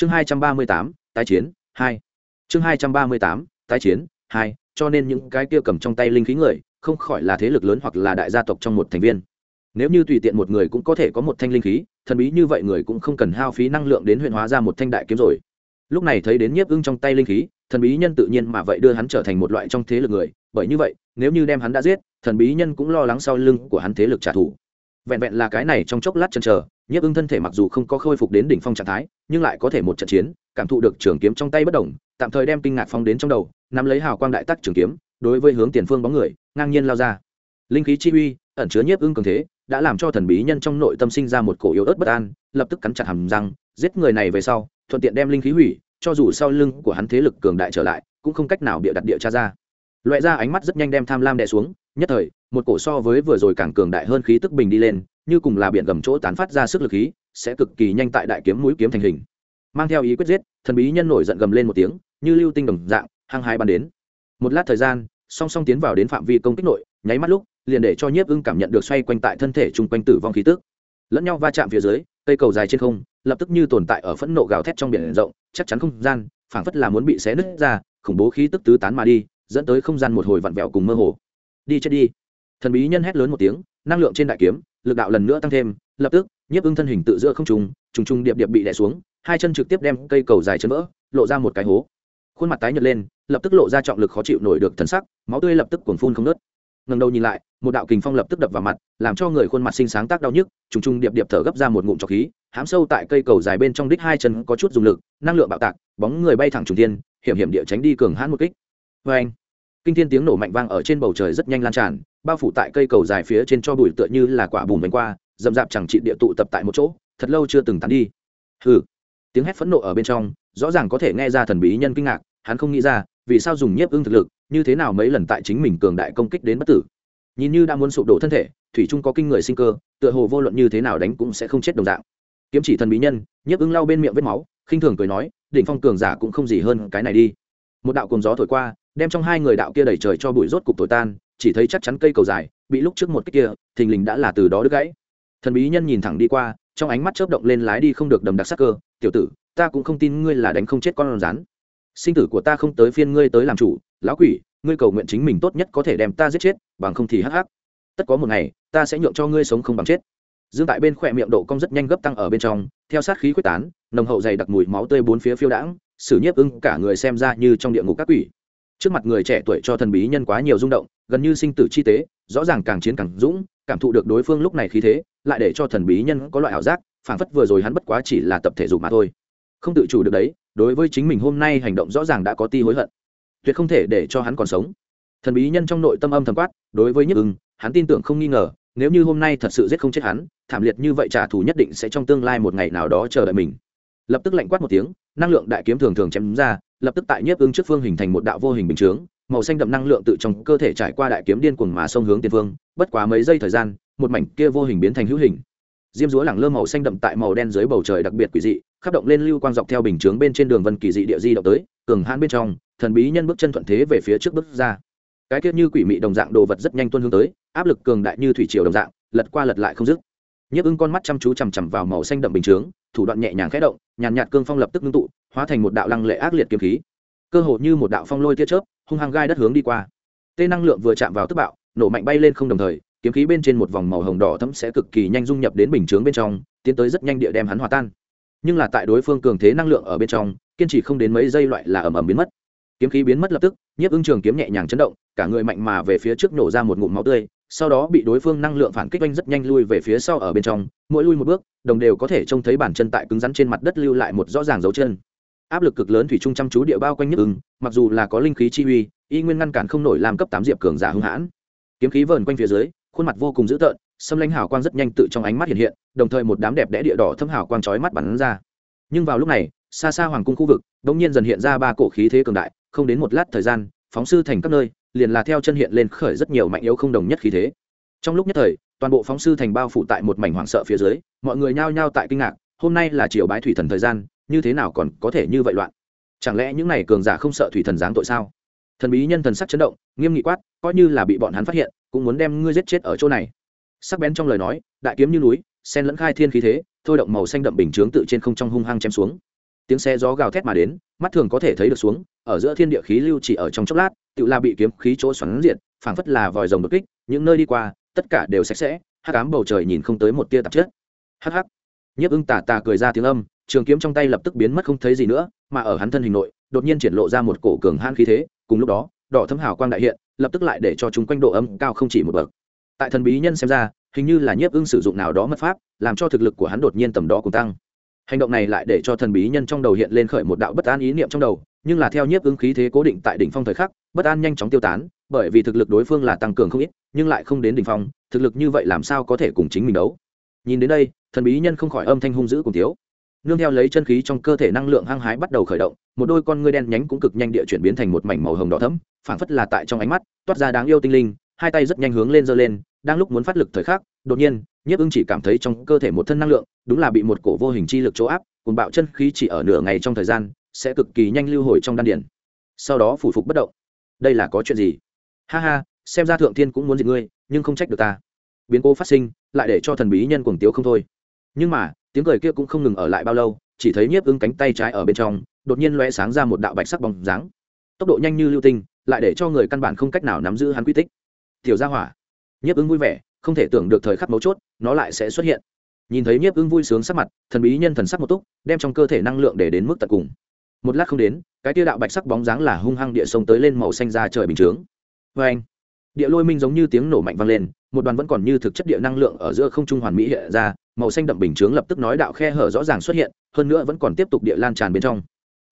chương hai trăm ba mươi tám, tái chiến, hai. Chương hai trăm ba mươi tám, tái chiến, hai, cho nên những cái kia cầm trong tay linh khí người, không khỏi là thế lực lớn hoặc là đại gia tộc trong một thành viên. Nếu như tùy tiện một người cũng có thể có một thanh linh khí, thần bí như vậy người cũng không cần hao phí năng lượng đến huyện hóa ra một thanh đại kiếm rồi. Lúc này thấy đến nhiếp ưng trong tay linh khí, thần bí nhân tự nhiên mà vậy đưa hắn trở thành một loại trong thế lực người. Bởi như vậy, nếu như đem hắn đã giết, thần bí nhân cũng lo lắng sau lưng của hắn thế lực trả thù. Vẹn vẹn là cái này trong chốc lát chân chờ nhiếp ưng thân thể mặc dù không có khôi phục đến đỉnh phong trạng thái, nhưng lại có thể một trận chiến, cảm thụ được trường kiếm trong tay bất động, tạm thời đem kinh ngạc phong đến trong đầu, nắm lấy hào quang đại tắc trường kiếm, đối với hướng tiền phương bóng người, ngang nhiên lao ra. Linh khí chi uy, ẩn chứa nhiếp ưng cường thế, đã làm cho thần bí nhân trong nội tâm sinh ra một cổ yếu ớt bất an, lập tức cắn chặt hàm răng, giết người này về sau, thuận tiện đem linh khí hủy, cho dù sau lưng của hắn thế lực cường đại trở lại, cũng không cách nào bịa đặt địa tra ra. Loại ra ánh mắt rất nhanh đem tham lam đè xuống, nhất thời, một cổ so với vừa rồi càng cường đại hơn khí tức bình đi lên như cùng là biển gầm chỗ tán phát ra sức lực khí, sẽ cực kỳ nhanh tại đại kiếm mũi kiếm thành hình. Mang theo ý quyết giết, thần bí nhân nổi giận gầm lên một tiếng, như lưu tinh đồng dạng, hăng hai bắn đến. Một lát thời gian, song song tiến vào đến phạm vi công kích nội, nháy mắt lúc, liền để cho nhiếp ưng cảm nhận được xoay quanh tại thân thể chung quanh tử vong khí tức. Lẫn nhau va chạm phía dưới, cây cầu dài trên không, lập tức như tồn tại ở phẫn nộ gào thét trong biển rộng, chắc chắn không gian, phảng phất là muốn bị xé nứt ra, khủng bố khí tức tứ tán mà đi, dẫn tới không gian một hồi vặn vẹo cùng mơ hồ. Đi chết đi. Thần bí nhân hét lớn một tiếng, năng lượng trên đại kiếm lực đạo lần nữa tăng thêm, lập tức, nhiếp ưng thân hình tự giữa không trùng trùng trùng điệp điệp bị đè xuống, hai chân trực tiếp đem cây cầu dài chân vỡ, lộ ra một cái hố. Khuôn mặt tái nhợt lên, lập tức lộ ra trọng lực khó chịu nổi được thần sắc, máu tươi lập tức cuồn phun không nớt ngẩng đầu nhìn lại, một đạo kình phong lập tức đập vào mặt, làm cho người khuôn mặt sinh sáng tác đau nhức, trùng trùng điệp điệp thở gấp ra một ngụm trọc khí, hám sâu tại cây cầu dài bên trong đích hai chân có chút dùng lực, năng lượng bạo tạc, bóng người bay thẳng trùng thiên, hiểm hiểm địa tránh đi cường hãn một kích. Vê anh kinh thiên tiếng nổ mạnh vang ở trên bầu trời rất nhanh lan tràn bao phủ tại cây cầu dài phía trên cho bụi tựa như là quả bùn bánh qua dầm dạp chẳng trị địa tụ tập tại một chỗ, thật lâu chưa từng tán đi. Hừ. Tiếng hét phẫn nộ ở bên trong, rõ ràng có thể nghe ra thần bí nhân kinh ngạc, hắn không nghĩ ra, vì sao dùng nhiếp ưng thực lực, như thế nào mấy lần tại chính mình cường đại công kích đến bất tử. Nhìn như đã muốn sụp đổ thân thể, thủy trung có kinh người sinh cơ, tựa hồ vô luận như thế nào đánh cũng sẽ không chết đồng dạng. Kiếm chỉ thần bí nhân, nhiếp ưng lau bên miệng vết máu, khinh thường cười nói, đỉnh phong cường giả cũng không gì hơn cái này đi. Một đạo cồn gió thổi qua, đem trong hai người đạo kia đẩy trời cho bụi rốt cục thổi tan chỉ thấy chắc chắn cây cầu dài, bị lúc trước một cái kia, thình lình đã là từ đó đứt gãy. Thần bí nhân nhìn thẳng đi qua, trong ánh mắt chớp động lên lái đi không được đầm đặc sắc cơ, tiểu tử, ta cũng không tin ngươi là đánh không chết con rắn. Sinh tử của ta không tới phiên ngươi tới làm chủ, lão quỷ, ngươi cầu nguyện chính mình tốt nhất có thể đem ta giết chết, bằng không thì hắc hắc. Tất có một ngày, ta sẽ nhượng cho ngươi sống không bằng chết. Dương tại bên khỏe miệng độ cong rất nhanh gấp tăng ở bên trong, theo sát khí quyết tán, nồng hậu dày đặc mùi máu tươi bốn phía phiêu đãng, sử nhiếp ưng cả người xem ra như trong địa ngục các quỷ trước mặt người trẻ tuổi cho thần bí nhân quá nhiều rung động, gần như sinh tử chi tế, rõ ràng càng chiến càng dũng, cảm thụ được đối phương lúc này khí thế, lại để cho thần bí nhân có loại ảo giác, phảng phất vừa rồi hắn bất quá chỉ là tập thể dục mà thôi. Không tự chủ được đấy, đối với chính mình hôm nay hành động rõ ràng đã có ti hối hận. Tuyệt không thể để cho hắn còn sống. Thần bí nhân trong nội tâm âm thầm quát, đối với nhất ưng, hắn tin tưởng không nghi ngờ, nếu như hôm nay thật sự giết không chết hắn, thảm liệt như vậy trả thù nhất định sẽ trong tương lai một ngày nào đó chờ đợi mình. Lập tức lạnh quát một tiếng, năng lượng đại kiếm thường thường chém ra lập tức tại nhiếp ưng trước phương hình thành một đạo vô hình bình chướng, màu xanh đậm năng lượng tự trong cơ thể trải qua đại kiếm điên cuồng mà sông hướng tiền phương, bất quá mấy giây thời gian, một mảnh kia vô hình biến thành hữu hình. Diêm dúa lẳng lơ màu xanh đậm tại màu đen dưới bầu trời đặc biệt quỷ dị, khắp động lên lưu quang dọc theo bình chướng bên trên đường vân kỳ dị địa di động tới, cường hãn bên trong, thần bí nhân bước chân thuận thế về phía trước bước ra. Cái kia như quỷ mị đồng dạng đồ vật rất nhanh tuân hướng tới, áp lực cường đại như thủy triều đồng dạng, lật qua lật lại không dứt nhấp ưng con mắt chăm chú chằm chằm vào màu xanh đậm bình chướng, thủ đoạn nhẹ nhàng khẽ động, nhàn nhạt cương phong lập tức ngưng tụ, hóa thành một đạo lăng lệ ác liệt kiếm khí. Cơ hồ như một đạo phong lôi tia chớp, hung hăng gai đất hướng đi qua. Tê năng lượng vừa chạm vào tức bạo, nổ mạnh bay lên không đồng thời, kiếm khí bên trên một vòng màu hồng đỏ thấm sẽ cực kỳ nhanh dung nhập đến bình chướng bên trong, tiến tới rất nhanh địa đem hắn hòa tan. Nhưng là tại đối phương cường thế năng lượng ở bên trong, kiên trì không đến mấy giây loại là ầm ầm biến mất. Kiếm khí biến mất lập tức, nhiếp ưng trường kiếm nhẹ nhàng chấn động, cả người mạnh mà về phía trước nổ ra một ngụm máu tươi sau đó bị đối phương năng lượng phản kích oanh rất nhanh lui về phía sau ở bên trong, mỗi lui một bước, đồng đều có thể trông thấy bàn chân tại cứng rắn trên mặt đất lưu lại một rõ ràng dấu chân. Áp lực cực lớn thủy chung chăm chú địa bao quanh nhất ưng, mặc dù là có linh khí chi uy, y nguyên ngăn cản không nổi làm cấp tám diệp cường giả hung hãn. Kiếm khí vờn quanh phía dưới, khuôn mặt vô cùng dữ tợn, xâm lãnh hào quang rất nhanh tự trong ánh mắt hiện hiện, đồng thời một đám đẹp đẽ địa đỏ thâm hào quang chói mắt bắn ra. Nhưng vào lúc này, xa xa hoàng cung khu vực đ ỗ n g nhiên dần hiện ra ba cổ khí thế cường đại, không đến một lát thời gian, phóng sư thành các nơi liền là theo chân hiện lên khởi rất nhiều mạnh yếu không đồng nhất khí thế. Trong lúc nhất thời, toàn bộ phóng sư thành bao phủ tại một mảnh hoảng sợ phía dưới, mọi người nhao nhao tại kinh ngạc, hôm nay là chiều bái thủy thần thời gian, như thế nào còn có thể như vậy loạn? Chẳng lẽ những n à y cường giả không sợ thủy thần giáng tội sao? Thần bí nhân thần sắc chấn động, nghiêm nghị quát, coi như là bị bọn hắn phát hiện, cũng muốn đem ngươi giết chết ở chỗ này. Sắc bén trong lời nói, đại kiếm như núi sen lẫn khai thiên khí thế, thôi động màu xanh đậm bình chướng tự trên không trong hung hăng chém xuống. Tiếng xe gió gào thét mà đến, mắt thường có thể thấy được xuống, ở giữa thiên địa khí lưu chỉ ở trong chốc lát tự la bị kiếm khí chỗ xoắn diệt, phảng phất là vòi rồng đột kích, những nơi đi qua, tất cả đều sạch sẽ, hắc ám bầu trời nhìn không tới một tia tạp chất. Hắc hắc. Nhiếp ưng tà tà cười ra tiếng âm, trường kiếm trong tay lập tức biến mất không thấy gì nữa, mà ở hắn thân hình nội, đột nhiên triển lộ ra một cổ cường han khí thế, cùng lúc đó, đỏ thấm hào quang đại hiện, lập tức lại để cho chúng quanh độ âm cao không chỉ một bậc. Tại thần bí nhân xem ra, hình như là nhiếp ưng sử dụng nào đó mất pháp, làm cho thực lực của hắn đột nhiên tầm đó cùng tăng. Hành động này lại để cho thần bí nhân trong đầu hiện lên khởi một đạo bất an ý niệm trong đầu nhưng là theo nhiếp ứng khí thế cố định tại đỉnh phong thời khắc, bất an nhanh chóng tiêu tán, bởi vì thực lực đối phương là tăng cường không ít, nhưng lại không đến đỉnh phong, thực lực như vậy làm sao có thể cùng chính mình đấu? Nhìn đến đây, thần bí nhân không khỏi âm thanh hung dữ cùng thiếu. Nương theo lấy chân khí trong cơ thể năng lượng hăng hái bắt đầu khởi động, một đôi con ngươi đen nhánh cũng cực nhanh địa chuyển biến thành một mảnh màu hồng đỏ thẫm, phảng phất là tại trong ánh mắt, toát ra đáng yêu tinh linh, hai tay rất nhanh hướng lên giơ lên, đang lúc muốn phát lực thời khắc, đột nhiên, nhiếp ưng chỉ cảm thấy trong cơ thể một thân năng lượng, đúng là bị một cổ vô hình chi lực chỗ áp, cùng bạo chân khí chỉ ở nửa ngày trong thời gian sẽ cực kỳ nhanh lưu hồi trong đan điển sau đó phủ phục bất động. Đây là có chuyện gì? Ha ha, xem ra thượng thiên cũng muốn diệt ngươi, nhưng không trách được ta. Biến cố phát sinh, lại để cho thần bí nhân cuồng tiếu không thôi. Nhưng mà, tiếng cười kia cũng không ngừng ở lại bao lâu, chỉ thấy nhiếp ứng cánh tay trái ở bên trong, đột nhiên loe sáng ra một đạo bạch sắc bóng dáng. Tốc độ nhanh như lưu tinh, lại để cho người căn bản không cách nào nắm giữ hắn quy tích. Tiểu gia hỏa. Nhiếp ứng vui vẻ, không thể tưởng được thời khắc mấu chốt, nó lại sẽ xuất hiện. Nhìn thấy nhiếp ứng vui sướng sắc mặt, thần bí nhân thần sắc một túc, đem trong cơ thể năng lượng để đến mức tận cùng một lát không đến, cái tia đạo bạch sắc bóng dáng là hung hăng địa sông tới lên màu xanh ra trời bình chướng. Vê anh, địa lôi minh giống như tiếng nổ mạnh vang lên, một đoàn vẫn còn như thực chất địa năng lượng ở giữa không trung hoàn mỹ hiện ra, màu xanh đậm bình chướng lập tức nói đạo khe hở rõ ràng xuất hiện, hơn nữa vẫn còn tiếp tục địa lan tràn bên trong.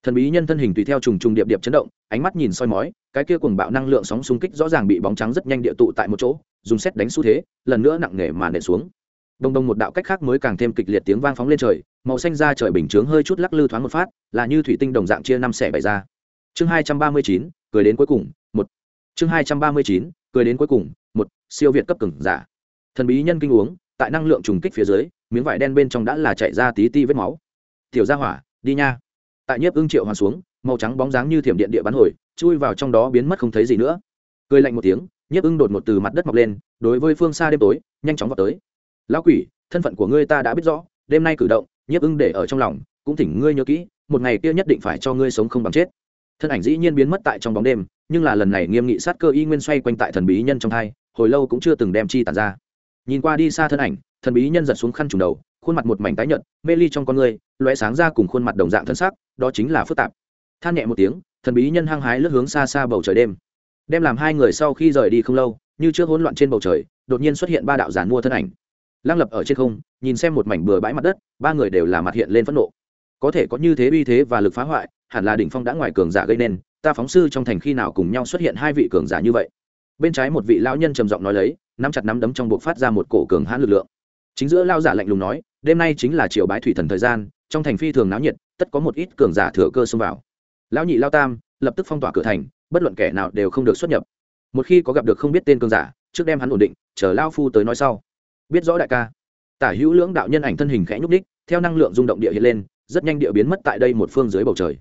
Thần bí nhân thân hình tùy theo trùng trùng điệp điệp chấn động, ánh mắt nhìn soi mói, cái kia cùng bạo năng lượng sóng xung kích rõ ràng bị bóng trắng rất nhanh địa tụ tại một chỗ, dùng xét đánh xu thế, lần nữa nặng nề mà nện xuống đông đông một đạo cách khác mới càng thêm kịch liệt tiếng vang phóng lên trời, màu xanh ra trời bình chướng hơi chút lắc lư thoáng một phát, là như thủy tinh đồng dạng chia năm xẻ bảy ra. Chương hai trăm ba mươi chín, cười đến cuối cùng, một. Chương hai trăm ba mươi chín, cười đến cuối cùng, một, siêu việt cấp cường giả. Thần bí nhân kinh uống, tại năng lượng trùng kích phía dưới, miếng vải đen bên trong đã là chạy ra tí ti vết máu. Tiểu ra hỏa, đi nha. Tại nhiếp ưng triệu hoàn xuống, màu trắng bóng dáng như thiểm điện địa bắn hồi, chui vào trong đó biến mất không thấy gì nữa. Cười lạnh một tiếng, nhiếp ưng đột một từ mặt đất mọc lên, đối với phương xa đêm tối, nhanh chóng vào tới lão quỷ, thân phận của ngươi ta đã biết rõ, đêm nay cử động, nhiếp ưng để ở trong lòng, cũng thỉnh ngươi nhớ kỹ, một ngày kia nhất định phải cho ngươi sống không bằng chết. Thân ảnh dĩ nhiên biến mất tại trong bóng đêm, nhưng là lần này nghiêm nghị sát cơ y nguyên xoay quanh tại thần bí nhân trong thai, hồi lâu cũng chưa từng đem chi tàn ra. Nhìn qua đi xa thân ảnh, thần bí nhân giật xuống khăn trùng đầu, khuôn mặt một mảnh tái nhợt, mê ly trong con người loé sáng ra cùng khuôn mặt đồng dạng thân sắc, đó chính là phức tạp. Than nhẹ một tiếng, thần bí nhân hăng hái lướt hướng xa xa bầu trời đêm. Đem làm hai người sau khi rời đi không lâu, như trước hỗn loạn trên bầu trời, đột nhiên xuất hiện ba đạo giản mua thân ảnh lăng lập ở trên không, nhìn xem một mảnh bừa bãi mặt đất, ba người đều là mặt hiện lên phẫn nộ. Có thể có như thế uy thế và lực phá hoại, hẳn là đỉnh phong đã ngoài cường giả gây nên, ta phóng sư trong thành khi nào cùng nhau xuất hiện hai vị cường giả như vậy? Bên trái một vị lão nhân trầm giọng nói lấy, nắm chặt nắm đấm trong buộc phát ra một cổ cường hãn lực lượng. Chính giữa lao giả lạnh lùng nói, đêm nay chính là triều bái thủy thần thời gian, trong thành phi thường náo nhiệt, tất có một ít cường giả thừa cơ xông vào. Lão nhị lao tam, lập tức phong tỏa cửa thành, bất luận kẻ nào đều không được xuất nhập. Một khi có gặp được không biết tên cường giả, trước đem hắn ổn định, chờ lao phu tới nói sau biết rõ đại ca. Tả hữu lưỡng đạo nhân ảnh thân hình khẽ nhúc đích theo năng lượng rung động địa hiện lên, rất nhanh địa biến mất tại đây một phương dưới bầu trời.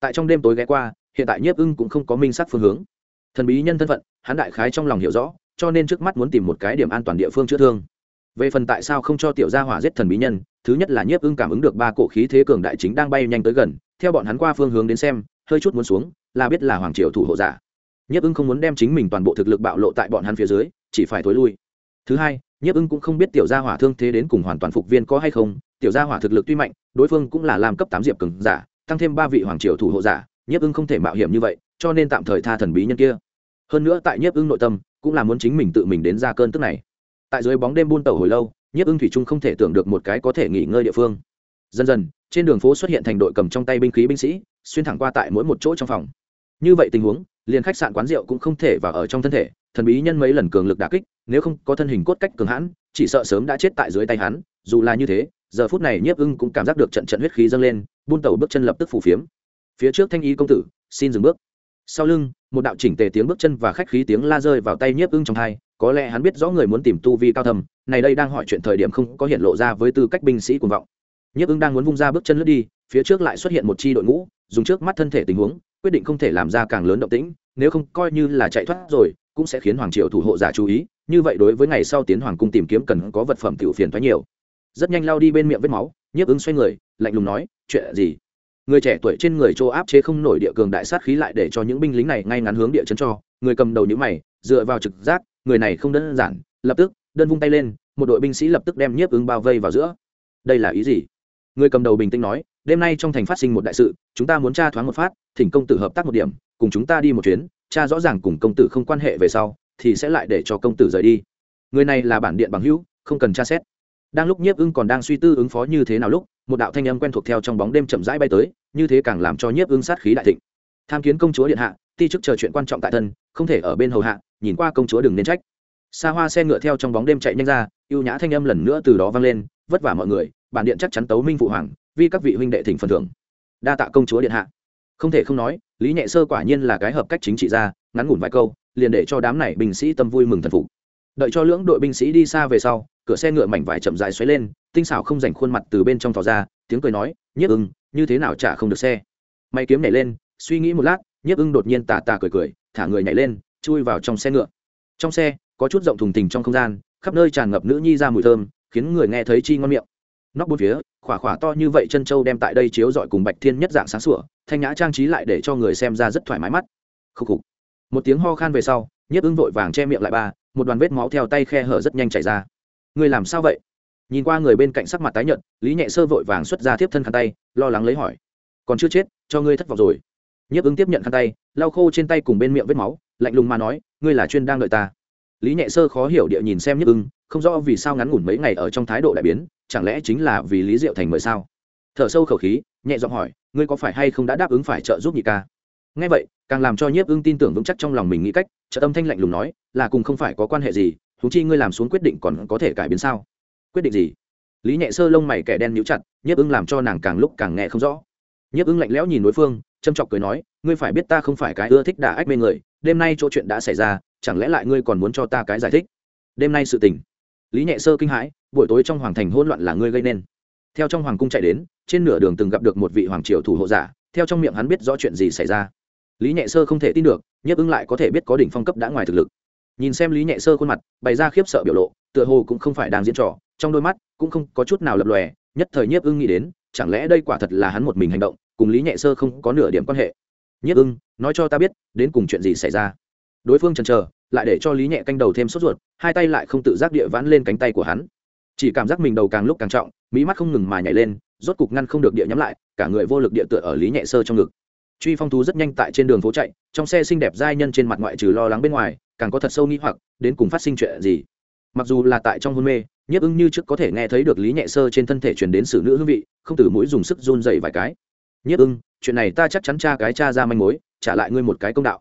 Tại trong đêm tối ghé qua, hiện tại nhiếp ưng cũng không có minh sắc phương hướng. Thần bí nhân thân phận, hắn đại khái trong lòng hiểu rõ, cho nên trước mắt muốn tìm một cái điểm an toàn địa phương chữa thương. Về phần tại sao không cho tiểu gia hỏa giết thần bí nhân, thứ nhất là nhiếp ưng cảm ứng được ba cổ khí thế cường đại chính đang bay nhanh tới gần, theo bọn hắn qua phương hướng đến xem, hơi chút muốn xuống, là biết là hoàng triều thủ hộ giả. Nhiếp ưng không muốn đem chính mình toàn bộ thực lực bạo lộ tại bọn hắn phía dưới, chỉ phải thối lui. Thứ hai nhiếp ưng cũng không biết tiểu gia hỏa thương thế đến cùng hoàn toàn phục viên có hay không, tiểu gia hỏa thực lực tuy mạnh, đối phương cũng là làm cấp tám diệp cường giả, tăng thêm ba vị hoàng triều thủ hộ giả, nhiếp ưng không thể mạo hiểm như vậy, cho nên tạm thời tha thần bí nhân kia. Hơn nữa tại nhiếp ưng nội tâm, cũng là muốn chính mình tự mình đến ra cơn tức này. Tại dưới bóng đêm buôn tàu hồi lâu, nhiếp ưng thủy trung không thể tưởng được một cái có thể nghỉ ngơi địa phương. Dần dần, trên đường phố xuất hiện thành đội cầm trong tay binh khí binh sĩ, xuyên thẳng qua tại mỗi một chỗ trong phòng. Như vậy tình huống, liền khách sạn quán rượu cũng không thể vào ở trong thân thể thần bí nhân mấy lần cường lực đả kích, nếu không có thân hình cốt cách cường hãn, chỉ sợ sớm đã chết tại dưới tay hắn, dù là như thế, giờ phút này nhiếp ưng cũng cảm giác được trận trận huyết khí dâng lên, buôn tàu bước chân lập tức phủ phiếm. Phía trước thanh y công tử, xin dừng bước. Sau lưng, một đạo chỉnh tề tiếng bước chân và khách khí tiếng la rơi vào tay nhiếp ưng trong hai, có lẽ hắn biết rõ người muốn tìm tu vi cao thầm này đây đang hỏi chuyện thời điểm không có hiện lộ ra với tư cách binh sĩ cuồng vọng. Nhiếp ưng đang muốn vung ra bước chân lướt đi, phía trước lại xuất hiện một chi đội ngũ, dùng trước mắt thân thể tình huống, quyết định không thể làm ra càng lớn động tĩnh, nếu không coi như là chạy thoát rồi cũng sẽ khiến hoàng triều thủ hộ giả chú ý, như vậy đối với ngày sau tiến hoàng cung tìm kiếm cần có vật phẩm tiểu phiền thoái nhiều. Rất nhanh lao đi bên miệng vết máu, nhiếp ứng xoay người, lạnh lùng nói, chuyện gì? Người trẻ tuổi trên người chỗ áp chế không nổi địa cường đại sát khí lại để cho những binh lính này ngay ngắn hướng địa chấn cho, người cầm đầu những mày, dựa vào trực giác, người này không đơn giản, lập tức, đơn vung tay lên, một đội binh sĩ lập tức đem nhiếp ứng bao vây vào giữa. Đây là ý gì? Người cầm đầu bình tĩnh nói, đêm nay trong thành phát sinh một đại sự, chúng ta muốn tra thoáng một phát, thỉnh công tử hợp tác một điểm, cùng chúng ta đi một chuyến cha rõ ràng cùng công tử không quan hệ về sau, thì sẽ lại để cho công tử rời đi. Người này là bản điện bằng hữu, không cần tra xét. Đang lúc nhiếp ưng còn đang suy tư ứng phó như thế nào lúc, một đạo thanh âm quen thuộc theo trong bóng đêm chậm rãi bay tới, như thế càng làm cho nhiếp ưng sát khí đại thịnh. Tham kiến công chúa điện hạ, ti chức chờ chuyện quan trọng tại thân, không thể ở bên hầu hạ, nhìn qua công chúa đừng nên trách. Xa hoa xe ngựa theo trong bóng đêm chạy nhanh ra, ưu nhã thanh âm lần nữa từ đó vang lên, vất vả mọi người, bản điện chắc chắn tấu minh phụ hoàng vì các vị huynh đệ thỉnh phần thưởng. Đa tạ công chúa điện hạ. Không thể không nói lý nhẹ sơ quả nhiên là cái hợp cách chính trị ra, ngắn ngủn vài câu, liền để cho đám này binh sĩ tâm vui mừng thần phục. Đợi cho lưỡng đội binh sĩ đi xa về sau, cửa xe ngựa mảnh vải chậm dài xoáy lên, tinh xảo không dành khuôn mặt từ bên trong tỏ ra, tiếng cười nói, nhiếp ưng, như thế nào chả không được xe? May kiếm nhảy lên, suy nghĩ một lát, nhiếp ưng đột nhiên tà tà cười cười, thả người nhảy lên, chui vào trong xe ngựa. Trong xe, có chút rộng thùng tình trong không gian, khắp nơi tràn ngập nữ nhi ra mùi thơm, khiến người nghe thấy chi ngon miệng. Nóc bốn phía khỏa khỏa to như vậy chân châu đem tại đây chiếu dọi cùng bạch thiên nhất dạng sáng sủa, thanh nhã trang trí lại để cho người xem ra rất thoải mái mắt. Khúc khục. Một tiếng ho khan về sau nhiếp ưng vội vàng che miệng lại ba một đoàn vết máu theo tay khe hở rất nhanh chảy ra. Người làm sao vậy? Nhìn qua người bên cạnh sắc mặt tái nhợt, lý nhẹ sơ vội vàng xuất ra tiếp thân khăn tay, lo lắng lấy hỏi. Còn chưa chết, cho ngươi thất vọng rồi. Nhiếp ứng tiếp nhận khăn tay, lau khô trên tay cùng bên miệng vết máu, lạnh lùng mà nói, ngươi là chuyên đang đợi ta. Lý nhẹ sơ khó hiểu địa nhìn xem nhiếp ưng, không rõ vì sao ngắn ngủn mấy ngày ở trong thái độ đại biến chẳng lẽ chính là vì lý diệu thành mời sao? Thở sâu khẩu khí, nhẹ giọng hỏi, ngươi có phải hay không đã đáp ứng phải trợ giúp nhị ca? Ngay vậy, càng làm cho nhiếp ưng tin tưởng vững chắc trong lòng mình nghĩ cách, trợ tâm thanh lạnh lùng nói, là cùng không phải có quan hệ gì thú chi ngươi làm xuống quyết định còn có thể cải biến sao? Quyết định gì? Lý nhẹ sơ lông mày kẻ đen nhíu chặt, nhiếp ưng làm cho nàng càng lúc càng nghe không rõ. Nhiếp ưng lạnh lẽo nhìn đối phương, châm chọc cười nói, ngươi phải biết ta không phải cái ưa thích đả ách mê người, đêm nay chỗ chuyện đã xảy ra, chẳng lẽ lại ngươi còn muốn cho ta cái giải thích? Đêm nay sự tình lý nhẹ sơ kinh hãi, buổi tối trong hoàng thành hỗn loạn là ngươi gây nên. Theo trong hoàng cung chạy đến, trên nửa đường từng gặp được một vị hoàng triều thủ hộ giả, theo trong miệng hắn biết rõ chuyện gì xảy ra. Lý nhẹ sơ không thể tin được, nhấp ứng lại có thể biết có đỉnh phong cấp đã ngoài thực lực. Nhìn xem lý nhẹ sơ khuôn mặt, bày ra khiếp sợ biểu lộ, tựa hồ cũng không phải đang diễn trò, trong đôi mắt cũng không có chút nào lập lòe, nhất thời nhiếp ưng nghĩ đến, chẳng lẽ đây quả thật là hắn một mình hành động, cùng lý nhẹ sơ không có nửa điểm quan hệ. Nhiếp ưng, nói cho ta biết, đến cùng chuyện gì xảy ra. Đối phương chần chờ, lại để cho lý nhẹ canh đầu thêm sốt ruột hai tay lại không tự giác địa vãn lên cánh tay của hắn. Chỉ cảm giác mình đầu càng lúc càng trọng, mỹ mắt không ngừng mà nhảy lên, rốt cục ngăn không được địa nhắm lại, cả người vô lực địa tựa ở lý nhẹ sơ trong ngực. Truy phong thú rất nhanh tại trên đường phố chạy, trong xe xinh đẹp giai nhân trên mặt ngoại trừ lo lắng bên ngoài, càng có thật sâu nghĩ hoặc, đến cùng phát sinh chuyện gì. Mặc dù là tại trong hôn mê, nhiếp ưng như trước có thể nghe thấy được lý nhẹ sơ trên thân thể truyền đến sự nữ hương vị, không từ mũi dùng sức run dày vài cái. Nhiếp ưng chuyện này ta chắc chắn cha cái cha ra manh mối, trả lại ngươi một cái công đạo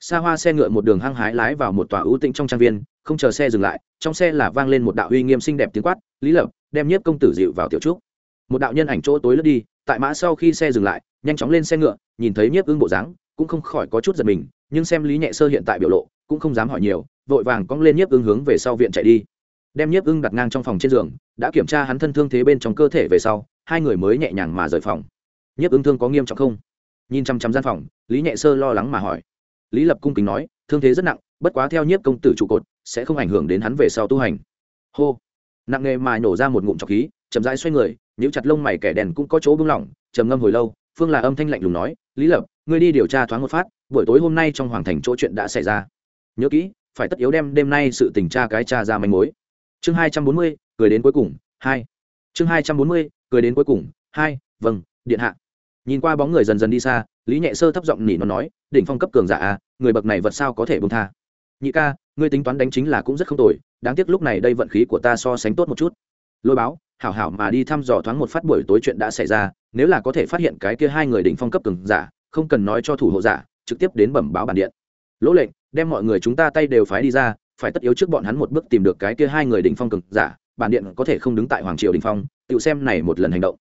xa hoa xe ngựa một đường hăng hái lái vào một tòa ưu tĩnh trong trang viên, không chờ xe dừng lại, trong xe là vang lên một đạo uy nghiêm xinh đẹp tiếng quát, lý lập, đem nhiếp công tử dịu vào tiểu trúc. Một đạo nhân ảnh chỗ tối lướt đi, tại mã sau khi xe dừng lại, nhanh chóng lên xe ngựa, nhìn thấy nhiếp ưng bộ dáng, cũng không khỏi có chút giật mình, nhưng xem lý nhẹ sơ hiện tại biểu lộ, cũng không dám hỏi nhiều, vội vàng cong lên nhiếp ưng hướng về sau viện chạy đi. Đem nhiếp ưng đặt ngang trong phòng trên giường, đã kiểm tra hắn thân thương thế bên trong cơ thể về sau, hai người mới nhẹ nhàng mà rời phòng. Nhiếp ưng thương có nghiêm trọng không? Nhìn chăm chăm gian phòng, lý nhẹ sơ lo lắng mà hỏi lý lập cung kính nói, thương thế rất nặng, bất quá theo nhiếp công tử trụ cột, sẽ không ảnh hưởng đến hắn về sau tu hành. Hô. Nặng nghề mà nổ ra một ngụm trọc khí, chậm rãi xoay người, nhíu chặt lông mày kẻ đèn cũng có chỗ bưng lỏng, trầm ngâm hồi lâu, phương là âm thanh lạnh lùng nói, lý lập, ngươi đi điều tra thoáng một phát, buổi tối hôm nay trong hoàng thành chỗ chuyện đã xảy ra. Nhớ kỹ, phải tất yếu đem đêm nay sự tình tra cái tra ra manh mối. Chương hai trăm bốn mươi, cười đến cuối cùng, hai. Chương hai trăm bốn mươi, cười đến cuối cùng, hai vâng điện hạ nhìn qua bóng người dần dần đi xa, lý nhẹ sơ thấp giọng nỉ nó nói, đỉnh phong cấp cường giả à người bậc này vật sao có thể bông tha? Nhị ca, ngươi tính toán đánh chính là cũng rất không tồi, đáng tiếc lúc này đây vận khí của ta so sánh tốt một chút. Lôi báo, hảo hảo mà đi thăm dò thoáng một phát buổi tối chuyện đã xảy ra, nếu là có thể phát hiện cái kia hai người đỉnh phong cấp cường giả, không cần nói cho thủ hộ giả, trực tiếp đến bẩm báo bản điện. Lỗ lệnh, đem mọi người chúng ta tay đều phái đi ra, phải tất yếu trước bọn hắn một bước tìm được cái kia hai người đỉnh phong cường giả, bản điện có thể không đứng tại hoàng triều đỉnh phong tự xem này một lần hành động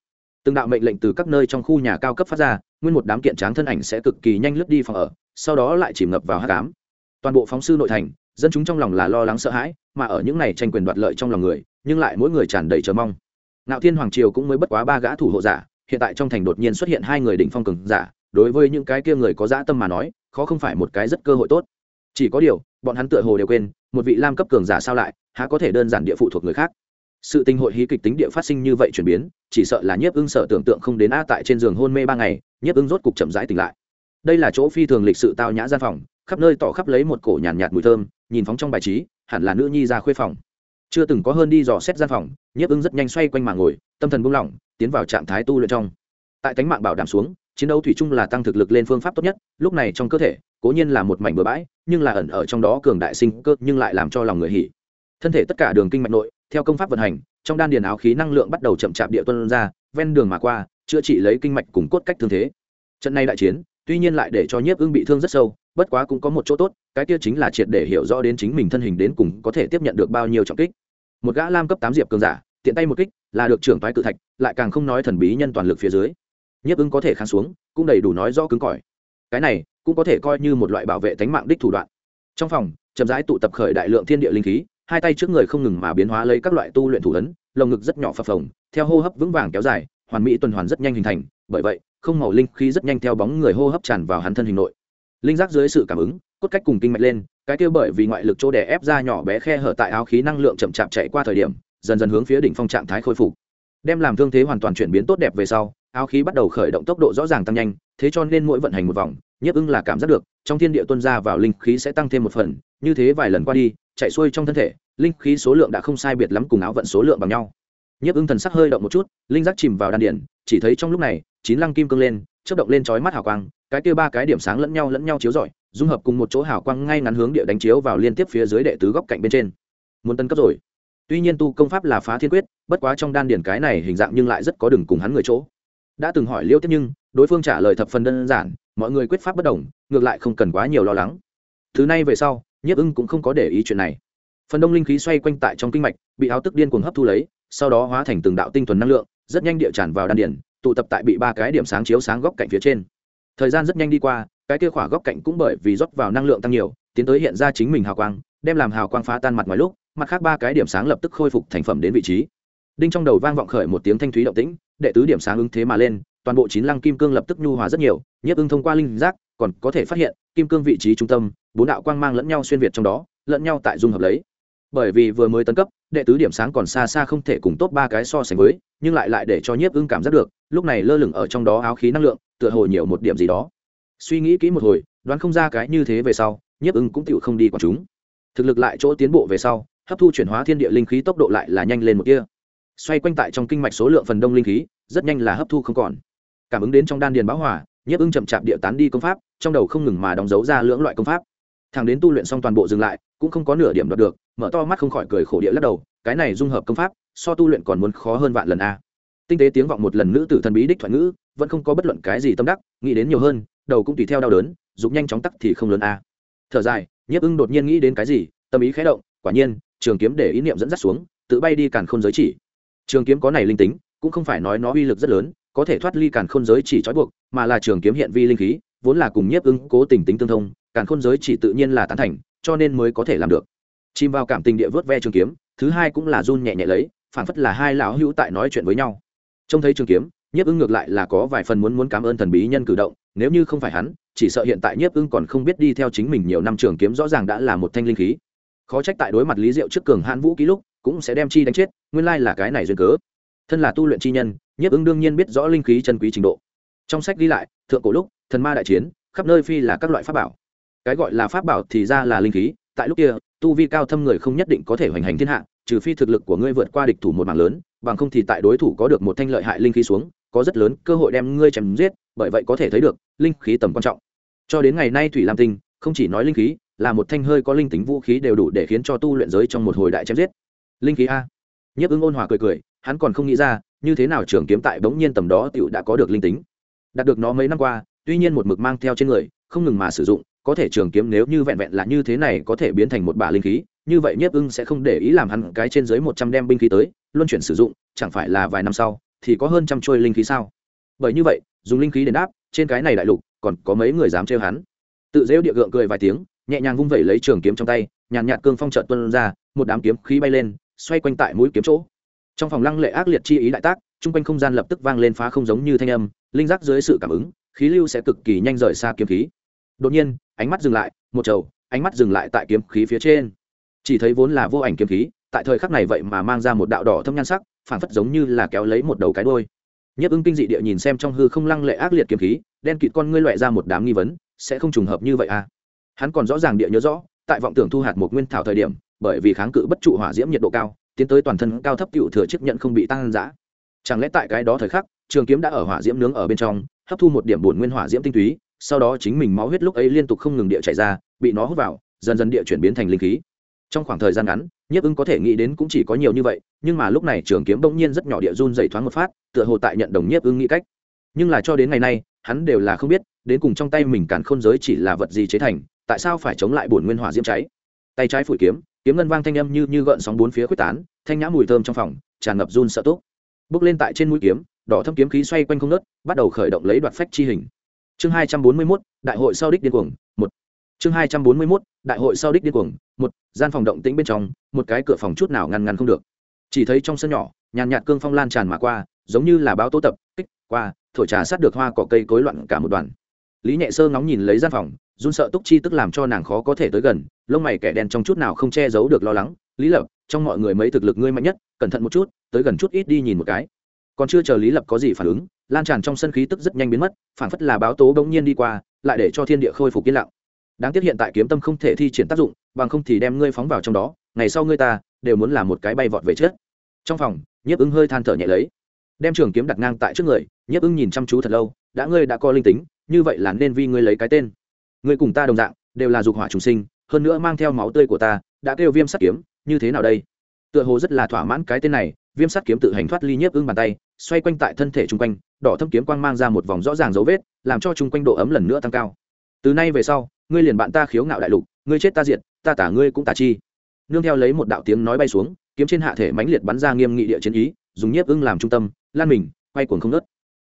từng đạo mệnh lệnh từ các nơi trong khu nhà cao cấp phát ra, nguyên một đám kiện tráng thân ảnh sẽ cực kỳ nhanh lướt đi phòng ở, sau đó lại chìm ngập vào hát cám toàn bộ phóng sư nội thành, dân chúng trong lòng là lo lắng sợ hãi, mà ở những này tranh quyền đoạt lợi trong lòng người, nhưng lại mỗi người tràn đầy chờ mong. Ngạo thiên hoàng triều cũng mới bất quá ba gã thủ hộ giả, hiện tại trong thành đột nhiên xuất hiện hai người đỉnh phong cường giả, đối với những cái kia người có dã tâm mà nói, khó không phải một cái rất cơ hội tốt. Chỉ có điều, bọn hắn tựa hồ đều quên, một vị lam cấp cường giả sao lại, há có thể đơn giản địa phụ thuộc người khác sự tình hội hí kịch tính địa phát sinh như vậy chuyển biến chỉ sợ là nhiếp ưng sợ tưởng tượng không đến a tại trên giường hôn mê ba ngày nhiếp ưng rốt cục chậm rãi tỉnh lại. Đây là chỗ phi thường lịch sự tao nhã gian phòng khắp nơi tỏ khắp lấy một cổ nhàn nhạt, nhạt mùi thơm nhìn phóng trong bài trí hẳn là nữ nhi ra khuê phòng. Chưa từng có hơn đi dò xét gian phòng nhiếp ưng rất nhanh xoay quanh mà ngồi tâm thần buông lỏng tiến vào trạng thái tu luyện trong. Tại cánh mạng bảo đảm xuống chiến đấu thủy chung là tăng thực lực lên phương pháp tốt nhất lúc này trong cơ thể cố nhiên là một mảnh bừa bãi nhưng là ẩn ở trong đó cường đại sinh cơ nhưng lại làm cho lòng người hỉ thân thể tất cả đường kinh mạch nội, theo công pháp vận hành, trong đan điền áo khí năng lượng bắt đầu chậm chạp địa tuân ra, ven đường mà qua, chữa trị lấy kinh mạch cùng cốt cách thương thế. Trận này đại chiến, tuy nhiên lại để cho nhiếp ưng bị thương rất sâu, bất quá cũng có một chỗ tốt, cái kia chính là triệt để hiểu rõ đến chính mình thân hình đến cùng có thể tiếp nhận được bao nhiêu trọng kích. Một gã lam cấp tám diệp cường giả, tiện tay một kích, là được trưởng phái cự thạch, lại càng không nói thần bí nhân toàn lực phía dưới. Nhiếp ưng có thể kháng xuống, cũng đầy đủ nói rõ cứng cỏi. Cái này, cũng có thể coi như một loại bảo vệ tánh mạng đích thủ đoạn. Trong phòng, chậm rãi tụ tập khởi đại lượng thiên địa linh khí hai tay trước người không ngừng mà biến hóa lấy các loại tu luyện thủ ấn, lồng ngực rất nhỏ phập phồng, theo hô hấp vững vàng kéo dài, hoàn mỹ tuần hoàn rất nhanh hình thành, bởi vậy, không màu linh khí rất nhanh theo bóng người hô hấp tràn vào hắn thân hình nội. Linh giác dưới sự cảm ứng, cốt cách cùng kinh mạch lên, cái kia bởi vì ngoại lực chỗ đè ép ra nhỏ bé khe hở tại áo khí năng lượng chậm chạp chạy qua thời điểm, dần dần hướng phía đỉnh phong trạng thái khôi phục. Đem làm thương thế hoàn toàn chuyển biến tốt đẹp về sau, áo khí bắt đầu khởi động tốc độ rõ ràng tăng nhanh, thế cho nên mỗi vận hành một vòng nhiếp ưng là cảm giác được, trong thiên địa tuân ra vào linh khí sẽ tăng thêm một phần, như thế vài lần qua đi chạy xuôi trong thân thể, linh khí số lượng đã không sai biệt lắm cùng áo vận số lượng bằng nhau. Nhiếp ưng thần sắc hơi động một chút, linh giác chìm vào đan điển, chỉ thấy trong lúc này, chín lăng kim cương lên chất động lên chói mắt hào quang, cái kia ba cái điểm sáng lẫn nhau lẫn nhau chiếu rọi, dung hợp cùng một chỗ hào quang ngay ngắn hướng địa đánh chiếu vào liên tiếp phía dưới đệ tứ góc cạnh bên trên. Muốn tân cấp rồi. Tuy nhiên tu công pháp là phá thiên quyết, bất quá trong đan điển cái này hình dạng nhưng lại rất có đường cùng hắn người chỗ. Đã từng hỏi liêu tiếp nhưng đối phương trả lời thập phần đơn giản, mọi người quyết pháp bất đồng, ngược lại không cần quá nhiều lo lắng. Thứ này về sau nhiếp ưng cũng không có để ý chuyện này. Phần đông linh khí xoay quanh tại trong kinh mạch, bị áo tức điên cuồng hấp thu lấy, sau đó hóa thành từng đạo tinh thuần năng lượng, rất nhanh địa tràn vào đan điển tụ tập tại bị ba cái điểm sáng chiếu sáng góc cạnh phía trên. Thời gian rất nhanh đi qua, cái kia khỏa góc cạnh cũng bởi vì rót vào năng lượng tăng nhiều, tiến tới hiện ra chính mình hào quang, đem làm hào quang phá tan mặt ngoài lúc, mặt khác ba cái điểm sáng lập tức khôi phục thành phẩm đến vị trí. Đinh trong đầu vang vọng khởi một tiếng thanh thúy động tĩnh, đệ tứ điểm sáng ứng thế mà lên, toàn bộ chín lăng kim cương lập tức nhu hòa rất nhiều, nhiếp ưng thông qua linh giác còn có thể phát hiện, kim cương vị trí trung tâm, bốn đạo quang mang lẫn nhau xuyên việt trong đó, lẫn nhau tại dung hợp lấy. Bởi vì vừa mới tấn cấp, đệ tứ điểm sáng còn xa xa không thể cùng tốt ba cái so sánh với, nhưng lại lại để cho nhiếp ưng cảm giác được, lúc này lơ lửng ở trong đó áo khí năng lượng, tựa hồ nhiều một điểm gì đó. Suy nghĩ kỹ một hồi, đoán không ra cái như thế về sau, nhiếp ưng cũng tựu không đi còn chúng. Thực lực lại chỗ tiến bộ về sau, hấp thu chuyển hóa thiên địa linh khí tốc độ lại là nhanh lên một kia xoay quanh tại trong kinh mạch số lượng phần đông linh khí, rất nhanh là hấp thu không còn. Cảm ứng đến trong đan điền báo hỏa nhiếp ưng chậm chạp địa tán đi công pháp, trong đầu không ngừng mà đóng dấu ra lưỡng loại công pháp. Thằng đến tu luyện xong toàn bộ dừng lại, cũng không có nửa điểm đoạt được, mở to mắt không khỏi cười khổ địa lắc đầu, cái này dung hợp công pháp, so tu luyện còn muốn khó hơn vạn lần a. Tinh tế tiếng vọng một lần nữ tử thần bí đích thoại ngữ, vẫn không có bất luận cái gì tâm đắc, nghĩ đến nhiều hơn, đầu cũng tùy theo đau đớn, dục nhanh chóng tắc thì không lớn a. Thở dài, nhiếp ưng đột nhiên nghĩ đến cái gì, tâm ý khé động, quả nhiên, trường kiếm để ý niệm dẫn dắt xuống, tự bay đi càn không giới chỉ. Trường kiếm có này linh tính, cũng không phải nói nó uy lực rất lớn có thể thoát ly càn khôn giới chỉ trói buộc, mà là trường kiếm hiện vi linh khí, vốn là cùng nhiếp ưng cố tình tính tương thông, càn khôn giới chỉ tự nhiên là tán thành, cho nên mới có thể làm được. Chìm vào cảm tình địa vớt ve trường kiếm, thứ hai cũng là run nhẹ nhẹ lấy phản phất là hai lão hữu tại nói chuyện với nhau. Trông thấy trường kiếm, nhiếp ưng ngược lại là có vài phần muốn muốn cảm ơn thần bí nhân cử động, nếu như không phải hắn, chỉ sợ hiện tại nhiếp ưng còn không biết đi theo chính mình nhiều năm trường kiếm rõ ràng đã là một thanh linh khí. Khó trách tại đối mặt lý diệu trước cường hãn vũ ký lúc, cũng sẽ đem chi đánh chết, nguyên lai là cái này duyên cớ thân là tu luyện chi nhân, nhiếp ứng đương nhiên biết rõ linh khí chân quý trình độ. Trong sách ghi lại, thượng cổ lúc, thần ma đại chiến, khắp nơi phi là các loại pháp bảo. Cái gọi là pháp bảo thì ra là linh khí, tại lúc kia, tu vi cao thâm người không nhất định có thể hoành hành thiên hạ, trừ phi thực lực của ngươi vượt qua địch thủ một mảng lớn, bằng không thì tại đối thủ có được một thanh lợi hại linh khí xuống, có rất lớn cơ hội đem ngươi chém giết, bởi vậy có thể thấy được, linh khí tầm quan trọng. Cho đến ngày nay thủy lam tinh, không chỉ nói linh khí, là một thanh hơi có linh tính vũ khí đều đủ để khiến cho tu luyện giới trong một hồi đại chém giết. Linh khí a. Nhiếp ứng ôn hòa cười cười hắn còn không nghĩ ra, như thế nào trường kiếm tại bỗng nhiên tầm đó tựu đã có được linh tính. Đạt được nó mấy năm qua, tuy nhiên một mực mang theo trên người, không ngừng mà sử dụng, có thể trường kiếm nếu như vẹn vẹn là như thế này có thể biến thành một bả linh khí, như vậy nhiếp ưng sẽ không để ý làm hắn cái trên dưới một trăm đem binh khí tới, luân chuyển sử dụng, chẳng phải là vài năm sau, thì có hơn trăm trôi linh khí sao? Bởi như vậy, dùng linh khí để đáp, trên cái này đại lục, còn có mấy người dám trêu hắn. Tự dễu địa gượng cười vài tiếng, nhẹ nhàng vung vẩy lấy trường kiếm trong tay, nhàn nhạt cương phong trợn tuân ra, một đám kiếm khí bay lên, xoay quanh tại mũi kiếm chỗ trong phòng lăng lệ ác liệt chi ý đại tác, chung quanh không gian lập tức vang lên phá không giống như thanh âm, linh giác dưới sự cảm ứng, khí lưu sẽ cực kỳ nhanh rời xa kiếm khí. Đột nhiên, ánh mắt dừng lại, một trầu, ánh mắt dừng lại tại kiếm khí phía trên. Chỉ thấy vốn là vô ảnh kiếm khí, tại thời khắc này vậy mà mang ra một đạo đỏ thâm nhan sắc, phản phất giống như là kéo lấy một đầu cái đôi nhấp ứng kinh dị địa nhìn xem trong hư không lăng lệ ác liệt kiếm khí, đen kịt con ngươi loại ra một đám nghi vấn, sẽ không trùng hợp như vậy à? Hắn còn rõ ràng địa nhớ rõ, tại vọng tưởng thu hạt một nguyên thảo thời điểm, bởi vì kháng cự bất trụ hỏa diễm nhiệt độ cao tiến tới toàn thân cao thấp cựu thừa chiếc nhận không bị tăng giã chẳng lẽ tại cái đó thời khắc, trường kiếm đã ở hỏa diễm nướng ở bên trong, hấp thu một điểm bổn nguyên hỏa diễm tinh túy, sau đó chính mình máu huyết lúc ấy liên tục không ngừng địa chảy ra, bị nó hút vào, dần dần địa chuyển biến thành linh khí. Trong khoảng thời gian ngắn, nhiếp ưng có thể nghĩ đến cũng chỉ có nhiều như vậy, nhưng mà lúc này trường kiếm bỗng nhiên rất nhỏ địa run dày thoáng một phát, tựa hồ tại nhận đồng nhiếp ưng nghĩ cách. Nhưng là cho đến ngày nay, hắn đều là không biết, đến cùng trong tay mình càn khôn giới chỉ là vật gì chế thành, tại sao phải chống lại bổn nguyên hỏa diễm cháy? Tay trái phủi kiếm kiếm ngân vang thanh âm như như gợn sóng bốn phía quyết tán, thanh nhã mùi thơm trong phòng, tràn ngập run sợ túc. Bước lên tại trên mũi kiếm, đỏ thâm kiếm khí xoay quanh không nớt bắt đầu khởi động lấy đoạt phách chi hình. Chương hai trăm bốn mươi mốt, đại hội sau đích điên cuồng, một. Chương hai trăm bốn mươi mốt, đại hội sau đích điên cuồng, một. Gian phòng động tĩnh bên trong, một cái cửa phòng chút nào ngăn ngăn không được. Chỉ thấy trong sân nhỏ, nhàn nhạt cương phong lan tràn mà qua, giống như là báo tố tập, kích, qua, thổi trà sát được hoa cỏ cây cối loạn cả một đoàn. Lý nhẹ sơ ngóng nhìn lấy gian phòng, run sợ túc chi tức làm cho nàng khó có thể tới gần lông mày kẻ đen trong chút nào không che giấu được lo lắng, lý lập, trong mọi người mấy thực lực ngươi mạnh nhất, cẩn thận một chút, tới gần chút ít đi nhìn một cái. Còn chưa chờ lý lập có gì phản ứng, lan tràn trong sân khí tức rất nhanh biến mất phản phất là báo tố bỗng nhiên đi qua, lại để cho thiên địa khôi phục yên lặng. Đáng tiếc hiện tại kiếm tâm không thể thi triển tác dụng, bằng không thì đem ngươi phóng vào trong đó, ngày sau ngươi ta đều muốn làm một cái bay vọt về chết trong phòng, nhiếp ứng hơi than thở nhẹ lấy. Đem trường kiếm đặt ngang tại trước người, nhiếp ứng nhìn chăm chú thật lâu, đã ngươi đã có linh tính, như vậy là nên vì ngươi lấy cái tên. Ngươi cùng ta đồng dạng, đều là dục hỏa trùng sinh hơn nữa mang theo máu tươi của ta, đã kêu viêm sắt kiếm, như thế nào đây? Tựa hồ rất là thỏa mãn cái tên này, viêm sắt kiếm tự hành thoát ly nhiếp ưng bàn tay, xoay quanh tại thân thể chung quanh, đỏ thâm kiếm quang mang ra một vòng rõ ràng dấu vết, làm cho chung quanh độ ấm lần nữa tăng cao. Từ nay về sau, ngươi liền bạn ta khiếu ngạo đại lục, ngươi chết ta diệt, ta tả ngươi cũng tả chi. Nương theo lấy một đạo tiếng nói bay xuống, kiếm trên hạ thể mãnh liệt bắn ra nghiêm nghị địa chiến ý, dùng nhiếp ưng làm trung tâm, lan mình, quay cuồng không nớt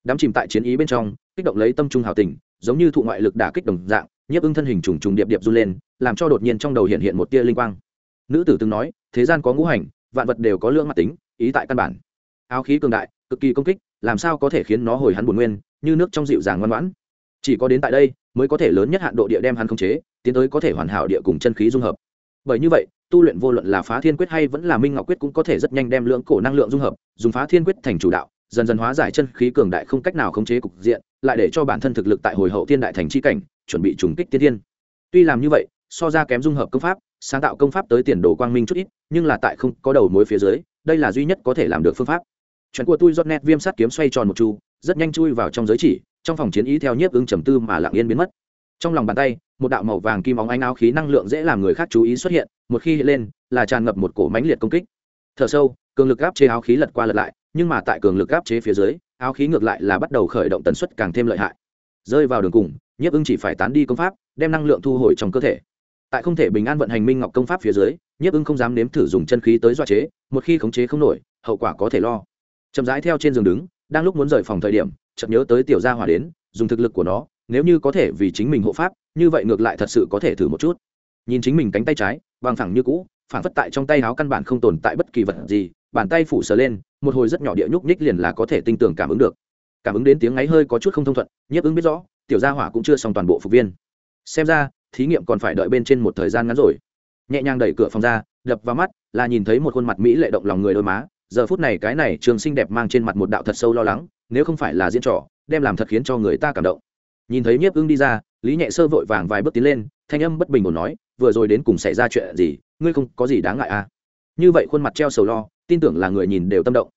đám chìm tại chiến ý bên trong, kích động lấy tâm trung hào tình, giống như thụ ngoại lực đả kích đồng dạng nhiếp ưng thân hình trùng trùng điệp điệp run lên, làm cho đột nhiên trong đầu hiện hiện một tia linh quang. Nữ tử từng nói, thế gian có ngũ hành, vạn vật đều có lưỡng mặt tính, ý tại căn bản. Áo khí cường đại, cực kỳ công kích, làm sao có thể khiến nó hồi hắn buồn nguyên, như nước trong dịu dàng ngoan ngoãn. Chỉ có đến tại đây, mới có thể lớn nhất hạn độ địa đem hắn khống chế, tiến tới có thể hoàn hảo địa cùng chân khí dung hợp. Bởi như vậy, tu luyện vô luận là phá thiên quyết hay vẫn là minh ngọc quyết cũng có thể rất nhanh đem lượng cổ năng lượng dung hợp, dùng phá thiên quyết thành chủ đạo dần dần hóa giải chân khí cường đại không cách nào khống chế cục diện, lại để cho bản thân thực lực tại hồi hậu thiên đại thành chi cảnh, chuẩn bị trùng kích tiên thiên. Tuy làm như vậy, so ra kém dung hợp công pháp, sáng tạo công pháp tới tiền đồ quang minh chút ít, nhưng là tại không có đầu mối phía dưới, đây là duy nhất có thể làm được phương pháp. Chuẩn của tôi giót nét viêm sát kiếm xoay tròn một chu, rất nhanh chui vào trong giới chỉ, trong phòng chiến ý theo nhiếp ứng trầm tư mà lặng yên biến mất. Trong lòng bàn tay, một đạo màu vàng kim óng ánh áo khí năng lượng dễ làm người khác chú ý xuất hiện, một khi hiện lên, là tràn ngập một cổ mãnh liệt công kích. Thở sâu, cường lực áp chế áo khí lật qua lật lại nhưng mà tại cường lực áp chế phía dưới, áo khí ngược lại là bắt đầu khởi động tần suất càng thêm lợi hại. Rơi vào đường cùng, nhiếp ưng chỉ phải tán đi công pháp, đem năng lượng thu hồi trong cơ thể. Tại không thể bình an vận hành minh ngọc công pháp phía dưới, nhiếp ưng không dám nếm thử dùng chân khí tới dọa chế, một khi khống chế không nổi, hậu quả có thể lo. Chậm rãi theo trên giường đứng, đang lúc muốn rời phòng thời điểm, chợt nhớ tới tiểu gia hỏa đến, dùng thực lực của nó, nếu như có thể vì chính mình hộ pháp, như vậy ngược lại thật sự có thể thử một chút. Nhìn chính mình cánh tay trái, bằng thẳng như cũ, phản phất tại trong tay áo căn bản không tồn tại bất kỳ vật gì bàn tay phủ sờ lên, một hồi rất nhỏ địa nhúc nhích liền là có thể tinh tường cảm ứng được. Cảm ứng đến tiếng ngáy hơi có chút không thông thuận, nhiếp ứng biết rõ, tiểu gia hỏa cũng chưa xong toàn bộ phục viên. Xem ra, thí nghiệm còn phải đợi bên trên một thời gian ngắn rồi. Nhẹ nhàng đẩy cửa phòng ra, đập vào mắt, là nhìn thấy một khuôn mặt mỹ lệ động lòng người đôi má. Giờ phút này cái này trường xinh đẹp mang trên mặt một đạo thật sâu lo lắng, nếu không phải là diễn trò, đem làm thật khiến cho người ta cảm động. Nhìn thấy nhiếp ưng đi ra, lý nhẹ sơ vội vàng vài bước tiến lên, thanh âm bất bình ổn nói, vừa rồi đến cùng xảy ra chuyện gì? Ngươi không có gì đáng ngại à? Như vậy khuôn mặt treo sầu lo tin tưởng là người nhìn đều tâm động.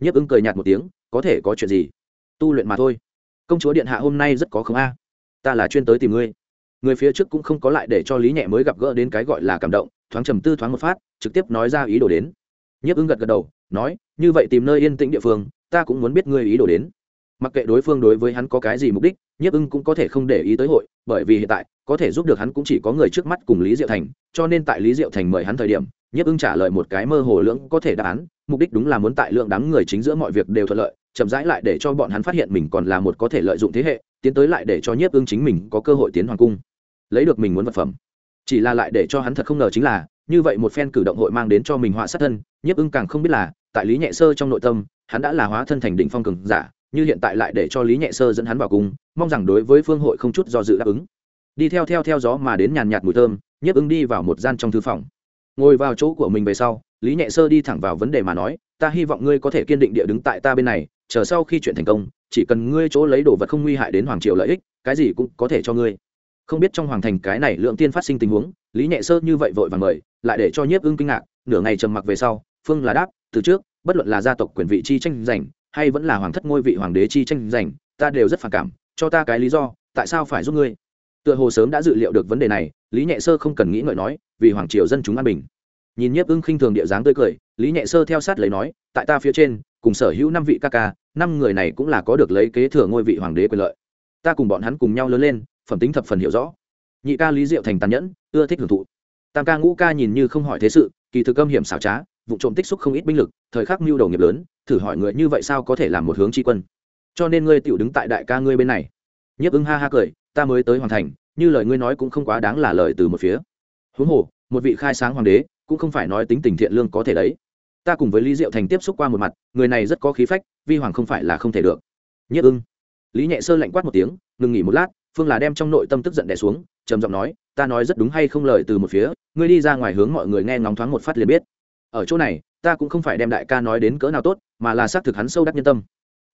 Nhiếp ứng cười nhạt một tiếng, có thể có chuyện gì? Tu luyện mà thôi. Công chúa điện hạ hôm nay rất có không a. Ta là chuyên tới tìm ngươi. Người phía trước cũng không có lại để cho lý nhẹ mới gặp gỡ đến cái gọi là cảm động, thoáng trầm tư thoáng một phát, trực tiếp nói ra ý đồ đến. Nhiếp ứng gật gật đầu, nói, như vậy tìm nơi yên tĩnh địa phương, ta cũng muốn biết ngươi ý đồ đến mặc kệ đối phương đối với hắn có cái gì mục đích, nhiếp ưng cũng có thể không để ý tới hội, bởi vì hiện tại, có thể giúp được hắn cũng chỉ có người trước mắt cùng lý diệu thành, cho nên tại lý diệu thành mời hắn thời điểm, nhiếp ưng trả lời một cái mơ hồ lưỡng có thể đáp án, mục đích đúng là muốn tại lượng đám người chính giữa mọi việc đều thuận lợi, chậm rãi lại để cho bọn hắn phát hiện mình còn là một có thể lợi dụng thế hệ, tiến tới lại để cho nhiếp ưng chính mình có cơ hội tiến hoàng cung, lấy được mình muốn vật phẩm. Chỉ là lại để cho hắn thật không ngờ chính là, như vậy một phen cử động hội mang đến cho mình họa sát thân, nhiếp ưng càng không biết là, tại lý nhẹ sơ trong nội tâm, hắn đã là hóa thân thành đỉnh phong cường giả như hiện tại lại để cho lý nhẹ sơ dẫn hắn vào cung mong rằng đối với phương hội không chút do dự đáp ứng. Đi theo theo theo gió mà đến nhàn nhạt mùi thơm, nhiếp ứng đi vào một gian trong thư phòng. Ngồi vào chỗ của mình về sau, lý nhẹ sơ đi thẳng vào vấn đề mà nói, ta hy vọng ngươi có thể kiên định địa đứng tại ta bên này, chờ sau khi chuyện thành công, chỉ cần ngươi chỗ lấy đồ vật không nguy hại đến hoàng triều lợi ích, cái gì cũng có thể cho ngươi. Không biết trong hoàng thành cái này lượng tiên phát sinh tình huống, lý nhẹ sơ như vậy vội vàng mời, lại để cho nhiếp ưng kinh ngạc, nửa ngày trầm mặc về sau, phương là đáp, từ trước, bất luận là gia tộc quyền vị chi tranh giành hay vẫn là hoàng thất ngôi vị hoàng đế chi tranh giành, ta đều rất phản cảm, cho ta cái lý do, tại sao phải giúp ngươi? Tựa hồ sớm đã dự liệu được vấn đề này, lý nhẹ sơ không cần nghĩ ngợi nói, vì hoàng triều dân chúng an bình. Nhìn nhiếp ưng khinh thường địa dáng tươi cười, lý nhẹ sơ theo sát lấy nói, tại ta phía trên, cùng sở hữu năm vị ca ca, năm người này cũng là có được lấy kế thừa ngôi vị hoàng đế quyền lợi. Ta cùng bọn hắn cùng nhau lớn lên, phẩm tính thập phần hiểu rõ. Nhị ca lý diệu thành tàn nhẫn, ưa thích hưởng thụ. Tam ca ngũ ca nhìn như không hỏi thế sự, kỳ thực âm hiểm xảo trá, vụ trộm tích xúc không ít binh lực, thời khắc mưu đầu nghiệp lớn thử hỏi người như vậy sao có thể làm một hướng tri quân? Cho nên ngươi tựu đứng tại đại ca ngươi bên này. Nhiếp ứng ha ha cười, ta mới tới hoàn thành, như lời ngươi nói cũng không quá đáng là lời từ một phía. Huống hồ, một vị khai sáng hoàng đế, cũng không phải nói tính tình thiện lương có thể đấy. Ta cùng với lý diệu thành tiếp xúc qua một mặt, người này rất có khí phách, vi hoàng không phải là không thể được. Nhất ưng. Lý nhẹ sơ lạnh quát một tiếng, ngừng nghỉ một lát, phương là đem trong nội tâm tức giận đẻ xuống, trầm giọng nói, ta nói rất đúng hay không lời từ một phía, ngươi đi ra ngoài hướng mọi người nghe ngóng thoáng một phát liền biết. Ở chỗ này ta cũng không phải đem đại ca nói đến cỡ nào tốt, mà là xác thực hắn sâu đắc nhân tâm.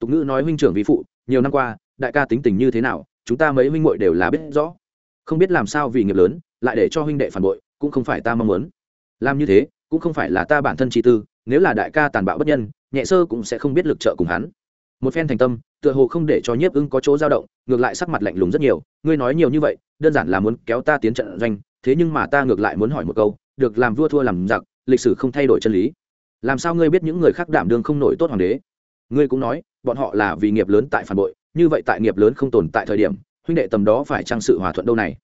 Tục ngữ nói huynh trưởng vi phụ, nhiều năm qua, đại ca tính tình như thế nào, chúng ta mấy huynh muội đều là biết rõ. Không biết làm sao vì nghiệp lớn, lại để cho huynh đệ phản bội, cũng không phải ta mong muốn. Làm như thế, cũng không phải là ta bản thân chi tư, nếu là đại ca tàn bạo bất nhân, nhẹ sơ cũng sẽ không biết lực trợ cùng hắn. Một phen thành tâm, tựa hồ không để cho nhiếp ưng có chỗ dao động, ngược lại sắc mặt lạnh lùng rất nhiều, ngươi nói nhiều như vậy, đơn giản là muốn kéo ta tiến trận doanh, thế nhưng mà ta ngược lại muốn hỏi một câu, được làm vua thua làm giặc, lịch sử không thay đổi chân lý làm sao ngươi biết những người khác đảm đương không nổi tốt hoàng đế? Ngươi cũng nói, bọn họ là vì nghiệp lớn tại phản bội, như vậy tại nghiệp lớn không tồn tại thời điểm, huynh đệ tầm đó phải trang sự hòa thuận đâu này?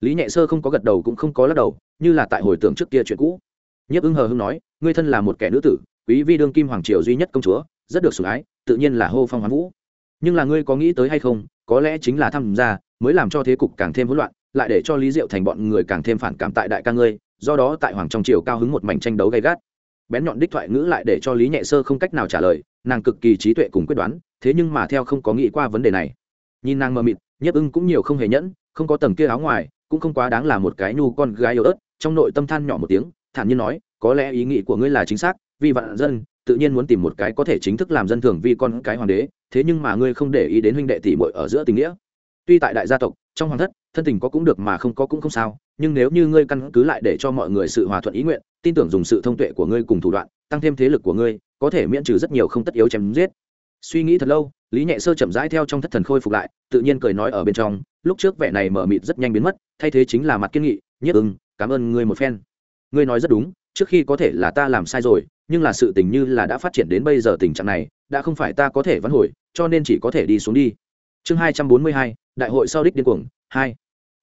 Lý nhẹ sơ không có gật đầu cũng không có lắc đầu, như là tại hồi tưởng trước kia chuyện cũ. Nhiếp ưng hờ hưng nói, ngươi thân là một kẻ nữ tử, quý vi đương kim hoàng triều duy nhất công chúa, rất được sủng ái, tự nhiên là hô phong hoán vũ. Nhưng là ngươi có nghĩ tới hay không, có lẽ chính là tham gia, mới làm cho thế cục càng thêm hỗn loạn, lại để cho lý diệu thành bọn người càng thêm phản cảm tại đại ca ngươi, do đó tại hoàng trong triều cao hứng một mảnh tranh đấu gay gắt bén nhọn đích thoại ngữ lại để cho lý nhẹ sơ không cách nào trả lời, nàng cực kỳ trí tuệ cùng quyết đoán, thế nhưng mà theo không có nghĩ qua vấn đề này. Nhìn nàng mờ mịt, nhiếp ưng cũng nhiều không hề nhẫn, không có tầng kia áo ngoài, cũng không quá đáng là một cái nhu con gái yếu ớt, trong nội tâm than nhỏ một tiếng, thản nhiên nói, có lẽ ý nghĩ của ngươi là chính xác, vì vạn dân, tự nhiên muốn tìm một cái có thể chính thức làm dân thường vì con cái hoàng đế, thế nhưng mà ngươi không để ý đến huynh đệ tỷ muội ở giữa tình nghĩa. Tuy tại đại gia tộc, trong hoàng thất, thân tình có cũng được mà không có cũng không sao nhưng nếu như ngươi căn cứ lại để cho mọi người sự hòa thuận ý nguyện, tin tưởng dùng sự thông tuệ của ngươi cùng thủ đoạn, tăng thêm thế lực của ngươi, có thể miễn trừ rất nhiều không tất yếu chém giết. Suy nghĩ thật lâu, lý nhẹ sơ chậm rãi theo trong thất thần khôi phục lại, tự nhiên cười nói ở bên trong, lúc trước vẻ này mở mịt rất nhanh biến mất, thay thế chính là mặt kiên nghị, nhất ưng, cảm ơn ngươi một phen. Ngươi nói rất đúng, trước khi có thể là ta làm sai rồi, nhưng là sự tình như là đã phát triển đến bây giờ tình trạng này, đã không phải ta có thể vãn hồi, cho nên chỉ có thể đi xuống đi. Chương hai trăm bốn mươi hai, đại hội sau đích điên cuồng, hai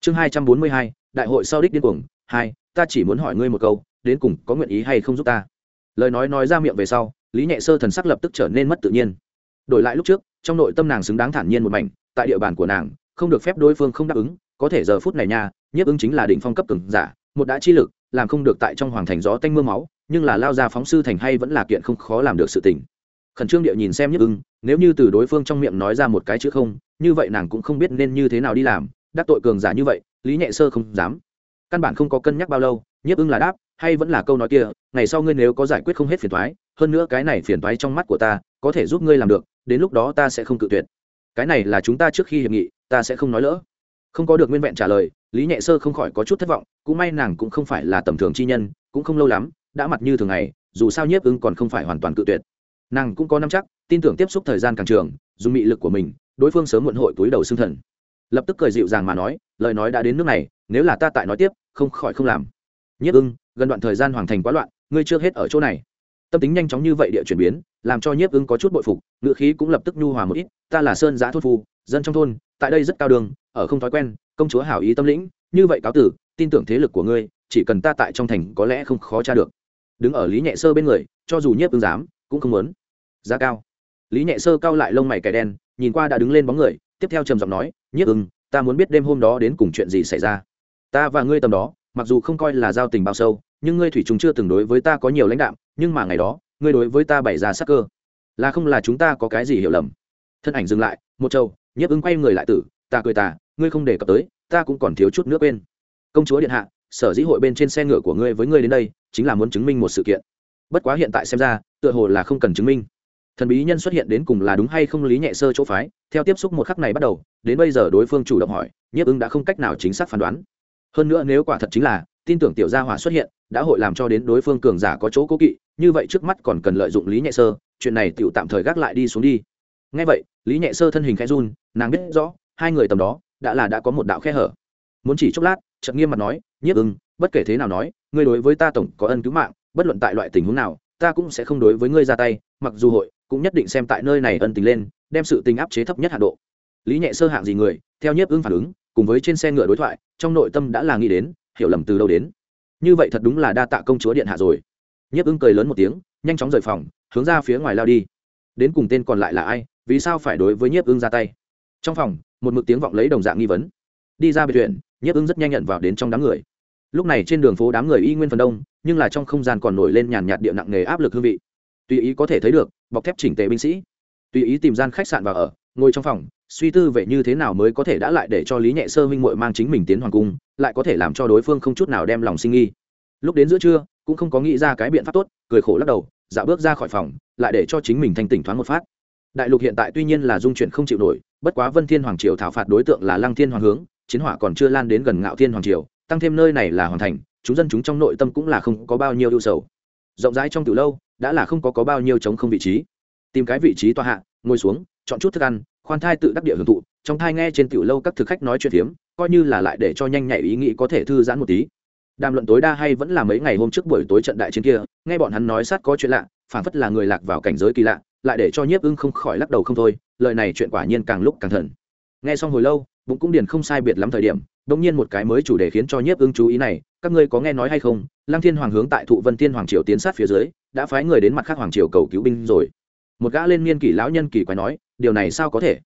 chương hai trăm bốn mươi hai, đại hội sau đích điên cuồng, hai, ta chỉ muốn hỏi ngươi một câu, đến cùng có nguyện ý hay không giúp ta? Lời nói nói ra miệng về sau, lý nhẹ sơ thần sắc lập tức trở nên mất tự nhiên. Đổi lại lúc trước, trong nội tâm nàng xứng đáng thản nhiên một mảnh, tại địa bàn của nàng, không được phép đối phương không đáp ứng, có thể giờ phút này nha, nhiếp ứng chính là đỉnh phong cấp cường giả, một đã chi lực, làm không được tại trong hoàng thành gió tanh mưa máu, nhưng là lao ra phóng sư thành hay vẫn là kiện không khó làm được sự tình. Khẩn trương địa nhìn xem nhiếp ưng nếu như từ đối phương trong miệng nói ra một cái chữ không, như vậy nàng cũng không biết nên như thế nào đi làm đắc tội cường giả như vậy, lý nhẹ sơ không dám. Căn bản không có cân nhắc bao lâu, nhiếp ưng là đáp, hay vẫn là câu nói kia, ngày sau ngươi nếu có giải quyết không hết phiền thoái hơn nữa cái này phiền thoái trong mắt của ta, có thể giúp ngươi làm được, đến lúc đó ta sẽ không cự tuyệt. Cái này là chúng ta trước khi hiệp nghị, ta sẽ không nói lỡ. Không có được nguyên vẹn trả lời, lý nhẹ sơ không khỏi có chút thất vọng, cũng may nàng cũng không phải là tầm thường chi nhân, cũng không lâu lắm, đã mặt như thường ngày, dù sao nhiếp ưng còn không phải hoàn toàn cự tuyệt. Nàng cũng có năm chắc, tin tưởng tiếp xúc thời gian càng trường, dùng mị lực của mình, đối phương sớm muộn hội túi đầu xương thần lập tức cười dịu dàng mà nói, lời nói đã đến nước này, nếu là ta tại nói tiếp, không khỏi không làm. Nhất ưng, gần đoạn thời gian hoàng thành quá loạn, ngươi chưa hết ở chỗ này. Tâm tính nhanh chóng như vậy địa chuyển biến, làm cho nhiếp ưng có chút bội phục ngự khí cũng lập tức nhu hòa một ít, ta là sơn giã thôn phu, dân trong thôn, tại đây rất cao đường, ở không thói quen, công chúa hảo ý tâm lĩnh, như vậy cáo tử, tin tưởng thế lực của ngươi, chỉ cần ta tại trong thành có lẽ không khó tra được. Đứng ở lý nhẹ sơ bên người, cho dù nhiếp ưng dám, cũng không muốn. Giá cao. Lý nhẹ sơ cao lại lông mày cài đen, nhìn qua đã đứng lên bóng người, tiếp theo trầm giọng nói nhiếp ưng, ta muốn biết đêm hôm đó đến cùng chuyện gì xảy ra. Ta và ngươi tầm đó, mặc dù không coi là giao tình bao sâu, nhưng ngươi thủy chúng chưa từng đối với ta có nhiều lãnh đạm, nhưng mà ngày đó, ngươi đối với ta bày ra sắc cơ. Là không là chúng ta có cái gì hiểu lầm. Thân ảnh dừng lại, một châu nhiếp ứng quay người lại tử, ta cười ta ngươi không đề cập tới, ta cũng còn thiếu chút nữa quên. Công chúa điện hạ, sở dĩ hội bên trên xe ngựa của ngươi với ngươi đến đây, chính là muốn chứng minh một sự kiện. Bất quá hiện tại xem ra, tựa hồ là không cần chứng minh thần bí nhân xuất hiện đến cùng là đúng hay không lý nhẹ sơ chỗ phái, theo tiếp xúc một khắc này bắt đầu, đến bây giờ đối phương chủ động hỏi, nhiếp ưng đã không cách nào chính xác phán đoán. Hơn nữa nếu quả thật chính là, tin tưởng tiểu gia hỏa xuất hiện, đã hội làm cho đến đối phương cường giả có chỗ cố kỵ, như vậy trước mắt còn cần lợi dụng lý nhẹ sơ, chuyện này tiểu tạm thời gác lại đi xuống đi. Ngay vậy, lý nhẹ sơ thân hình khẽ run, nàng biết rõ, hai người tầm đó, đã là đã có một đạo khe hở. Muốn chỉ chốc lát, chợt nghiêm mặt nói, nhiếp ưng bất kể thế nào nói, ngươi đối với ta tổng có ân cứu mạng, bất luận tại loại tình huống nào, ta cũng sẽ không đối với ngươi ra tay, mặc dù hội cũng nhất định xem tại nơi này ân tình lên, đem sự tình áp chế thấp nhất hạ độ. Lý nhẹ sơ hạng gì người, theo nhiếp ưng phản ứng, cùng với trên xe ngựa đối thoại, trong nội tâm đã là nghĩ đến, hiểu lầm từ đâu đến. Như vậy thật đúng là đa tạ công chúa điện hạ rồi. Nhiếp ưng cười lớn một tiếng, nhanh chóng rời phòng, hướng ra phía ngoài lao đi. Đến cùng tên còn lại là ai, vì sao phải đối với nhiếp ưng ra tay? Trong phòng, một mực tiếng vọng lấy đồng dạng nghi vấn. Đi ra biệt viện, nhiếp ưng rất nhanh nhận vào đến trong đám người. Lúc này trên đường phố đám người y nguyên phần đông, nhưng là trong không gian còn nổi lên nhàn nhạt địa nặng nghề áp lực hương vị tùy ý có thể thấy được, bọc thép chỉnh tề binh sĩ. Tùy ý tìm gian khách sạn và ở, ngồi trong phòng, suy tư về như thế nào mới có thể đã lại để cho lý nhẹ sơ huynh muội mang chính mình tiến hoàng cung, lại có thể làm cho đối phương không chút nào đem lòng sinh nghi. Lúc đến giữa trưa, cũng không có nghĩ ra cái biện pháp tốt, cười khổ lắc đầu dạo bước ra khỏi phòng, lại để cho chính mình thanh tỉnh thoáng một phát. Đại lục hiện tại tuy nhiên là dung chuyển không chịu nổi, bất quá vân thiên hoàng triều thảo phạt đối tượng là lăng thiên hoàng hướng, chiến hỏa còn chưa lan đến gần ngạo thiên hoàng triều, tăng thêm nơi này là hoàn thành, chúng dân chúng trong nội tâm cũng là không có bao nhiêu ưu sầu. Rộng rãi trong từ lâu đã là không có có bao nhiêu trống không vị trí. Tìm cái vị trí tòa hạ ngồi xuống chọn chút thức ăn khoan thai tự đắc địa hưởng thụ. Trong thai nghe trên tiểu lâu các thực khách nói chuyện hiếm, coi như là lại để cho nhanh nhạy ý nghĩ có thể thư giãn một tí. Đàm luận tối đa hay vẫn là mấy ngày hôm trước buổi tối trận đại chiến kia nghe bọn hắn nói sát có chuyện lạ phản phất là người lạc vào cảnh giới kỳ lạ lại để cho nhiếp ưng không khỏi lắc đầu không thôi lời này chuyện quả nhiên càng lúc càng thần. Nghe xong hồi lâu bụng cũng điền không sai biệt lắm thời điểm đông nhiên một cái mới chủ đề khiến cho nhiếp ưng chú ý này, các ngươi có nghe nói hay không? Lăng thiên hoàng hướng tại thụ vân thiên hoàng triều tiến sát phía dưới, đã phái người đến mặt khác hoàng triều cầu cứu binh rồi. Một gã lên niên kỷ lão nhân kỳ quái nói, điều này sao có thể?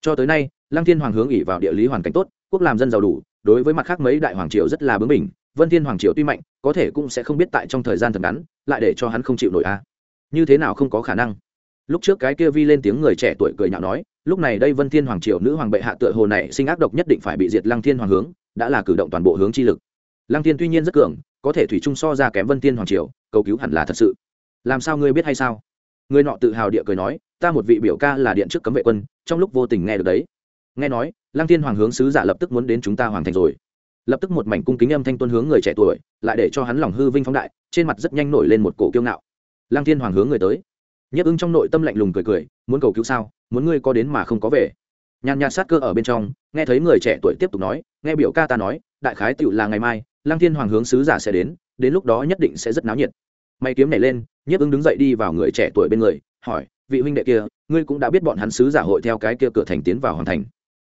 Cho tới nay, lăng thiên hoàng hướng ỉ vào địa lý hoàn cảnh tốt, quốc làm dân giàu đủ, đối với mặt khác mấy đại hoàng triều rất là bướng bỉnh. Vân thiên hoàng triều tuy mạnh, có thể cũng sẽ không biết tại trong thời gian thật ngắn, lại để cho hắn không chịu nổi a. Như thế nào không có khả năng? Lúc trước cái kia vi lên tiếng người trẻ tuổi cười nhạo nói, lúc này đây vân thiên hoàng triều nữ hoàng bệ hạ tựa hồ này sinh ác độc nhất định phải bị diệt lăng thiên hoàng hướng, đã là cử động toàn bộ hướng chi lực. Lăng thiên tuy nhiên rất cường, có thể thủy chung so ra kém vân thiên hoàng triều, cầu cứu hẳn là thật sự. Làm sao ngươi biết hay sao? Người nọ tự hào địa cười nói, ta một vị biểu ca là điện trước cấm vệ quân, trong lúc vô tình nghe được đấy. Nghe nói, lăng thiên hoàng hướng sứ giả lập tức muốn đến chúng ta hoàn thành rồi. Lập tức một mảnh cung kính âm thanh tuân hướng người trẻ tuổi, lại để cho hắn lòng hư vinh phóng đại, trên mặt rất nhanh nổi lên một cổ kiêu ngạo. Lăng thiên hoàng hướng người tới nhấp ưng trong nội tâm lạnh lùng cười cười, muốn cầu cứu sao? Muốn ngươi có đến mà không có về. Nhàn nhạt sát cơ ở bên trong, nghe thấy người trẻ tuổi tiếp tục nói, nghe biểu ca ta nói, đại khái tựu là ngày mai, lăng thiên hoàng hướng sứ giả sẽ đến đến lúc đó nhất định sẽ rất náo nhiệt. May kiếm này lên, nhiếp ứng đứng dậy đi vào người trẻ tuổi bên người, hỏi, vị huynh đệ kia, ngươi cũng đã biết bọn hắn sứ giả hội theo cái kia cửa thành tiến vào hoàn thành?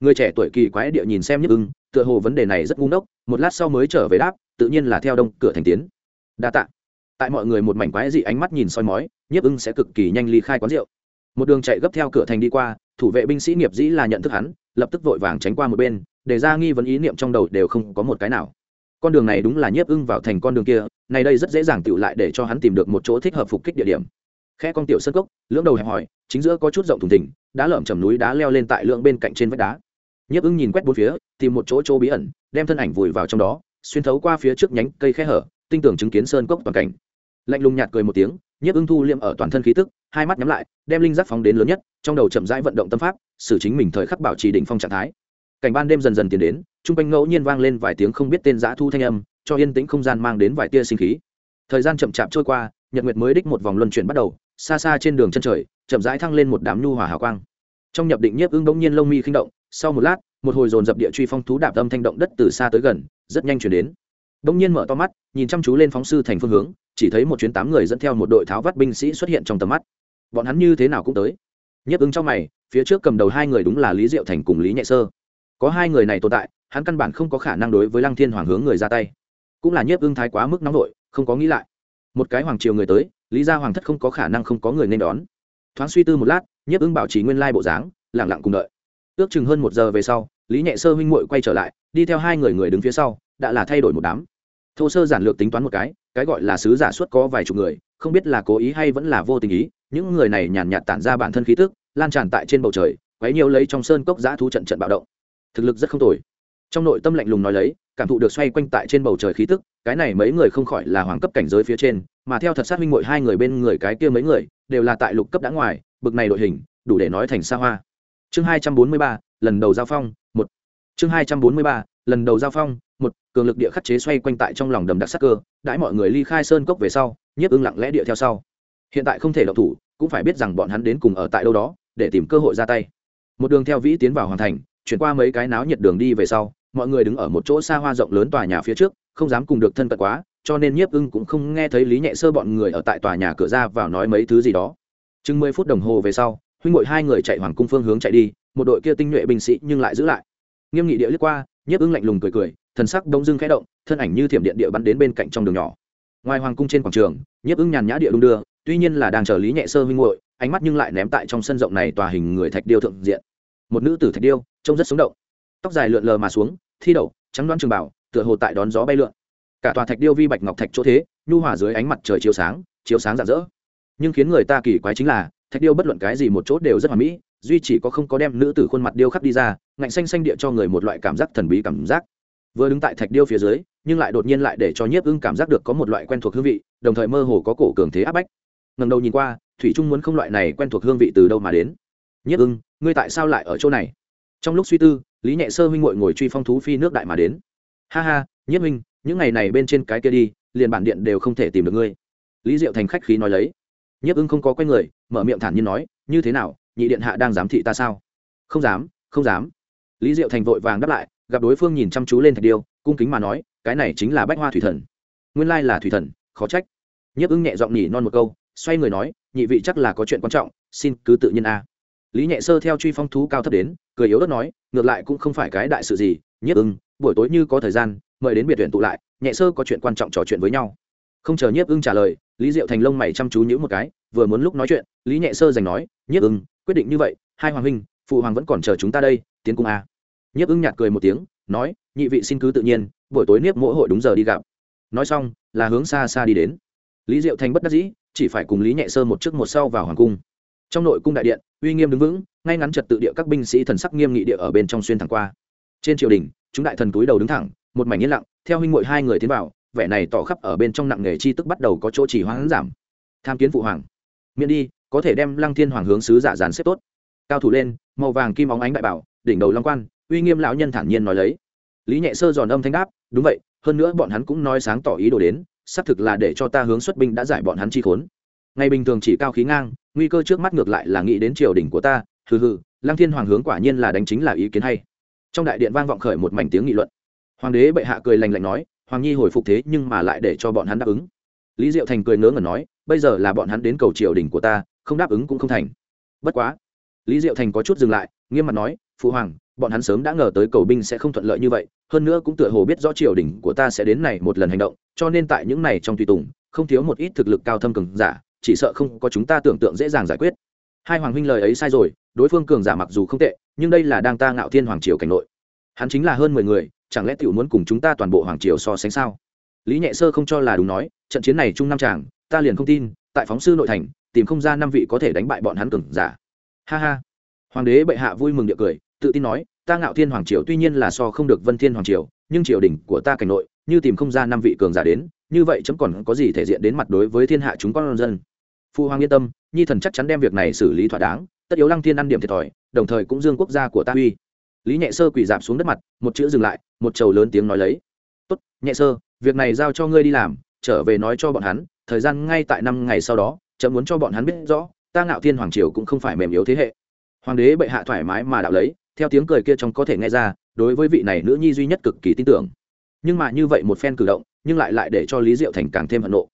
Người trẻ tuổi kỳ quái địa nhìn xem nhiếp ưng tựa hồ vấn đề này rất ngu ngốc, một lát sau mới trở về đáp, tự nhiên là theo đông cửa thành tiến. Đa tạ tại mọi người một mảnh quái dị ánh mắt nhìn soi mói, nhiếp ưng sẽ cực kỳ nhanh ly khai quán rượu. Một đường chạy gấp theo cửa thành đi qua, thủ vệ binh sĩ nghiệp dĩ là nhận thức hắn, lập tức vội vàng tránh qua một bên, để ra nghi vấn ý niệm trong đầu đều không có một cái nào. Con đường này đúng là nhiếp ưng vào thành con đường kia này đây rất dễ dàng tựu lại để cho hắn tìm được một chỗ thích hợp phục kích địa điểm. Khe con tiểu sân cốc, lưỡng đầu hẹp hòi, chính giữa có chút rộng thùng thình, đá lởm chầm núi đá leo lên tại lượng bên cạnh trên vách đá. Nhiếp ưng nhìn quét bốn phía, tìm một chỗ chỗ bí ẩn, đem thân ảnh vùi vào trong đó, xuyên thấu qua phía trước nhánh cây khe hở, tinh tưởng chứng kiến sơn cốc toàn cảnh lạnh lùng nhạt cười một tiếng, nhiếp ưng thu liệm ở toàn thân khí tức, hai mắt nhắm lại, đem linh giác phóng đến lớn nhất, trong đầu chậm rãi vận động tâm pháp, xử chính mình thời khắc bảo trì đỉnh phong trạng thái. Cảnh ban đêm dần dần tiến đến, trung quanh ngẫu nhiên vang lên vài tiếng không biết tên giã thu thanh âm, cho yên tĩnh không gian mang đến vài tia sinh khí. Thời gian chậm chạp trôi qua, nhật nguyệt mới đích một vòng luân chuyển bắt đầu, xa xa trên đường chân trời, chậm rãi thăng lên một đám nhu hòa hào quang. Trong nhập định nhiếp ưng bỗng nhiên lông mi khinh động, sau một lát, một hồi dồn dập địa truy phong thú đạp âm thanh động đất từ xa tới gần, rất nhanh chuyển đến đông nhiên mở to mắt, nhìn chăm chú lên phóng sư thành phương hướng, chỉ thấy một chuyến tám người dẫn theo một đội tháo vắt binh sĩ xuất hiện trong tầm mắt. Bọn hắn như thế nào cũng tới. Nhiếp ứng trong mày, phía trước cầm đầu hai người đúng là lý diệu thành cùng lý nhẹ sơ. Có hai người này tồn tại, hắn căn bản không có khả năng đối với lăng thiên hoàng hướng người ra tay. Cũng là nhiếp ưng thái quá mức nóng nổi không có nghĩ lại. Một cái hoàng triều người tới, lý gia hoàng thất không có khả năng không có người nên đón. Thoáng suy tư một lát nhiếp ưng bảo trì nguyên lai bộ dáng lẳng lặng cùng đợi. Ước chừng hơn một giờ về sau, lý nhẹ sơ huynh muội quay trở lại, đi theo hai người người đứng phía sau đã là thay đổi một đám. Thô sơ giản lược tính toán một cái cái gọi là sứ giả xuất có vài chục người, không biết là cố ý hay vẫn là vô tình ý, những người này nhàn nhạt tản ra bản thân khí tức, lan tràn tại trên bầu trời, quấy nhiều lấy trong sơn cốc giã thú trận trận bạo động. Thực lực rất không tồi. Trong nội tâm lạnh lùng nói lấy, cảm thụ được xoay quanh tại trên bầu trời khí tức, cái này mấy người không khỏi là hoàng cấp cảnh giới phía trên, mà theo thật sát minh mội hai người bên người cái kia mấy người, đều là tại lục cấp đã ngoài, bực này đội hình, đủ để nói thành xa hoa. Chương hai trăm bốn mươi ba, lần đầu giao phong, một. Chương hai trăm bốn mươi ba lần đầu giao phong, một, cường lực địa khắc chế xoay quanh tại trong lòng đầm đặc sắc cơ, đãi mọi người ly khai sơn cốc về sau, nhiếp ưng lặng lẽ địa theo sau. Hiện tại không thể độc thủ, cũng phải biết rằng bọn hắn đến cùng ở tại đâu đó, để tìm cơ hội ra tay. Một đường theo vĩ tiến vào hoàn thành, chuyển qua mấy cái náo nhiệt đường đi về sau, mọi người đứng ở một chỗ xa hoa rộng lớn tòa nhà phía trước, không dám cùng được thân cận quá, cho nên nhiếp ưng cũng không nghe thấy lý nhẹ sơ bọn người ở tại tòa nhà cửa ra vào nói mấy thứ gì đó. Chừng mười phút đồng hồ về sau, huynh ngội hai người chạy hoàng cung phương hướng chạy đi, một đội kia tinh nhuệ binh sĩ nhưng lại giữ lại. Nghiêm nghị địa lướt qua nhiếp ưng lạnh lùng cười cười, thần sắc đông dưng khẽ động, thân ảnh như thiểm điện địa bắn đến bên cạnh trong đường nhỏ. Ngoài hoàng cung trên quảng trường, nhiếp ưng nhàn nhã địa đung đưa, tuy nhiên là đang chờ lý nhẹ sơ huynh hội ánh mắt nhưng lại ném tại trong sân rộng này tòa hình người thạch điêu thượng diện. Một nữ tử thạch điêu, trông rất sống động. Tóc dài lượn lờ mà xuống, thi đậu, trắng đoán trường bảo, tựa hồ tại đón gió bay lượn. Cả tòa thạch điêu vi bạch ngọc thạch chỗ thế, nhu hòa dưới ánh mặt trời chiếu sáng chiếu sáng rạng rỡ. Nhưng khiến người ta kỳ quái chính là, thạch điêu bất luận cái gì một chỗ đều rất hoàn mỹ, duy chỉ có không có đem nữ tử khuôn mặt điêu khắc đi ra ngạnh xanh xanh địa cho người một loại cảm giác thần bí cảm giác. Vừa đứng tại thạch điêu phía dưới, nhưng lại đột nhiên lại để cho nhiếp ưng cảm giác được có một loại quen thuộc hương vị, đồng thời mơ hồ có cổ cường thế áp bách. Ngần đầu nhìn qua, thủy trung muốn không loại này quen thuộc hương vị từ đâu mà đến. Nhiếp ưng, ngươi tại sao lại ở chỗ này? Trong lúc suy tư, lý nhẹ sơ huynh ngồi ngồi truy phong thú phi nước đại mà đến. Ha ha, nhiếp huynh, những ngày này bên trên cái kia đi, liền bản điện đều không thể tìm được ngươi. Lý diệu thành khách khí nói lấy. Nhiếp ưng không có quen người, mở miệng thản nhiên nói, như thế nào, nhị điện hạ đang giám thị ta sao? Không dám không dám lý diệu thành vội vàng đáp lại, gặp đối phương nhìn chăm chú lên thạch điêu, cung kính mà nói, cái này chính là bách hoa thủy thần. Nguyên lai là thủy thần, khó trách. Nhiếp ưng nhẹ giọng nhỉ non một câu, xoay người nói, nhị vị chắc là có chuyện quan trọng, xin cứ tự nhiên a. Lý nhẹ sơ theo truy phong thú cao thấp đến, cười yếu đất nói, ngược lại cũng không phải cái đại sự gì, nhiếp ưng, buổi tối như có thời gian, mời đến biệt tuyển tụ lại, nhẹ sơ có chuyện quan trọng trò chuyện với nhau. Không chờ nhiếp ưng trả lời, lý diệu thành lông mày chăm chú nhữ một cái, vừa muốn lúc nói chuyện, lý nhẹ sơ giành nói, nhiếp ưng, quyết định như vậy, hai hoàng huynh phụ hoàng vẫn còn chờ chúng ta đây, tiến cung a. Nhiếp ưng nhạt cười một tiếng, nói, nhị vị xin cứ tự nhiên, buổi tối niếp mỗi hội đúng giờ đi gặp. Nói xong, là hướng xa xa đi đến. Lý diệu thành bất đắc dĩ, chỉ phải cùng lý nhẹ sơ một trước một sau vào hoàng cung. Trong nội cung đại điện, uy nghiêm đứng vững, ngay ngắn trật tự địa các binh sĩ thần sắc nghiêm nghị địa ở bên trong xuyên thẳng qua. Trên triều đình, chúng đại thần túi đầu đứng thẳng, một mảnh yên lặng, theo huynh muội hai người tiến vào, vẻ này tỏ khắp ở bên trong nặng nghề chi tức bắt đầu có chỗ chỉ hoãn giảm. Tham kiến phụ hoàng. Miễn đi, có thể đem lăng thiên hoàng hướng sứ giả dàn xếp tốt. Cao thủ lên màu vàng kim óng ánh đại bảo, đỉnh đầu long quan, uy nghiêm lão nhân thản nhiên nói lấy. Lý nhẹ sơ giòn âm thanh đáp, đúng vậy, hơn nữa bọn hắn cũng nói sáng tỏ ý đồ đến, xác thực là để cho ta hướng xuất binh đã giải bọn hắn chi khốn. Ngày bình thường chỉ cao khí ngang, nguy cơ trước mắt ngược lại là nghĩ đến triều đình của ta, hừ hừ, lăng thiên hoàng hướng quả nhiên là đánh chính là ý kiến hay. Trong đại điện vang vọng khởi một mảnh tiếng nghị luận. Hoàng đế bệ hạ cười lành lạnh nói, hoàng nhi hồi phục thế nhưng mà lại để cho bọn hắn đáp ứng. Lý diệu thành cười ngớ ngẩn nói, bây giờ là bọn hắn đến cầu triều đình của ta, không đáp ứng cũng không thành. Bất quá lý diệu thành có chút dừng lại, nghiêm mặt nói, phụ hoàng, bọn hắn sớm đã ngờ tới cầu binh sẽ không thuận lợi như vậy, hơn nữa cũng tựa hồ biết rõ triều đình của ta sẽ đến này một lần hành động, cho nên tại những này trong tùy tùng, không thiếu một ít thực lực cao thâm cường giả, chỉ sợ không có chúng ta tưởng tượng dễ dàng giải quyết. Hai hoàng huynh lời ấy sai rồi, đối phương cường giả mặc dù không tệ, nhưng đây là đang ta ngạo thiên hoàng triều cảnh nội. Hắn chính là hơn mười người, chẳng lẽ tiểu muốn cùng chúng ta toàn bộ hoàng triều so sánh sao? Lý nhẹ sơ không cho là đúng nói, trận chiến này chung năm chàng, ta liền không tin, tại phóng sư nội thành, tìm không ra năm vị có thể đánh bại bọn hắn cường giả ha ha. Hoàng đế bệ hạ vui mừng địa cười, tự tin nói, ta ngạo thiên hoàng triều tuy nhiên là so không được vân thiên hoàng triều, nhưng triều đình của ta cảnh nội, như tìm không ra năm vị cường giả đến, như vậy chấm còn có gì thể diện đến mặt đối với thiên hạ chúng con dân? Phu hoàng yên tâm, nhi thần chắc chắn đem việc này xử lý thỏa đáng, tất yếu lăng thiên ăn điểm thiệt thòi, đồng thời cũng dương quốc gia của ta uy. Lý nhẹ sơ quỳ dạp xuống đất mặt, một chữ dừng lại, một trầu lớn tiếng nói lấy. Tốt, nhẹ sơ, việc này giao cho ngươi đi làm, trở về nói cho bọn hắn, thời gian ngay tại năm ngày sau đó, chấm muốn cho bọn hắn biết rõ ta ngạo thiên hoàng triều cũng không phải mềm yếu thế hệ. Hoàng đế bệ hạ thoải mái mà đạo lấy, theo tiếng cười kia trong có thể nghe ra, đối với vị này nữ nhi duy nhất cực kỳ tin tưởng. Nhưng mà như vậy một phen cử động, nhưng lại lại để cho lý diệu thành càng thêm hận nộ.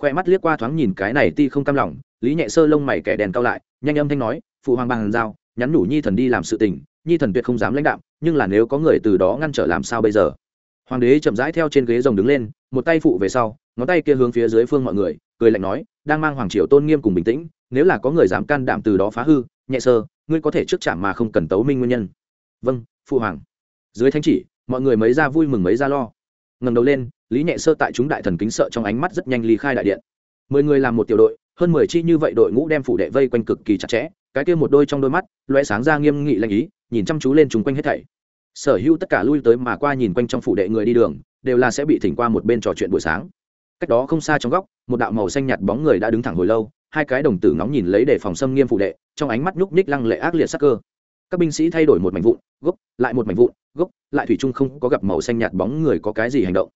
Khoe mắt liếc qua thoáng nhìn cái này ti không cam lòng, lý nhẹ sơ lông mày kẻ đèn cao lại, nhanh âm thanh nói, phụ hoàng bằng giao, nhắn nhủ nhi thần đi làm sự tình, nhi thần tuyệt không dám lãnh đạo nhưng là nếu có người từ đó ngăn trở làm sao bây giờ? Hoàng đế chậm rãi theo trên ghế rồng đứng lên, một tay phụ về sau, ngón tay kia hướng phía dưới phương mọi người, cười lạnh nói đang mang hoàng triều tôn nghiêm cùng bình tĩnh, nếu là có người dám can đảm từ đó phá hư, nhẹ sơ, ngươi có thể trước chạm mà không cần tấu minh nguyên nhân. Vâng phụ hoàng. Dưới thánh chỉ, mọi người mấy ra vui mừng mấy ra lo. Ngẩng đầu lên, lý nhẹ sơ tại chúng đại thần kính sợ trong ánh mắt rất nhanh ly khai đại điện. Mười người làm một tiểu đội, hơn mười chi như vậy đội ngũ đem phủ đệ vây quanh cực kỳ chặt chẽ, cái kia một đôi trong đôi mắt loe sáng ra nghiêm nghị lanh ý, nhìn chăm chú lên chúng quanh hết thảy. Sở hữu tất cả lui tới mà qua nhìn quanh trong phủ đệ người đi đường, đều là sẽ bị thỉnh qua một bên trò chuyện buổi sáng cách đó không xa trong góc, một đạo màu xanh nhạt bóng người đã đứng thẳng hồi lâu, hai cái đồng tử nóng nhìn lấy để phòng xâm nghiêm phụ đệ, trong ánh mắt nhúc nhích lăng lệ ác liệt sắc cơ. Các binh sĩ thay đổi một mảnh vụn, gốc, lại một mảnh vụn, gốc, lại thủy chung không có gặp màu xanh nhạt bóng người có cái gì hành động.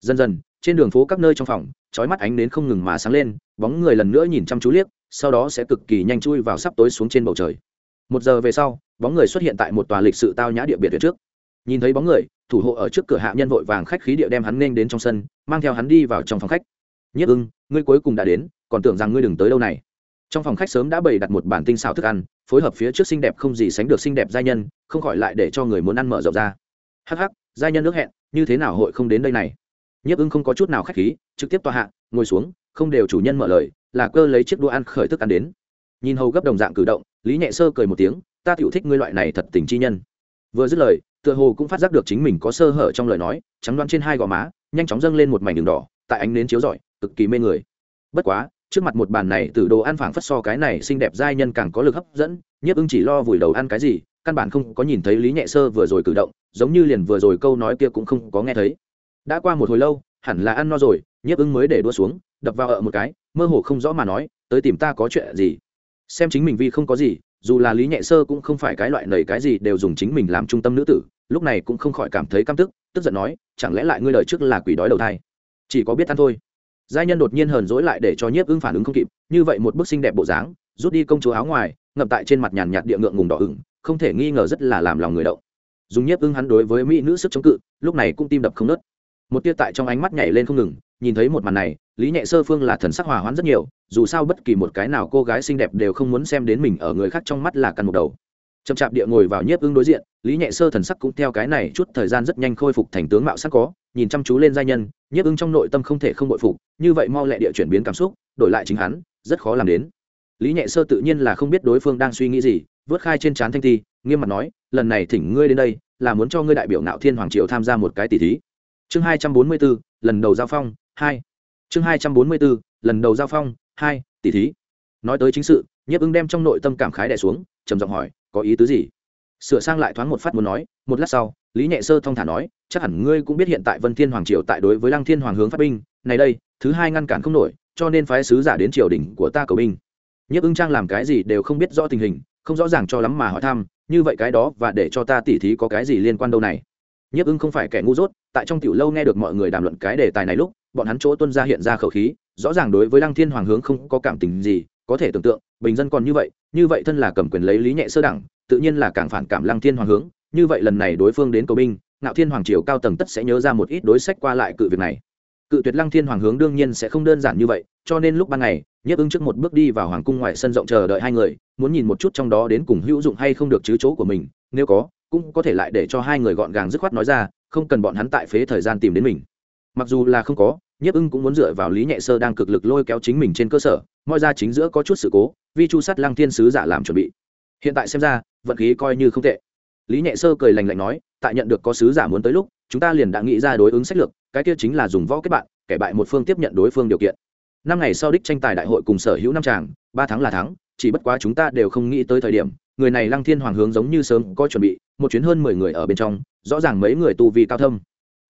Dần dần, trên đường phố các nơi trong phòng trói mắt ánh đến không ngừng mà sáng lên, bóng người lần nữa nhìn chăm chú liếc, sau đó sẽ cực kỳ nhanh chui vào sắp tối xuống trên bầu trời. Một giờ về sau, bóng người xuất hiện tại một tòa lịch sự tao nhã địa biệt phía trước nhìn thấy bóng người, thủ hộ ở trước cửa hạ nhân vội vàng khách khí địa đem hắn nên đến trong sân, mang theo hắn đi vào trong phòng khách. Nhất ưng, ngươi cuối cùng đã đến, còn tưởng rằng ngươi đừng tới đâu này. Trong phòng khách sớm đã bày đặt một bản tinh xào thức ăn, phối hợp phía trước xinh đẹp không gì sánh được xinh đẹp giai nhân, không khỏi lại để cho người muốn ăn mở rộng ra. Hắc hắc, giai nhân nước hẹn, như thế nào hội không đến đây này? Nhiếp ưng không có chút nào khách khí, trực tiếp tòa hạ, ngồi xuống, không đều chủ nhân mở lời, là cơ lấy chiếc đũa ăn khởi thức ăn đến. Nhìn hầu gấp đồng dạng cử động, lý nhẹ sơ cười một tiếng, ta tiểu thích ngươi loại này thật tình chi nhân. Vừa dứt lời tựa hồ cũng phát giác được chính mình có sơ hở trong lời nói, trắng đoán trên hai gò má, nhanh chóng dâng lên một mảnh đường đỏ, tại ánh nến chiếu rọi, cực kỳ mê người. Bất quá, trước mặt một bàn này từ đồ ăn phảng phất so cái này xinh đẹp giai nhân càng có lực hấp dẫn, nhiếp ưng chỉ lo vùi đầu ăn cái gì, căn bản không có nhìn thấy lý nhẹ sơ vừa rồi cử động, giống như liền vừa rồi câu nói kia cũng không có nghe thấy. Đã qua một hồi lâu, hẳn là ăn no rồi, nhiếp ưng mới để đua xuống, đập vào ở một cái, mơ hồ không rõ mà nói, tới tìm ta có chuyện gì? Xem chính mình vì không có gì, dù là lý nhẹ sơ cũng không phải cái loại nầy cái gì đều dùng chính mình làm trung tâm nữ tử lúc này cũng không khỏi cảm thấy căm tức tức giận nói, chẳng lẽ lại ngươi lời trước là quỷ đói đầu thai? Chỉ có biết ăn thôi. Giai nhân đột nhiên hờn dỗi lại để cho nhiếp ưng phản ứng không kịp, như vậy một bức xinh đẹp bộ dáng, rút đi công chúa áo ngoài, ngậm tại trên mặt nhàn nhạt địa ngượng ngùng đỏ ửng, không thể nghi ngờ rất là làm lòng người động. Dùng nhiếp ưng hắn đối với mỹ nữ sức chống cự, lúc này cũng tim đập không nớt một tia tại trong ánh mắt nhảy lên không ngừng, nhìn thấy một màn này, lý nhẹ sơ phương là thần sắc hòa hoãn rất nhiều, dù sao bất kỳ một cái nào cô gái xinh đẹp đều không muốn xem đến mình ở người khác trong mắt là căn một đầu chậm chạp địa ngồi vào nhiếp ưng đối diện, lý nhẹ sơ thần sắc cũng theo cái này chút thời gian rất nhanh khôi phục thành tướng mạo sắc có, nhìn chăm chú lên giai nhân, nhiếp ưng trong nội tâm không thể không bội phục, như vậy mau lẹ địa chuyển biến cảm xúc, đổi lại chính hắn, rất khó làm đến. Lý nhẹ sơ tự nhiên là không biết đối phương đang suy nghĩ gì, vớt khai trên trán thanh thi, nghiêm mặt nói, lần này thỉnh ngươi đến đây, là muốn cho ngươi đại biểu nạo thiên hoàng triều tham gia một cái tỷ thí. Chương hai trăm bốn mươi bốn lần đầu giao phong, hai. Chương hai trăm bốn mươi bốn lần đầu giao phong, hai tỷ thí nói tới chính sự, nhiếp ứng đem trong nội tâm cảm khái đẻ xuống, trầm giọng hỏi, có ý tứ gì? Sửa sang lại thoáng một phát muốn nói, một lát sau, lý nhẹ sơ thong thả nói, chắc hẳn ngươi cũng biết hiện tại vân thiên hoàng triều tại đối với lăng thiên hoàng hướng phát binh, này đây, thứ hai ngăn cản không nổi, cho nên phái sứ giả đến triều đình của ta cầu binh. Nhiếp ứng trang làm cái gì đều không biết rõ tình hình, không rõ ràng cho lắm mà hỏi thăm, như vậy cái đó và để cho ta tỉ thí có cái gì liên quan đâu này? Nhiếp ứng không phải kẻ ngu dốt, tại trong tiểu lâu nghe được mọi người đàm luận cái đề tài này lúc, bọn hắn chỗ tuân ra hiện ra khẩu khí, rõ ràng đối với lăng thiên hoàng hướng không có cảm tình gì có thể tưởng tượng, bình dân còn như vậy như vậy thân là cầm quyền lấy lý nhẹ sơ đẳng, tự nhiên là càng phản cảm lăng thiên hoàng hướng, như vậy lần này đối phương đến cầu binh, ngạo thiên hoàng triều cao tầng tất sẽ nhớ ra một ít đối sách qua lại cự việc này. Cự tuyệt lăng thiên hoàng hướng đương nhiên sẽ không đơn giản như vậy, cho nên lúc ban ngày, nhiếp ứng trước một bước đi vào hoàng cung ngoài sân rộng chờ đợi hai người, muốn nhìn một chút trong đó đến cùng hữu dụng hay không được chứ chỗ của mình, nếu có, cũng có thể lại để cho hai người gọn gàng dứt khoát nói ra, không cần bọn hắn tại phế thời gian tìm đến mình. Mặc dù là không có nhiếp ưng cũng muốn dựa vào lý nhẹ sơ đang cực lực lôi kéo chính mình trên cơ sở, mọi ra chính giữa có chút sự cố, vi chu sắt lăng thiên sứ giả làm chuẩn bị. Hiện tại xem ra, vận khí coi như không tệ. Lý nhẹ sơ cười lành lạnh nói, tại nhận được có sứ giả muốn tới lúc, chúng ta liền đã nghĩ ra đối ứng sách lược, cái kia chính là dùng võ kết bạn, kẻ bại một phương tiếp nhận đối phương điều kiện. Năm ngày sau đích tranh tài đại hội cùng sở hữu năm tràng, ba tháng là thắng, chỉ bất quá chúng ta đều không nghĩ tới thời điểm, người này lăng thiên hoàng hướng giống như sớm có chuẩn bị, một chuyến hơn mười người ở bên trong, rõ ràng mấy người tu vi cao thâm.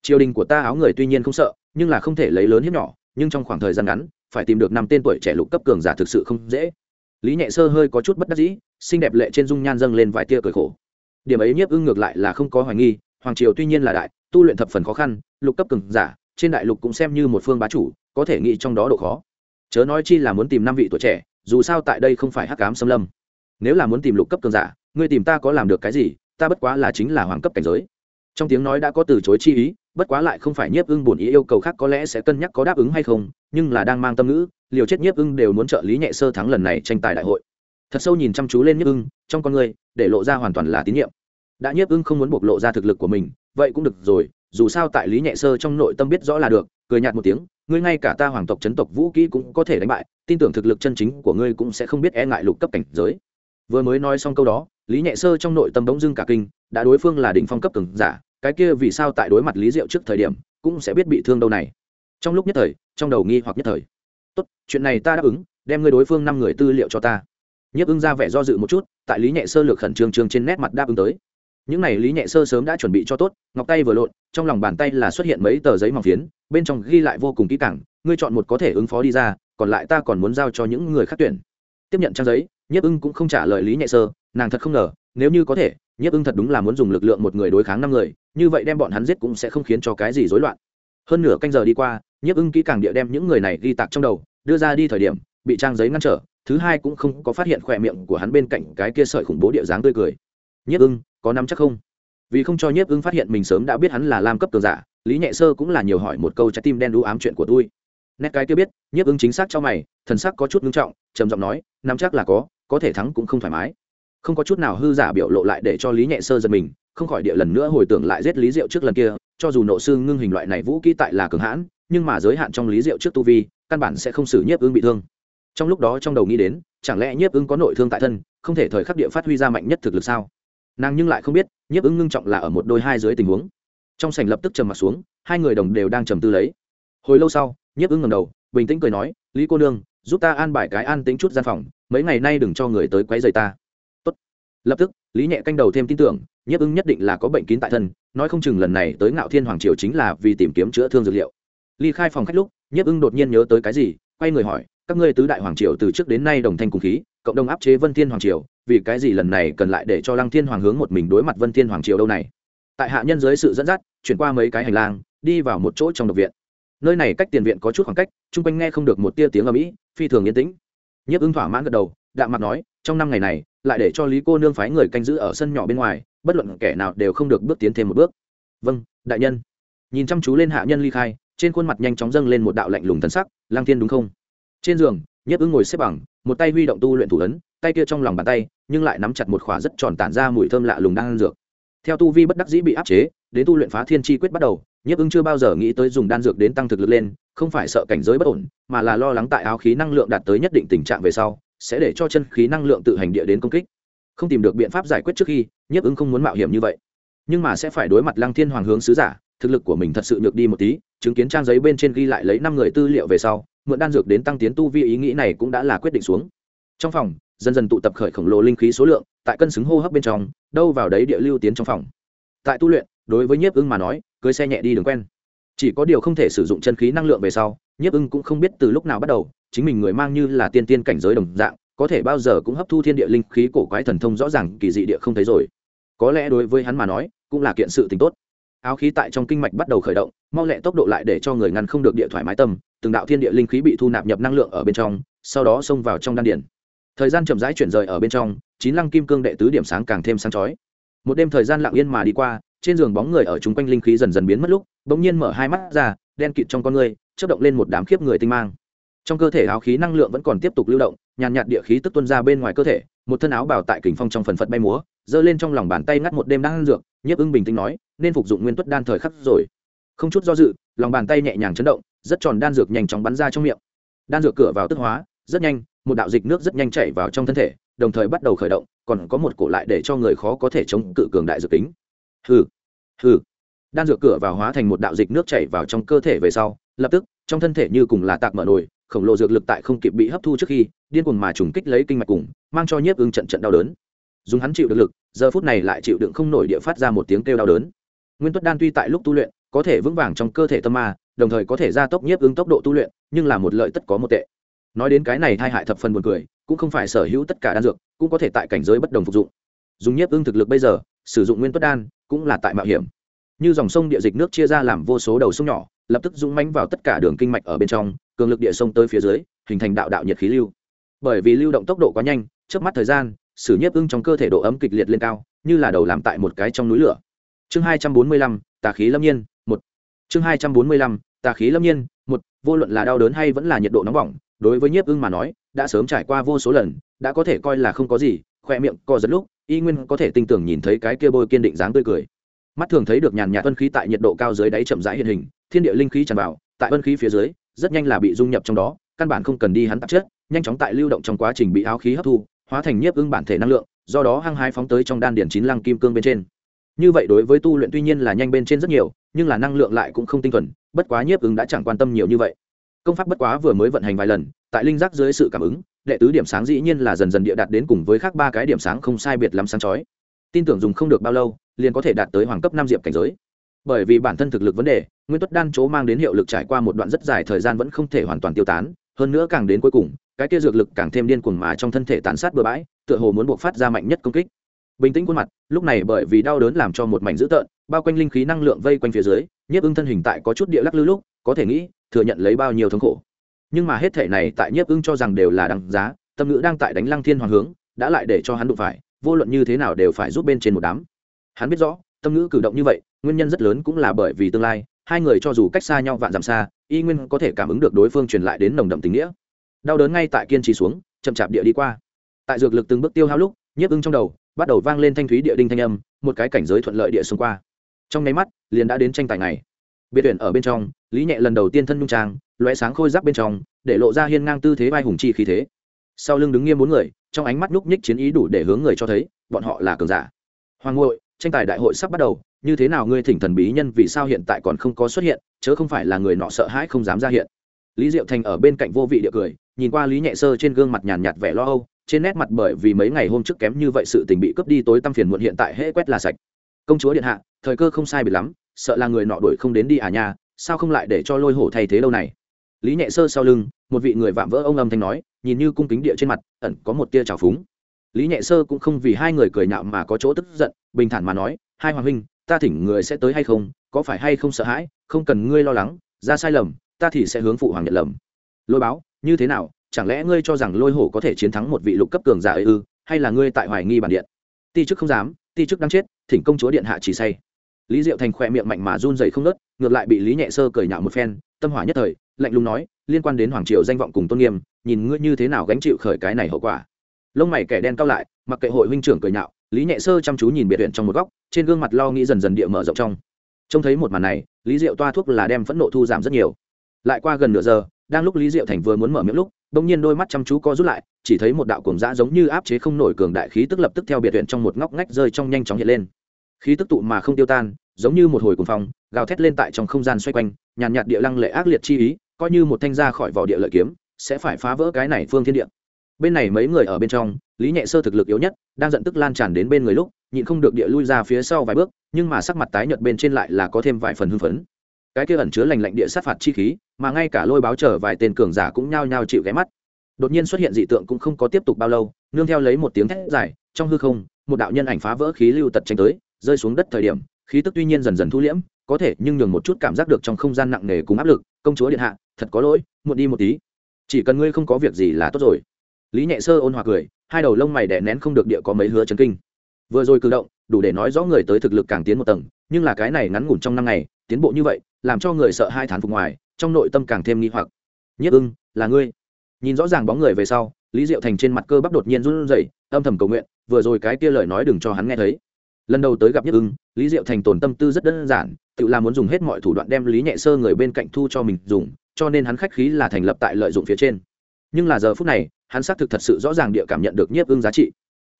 Triều đình của ta áo người tuy nhiên không sợ nhưng là không thể lấy lớn hiếp nhỏ, nhưng trong khoảng thời gian ngắn, phải tìm được năm tên tuổi trẻ lục cấp cường giả thực sự không dễ. Lý nhẹ sơ hơi có chút bất đắc dĩ, xinh đẹp lệ trên dung nhan dâng lên vài tia cười khổ. Điểm ấy nhiếp ưng ngược lại là không có hoài nghi, hoàng triều tuy nhiên là đại, tu luyện thập phần khó khăn, lục cấp cường giả, trên đại lục cũng xem như một phương bá chủ, có thể nghĩ trong đó độ khó. Chớ nói chi là muốn tìm năm vị tuổi trẻ, dù sao tại đây không phải hắc cám xâm lâm. Nếu là muốn tìm lục cấp cường giả, ngươi tìm ta có làm được cái gì, ta bất quá là chính là hoàng cấp cảnh giới trong tiếng nói đã có từ chối chi ý, bất quá lại không phải nhiếp ưng bổn ý yêu cầu khác có lẽ sẽ cân nhắc có đáp ứng hay không, nhưng là đang mang tâm ngữ, liều chết nhiếp ưng đều muốn trợ lý nhẹ sơ thắng lần này tranh tài đại hội. Thật sâu nhìn chăm chú lên nhiếp ưng, trong con người, để lộ ra hoàn toàn là tín nhiệm. Đã nhiếp ưng không muốn bộc lộ ra thực lực của mình, vậy cũng được rồi, dù sao tại lý nhẹ sơ trong nội tâm biết rõ là được, cười nhạt một tiếng, ngươi ngay cả ta hoàng tộc chấn tộc vũ kỹ cũng có thể đánh bại, tin tưởng thực lực chân chính của ngươi cũng sẽ không biết e ngại lục cấp cảnh giới. Vừa mới nói xong câu đó, lý nhẹ sơ trong nội tâm bỗng dưng cả kinh, đã đối phương là đỉnh phong cấp cường giả cái kia vì sao tại đối mặt lý diệu trước thời điểm, cũng sẽ biết bị thương đâu này? Trong lúc nhất thời, trong đầu nghi hoặc nhất thời. Tốt, chuyện này ta đáp ứng, đem ngươi đối phương năm người tư liệu cho ta. Nhiếp ưng ra vẻ do dự một chút, tại lý nhẹ sơ lược khẩn trương trương trên nét mặt đáp ứng tới. Những này lý nhẹ sơ sớm đã chuẩn bị cho tốt, ngọc tay vừa lộn, trong lòng bàn tay là xuất hiện mấy tờ giấy mỏng phiến, bên trong ghi lại vô cùng kỹ càng, ngươi chọn một có thể ứng phó đi ra, còn lại ta còn muốn giao cho những người khác tuyển. Tiếp nhận trang giấy, nhiếp ưng cũng không trả lời lý nhẹ sơ, nàng thật không ngờ, nếu như có thể nhiếp ưng thật đúng là muốn dùng lực lượng một người đối kháng năm người, như vậy đem bọn hắn giết cũng sẽ không khiến cho cái gì rối loạn. Hơn nửa canh giờ đi qua, nhiếp ưng kỹ càng địa đem những người này ghi tạc trong đầu, đưa ra đi thời điểm, bị trang giấy ngăn trở, thứ hai cũng không có phát hiện khỏe miệng của hắn bên cạnh cái kia sợi khủng bố địa dáng tươi cười. Nhiếp ưng, có nắm chắc không? Vì không cho nhiếp ưng phát hiện mình sớm đã biết hắn là lam cấp cường giả, lý nhẹ sơ cũng là nhiều hỏi một câu trái tim đen đu ám chuyện của tôi. Nét cái kia biết, nhiếp ưng chính xác cho mày, thần sắc có chút ngưng trọng, trầm giọng nói, nắm chắc là có có thể thắng cũng không thoải mái không có chút nào hư giả biểu lộ lại để cho lý nhẹ sơ giật mình, không khỏi địa lần nữa hồi tưởng lại giết lý diệu trước lần kia, cho dù nộ sư ngưng hình loại này vũ kỹ tại là cường hãn, nhưng mà giới hạn trong lý diệu trước tu vi, căn bản sẽ không xử nhiếp ưng bị thương. Trong lúc đó trong đầu nghĩ đến, chẳng lẽ nhiếp ưng có nội thương tại thân, không thể thời khắc địa phát huy ra mạnh nhất thực lực sao? Nàng nhưng lại không biết, nhiếp ưng ngưng trọng là ở một đôi hai dưới tình huống. Trong sảnh lập tức trầm m ặ t xuống, hai người đồng đều đang trầm tư lấy. Hồi lâu sau, nhiếp ưng ngầm đầu, bình tĩnh cười nói, lý cô nương, giúp ta an bài cái an tính chút gian phòng, mấy ngày nay đừng cho người tới quấy rầy ta lập tức, lý nhẹ canh đầu thêm tin tưởng, nhiếp ưng nhất định là có bệnh kín tại thân, nói không chừng lần này tới ngạo thiên hoàng triều chính là vì tìm kiếm chữa thương dược liệu. Ly khai phòng khách lúc, nhiếp ưng đột nhiên nhớ tới cái gì, quay người hỏi, các ngươi tứ đại hoàng triều từ trước đến nay đồng thanh cùng khí, cộng đồng áp chế vân thiên hoàng triều, vì cái gì lần này cần lại để cho lăng thiên hoàng hướng một mình đối mặt vân thiên hoàng triều đâu này? Tại hạ nhân dưới sự dẫn dắt, chuyển qua mấy cái hành lang, đi vào một chỗ trong độc viện. Nơi này cách tiền viện có chút khoảng cách, chung quanh nghe không được một tia tiếng ở mỹ phi thường yên tĩnh. Nhiếp ưng thỏa mãn gật đầu, đạm mặt nói, trong năm ngày này lại để cho lý cô nương phái người canh giữ ở sân nhỏ bên ngoài, bất luận kẻ nào đều không được bước tiến thêm một bước. Vâng đại nhân. Nhìn chăm chú lên hạ nhân ly khai, trên khuôn mặt nhanh chóng dâng lên một đạo lạnh lùng thân sắc lang thiên đúng không? Trên giường nhấp ưng ngồi xếp bằng, một tay huy động tu luyện thủ ấn, tay kia trong lòng bàn tay, nhưng lại nắm chặt một khỏa rất tròn tản ra mùi thơm lạ lùng đang ăn dược. Theo tu vi bất đắc dĩ bị áp chế, đến tu luyện phá thiên chi quyết bắt đầu, nhiếp ưng chưa bao giờ nghĩ tới dùng đan dược đến tăng thực lực lên, không phải sợ cảnh giới bất ổn, mà là lo lắng tại áo khí năng lượng đạt tới nhất định tình trạng về sau sẽ để cho chân khí năng lượng tự hành địa đến công kích. Không tìm được biện pháp giải quyết trước khi, nhiếp ứng không muốn mạo hiểm như vậy. Nhưng mà sẽ phải đối mặt lăng thiên hoàng hướng sứ giả, thực lực của mình thật sự nhược đi một tí, chứng kiến trang giấy bên trên ghi lại lấy năm người tư liệu về sau, mượn đan dược đến tăng tiến tu vi ý nghĩ này cũng đã là quyết định xuống. Trong phòng, dần dần tụ tập khởi khổng lồ linh khí số lượng, tại cân xứng hô hấp bên trong, đâu vào đấy địa lưu tiến trong phòng. Tại tu luyện, đối với nhiếp ưng mà nói, cưới xe nhẹ đi đường quen. Chỉ có điều không thể sử dụng chân khí năng lượng về sau, nhiếp ưng cũng không biết từ lúc nào bắt đầu chính mình người mang như là tiên tiên cảnh giới đồng dạng, có thể bao giờ cũng hấp thu thiên địa linh khí cổ quái thần thông rõ ràng, kỳ dị địa không thấy rồi. Có lẽ đối với hắn mà nói, cũng là kiện sự tình tốt. Áo khí tại trong kinh mạch bắt đầu khởi động, mau lẹ tốc độ lại để cho người ngăn không được địa thoải mái tâm, từng đạo thiên địa linh khí bị thu nạp nhập năng lượng ở bên trong, sau đó xông vào trong đan điển thời gian chậm rãi chuyển rời ở bên trong, chín lăng kim cương đệ tứ điểm sáng càng thêm sáng chói. Một đêm thời gian lặng yên mà đi qua, trên giường bóng người ở chung quanh linh khí dần dần biến mất lúc, bỗng nhiên mở hai mắt ra, đen kịt trong con người, chớp động lên một đám khiếp người tinh mang trong cơ thể áo khí năng lượng vẫn còn tiếp tục lưu động, nhàn nhạt địa khí tức tuôn ra bên ngoài cơ thể, một thân áo bảo tại kình phong trong phần phật bay múa, giơ lên trong lòng bàn tay ngắt một đêm đang ăn dược, nhiếp ưng bình tĩnh nói, nên phục dụng nguyên tuất đan thời khắc rồi. Không chút do dự, lòng bàn tay nhẹ nhàng chấn động, rất tròn đan dược nhanh chóng bắn ra trong miệng. Đan dược cửa vào tức hóa, rất nhanh, một đạo dịch nước rất nhanh chảy vào trong thân thể, đồng thời bắt đầu khởi động, còn có một cổ lại để cho người khó có thể chống cự cường đại dược tính hừ hừ. Đan dược cửa vào hóa thành một đạo dịch nước chảy vào trong cơ thể về sau, lập tức, trong thân thể như cùng là tạc mở nồi khổng lồ dược lực tại không kịp bị hấp thu trước khi, điên cuồng mà trùng kích lấy kinh mạch cùng, mang cho nhiếp ưng trận trận đau đớn. Dùng hắn chịu được lực, giờ phút này lại chịu đựng không nổi địa phát ra một tiếng kêu đau đớn. Nguyên tuất đan tuy tại lúc tu luyện, có thể vững vàng trong cơ thể tâm ma, đồng thời có thể gia tốc nhiếp ưng tốc độ tu luyện, nhưng là một lợi tất có một tệ. Nói đến cái này thai hại thập phần buồn cười, cũng không phải sở hữu tất cả đan dược, cũng có thể tại cảnh giới bất đồng phục dụng. Dùng nhiếp ưng thực lực bây giờ, sử dụng nguyên tuất đan, cũng là tại mạo hiểm. Như dòng sông địa dịch nước chia ra làm vô số đầu sông nhỏ lập tức dũng mánh vào tất cả đường kinh mạch ở bên trong, cường lực địa sông tới phía dưới, hình thành đạo đạo nhiệt khí lưu. Bởi vì lưu động tốc độ quá nhanh trước mắt thời gian, sử nhiếp ưng trong cơ thể độ ấm kịch liệt lên cao, như là đầu làm tại một cái trong núi lửa. Chương hai trăm bốn mươi lăm, tà khí lâm nhiên, một. Chương hai trăm bốn mươi lăm, tà khí lâm nhiên, một. Vô luận là đau đớn hay vẫn là nhiệt độ nóng bỏng, đối với nhiếp ưng mà nói, đã sớm trải qua vô số lần, đã có thể coi là không có gì, khoe miệng co giật lúc, y nguyên có thể tinh tưởng nhìn thấy cái kia bôi kiên định dáng tươi cười mắt thường thấy được nhàn nhạt vân khí tại nhiệt độ cao dưới đáy chậm rãi hiện hình, thiên địa linh khí tràn vào, tại vân khí phía dưới, rất nhanh là bị dung nhập trong đó, căn bản không cần đi hắn tạp chất, nhanh chóng tại lưu động trong quá trình bị áo khí hấp thu, hóa thành nhiếp ưng bản thể năng lượng, do đó hăng hái phóng tới trong đan điển chín lăng kim cương bên trên. Như vậy đối với tu luyện tuy nhiên là nhanh bên trên rất nhiều, nhưng là năng lượng lại cũng không tinh thuần, bất quá nhiếp ứng đã chẳng quan tâm nhiều như vậy. Công pháp bất quá vừa mới vận hành vài lần, tại linh giác dưới sự cảm ứng, đệ tứ điểm sáng dĩ nhiên là dần dần địa đạt đến cùng với khác ba cái điểm sáng không sai biệt lắm sáng chói. Tin tưởng dùng không được bao lâu liền có thể đạt tới hoàng cấp năm diệp cảnh giới. Bởi vì bản thân thực lực vấn đề, nguyên tuất đan chỗ mang đến hiệu lực trải qua một đoạn rất dài thời gian vẫn không thể hoàn toàn tiêu tán, hơn nữa càng đến cuối cùng, cái kia dược lực càng thêm điên cuồng mà trong thân thể tàn sát bừa bãi, tựa hồ muốn buộc phát ra mạnh nhất công kích. Bình tĩnh khuôn mặt, lúc này bởi vì đau đớn làm cho một mảnh dữ tợn, bao quanh linh khí năng lượng vây quanh phía dưới, nhiếp ưng thân hình tại có chút địa lắc lư lúc, có thể nghĩ, thừa nhận lấy bao nhiêu thống khổ. Nhưng mà hết thể này tại nhiếp ưng cho rằng đều là đằng giá, tâm ngữ đang tại đánh lăng thiên hoàng hướng, đã lại để cho hắn đụng phải, vô luận như thế nào đều phải giúp bên trên một đám hắn biết rõ, tâm ngữ cử động như vậy, nguyên nhân rất lớn cũng là bởi vì tương lai, hai người cho dù cách xa nhau vạn dặm xa, y nguyên có thể cảm ứng được đối phương truyền lại đến nồng đậm tình nghĩa. Đau đớn ngay tại kiên trì xuống, chậm chạp địa đi qua. Tại dược lực từng bước tiêu hao lúc, nhiếp ưng trong đầu, bắt đầu vang lên thanh thúy địa đinh thanh âm, một cái cảnh giới thuận lợi địa xung qua. Trong nháy mắt, liền đã đến tranh tài này biệt tuyển ở bên trong, lý nhẹ lần đầu tiên thân nhung trang loé sáng khôi giáp bên trong, để lộ ra hiên ngang tư thế vai hùng chi khí thế. Sau lưng đứng nghiêm bốn người, trong ánh mắt núc nhích chiến ý đủ để hướng người cho thấy, bọn họ là cường giả. Hoàng ngội tranh tài đại hội sắp bắt đầu, như thế nào ngươi thỉnh thần bí nhân vì sao hiện tại còn không có xuất hiện, chớ không phải là người nọ sợ hãi không dám ra hiện. Lý diệu thành ở bên cạnh vô vị địa cười, nhìn qua lý nhẹ sơ trên gương mặt nhàn nhạt vẻ lo âu, trên nét mặt bởi vì mấy ngày hôm trước kém như vậy sự tình bị cướp đi tối tăm phiền muộn hiện tại hễ quét là sạch. Công chúa điện hạ, thời cơ không sai biệt lắm, sợ là người nọ đuổi không đến đi à nha, sao không lại để cho lôi hổ thay thế lâu này? Lý nhẹ sơ sau lưng, một vị người vạm vỡ ông âm thanh nói, nhìn như cung kính địa trên mặt, ẩn có một tia trào phúng lý nhẹ sơ cũng không vì hai người cười nhạo mà có chỗ tức giận, bình thản mà nói, hai hoàng huynh, ta thỉnh người sẽ tới hay không, có phải hay không sợ hãi, không cần ngươi lo lắng, ra sai lầm, ta thì sẽ hướng phụ hoàng nhận lầm. Lôi báo, như thế nào, chẳng lẽ ngươi cho rằng lôi hổ có thể chiến thắng một vị lục cấp cường giả ấy ư, hay là ngươi tại hoài nghi bản điện? Ti chức không dám, ti chức đang chết, thỉnh công chúa điện hạ chỉ say. Lý diệu thành khỏe miệng mạnh mà run dày không nớt ngược lại bị lý nhẹ sơ cười nhạo một phen, tâm hỏa nhất thời, lạnh lùng nói, liên quan đến hoàng triều danh vọng cùng tôn nghiêm, nhìn ngươi như thế nào gánh chịu khởi cái này hậu quả? Lông mày kẻ đen cao lại, mặc kệ hội huynh trưởng cười nhạo, lý nhẹ sơ chăm chú nhìn biệt huyện trong một góc, trên gương mặt lo nghĩ dần dần địa mở rộng trong. Trông thấy một màn này, lý diệu toa thuốc là đem phẫn nộ thu giảm rất nhiều. Lại qua gần nửa giờ, đang lúc lý diệu thành vừa muốn mở miệng lúc, bỗng nhiên đôi mắt chăm chú co rút lại, chỉ thấy một đạo cuồng dã giống như áp chế không nổi cường đại khí tức lập tức theo biệt huyện trong một ngóc ngách rơi trong nhanh chóng hiện lên. Khí tức tụ mà không tiêu tan, giống như một hồi cuồng phong, gào thét lên tại trong không gian xoay quanh, nhàn nhạt địa lăng lệ ác liệt chi ý, coi như một thanh ra khỏi vỏ địa lợi kiếm, sẽ phải phá vỡ cái này phương thiên địa bên này mấy người ở bên trong, lý nhẹ sơ thực lực yếu nhất, đang giận tức lan tràn đến bên người lúc, nhịn không được địa lui ra phía sau vài bước, nhưng mà sắc mặt tái nhợt bên trên lại là có thêm vài phần hưng phấn. Cái kia ẩn chứa lành lạnh địa sát phạt chi khí, mà ngay cả lôi báo trở vài tên cường giả cũng nhao nhao chịu ghé mắt. Đột nhiên xuất hiện dị tượng cũng không có tiếp tục bao lâu, nương theo lấy một tiếng thét dài, trong hư không, một đạo nhân ảnh phá vỡ khí lưu tật tranh tới, rơi xuống đất thời điểm, khí tức tuy nhiên dần dần thu liễm, có thể nhưng nhường một chút cảm giác được trong không gian nặng nề cùng áp lực, công chúa điện hạ, thật có lỗi, muộn đi một tí. Chỉ cần ngươi không có việc gì là tốt rồi lý nhẹ sơ ôn hòa cười, hai đầu lông mày đè nén không được địa có mấy hứa chấn kinh. Vừa rồi cử động, đủ để nói rõ người tới thực lực càng tiến một tầng, nhưng là cái này ngắn ngủn trong năm ngày, tiến bộ như vậy, làm cho người sợ hai thán phục ngoài, trong nội tâm càng thêm nghi hoặc. Nhất ưng, là ngươi. Nhìn rõ ràng bóng người về sau, lý diệu thành trên mặt cơ bắp đột nhiên run rẩy, âm thầm cầu nguyện, vừa rồi cái kia lời nói đừng cho hắn nghe thấy. Lần đầu tới gặp nhất ưng, lý diệu thành tổn tâm tư rất đơn giản, tự là muốn dùng hết mọi thủ đoạn đem lý nhẹ sơ người bên cạnh thu cho mình dùng, cho nên hắn khách khí là thành lập tại lợi dụng phía trên. Nhưng là giờ phút này hắn xác thực thật sự rõ ràng địa cảm nhận được nhiếp ưng giá trị.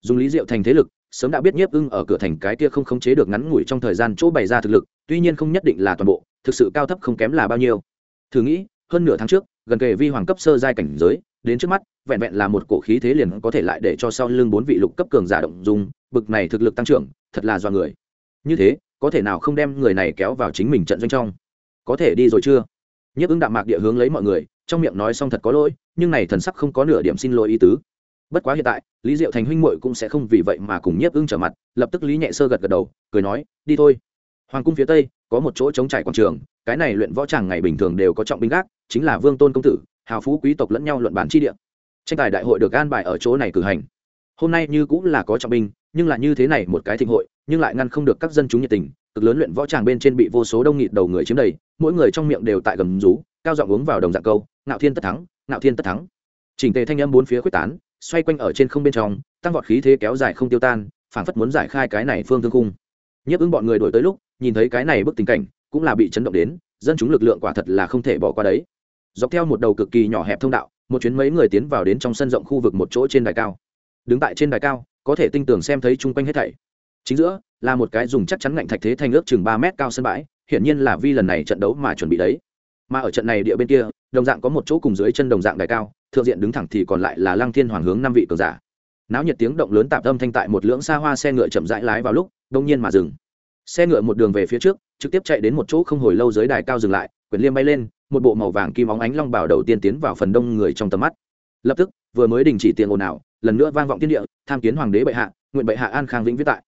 Dùng lý diệu thành thế lực, sớm đã biết nhiếp ưng ở cửa thành cái kia không khống chế được ngắn ngủi trong thời gian chỗ bày ra thực lực, tuy nhiên không nhất định là toàn bộ, thực sự cao thấp không kém là bao nhiêu. Thử nghĩ, hơn nửa tháng trước, gần kề vi hoàng cấp sơ giai cảnh giới, đến trước mắt, vẹn vẹn là một cổ khí thế liền có thể lại để cho sau lưng bốn vị lục cấp cường giả động dùng bực này thực lực tăng trưởng, thật là do người. Như thế, có thể nào không đem người này kéo vào chính mình trận doanh trong? Có thể đi rồi chưa? Nhiếp ứng đạm mạc địa hướng lấy mọi người trong miệng nói xong thật có lỗi, nhưng này thần sắc không có nửa điểm xin lỗi ý tứ. Bất quá hiện tại, lý diệu thành huynh muội cũng sẽ không vì vậy mà cùng nhiếp ưng trở mặt, lập tức lý nhẹ sơ gật gật đầu, cười nói, đi thôi. Hoàng cung phía tây, có một chỗ chống trải quảng trường, cái này luyện võ tràng ngày bình thường đều có trọng binh gác, chính là vương tôn công tử, hào phú quý tộc lẫn nhau luận bản chi địa. Tranh tài đại hội được gan bài ở chỗ này cử hành. Hôm nay như cũng là có trọng binh, nhưng là như thế này một cái thịnh hội, nhưng lại ngăn không được các dân chúng nhiệt tình, cực lớn luyện võ tràng bên trên bị vô số đông nghịt đầu người chiếm đầy, mỗi người trong miệng đều tại gầm rú cao giọng uống vào đồng dạng câu, ngạo thiên tất thắng, ngạo thiên tất thắng. Chỉnh tề thanh âm bốn phía quyết tán, xoay quanh ở trên không bên trong, tăng vọt khí thế kéo dài không tiêu tan, phảng phất muốn giải khai cái này phương thương cung nhấp ứng bọn người đổi tới lúc, nhìn thấy cái này bức tình cảnh, cũng là bị chấn động đến, dân chúng lực lượng quả thật là không thể bỏ qua đấy. Dọc theo một đầu cực kỳ nhỏ hẹp thông đạo, một chuyến mấy người tiến vào đến trong sân rộng khu vực một chỗ trên đài cao. Đứng tại trên đài cao, có thể tinh tường xem thấy chung quanh hết thảy. Chính giữa, là một cái dùng chắc chắn ngạnh thạch thế thành ước chừng ba mét cao sân bãi, hiển nhiên là vi lần này trận đấu mà chuẩn bị đấy mà ở trận này địa bên kia, đồng dạng có một chỗ cùng dưới chân đồng dạng đài cao, thượng diện đứng thẳng thì còn lại là lăng thiên hoàng hướng năm vị cường giả. Náo nhiệt tiếng động lớn tạm âm thanh tại một lưỡng xa hoa xe ngựa chậm rãi lái vào lúc, đông nhiên mà dừng. Xe ngựa một đường về phía trước, trực tiếp chạy đến một chỗ không hồi lâu dưới đài cao dừng lại quyển liêm bay lên, một bộ màu vàng kim óng ánh long bảo đầu tiên tiến vào phần đông người trong tầm mắt. Lập tức, vừa mới đình chỉ tiền ồn ào, lần nữa vang vọng tiên địa, tham kiến hoàng đế bệ hạ, nguyện bệ hạ an khang vĩnh viết tại.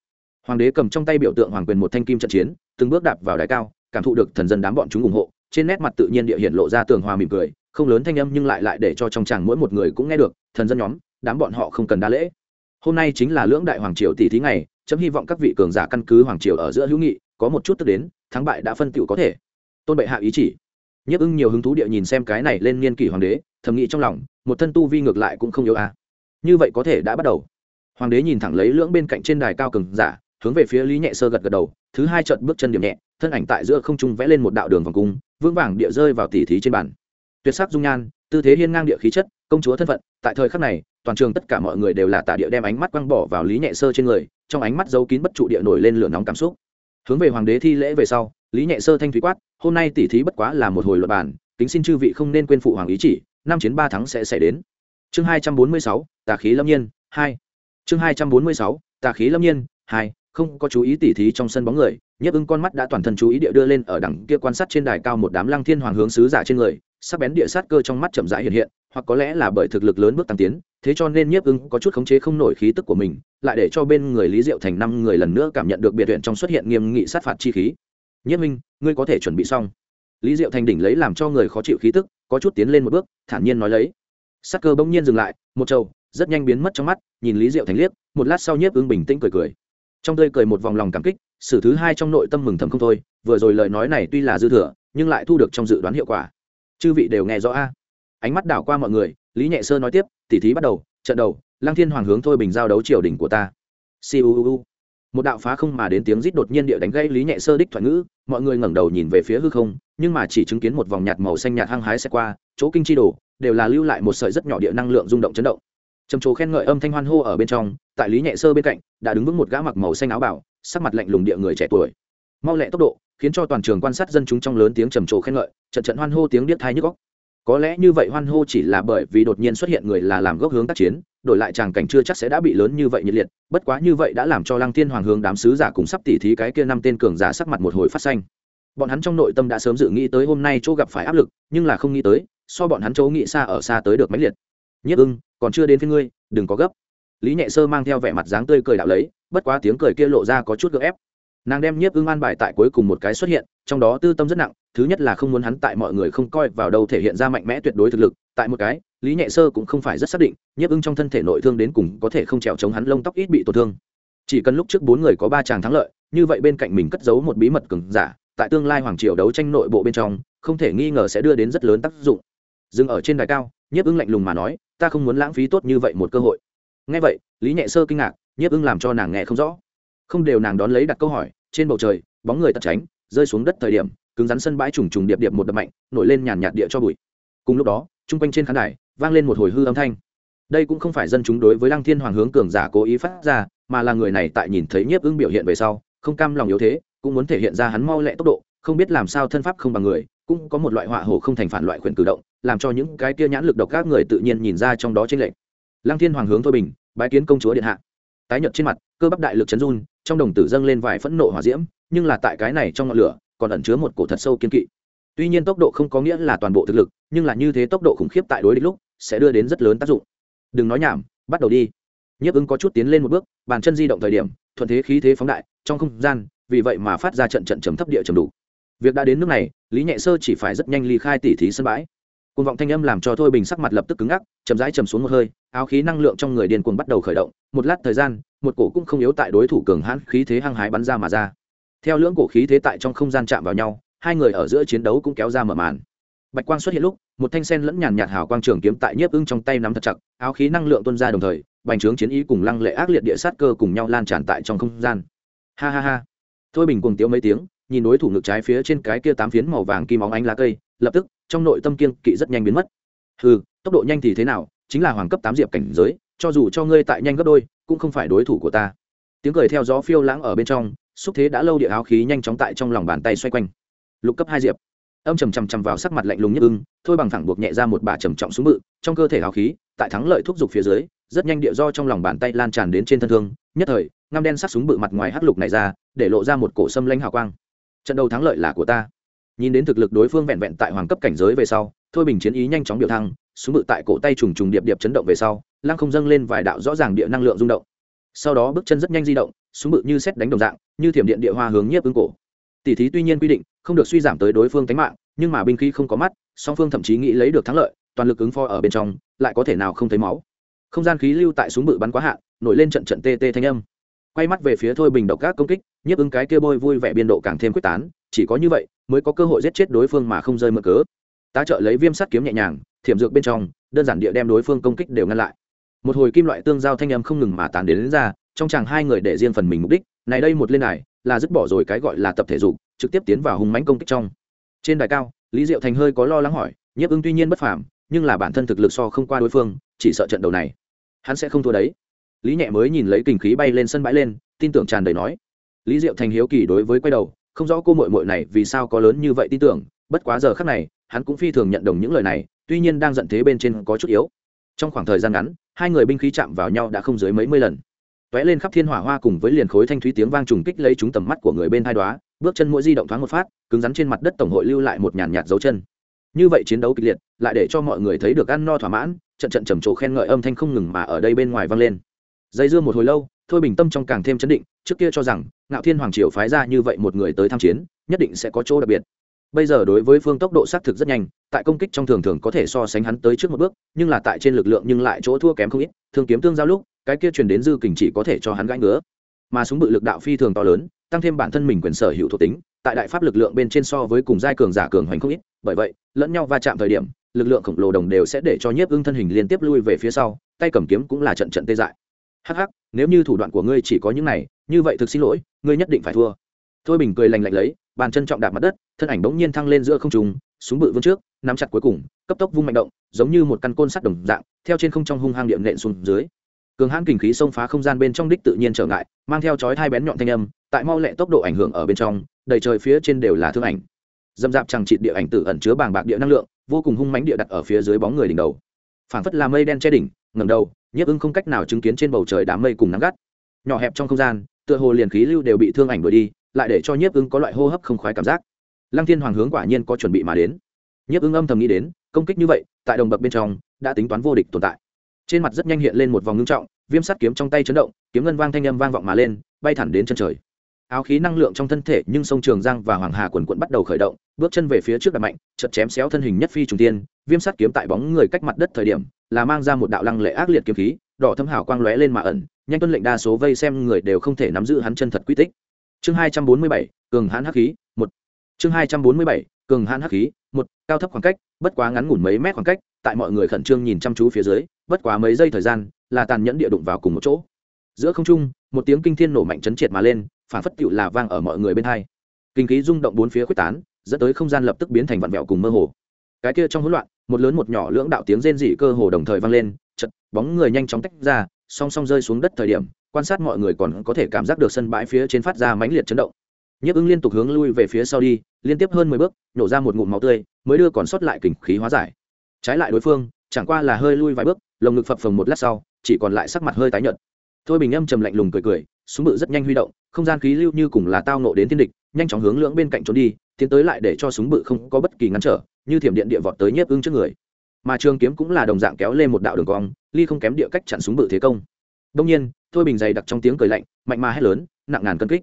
Hoàng đế cầm trong tay biểu tượng hoàng quyền một thanh kim trận chiến, từng bước đạp vào đài cao, cảm thụ được thần dân đám bọn chúng ủng hộ trên nét mặt tự nhiên địa hiện lộ ra tường hòa mỉm cười, không lớn thanh âm nhưng lại lại để cho trong chàng mỗi một người cũng nghe được, thần dân nhóm, đám bọn họ không cần đa lễ. Hôm nay chính là lưỡng đại hoàng triều tỷ thí ngày, chấm hy vọng các vị cường giả căn cứ hoàng triều ở giữa hữu nghị, có một chút tức đến, thắng bại đã phân tựu có thể. Tôn bệ hạ ý chỉ. Nhấp ưng nhiều hứng thú địa nhìn xem cái này lên niên kỷ hoàng đế, thầm nghĩ trong lòng, một thân tu vi ngược lại cũng không yếu a như vậy có thể đã bắt đầu. Hoàng đế nhìn thẳng lấy lưỡng bên cạnh trên đài cao cường giả, hướng về phía lý nhẹ sơ gật gật đầu, thứ hai trận bước chân điểm nhẹ thân ảnh tại giữa không trung vẽ lên một đạo đường vòng cung, vững vàng địa rơi vào tỉ thí trên bàn. Tuyệt sắc dung nhan, tư thế hiên ngang địa khí chất, công chúa thân phận, tại thời khắc này, toàn trường tất cả mọi người đều là tạ địa đem ánh mắt quăng bỏ vào lý nhẹ sơ trên người, trong ánh mắt giấu kín bất trụ địa nổi lên lửa nóng cảm xúc. Hướng về hoàng đế thi lễ về sau, lý nhẹ sơ thanh thúy quát, hôm nay tỉ thí bất quá là một hồi luật bản kính xin chư vị không nên quên phụ hoàng ý chỉ, năm chiến ba thắng sẽ xảy đến. Chương hai trăm bốn mươi sáu, tà khí lâm nhiên, hai. Chương hai trăm bốn mươi sáu, tà khí lâm nhiên, hai không có chú ý tỉ thí trong sân bóng người nhấp ưng con mắt đã toàn thân chú ý địa đưa lên ở đằng kia quan sát trên đài cao một đám lăng thiên hoàng hướng sứ giả trên người sắc bén địa sát cơ trong mắt chậm rãi hiện hiện hoặc có lẽ là bởi thực lực lớn bước tăng tiến thế cho nên nhiếp ưng có chút khống chế không nổi khí tức của mình lại để cho bên người lý diệu thành năm người lần nữa cảm nhận được biệt huyện trong xuất hiện nghiêm nghị sát phạt chi khí. Nhiếp minh ngươi có thể chuẩn bị xong. Lý diệu thành đỉnh lấy làm cho người khó chịu khí tức có chút tiến lên một bước thản nhiên nói lấy. Sát cơ bỗng nhiên dừng lại một trầu, rất nhanh biến mất trong mắt nhìn lý diệu thành liếc một lát sau nhiếp ưng bình tĩnh cười cười trong tươi cười một vòng lòng cảm kích, sử thứ hai trong nội tâm mừng thầm không thôi, vừa rồi lời nói này tuy là dư thừa, nhưng lại thu được trong dự đoán hiệu quả. Chư vị đều nghe rõ a. Ánh mắt đảo qua mọi người, lý nhẹ sơ nói tiếp, tỉ thí bắt đầu, trận đầu, lăng thiên hoàng hướng thôi bình giao đấu triều đình của ta. Siêu một đạo phá không mà đến tiếng rít đột nhiên địa đánh gây lý nhẹ sơ đích thoại ngữ, mọi người ngẩng đầu nhìn về phía hư không, nhưng mà chỉ chứng kiến một vòng nhạt màu xanh nhạt hăng hái xe qua, chỗ kinh chi đồ, đều là lưu lại một sợi rất nhỏ địa năng lượng rung động chấn động trầm trồ khen ngợi âm thanh hoan hô ở bên trong, tại lý nhẹ sơ bên cạnh, đã đứng vững một gã mặc màu xanh áo bảo sắc mặt lạnh lùng địa người trẻ tuổi. Mau lẹ tốc độ, khiến cho toàn trường quan sát dân chúng trong lớn tiếng trầm trồ khen ngợi, trận trận hoan hô tiếng điếc thai nhức góc có lẽ như vậy hoan hô chỉ là bởi vì đột nhiên xuất hiện người là làm gốc hướng tác chiến, đổi lại tràng cảnh chưa chắc sẽ đã bị lớn như vậy nhiệt liệt, bất quá như vậy đã làm cho lăng tiên hoàng hướng đám sứ giả cùng sắp tỉ thí cái kia năm tên cường giả sắc mặt một hồi phát xanh. Bọn hắn trong nội tâm đã sớm dự nghĩ tới hôm nay chỗ gặp phải áp lực, nhưng là không nghĩ tới, so bọn hắn chỗ nghĩ xa ở xa tới được máy liệt. Nhất ưng còn chưa đến phía ngươi, đừng có gấp. Lý nhẹ sơ mang theo vẻ mặt dáng tươi cười đạo lấy, bất quá tiếng cười kia lộ ra có chút gợ ép. Nàng đem nhiếp ưng an bài tại cuối cùng một cái xuất hiện, trong đó tư tâm rất nặng, thứ nhất là không muốn hắn tại mọi người không coi vào đâu thể hiện ra mạnh mẽ tuyệt đối thực lực, tại một cái, lý nhẹ sơ cũng không phải rất xác định, nhiếp ưng trong thân thể nội thương đến cùng có thể không trèo chống hắn lông tóc ít bị tổn thương. Chỉ cần lúc trước bốn người có ba chàng thắng lợi, như vậy bên cạnh mình cất giấu một bí mật cứng giả, tại tương lai hoàng triều đấu tranh nội bộ bên trong, không thể nghi ngờ sẽ đưa đến rất lớn tác dụng dừng ở trên đài cao, nhiếp ưng lạnh lùng mà nói, ta không muốn lãng phí tốt như vậy một cơ hội. Ngay vậy, lý nhẹ sơ kinh ngạc, nhiếp ưng làm cho nàng nghe không rõ. Không đều nàng đón lấy đặt câu hỏi, trên bầu trời, bóng người tật tránh, rơi xuống đất thời điểm, cứng rắn sân bãi trùng trùng điệp điệp một đập mạnh, nổi lên nhàn nhạt địa cho bụi. Cùng lúc đó, chung quanh trên khán đài, vang lên một hồi hư âm thanh. Đây cũng không phải dân chúng đối với lăng thiên hoàng hướng cường giả cố ý phát ra, mà là người này tại nhìn thấy nhiếp ưng biểu hiện về sau, không cam lòng yếu thế, cũng muốn thể hiện ra hắn mau lẹ tốc độ, không biết làm sao thân pháp không bằng người, cũng có một loại họa hổ không thành phản loại khuyển cử động làm cho những cái kia nhãn lực độc các người tự nhiên nhìn ra trong đó trên lệnh lăng thiên hoàng hướng thôi bình, bái kiến công chúa điện hạ. Tái nhợt trên mặt, cơ bắp đại lực chấn run, trong đồng tử dâng lên vài phẫn nộ hỏa diễm, nhưng là tại cái này trong ngọn lửa, còn ẩn chứa một cổ thật sâu kiên kỵ. Tuy nhiên tốc độ không có nghĩa là toàn bộ thực lực, nhưng là như thế tốc độ khủng khiếp tại đối địch lúc, sẽ đưa đến rất lớn tác dụng. Đừng nói nhảm, bắt đầu đi. Nhiếp ứng có chút tiến lên một bước, bàn chân di động thời điểm, thuận thế khí thế phóng đại, trong không gian, vì vậy mà phát ra trận trận trầm thấp địa trầm đủ. Việc đã đến nước này, lý nhẹ sơ chỉ phải rất nhanh ly khai tỉ thí sân bãi côn vọng thanh âm làm cho thôi bình sắc mặt lập tức cứng ngắc, chậm rãi chầm xuống một hơi, áo khí năng lượng trong người điên cuồng bắt đầu khởi động, một lát thời gian, một cổ cũng không yếu tại đối thủ cường hãn khí thế hăng hái bắn ra mà ra. Theo lưỡng cổ khí thế tại trong không gian chạm vào nhau, hai người ở giữa chiến đấu cũng kéo ra mở màn. Bạch quang xuất hiện lúc, một thanh sen lẫn nhàn nhạt hào quang trường kiếm tại nhiếp ưng trong tay nắm thật chặt, áo khí năng lượng tuôn ra đồng thời, bành trướng chiến ý cùng lăng lệ ác liệt địa sát cơ cùng nhau lan tràn tại trong không gian. Ha ha ha. Thôi bình cùng tiếu mấy tiếng, nhìn đối thủ ngực trái phía trên cái kia tám phiến màu vàng kim óng ánh lá cây lập tức, trong nội tâm kiên kỵ rất nhanh biến mất. Ừ tốc độ nhanh thì thế nào, chính là hoàng cấp tám diệp cảnh giới, cho dù cho ngươi tại nhanh gấp đôi, cũng không phải đối thủ của ta. Tiếng cười theo gió phiêu lãng ở bên trong, xúc thế đã lâu địa áo khí nhanh chóng tại trong lòng bàn tay xoay quanh. Lục cấp hai diệp. Âm trầm trầm trầm vào sắc mặt lạnh lùng nhất ưng, thôi bằng thẳng buộc nhẹ ra một bà trầm trọng xuống bự, trong cơ thể áo khí, tại thắng lợi thúc giục phía dưới, rất nhanh địa do trong lòng bàn tay lan tràn đến trên thân thương, nhất thời, ngăm đen sắc súng bự mặt ngoài hắc lục này ra, để lộ ra một cổ sâm lanh hào quang. Trận đầu thắng lợi là của ta nhìn đến thực lực đối phương vẹn vẹn tại hoàng cấp cảnh giới về sau, thôi bình chiến ý nhanh chóng biểu thăng, súng bự tại cổ tay trùng trùng điệp điệp chấn động về sau, lăng không dâng lên vài đạo rõ ràng địa năng lượng rung động. Sau đó bước chân rất nhanh di động, súng bự như xét đánh đồng dạng, như thiểm điện địa hoa hướng nhiếp ứng cổ. Tỷ thí tuy nhiên quy định, không được suy giảm tới đối phương tánh mạng, nhưng mà binh khí không có mắt, song phương thậm chí nghĩ lấy được thắng lợi, toàn lực ứng phó ở bên trong, lại có thể nào không thấy máu. Không gian khí lưu tại súng bự bắn quá hạn, nổi lên trận trận tê tê thanh âm. Quay mắt về phía thôi bình độc các công kích, nhiếp ứng cái kia bôi vui vẻ biên độ càng thêm quyết tán chỉ có như vậy mới có cơ hội giết chết đối phương mà không rơi mơ cớ. Tá trợ lấy viêm sắt kiếm nhẹ nhàng thiểm dược bên trong đơn giản địa đem đối phương công kích đều ngăn lại. Một hồi kim loại tương giao thanh âm không ngừng mà tàn đến, đến ra trong chàng hai người để riêng phần mình mục đích này đây một lên này là dứt bỏ rồi cái gọi là tập thể dục trực tiếp tiến vào hùng mãnh công kích trong. Trên đài cao lý diệu thành hơi có lo lắng hỏi nhiếp ưng tuy nhiên bất phàm nhưng là bản thân thực lực so không qua đối phương chỉ sợ trận đầu này hắn sẽ không thua đấy. Lý nhẹ mới nhìn lấy kinh khí bay lên sân bãi lên tin tưởng tràn đầy nói. Lý diệu thành hiếu kỳ đối với quay đầu không rõ cô mội mội này vì sao có lớn như vậy tin tưởng, bất quá giờ khác này, hắn cũng phi thường nhận đồng những lời này, tuy nhiên đang giận thế bên trên có chút yếu. Trong khoảng thời gian ngắn, hai người binh khí chạm vào nhau đã không dưới mấy mươi lần. T lên khắp thiên hỏa hoa cùng với liền khối thanh thúy tiếng vang trùng kích lấy chúng tầm mắt của người bên hai đoá bước chân mỗi di động thoáng một phát, cứng rắn trên mặt đất tổng hội lưu lại một nhàn nhạt dấu chân. Như vậy chiến đấu kịch liệt, lại để cho mọi người thấy được ăn no thỏa mãn, trận trận trầm trồ khen ngợi âm thanh không ngừng mà ở đây bên ngoài vang lên. Dây dưa một hồi lâu thôi bình tâm trong càng thêm chấn định, trước kia cho rằng, ngạo thiên hoàng triều phái ra như vậy một người tới tham chiến, nhất định sẽ có chỗ đặc biệt. Bây giờ đối với phương tốc độ xác thực rất nhanh, tại công kích trong thường thường có thể so sánh hắn tới trước một bước, nhưng là tại trên lực lượng nhưng lại chỗ thua kém không ít thường kiếm tương giao lúc, cái kia truyền đến dư kình chỉ có thể cho hắn gãi ngứa. Mà súng bự lực đạo phi thường to lớn, tăng thêm bản thân mình quyền sở hữu thuộc tính, tại đại pháp lực lượng bên trên so với cùng giai cường giả cường hoành không ít, bởi vậy, lẫn nhau va chạm thời điểm, lực lượng khổng lồ đồng đều sẽ để cho nhiếp ưng thân hình liên tiếp lui về phía sau, tay cầm kiếm cũng là trận trận tê dại hắc hắc, nếu như thủ đoạn của ngươi chỉ có những này, như vậy thực xin lỗi, ngươi nhất định phải thua. Thôi bình cười lành lạnh lấy, bàn chân trọng đạp mặt đất, thân ảnh bỗng nhiên thăng lên giữa không trùng súng bự vươn trước, nắm chặt cuối cùng, cấp tốc vung mạnh động, giống như một căn côn sắt đồng dạng, theo trên không trong hung hăng điện nện xuống dưới. Cường hãn kình khí xông phá không gian bên trong đích tự nhiên trở ngại, mang theo chói hai bén nhọn thanh âm, tại mau lẹ tốc độ ảnh hưởng ở bên trong, đầy trời phía trên đều là thương ảnh. Dâm dạp chẳng trịt địa ảnh tử ẩn chứa bàng bạc địa năng lượng, vô cùng hung mãnh địa đặt ở phía dưới bóng người đỉnh đầu. Phảng phất là mây đen che đỉnh ngầm đầu nhiếp ưng không cách nào chứng kiến trên bầu trời đám mây cùng nắng gắt. Nhỏ hẹp trong không gian, tựa hồ liền khí lưu đều bị thương ảnh đuổi đi, lại để cho nhiếp ưng có loại hô hấp không khoái cảm giác. Lăng thiên hoàng hướng quả nhiên có chuẩn bị mà đến. Nhiếp ưng âm thầm nghĩ đến, công kích như vậy, tại đồng bậc bên trong, đã tính toán vô địch tồn tại. Trên mặt rất nhanh hiện lên một vòng ngưng trọng, viêm sắt kiếm trong tay chấn động, kiếm ngân vang thanh âm vang vọng mà lên, bay thẳng đến chân trời áo khí năng lượng trong thân thể nhưng sông trường giang và hoàng hà quần quận bắt đầu khởi động, bước chân về phía trước đặt mạnh chật chém xéo thân hình nhất phi trùng tiên, viêm sắt kiếm tại bóng người cách mặt đất thời điểm, là mang ra một đạo lăng lệ ác liệt kiếm khí, đỏ thâm hào quang lóe lên mà ẩn, nhanh tuân lệnh đa số vây xem người đều không thể nắm giữ hắn chân thật quy tích. Chương hai trăm bốn mươi bảy, cường hãn hắc khí, một. Chương hai trăm bốn mươi bảy, cường hãn hắc khí, một, cao thấp khoảng cách, bất quá ngắn ngủn mấy mét khoảng cách, tại mọi người khẩn trương nhìn chăm chú phía dưới, bất quá mấy giây thời gian, là tàn nhẫn địa đụng vào cùng một chỗ. Giữa không trung, một tiếng kinh thiên nổ mạnh chấn triệt mà lên phản phất tựu là vang ở mọi người bên hai. Kinh khí rung động bốn phía quyết tán, dẫn tới không gian lập tức biến thành vặn vẹo cùng mơ hồ. Cái kia trong hỗn loạn, một lớn một nhỏ lưỡng đạo tiếng rên rỉ cơ hồ đồng thời vang lên chật bóng người nhanh chóng tách ra, song song rơi xuống đất thời điểm, quan sát mọi người còn có thể cảm giác được sân bãi phía trên phát ra mãnh liệt chấn động. Nhấp ứng liên tục hướng lui về phía sau đi, liên tiếp hơn mười bước nhổ ra một ngụm máu tươi, mới đưa còn sót lại kình khí hóa giải. Trái lại đối phương, chẳng qua là hơi lui vài bước, lồng ngực phập phồng một lát sau, chỉ còn lại sắc mặt hơi tái nhợt. Thôi bình âm trầm lạnh lùng cười cười, súng bự rất nhanh huy động không gian khí lưu như cùng là tao nộ đến thiên địch, nhanh chóng hướng lưỡng bên cạnh trốn đi, tiến tới lại để cho súng bự không có bất kỳ ngăn trở, như thiểm điện địa vọt tới nhiếp ưng trước người. Mà trường kiếm cũng là đồng dạng kéo lên một đạo đường cong, ly không kém địa cách chặn súng bự thế công. Đông nhiên, thôi bình dày đặc trong tiếng cười lạnh, mạnh mà hét lớn, nặng ngàn cân kích.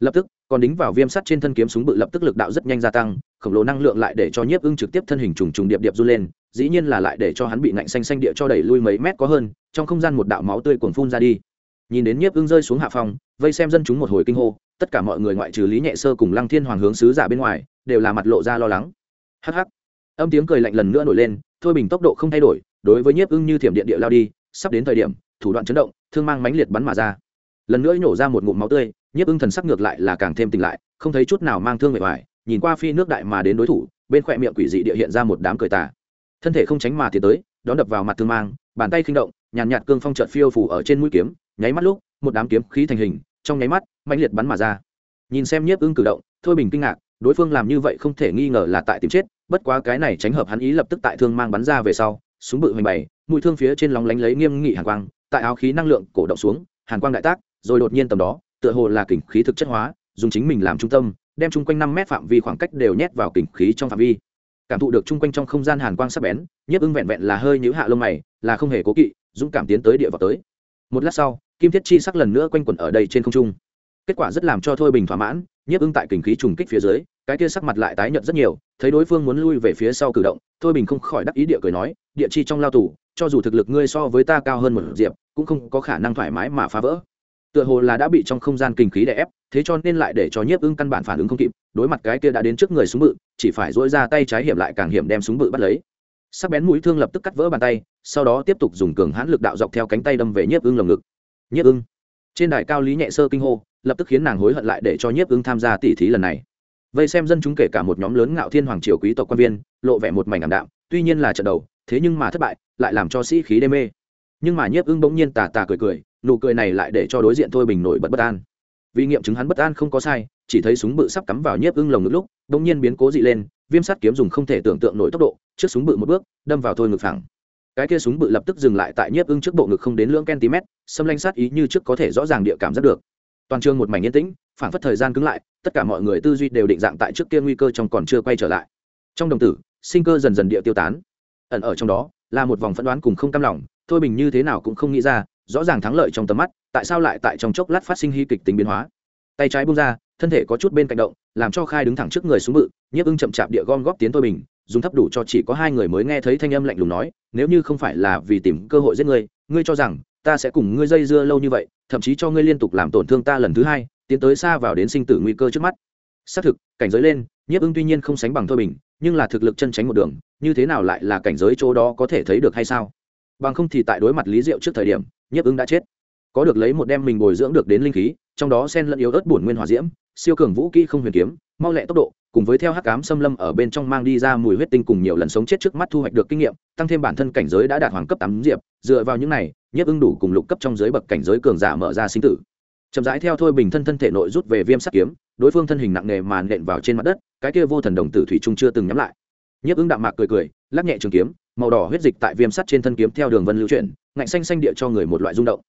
Lập tức, còn đính vào viêm sắt trên thân kiếm súng bự lập tức lực đạo rất nhanh gia tăng, khổng lồ năng lượng lại để cho nhiếp ưng trực tiếp thân hình trùng trùng điệp điệp du lên, dĩ nhiên là lại để cho hắn bị ngạnh xanh xanh địa cho đẩy lui mấy mét có hơn, trong không gian một đạo máu tươi cuồng phun ra đi. Nhìn đến nhiếp ưng rơi xuống hạ phòng vây xem dân chúng một hồi kinh hô tất cả mọi người ngoại trừ lý nhẹ sơ cùng lăng thiên hoàng hướng sứ giả bên ngoài đều là mặt lộ ra lo lắng. Hắc hắc. Âm tiếng cười lạnh lần nữa nổi lên thôi bình tốc độ không thay đổi đối với nhiếp ưng như thiểm điện địa lao đi sắp đến thời điểm thủ đoạn chấn động thương mang mãnh liệt bắn mà ra. Lần nữa nhổ ra một ngụm máu tươi nhiếp ưng thần sắc ngược lại là càng thêm tỉnh lại không thấy chút nào mang thương mệt mỏi nhìn qua phi nước đại mà đến đối thủ bên khỏe miệng quỷ dị địa hiện ra một đám cười tà. Thân thể không tránh mà tiến tới đón đập vào mặt thương mang bàn tay khinh động nhàn nhạt, nhạt cương phong trợt phiêu phủ ở trên mũi kiếm nháy mắt lúc một đám kiếm khí thành hình, trong nháy mắt mạnh liệt bắn mà ra. Nhìn xem nhiếp ưng cử động, thôi bình kinh ngạc, đối phương làm như vậy không thể nghi ngờ là tại tìm chết, bất quá cái này tránh hợp hắn ý lập tức tại thương mang bắn ra về sau, súng bự hoành bày, mũi thương phía trên lóng lánh lấy nghiêm nghị hàn quang, tại áo khí năng lượng cổ động xuống, hàn quang đại tác, rồi đột nhiên tầm đó, tựa hồ là kình khí thực chất hóa, dùng chính mình làm trung tâm, đem chung quanh năm mét phạm vi khoảng cách đều nhét vào kình khí trong phạm vi. Cảm thụ được chung quanh trong không gian hàn quang sắp bén, nhiếp ưng vẹn vẹn là hơi nhữ hạ lông mày, là không hề cố kỵ, dũng cảm tiến tới địa vào tới. Một lát sau kim thiết chi sắc lần nữa quanh quẩn ở đây trên không trung. Kết quả rất làm cho thôi bình thỏa mãn, nhiếp ưng tại kình khí trùng kích phía dưới, cái kia sắc mặt lại tái nhợt rất nhiều, thấy đối phương muốn lui về phía sau cử động, thôi bình không khỏi đắc ý địa cười nói, địa chi trong lao tù, cho dù thực lực ngươi so với ta cao hơn một diệp, cũng không có khả năng thoải mái mà phá vỡ. Tựa hồ là đã bị trong không gian kinh khí đè ép, thế cho nên lại để cho nhiếp ưng căn bản phản ứng không kịp, đối mặt cái kia đã đến trước người súng bự, chỉ phải dỗi ra tay trái hiểm lại càng hiểm đem súng bự bắt lấy. Sắc bén mũi thương lập tức cắt vỡ bàn tay, sau đó tiếp tục dùng cường hãn lực đạo dọc theo cánh tay đâm về nhiếp ưng lồng ngực nhiếp ưng. Trên đài cao lý nhẹ sơ kinh hô, lập tức khiến nàng hối hận lại để cho nhiếp ưng tham gia tỷ thí lần này. Vây xem dân chúng kể cả một nhóm lớn ngạo thiên hoàng triều quý tộc quan viên, lộ vẻ một mảnh ảm đạm, tuy nhiên là trận đầu, thế nhưng mà thất bại, lại làm cho sĩ khí đê mê. Nhưng mà nhiếp ưng bỗng nhiên tà tà cười cười, nụ cười này lại để cho đối diện thôi bình nổi bật bất an. Vì nghiệm chứng hắn bất an không có sai, chỉ thấy súng bự sắp cắm vào nhiếp ưng lồng ngực lúc, bỗng nhiên biến cố dị lên, viêm sắt kiếm dùng không thể tưởng tượng nổi tốc độ, trước súng bự một bước, đâm vào thôi ngực phẳng cái kia súng bự lập tức dừng lại tại nhiếp ưng trước bộ ngực không đến lưỡng cm xâm lanh sát ý như trước có thể rõ ràng địa cảm giác được. Toàn trường một mảnh yên tĩnh, phản phất thời gian cứng lại, tất cả mọi người tư duy đều định dạng tại trước kia nguy cơ trong còn chưa quay trở lại. Trong đồng tử, sinh cơ dần dần địa tiêu tán. Ẩn ở trong đó, là một vòng phẫn đoán cùng không cam lòng, thôi bình như thế nào cũng không nghĩ ra, rõ ràng thắng lợi trong tầm mắt, tại sao lại tại trong chốc lát phát sinh hy kịch tính biến hóa. Tay trái bung ra, thân thể có chút bên cạnh động, làm cho khai đứng thẳng trước người xuống bự, nhiếp ưng chậm chạp địa gom góp tiến thôi bình dùng thấp đủ cho chỉ có hai người mới nghe thấy thanh âm lạnh lùng nói, nếu như không phải là vì tìm cơ hội giết ngươi ngươi cho rằng ta sẽ cùng ngươi dây dưa lâu như vậy, thậm chí cho ngươi liên tục làm tổn thương ta lần thứ hai, tiến tới xa vào đến sinh tử nguy cơ trước mắt. Xác thực, cảnh giới lên, nhiếp ưng tuy nhiên không sánh bằng thôi bình, nhưng là thực lực chân tránh một đường, như thế nào lại là cảnh giới chỗ đó có thể thấy được hay sao? Bằng không thì tại đối mặt lý diệu trước thời điểm, nhiếp ưng đã chết có được lấy một đem mình bồi dưỡng được đến linh khí, trong đó sen lẫn yếu ớt bổn nguyên hòa diễm, siêu cường vũ kỹ không huyền kiếm, mau lẹ tốc độ, cùng với theo hắc cám xâm lâm ở bên trong mang đi ra mùi huyết tinh cùng nhiều lần sống chết trước mắt thu hoạch được kinh nghiệm, tăng thêm bản thân cảnh giới đã đạt hoàng cấp tám diệp, dựa vào những này nhiếp ưng đủ cùng lục cấp trong giới bậc cảnh giới cường giả mở ra sinh tử. Chậm rãi theo thôi bình thân thân thể nội rút về viêm sắt kiếm, đối phương thân hình nặng nề màn nện vào trên mặt đất, cái kia vô thần đồng tử thủy trung chưa từng nhắm lại. Nhiếp ưng đạm mạc cười cười, lắc nhẹ trường kiếm, màu đỏ huyết dịch tại viêm sắt trên thân kiếm theo đường vân lưu chuyển, ngạnh xanh xanh địa cho người một loại rung động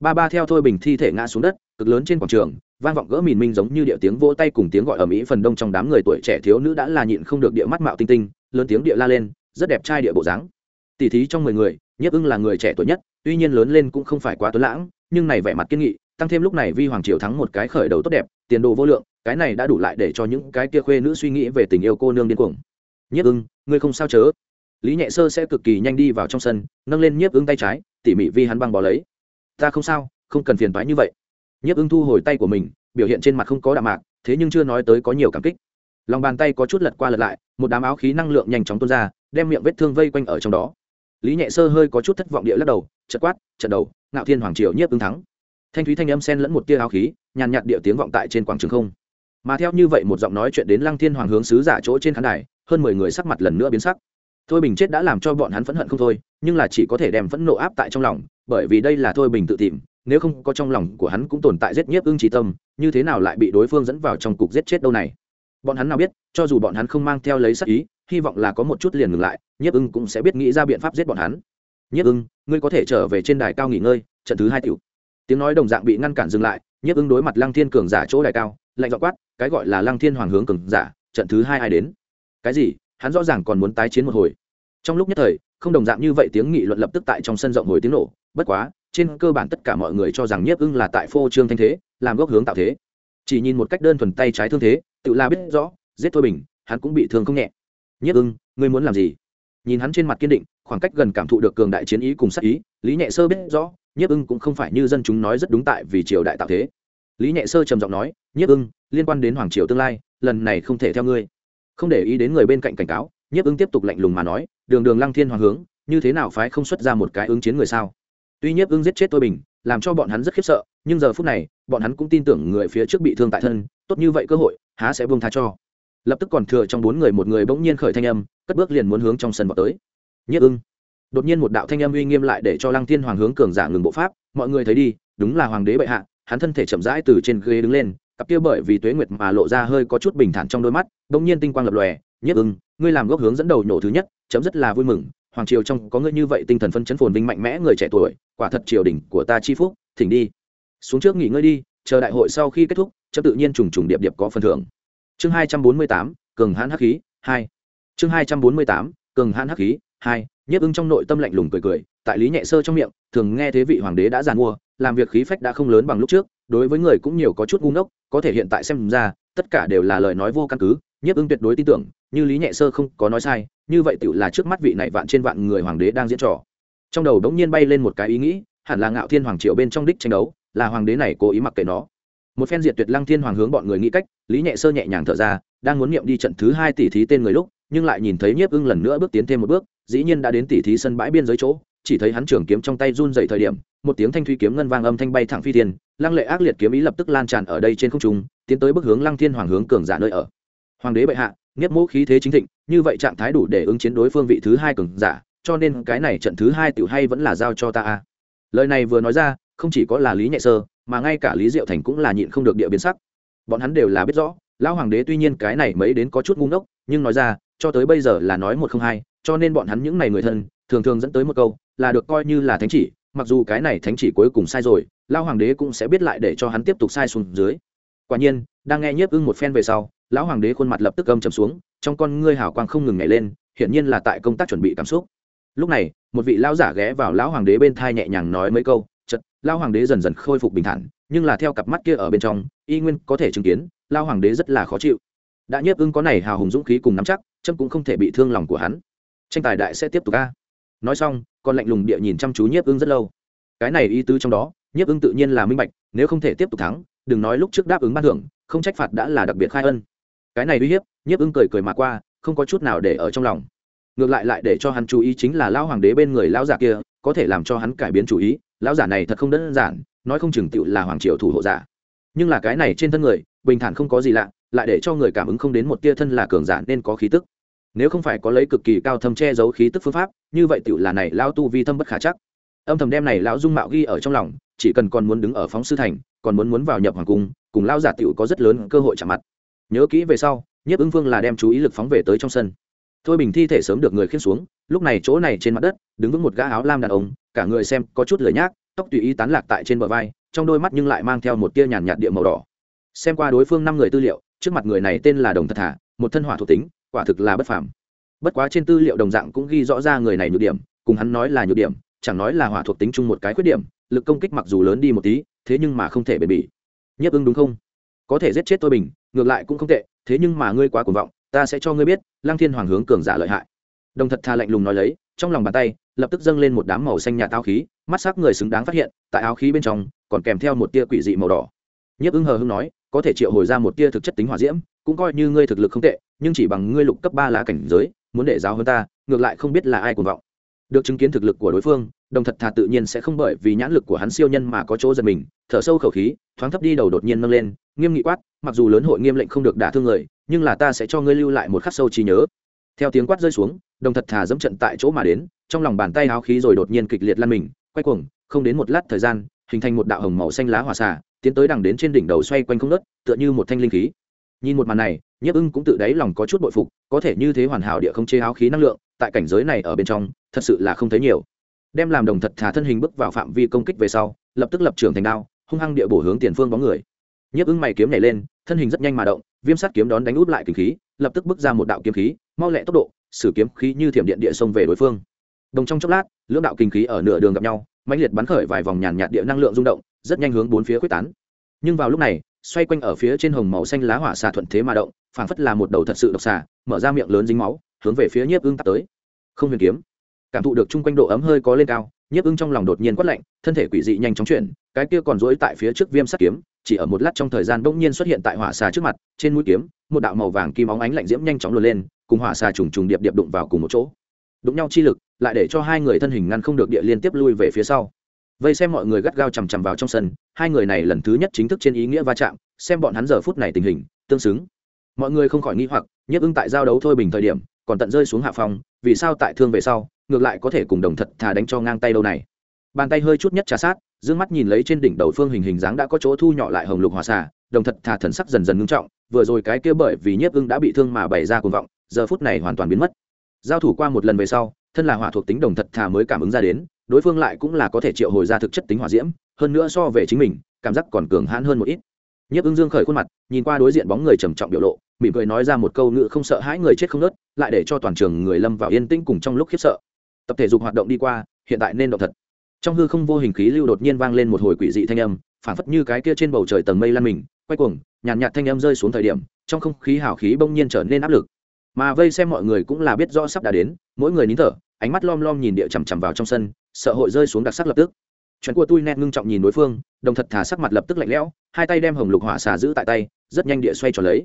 ba ba theo thôi bình thi thể ngã xuống đất, cực lớn trên quảng trường, vang vọng gỡ mìn minh giống như địa tiếng vỗ tay cùng tiếng gọi ở mỹ phần đông trong đám người tuổi trẻ thiếu nữ đã là nhịn không được địa mắt mạo tinh tinh, lớn tiếng địa la lên, rất đẹp trai địa bộ dáng. Tỷ thí trong mười người, nhiếp ưng là người trẻ tuổi nhất, tuy nhiên lớn lên cũng không phải quá tuấn lãng, nhưng này vẻ mặt kiên nghị, tăng thêm lúc này vi hoàng triều thắng một cái khởi đầu tốt đẹp, tiền đồ vô lượng, cái này đã đủ lại để cho những cái kia khuê nữ suy nghĩ về tình yêu cô nương điên cuồng. Nhiếp ưng, ngươi không sao chớ? Lý nhẹ sơ sẽ cực kỳ nhanh đi vào trong sân, nâng lên nhiếp ưng tay trái, tỉ mỉ vi hắn băng bỏ lấy ta không sao, không cần phiền toái như vậy. Nhiếp ưng thu hồi tay của mình, biểu hiện trên mặt không có đạm mạc, thế nhưng chưa nói tới có nhiều cảm kích. Lòng bàn tay có chút lật qua lật lại, một đám áo khí năng lượng nhanh chóng tuôn ra, đem miệng vết thương vây quanh ở trong đó. Lý nhẹ sơ hơi có chút thất vọng địa lắc đầu chật quát trận đầu, ngạo thiên hoàng triều nhiếp ứng thắng. Thanh thúy thanh âm sen lẫn một tia áo khí, nhàn nhạt địa tiếng vọng tại trên quảng trường không. Mà theo như vậy một giọng nói chuyện đến lăng thiên hoàng hướng sứ giả chỗ trên khán đài, hơn mười người sắc mặt lần nữa biến sắc thôi bình chết đã làm cho bọn hắn phẫn hận không thôi, nhưng là chỉ có thể đem phẫn nộ áp tại trong lòng, bởi vì đây là thôi bình tự tìm, nếu không có trong lòng của hắn cũng tồn tại giết nhiếp ưng trí tâm, như thế nào lại bị đối phương dẫn vào trong cục giết chết đâu này? Bọn hắn nào biết, cho dù bọn hắn không mang theo lấy sắc ý, hy vọng là có một chút liền ngừng lại, nhiếp ưng cũng sẽ biết nghĩ ra biện pháp giết bọn hắn. Nhiếp ưng ngươi có thể trở về trên đài cao nghỉ ngơi, trận thứ hai tiểu. Tiếng nói đồng dạng bị ngăn cản dừng lại, nhiếp ưng đối mặt lăng thiên cường giả chỗ đài cao, lạnh dọ quát, cái gọi là lăng thiên hoàng hướng cường giả, trận thứ hai ai đến? Cái gì? Hắn rõ ràng còn muốn tái chiến một hồi trong lúc nhất thời, không đồng dạng như vậy tiếng nghị luận lập tức tại trong sân rộng hồi tiếng nổ. Bất quá, trên cơ bản tất cả mọi người cho rằng nhiếp ưng là tại phô trương thanh thế, làm gốc hướng tạo thế. Chỉ nhìn một cách đơn thuần tay trái thương thế, tự la biết rõ, giết thôi bình, hắn cũng bị thương không nhẹ. Nhiếp ưng, ngươi muốn làm gì? Nhìn hắn trên mặt kiên định, khoảng cách gần cảm thụ được cường đại chiến ý cùng sắc ý, lý nhẹ sơ biết rõ, nhiếp ưng cũng không phải như dân chúng nói rất đúng tại vì triều đại tạo thế. Lý nhẹ sơ trầm giọng nói, nhiếp ưng, liên quan đến hoàng triều tương lai, lần này không thể theo ngươi. Không để ý đến người bên cạnh cảnh cáo, nhiếp ưng tiếp tục lạnh lùng mà nói đường đường lăng thiên hoàng hướng, như thế nào phái không xuất ra một cái ứng chiến người sao? Tuy nhiếp ưng giết chết tôi bình, làm cho bọn hắn rất khiếp sợ, nhưng giờ phút này, bọn hắn cũng tin tưởng người phía trước bị thương tại thân, tốt như vậy cơ hội, há sẽ buông tha cho. Lập tức còn thừa trong bốn người một người bỗng nhiên khởi thanh âm, cất bước liền muốn hướng trong sân vào tới. Nhiếp ưng đột nhiên một đạo thanh âm uy nghiêm lại để cho lăng thiên hoàng hướng cường giả ngừng bộ pháp, mọi người thấy đi, đúng là hoàng đế bệ hạ, hắn thân thể chậm rãi từ trên ghế đứng lên, cặp kia bởi vì tuế nguyệt mà lộ ra hơi có chút bình thản trong đôi mắt, bỗng nhiên tinh quang lập lòe nhất ưng ngươi làm gốc hướng dẫn đầu nổ thứ nhất chấm rất là vui mừng, hoàng triều trong có ngươi như vậy tinh thần phân chấn phồn vinh mạnh mẽ người trẻ tuổi, quả thật triều đình của ta chi phúc, thỉnh đi. Xuống trước nghỉ ngơi đi, chờ đại hội sau khi kết thúc, chấm tự nhiên trùng trùng điệp điệp có phần thưởng. Chương hai trăm bốn mươi tám, cường hãn hắc khí, hai. Chương hai trăm bốn mươi tám, cường hãn hắc khí, hai. Nhiếp ưng trong nội tâm lạnh lùng cười cười, tại lý nhẹ sơ trong miệng, thường nghe thế vị hoàng đế đã giàn mua, làm việc khí phách đã không lớn bằng lúc trước, đối với người cũng nhiều có chút ngu ngốc, có thể hiện tại xem ra, tất cả đều là lời nói vô căn cứ, nhiếp ưng tuyệt đối tin tưởng như lý nhẹ sơ không có nói sai, như vậy tựu là trước mắt vị này vạn trên vạn người hoàng đế đang diễn trò. Trong đầu đống nhiên bay lên một cái ý nghĩ, hẳn là ngạo thiên hoàng triệu bên trong đích tranh đấu, là hoàng đế này cố ý mặc kệ nó. Một phen diệt tuyệt lăng thiên hoàng hướng bọn người nghĩ cách, lý nhẹ sơ nhẹ nhàng thở ra, đang muốn niệm đi trận thứ hai tỷ thí tên người lúc, nhưng lại nhìn thấy nhiếp ưng lần nữa bước tiến thêm một bước, dĩ nhiên đã đến tỷ thí sân bãi biên giới chỗ, chỉ thấy hắn trường kiếm trong tay run dậy thời điểm, một tiếng thanh thuy kiếm ngân vang âm thanh bay thẳng phi thiên, lăng lệ ác liệt kiếm ý lập tức lan tràn ở đây trên không trung, tiến tới bước hướng lăng thiên hoàng hướng cường giả nơi ở. Hoàng đế bệ hạ nghiếp mỗ khí thế chính thịnh, như vậy trạng thái đủ để ứng chiến đối phương vị thứ hai cường giả, cho nên cái này trận thứ hai tiểu hay vẫn là giao cho ta a. Lời này vừa nói ra, không chỉ có là lý nhẹ sơ, mà ngay cả lý diệu thành cũng là nhịn không được địa biến sắc. Bọn hắn đều là biết rõ, lão hoàng đế tuy nhiên cái này mấy đến có chút ngu ngốc, nhưng nói ra, cho tới bây giờ là nói một không hai, cho nên bọn hắn những này người thân, thường thường dẫn tới một câu, là được coi như là thánh chỉ, mặc dù cái này thánh chỉ cuối cùng sai rồi, lão hoàng đế cũng sẽ biết lại để cho hắn tiếp tục sai xuống dưới. Quả nhiên, đang nghe nhiếp ưng một phen về sau lão hoàng đế khuôn mặt lập tức gầm chầm xuống, trong con ngươi hào quang không ngừng nhảy lên, hiển nhiên là tại công tác chuẩn bị cảm xúc. Lúc này, một vị lão giả ghé vào lão hoàng đế bên thai nhẹ nhàng nói mấy câu chật lão hoàng đế dần dần khôi phục bình thản, nhưng là theo cặp mắt kia ở bên trong, y nguyên có thể chứng kiến, lão hoàng đế rất là khó chịu. Đã nhiếp ưng có này hào hùng dũng khí cùng nắm chắc trâm cũng không thể bị thương lòng của hắn. Tranh tài đại sẽ tiếp tục ca nói xong, còn lạnh lùng địa nhìn chăm chú nhiếp ưng rất lâu. Cái này ý tứ trong đó, nhiếp ưng tự nhiên là minh bạch, nếu không thể tiếp tục thắng, đừng nói lúc trước đáp ứng ban thưởng, không trách phạt đã là đặc biệt khai ân cái này uy hiếp, nhiếp ưng cười cười mà qua, không có chút nào để ở trong lòng. Ngược lại lại để cho hắn chú ý chính là lão hoàng đế bên người lão giả kia, có thể làm cho hắn cải biến chủ ý, lão giả này thật không đơn giản, nói không chừng tựu là hoàng triều thủ hộ giả. Nhưng là cái này trên thân người, bình thản không có gì lạ, lại để cho người cảm ứng không đến một tia thân là cường giả nên có khí tức. Nếu không phải có lấy cực kỳ cao thâm che giấu khí tức phương pháp, như vậy tựu là này lão tu vi thâm bất khả chắc. Âm thầm đem này lão dung mạo ghi ở trong lòng, chỉ cần còn muốn đứng ở phóng sư thành, còn muốn muốn vào nhập hoàng cung, cùng lão giả tựu có rất lớn cơ hội chạm mặt nhớ kỹ về sau, nhiếp ứng vương là đem chú ý lực phóng về tới trong sân. Thôi bình thi thể sớm được người khiến xuống, lúc này chỗ này trên mặt đất, đứng vững một gã áo lam đàn ông, cả người xem có chút lửa nhác, tóc tùy ý tán lạc tại trên bờ vai, trong đôi mắt nhưng lại mang theo một tia nhàn nhạt địa màu đỏ. Xem qua đối phương năm người tư liệu, trước mặt người này tên là đồng thật thả, một thân hỏa thuộc tính, quả thực là bất phàm. Bất quá trên tư liệu đồng dạng cũng ghi rõ ra người này nhược điểm, cùng hắn nói là nhược điểm, chẳng nói là hỏa thuộc tính chung một cái khuyết điểm, lực công kích mặc dù lớn đi một tí, thế nhưng mà không thể bền bỉ. Nhấp ưng đúng không? Có thể giết chết tôi bình ngược lại cũng không tệ, thế nhưng mà ngươi quá cuồng vọng, ta sẽ cho ngươi biết lang thiên hoàng hướng cường giả lợi hại. Đồng thật tha lạnh lùng nói lấy, trong lòng bàn tay, lập tức dâng lên một đám màu xanh nhạt áo khí, mắt sắc người xứng đáng phát hiện, tại áo khí bên trong, còn kèm theo một tia quỷ dị màu đỏ. Nhiếp ưng hờ hưng nói, có thể triệu hồi ra một tia thực chất tính hỏa diễm, cũng coi như ngươi thực lực không tệ, nhưng chỉ bằng ngươi lục cấp ba lá cảnh giới, muốn để giáo hơn ta, ngược lại không biết là ai cuồng vọng. Được chứng kiến thực lực của đối phương đồng thật thà tự nhiên sẽ không bởi vì nhãn lực của hắn siêu nhân mà có chỗ giật mình, thở sâu khẩu khí, thoáng thấp đi đầu đột nhiên nâng lên, nghiêm nghị quát, mặc dù lớn hội nghiêm lệnh không được đả thương người, nhưng là ta sẽ cho ngươi lưu lại một khắc sâu trí nhớ. Theo tiếng quát rơi xuống, đồng thật thà dẫm trận tại chỗ mà đến, trong lòng bàn tay áo khí rồi đột nhiên kịch liệt lăn mình, quay cuồng, không đến một lát thời gian, hình thành một đạo hồng màu xanh lá hỏa xả tiến tới đằng đến trên đỉnh đầu xoay quanh không đất tựa như một thanh linh khí. Nhìn một màn này, nhiếp ưng cũng tự đáy lòng có chút bội phục, có thể như thế hoàn hảo địa không chế áo khí năng lượng, tại cảnh giới này ở bên trong, thật sự là không thấy nhiều đem làm đồng thật thả thân hình bước vào phạm vi công kích về sau, lập tức lập trường thành đao, hung hăng địa bổ hướng tiền phương bóng người. Nhấp ứng mày kiếm nhảy lên, thân hình rất nhanh mà động, viêm sắt kiếm đón đánh út lại kinh khí, lập tức bước ra một đạo kiếm khí, mau lẹ tốc độ, sử kiếm khí như thiểm điện địa xông về đối phương. Đồng trong chốc lát, lưỡng đạo kinh khí ở nửa đường gặp nhau, mãnh liệt bắn khởi vài vòng nhàn nhạt địa năng lượng rung động, rất nhanh hướng bốn phía quyết tán. Nhưng vào lúc này, xoay quanh ở phía trên hồng màu xanh lá hỏa xà thuận thế mà động, phảng phất là một đầu thật sự độc xà mở ra miệng lớn dính máu, hướng về phía nhiếp ưng tắt tới. Không huyền kiếm cảm thụ được chung quanh độ ấm hơi có lên cao, nhiếp ưng trong lòng đột nhiên quát lạnh, thân thể quỷ dị nhanh chóng chuyển, cái kia còn dối tại phía trước viêm sắt kiếm, chỉ ở một lát trong thời gian bỗng nhiên xuất hiện tại hỏa xà trước mặt, trên mũi kiếm, một đạo màu vàng kim óng ánh lạnh diễm nhanh chóng luồn lên, cùng hỏa xà trùng trùng điệp điệp đụng vào cùng một chỗ. Đụng nhau chi lực, lại để cho hai người thân hình ngăn không được địa liên tiếp lui về phía sau. Vây xem mọi người gắt gao chằm chằm vào trong sân, hai người này lần thứ nhất chính thức trên ý nghĩa va chạm, xem bọn hắn giờ phút này tình hình, tương xứng. Mọi người không khỏi nghi hoặc, nhiếp ưng tại giao đấu thôi bình thời điểm, còn tận rơi xuống hạ phòng, vì sao tại thương về sau ngược lại có thể cùng đồng thật thà đánh cho ngang tay đâu này. Bàn tay hơi chút nhất trà sát d mắt nhìn lấy trên đỉnh đầu phương hình hình dáng đã có chỗ thu nhỏ lại hồng lục hòa xả đồng thật thà thần sắc dần dần ngưng trọng, vừa rồi cái kia bởi vì nhiếp ưng đã bị thương mà bày ra cuồng vọng, giờ phút này hoàn toàn biến mất. Giao thủ qua một lần về sau, thân là hỏa thuộc tính đồng thật thà mới cảm ứng ra đến, đối phương lại cũng là có thể triệu hồi ra thực chất tính hỏa diễm, hơn nữa so về chính mình, cảm giác còn cường hãn hơn một ít. Nhiếp ưng dương khởi khuôn mặt, nhìn qua đối diện bóng người trầm trọng biểu lộ, mỉm cười nói ra một câu ngữ không sợ hãi người chết không nớt, lại để cho toàn trường người lâm vào yên tĩnh cùng trong lúc khiếp sợ tập thể dục hoạt động đi qua hiện tại nên động thật. Trong hư không vô hình khí lưu đột nhiên vang lên một hồi quỷ dị thanh âm phảng phất như cái kia trên bầu trời tầng mây lan mình quay cuồng nhàn nhạt, nhạt thanh âm rơi xuống thời điểm trong không khí hào khí bỗng nhiên trở nên áp lực. Mà vây xem mọi người cũng là biết rõ sắp đã đến mỗi người nín thở ánh mắt lom lom nhìn địa chằm chằm vào trong sân sợ hội rơi xuống đặc sắc lập tức. Chuyện của tôi nét ngưng trọng nhìn đối phương đồng thật thả sắc mặt lập tức lạnh lẽo hai tay đem hồng lục hỏa xà giữ tại tay rất nhanh địa xoay tròn lấy.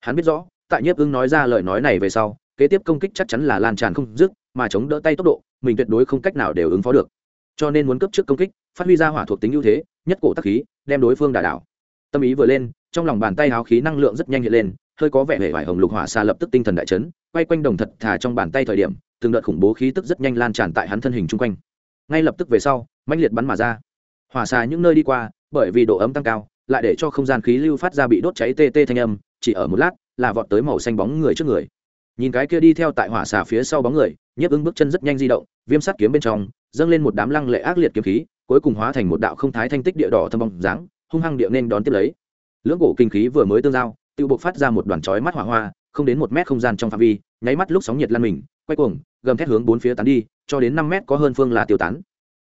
Hắn biết rõ tại nhiếp ưng nói ra lời nói này về sau kế tiếp công kích chắc chắn là lan tràn không dứt mà chống đỡ tay tốc độ, mình tuyệt đối không cách nào đều ứng phó được. Cho nên muốn cấp trước công kích, phát huy ra hỏa thuộc tính ưu thế, nhất cổ tắc khí, đem đối phương đả đảo. Tâm ý vừa lên, trong lòng bàn tay háo khí năng lượng rất nhanh hiện lên, hơi có vẻ hề vải hồng lục hỏa xa lập tức tinh thần đại chấn, quay quanh đồng thật thả trong bàn tay thời điểm, từng đợt khủng bố khí tức rất nhanh lan tràn tại hắn thân hình chung quanh. Ngay lập tức về sau, mãnh liệt bắn mà ra. Hỏa xà những nơi đi qua, bởi vì độ ấm tăng cao, lại để cho không gian khí lưu phát ra bị đốt cháy tê tê thanh âm, chỉ ở một lát, là vọt tới màu xanh bóng người trước người. Nhìn cái kia đi theo tại hỏa xà phía sau bóng người nhiếp ứng bước chân rất nhanh di động, viêm sắt kiếm bên trong, dâng lên một đám lăng lệ ác liệt kiếm khí, cuối cùng hóa thành một đạo không thái thanh tích địa đỏ thâm bóng dáng, hung hăng địa nên đón tiếp lấy. Lưỡng cổ kinh khí vừa mới tương giao, tự buộc phát ra một đoàn chói mắt hỏa hoa, không đến một mét không gian trong phạm vi, nháy mắt lúc sóng nhiệt lan mình, quay cuồng, gầm thét hướng bốn phía tán đi, cho đến năm mét có hơn phương là tiêu tán.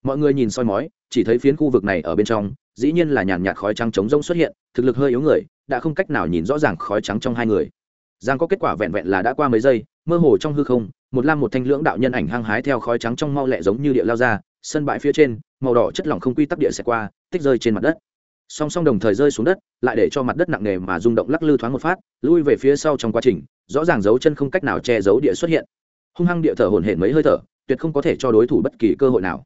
Mọi người nhìn soi mói, chỉ thấy phiến khu vực này ở bên trong, dĩ nhiên là nhàn nhạt khói trắng trống rông xuất hiện, thực lực hơi yếu người, đã không cách nào nhìn rõ ràng khói trắng trong hai người. Giang có kết quả vẹn vẹn là đã qua mấy giây, mơ hồ trong hư không một lam một thanh lưỡng đạo nhân ảnh hăng hái theo khói trắng trong mau lẹ giống như địa lao ra, sân bãi phía trên, màu đỏ chất lỏng không quy tắc địa sẽ qua, tích rơi trên mặt đất. Song song đồng thời rơi xuống đất, lại để cho mặt đất nặng nề mà rung động lắc lư thoáng một phát, lui về phía sau trong quá trình, rõ ràng dấu chân không cách nào che giấu địa xuất hiện. Hung hăng địa thở hổn hển mấy hơi thở, tuyệt không có thể cho đối thủ bất kỳ cơ hội nào.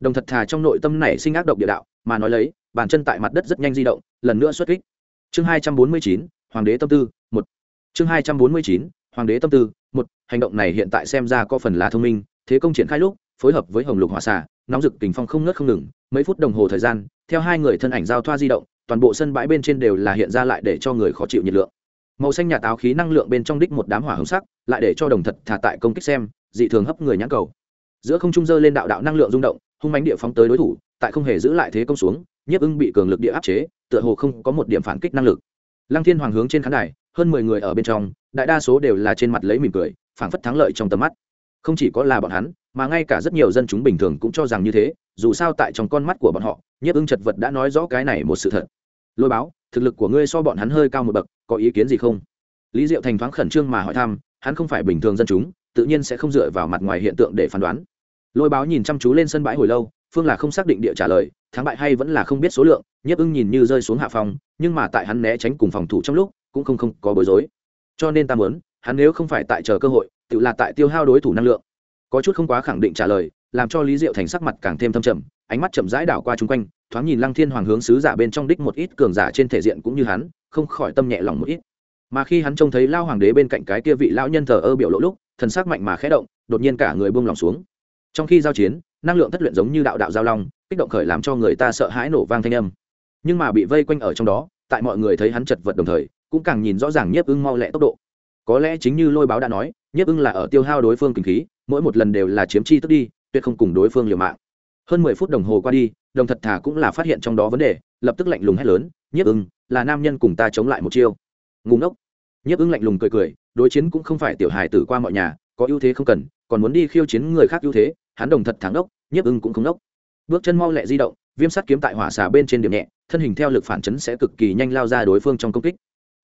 Đồng thật thà trong nội tâm này sinh ác độc địa đạo, mà nói lấy, bàn chân tại mặt đất rất nhanh di động, lần nữa xuất kích. Chương hai trăm bốn mươi chín, hoàng đế tâm tư, một. Chương hai trăm bốn mươi chín, hoàng đế tâm tư một hành động này hiện tại xem ra có phần là thông minh thế công triển khai lúc phối hợp với hồng lục hỏa xả, nóng rực kình phong không ngớt không ngừng mấy phút đồng hồ thời gian theo hai người thân ảnh giao thoa di động toàn bộ sân bãi bên trên đều là hiện ra lại để cho người khó chịu nhiệt lượng. Màu xanh nhà táo khí năng lượng bên trong đích một đám hỏa hồng sắc lại để cho đồng thật thả tại công kích xem dị thường hấp người nhãn cầu. Giữa không trung dơ lên đạo đạo năng lượng rung động hung mánh địa phóng tới đối thủ tại không hề giữ lại thế công xuống nhiếp ưng bị cường lực địa áp chế tựa hồ không có một điểm phản kích năng lực. Lăng thiên hoàng hướng trên khán đài hơn mười người ở bên trong, đại đa số đều là trên mặt lấy mỉm cười, phảng phất thắng lợi trong tầm mắt. Không chỉ có là bọn hắn, mà ngay cả rất nhiều dân chúng bình thường cũng cho rằng như thế, dù sao tại trong con mắt của bọn họ, nhiếp ưng chật vật đã nói rõ cái này một sự thật. Lôi báo, thực lực của ngươi so bọn hắn hơi cao một bậc, có ý kiến gì không? Lý diệu thành thoáng khẩn trương mà hỏi thăm, hắn không phải bình thường dân chúng, tự nhiên sẽ không dựa vào mặt ngoài hiện tượng để phán đoán. Lôi báo nhìn chăm chú lên sân bãi hồi lâu, phương là không xác định địa trả lời, thắng bại hay vẫn là không biết số lượng, nhiếp ưng nhìn như rơi xuống hạ phòng nhưng mà tại hắn né tránh cùng phòng thủ trong lúc cũng không không có bối rối. Cho nên ta muốn, hắn nếu không phải tại chờ cơ hội, tự là tại tiêu hao đối thủ năng lượng. Có chút không quá khẳng định trả lời, làm cho lý diệu thành sắc mặt càng thêm thâm trầm, ánh mắt chậm rãi đảo qua chung quanh, thoáng nhìn lăng thiên hoàng hướng sứ giả bên trong đích một ít cường giả trên thể diện cũng như hắn, không khỏi tâm nhẹ lòng một ít. Mà khi hắn trông thấy lao hoàng đế bên cạnh cái kia vị lão nhân thờ ơ biểu lộ lúc, thần sắc mạnh mà khẽ động, đột nhiên cả người buông lòng xuống. Trong khi giao chiến, năng lượng thất luyện giống như đạo đạo giao long, kích động khởi làm cho người ta sợ hãi nổ vang thanh âm. Nhưng mà bị vây quanh ở trong đó, tại mọi người thấy hắn chật vật đồng thời cũng càng nhìn rõ ràng nhiếp ưng mau lẹ tốc độ. Có lẽ chính như lôi báo đã nói, nhiếp ưng là ở tiêu hao đối phương kinh khí, mỗi một lần đều là chiếm chi tức đi, tuyệt không cùng đối phương liều mạng. Hơn mười phút đồng hồ qua đi, đồng thật thà cũng là phát hiện trong đó vấn đề, lập tức lạnh lùng hét lớn, nhiếp ưng, là nam nhân cùng ta chống lại một chiêu. Ngủ ngốc. Nhiếp ưng lạnh lùng cười cười, đối chiến cũng không phải tiểu hài tử qua mọi nhà, có ưu thế không cần, còn muốn đi khiêu chiến người khác ưu thế, hắn đồng thật thắng đốc nhiếp ưng cũng không đốc bước chân mau lẹ di động, viêm sắt kiếm tại hỏa xà bên trên điểm nhẹ, thân hình theo lực phản chấn sẽ cực kỳ nhanh lao ra đối phương trong công kích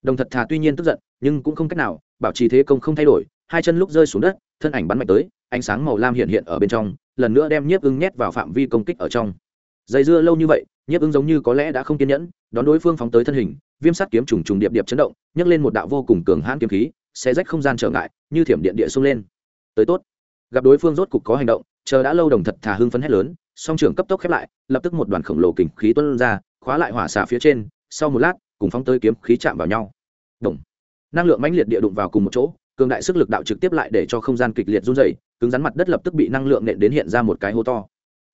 đồng thật thà tuy nhiên tức giận, nhưng cũng không cách nào, bảo trì thế công không thay đổi, hai chân lúc rơi xuống đất, thân ảnh bắn mạnh tới, ánh sáng màu lam hiện hiện ở bên trong, lần nữa đem nhiếp ưng nhét vào phạm vi công kích ở trong. Dày dưa lâu như vậy, nhiếp ưng giống như có lẽ đã không kiên nhẫn, đón đối phương phóng tới thân hình, viêm sắt kiếm trùng trùng điệp điệp chấn động, nhấc lên một đạo vô cùng cường hãn kiếm khí xe rách không gian trở ngại, như thiểm điện địa xông lên. Tới tốt. Gặp đối phương rốt cục có hành động, chờ đã lâu đồng thật thà hưng phấn hét lớn, song trưởng cấp tốc khép lại, lập tức một đoàn khổng lồ kình khí tuân ra, khóa lại hỏa xả phía trên, sau một lát, cùng phóng tới kiếm khí chạm vào nhau. Động. năng lượng mãnh liệt địa đụng vào cùng một chỗ, cường đại sức lực đạo trực tiếp lại để cho không gian kịch liệt run rẩy, cứng rắn mặt đất lập tức bị năng lượng nện đến hiện ra một cái hố to.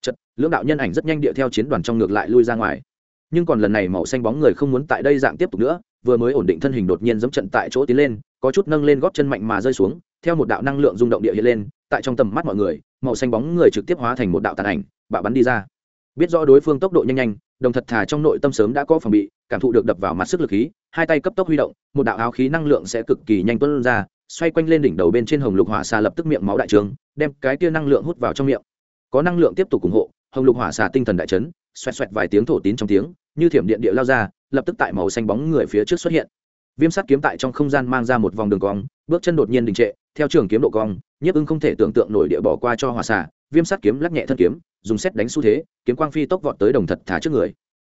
Chật, lưỡng đạo nhân ảnh rất nhanh địa theo chiến đoàn trong ngược lại lui ra ngoài. Nhưng còn lần này màu xanh bóng người không muốn tại đây dạng tiếp tục nữa, vừa mới ổn định thân hình đột nhiên giống trận tại chỗ tiến lên, có chút nâng lên góp chân mạnh mà rơi xuống, theo một đạo năng lượng rung động địa hiện lên, tại trong tầm mắt mọi người, màu xanh bóng người trực tiếp hóa thành một đạo tàn ảnh, bạo bắn đi ra. Biết rõ đối phương tốc độ nhanh nhanh đồng thật thà trong nội tâm sớm đã có phòng bị, cảm thụ được đập vào mặt sức lực khí, hai tay cấp tốc huy động, một đạo áo khí năng lượng sẽ cực kỳ nhanh tuân ra, xoay quanh lên đỉnh đầu bên trên hồng lục hỏa xà lập tức miệng máu đại trường, đem cái tia năng lượng hút vào trong miệng. Có năng lượng tiếp tục ủng hộ, hồng lục hỏa xà tinh thần đại chấn, xoẹt xoẹt vài tiếng thổ tín trong tiếng, như thiểm điện địa lao ra, lập tức tại màu xanh bóng người phía trước xuất hiện. Viêm sắt kiếm tại trong không gian mang ra một vòng đường cong, bước chân đột nhiên đình trệ, theo trường kiếm độ cong, nhiếp ưng không thể tưởng tượng nổi địa bỏ qua cho hỏa xà, viêm sắt kiếm lắc nhẹ thân kiếm dùng xét đánh xu thế, kiếm quang phi tốc vọt tới đồng thật thả trước người.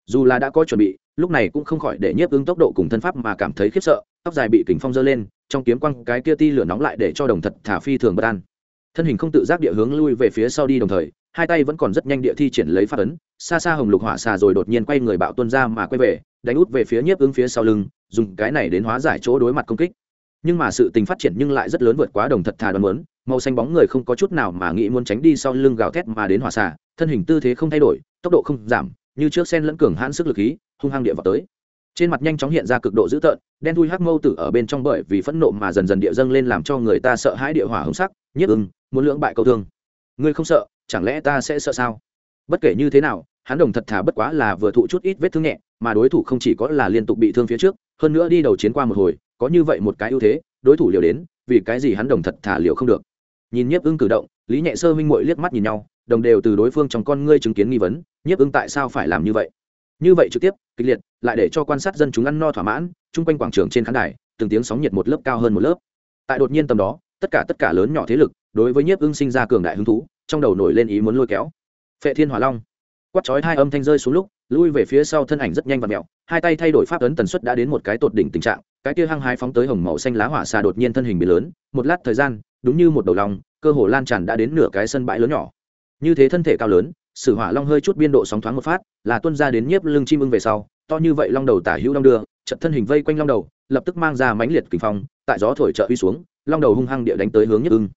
Dù là đã có chuẩn bị, lúc này cũng không khỏi để nhiếp ứng tốc độ cùng thân pháp mà cảm thấy khiếp sợ, tóc dài bị kình phong dơ lên, trong kiếm quang cái kia ti lửa nóng lại để cho đồng thật thả phi thường bất an. Thân hình không tự giác địa hướng lui về phía sau đi đồng thời, hai tay vẫn còn rất nhanh địa thi triển lấy phát ấn, xa xa hồng lục hỏa xà rồi đột nhiên quay người bạo tuân ra mà quay về, đánh út về phía nhiếp ứng phía sau lưng, dùng cái này đến hóa giải chỗ đối mặt công kích. Nhưng mà sự tình phát triển nhưng lại rất lớn vượt quá đồng thật thà đoán muốn màu xanh bóng người không có chút nào mà nghĩ muốn tránh đi sau lưng gào thét mà đến hỏa xà thân hình tư thế không thay đổi, tốc độ không giảm, như trước sen lẫn cường hãn sức lực khí, hung hăng địa vào tới. Trên mặt nhanh chóng hiện ra cực độ dữ tợn, đen thui hắc mâu tử ở bên trong bởi vì phẫn nộ mà dần dần địa dâng lên làm cho người ta sợ hãi địa hỏa hứng sắc nhất ưng, muốn lưỡng bại câu thương. Ngươi không sợ, chẳng lẽ ta sẽ sợ sao? Bất kể như thế nào, hắn đồng thật thà bất quá là vừa thụ chút ít vết thương nhẹ, mà đối thủ không chỉ có là liên tục bị thương phía trước, hơn nữa đi đầu chiến qua một hồi, có như vậy một cái ưu thế, đối thủ liều đến, vì cái gì hắn đồng thật thà liều không được? Nhìn nhiếp ưng cử động, lý nhẹ sơ minh mội liếc mắt nhìn nhau, đồng đều từ đối phương trong con ngươi chứng kiến nghi vấn, nhiếp ưng tại sao phải làm như vậy? Như vậy trực tiếp, kịch liệt, lại để cho quan sát dân chúng ăn no thỏa mãn, chung quanh quảng trường trên khán đài, từng tiếng sóng nhiệt một lớp cao hơn một lớp. Tại đột nhiên tầm đó, tất cả tất cả lớn nhỏ thế lực, đối với nhiếp ưng sinh ra cường đại hứng thú, trong đầu nổi lên ý muốn lôi kéo. Phệ thiên hỏa long. Quát chói hai âm thanh rơi xuống lúc, lui về phía sau thân ảnh rất nhanh và mẹo, hai tay thay đổi pháp ấn tần suất đã đến một cái tột đỉnh tình trạng, cái kia hăng hái phóng tới hồng màu xanh lá hỏa xà đột nhiên thân hình bị lớn, một lát thời gian đúng như một đầu lòng cơ hồ lan tràn đã đến nửa cái sân bãi lớn nhỏ. Như thế thân thể cao lớn, sử hỏa long hơi chút biên độ sóng thoáng một phát, là tuân ra đến nhiếp lưng chim ưng về sau, to như vậy long đầu tả hữu long đưa trận thân hình vây quanh long đầu, lập tức mang ra mãnh liệt kinh phong, tại gió thổi trợ uy xuống, long đầu hung hăng địa đánh tới hướng nhiếp ưng.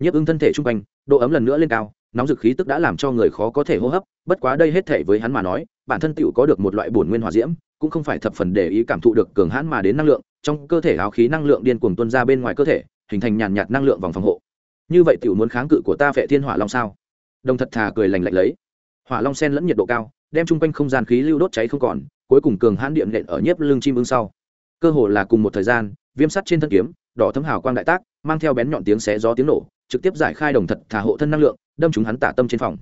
Nhiếp ưng thân thể trung quanh, độ ấm lần nữa lên cao, nóng dực khí tức đã làm cho người khó có thể hô hấp, bất quá đây hết thể với hắn mà nói, bản thân tựu có được một loại bổn nguyên hỏa diễm, cũng không phải thập phần để ý cảm thụ được cường hãn mà đến năng lượng, trong cơ thể áo khí năng lượng điên cuồng tuôn ra bên ngoài cơ thể hình thành nhàn nhạt năng lượng vòng phòng hộ. Như vậy tiểu muốn kháng cự của ta vệ thiên hỏa long sao? Đồng thật thà cười lành lạnh lấy. Hỏa long sen lẫn nhiệt độ cao, đem chung quanh không gian khí lưu đốt cháy không còn, cuối cùng cường hãn điện nện ở nhiếp lưng chim ưng sau. Cơ hồ là cùng một thời gian, viêm sắt trên thân kiếm, đỏ thấm hào quang đại tác, mang theo bén nhọn tiếng xé gió tiếng nổ, trực tiếp giải khai đồng thật thả hộ thân năng lượng, đâm chúng hắn tả tâm trên phòng.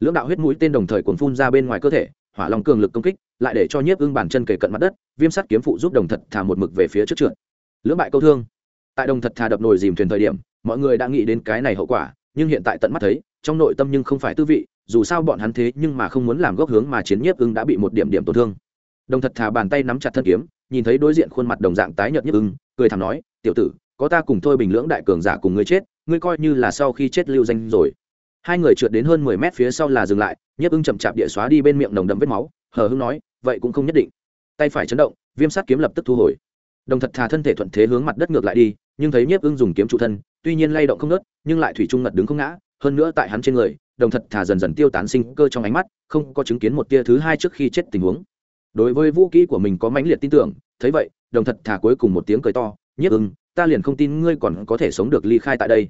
Lưỡng đạo huyết mũi tên đồng thời cuồn phun ra bên ngoài cơ thể, hỏa long cường lực công kích, lại để cho nhiếp ưng bàn chân kề cận mặt đất, viêm sắt kiếm phụ giúp đồng thật thả một mực về phía trước trượt. Lưỡng bại câu thương tại đồng thật Thà đập nồi dìm thuyền thời điểm, mọi người đã nghĩ đến cái này hậu quả, nhưng hiện tại tận mắt thấy, trong nội tâm nhưng không phải tư vị, dù sao bọn hắn thế nhưng mà không muốn làm gốc hướng mà chiến nhiếp ưng đã bị một điểm điểm tổn thương. Đồng thật Thà bàn tay nắm chặt thân kiếm, nhìn thấy đối diện khuôn mặt đồng dạng tái nhợt nhiếp ưng, cười thảm nói, tiểu tử, có ta cùng thôi bình lưỡng đại cường giả cùng ngươi chết, ngươi coi như là sau khi chết lưu danh rồi. Hai người trượt đến hơn mười mét phía sau là dừng lại, nhiếp ưng chậm chạp địa xóa đi bên miệng nồng đậm vết máu, hờ hưng nói, vậy cũng không nhất định. Tay phải chấn động, viêm sát kiếm lập tức thu hồi đồng thật thà thân thể thuận thế hướng mặt đất ngược lại đi, nhưng thấy nhiếp ưng dùng kiếm trụ thân, tuy nhiên lay động không nớt nhưng lại thủy trung ngật đứng không ngã, hơn nữa tại hắn trên người, đồng thật thà dần dần tiêu tán sinh cơ trong ánh mắt, không có chứng kiến một tia thứ hai trước khi chết tình huống. Đối với vũ kỹ của mình có mãnh liệt tin tưởng, thấy vậy, đồng thật thà cuối cùng một tiếng cười to, nhiếp ưng, ta liền không tin ngươi còn có thể sống được ly khai tại đây.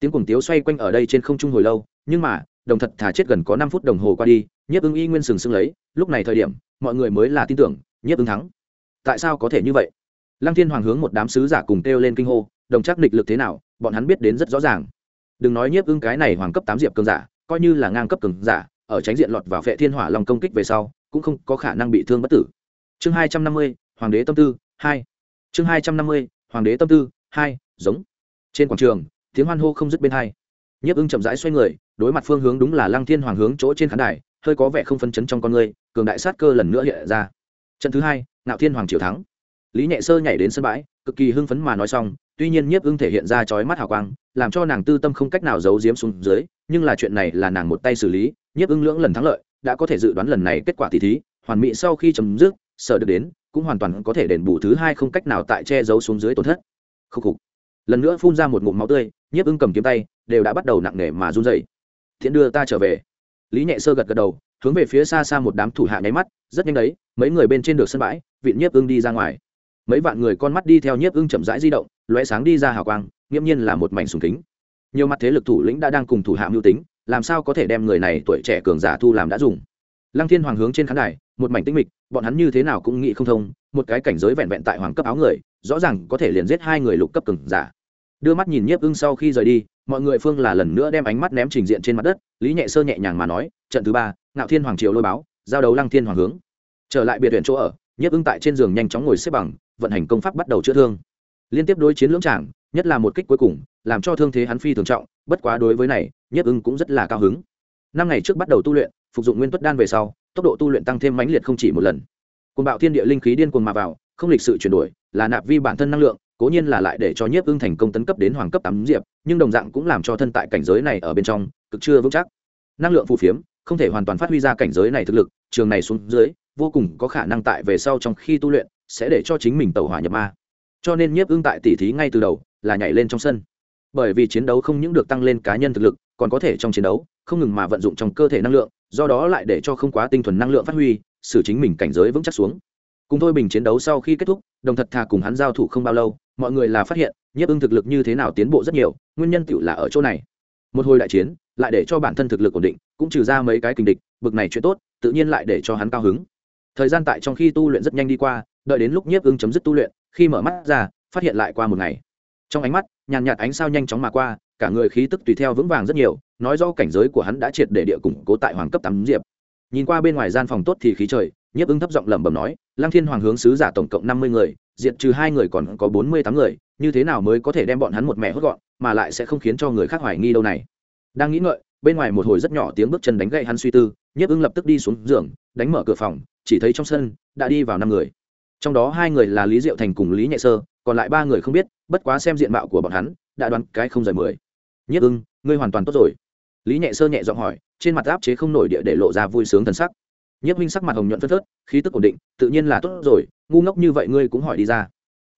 Tiếng cùng tiếu xoay quanh ở đây trên không trung hồi lâu, nhưng mà, đồng thật thà chết gần có năm phút đồng hồ qua đi, nhiếp ưng y nguyên sừng sững lấy, lúc này thời điểm, mọi người mới là tin tưởng, nhiếp ưng thắng. Tại sao có thể như vậy? Lăng thiên hoàng hướng một đám sứ giả cùng kêu lên kinh hô, đồng chắc nịch lực thế nào? Bọn hắn biết đến rất rõ ràng. Đừng nói nhiếp ưng cái này hoàng cấp tám diệp cường giả, coi như là ngang cấp cường giả, ở tránh diện lọt vào vệ thiên hỏa long công kích về sau, cũng không có khả năng bị thương bất tử. Chương hai trăm năm mươi, hoàng đế tâm tư, hai. Chương hai trăm năm mươi, hoàng đế tâm tư, hai, giống. Trên quảng trường, tiếng hoan hô không dứt bên hai. Nhiếp ưng chậm rãi xoay người, đối mặt phương hướng đúng là lăng thiên hoàng hướng chỗ trên khán đài, hơi có vẻ không phân chấn trong con người, cường đại sát cơ lần nữa hiện ra. Trận thứ hai, ngạo thiên hoàng triều thắng lý nhẹ sơ nhảy đến sân bãi, cực kỳ hưng phấn mà nói xong, tuy nhiên nhiếp ưng thể hiện ra chói mắt hào quang, làm cho nàng tư tâm không cách nào giấu giếm xuống dưới, nhưng là chuyện này là nàng một tay xử lý, nhiếp ưng lưỡng lần thắng lợi, đã có thể dự đoán lần này kết quả tỷ thí, hoàn mỹ sau khi chấm dứt sợ được đến, cũng hoàn toàn có thể đền bù thứ hai không cách nào tại che giấu xuống dưới tổn thất. Khúc khục. Lần nữa phun ra một ngụm máu tươi, nhiếp ưng cầm kiếm tay, đều đã bắt đầu nặng nề mà run dày thiện đưa ta trở về. Lý nhẹ sơ gật gật đầu, hướng về phía xa xa một đám thủ hạ nháy mắt, rất nhanh đấy, mấy người bên trên được sân bãi vị nhiếp ưng đi ra ngoài mấy vạn người con mắt đi theo nhiếp ưng chậm rãi di động loé sáng đi ra hào quang, nghiễm nhiên là một mảnh sùng kính. Nhiều mặt thế lực thủ lĩnh đã đang cùng thủ hạ mưu tính, làm sao có thể đem người này tuổi trẻ cường giả thu làm đã dùng? Lăng thiên hoàng hướng trên khán đài, một mảnh tinh mịch, bọn hắn như thế nào cũng nghĩ không thông, một cái cảnh giới vẹn vẹn tại hoàng cấp áo người, rõ ràng có thể liền giết hai người lục cấp cường giả. Đưa mắt nhìn nhiếp ưng sau khi rời đi, mọi người phương là lần nữa đem ánh mắt ném trình diện trên mặt đất, lý nhẹ sơ nhẹ nhàng mà nói, trận thứ ba, ngạo thiên hoàng triều lôi báo, giao đấu lăng thiên hoàng hướng. Trở lại biệt viện chỗ ở, nhiếp ưng tại trên giường nhanh chóng ngồi xếp bằng vận hành công pháp bắt đầu chữa thương. Liên tiếp đối chiến lưỡng tràng nhất là một kích cuối cùng, làm cho thương thế hắn phi thường trọng, bất quá đối với này, Nhất ưng cũng rất là cao hứng. Năm ngày trước bắt đầu tu luyện, phục dụng nguyên tuất đan về sau, tốc độ tu luyện tăng thêm mãnh liệt không chỉ một lần. Côn bạo thiên địa linh khí điên cuồng mà vào, không lịch sự chuyển đổi, là nạp vi bản thân năng lượng, cố nhiên là lại để cho nhiếp ưng thành công tấn cấp đến hoàng cấp tám diệp, nhưng đồng dạng cũng làm cho thân tại cảnh giới này ở bên trong, cực chưa vững chắc. Năng lượng phù phiếm, không thể hoàn toàn phát huy ra cảnh giới này thực lực, trường này xuống dưới, vô cùng có khả năng tại về sau trong khi tu luyện sẽ để cho chính mình tẩu hỏa nhập ma. Cho nên nhiếp ưng tại tỉ thí ngay từ đầu là nhảy lên trong sân. Bởi vì chiến đấu không những được tăng lên cá nhân thực lực, còn có thể trong chiến đấu không ngừng mà vận dụng trong cơ thể năng lượng, do đó lại để cho không quá tinh thuần năng lượng phát huy, xử chính mình cảnh giới vững chắc xuống. Cùng thôi bình chiến đấu sau khi kết thúc, đồng thật thà cùng hắn giao thủ không bao lâu, mọi người là phát hiện nhiếp ưng thực lực như thế nào tiến bộ rất nhiều, nguyên nhân tựu là ở chỗ này. Một hồi đại chiến, lại để cho bản thân thực lực ổn định, cũng trừ ra mấy cái kình địch, bực này chuyện tốt, tự nhiên lại để cho hắn cao hứng. Thời gian tại trong khi tu luyện rất nhanh đi qua đợi đến lúc nhiếp ưng chấm dứt tu luyện, khi mở mắt ra, phát hiện lại qua một ngày. Trong ánh mắt, nhàn nhạt ánh sao nhanh chóng mà qua, cả người khí tức tùy theo vững vàng rất nhiều, nói do cảnh giới của hắn đã triệt để địa củng cố tại hoàng cấp tám diệp. Nhìn qua bên ngoài gian phòng tốt thì khí trời, nhiếp ưng thấp giọng lẩm bẩm nói lang thiên hoàng hướng sứ giả tổng cộng năm mươi người diện trừ hai người còn có bốn mươi tám người, như thế nào mới có thể đem bọn hắn một mẹ hốt gọn, mà lại sẽ không khiến cho người khác hoài nghi đâu này? Đang nghĩ ngợi, bên ngoài một hồi rất nhỏ tiếng bước chân đánh gậy hắn suy tư, nhiếp ưng lập tức đi xuống giường, đánh mở cửa phòng, chỉ thấy trong sân, đã đi vào năm người trong đó hai người là lý diệu thành cùng lý nhẹ sơ, còn lại ba người không biết, bất quá xem diện mạo của bọn hắn, đã đoán cái không rời mười. Nhất ưng, ngươi hoàn toàn tốt rồi. Lý nhẹ sơ nhẹ giọng hỏi, trên mặt áp chế không nổi địa để lộ ra vui sướng thần sắc. Nhất minh sắc mặt hồng nhuận phất phớt, khí tức ổn định, tự nhiên là tốt rồi, ngu ngốc như vậy ngươi cũng hỏi đi ra.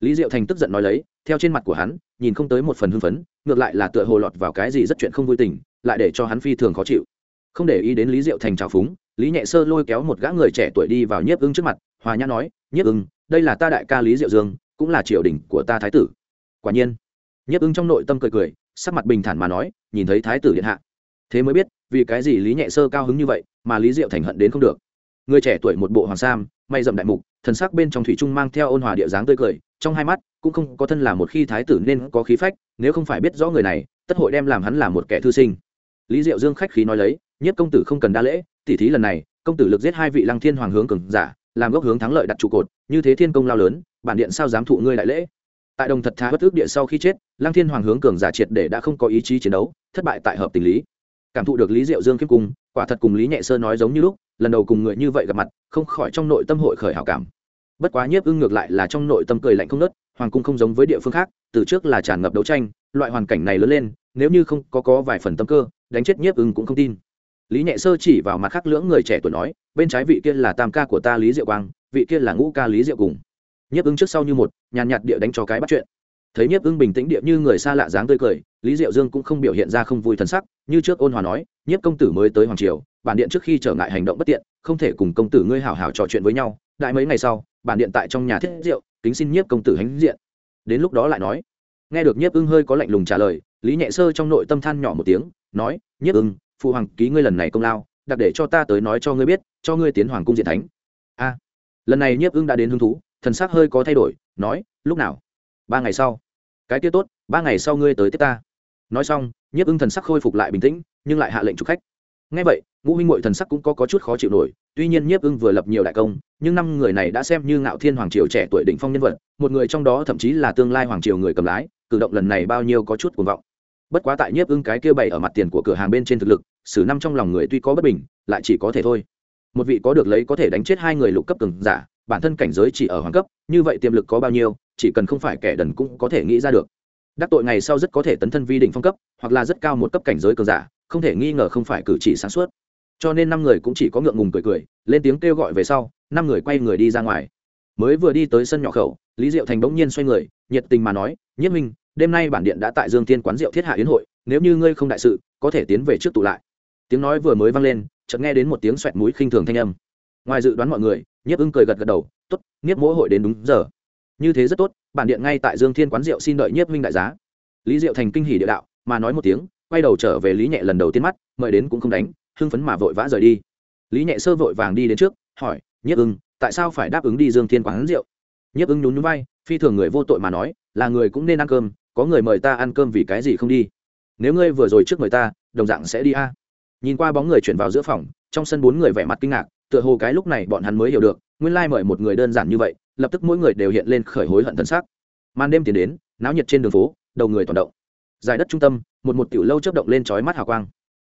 Lý diệu thành tức giận nói lấy, theo trên mặt của hắn, nhìn không tới một phần hưng phấn, ngược lại là tựa hồ lọt vào cái gì rất chuyện không vui tình, lại để cho hắn phi thường khó chịu. Không để ý đến lý diệu thành trào phúng, lý nhẹ sơ lôi kéo một gã người trẻ tuổi đi vào nhiếp ưng trước mặt, hòa nhã nói nhiếp ưng đây là ta đại ca lý diệu dương cũng là triều đình của ta thái tử quả nhiên nhất ứng trong nội tâm cười cười sắc mặt bình thản mà nói nhìn thấy thái tử điện hạ thế mới biết vì cái gì lý nhẹ sơ cao hứng như vậy mà lý diệu thành hận đến không được người trẻ tuổi một bộ hoàng sam may dậm đại mục thần sắc bên trong thủy trung mang theo ôn hòa địa dáng tươi cười trong hai mắt cũng không có thân là một khi thái tử nên có khí phách nếu không phải biết rõ người này tất hội đem làm hắn là một kẻ thư sinh lý diệu dương khách khí nói lấy nhất công tử không cần đa lễ tỉ thí lần này công tử lực giết hai vị lăng thiên hoàng hướng cường giả làm gốc hướng thắng lợi đặt trụ cột, như thế thiên công lao lớn, bản điện sao dám thụ ngươi đại lễ? Tại đồng thật thà bất ước địa sau khi chết lang thiên hoàng hướng cường giả triệt để đã không có ý chí chiến đấu, thất bại tại hợp tình lý. Cảm thụ được lý diệu dương kiếp cung, quả thật cùng lý nhẹ sơ nói giống như lúc, lần đầu cùng người như vậy gặp mặt, không khỏi trong nội tâm hội khởi hảo cảm. Bất quá nhiếp ưng ngược lại là trong nội tâm cười lạnh không nớt, hoàng cung không giống với địa phương khác, từ trước là tràn ngập đấu tranh, loại hoàn cảnh này lớn lên, nếu như không có có vài phần tâm cơ, đánh chết nhiếp ưng cũng không tin lý nhẹ sơ chỉ vào mặt khác lưỡng người trẻ tuổi nói, bên trái vị kia là tam ca của ta lý diệu quang, vị kia là ngũ ca lý diệu cùng. Nhiếp ứng trước sau như một, nhàn nhạt địa đánh cho cái bắt chuyện. Thấy nhiếp ưng bình tĩnh địa như người xa lạ dáng tươi cười, lý diệu dương cũng không biểu hiện ra không vui thần sắc, như trước ôn hòa nói, nhiếp công tử mới tới hoàng triều, bản điện trước khi trở ngại hành động bất tiện, không thể cùng công tử ngươi hảo hảo trò chuyện với nhau. Đại mấy ngày sau, bản điện tại trong nhà thiết rượu, kính xin nhiếp công tử hãnh diện. Đến lúc đó lại nói, nghe được nhiếp ưng hơi có lạnh lùng trả lời, lý nhẹ sơ trong nội tâm than nhỏ một tiếng, nói, nhiếp ưng phụ hoàng ký ngươi lần này công lao đặc để cho ta tới nói cho ngươi biết cho ngươi tiến hoàng cung diện thánh. A lần này nhiếp ưng đã đến hứng thú thần sắc hơi có thay đổi nói lúc nào? Ba ngày sau. Cái tiết tốt ba ngày sau ngươi tới tiếp ta. Nói xong nhiếp ưng thần sắc khôi phục lại bình tĩnh nhưng lại hạ lệnh chụp khách. Ngay vậy ngũ huynh mội thần sắc cũng có, có chút khó chịu nổi tuy nhiên nhiếp ưng vừa lập nhiều đại công nhưng năm người này đã xem như ngạo thiên hoàng triều trẻ tuổi đỉnh phong nhân vật một người trong đó thậm chí là tương lai hoàng triều người cầm lái cử động lần này bao nhiêu có chút cuồng vọng bất quá tại nhiếp ưng cái kia bày ở mặt tiền của cửa hàng bên trên thực lực xử năm trong lòng người tuy có bất bình, lại chỉ có thể thôi. Một vị có được lấy có thể đánh chết hai người lục cấp cường giả, bản thân cảnh giới chỉ ở hoàng cấp, như vậy tiềm lực có bao nhiêu, chỉ cần không phải kẻ đần cũng có thể nghĩ ra được. Đắc tội ngày sau rất có thể tấn thân vi đỉnh phong cấp, hoặc là rất cao một cấp cảnh giới cường giả, không thể nghi ngờ không phải cử chỉ sáng suốt. Cho nên năm người cũng chỉ có ngượng ngùng cười cười, lên tiếng kêu gọi về sau, năm người quay người đi ra ngoài. Mới vừa đi tới sân nhỏ khẩu, lý diệu thành bỗng nhiên xoay người, nhiệt tình mà nói nhất minh đêm nay bản điện đã tại dương tiên quán rượu thiết hạ yến hội, nếu như ngươi không đại sự, có thể tiến về trước tụ lại. Tiếng nói vừa mới vang lên, chợt nghe đến một tiếng xoẹt mũi khinh thường thanh âm. Ngoài dự đoán mọi người, nhiếp ưng cười gật gật đầu t ố t nhiếp mỗi hội đến đúng giờ. Như thế rất tốt, bản điện ngay tại dương thiên quán rượu xin đợi nhiếp minh đại giá. Lý diệu thành kinh hỉ địa đạo, mà nói một tiếng, quay đầu trở về lý nhẹ lần đầu tiên mắt, mời đến cũng không đánh, hưng phấn mà vội vã rời đi. Lý nhẹ sơ vội vàng đi đến trước, hỏi, nhiếp ưng, tại sao phải đáp ứng đi dương thiên quán rượu? Nhiếp ưng nhún nhún vai, phi thường người vô tội mà nói, là người cũng nên ăn cơm có người mời ta ăn cơm vì cái gì không đi? Nếu ngươi vừa rồi trước mời ta, đồng dạng sẽ đi a. Nhìn qua bóng người chuyển vào giữa phòng, trong sân bốn người vẻ mặt kinh ngạc, tựa hồ cái lúc này bọn hắn mới hiểu được, nguyên lai mời một người đơn giản như vậy, lập tức mỗi người đều hiện lên khởi hối hận thân xác màn đêm tiến đến, náo nhiệt trên đường phố, đầu người toàn động. Giải đất trung tâm, một một tiểu lâu chớp động lên chói mắt hào quang.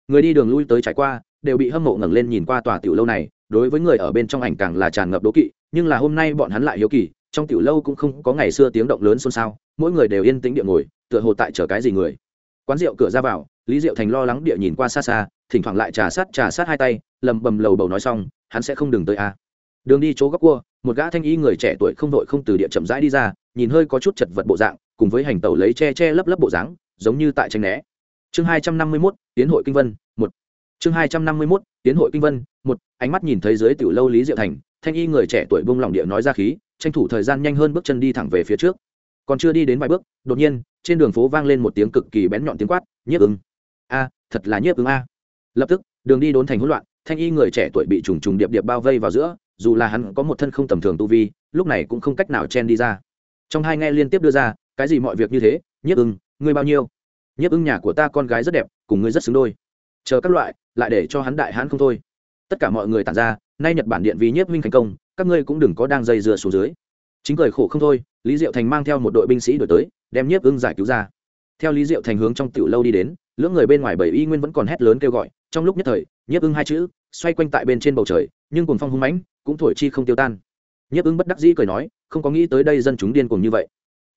Người đi đường lui tới trải qua, đều bị hâm mộ ngẩng lên nhìn qua tòa tiểu lâu này, đối với người ở bên trong ảnh càng là tràn ngập đố kỵ, nhưng là hôm nay bọn hắn lại hiếu kỳ trong tiểu lâu cũng không có ngày xưa tiếng động lớn xôn xao, mỗi người đều yên tĩnh địa ngồi, tựa hồ tại chờ cái gì người. Quán rượu cửa ra vào, lý diệu thành lo lắng địa nhìn qua xa xa, thỉnh thoảng lại trà sát trà sát hai tay, lầm bầm lầu bầu nói xong, hắn sẽ không đừng tới a đường đi chỗ góc cua, một gã thanh y người trẻ tuổi không đội không từ địa chậm rãi đi ra, nhìn hơi có chút chật vật bộ dạng, cùng với hành tẩu lấy che che lấp lấp bộ dáng, giống như tại tranh né. Chương hai trăm năm mươi mốt, tiến hội kinh vân, một. Chương hai trăm năm mươi mốt, tiến hội kinh vân, một. Ánh mắt nhìn thấy dưới tiểu lâu lý diệu thành, thanh y người trẻ tuổi bông lòng địa nói ra khí tranh thủ thời gian nhanh hơn bước chân đi thẳng về phía trước. Còn chưa đi đến vài bước, đột nhiên, trên đường phố vang lên một tiếng cực kỳ bén nhọn tiếng quát, nhiếp ứng. A, thật là nhiếp ứng a. Lập tức, đường đi đốn thành hỗn loạn, thanh y người trẻ tuổi bị trùng trùng điệp điệp bao vây vào giữa, dù là hắn có một thân không tầm thường tu vi, lúc này cũng không cách nào chen đi ra. Trong hai nghe liên tiếp đưa ra, cái gì mọi việc như thế? Nhiếp ứng, ngươi bao nhiêu? Nhiếp ứng nhà của ta con gái rất đẹp, cùng ngươi rất xứng đôi. Chờ các loại, lại để cho hắn đại hãn không thôi. Tất cả mọi người tản ra nay nhật bản điện vì nhiếp minh thành công, các ngươi cũng đừng có đang dây dừa xuống dưới. Chính cười khổ không thôi, lý diệu thành mang theo một đội binh sĩ đổi tới, đem nhiếp ưng giải cứu ra. Theo lý diệu thành hướng trong tiểu lâu đi đến, lưỡng người bên ngoài bảy y nguyên vẫn còn hét lớn kêu gọi, trong lúc nhất thời, nhiếp ưng hai chữ, xoay quanh tại bên trên bầu trời, nhưng cùng phong hung mãnh, cũng thổi chi không tiêu tan. Nhiếp ưng bất đắc dĩ cười nói, không có nghĩ tới đây dân chúng điên cùng như vậy.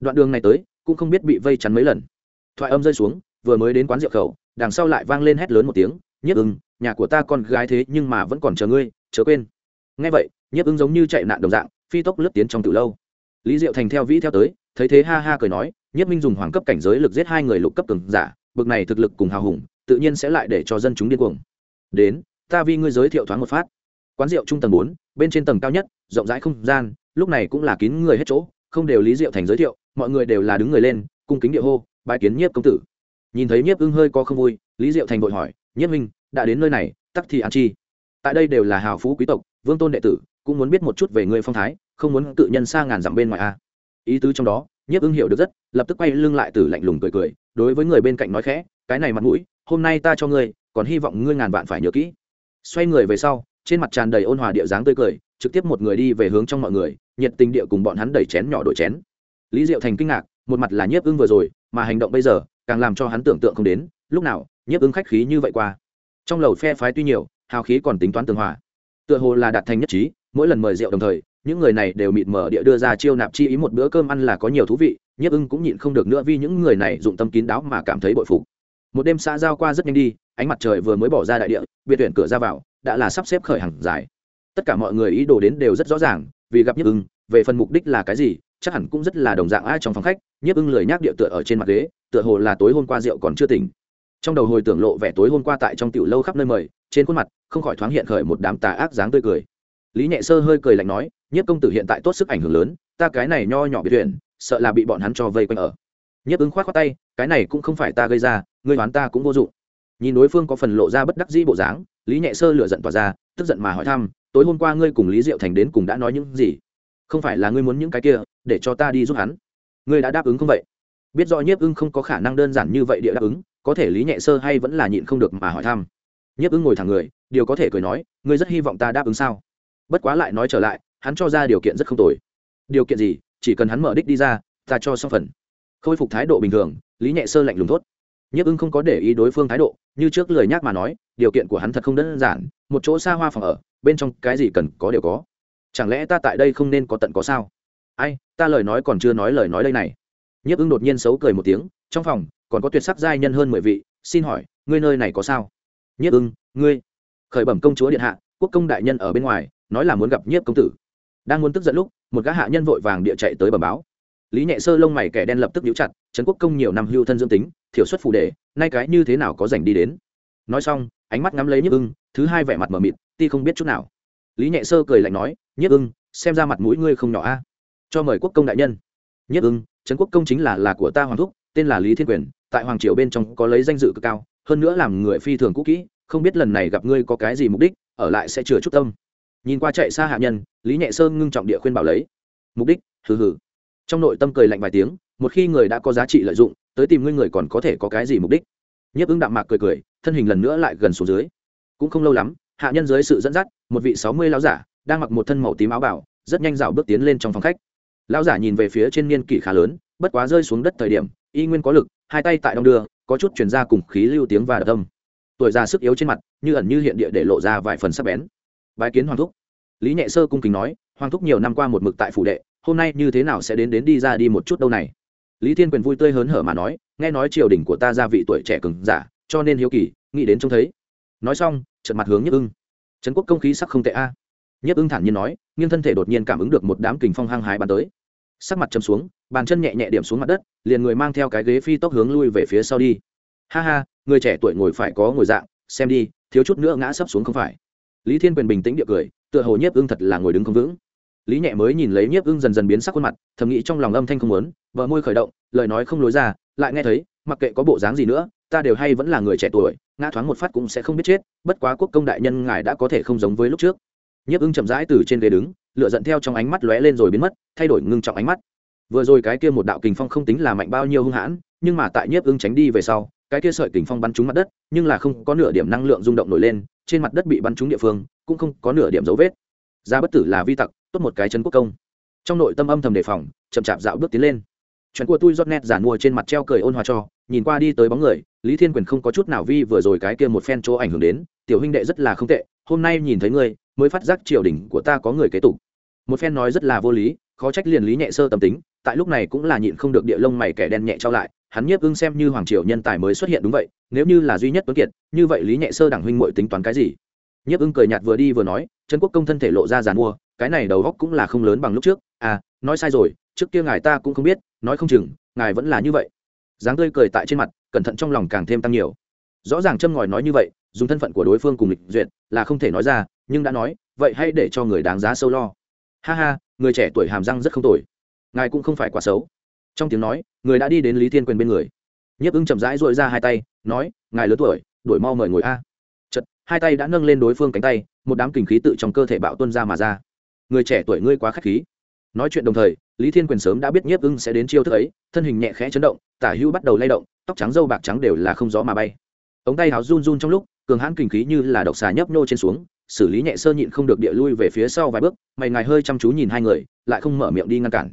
Đoạn đường này tới, cũng không biết bị vây chắn mấy lần. Thoại âm rơi xuống, vừa mới đến quán rượu khẩu, đằng sau lại vang lên hét lớn một tiếng, nhiếp ưng, nhà của ta con gái thế nhưng mà vẫn còn chờ ngươi chớ quên. Ngay vậy, nhiếp ứng giống như chạy nạn đồng dạng, phi tốc lướt tiến trong từ lâu. Lý diệu thành theo vĩ theo tới, thấy thế ha ha cười nói, nhiếp minh dùng hoàng cấp cảnh giới lực giết hai người lục cấp cường giả, bực này thực lực cùng hào hùng, tự nhiên sẽ lại để cho dân chúng điên cuồng. Đến, ta vi ngươi giới thiệu thoáng một phát. Quán rượu trung tầng bốn, bên trên tầng cao nhất, rộng rãi không gian, lúc này cũng là kín người hết chỗ, không đều lý diệu thành giới thiệu, mọi người đều là đứng người lên, cung kính địa hô bãi kiến nhiếp công tử. Nhìn thấy nhiếp ưng hơi có không vui, lý diệu thành vội hỏi, nhiếp minh, đã đến nơi này, tắc thì ăn chi? Tại đây đều là hào phú quý tộc, vương tôn đệ tử, cũng muốn biết một chút về người phong thái, không muốn tự nhân xa ngàn dặm bên ngoài a. Ý tứ trong đó, nhiếp ưng hiểu được rất, lập tức quay lưng lại từ lạnh lùng cười cười, đối với người bên cạnh nói khẽ, cái này mặt mũi, hôm nay ta cho ngươi, còn hy vọng ngươi ngàn vạn phải nhớ kỹ. Xoay người về sau, trên mặt tràn đầy ôn hòa địa dáng tươi cười, trực tiếp một người đi về hướng trong mọi người, nhiệt tình địa cùng bọn hắn đẩy chén nhỏ đổi chén. Lý diệu thành kinh ngạc, một mặt là nhiếp ưng vừa rồi, mà hành động bây giờ, càng làm cho hắn tưởng tượng không đến, lúc nào, nhiếp ưng khách khí như vậy qua. Trong lầu phe phái tuy nhiều hào khí còn tính toán tường hòa. Tựa hồ là đạt thành nhất trí, mỗi lần mời rượu đồng thời, những người này đều mịt mở địa đưa ra chiêu nạp chi ý một bữa cơm ăn là có nhiều thú vị, nhiếp ưng cũng nhịn không được nữa vì những người này dụng tâm kín đáo mà cảm thấy bội phục. Một đêm xã giao qua rất nhanh đi, ánh mặt trời vừa mới bỏ ra đại địa, biệt tuyển cửa ra vào, đã là sắp xếp khởi hàng dài. Tất cả mọi người ý đồ đến đều rất rõ ràng, vì gặp nhiếp ưng, về phần mục đích là cái gì, chắc hẳn cũng rất là đồng dạng ai trong phòng khách, nhiếp ưng lười nhác địa tựa ở trên mặt ghế, tựa hồ là tối hôm qua rượu còn chưa tỉnh trong đầu hồi tưởng lộ vẻ tối hôm qua tại trong tiểu lâu khắp nơi mời, trên khuôn mặt, không khỏi thoáng hiện khởi một đám tà ác dáng tươi cười. Lý nhẹ sơ hơi cười lạnh nói, nhiếp công tử hiện tại tốt sức ảnh hưởng lớn, ta cái này nho nhỏ biệt tuyển sợ là bị bọn hắn cho vây quanh ở. Nhiếp ứng khoát khoát tay, cái này cũng không phải ta gây ra, ngươi đoán ta cũng vô dụng. Nhìn đối phương có phần lộ ra bất đắc dĩ bộ dáng, lý nhẹ sơ lựa giận tỏa ra, tức giận mà hỏi thăm, tối hôm qua ngươi cùng lý diệu thành đến cùng đã nói những gì? Không phải là ngươi muốn những cái kia, để cho ta đi giúp hắn? Ngươi đã đáp ứng không vậy? Biết rõ nhiếp ưng không có khả năng đơn giản như vậy địa đáp ứng có thể lý nhẹ sơ hay vẫn là nhịn không được mà hỏi thăm. Nhiếp ứng ngồi thẳng người, điều có thể cười nói, ngươi rất hy vọng ta đáp ứng sao? Bất quá lại nói trở lại, hắn cho ra điều kiện rất không tồi. Điều kiện gì? Chỉ cần hắn mở đích đi ra, ta cho xong phần. Khôi phục thái độ bình thường, lý nhẹ sơ lạnh lùng thốt. Nhiếp ưng không có để ý đối phương thái độ, như trước lời nhắc mà nói, điều kiện của hắn thật không đơn giản, một chỗ xa hoa phòng ở, bên trong cái gì cần có đều có. Chẳng lẽ ta tại đây không nên có tận có sao? Ai, ta lời nói còn chưa nói lời nói đây này. Nhiếp ưng đột nhiên xấu cười một tiếng, trong phòng còn có tuyệt sắc giai nhân hơn mười vị, xin hỏi, ngươi nơi này có sao? Nhiếp ưng, ngươi. Khởi bẩm công chúa điện hạ, quốc công đại nhân ở bên ngoài, nói là muốn gặp nhiếp công tử. Đang muốn tức giận lúc, một gã hạ nhân vội vàng địa chạy tới bẩm báo. Lý nhẹ sơ lông mày kẻ đen lập tức nhíu chặt, trấn quốc công nhiều năm hưu thân dương tính, thiểu xuất phù đề, nay cái như thế nào có dành đi đến? Nói xong, ánh mắt ngắm lấy nhiếp ưng, thứ hai vẻ mặt mờ mịt, ti không biết chút nào. Lý nhẹ sơ cười lạnh nói, nhiếp ưng, xem ra mặt mũi ngươi không nhỏ a. Cho mời quốc công đại nhân. Nhiếp ưng, trấn quốc công chính là là của ta hoàng thúc tên là lý thiên quyền, tại hoàng triều bên trong có lấy danh dự cực cao, hơn nữa làm người phi thường cũ kỹ, không biết lần này gặp ngươi có cái gì mục đích, ở lại sẽ chừa chút tâm. Nhìn qua chạy xa hạ nhân, lý nhẹ sơ ngưng trọng địa khuyên bảo lấy. Mục đích? Hừ hừ. Trong nội tâm cười lạnh vài tiếng, một khi người đã có giá trị lợi dụng, tới tìm ngươi người còn có thể có cái gì mục đích? Nhấp ứng đạm mạc cười cười, thân hình lần nữa lại gần xuống dưới. Cũng không lâu lắm, hạ nhân dưới sự dẫn dắt, một vị sáu mươi lão giả, đang mặc một thân màu tím áo bảo, rất nhanh dạo bước tiến lên trong phòng khách. Lão giả nhìn về phía trên niên kỷ khá lớn, bất quá rơi xuống đất thời điểm y nguyên có lực, hai tay tại đong đưa, có chút chuyển ra cùng khí lưu tiếng và đập âm. Tuổi già sức yếu trên mặt, như ẩn như hiện địa để lộ ra vài phần sắc bén. Bái kiến hoàng thúc. Lý nhẹ sơ cung kính nói, hoàng thúc nhiều năm qua một mực tại phủ đệ, hôm nay như thế nào sẽ đến đến đi ra đi một chút đâu này? Lý thiên quyền vui tươi hớn hở mà nói, nghe nói triều đình của ta ra vị tuổi trẻ cừng giả, cho nên hiếu kỳ, nghĩ đến trông thấy. Nói xong trận mặt hướng nhất ưng. Trấn quốc công khí sắc không tệ a. À. nhất ưng thản nhiên nói, nghiêng thân thể đột nhiên cảm ứng được một đám kình phong hăng hái bắn tới sắc mặt chầm xuống, bàn chân nhẹ nhẹ điểm xuống mặt đất, liền người mang theo cái ghế phi tốc hướng lui về phía sau đi. Ha ha, người trẻ tuổi ngồi phải có ngồi dạng, xem đi, thiếu chút nữa ngã sấp xuống không phải. Lý thiên quyền bình tĩnh địa cười, tựa hồ nhiếp ưng thật là ngồi đứng không vững. Lý nhẹ mới nhìn lấy nhiếp ưng dần dần biến sắc khuôn mặt, thầm nghĩ trong lòng âm thanh không muốn vợ môi khởi động, lời nói không lối ra, lại nghe thấy, mặc kệ có bộ dáng gì nữa, ta đều hay vẫn là người trẻ tuổi, ngã thoáng một phát cũng sẽ không biết chết, bất quá quốc công đại nhân ngài đã có thể không giống với lúc trước. Nhiếp ưng chậm rãi từ trên ghế đứng lựa dẫn theo trong ánh mắt lóe lên rồi biến mất, thay đổi ngưng trọng ánh mắt. Vừa rồi cái kia một đạo kình phong không tính là mạnh bao nhiêu hung hãn, nhưng mà tại nhiếp ưng tránh đi về sau, cái kia sợi kình phong bắn trúng mặt đất, nhưng là không có nửa điểm năng lượng rung động nổi lên, trên mặt đất bị bắn trúng địa phương, cũng không có nửa điểm dấu vết. Ra bất tử là vi tặc, tốt một cái chân quốc công. Trong nội tâm âm thầm đề phòng, chậm chạp dạo bước tiến lên. Chuẩn của tôi rót nét giản mua trên mặt treo cười ôn hòa cho, nhìn qua đi tới bóng người, lý thiên quyền không có chút nào vi vừa rồi cái kia một phen chỗ ảnh hưởng đến, tiểu huynh đệ rất là không tệ, hôm nay nhìn thấy ngươi, mới phát giác triều đình của ta có người kế tục một phen nói rất là vô lý, khó trách liền lý nhẹ sơ tâm tính, tại lúc này cũng là nhịn không được địa lông mày kẻ đen nhẹ trao lại, hắn nhiếp ưng xem như hoàng triều nhân tài mới xuất hiện đúng vậy, nếu như là duy nhất tuấn kiệt, như vậy lý nhẹ sơ đảng huynh mội tính toán cái gì? Nhiếp ưng cười nhạt vừa đi vừa nói trần quốc công thân thể lộ ra giàn mua, cái này đầu góc cũng là không lớn bằng lúc trước à nói sai rồi, trước kia ngài ta cũng không biết, nói không chừng, ngài vẫn là như vậy. Dáng tươi cười tại trên mặt, cẩn thận trong lòng càng thêm tăng nhiều. Rõ ràng châm ngòi nói như vậy, dùng thân phận của đối phương cùng lịch duyệt là không thể nói ra, nhưng đã nói, vậy hãy để cho người đáng giá sâu lo ha ha, người trẻ tuổi hàm răng rất không tồi. Ngài cũng không phải quá xấu. Trong tiếng nói, người đã đi đến lý thiên quyền bên người. Nhiếp ưng chậm rãi dội ra hai tay, nói, ngài lớn tuổi, đuổi mau mời ngồi a. Chật hai tay đã nâng lên đối phương cánh tay, một đám kinh khí tự trong cơ thể bạo tuân ra mà ra. Người trẻ tuổi ngươi quá k h á c h khí. Nói chuyện đồng thời, lý thiên quyền sớm đã biết nhiếp ưng sẽ đến chiêu thức ấy, thân hình nhẹ khẽ chấn động, tả hữu bắt đầu lay động, tóc trắng dâu bạc trắng đều là không gió mà bay. Ống tay háo run run trong lúc, cường hãn kinh khí như là độc xà nhấp nhô trên xuống xử lý nhẹ sơ nhịn không được địa lui về phía sau vài bước, mày ngài hơi chăm chú nhìn hai người, lại không mở miệng đi ngăn cản.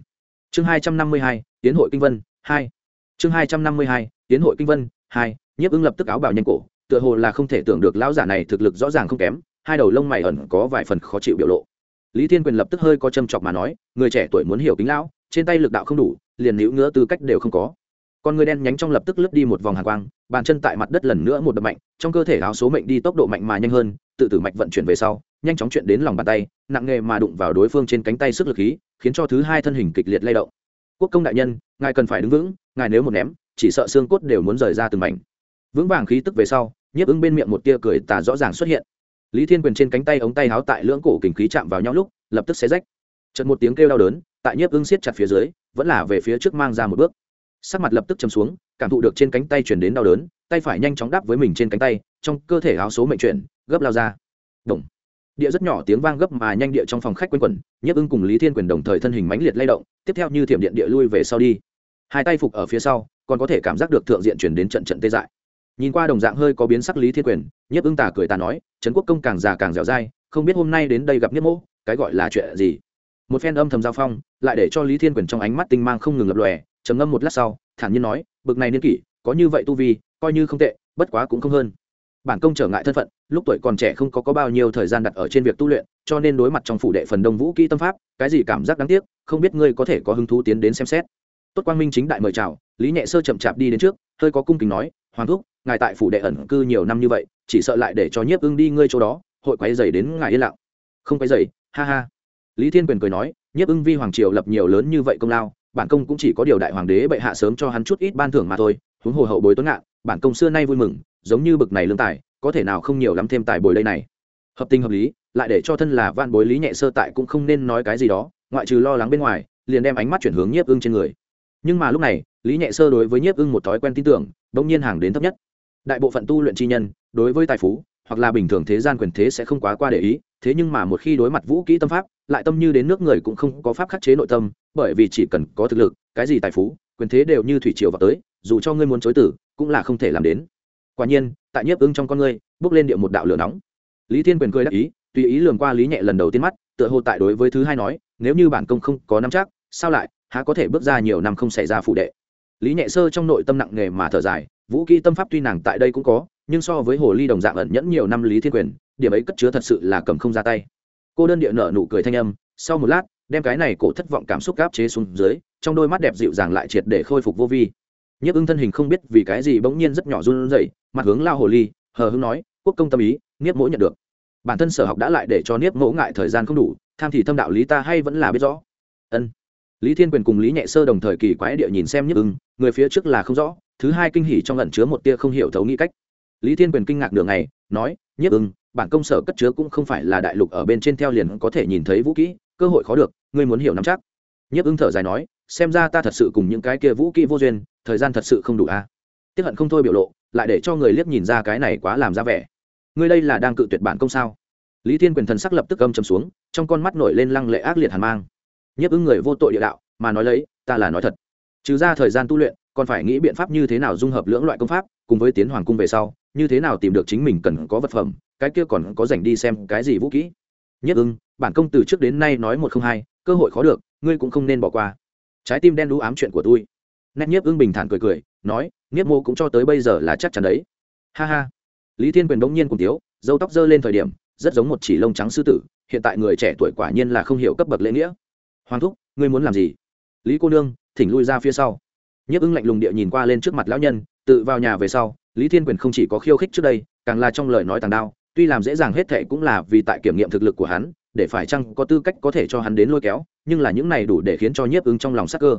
Chương hai trăm năm mươi hai, tiến hội kinh vân, hai. Chương hai trăm năm mươi hai, tiến hội kinh vân, hai. Nhiếp ưng lập tức áo bảo nhanh cổ, tựa hồ là không thể tưởng được lão giả này thực lực rõ ràng không kém, hai đầu lông mày ẩn có vài phần khó chịu biểu lộ. Lý thiên quyền lập tức hơi có châm chọc mà nói, người trẻ tuổi muốn hiểu kính lão, trên tay lực đạo không đủ, liền níu ngứa tư cách đều không có. Con người đen nhánh trong lập tức lướt đi một vòng hàng quang bàn chân tại mặt đất lần nữa một đập mạnh, trong cơ thể áo số mệnh đi tốc độ mạnh mà nhanh hơn, tự tử mạch vận chuyển về sau, nhanh chóng chuyển đến lòng bàn tay, nặng nghề mà đụng vào đối phương trên cánh tay sức lực khí, khiến cho thứ hai thân hình kịch liệt lay động. Quốc công đại nhân, ngài cần phải đứng vững, ngài nếu một ném, chỉ sợ xương cốt đều muốn rời ra từng mảnh. Vững vàng khí tức về sau, nhiếp ứng bên miệng một tia cười tà rõ ràng xuất hiện. Lý thiên quyền trên cánh tay ống tay háo tại lưỡng cổ kình khí chạm vào nhau lúc, lập tức xé rách. Chật một tiếng kêu đau đớn, tại nhiếp ưng siết chặt phía dưới, vẫn là về phía trước mang ra một bước. Sắc mặt lập tức chầm xuống cảm thụ được trên cánh tay chuyển đến đau đớn, tay phải nhanh chóng đáp với mình trên cánh tay, trong cơ thể áo số mệnh chuyển, gấp lao ra. Động. địa rất nhỏ tiếng vang gấp mà nhanh địa trong phòng khách quanh quẩn, nhiếp ưng cùng lý thiên quyền đồng thời thân hình mãnh liệt lay động, tiếp theo như thiểm điện địa lui về sau đi. Hai tay phục ở phía sau, còn có thể cảm giác được thượng diện chuyển đến trận trận tê dại. Nhìn qua đồng dạng hơi có biến sắc lý thiên quyền, nhiếp ưng tả cười tà nói, trấn quốc công càng già càng dẻo dai, không biết hôm nay đến đây gặp nhiếp mỗ, cái gọi là chuyện gì? Một phen âm thầm giao phong, lại để cho lý thiên quyền trong ánh mắt tinh mang không ngừng lập lòe, trầm ngâm một lát sau, thản nhiên nói bực này niên kỷ có như vậy tu vi coi như không tệ bất quá cũng không hơn. Bản công trở ngại thân phận lúc tuổi còn trẻ không có, có bao nhiêu thời gian đặt ở trên việc tu luyện cho nên đối mặt trong phủ đệ phần đông vũ kỹ tâm pháp cái gì cảm giác đáng tiếc không biết ngươi có thể có hứng thú tiến đến xem xét. Tốt quang minh chính đại mời chào lý nhẹ sơ chậm chạp đi đến trước hơi có cung kính nói hoàng thúc ngài tại phủ đệ ẩn cư nhiều năm như vậy chỉ sợ lại để cho nhiếp ưng đi ngươi chỗ đó hội quay dày đến ngài yên lặng. Không quay dày ha ha. Lý thiên quyền cười nói nhiếp ưng vi hoàng triều lập nhiều lớn như vậy công lao bản công cũng chỉ có điều đại hoàng đế bệ hạ sớm cho hắn chút ít ban thưởng mà thôi, huống hồ hậu bối tuấn ngạn, bản công xưa nay vui mừng, giống như bực này lương tài, có thể nào không nhiều lắm thêm tài bồi đây này. Hợp tình hợp lý, lại để cho thân là van bối lý nhẹ sơ tại cũng không nên nói cái gì đó, ngoại trừ lo lắng bên ngoài, liền đem ánh mắt chuyển hướng nhiếp ưng trên người. Nhưng mà lúc này, lý nhẹ sơ đối với nhiếp ưng một thói quen tin tưởng, bỗng nhiên hàng đến thấp nhất. Đại bộ phận tu luyện chi nhân, đối với tài phú, hoặc là bình thường thế gian quyền thế sẽ không quá qua để ý, thế nhưng mà một khi đối mặt vũ kỹ tâm pháp lại tâm như đến nước người cũng không có pháp khắc chế nội tâm, bởi vì chỉ cần có thực lực, cái gì tài phú, quyền thế đều như thủy triều vào tới, dù cho ngươi muốn chối tử, cũng là không thể làm đến. Quả nhiên, tại nhiếp ứng trong con ngươi, bước lên địa một đạo lửa nóng. Lý thiên quyền cười đắc ý, tùy ý lường qua lý nhẹ lần đầu tiên mắt, tựa hồ tại đối với thứ hai nói, nếu như bản công không có năm chắc, sao lại, há có thể bước ra nhiều năm không xảy ra phụ đệ. Lý nhẹ sơ trong nội tâm nặng nề mà thở dài, vũ kỹ tâm pháp tuy nàng tại đây cũng có, nhưng so với hồ ly đồng dạng ẩn nhẫn nhiều năm lý thiên quyền, điểm ấy cất chứa thật sự là cầm không ra tay cô đơn địa nở nụ cười thanh âm, sau một lát, đem cái này cổ thất vọng cảm xúc gáp chế xuống dưới, trong đôi mắt đẹp dịu dàng lại triệt để khôi phục vô vi. Nhấp ưng thân hình không biết vì cái gì bỗng nhiên rất nhỏ run rẩy, mặt hướng lao hồ ly, hờ hưng nói, quốc công tâm ý niếp mỗi nhận được. Bản thân sở học đã lại để cho niếp mỗ ngại thời gian không đủ, tham thì thâm đạo lý ta hay vẫn là biết rõ. Ân. Lý thiên quyền cùng lý nhẹ sơ đồng thời kỳ quái địa nhìn xem nhức ưng người phía trước là không rõ, thứ hai kinh hỉ trong lần chứa một tia không hiểu thấu nghĩ cách. Lý thiên quyền kinh ngạc đường này nói nhức ưng bản công sở cất chứa cũng không phải là đại lục ở bên trên theo liền có thể nhìn thấy vũ kỹ, cơ hội khó được, ngươi muốn hiểu nắm chắc. Nhiếp ưng thở dài nói, xem ra ta thật sự cùng những cái kia vũ kỹ vô duyên, thời gian thật sự không đủ a. À. tiếp hận không thôi biểu lộ, lại để cho người liếc nhìn ra cái này quá làm ra vẻ. Ngươi đây là đang cự tuyệt bản công sao? Lý thiên quyền thần sắc lập tức âm chầm xuống, trong con mắt nổi lên lăng lệ ác liệt hàn mang. Nhiếp ưng người vô tội địa đạo, mà nói lấy, ta là nói thật. Trừ ra thời gian tu luyện, còn phải nghĩ biện pháp như thế nào dung hợp lưỡng loại công pháp, cùng với tiến hoàng cung về sau, như thế nào tìm được chính mình cần có vật phẩm cái kia còn có rảnh đi xem cái gì vũ kỹ. Nhất ưng, bản công từ trước đến nay nói một không hai, cơ hội khó được, ngươi cũng không nên bỏ qua. Trái tim đen đũ ám chuyện của tôi. Nét nhiếp ưng bình thản cười cười, nói, nhiếp mô cũng cho tới bây giờ là chắc chắn đấy. Ha ha. Lý thiên quyền bỗng nhiên cùng tiếu, dâu tóc dơ lên thời điểm, rất giống một chỉ lông trắng sư tử, hiện tại người trẻ tuổi quả nhiên là không hiểu cấp bậc lễ nghĩa. Hoàng thúc, ngươi muốn làm gì? Lý cô nương, thỉnh lui ra phía sau. Nhiếp ưng lạnh lùng địa nhìn qua lên trước mặt lão nhân, tự vào nhà về sau, lý thiên quyền không chỉ có khiêu khích trước đây, càng là trong lời nói tàng đao tuy làm dễ dàng hết thệ cũng là vì tại kiểm nghiệm thực lực của hắn, để phải chăng có tư cách có thể cho hắn đến lôi kéo, nhưng là những này đủ để khiến cho nhiếp ứng trong lòng sắc cơ.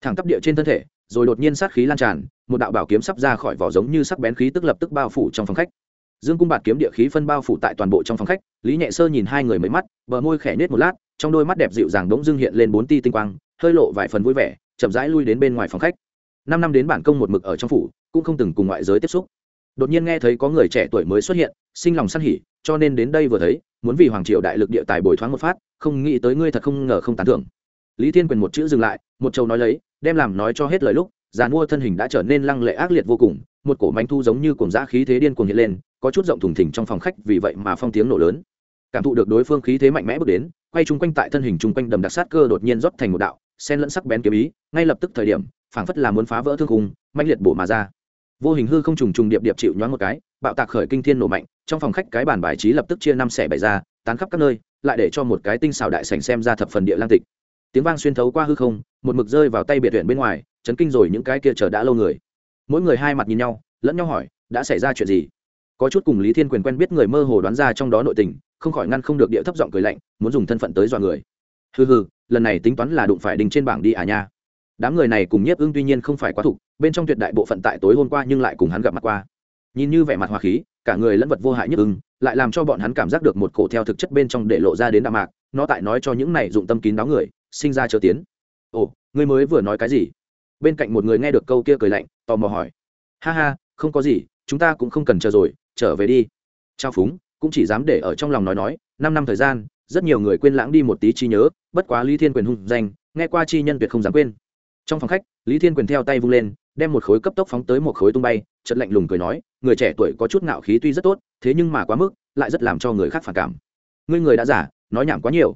Thẳng tắp địa trên thân thể, rồi đột nhiên sát khí lan tràn, một đạo bảo kiếm sắp ra khỏi vỏ giống như sắc bén khí tức lập tức bao phủ trong phòng khách. Dương cung bạt kiếm địa khí phân bao phủ tại toàn bộ trong phòng khách, lý nhẹ sơ nhìn hai người mấy mắt, bờ môi khẽ nết một lát, trong đôi mắt đẹp dịu dàng đống dương hiện lên bốn ti tinh quang, hơi lộ vài phần vui vẻ, chậm rãi lui đến bên ngoài phòng khách. Năm năm đến bản công một mực ở trong phủ, cũng không từng cùng ngoại giới tiếp xúc đột nhiên nghe thấy có người trẻ tuổi mới xuất hiện, sinh lòng săn hỉ, cho nên đến đây vừa thấy, muốn vì hoàng triều đại lực địa tài bồi thoáng một phát, không nghĩ tới ngươi thật không ngờ không tán thưởng. Lý thiên quyền một chữ dừng lại, một châu nói lấy, đem làm nói cho hết lời lúc, giàn mua thân hình đã trở nên lăng lệ ác liệt vô cùng, một cổ mánh thu giống như cuồng dã khí thế điên cuồng hiện lên, có chút rộng thùng thỉnh trong phòng khách vì vậy mà phong tiếng nổ lớn. Cảm thụ được đối phương khí thế mạnh mẽ bước đến, quay chung quanh tại thân hình chung quanh đầm đặc sát cơ đột nhiên rót thành một đạo sen lẫn sắc bén kiếm ý, ngay lập tức thời điểm, phảng phất là muốn phá vỡ thương khung mạnh liệt bổ mà ra vô hình hư không trùng trùng điệp điệp chịu nhoáng một cái, bạo tạc khởi kinh thiên nổ mạnh, trong phòng khách cái bàn bài trí lập tức chia năm xẻ bảy ra, tán khắp các nơi, lại để cho một cái tinh xào đại sảnh xem ra thập phần địa lang tịch. Tiếng vang xuyên thấu qua hư không, một mực rơi vào tay biệt huyện bên ngoài, chấn kinh rồi những cái kia chờ đã lâu người. Mỗi người hai mặt nhìn nhau, lẫn nhau hỏi, đã xảy ra chuyện gì? Có chút cùng lý thiên quyền quen biết người mơ hồ đoán ra trong đó nội tình, không khỏi ngăn không được địa thấp giọng cười lạnh, muốn dùng thân phận tới dọa người. Hừ hừ, lần này tính toán là đụng phải đình trên bảng đi à nha. Đám người này cùng nhiếp ưng tuy nhiên không phải quá thục bên trong tuyệt đại bộ phận tại tối hôm qua nhưng lại cùng hắn gặp mặt qua. Nhìn như vẻ mặt hòa khí, cả người lẫn vật vô hại nhất ưng, lại làm cho bọn hắn cảm giác được một cổ theo thực chất bên trong để lộ ra đến đạm mạc, nó tại nói cho những này dụng tâm kín đáo người, sinh ra chờ tiến. Ồ, ngươi mới vừa nói cái gì? Bên cạnh một người nghe được câu kia cười lạnh, tò mò hỏi. Ha ha, không có gì, chúng ta cũng không cần chờ rồi, trở về đi. Trao phúng, cũng chỉ dám để ở trong lòng nói nói, năm năm thời gian, rất nhiều người quên lãng đi một tí chi nhớ, bất quá lý thiên quyền hung danh, nghe qua chi nhân tuyệt không dám quên. Trong phòng khách, lý thiên quyền theo tay vung lên đem một khối cấp tốc phóng tới một khối tung bay trận lạnh lùng cười nói người trẻ tuổi có chút ngạo khí tuy rất tốt thế nhưng mà quá mức lại rất làm cho người khác phản cảm. Ngươi người đã giả nói nhảm quá nhiều.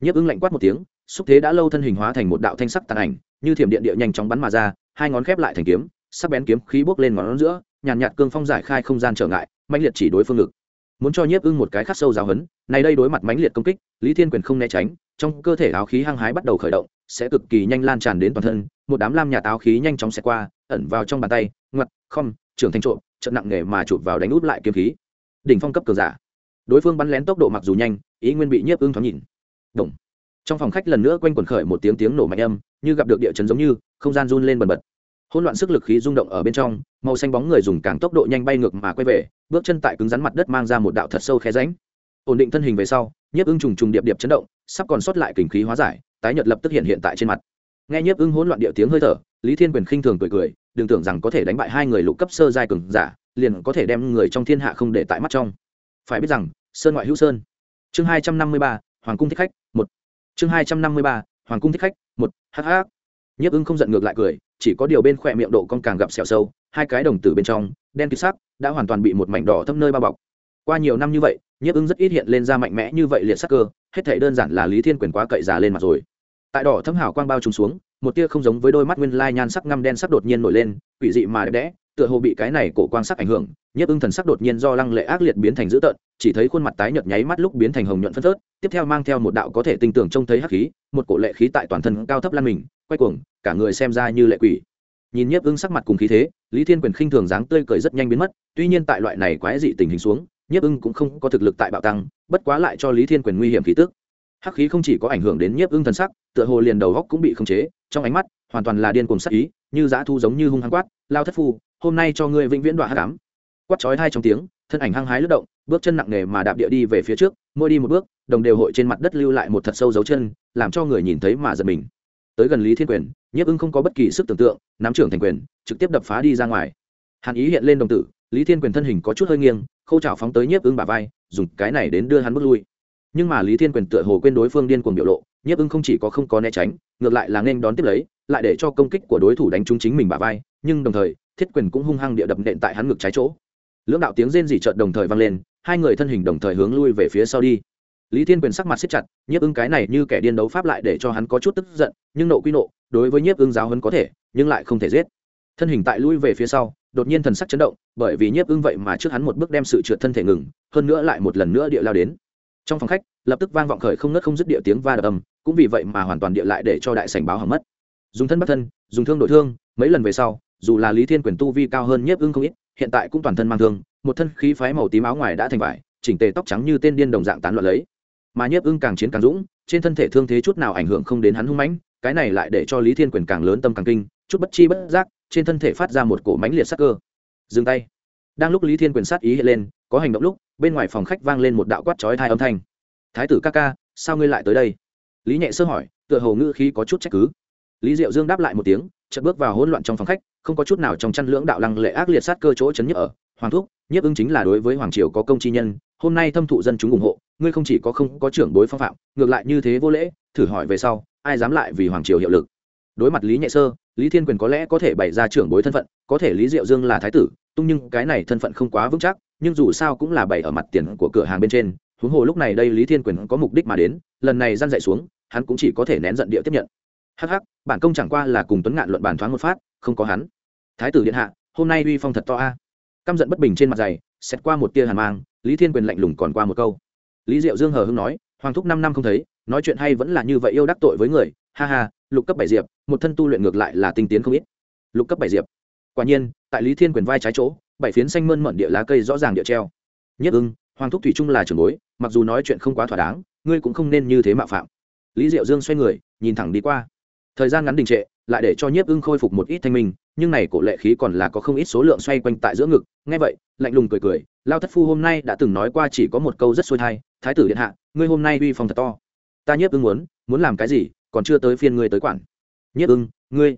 Nhấp ứng lạnh quát một tiếng xúc thế đã lâu thân hình hóa thành một đạo thanh sắc tàn ảnh như thiểm điện địa nhanh chóng bắn mà ra hai ngón khép lại thành kiếm sắc bén kiếm khí bốc lên ngón giữa nhàn nhạt, nhạt cương phong giải khai không gian trở ngại mạnh liệt chỉ đối phương ngực. Muốn cho nhiếp ưng một cái khắc sâu giáo hấn này đây đối mặt mãnh liệt công kích lý thiên quyền không né tránh trong cơ thể áo khí hăng hái bắt đầu khởi động, sẽ cực kỳ nhanh lan tràn đến toàn thân, một đám lam nhạt áo khí nhanh chóng xẹt qua, ẩn vào trong bàn tay, ngoặt không trưởng thành trộm trận nặng nghề mà chụp vào đánh út lại kiếm khí. Đỉnh phong cấp cường giả. Đối phương bắn lén tốc độ mặc dù nhanh, ý nguyên bị nhiếp ưng thoáng nhìn. Động. trong phòng khách lần nữa quanh quần khởi một tiếng tiếng nổ mạnh âm, như gặp được địa chấn giống như, không gian run lên bần bật. Hỗn loạn sức lực khí rung động ở bên trong, màu xanh bóng người dùng càng tốc độ nhanh bay ngược mà quay về, bước chân tại cứng rắn mặt đất mang ra một đạo thật sâu khe ránh ổn định thân hình về sau, nhiếp ưng trùng trùng điệp điệp chấn động, sắp còn sót lại kình khí hóa giải, tái nhật lập tức hiện hiện tại trên mặt. Nghe nhiếp ưng hỗn loạn địa tiếng hơi thở, lý thiên quyền khinh thường cười cười, đừng tưởng rằng có thể đánh bại hai người lục cấp sơ giai cường giả, liền có thể đem người trong thiên hạ không để tại mắt trong. Phải biết rằng, sơn ngoại hữu sơn. Chương hai trăm năm mươi ba, hoàng cung thích khách, một. Chương hai trăm năm mươi ba, hoàng cung thích khách, một. Hh nhiếp ưng không giận ngược lại cười, chỉ có điều bên khỏe miệng độ con càng gặp sẹo sâu, hai cái đồng tử bên trong, đen kịt sắc, đã hoàn toàn bị một mảnh đỏ thâm nơi bao bọc. Qua nhiều năm như vậy nhiếp ưng rất ít hiện lên ra mạnh mẽ như vậy liệt sắc cơ, hết thể đơn giản là lý thiên quyền quá cậy già lên mặt rồi. Tại đỏ thâm hào quang bao trùm xuống, một tia không giống với đôi mắt nguyên lai nhan sắc ngăm đen sắc đột nhiên nổi lên, quỷ dị mà đẹp đẽ, tựa hồ bị cái này cổ quang sắc ảnh hưởng, nhiếp ưng thần sắc đột nhiên do lăng lệ ác liệt biến thành dữ tợn, chỉ thấy khuôn mặt tái nhợt nháy mắt lúc biến thành hồng nhuận phân phớt, tiếp theo mang theo một đạo có thể tinh tưởng trông thấy hắc khí, một cổ lệ khí tại toàn thân cao thấp lan mình, quay cuồng, cả người xem ra như lệ quỷ. Nhìn nhiếp ưng sắc mặt cùng khí thế, lý thiên quyền khinh thường dáng tươi cười rất nhanh biến mất, tuy nhiên tại loại này quái dị tình hình xuống nhiếp ưng cũng không có thực lực tại bạo tăng, bất quá lại cho lý thiên quyền nguy hiểm khí tức. Hắc khí không chỉ có ảnh hưởng đến nhiếp ưng thần sắc, tựa hồ liền đầu góc cũng bị khống chế, trong ánh mắt hoàn toàn là điên cuồng sắc ý, như dã thu giống như hung hăng quát, lao thất phu, hôm nay cho ngươi vĩnh viễn đoạn hắc ám quát chói hai trong tiếng, thân ảnh hăng hái lướt động, bước chân nặng nề mà đạp địa đi về phía trước, mỗi đi một bước, đồng đều hội trên mặt đất lưu lại một thật sâu dấu chân, làm cho người nhìn thấy mà giật mình. Tới gần lý thiên quyền, nhiếp ưng không có bất kỳ sức tưởng tượng, nắm trưởng thành quyền, trực tiếp đập phá đi ra ngoài. Hàn ý hiện lên đồng tử, lý thiên quyền thân hình có chút hơi nghiêng khâu trào phóng tới nhiếp ưng bà vai, dùng cái này đến đưa hắn bước lui. Nhưng mà lý thiên quyền tựa hồ quên đối phương điên cuồng biểu lộ, nhiếp ưng không chỉ có không có né tránh, ngược lại là nên đón tiếp lấy, lại để cho công kích của đối thủ đánh trúng chính mình bà vai, nhưng đồng thời, thiết quyền cũng hung hăng địa đập nện tại hắn ngực trái chỗ. Lưỡng đạo tiếng rên dỉ trợt đồng thời vang lên, hai người thân hình đồng thời hướng lui về phía sau đi. Lý thiên quyền sắc mặt siết chặt, nhiếp ưng cái này như kẻ điên đấu pháp lại để cho hắn có chút tức giận, nhưng nộ quy nộ, đối với nhiếp ưng giáo hấn có thể, nhưng lại không thể giết. Thân hình tại lui về phía sau đột nhiên thần sắc chấn động, bởi vì nhiếp ưng vậy mà trước hắn một bước đem sự trượt thân thể ngừng, hơn nữa lại một lần nữa địa lao đến. Trong phòng khách, lập tức vang vọng khởi không nớt không dứt địa tiếng va đập âm, cũng vì vậy mà hoàn toàn địa lại để cho đại sảnh báo hỏng mất. Dùng thân bắt thân, dùng thương đổi thương, mấy lần về sau, dù là lý thiên quyền tu vi cao hơn nhiếp ưng không ít, hiện tại cũng toàn thân mang thương, một thân khí phái màu tím áo ngoài đã thành vải, chỉnh tề tóc trắng như tên điên đồng dạng tán loạn lấy. Mà nhiếp ưng càng chiến càng dũng, trên thân thể thương thế chút nào ảnh hưởng không đến hắn hung mãnh, cái này lại để cho lý thiên quyền càng lớn tâm càng kinh, chút bất chi bất giác trên thân thể phát ra một cổ mãnh liệt sắc cơ. Dừng tay. Đang lúc lý thiên quyền sát ý hiện lên, có hành động lúc, bên ngoài phòng khách vang lên một đạo quát chói thai âm thanh. Thái tử ca ca, sao ngươi lại tới đây? Lý nhẹ sơ hỏi, tựa hồ ngữ khí có chút trách cứ. Lý diệu dương đáp lại một tiếng, chợt bước vào hỗn loạn trong phòng khách, không có chút nào trong chăn lưỡng đạo lăng lệ ác liệt sát cơ chỗ chấn nhức ở. Hoàng thúc, nhiếp ứng chính là đối với hoàng triều có công chi nhân, hôm nay thâm thụ dân chúng ủng hộ, ngươi không chỉ có không có trưởng bối phong phạm, ngược lại như thế vô lễ, thử hỏi về sau, ai dám lại vì hoàng triều hiệu lực? Đối mặt lý nhẹ sơ lý thiên quyền có lẽ có thể bày ra trưởng bối thân phận, có thể lý diệu dương là thái tử, tung nhưng cái này thân phận không quá vững chắc, nhưng dù sao cũng là bày ở mặt tiền của cửa hàng bên trên. Huống hồ lúc này đây lý thiên quyền có mục đích mà đến, lần này gian dậy xuống, hắn cũng chỉ có thể nén giận địa tiếp nhận. Hắc hắc, bản công chẳng qua là cùng tuấn ngạn luận bàn thoáng một phát, không có hắn. Thái tử điện hạ, hôm nay uy phong thật to a. Căm giận bất bình trên mặt dày xét qua một tia hàn mang, lý thiên quyền lạnh lùng còn qua một câu. Lý diệu dương hờ hưng nói, hoàng thúc năm năm không thấy, nói chuyện hay vẫn là như vậy yêu đắc tội với người, ha ha lục cấp bảy diệp, một thân tu luyện ngược lại là tinh tiến không ít. Lục cấp bảy diệp. Quả nhiên, tại lý thiên quyền vai trái chỗ, bảy phiến xanh mơn mận địa lá cây rõ ràng địa treo. Nhất ưng, hoàng thúc thủy trung là trưởng bối, mặc dù nói chuyện không quá thỏa đáng, ngươi cũng không nên như thế mạo phạm. Lý diệu dương xoay người, nhìn thẳng đi qua. Thời gian ngắn đình trệ, lại để cho nhiếp ưng khôi phục một ít thanh minh, nhưng này cổ lệ khí còn là có không ít số lượng xoay quanh tại giữa ngực. Nghe vậy, lạnh lùng cười cười, lao thất phu hôm nay đã từng nói qua chỉ có một câu rất xuôi thai, thái tử điện hạ, ngươi hôm nay uy phong thật to. Ta nhiếp ưng muốn muốn làm cái gì còn chưa tới phiên ngươi tới quản. Nhất ưng, ngươi.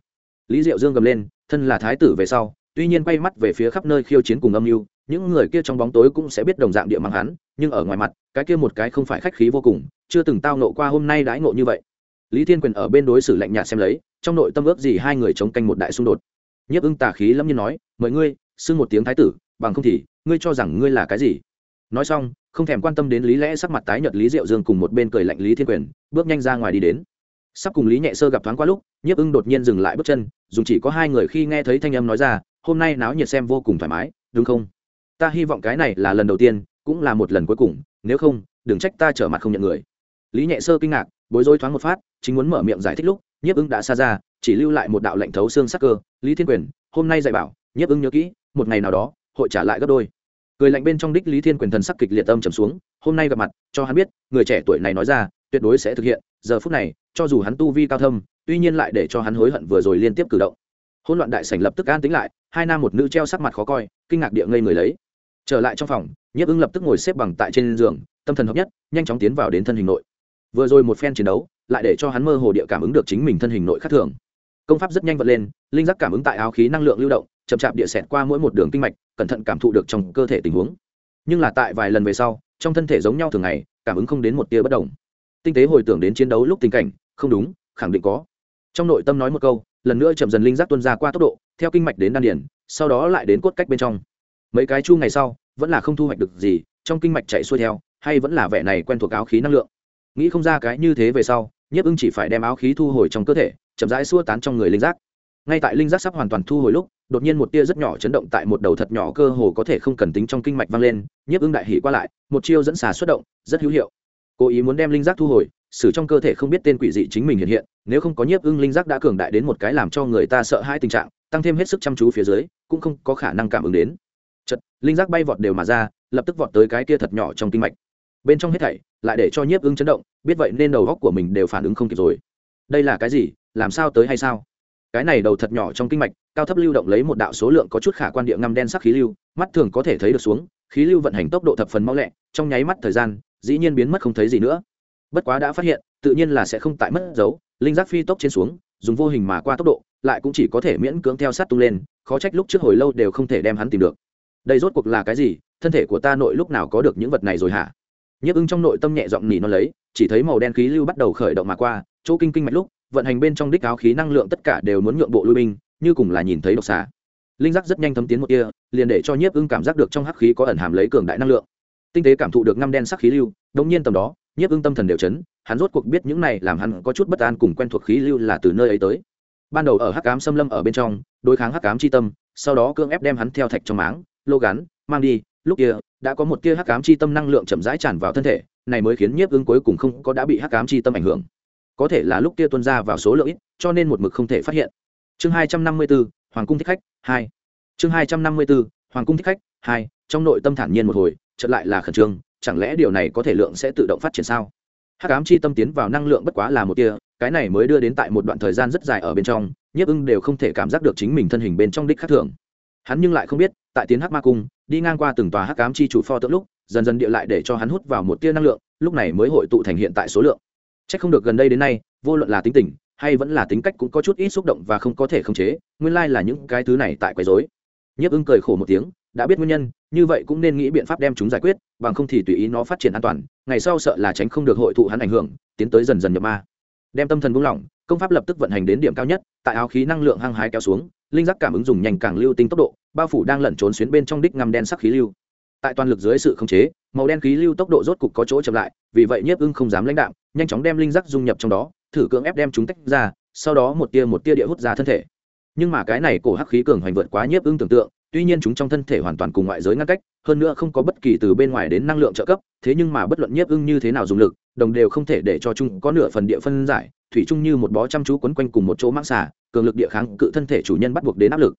Lý diệu dương gầm lên, thân là thái tử về sau, tuy nhiên quay mắt về phía khắp nơi khiêu chiến cùng âm mưu, những người kia trong bóng tối cũng sẽ biết đồng dạng địa mang hắn, nhưng ở ngoài mặt, cái kia một cái không phải khách khí vô cùng, chưa từng tao nộ qua hôm nay đãi ngộ như vậy. Lý thiên quyền ở bên đối xử lạnh nhạt xem lấy, trong nội tâm ước gì hai người chống canh một đại xung đột. Nhiếp ưng tà khí lâm nhiên nói, mời ngươi, xưng một tiếng thái tử, bằng không thì, ngươi cho rằng ngươi là cái gì? Nói xong, không thèm quan tâm đến lý lẽ sắc mặt tái nhợt lý diệu dương cùng một bên cười lạnh lý thiên quyền, bước nhanh ra ngoài đi đến sắp cùng lý nhẹ sơ gặp thoáng qua lúc, nhiếp ưng đột nhiên dừng lại bước chân, dùng chỉ có hai người khi nghe thấy thanh âm nói ra, hôm nay náo nhiệt xem vô cùng thoải mái, đúng không? Ta hy vọng cái này là lần đầu tiên, cũng là một lần cuối cùng, nếu không, đừng trách ta trở mặt không nhận người. Lý nhẹ sơ kinh ngạc, bối rối thoáng một phát, chính muốn mở miệng giải thích lúc, nhiếp ưng đã xa ra, chỉ lưu lại một đạo lệnh thấu xương sắc cơ, lý thiên quyền, hôm nay dạy bảo, nhiếp ưng nhớ kỹ, một ngày nào đó, hội trả lại gấp đôi. Cười lạnh bên trong đích lý thiên quyền thần sắc kịch liệt âm trầm xuống, hôm nay gặp mặt, cho hắn biết, người trẻ tuổi này nói ra, tuyệt đối sẽ thực hiện, giờ phút này cho dù hắn tu vi cao thâm, tuy nhiên lại để cho hắn hối hận vừa rồi liên tiếp cử động. Hỗn loạn đại sảnh lập tức an tính lại, hai nam một nữ treo sắc mặt khó coi, kinh ngạc địa ngây người lấy. Trở lại trong phòng, nhiếp ưng lập tức ngồi xếp bằng tại trên giường, tâm thần hợp nhất, nhanh chóng tiến vào đến thân hình nội. Vừa rồi một phen chiến đấu, lại để cho hắn mơ hồ địa cảm ứng được chính mình thân hình nội khác thường. Công pháp rất nhanh vận lên, linh giác cảm ứng tại áo khí năng lượng lưu động, chậm chạp địa xẹt qua mỗi một đường kinh mạch, cẩn thận cảm thụ được trong cơ thể tình huống. Nhưng là tại vài lần về sau, trong thân thể giống nhau thường ngày, cảm ứng không đến một tia bất đồng. Tinh tế hồi tưởng đến chiến đấu lúc tình cảnh không đúng, khẳng định có. Trong nội tâm nói một câu, lần nữa chậm dần linh giác tuân ra qua tốc độ, theo kinh mạch đến đan điển sau đó lại đến cốt cách bên trong. Mấy cái chu ngày sau, vẫn là không thu hoạch được gì, trong kinh mạch chạy xuôi theo, hay vẫn là vẻ này quen thuộc áo khí năng lượng. Nghĩ không ra cái như thế về sau, nhiếp ưng chỉ phải đem áo khí thu hồi trong cơ thể, chậm rãi xua tán trong người linh giác. Ngay tại linh giác sắp hoàn toàn thu hồi lúc, đột nhiên một tia rất nhỏ chấn động tại một đầu thật nhỏ cơ hồ có thể không cần tính trong kinh mạch vang lên, nhiếp ưng đại hỉ qua lại, một chiêu dẫn xà xuất động, rất hữu hiệu. Cố ý muốn đem linh giác thu hồi sử trong cơ thể không biết tên quỷ dị chính mình hiện hiện, nếu không có nhiếp ưng linh giác đã cường đại đến một cái làm cho người ta sợ hãi tình trạng, tăng thêm hết sức chăm chú phía dưới, cũng không có khả năng cảm ứng đến. Chật linh giác bay vọt đều mà ra, lập tức vọt tới cái kia thật nhỏ trong kinh mạch. Bên trong hết thảy, lại để cho nhiếp ưng chấn động, biết vậy nên đầu góc của mình đều phản ứng không kịp rồi. Đây là cái gì, làm sao tới hay sao? Cái này đầu thật nhỏ trong kinh mạch, cao thấp lưu động lấy một đạo số lượng có chút khả quan địa ngăm đen sắc khí lưu, mắt thường có thể thấy được xuống, khí lưu vận hành tốc độ thập phần mau lẹ, trong nháy mắt thời gian, dĩ nhiên biến mất không thấy gì nữa bất quá đã phát hiện, tự nhiên là sẽ không tại mất dấu, linh giác phi tốc trên xuống, dùng vô hình mà qua tốc độ, lại cũng chỉ có thể miễn cưỡng theo sát tung lên, khó trách lúc trước hồi lâu đều không thể đem hắn tìm được. Đây rốt cuộc là cái gì? Thân thể của ta nội lúc nào có được những vật này rồi hả? Nhiếp ưng trong nội tâm nhẹ giọng nỉ nó lấy, chỉ thấy màu đen khí lưu bắt đầu khởi động mà qua, chỗ kinh kinh mạch lúc, vận hành bên trong đích áo khí năng lượng tất cả đều muốn nhượng bộ lui binh, như cùng là nhìn thấy độc xà. Linh giác rất nhanh thấm tiến một kia liền để cho nhiếp ưng cảm giác được trong hắc khí có ẩn hàm lấy cường đại năng lượng. Tinh tế cảm thụ được ngăm đen sắc khí lưu đống nhiên tầm đó nhiếp ưng tâm thần đều chấn, hắn rốt cuộc biết những này làm hắn có chút bất an cùng quen thuộc khí lưu là từ nơi ấy tới. Ban đầu ở hắc cám xâm lâm ở bên trong, đối kháng hắc cám chi tâm, sau đó cưỡng ép đem hắn theo thạch trong máng, lô gắn, mang đi, lúc kia, đã có một tia hắc cám chi tâm năng lượng chậm rãi tràn vào thân thể, này mới khiến nhiếp ưng cuối cùng không có đã bị hắc cám chi tâm ảnh hưởng. Có thể là lúc kia tuân ra vào số lượng ít, cho nên một mực không thể phát hiện. Chương hai trăm năm mươi b ố hoàng cung thích khách, hai. Chương hai trăm năm mươi b ố hoàng cung thích khách, hai. Trong nội tâm thản nhiên một hồi, chợt lại là khẩn trương chẳng lẽ điều này có thể lượng sẽ tự động phát triển sao? Hắc ám chi tâm tiến vào năng lượng bất quá là một tia, cái này mới đưa đến tại một đoạn thời gian rất dài ở bên trong, nhiếp ưng đều không thể cảm giác được chính mình thân hình bên trong đích khác thường. Hắn nhưng lại không biết, tại tiến hắc ma cung, đi ngang qua từng tòa hắc ám chi chủ pho tượng lúc, dần dần địa lại để cho hắn hút vào một tia năng lượng, lúc này mới hội tụ thành hiện tại số lượng. C h ắ c không được gần đây đến nay, vô luận là tính tình, hay vẫn là tính cách cũng có chút ít xúc động và không có thể khống chế, nguyên lai là những cái thứ này tại quấy dối nhiếp ưng cười khổ một tiếng, đã biết nguyên nhân như vậy cũng nên nghĩ biện pháp đem chúng giải quyết, bằng không thì tùy ý nó phát triển an toàn, ngày sau sợ là tránh không được hội thụ hắn ảnh hưởng, tiến tới dần dần nhập ma. Đem tâm thần buông lỏng, công pháp lập tức vận hành đến điểm cao nhất, tại áo khí năng lượng hăng hái kéo xuống, linh giác cảm ứng dùng nhanh càng lưu tinh tốc độ, bao phủ đang lẩn trốn xuyến bên trong đích ngầm đen sắc khí lưu. Tại toàn lực dưới sự khống chế, màu đen khí lưu tốc độ rốt cục có chỗ chậm lại, vì vậy nhiếp ưng không dám lãnh đạm, nhanh chóng đem linh giác dung nhập trong đó, thử cưỡng ép đem chúng tách ra, sau đó một tia một tia địa hút ra thân thể. Nhưng mà cái này cổ hắc khí cường hoành vượt quá nhiếp ưng tưởng tượng tuy nhiên chúng trong thân thể hoàn toàn cùng ngoại giới ngăn cách, hơn nữa không có bất kỳ từ bên ngoài đến năng lượng trợ cấp, thế nhưng mà bất luận nhiếp ưng như thế nào dùng lực, đồng đều không thể để cho chúng có nửa phần địa phân giải, thủy chung như một bó chăm chú quấn quanh cùng một chỗ mãng xà, cường lực địa kháng cự thân thể chủ nhân bắt buộc đến áp lực.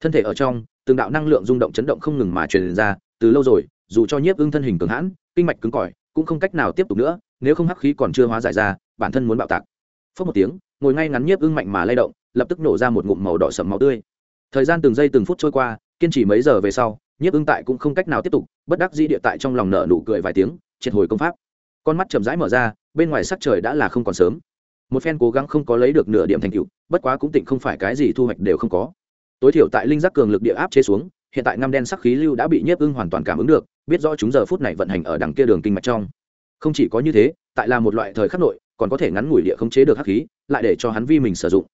Thân thể ở trong, từng đạo năng lượng rung động chấn động không ngừng mà truyền ra, từ lâu rồi, dù cho nhiếp ưng thân hình cường hãn, kinh mạch cứng cỏi, cũng không cách nào tiếp tục nữa, nếu không hắc khí còn chưa hóa giải ra, bản thân muốn bạo tạc. Phớt một tiếng, ngồi ngay ngắn nhiếp ưng mạnh mà lay động, lập tức nổ ra một ngụm màu đỏ sậm máu tươi. Thời gian từng giây từng phút trôi qua kiên trì mấy giờ về sau, nhiếp ưng tại cũng không cách nào tiếp tục, bất đắc dĩ địa tại trong lòng nở nụ cười vài tiếng, triệt hồi công pháp. Con mắt chậm rãi mở ra, bên ngoài sắc trời đã là không còn sớm. Một phen cố gắng không có lấy được nửa điểm thành tựu, bất quá cũng tịnh không phải cái gì thu hoạch đều không có. Tối thiểu tại linh giác cường lực địa áp chế xuống, hiện tại ngăm đen sắc khí lưu đã bị nhiếp ưng hoàn toàn cảm ứng được, biết rõ chúng giờ phút này vận hành ở đằng kia đường kinh mạch trong. Không chỉ có như thế, tại là một loại thời khắc nội, còn có thể ngắn ngủi địa khống chế được hắc khí, lại để cho hắn vi mình sử dụng.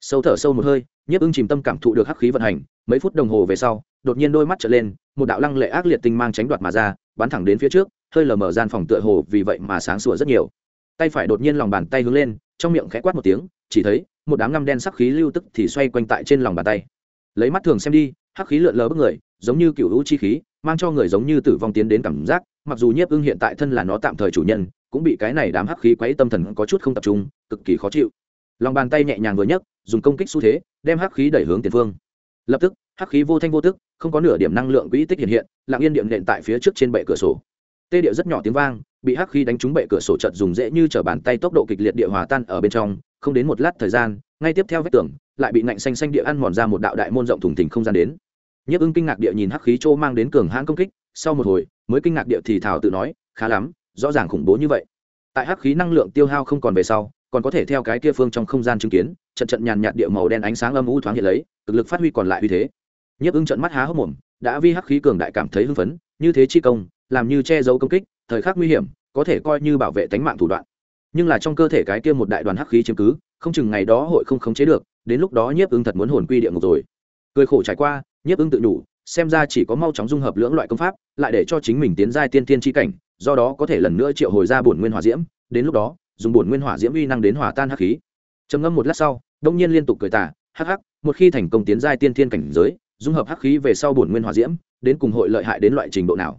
Sâu thở sâu một hơi nhiếp ưng chìm tâm cảm thụ được hắc khí vận hành, mấy phút đồng hồ về sau, đột nhiên đôi mắt trở lên, một đạo lăng lệ ác liệt tinh mang tránh đoạt mà ra, bắn thẳng đến phía trước, hơi lờ mở gian phòng tựa hồ vì vậy mà sáng sủa rất nhiều. Tay phải đột nhiên lòng bàn tay hướng lên, trong miệng khẽ quát một tiếng, chỉ thấy, một đám ngăm đen sắc khí lưu tức thì xoay quanh tại trên lòng bàn tay. Lấy mắt thường xem đi, hắc khí lượn lờ bức người, giống như cựu hữu chi khí, mang cho người giống như tử vong tiến đến cảm giác, mặc dù nhiếp ưng hiện tại thân là nó tạm thời chủ nhân, cũng bị cái này đám hắc khí quấy tâm thần có chút không tập trung, cực kỳ khó chịu lòng bàn tay nhẹ nhàng vừa nhấc, dùng công kích xu thế, đem hắc khí đẩy hướng tiền phương. Lập tức, hắc khí vô thanh vô tức, không có nửa điểm năng lượng quỹ tích hiện hiện, lặng yên điện nện tại phía trước trên bệ cửa sổ. Tê điệu rất nhỏ tiếng vang, bị hắc khí đánh trúng bệ cửa sổ chợt dùng dễ như t bàn tay tốc độ kịch liệt địa hòa tan ở bên trong, không đến một lát thời gian, ngay tiếp theo vách tường lại bị ngạnh xanh xanh địa ăn mòn ra một đạo đại môn rộng thủng thình không gian đến. Nhấp ưng kinh ngạc địa nhìn hắc khí chỗ mang đến cường hãn công kích, sau một hồi, mới kinh ngạc địa thì thảo tự nói, khá lắm, rõ ràng khủng bố như vậy. Tại hắc khí năng lượng tiêu hao không còn về sau còn có thể theo cái kia phương trong không gian chứng kiến, trận trận nhàn nhạt địa màu đen ánh sáng âm u thoáng hiện lấy, cực lực phát huy còn lại uy thế. Nhấp ưng trận mắt há hốc mồm, đã vi hắc khí cường đại cảm thấy hưng phấn, như thế chi công, làm như che giấu công kích, thời khắc nguy hiểm, có thể coi như bảo vệ tính mạng thủ đoạn. Nhưng là trong cơ thể cái kia một đại đoàn hắc khí chiếm cứ, không chừng ngày đó hội không khống chế được, đến lúc đó nhiếp ưng thật muốn hồn quy địa ngục rồi. Cười khổ trải qua, nhiếp ưng tự nhủ, xem ra chỉ có mau chóng dung hợp lưỡng loại công pháp, lại để cho chính mình tiến giai tiên tiên tri cảnh, do đó có thể lần nữa triệu hồi ra bổn nguyên hỏa diễm, đến lúc đó dùng bổn nguyên hỏa diễm uy năng đến hòa tan hắc khí. Trầm ngâm một lát sau, đông nhiên liên tục cười tả hắc hắc, một khi thành công tiến giai tiên thiên cảnh giới, dung hợp hắc khí về sau bổn nguyên hỏa diễm, đến cùng hội lợi hại đến loại trình độ nào?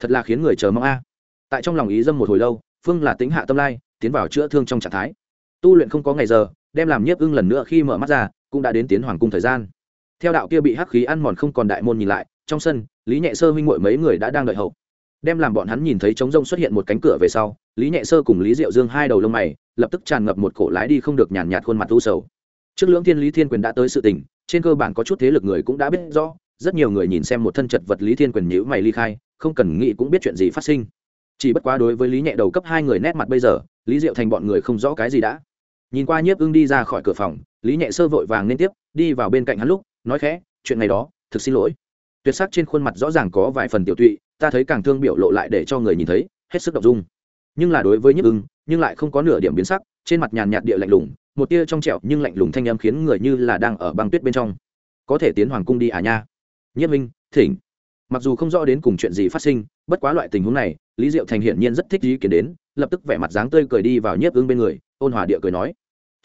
Thật là khiến người chờ mong a. Tại trong lòng ý dâm một hồi lâu, phương là tính hạ tâm lai, tiến vào chữa thương trong trạng thái. Tu luyện không có ngày giờ, đem làm nhiếp ưng lần nữa khi mở mắt ra, cũng đã đến tiến hoàng cung thời gian. Theo đạo kia bị hắc khí ăn mòn không còn đại môn nhìn lại, trong sân, lý nhẹ sơ huynh muội mấy người đã đang đợi hậu đem làm bọn hắn nhìn thấy trống rông xuất hiện một cánh cửa về sau, lý nhẹ sơ cùng lý diệu dương hai đầu lông mày, lập tức tràn ngập một cổ lái đi không được nhàn nhạt khuôn mặt u sầu. Trước lưỡng thiên lý thiên quyền đã tới sự tình, trên cơ bản có chút thế lực người cũng đã biết rõ, rất nhiều người nhìn xem một thân chật vật lý thiên quyền nhữ mày ly khai, không cần nghĩ cũng biết chuyện gì phát sinh. Chỉ bất quá đối với lý nhẹ đầu cấp hai người nét mặt bây giờ, lý diệu thành bọn người không rõ cái gì đã. Nhìn qua nhiếp ưng đi ra khỏi cửa phòng, lý nhẹ sơ vội vàng nên tiếp, đi vào bên cạnh hắn lúc, nói khẽ, chuyện này đó, thực xin lỗi tuyệt sắc trên khuôn mặt rõ ràng có vài phần tiểu tụy, ta thấy càng thương biểu lộ lại để cho người nhìn thấy, hết sức đ ộ n g dung. Nhưng là đối với nhức ưng, nhưng lại không có nửa điểm biến sắc, trên mặt nhàn nhạt địa lạnh lùng, một tia trong trẹo nhưng lạnh lùng thanh âm khiến người như là đang ở băng tuyết bên trong. Có thể tiến hoàng cung đi à nha? Nhất minh, thỉnh. Mặc dù không rõ đến cùng chuyện gì phát sinh, bất quá loại tình huống này, lý diệu thành hiển nhiên rất thích ý kiến đến, lập tức vẻ mặt dáng tươi cười đi vào nhiếp ưng bên người, ôn hòa địa cười nói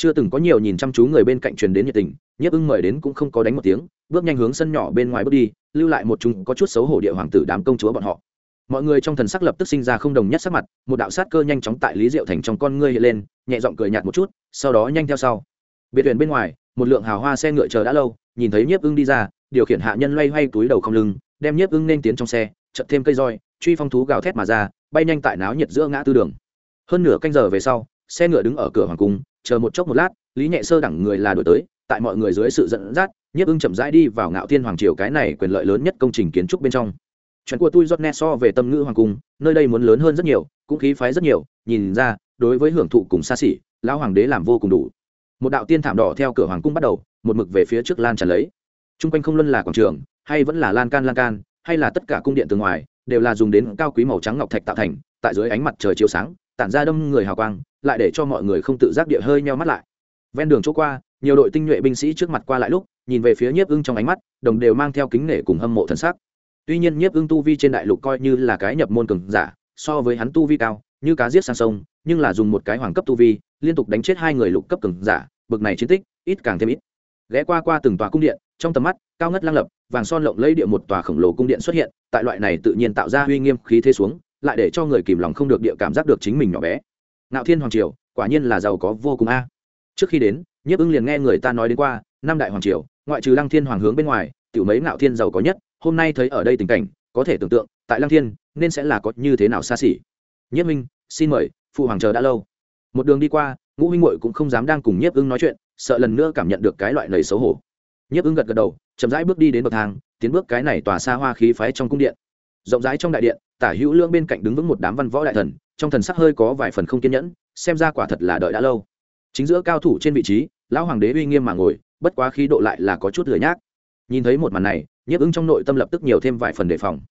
chưa từng có nhiều nhìn chăm chú người bên cạnh truyền đến nhiệt tình, nhiếp ưng mời đến cũng không có đánh một tiếng, bước nhanh hướng sân nhỏ bên ngoài bước đi, lưu lại một chúng có chút xấu hổ địa hoàng tử đám công chúa bọn họ. Mọi người trong thần sắc lập tức sinh ra không đồng nhất sắc mặt, một đạo sát cơ nhanh chóng tại lý diệu thành trong con ngươi hiện lên, nhẹ giọng cười nhạt một chút, sau đó nhanh theo sau. Biệt thuyền bên ngoài, một lượng hào hoa xe ngựa chờ đã lâu, nhìn thấy nhiếp ưng đi ra, điều khiển hạ nhân loay hoay túi đầu không lưng, đem nhiếp ưng nên tiến trong xe chật thêm cây roi, truy phong thú gào thét mà ra, bay nhanh tại náo nhiệt giữa ngã tư đường. Hơn nửa canh giờ về sau xe ngựa đứng ở cửa hoàng cung, chờ một chốc một lát, lý nhẹ sơ đẳng người là đổi tới, tại mọi người dưới sự dẫn dắt, nhiếp ưng chậm rãi đi vào ngạo thiên hoàng triều cái này quyền lợi lớn nhất công trình kiến trúc bên trong. Chuyện của tôi rót nét so về tâm ngữ hoàng cung, nơi đây muốn lớn hơn rất nhiều, cũng khí phái rất nhiều, nhìn ra, đối với hưởng thụ cùng xa xỉ, lão hoàng đế làm vô cùng đủ. Một đạo tiên thảm đỏ theo cửa hoàng cung bắt đầu, một mực về phía trước lan tràn lấy. T r u n g quanh không luân là quảng trường, hay vẫn là lan can lan can, hay là tất cả cung điện từ ngoài, đều là dùng đến cao quý màu trắng ngọc thạch tạo thành, tại dưới ánh mặt trời chiếu sáng, tản ra đâm người hào quang lại để cho mọi người không tự giác địa hơi nheo mắt lại. Ven đường chỗ qua, nhiều đội tinh nhuệ binh sĩ trước mặt qua lại lúc, nhìn về phía nhiếp ưng trong ánh mắt, đồng đều mang theo kính nể cùng hâm mộ thần sắc. Tuy nhiên nhiếp ưng tu vi trên đại lục coi như là cái nhập môn cường giả, so với hắn tu vi cao, như cá giết sang sông, nhưng là dùng một cái hoàng cấp tu vi, liên tục đánh chết hai người lục cấp cường giả, bực này chiến tích, ít càng thêm ít. Ghé qua qua từng tòa cung điện, trong tầm mắt, cao ngất lang lập, vàng son lộng lấy địa một tòa khổng lồ cung điện xuất hiện, tại loại này tự nhiên tạo ra uy nghiêm khí thế xuống, lại để cho người kìm lòng không được địa cảm giác được chính mình nhỏ bé ngạo thiên hoàng triều, quả nhiên là giàu có vô cùng a. Trước khi đến, nhiếp ưng liền nghe người ta nói đến qua, năm đại hoàng triều, ngoại trừ lăng thiên hoàng hướng bên ngoài, tiểu mấy ngạo thiên giàu có nhất, hôm nay thấy ở đây tình cảnh, có thể tưởng tượng, tại lăng thiên, nên sẽ là có như thế nào xa xỉ. Nhiếp minh, xin mời, phụ hoàng chờ đã lâu. Một đường đi qua, ngũ huynh muội cũng không dám đang cùng nhiếp ưng nói chuyện, sợ lần nữa cảm nhận được cái loại lầy xấu hổ. Nhiếp ưng gật gật đầu, chậm rãi bước đi đến bậc thang, tiến bước cái này tỏa xa hoa khí phái trong cung điện. Rộng rãi trong đại điện, tả hữu lương bên cạnh đứng vững một đám văn võ đại thần trong thần sắc hơi có vài phần không kiên nhẫn, xem ra quả thật là đợi đã lâu. Chính giữa cao thủ trên vị trí, lão hoàng đế uy nghiêm mà ngồi, bất quá khí độ lại là có chút lười nhác. Nhìn thấy một màn này, nhiếp ứng trong nội tâm lập tức nhiều thêm vài phần đề phòng.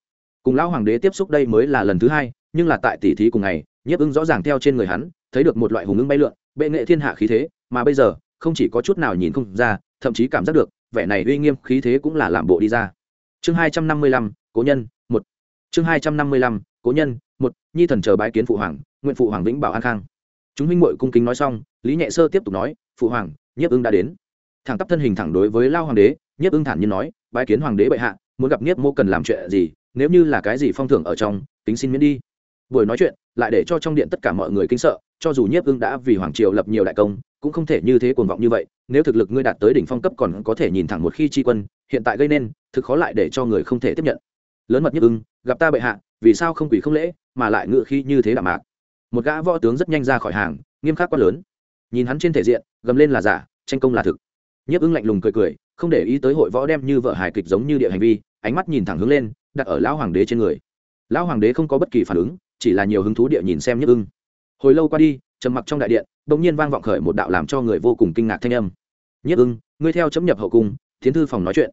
Cùng lão hoàng đế tiếp xúc đây mới là lần thứ hai, nhưng là tại tỷ thí cùng ngày, nhiếp ứng rõ ràng theo trên người hắn, thấy được một loại hùng ứng bay lượn, bệ nghệ thiên hạ khí thế, mà bây giờ, không chỉ có chút nào nhìn không ra, thậm chí cảm giác được, vẻ này uy nghiêm khí thế cũng là làm bộ đi ra. Chương hai trăm năm mươi lăm, cố nhân, một. Chương hai trăm năm mươi lăm, cố nhân một, nhi thần chờ bái kiến phụ hoàng, nguyện phụ hoàng vĩnh bảo an khang. Chúng minh mội cung kính nói xong, lý nhẹ sơ tiếp tục nói, phụ hoàng, nhiếp ưng đã đến. Thẳng tắp thân hình thẳng đối với lao hoàng đế, nhiếp ưng thản nhiên nói, bái kiến hoàng đế bệ hạ, muốn gặp nhiếp mô cần làm chuyện gì, nếu như là cái gì phong thưởng ở trong tính xin miễn đi. Buổi nói chuyện, lại để cho trong điện tất cả mọi người kinh sợ, cho dù nhiếp ưng đã vì hoàng triều lập nhiều đại công, cũng không thể như thế cuồng vọng như vậy, nếu thực lực ngươi đạt tới đỉnh phong cấp còn có thể nhìn thẳng một khi tri quân, hiện tại gây nên, thực khó lại để cho người không thể tiếp nhận lớn mật nhất ưng, gặp ta bệ hạ, vì sao không quỷ không lễ, mà lại ngự khi như thế đạm mạc. Một gã võ tướng rất nhanh ra khỏi hàng, nghiêm khắc quá lớn. Nhìn hắn trên thể diện, gầm lên là giả, tranh công là thực. Nhiếp ưng lạnh lùng cười cười, không để ý tới hội võ đem như vợ hài kịch giống như địa hành vi, ánh mắt nhìn thẳng hướng lên, đặt ở lão hoàng đế trên người. Lão hoàng đế không có bất kỳ phản ứng, chỉ là nhiều hứng thú địa nhìn xem nhiếp ưng. Hồi lâu qua đi, trầm mặc trong đại điện đ ỗ n g nhiên vang vọng khởi một đạo làm cho người vô cùng kinh ngạc thanh âm. Nhiếp ưng, ngươi theo chấm nhập hậu cung thiến thư phòng nói chuyện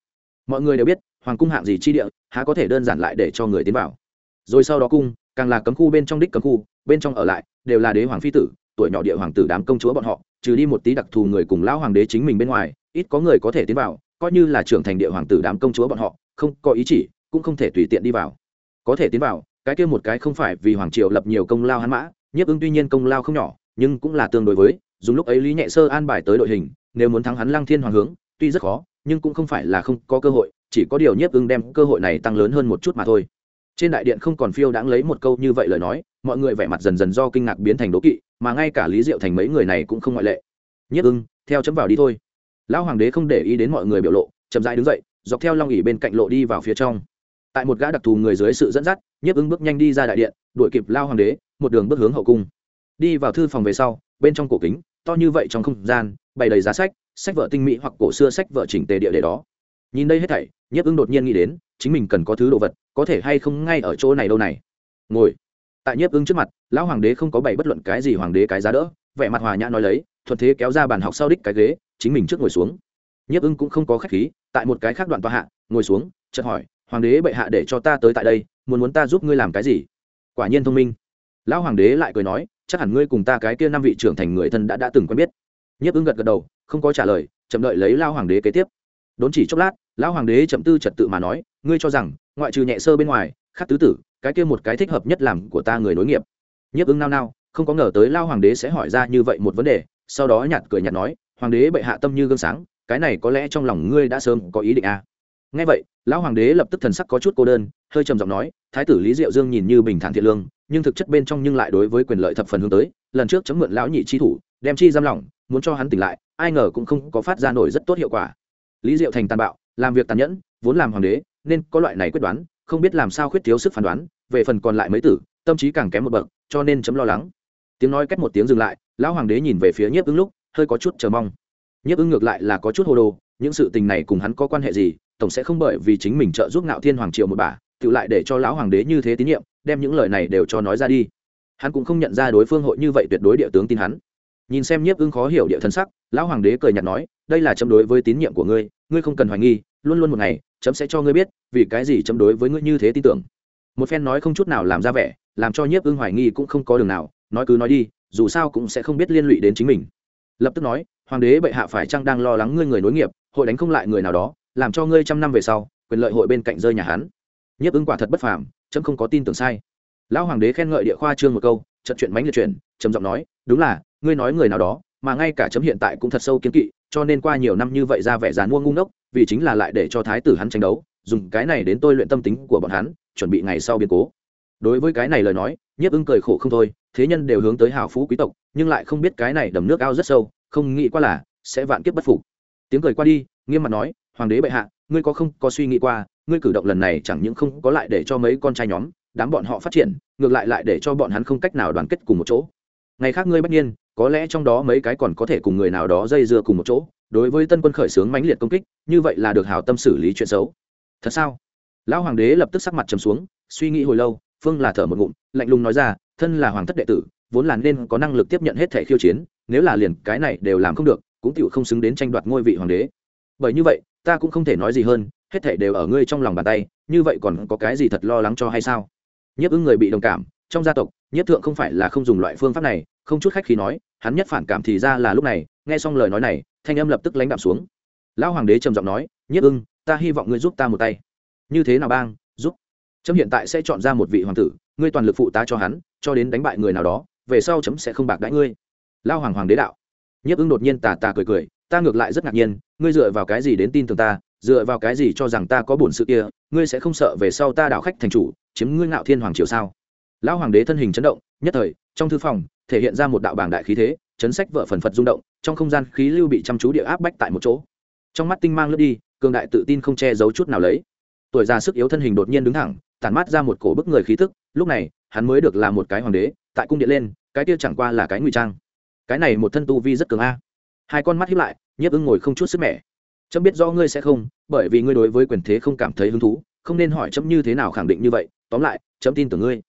mọi người đều biết, hoàng cung hạng gì chi địa, há có thể đơn giản lại để cho người tiến vào. Rồi sau đó cung, càng là cấm khu bên trong đích cấm khu, bên trong ở lại, đều là đế hoàng phi tử, tuổi nhỏ địa hoàng tử đám công chúa bọn họ, trừ đi một tí đặc thù người cùng lão hoàng đế chính mình bên ngoài, ít có người có thể tiến vào, coi như là trưởng thành địa hoàng tử đám công chúa bọn họ, không có ý chỉ, cũng không thể tùy tiện đi vào. Có thể tiến vào, cái kia một cái không phải vì hoàng triều lập nhiều công lao hắn mã, nhiếp ứng tuy nhiên công lao không nhỏ, nhưng cũng là tương đối với, dùng lúc ấy lý nhẹ sơ an bài tới đội hình, nếu muốn thắng hắn lăng thiên hoàng hướng, tuy rất khó nhưng cũng không phải là không có cơ hội, chỉ có điều nhiếp ưng đem cơ hội này tăng lớn hơn một chút mà thôi. Trên đại điện không còn phiêu đãng lấy một câu như vậy lời nói, mọi người vẻ mặt dần dần do kinh ngạc biến thành đố kỵ, mà ngay cả lý diệu thành mấy người này cũng không ngoại lệ. Nhiếp ưng theo chấm vào đi thôi. Lão hoàng đế không để ý đến mọi người biểu lộ, chậm dãi đứng dậy, dọc theo long ỉ bên cạnh lộ đi vào phía trong. Tại một gã đặc thù người dưới sự dẫn dắt, nhiếp ưng bước nhanh đi ra đại điện, đuổi kịp lao hoàng đế, một đường bước hướng hậu cung. Đi vào thư phòng về sau, bên trong cổ kính, to như vậy trong không gian, bày đầy giá sách sách vợ tinh mỹ hoặc cổ xưa sách vợ chỉnh tề địa để đó. Nhìn đây hết thảy, nhiếp ưng đột nhiên nghĩ đến, chính mình cần có thứ đồ vật, có thể hay không ngay ở chỗ này đâu này. Ngồi. Tại nhiếp ưng trước mặt, lão hoàng đế không có bày bất luận cái gì hoàng đế cái giá đỡ, vẻ mặt hòa nhã nói lấy, thuận thế kéo ra bàn học sau đích cái ghế, chính mình trước ngồi xuống. Nhiếp ưng cũng không có khách khí, tại một cái khác đoạn tòa hạ, ngồi xuống, chợt hỏi, hoàng đế bệ hạ để cho ta tới tại đây, muốn muốn ta giúp ngươi làm cái gì? Quả nhiên thông minh. Lão hoàng đế lại cười nói, chắc hẳn ngươi cùng ta cái kia năm vị trưởng thành người thân đã đã từng quen biết. Nhiếp ưng gật gật đầu không có trả lời, chậm đợi lấy lao hoàng đế kế tiếp đốn chỉ chốc lát, lão hoàng đế chậm tư trật tự mà nói, ngươi cho rằng, ngoại trừ nhẹ sơ bên ngoài khắc tứ tử, cái kia một cái thích hợp nhất làm của ta người nối nghiệp nhiếp ứng nao nao, không có ngờ tới lao hoàng đế sẽ hỏi ra như vậy một vấn đề, sau đó nhạt cười nhạt nói, hoàng đế bệ hạ tâm như gương sáng, cái này có lẽ trong lòng ngươi đã sớm có ý định à. ngay vậy, lão hoàng đế lập tức thần sắc có chút cô đơn, hơi trầm giọng nói, thái tử lý diệu dương nhìn như bình thản thiện lương, nhưng thực chất bên trong nhưng lại đối với quyền lợi thập phần hướng tới, lần trước chấm mượn lão nhị chi thủ, đem chi giam lỏng muốn cho hắn tỉnh lại, ai ngờ cũng không có phát ra nổi rất tốt hiệu quả. Lý diệu thành tàn bạo, làm việc tàn nhẫn, vốn làm hoàng đế, nên có loại này quyết đoán, không biết làm sao khuyết thiếu sức phán đoán, về phần còn lại mấy tử, tâm trí càng kém một bậc, cho nên chấm lo lắng. Tiếng nói cách một tiếng dừng lại, lão hoàng đế nhìn về phía nhiếp ứng lúc, hơi có chút chờ mong. Nhiếp ứng ngược lại là có chút hồ đồ, những sự tình này cùng hắn có quan hệ gì, tổng sẽ không bởi vì chính mình trợ giúp ngạo thiên hoàng triều một bà, tự lại để cho lão hoàng đế như thế tín nhiệm, đem những lời này đều cho nói ra đi. Hắn cũng không nhận ra đối phương hội như vậy tuyệt đối địa tướng tin hắn nhìn xem nhiếp ưng khó hiểu địa thân sắc, lão hoàng đế cười nhạt nói, đây là chấm đối với tín nhiệm của ngươi ngươi không cần hoài nghi, luôn luôn một ngày, chấm sẽ cho ngươi biết, vì cái gì chấm đối với ngươi như thế tin tưởng. Một phen nói không chút nào làm ra vẻ, làm cho nhiếp ưng hoài nghi cũng không có đường nào, nói cứ nói đi, dù sao cũng sẽ không biết liên lụy đến chính mình. Lập tức nói, hoàng đế bệ hạ phải chăng đang lo lắng ngươi người nối nghiệp, hội đánh không lại người nào đó, làm cho ngươi trăm năm về sau, quyền lợi hội bên cạnh rơi nhà hắn. Nhiếp ưng quả thật bất phàm, chấm không có tin tưởng sai. Lão hoàng đế khen ngợi địa khoa trương một câu trận chuyện mánh liệt chuyện trầm giọng nói, đúng là, ngươi nói người nào đó, mà ngay cả chấm hiện tại cũng thật sâu kiến kỵ, cho nên qua nhiều năm như vậy ra vẻ dán mua ngu ngốc, vì chính là lại để cho thái tử hắn tranh đấu, dùng cái này đến tôi luyện tâm tính của bọn hắn, chuẩn bị ngày sau biến cố. Đối với cái này lời nói, nhiếp ưng cười khổ không thôi, thế nhân đều hướng tới hào phú quý tộc, nhưng lại không biết cái này đầm nước ao rất sâu, không nghĩ qua là sẽ vạn kiếp bất phục. Tiếng cười qua đi, nghiêm mặt nói, hoàng đế bệ hạ, ngươi có không có suy nghĩ qua, ngươi cử động lần này chẳng những không có lại để cho mấy con trai nhóm đám bọn họ phát triển, ngược lại lại để cho bọn hắn không cách nào đoàn kết cùng một chỗ. Ngày khác ngươi bất nhiên có lẽ trong đó mấy cái còn có thể cùng người nào đó dây dưa cùng một chỗ. Đối với tân quân khởi xướng mãnh liệt công kích, như vậy là được hào tâm xử lý chuyện xấu. Thật sao? Lão hoàng đế lập tức sắc mặt trầm xuống, suy nghĩ hồi lâu, phương là thở một ngụm, lạnh lùng nói ra, thân là hoàng thất đệ tử, vốn là nên có năng lực tiếp nhận hết thể khiêu chiến, nếu là liền cái này đều làm không được, cũng tựu không xứng đến tranh đoạt ngôi vị hoàng đế. Bởi như vậy, ta cũng không thể nói gì hơn, hết thể đều ở ngươi trong lòng bàn tay, như vậy còn có cái gì thật lo lắng cho hay sao? Nhiếp ứng người bị đồng cảm, trong gia tộc, nhiếp thượng không phải là không dùng loại phương pháp này, không chút khách khi nói, hắn nhất phản cảm thì ra là lúc này, nghe xong lời nói này, thanh âm lập tức lãnh đạm xuống. Lão hoàng đế trầm giọng nói, nhiếp ưng, ta hy vọng ngươi giúp ta một tay. Như thế nào bang, giúp? Chấm hiện tại sẽ chọn ra một vị hoàng tử, ngươi toàn lực phụ tá cho hắn, cho đến đánh bại người nào đó, về sau chấm sẽ không bạc đãi ngươi. Lao hoàng hoàng đế đạo. Nhiếp ưng đột nhiên tà tà cười cười, ta ngược lại rất ngạc nhiên, ngươi dựa vào cái gì đến tin tưởng ta, dựa vào cái gì cho rằng ta có bổn sự kia, ngươi sẽ không sợ về sau ta đảo khách thành chủ chiếm ngươi ngạo thiên hoàng triều sao? Lão hoàng đế thân hình chấn động, nhất thời, trong thư phòng, thể hiện ra một đạo bảng đại khí thế, chấn sách vợ phần phật rung động, trong không gian khí lưu bị chăm chú địa áp bách tại một chỗ. Trong mắt tinh mang lướt đi, cường đại tự tin không che giấu chút nào lấy. Tuổi già sức yếu thân hình đột nhiên đứng thẳng, tản mát ra một cổ bức người khí thức lúc này, hắn mới được là một cái hoàng đế, tại cung điện lên, cái kia chẳng qua là cái ngụy trang. Cái này một thân tu vi rất cường a. Hai con mắt hiếp lại, nhiếp ưng ngồi không chút sức mẻ. Chấm biết do ngươi sẽ không, bởi vì ngươi đối với quyền thế không cảm thấy hứng thú, không nên hỏi chấm như thế nào khẳng định như vậy tóm lại, chấm tin tưởng ngươi.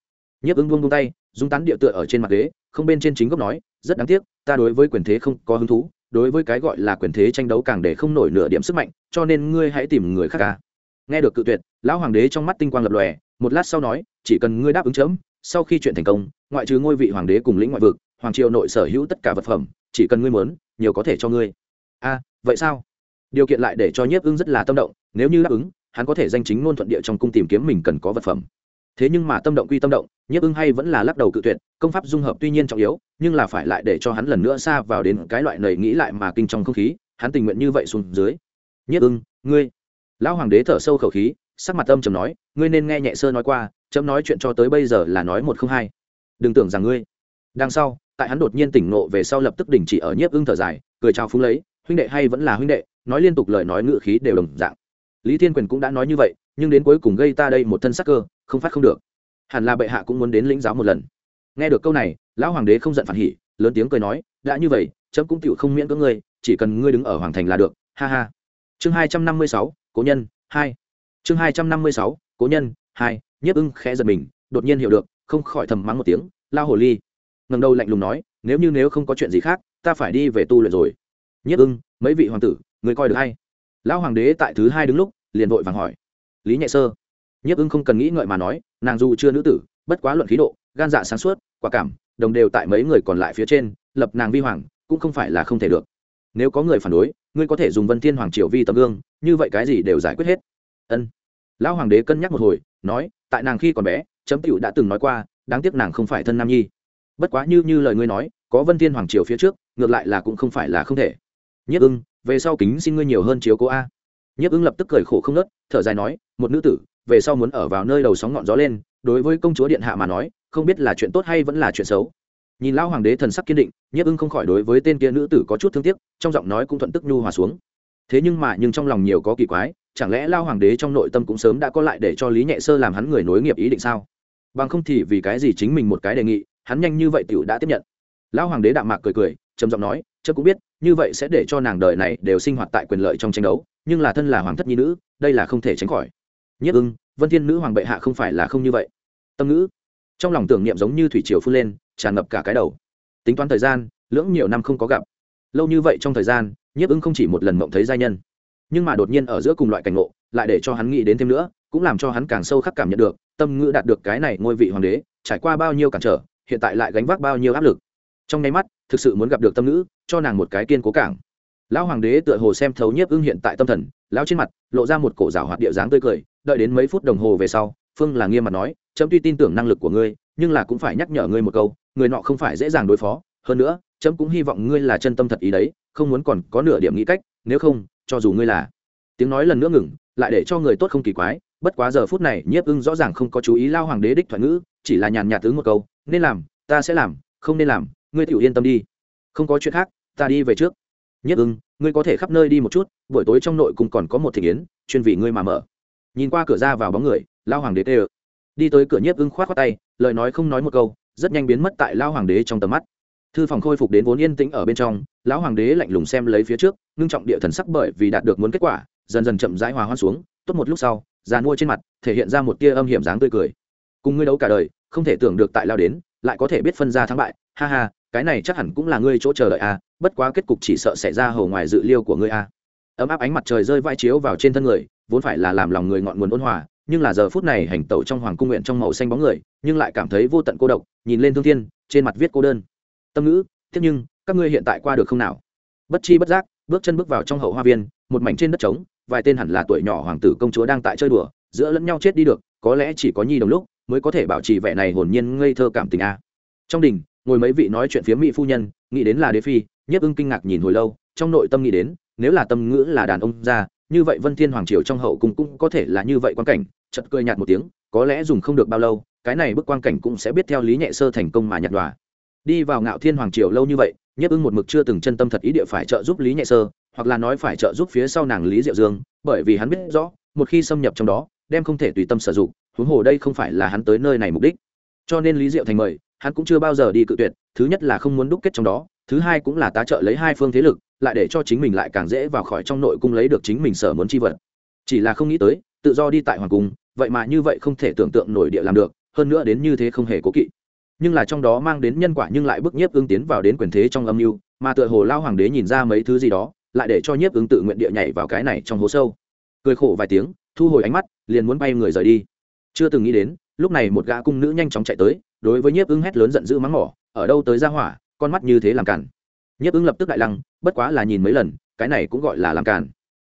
Nhiếp ứng buông buông tay, dung tán địa tựa ở trên mặt ghế, không bên trên chính gốc nói, rất đáng tiếc, ta đối với quyền thế không có hứng thú, đối với cái gọi là quyền thế tranh đấu càng để không nổi nửa điểm sức mạnh, cho nên ngươi hãy tìm người khác ca. Nghe được cự tuyệt, lão hoàng đế trong mắt tinh quang lập lòe, một lát sau nói, chỉ cần ngươi đáp ứng chấm, sau khi chuyện thành công, ngoại trừ ngôi vị hoàng đế cùng lĩnh ngoại vực, hoàng triều nội sở hữu tất cả vật phẩm, chỉ cần ngươi muốn, nhiều có thể cho ngươi. A, vậy sao? Điều kiện lại để cho nhiếp ưng rất là tâm động, nếu như đáp ứng, hắn có thể danh chính ngôn thuận địa trong cung tìm kiếm mình cần có vật phẩm thế nhưng mà tâm động quy tâm động, nhiếp ưng hay vẫn là lắc đầu cự tuyệt, công pháp dung hợp tuy nhiên trọng yếu, nhưng là phải lại để cho hắn lần nữa xa vào đến cái loại nầy nghĩ lại mà kinh trong không khí, hắn tình nguyện như vậy xuống dưới. Nhiếp ưng, ngươi. Lão hoàng đế thở sâu khẩu khí, sắc mặt âm trầm nói, ngươi nên nghe nhẹ sơ nói qua, chấm nói chuyện cho tới bây giờ là nói một không hai. Đừng tưởng rằng ngươi. Đằng sau, tại hắn đột nhiên tỉnh nộ về sau lập tức đình chỉ ở nhiếp ưng thở dài, cười chào phúng lấy, huynh đệ hay vẫn là huynh đệ, nói liên tục lời nói ngự khí đều đồng dạng. Lý thiên quyền cũng đã nói như vậy nhưng đến cuối cùng gây ta đây một thân sắc cơ, không phát không được. Hẳn là bệ hạ cũng muốn đến lĩnh giáo một lần. Nghe được câu này, lão hoàng đế không giận phản hỉ, lớn tiếng cười nói, đã như vậy, chấm cũng tựu không miễn cưỡng ngươi, chỉ cần ngươi đứng ở hoàng thành là được. Ha ha. Chương hai trăm năm mươi sáu, cố nhân, hai. Chương hai trăm năm mươi sáu, cố nhân, hai. Nhiếp ưng khẽ giật mình, đột nhiên hiểu được, không khỏi thầm mắng một tiếng, lao hồ ly. Ngầm đầu lạnh lùng nói, nếu như nếu không có chuyện gì khác, ta phải đi về tu luyện rồi. Nhiếp ưng, mấy vị hoàng tử người coi được hay. Lão hoàng đế tại thứ hai đứng lúc, liền vội vàng hỏi lý nhẹ sơ. Nhiếp ưng không cần nghĩ ngợi mà nói, nàng dù chưa nữ tử, bất quá luận khí độ, gan dạ sáng suốt, quả cảm, đồng đều tại mấy người còn lại phía trên, lập nàng vi hoàng, cũng không phải là không thể được. Nếu có người phản đối, ngươi có thể dùng vân thiên hoàng triều vi tấm gương, như vậy cái gì đều giải quyết hết. Ân. Lão hoàng đế cân nhắc một hồi, nói, tại nàng khi còn bé chấm tiểu đã từng nói qua, đáng tiếc nàng không phải thân nam nhi. Bất quá như như lời ngươi nói, có vân thiên hoàng triều phía trước, ngược lại là cũng không phải là không thể. Nhất ưng, về sau kính xin ngươi nhiều hơn chiếu cố a. Nhất ưng lập tức cười khổ không nớt, thở dài nói một nữ tử, về sau muốn ở vào nơi đầu sóng ngọn gió lên, đối với công chúa điện hạ mà nói, không biết là chuyện tốt hay vẫn là chuyện xấu. Nhìn lão hoàng đế thần sắc kiên định, nhiếp ưng không khỏi đối với tên kia nữ tử có chút thương tiếc, trong giọng nói cũng thuận tức nhu hòa xuống. Thế nhưng mà, nhưng trong lòng nhiều có kỳ quái, chẳng lẽ lao hoàng đế trong nội tâm cũng sớm đã có lại để cho lý nhẹ sơ làm hắn người nối nghiệp ý định sao? Bằng không thì vì cái gì chính mình một cái đề nghị, hắn nhanh như vậy t i ể u đã tiếp nhận. Lão hoàng đế đạm mạc cười cười, trầm giọng nói, chớ cũng biết, như vậy sẽ để cho nàng đời này đều sinh hoạt tại quyền lợi trong tranh đấu, nhưng là thân là hoàng thất nhi nữ, đây là không thể tránh khỏi nhất ưng, vân thiên nữ hoàng bệ hạ không phải là không như vậy. Tâm ngữ. Trong lòng tưởng niệm giống như thủy triều phun lên, tràn ngập cả cái đầu. Tính toán thời gian, lưỡng nhiều năm không có gặp. Lâu như vậy trong thời gian nhiếp ưng không chỉ một lần mộng thấy giai nhân, nhưng mà đột nhiên ở giữa cùng loại cảnh ngộ, lại để cho hắn nghĩ đến thêm nữa, cũng làm cho hắn càng sâu khắc cảm nhận được, tâm ngữ đạt được cái này ngôi vị hoàng đế, trải qua bao nhiêu cản trở, hiện tại lại gánh vác bao nhiêu áp lực. Trong nháy mắt, thực sự muốn gặp được tâm ngữ, cho nàng một cái kiên cố cảng. Lão hoàng đế tựa hồ xem thấu nhiếp ưng hiện tại tâm thần, lão trên mặt, lộ ra một cổ rào hoạt địa dáng tươi cười đợi đến mấy phút đồng hồ về sau, phương là nghiêm mặt nói trẫm tuy tin tưởng năng lực của ngươi, nhưng là cũng phải nhắc nhở ngươi một câu, người nọ không phải dễ dàng đối phó. Hơn nữa trẫm cũng hy vọng ngươi là chân tâm thật ý đấy, không muốn còn có nửa điểm nghĩ cách, nếu không, cho dù ngươi là. Tiếng nói lần nữa ngừng, lại để cho người tốt không kỳ quái, bất quá giờ phút này nhiếp ưng rõ ràng không có chú ý lao hoàng đế đích thoại ngữ, chỉ là nhàn nhạt tướng một câu, nên làm, ta sẽ làm, không nên làm, ngươi tiểu yên tâm đi. Không có chuyện khác, ta đi về trước. Nhiếp ưng, ngươi có thể khắp nơi đi một chút, buổi tối trong nội cùng còn có một thị kiến chuyên vị ngươi mà mở nhìn qua cửa ra vào bóng người lao hoàng đế tê ơ đi tới cửa nhiếp ưng khoát khoát tay lời nói không nói một câu rất nhanh biến mất tại lao hoàng đế trong tầm mắt. Thư phòng khôi phục đến vốn yên tĩnh ở bên trong lão hoàng đế lạnh lùng xem lấy phía trước ngưng trọng địa thần sắc bởi vì đạt được muốn kết quả dần dần chậm rãi hòa hoan xuống tốt một lúc sau già mua trên mặt thể hiện ra một tia âm hiểm dáng tươi cười. Cùng ngươi đấu cả đời không thể tưởng được tại lao đến lại có thể biết phân ra thắng bại ha ha cái này chắc hẳn cũng là ngươi chỗ chờ đợi a à, bất quá kết cục chỉ sợ xảy ra hầu ngoài dự liêu của ngươi a à. ấm áp ánh mặt trời rơi vai chiếu vào trên thân người vốn phải là làm lòng người ngọn nguồn ôn hòa, nhưng là giờ phút này hành tẩu trong hoàng cung nguyện trong màu xanh bóng người, nhưng lại cảm thấy vô tận cô độc, nhìn lên thương thiên, trên mặt viết cô đơn. Tâm ngữ thế nhưng, các ngươi hiện tại qua được không nào? Bất chi bất giác, bước chân bước vào trong hậu hoa viên, một mảnh trên đất trống, vài tên hẳn là tuổi nhỏ hoàng tử công chúa đang tại chơi đùa, giữa lẫn nhau chết đi được, có lẽ chỉ có nhi đồng lúc mới có thể bảo trì vẻ này hồn nhiên ngây thơ cảm tình a. Trong đình, ngồi mấy vị nói chuyện phía mỹ phu nhân, nghĩ đến là đế phi, nhiếp ưng kinh ngạc nhìn hồi lâu, trong nội tâm nghĩ đến, nếu là tâm ngữ là đàn ông ra như vậy vân thiên hoàng triều trong hậu cung cũng có thể là như vậy quan cảnh. Chật cười nhạt một tiếng, có lẽ dùng không được bao lâu, cái này bức quan cảnh cũng sẽ biết theo lý nhẹ sơ thành công mà nhặt đòa đi vào ngạo thiên hoàng triều lâu như vậy nhất ưng một mực chưa từng chân tâm thật ý địa phải trợ giúp lý nhẹ sơ, hoặc là nói phải trợ giúp phía sau nàng lý diệu dương, bởi vì hắn biết rõ, một khi xâm nhập trong đó, đem không thể tùy tâm sử dụng, huống hồ đây không phải là hắn tới nơi này mục đích. Cho nên lý diệu thành mời, hắn cũng chưa bao giờ đi cự tuyệt, thứ nhất là không muốn đúc kết trong đó, thứ hai cũng là tá trợ lấy hai phương thế lực lại để cho chính mình lại càng dễ vào khỏi trong nội cung lấy được chính mình sở muốn chi vật. Chỉ là không nghĩ tới, tự do đi tại hoàng cung, vậy mà như vậy không thể tưởng tượng nổi địa làm được, hơn nữa đến như thế không hề cố kỵ. Nhưng là trong đó mang đến nhân quả nhưng lại bức nhiếp ứng tiến vào đến quyền thế trong âm mưu, mà tựa hồ lao hoàng đế nhìn ra mấy thứ gì đó, lại để cho nhiếp ứng tự nguyện địa nhảy vào cái này trong hố sâu. Cười khổ vài tiếng, thu hồi ánh mắt, liền muốn bay người rời đi. Chưa từng nghĩ đến, lúc này một gã cung nữ nhanh chóng chạy tới, đối với nhiếp ứng hét lớn giận dữ mắng mỏ, ở đâu tới ra hỏa, con mắt như thế làm cản? Nhiếp ưng lập tức đại lăng, bất quá là nhìn mấy lần, cái này cũng gọi là làm cản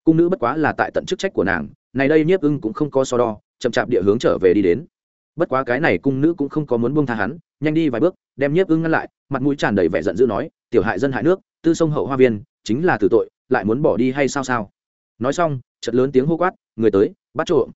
cung nữ bất quá là tại tận chức trách của nàng, này đây nhiếp ưng cũng không có so đo, chậm chạp địa hướng trở về đi đến. Bất quá cái này cung nữ cũng không có muốn buông tha hắn, nhanh đi vài bước, đem nhiếp ưng ngăn lại, mặt mũi tràn đầy vẻ giận dữ nói, tiểu hại dân hại nước, tư sông hậu hoa viên, chính là tử tội, lại muốn bỏ đi hay sao sao? Nói xong, chợt lớn tiếng hô quát, người tới, bắt trộm.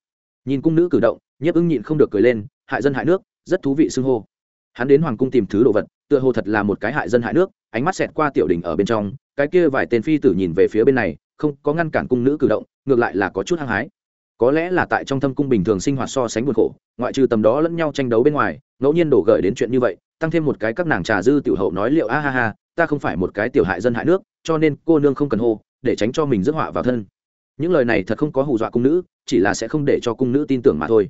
Nhìn cung nữ cử động, nhiếp ưng nhịn không được cười lên, hại dân hại nước, rất thú vị xưng hô. Hắn đến hoàng cung tìm thứ đồ vật, tựa hồ thật là một cái hại dân hại nước ánh mắt xẹt qua tiểu đình ở bên trong, cái kia vài tên phi tử nhìn về phía bên này, không có ngăn cản cung nữ cử động, ngược lại là có chút hăng hái. Có lẽ là tại trong thâm cung bình thường sinh hoạt so sánh buồn khổ, ngoại trừ tầm đó lẫn nhau tranh đấu bên ngoài, ngẫu nhiên đổ gởi đến chuyện như vậy, tăng thêm một cái các nàng trà dư tiểu hậu nói liệu a ha ha, ta không phải một cái tiểu hại dân hại nước, cho nên cô nương không cần hô, để tránh cho mình rước họa vào thân. Những lời này thật không có hù dọa cung nữ, chỉ là sẽ không để cho cung nữ tin tưởng mà thôi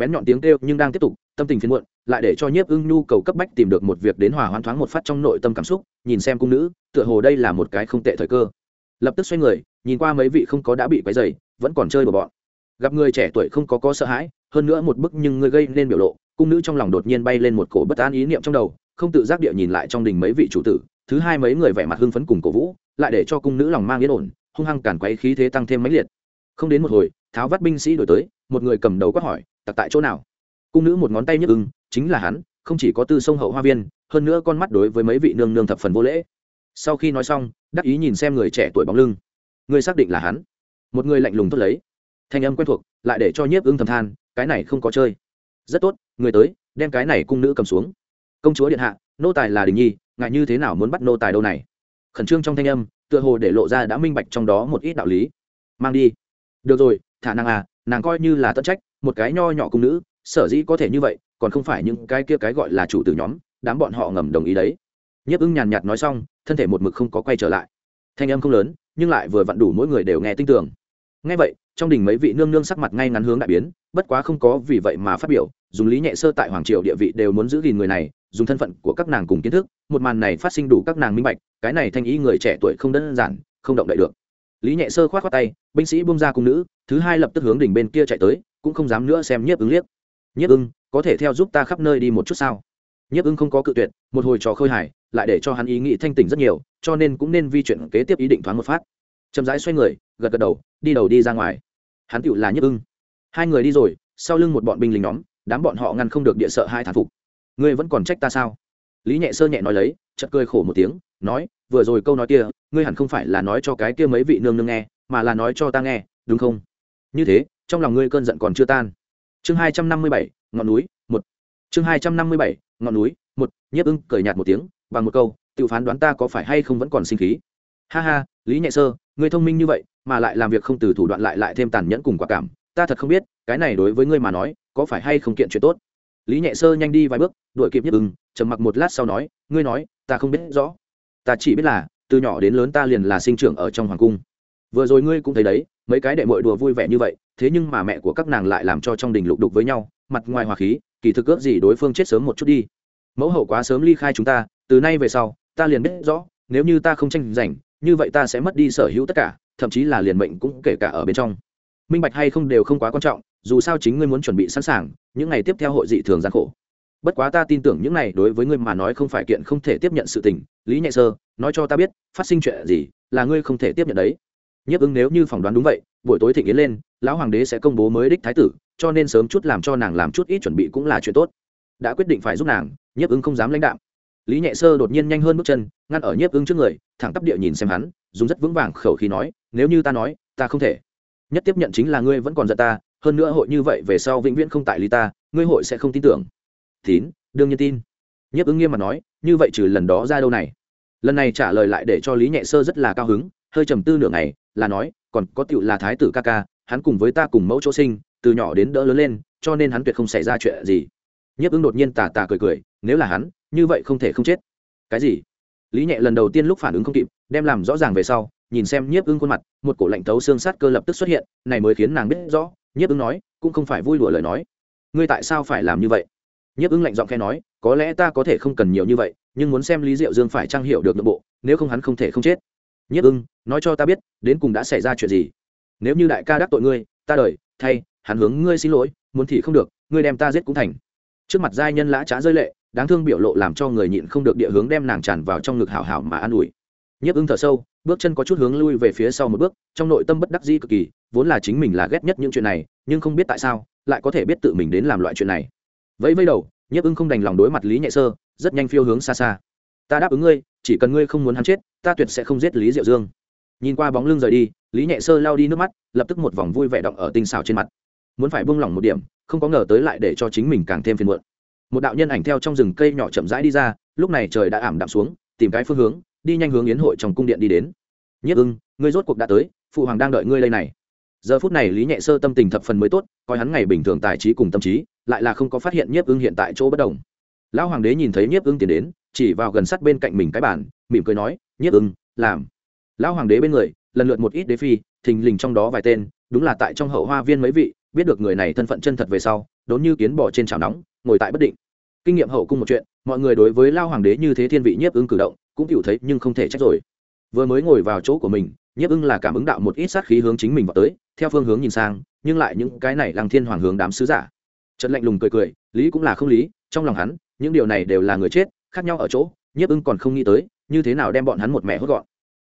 bén nhọn tiếng kêu nhưng đang tiếp tục, tâm tình phiền muộn, lại để cho nhiếp ưng nhu cầu cấp bách tìm được một việc đến hòa hoãn thoáng một phát trong nội tâm cảm xúc, nhìn xem cung nữ, tựa hồ đây là một cái không tệ thời cơ. Lập tức xoay người, nhìn qua mấy vị không có đã bị quấy dày vẫn còn chơi bừa bọn. Gặp người trẻ tuổi không có có sợ hãi, hơn nữa một bức nhưng người gây nên biểu lộ, cung nữ trong lòng đột nhiên bay lên một cổ bất an ý niệm trong đầu, không tự giác địa nhìn lại trong đình mấy vị chủ tử, thứ hai mấy người vẻ mặt hưng phấn cùng cổ vũ, lại để cho cung nữ lòng mang yên ổn, hung hăng cản quấy khí thế tăng thêm mấy liệt. Không đến một hồi tháo vắt binh sĩ đổi tới, một người cầm đầu quát hỏi, tặc tại chỗ nào? Cung nữ một ngón tay nhức ưng, chính là hắn, không chỉ có tư sông hậu hoa viên, hơn nữa con mắt đối với mấy vị nương nương thập phần vô lễ. Sau khi nói xong, đắc ý nhìn xem người trẻ tuổi bóng lưng. Người xác định là hắn? Một người lạnh lùng thốt lấy. Thanh âm quen thuộc, lại để cho nhiếp ưng thầm than, cái này không có chơi. Rất tốt, người tới, đem cái này cung nữ cầm xuống. Công chúa điện hạ, nô tài là đình nhi ngại như thế nào muốn bắt nô tài đâu này? Khẩn trương trong thanh âm, tựa hồ để lộ ra đã minh bạch trong đó một ít đạo lý. Mang đi. Được rồi thả nàng à nàng coi như là tất trách, một cái nho nhỏ cung nữ, sở dĩ có thể như vậy, còn không phải những cái kia cái gọi là chủ tử nhóm, đám bọn họ ngầm đồng ý đấy. Nhiếp ưng nhàn nhạt nói xong, thân thể một mực không có quay trở lại. Thanh âm không lớn, nhưng lại vừa vặn đủ mỗi người đều nghe tin tưởng. Ngay vậy, trong đình mấy vị nương nương sắc mặt ngay ngắn hướng đại biến, bất quá không có vì vậy mà phát biểu, dùng lý nhẹ sơ tại hoàng triều địa vị đều muốn giữ gìn người này, dùng thân phận của các nàng cùng kiến thức, một màn này phát sinh đủ các nàng minh bạch, cái này thanh ý người trẻ tuổi không đơn giản, không động đậy được lý nhẹ sơ khoát khoát tay, binh sĩ bung ra cung nữ, thứ hai lập tức hướng đỉnh bên kia chạy tới, cũng không dám nữa xem nhiếp ứng liếc. Nhiếp ưng, có thể theo giúp ta khắp nơi đi một chút sao? Nhiếp ưng không có cự tuyệt, một hồi trò khơi hải lại để cho hắn ý nghĩ thanh tỉnh rất nhiều, cho nên cũng nên vi chuyển kế tiếp ý định thoáng một phát. Chậm rãi xoay người, gật gật đầu, đi đầu đi ra ngoài. Hắn tựu là nhiếp ưng. Hai người đi rồi, sau lưng một bọn binh lính nhóm, đám bọn họ ngăn không được địa sợ hai thản phục. Ngươi vẫn còn trách ta sao? Lý nhẹ sơ nhẹ nói lấy, chợt cười khổ một tiếng nói, vừa rồi câu nói kia, ngươi hẳn không phải là nói cho cái kia mấy vị nương nương nghe, mà là nói cho ta nghe, đúng không? Như thế, trong lòng ngươi cơn giận còn chưa tan. Chương hai trăm năm mươi bảy, ngọn núi, một. Chương hai trăm năm mươi bảy, ngọn núi, một. Nhiếp ưng cười nhạt một tiếng, bằng một câu tự phán đoán ta có phải hay không vẫn còn sinh khí? Ha ha, lý nhẹ sơ, ngươi thông minh như vậy, mà lại làm việc không từ thủ đoạn lại lại thêm tàn nhẫn cùng quả cảm, ta thật không biết, cái này đối với ngươi mà nói, có phải hay không kiện chuyện tốt? Lý nhẹ sơ nhanh đi vài bước, đuổi kịp nhiếp ưng, trầm mặc một lát sau nói, ngươi nói, ta không biết rõ ta chỉ biết là, từ nhỏ đến lớn ta liền là sinh trưởng ở trong hoàng cung. Vừa rồi ngươi cũng thấy đấy, mấy cái đệ mội đùa vui vẻ như vậy, thế nhưng mà mẹ của các nàng lại làm cho trong đình lục đục với nhau, mặt ngoài hòa khí, kỳ thực ước gì đối phương chết sớm một chút đi. Mẫu hậu quá sớm ly khai chúng ta, từ nay về sau, ta liền biết rõ, nếu như ta không tranh giành, như vậy ta sẽ mất đi sở hữu tất cả, thậm chí là liền mệnh cũng kể cả ở bên trong. Minh bạch hay không đều không quá quan trọng, dù sao chính ngươi muốn chuẩn bị sẵn sàng, những ngày tiếp theo hội dị thường gian khổ bất quá ta tin tưởng những này đối với ngươi mà nói không phải kiện không thể tiếp nhận sự tình. Lý nhẹ sơ, nói cho ta biết, phát sinh chuyện gì là ngươi không thể tiếp nhận đấy. Nhiếp ứng nếu như phỏng đoán đúng vậy, buổi tối thịnh yến lên, lão hoàng đế sẽ công bố mới đích thái tử, cho nên sớm chút làm cho nàng làm chút ít chuẩn bị cũng là chuyện tốt. Đã quyết định phải giúp nàng, nhiếp ứng không dám lãnh đạm. lý nhẹ sơ đột nhiên nhanh hơn bước chân, ngăn ở nhiếp ứng trước người, thẳng tắp địa nhìn xem hắn, dùng rất vững vàng khẩu khí nói, nếu như ta nói, ta không thể. Nhất tiếp nhận chính là ngươi vẫn còn giận ta, hơn nữa hội như vậy về sau vĩnh viễn không tại lý ta, ngươi hội sẽ không tin tưởng tín, đương nhiên tin. Nhiếp ứng nghiêm mà nói, như vậy trừ lần đó ra đâu này? Lần này trả lời lại để cho lý nhẹ sơ rất là cao hứng, hơi trầm tư nửa ngày, là nói, còn có tựu là thái tử ca ca, hắn cùng với ta cùng mẫu chỗ sinh, từ nhỏ đến đỡ lớn lên, cho nên hắn tuyệt không xảy ra chuyện gì. Nhiếp ứng đột nhiên tà tà cười cười, nếu là hắn, như vậy không thể không chết. Cái gì? Lý nhẹ lần đầu tiên lúc phản ứng không kịp, đem làm rõ ràng về sau, nhìn xem nhiếp ưng khuôn mặt, một cổ lạnh thấu xương sát cơ lập tức xuất hiện, này mới khiến nàng biết rõ, nhiếp ưng nói, cũng không phải vui đùa lời nói. Ngươi tại sao phải làm như vậy? Nhiếp ưng lạnh giọng khe nói, có lẽ ta có thể không cần nhiều như vậy, nhưng muốn xem lý diệu dương phải trang hiểu được nội bộ, nếu không hắn không thể không chết. Nhiếp ưng, nói cho ta biết, đến cùng đã xảy ra chuyện gì? Nếu như đại ca đắc tội ngươi, ta đợi, thay, hắn hướng ngươi xin lỗi, muốn thì không được, ngươi đem ta giết cũng thành. Trước mặt giai nhân lã trá rơi lệ, đáng thương biểu lộ làm cho người nhịn không được địa hướng đem nàng tràn vào trong ngực hảo hảo mà an ủi. Nhiếp ưng thở sâu, bước chân có chút hướng lui về phía sau một bước, trong nội tâm bất đắc dĩ cực kỳ, vốn là chính mình là ghét nhất những chuyện này, nhưng không biết tại sao, lại có thể biết tự mình đến làm loại chuyện này vẫy vẫy đầu, nhiếp ưng không đành lòng đối mặt lý nhẹ sơ, rất nhanh phiêu hướng xa xa. Ta đáp ứng ngươi, chỉ cần ngươi không muốn hắn chết, ta tuyệt sẽ không giết lý diệu dương. Nhìn qua bóng lưng rời đi, lý nhẹ sơ lao đi nước mắt, lập tức một vòng vui vẻ động ở tinh xào trên mặt. Muốn phải buông lỏng một điểm, không có ngờ tới lại để cho chính mình càng thêm phiền muộn. Một đạo nhân ảnh theo trong rừng cây nhỏ chậm rãi đi ra, lúc này trời đã ảm đạm xuống, tìm cái phương hướng, đi nhanh hướng yến hội trong cung điện đi đến. Nhất ưng, ngươi rốt cuộc đã tới, phụ hoàng đang đợi ngươi đây này. Giờ phút này lý nhẹ sơ tâm tình thập phần mới tốt, coi hắn ngày bình thường tài trí cùng tâm trí lại là không có phát hiện nhiếp ưng hiện tại chỗ bất đồng. Lão hoàng đế nhìn thấy nhiếp ưng tiến đến, chỉ vào gần sát bên cạnh mình cái bản mỉm cười nói, nhiếp ưng, làm. Lão hoàng đế bên người, lần lượt một ít đế phi, thình lình trong đó vài tên, đúng là tại trong hậu hoa viên mấy vị, biết được người này thân phận chân thật về sau, đốn như kiến bỏ trên chảo nóng, ngồi tại bất định. Kinh nghiệm hậu cung một chuyện, mọi người đối với lao hoàng đế như thế thiên vị nhiếp ưng cử động, cũng hiểu thấy nhưng không thể trách rồi. Vừa mới ngồi vào chỗ của mình, nhiếp ưng là cảm ứng đạo một ít sát khí hướng chính mình vào tới, theo phương hướng nhìn sang, nhưng lại những cái này lăng thiên hoàng hướng đám sứ giả trần lạnh lùng cười cười, lý cũng là không lý, trong lòng hắn, những điều này đều là người chết, khác nhau ở chỗ, nhiếp ưng còn không nghĩ tới, như thế nào đem bọn hắn một mẹ hốt gọn.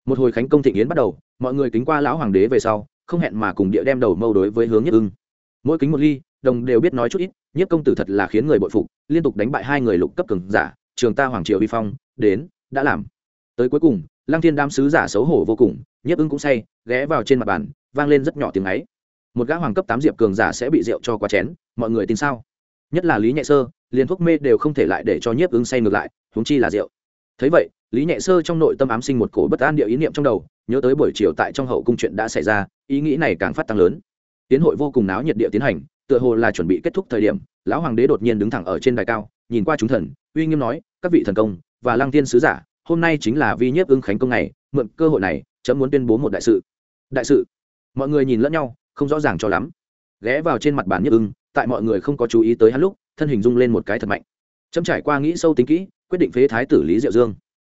Một hồi khánh công thịnh yến bắt đầu, mọi người kính qua lão hoàng đế về sau, không hẹn mà cùng địa đem đầu mâu đối với hướng nhiếp ưng. Mỗi kính một ly, đồng đều biết nói chút ít, nhiếp công tử thật là khiến người bội phục, liên tục đánh bại hai người lục cấp cường giả, trường ta hoàng triều vi phong, đến, đã làm. Tới cuối cùng, lăng thiên đam sứ giả xấu hổ vô cùng, nhiếp ưng cũng say, ghé vào trên mặt bàn, vang lên rất nhỏ tiếng ấy một gã hoàng cấp tám diệp cường giả sẽ bị rượu cho quá chén, mọi người tin sao? Nhất là lý nhẹ sơ, liền thuốc mê đều không thể lại để cho nhiếp ứng say ngược lại, huống chi là rượu. Thấy vậy, lý nhẹ sơ trong nội tâm ám sinh một cổ bất an địa ý niệm trong đầu, nhớ tới buổi chiều tại trong hậu cung chuyện đã xảy ra, ý nghĩ này càng phát tăng lớn. Tiến hội vô cùng náo nhiệt địa tiến hành, tựa hồ là chuẩn bị kết thúc thời điểm, lão hoàng đế đột nhiên đứng thẳng ở trên đài cao, nhìn qua chúng thần, uy nghiêm nói, các vị thần công và lăng tiên sứ giả, hôm nay chính là vi nhiếp ứng khánh công này mượn cơ hội này, chấm muốn tuyên bố một đại sự. Đại sự? Mọi người nhìn lẫn nhau không rõ ràng cho lắm. Ghé vào trên mặt bàn nhức ưng, tại mọi người không có chú ý tới hắn lúc, thân hình dung lên một cái thật mạnh. Chấm trải qua nghĩ sâu tính kỹ, quyết định phế thái tử lý diệu dương.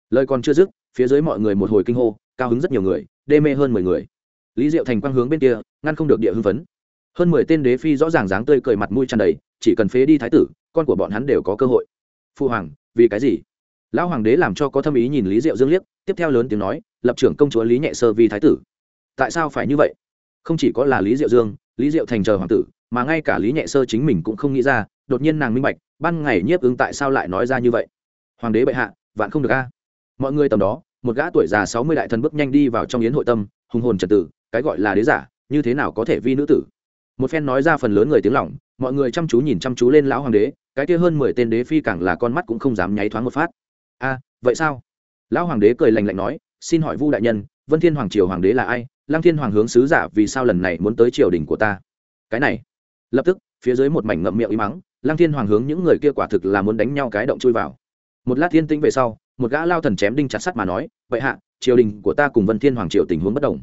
Lời còn chưa dứt, phía dưới mọi người một hồi kinh hô, cao hứng rất nhiều người, đê mê hơn mười người. Lý diệu thành quang hướng bên kia, ngăn không được địa hưng phấn. Hơn mười tên đế phi rõ ràng dáng tươi cười mặt mũi tràn đầy, chỉ cần phế đi thái tử, con của bọn hắn đều có cơ hội. Phu hoàng, vì cái gì? Lão hoàng đế làm cho có thâm ý nhìn lý diệu dương liếc, tiếp theo lớn tiếng nói, lập trưởng công chúa lý nhẹ sơ vì thái tử. Tại sao phải như vậy? Không chỉ có là lý diệu dương, lý diệu thành chờ hoàng tử, mà ngay cả lý nhẹ sơ chính mình cũng không nghĩ ra, đột nhiên nàng minh bạch, ban ngày nhiếp ứng tại sao lại nói ra như vậy? Hoàng đế bệ hạ, vạn không được a. Mọi người tầm đó, một gã tuổi già sáu mươi đại thần bước nhanh đi vào trong yến hội tâm, hùng hồn trật tự, cái gọi là đế giả, như thế nào có thể vi nữ tử? Một phen nói ra phần lớn người tiếng lỏng mọi người chăm chú nhìn chăm chú lên lão hoàng đế, cái kia hơn mười tên đế phi càng là con mắt cũng không dám nháy thoáng một phát. A, vậy sao? Lão hoàng đế cười lành lạnh nói, xin hỏi vu đại nhân, vân thiên hoàng triều hoàng đế là ai? Lăng thiên hoàng hướng sứ giả vì sao lần này muốn tới triều đình của ta? Cái này. Lập tức, phía dưới một mảnh ngậm miệng ý mắng, lăng thiên hoàng hướng những người kia quả thực là muốn đánh nhau cái động chui vào. Một lát thiên tĩnh về sau, một gã lao thần chém đinh chặt sắt mà nói, Bệ hạ, triều đình của ta cùng vân thiên hoàng triều tình huống bất đồng.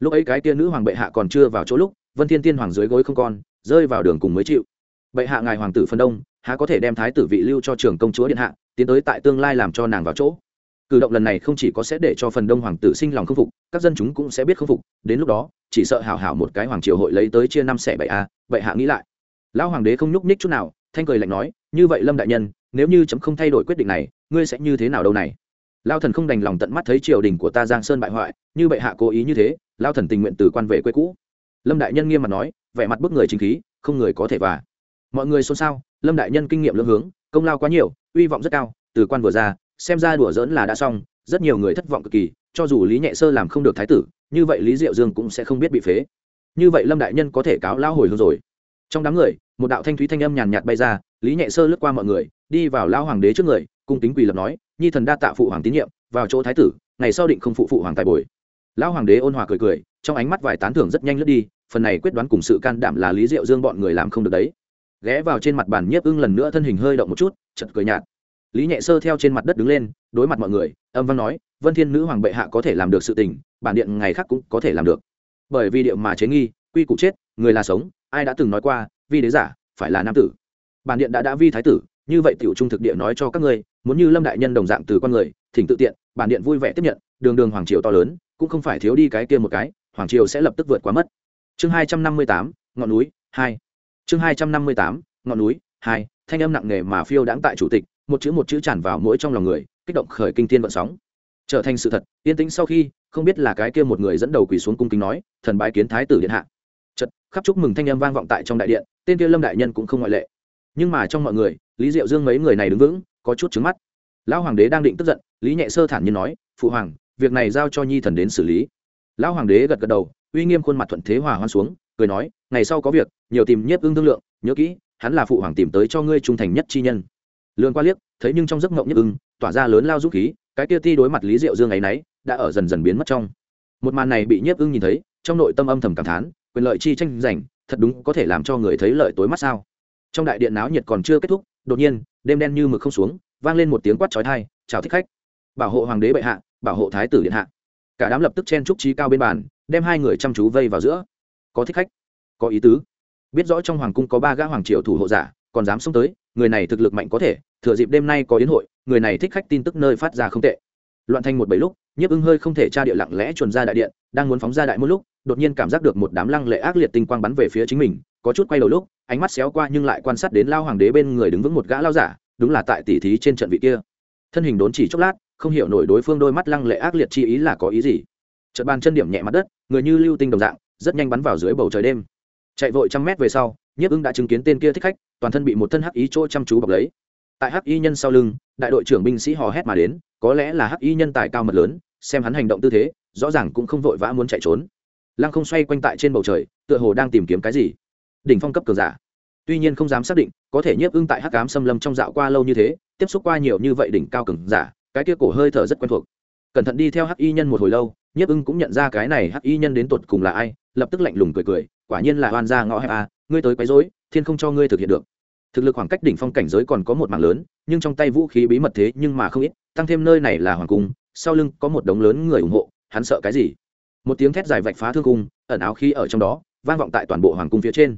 Lúc ấy cái tia nữ hoàng bệ hạ còn chưa vào chỗ lúc, vân thiên tiên hoàng dưới gối không con, rơi vào đường cùng mới chịu. Bệ hạ, ngài hoàng tử phân đông, há có thể đem thái tử vị lưu cho trường công chúa điện hạ, tiến tới tại tương lai làm cho nàng vào chỗ? Cử động lần này không chỉ có sẽ để cho phần đông hoàng tử sinh lòng không phục, các dân chúng cũng sẽ biết không phục. Đến lúc đó, chỉ sợ hảo hảo một cái hoàng triều hội lấy tới chia năm xẻ bảy a, vậy hạ nghĩ lại. Lão hoàng đế không nhúc nhích chút nào, thanh cười lạnh nói, như vậy lâm đại nhân, nếu như chấm không thay đổi quyết định này, ngươi sẽ như thế nào đâu này? Lao thần không đành lòng tận mắt thấy triều đình của ta giang sơn bại hoại, như bệ hạ cố ý như thế lao thần tình nguyện từ quan về quê cũ. Lâm đại nhân nghiêm mặt nói, vẻ mặt bức người chính khí, không người có thể và mọi người xôn xao, lâm đại nhân kinh nghiệm lương hướng, công lao quá nhiều, uy vọng rất cao, từ quan vừa ra xem ra đùa giỡn là đã xong, rất nhiều người thất vọng cực kỳ, cho dù lý nhẹ sơ làm không được thái tử, như vậy lý diệu dương cũng sẽ không biết bị phế. Như vậy lâm đại nhân có thể cáo lao hồi hương rồi. Trong đám người, một đạo thanh thúy thanh âm nhàn nhạt bay ra, lý nhẹ sơ lướt qua mọi người, đi vào lao hoàng đế trước người, cung kính quỳ lập nói, nhi thần đa tạ phụ hoàng tín nhiệm, vào chỗ thái tử, ngày sau định không phụ phụ hoàng tài bồi. Lão hoàng đế ôn hòa cười cười, trong ánh mắt vài tán thưởng rất nhanh lướt đi, phần này quyết đoán cùng sự can đảm là lý diệu dương bọn người làm không được đấy. Ghé vào trên mặt bàn nhiếp ưng lần nữa thân hình hơi động một chút chật cười nhạt lý nhẹ sơ theo trên mặt đất đứng lên, đối mặt mọi người, âm văn nói, vân thiên nữ hoàng bệ hạ có thể làm được sự tình, bản điện ngày khác cũng có thể làm được. Bởi vì điệu mà chế nghi, quy củ chết, người là sống, ai đã từng nói qua, vi đế giả phải là nam tử. Bản điện đã đã vi thái tử, như vậy tiểu trung thực địa nói cho các ngươi, muốn như lâm đại nhân đồng dạng từ con người, thỉnh tự tiện, bản điện vui vẻ tiếp nhận, đường đường hoàng triều to lớn, cũng không phải thiếu đi cái kia một cái, hoàng triều sẽ lập tức vượt qua mất. Chương hai trăm năm mươi tám, ngọn núi hai. Chương hai trăm năm mươi tám, ngọn núi hai, thanh âm nặng nề mà phiêu đãng tại chủ tịch một chữ một chữ tràn vào mỗi trong lòng người, kích động khởi kinh thiên vận sóng. Trở thành sự thật, yên tĩnh sau khi, không biết là cái kia một người dẫn đầu quỳ xuống cung kính nói, thần bái kiến thái tử điện hạ. Chật khắp chúc mừng thanh âm vang vọng tại trong đại điện, tên kia lâm đại nhân cũng không ngoại lệ. Nhưng mà trong mọi người, lý diệu dương mấy người này đứng vững, có chút trứng mắt. Lão hoàng đế đang định tức giận, lý nhẹ sơ thản nhiên nói, phụ hoàng, việc này giao cho nhi thần đến xử lý. Lão hoàng đế gật gật đầu, uy nghiêm khuôn mặt thuận thế hòa hoan xuống, cười nói, ngày sau có việc, nhiều tìm nhiếp ưng thương lượng, nhớ kỹ, hắn là phụ hoàng tìm tới cho ngươi trung thành nhất chi nhân lương qua liếc, thấy nhưng trong giấc mộng nhất ưng, tỏa ra lớn lao dũng khí, cái kia ti đối mặt lý diệu dương ấy nấy, đã ở dần dần biến mất trong. Một màn này bị nhiếp ưng nhìn thấy, trong nội tâm âm thầm cảm thán, quyền lợi chi tranh giành, thật đúng có thể làm cho người thấy lợi tối mắt sao? Trong đại điện náo nhiệt còn chưa kết thúc, đột nhiên, đêm đen như mực không xuống, vang lên một tiếng quát chói tai, chào thích khách. Bảo hộ hoàng đế bệ hạ, bảo hộ thái tử điện hạ. Cả đám lập tức chen trúc trí cao bên bàn, đem hai người chăm chú vây vào giữa. Có thích khách? Có ý tứ. Biết rõ trong hoàng cung có ba gã hoàng triều thủ hộ giả, còn dám xông tới, người này thực lực mạnh có thể thừa dịp đêm nay có yến hội, người này thích khách tin tức nơi phát ra không tệ. Loạn thành một bảy lúc, nhiếp ưng hơi không thể tra địa lặng lẽ chuồn ra đại điện, đang muốn phóng ra đại một lúc, đột nhiên cảm giác được một đám lăng lệ ác liệt tinh quang bắn về phía chính mình, có chút quay đầu lúc, ánh mắt xéo qua nhưng lại quan sát đến lao hoàng đế bên người đứng vững một gã lao giả, đúng là tại tỷ thí trên trận vị kia. Thân hình đốn chỉ chốc lát, không hiểu nổi đối phương đôi mắt lăng lệ ác liệt chi ý là có ý gì. Chợt bàn chân điểm nhẹ mặt đất, người như lưu tinh đồng dạng, rất nhanh bắn vào dưới bầu trời đêm. Chạy vội trăm mét về sau, nhiếp ưng đã chứng kiến tên kia thích khách, toàn thân bị một thân hắc ý chỗ chăm chú bọc lấy tại hắc y nhân sau lưng, đại đội trưởng binh sĩ hò hét mà đến, có lẽ là hắc y nhân tài cao mật lớn, xem hắn hành động tư thế, rõ ràng cũng không vội vã muốn chạy trốn. Lăng không xoay quanh tại trên bầu trời, tựa hồ đang tìm kiếm cái gì. Đỉnh phong cấp cường giả. Tuy nhiên không dám xác định, có thể nhiếp ưng tại hắc cám xâm lâm trong dạo qua lâu như thế, tiếp xúc qua nhiều như vậy đỉnh cao cường giả, cái kia cổ hơi thở rất quen thuộc. Cẩn thận đi theo hắc y nhân một hồi lâu, nhiếp ưng cũng nhận ra cái này hắc y nhân đến tột cùng là ai, lập tức lạnh lùng cười cười, quả nhiên là oan gia ngõ hẹp a, ngươi tới quấy rối, thiên không cho ngươi thực hiện được thực lực khoảng cách đỉnh phong cảnh giới còn có một mảng lớn, nhưng trong tay vũ khí bí mật thế nhưng mà không ít, tăng thêm nơi này là hoàng cung, sau lưng có một đống lớn người ủng hộ, hắn sợ cái gì? Một tiếng thét dài vạch phá thương cung, ẩn áo khí ở trong đó, vang vọng tại toàn bộ hoàng cung phía trên.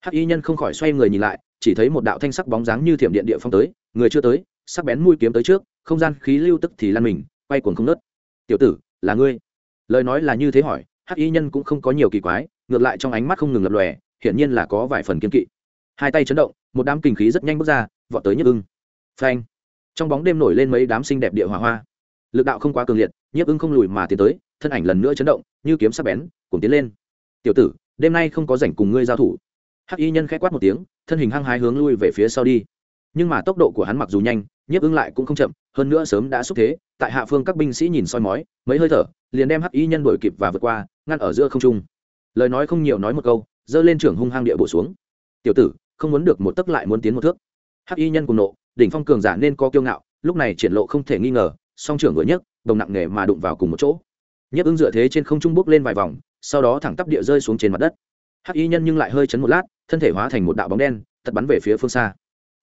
Hắc y nhân không khỏi xoay người nhìn lại, chỉ thấy một đạo thanh sắc bóng dáng như thiểm điện địa phong tới, người chưa tới, sắc bén mũi kiếm tới trước, không gian khí lưu tức thì lan mình, quay cuồng không nớt tiểu tử, là ngươi? Lời nói là như thế hỏi, hắc y nhân cũng không có nhiều kỳ quái, ngược lại trong ánh mắt không ngừng lập lòe, hiển nhiên là có vài phần kiên kỵ. Hai tay chấn động một đám kinh khí rất nhanh bước ra, vọt tới nhức ưng. Phanh! Trong bóng đêm nổi lên mấy đám xinh đẹp địa hỏa hoa. Lực đạo không quá cường liệt, nhiếp ưng không lùi mà tiến tới, thân ảnh lần nữa chấn động, như kiếm sắc bén cùng tiến lên. Tiểu tử, đêm nay không có rảnh cùng ngươi giao thủ. Hắc y nhân k h ẽ quát một tiếng, thân hình hăng hái hướng lui về phía sau đi. Nhưng mà tốc độ của hắn mặc dù nhanh, nhiếp ưng lại cũng không chậm, hơn nữa sớm đã xúc thế, tại hạ phương các binh sĩ nhìn soi mói, mấy hơi thở, liền đem hắc y nhân đổi kịp và vượt qua, ngăn ở giữa không trung. Lời nói không nhiều nói một câu, giơ lên trưởng hung hăng địa bổ xuống. Tiểu tử không muốn được một tấc lại muốn tiến một thước. Hắc y nhân cùng nộ, đỉnh phong cường giả nên có kiêu ngạo, lúc này triển lộ không thể nghi ngờ, song trưởng vừa nhấc, đồng nặng nề mà đụng vào cùng một chỗ. Nhấp ứng dựa thế trên không trung bước lên vài vòng, sau đó thẳng tắp địa rơi xuống trên mặt đất. Hắc y nhân nhưng lại hơi chấn một lát, thân thể hóa thành một đạo bóng đen tật bắn về phía phương xa.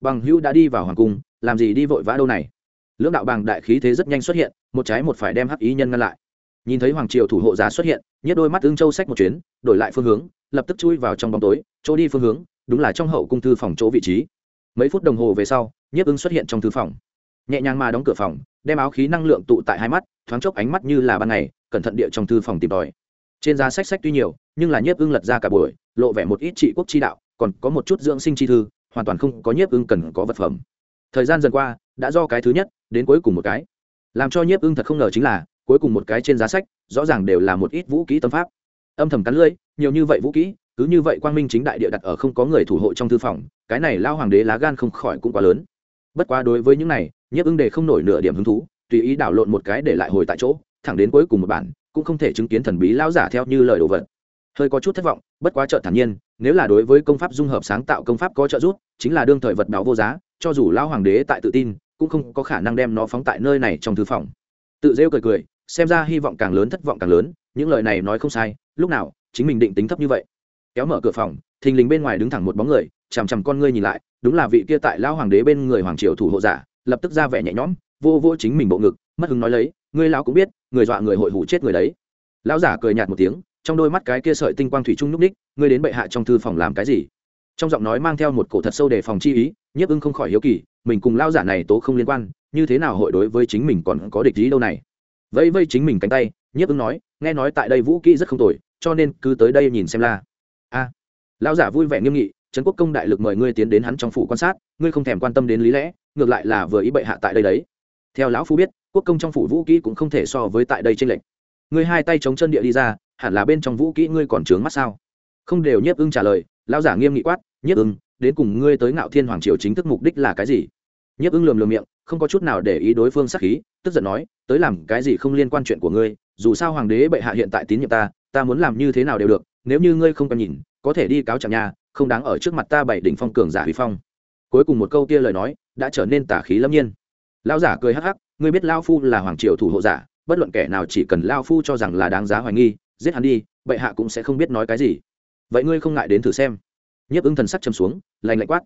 Bằng hữu đã đi vào hoàng cung, làm gì đi vội vã đâu này? Lưỡng đạo bằng đại khí thế rất nhanh xuất hiện, một trái một phải đem hắc y nhân ngăn lại. Nhìn thấy hoàng triều thủ hộ giá xuất hiện nhất đôi mắt ương châu sách một chuyến, đổi lại phương hướng, lập tức chui vào trong bóng tối, chỗ đi phương hướng đúng là trong hậu cung thư phòng chỗ vị trí. Mấy phút đồng hồ về sau, nhiếp ứng xuất hiện trong thư phòng. Nhẹ nhàng mà đóng cửa phòng, đem áo khí năng lượng tụ tại hai mắt, thoáng chốc ánh mắt như là ban ngày, cẩn thận địa trong thư phòng tìm tòi. Trên giá sách sách tuy nhiều, nhưng là nhiếp ưng lật ra cả buổi, lộ vẻ một ít trị quốc chi đạo, còn có một chút dưỡng sinh chi thư, hoàn toàn không có nhiếp ưng cần có vật phẩm. Thời gian dần qua, đã do cái thứ nhất, đến cuối cùng một cái. Làm cho nhiếp ưng thật không ngờ chính là, cuối cùng một cái trên giá sách, rõ ràng đều là một ít vũ kỹ tâm pháp. Âm thầm cắn lưỡi, nhiều như vậy vũ kỹ cứ như vậy quang minh chính đại địa đặt ở không có người thủ hộ trong thư phòng, cái này lao hoàng đế lá gan không khỏi cũng quá lớn. Bất quá đối với những này, nhiếp ưng đề không nổi nửa điểm hứng thú, tùy ý đảo lộn một cái để lại hồi tại chỗ, thẳng đến cuối cùng một bản, cũng không thể chứng kiến thần bí lao giả theo như lời đồ vật. Hơi có chút thất vọng, bất quá trợ thản nhiên, nếu là đối với công pháp dung hợp sáng tạo công pháp có trợ giúp, chính là đương thời vật báo vô giá, cho dù lao hoàng đế tại tự tin, cũng không có khả năng đem nó phóng tại nơi này trong thư phòng. Tự rêu cười cười, xem ra hy vọng càng lớn, thất vọng càng lớn, những lời này nói không sai, lúc nào, chính mình định tính thấp như vậy kéo mở cửa phòng, thình lình bên ngoài đứng thẳng một bóng người, chằm chằm con ngươi nhìn lại, đúng là vị kia tại lão hoàng đế bên người hoàng triều thủ hộ giả, lập tức ra vẻ nhẹ nhõm, vô vô chính mình bộ ngực, mất hứng nói lấy, ngươi lão cũng biết, người dọa người hội hủ chết người đấy. Lão giả cười nhạt một tiếng, trong đôi mắt cái kia sợi tinh quang thủy trung núp ních ngươi đến bệ hạ trong thư phòng làm cái gì? Trong giọng nói mang theo một cổ thật sâu đề phòng chi ý, nhiếp ưng không khỏi hiếu kỳ, mình cùng lao giả này tố không liên quan, như thế nào hội đối với chính mình còn có địch ý đâu này? Vẫy vây chính mình cánh tay, nhiếp ưng nói, nghe nói tại đây vũ kỹ rất không tồi, cho nên cứ tới đây nhìn xem la a lão giả vui vẻ nghiêm nghị, trấn quốc công đại lực mời ngươi tiến đến hắn trong phủ quan sát, ngươi không thèm quan tâm đến lý lẽ, ngược lại là vừa ý bệ hạ tại đây đấy. Theo lão phu biết, quốc công trong phủ vũ kỹ cũng không thể so với tại đây trên lệnh ngươi hai tay chống chân địa đi ra, hẳn là bên trong vũ kỹ ngươi còn trướng mắt sao? Không đều nhiếp ưng trả lời, lão giả nghiêm nghị quát, nhiếp ưng, đến cùng ngươi tới ngạo thiên hoàng triều chính thức mục đích là cái gì? Nhiếp ưng lườm lườm miệng, không có chút nào để ý đối phương sắc khí, tức giận nói, tới làm cái gì không liên quan chuyện của ngươi, dù sao hoàng đế bệ hạ hiện tại tín nhiệm ta ta muốn làm như thế nào đều được nếu như ngươi không cần nhìn có thể đi cáo trạng nhà không đáng ở trước mặt ta bảy đỉnh phong cường giả huy phong. Cuối cùng một câu kia lời nói đã trở nên tả khí lâm nhiên. Lão giả cười hắc hắc ngươi biết lao phu là hoàng triều thủ hộ giả bất luận kẻ nào chỉ cần lao phu cho rằng là đáng giá hoài nghi giết hắn đi bệ hạ cũng sẽ không biết nói cái gì. Vậy ngươi không ngại đến thử xem. Nhiếp ứng thần sắc châm xuống lành lạnh quát.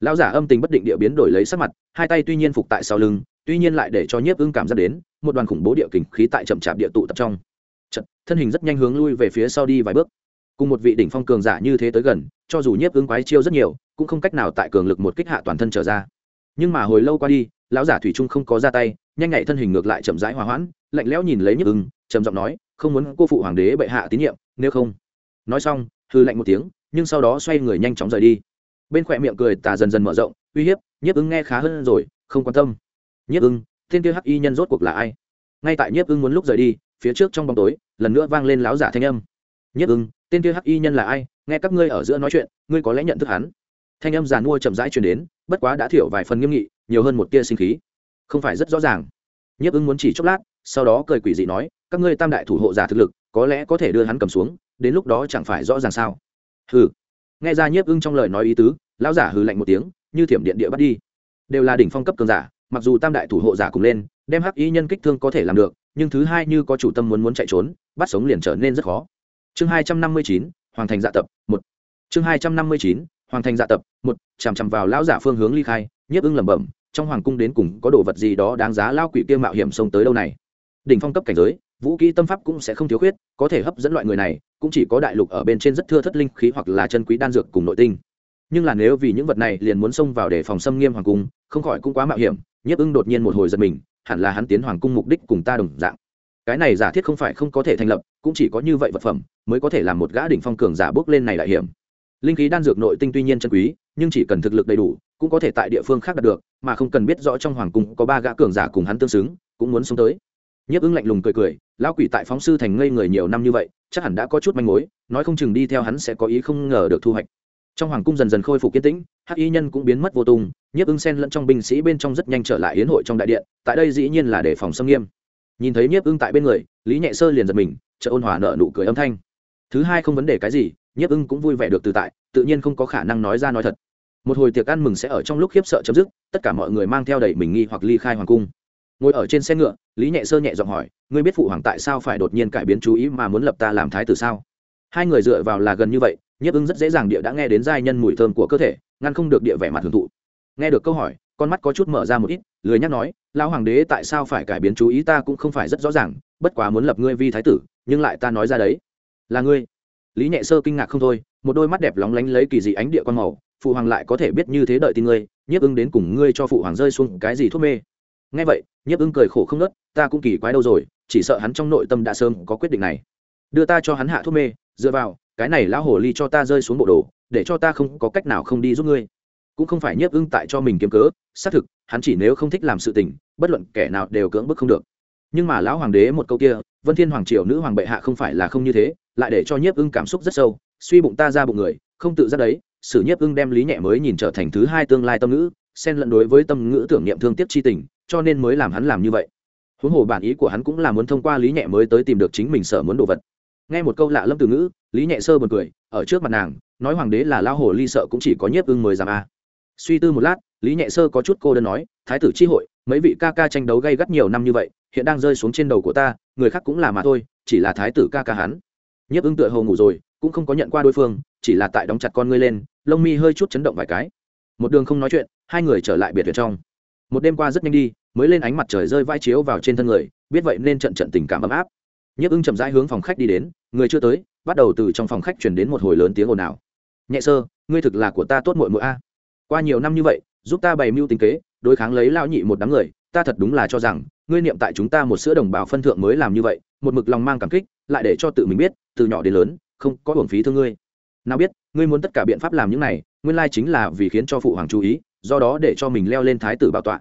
Lão giả âm tình bất định địa biến đổi lấy sắc mặt hai tay tuy nhiên phục tại sau lưng tuy nhiên lại để cho nhiếp ưng cảm giác đến một đoàn khủng bố địa kình khí tại chậm chạp địa tụ tập trong. Chật, thân hình rất nhanh hướng lui về phía sau đi vài bước cùng một vị đỉnh phong cường giả như thế tới gần, cho dù nhiếp ứng quái chiêu rất nhiều, cũng không cách nào tại cường lực một kích hạ toàn thân trở ra. Nhưng mà hồi lâu qua đi, lão giả thủy trung không có ra tay, nhanh nhạy thân hình ngược lại chậm rãi hòa hoãn, lạnh lẽo nhìn lấy nhiếp ưng trầm giọng nói, không muốn cô phụ hoàng đế bệ hạ tín nhiệm, nếu không. Nói xong hư lạnh một tiếng, nhưng sau đó xoay người nhanh chóng rời đi. Bên khỏe miệng cười tà dần dần mở rộng, uy hiếp, nhiếp ưng nghe khá hơn rồi, không quan tâm. Nhiếp ưng thiên kia hắc y nhân rốt cuộc là ai? Ngay tại nhiếp ưng muốn lúc rời đi, phía trước trong bóng tối, lần nữa vang lên láo giả thanh âm. Nhất ưng, tên kia hắc y nhân là ai? Nghe các ngươi ở giữa nói chuyện, ngươi có lẽ nhận thức hắn. Thanh âm giàn mua chậm rãi truyền đến, bất quá đã thiểu vài phần nghiêm nghị, nhiều hơn một tia sinh khí. Không phải rất rõ ràng. Nhiếp ưng muốn chỉ chốc lát, sau đó cười quỷ dị nói, các ngươi tam đại thủ hộ giả thực lực, có lẽ có thể đưa hắn cầm xuống, đến lúc đó chẳng phải rõ ràng sao? Hừ. Nghe ra nhiếp ưng trong lời nói ý tứ, lão giả hừ lạnh một tiếng, như thiểm điện địa bắt đi. Đều là đỉnh phong cấp cường giả, mặc dù tam đại thủ hộ giả cùng lên, đem hắc y nhân kích thương có thể làm được, nhưng thứ hai như có chủ tâm muốn muốn chạy trốn, bắt sống liền trở nên rất khó chương hai trăm năm mươi chín, hoàng thành dạ tập, một. Chương hai trăm năm mươi chín, hoàng thành dạ tập, một. Chằm chằm vào lão giả phương hướng ly khai, nhiếp ưng lẩm bẩm, trong hoàng cung đến cùng có đồ vật gì đó đáng giá lao quỷ kia mạo hiểm xông tới đâu này? Đỉnh phong cấp cảnh giới, vũ kỹ tâm pháp cũng sẽ không thiếu khuyết, có thể hấp dẫn loại người này, cũng chỉ có đại lục ở bên trên rất thưa thất linh khí hoặc là chân quý đan dược cùng nội tinh. Nhưng là nếu vì những vật này liền muốn xông vào để phòng xâm nghiêm hoàng cung, không khỏi cũng quá mạo hiểm, nhiếp ưng đột nhiên một hồi giật mình, hẳn là hắn tiến hoàng cung mục đích cùng ta đồng dạng. Cái này giả thiết không phải không có thể thành lập, cũng chỉ có như vậy vật phẩm mới có thể làm một gã đỉnh phong cường giả bước lên này đại hiểm. Linh khí đan dược nội tinh tuy nhiên chân quý, nhưng chỉ cần thực lực đầy đủ, cũng có thể tại địa phương khác đạt được, mà không cần biết rõ trong hoàng cung có ba gã cường giả cùng hắn tương xứng, cũng muốn sống tới. Nhiếp ứng lạnh lùng cười cười, lão quỷ tại phóng sư thành ngây người nhiều năm như vậy, chắc hẳn đã có chút manh mối, nói không chừng đi theo hắn sẽ có ý không ngờ được thu hoạch. Trong hoàng cung dần dần khôi phục kiên tĩnh, hắc y nhân cũng biến mất vô tung, nhiếp ứng sen lẫn trong binh sĩ bên trong rất nhanh trở lại yến hội trong đại điện, tại đây dĩ nhiên là để phòng xâm nghiêm. Nhìn thấy nhiếp ứng tại bên người, lý nhẹ sơ liền giật mình chợ ôn hòa nợ nụ cười âm thanh thứ hai không vấn đề cái gì, nhiếp ưng cũng vui vẻ được tự tại, tự nhiên không có khả năng nói ra nói thật. Một hồi tiệc ăn mừng sẽ ở trong lúc khiếp sợ chấm dứt, tất cả mọi người mang theo đầy mình nghi hoặc ly khai hoàng cung. Ngồi ở trên xe ngựa, lý nhẹ sơ nhẹ giọng hỏi, ngươi biết phụ hoàng tại sao phải đột nhiên cải biến chú ý mà muốn lập ta làm thái tử sao? Hai người dựa vào là gần như vậy, nhiếp ưng rất dễ dàng địa đã nghe đến giai nhân mùi thơm của cơ thể, ngăn không được địa vẻ mặt hưởng thụ. Nghe được câu hỏi, con mắt có chút mở ra một ít, lười nhắc nói, lão hoàng đế tại sao phải cải biến chú ý ta cũng không phải rất rõ ràng, bất quá muốn lập ngươi vi thái tử, nhưng lại ta nói ra đấy là ngươi? Lý nhẹ sơ kinh ngạc không thôi, một đôi mắt đẹp lóng lánh lấy kỳ dị ánh địa quan màu, phụ hoàng lại có thể biết như thế đợi tin ngươi, nhiếp ưng đến cùng ngươi cho phụ hoàng rơi xuống cái gì thuốc mê. Nghe vậy, nhiếp ưng cười khổ không nớt ta cũng kỳ quái đâu rồi, chỉ sợ hắn trong nội tâm đã sớm có quyết định này. Đưa ta cho hắn hạ thuốc mê, dựa vào, cái này lão hồ ly cho ta rơi xuống bộ đồ, để cho ta không có cách nào không đi giúp ngươi. Cũng không phải nhiếp ưng tại cho mình kiếm cớ, xác thực, hắn chỉ nếu không thích làm sự tình, bất luận kẻ nào đều cưỡng bức không được. Nhưng mà lão hoàng đế một câu kia, vân thiên hoàng triều nữ hoàng bệ hạ không phải là không như thế lại để cho nhiếp ưng cảm xúc rất sâu, suy bụng ta ra bụng người, không tự ra đấy, sử nhiếp ưng đem lý nhẹ mới nhìn trở thành thứ hai tương lai tâm ngữ, xen lẫn đối với tâm ngữ tưởng niệm thương tiếc chi tình, cho nên mới làm hắn làm như vậy. Huống hồ bản ý của hắn cũng là muốn thông qua lý nhẹ mới tới tìm được chính mình sở muốn đồ vật. Nghe một câu lạ lâm từ ngữ, lý nhẹ sơ buồn cười, ở trước mặt nàng, nói hoàng đế là lao hồ ly sợ cũng chỉ có nhiếp ưng mới dám a. Suy tư một lát, lý nhẹ sơ có chút cô đơn nói, thái tử chi hội, mấy vị ca ca tranh đấu gây gắt nhiều năm như vậy, hiện đang rơi xuống trên đầu của ta, người khác cũng là mà thôi, chỉ là thái tử ca ca hắn nhiếp ưng tựa hồ ngủ rồi, cũng không có nhận qua đối phương, chỉ là tại đóng chặt con ngươi lên, lông mi hơi chút chấn động vài cái. Một đường không nói chuyện, hai người trở lại biệt viện trong. Một đêm qua rất nhanh đi, mới lên ánh mặt trời rơi vai chiếu vào trên thân người, biết vậy nên trận trận tình cảm ấm áp. Nhiếp ưng chậm rãi hướng phòng khách đi đến, người chưa tới, bắt đầu từ trong phòng khách chuyển đến một hồi lớn tiếng ồn ào. Nhẹ sơ, ngươi thực là của ta tốt mội mội a. Qua nhiều năm như vậy giúp ta bày mưu tính kế, đối kháng lấy lao nhị một đám người, ta thật đúng là cho rằng, ngươi niệm tại chúng ta một sữa đồng bào phân thượng mới làm như vậy, một mực lòng mang cảm kích, lại để cho tự mình biết, từ nhỏ đến lớn, không có hưởng phí thương ngươi. Nào biết, ngươi muốn tất cả biện pháp làm những này, nguyên lai chính là vì khiến cho phụ hoàng chú ý, do đó để cho mình leo lên thái tử bảo tọa.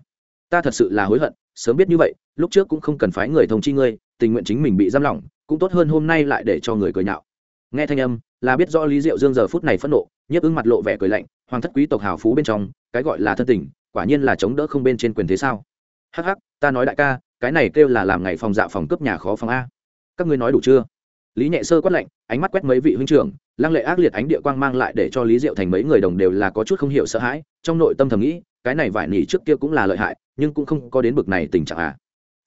Ta thật sự là hối hận, sớm biết như vậy, lúc trước cũng không cần phái người thông chi ngươi, tình nguyện chính mình bị giam lỏng, cũng tốt hơn hôm nay lại để cho người cười nhạo. Nghe thanh âm, là biết rõ lý diệu dương giờ phút này phẫn nộ nhiếp ứng mặt lộ vẻ cười lạnh, hoàng thất quý tộc hào phú bên trong, cái gọi là thân tình, quả nhiên là chống đỡ không bên trên quyền thế sao? Hắc hắc, ta nói đại ca, cái này kêu là làm ngày phòng dạ phòng cướp nhà khó phòng a. Các ngươi nói đủ chưa? Lý nhẹ sơ quát lạnh, ánh mắt quét mấy vị huynh trưởng, lăng lệ ác liệt ánh địa quang mang lại để cho lý diệu thành mấy người đồng đều là có chút không hiểu sợ hãi, trong nội tâm thầm nghĩ, cái này vải nỉ trước kia cũng là lợi hại, nhưng cũng không có đến bực này tình trạng à.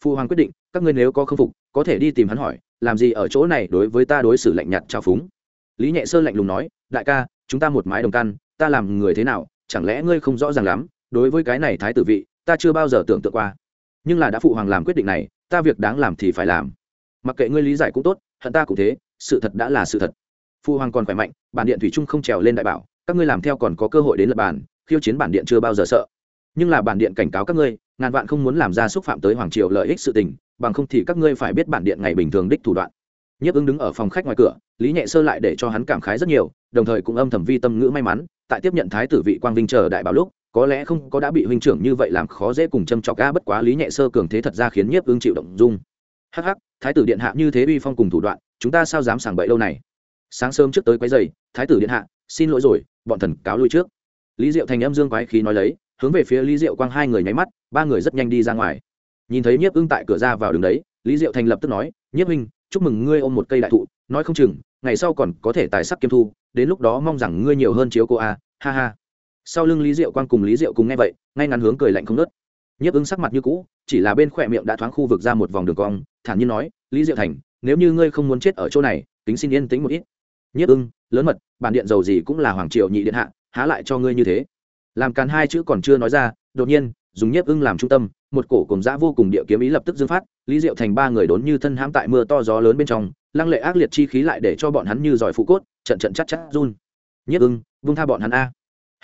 Phu hoàng quyết định, các ngươi nếu có không phục, có thể đi tìm hắn hỏi, làm gì ở chỗ này đối với ta đối xử lạnh nhạt trao phúng. Lý nhẹ sơ lạnh lùng nói, đại ca chúng ta một mái đồng căn, ta làm người thế nào, chẳng lẽ ngươi không rõ ràng lắm, đối với cái này thái tử vị, ta chưa bao giờ tưởng tượng qua. Nhưng là đã phụ hoàng làm quyết định này, ta việc đáng làm thì phải làm. Mặc kệ ngươi lý giải cũng tốt, hận ta cũng thế, sự thật đã là sự thật. Phụ hoàng còn khỏe mạnh, bản điện thủy trung không trèo lên đại bảo, các ngươi làm theo còn có cơ hội đến lập bản, khiêu chiến bản điện chưa bao giờ sợ. Nhưng là bản điện cảnh cáo các ngươi, ngàn vạn không muốn làm ra xúc phạm tới hoàng triều lợi ích sự tình, bằng không thì các ngươi phải biết bản điện ngày bình thường đích thủ đoạn nhiếp ứng đứng ở phòng khách ngoài cửa, lý nhẹ sơ lại để cho hắn cảm khái rất nhiều, đồng thời cũng âm thầm vi tâm ngữ may mắn, tại tiếp nhận thái tử vị quang vinh chờ đại bảo lúc, có lẽ không có đã bị huynh trưởng như vậy làm khó dễ cùng châm chọc ga bất quá lý nhẹ sơ cường thế thật ra khiến nhiếp ứng chịu động dung. Hắc hắc, thái tử điện hạ như thế uy phong cùng thủ đoạn, chúng ta sao dám sảng bậy lâu này? Sáng sớm trước tới quấy giày thái tử điện hạ, xin lỗi rồi, bọn thần cáo lui trước. Lý diệu thành âm dương quái khí nói lấy, hướng về phía lý diệu quang hai người nháy mắt, ba người rất nhanh đi ra ngoài. Nhìn thấy nhiếp ưng tại cửa ra vào đường đấy, lý diệu thành lập tức nói, nhiếp minh chúc mừng ngươi ôm một cây đại thụ, nói không chừng, ngày sau còn có thể tài sắc kiêm thu, đến lúc đó mong rằng ngươi nhiều hơn chiếu cô a, ha ha. Sau lưng lý diệu quang cùng lý diệu cùng nghe vậy, ngay ngắn hướng cười lạnh không nớt nhiếp ứng sắc mặt như cũ, chỉ là bên khỏe miệng đã thoáng khu vực ra một vòng đường cong, thản nhiên nói, lý diệu thành, nếu như ngươi không muốn chết ở chỗ này, tính xin yên tĩnh một ít. Nhiếp ưng lớn mật, bản điện giàu gì cũng là hoàng triều nhị điện hạ, há lại cho ngươi như thế. Làm càn hai chữ còn chưa nói ra, đột nhiên, dùng nhiếp ưng làm trung tâm một cổ cùng dã vô cùng địa kiếm ý lập tức dương phát, lý diệu thành ba người đốn như thân hãm tại mưa to gió lớn bên trong, lăng lệ ác liệt chi khí lại để cho bọn hắn như giỏi phụ cốt, trận trận chắc chắc run. Nhất ưng, vung tha bọn hắn a.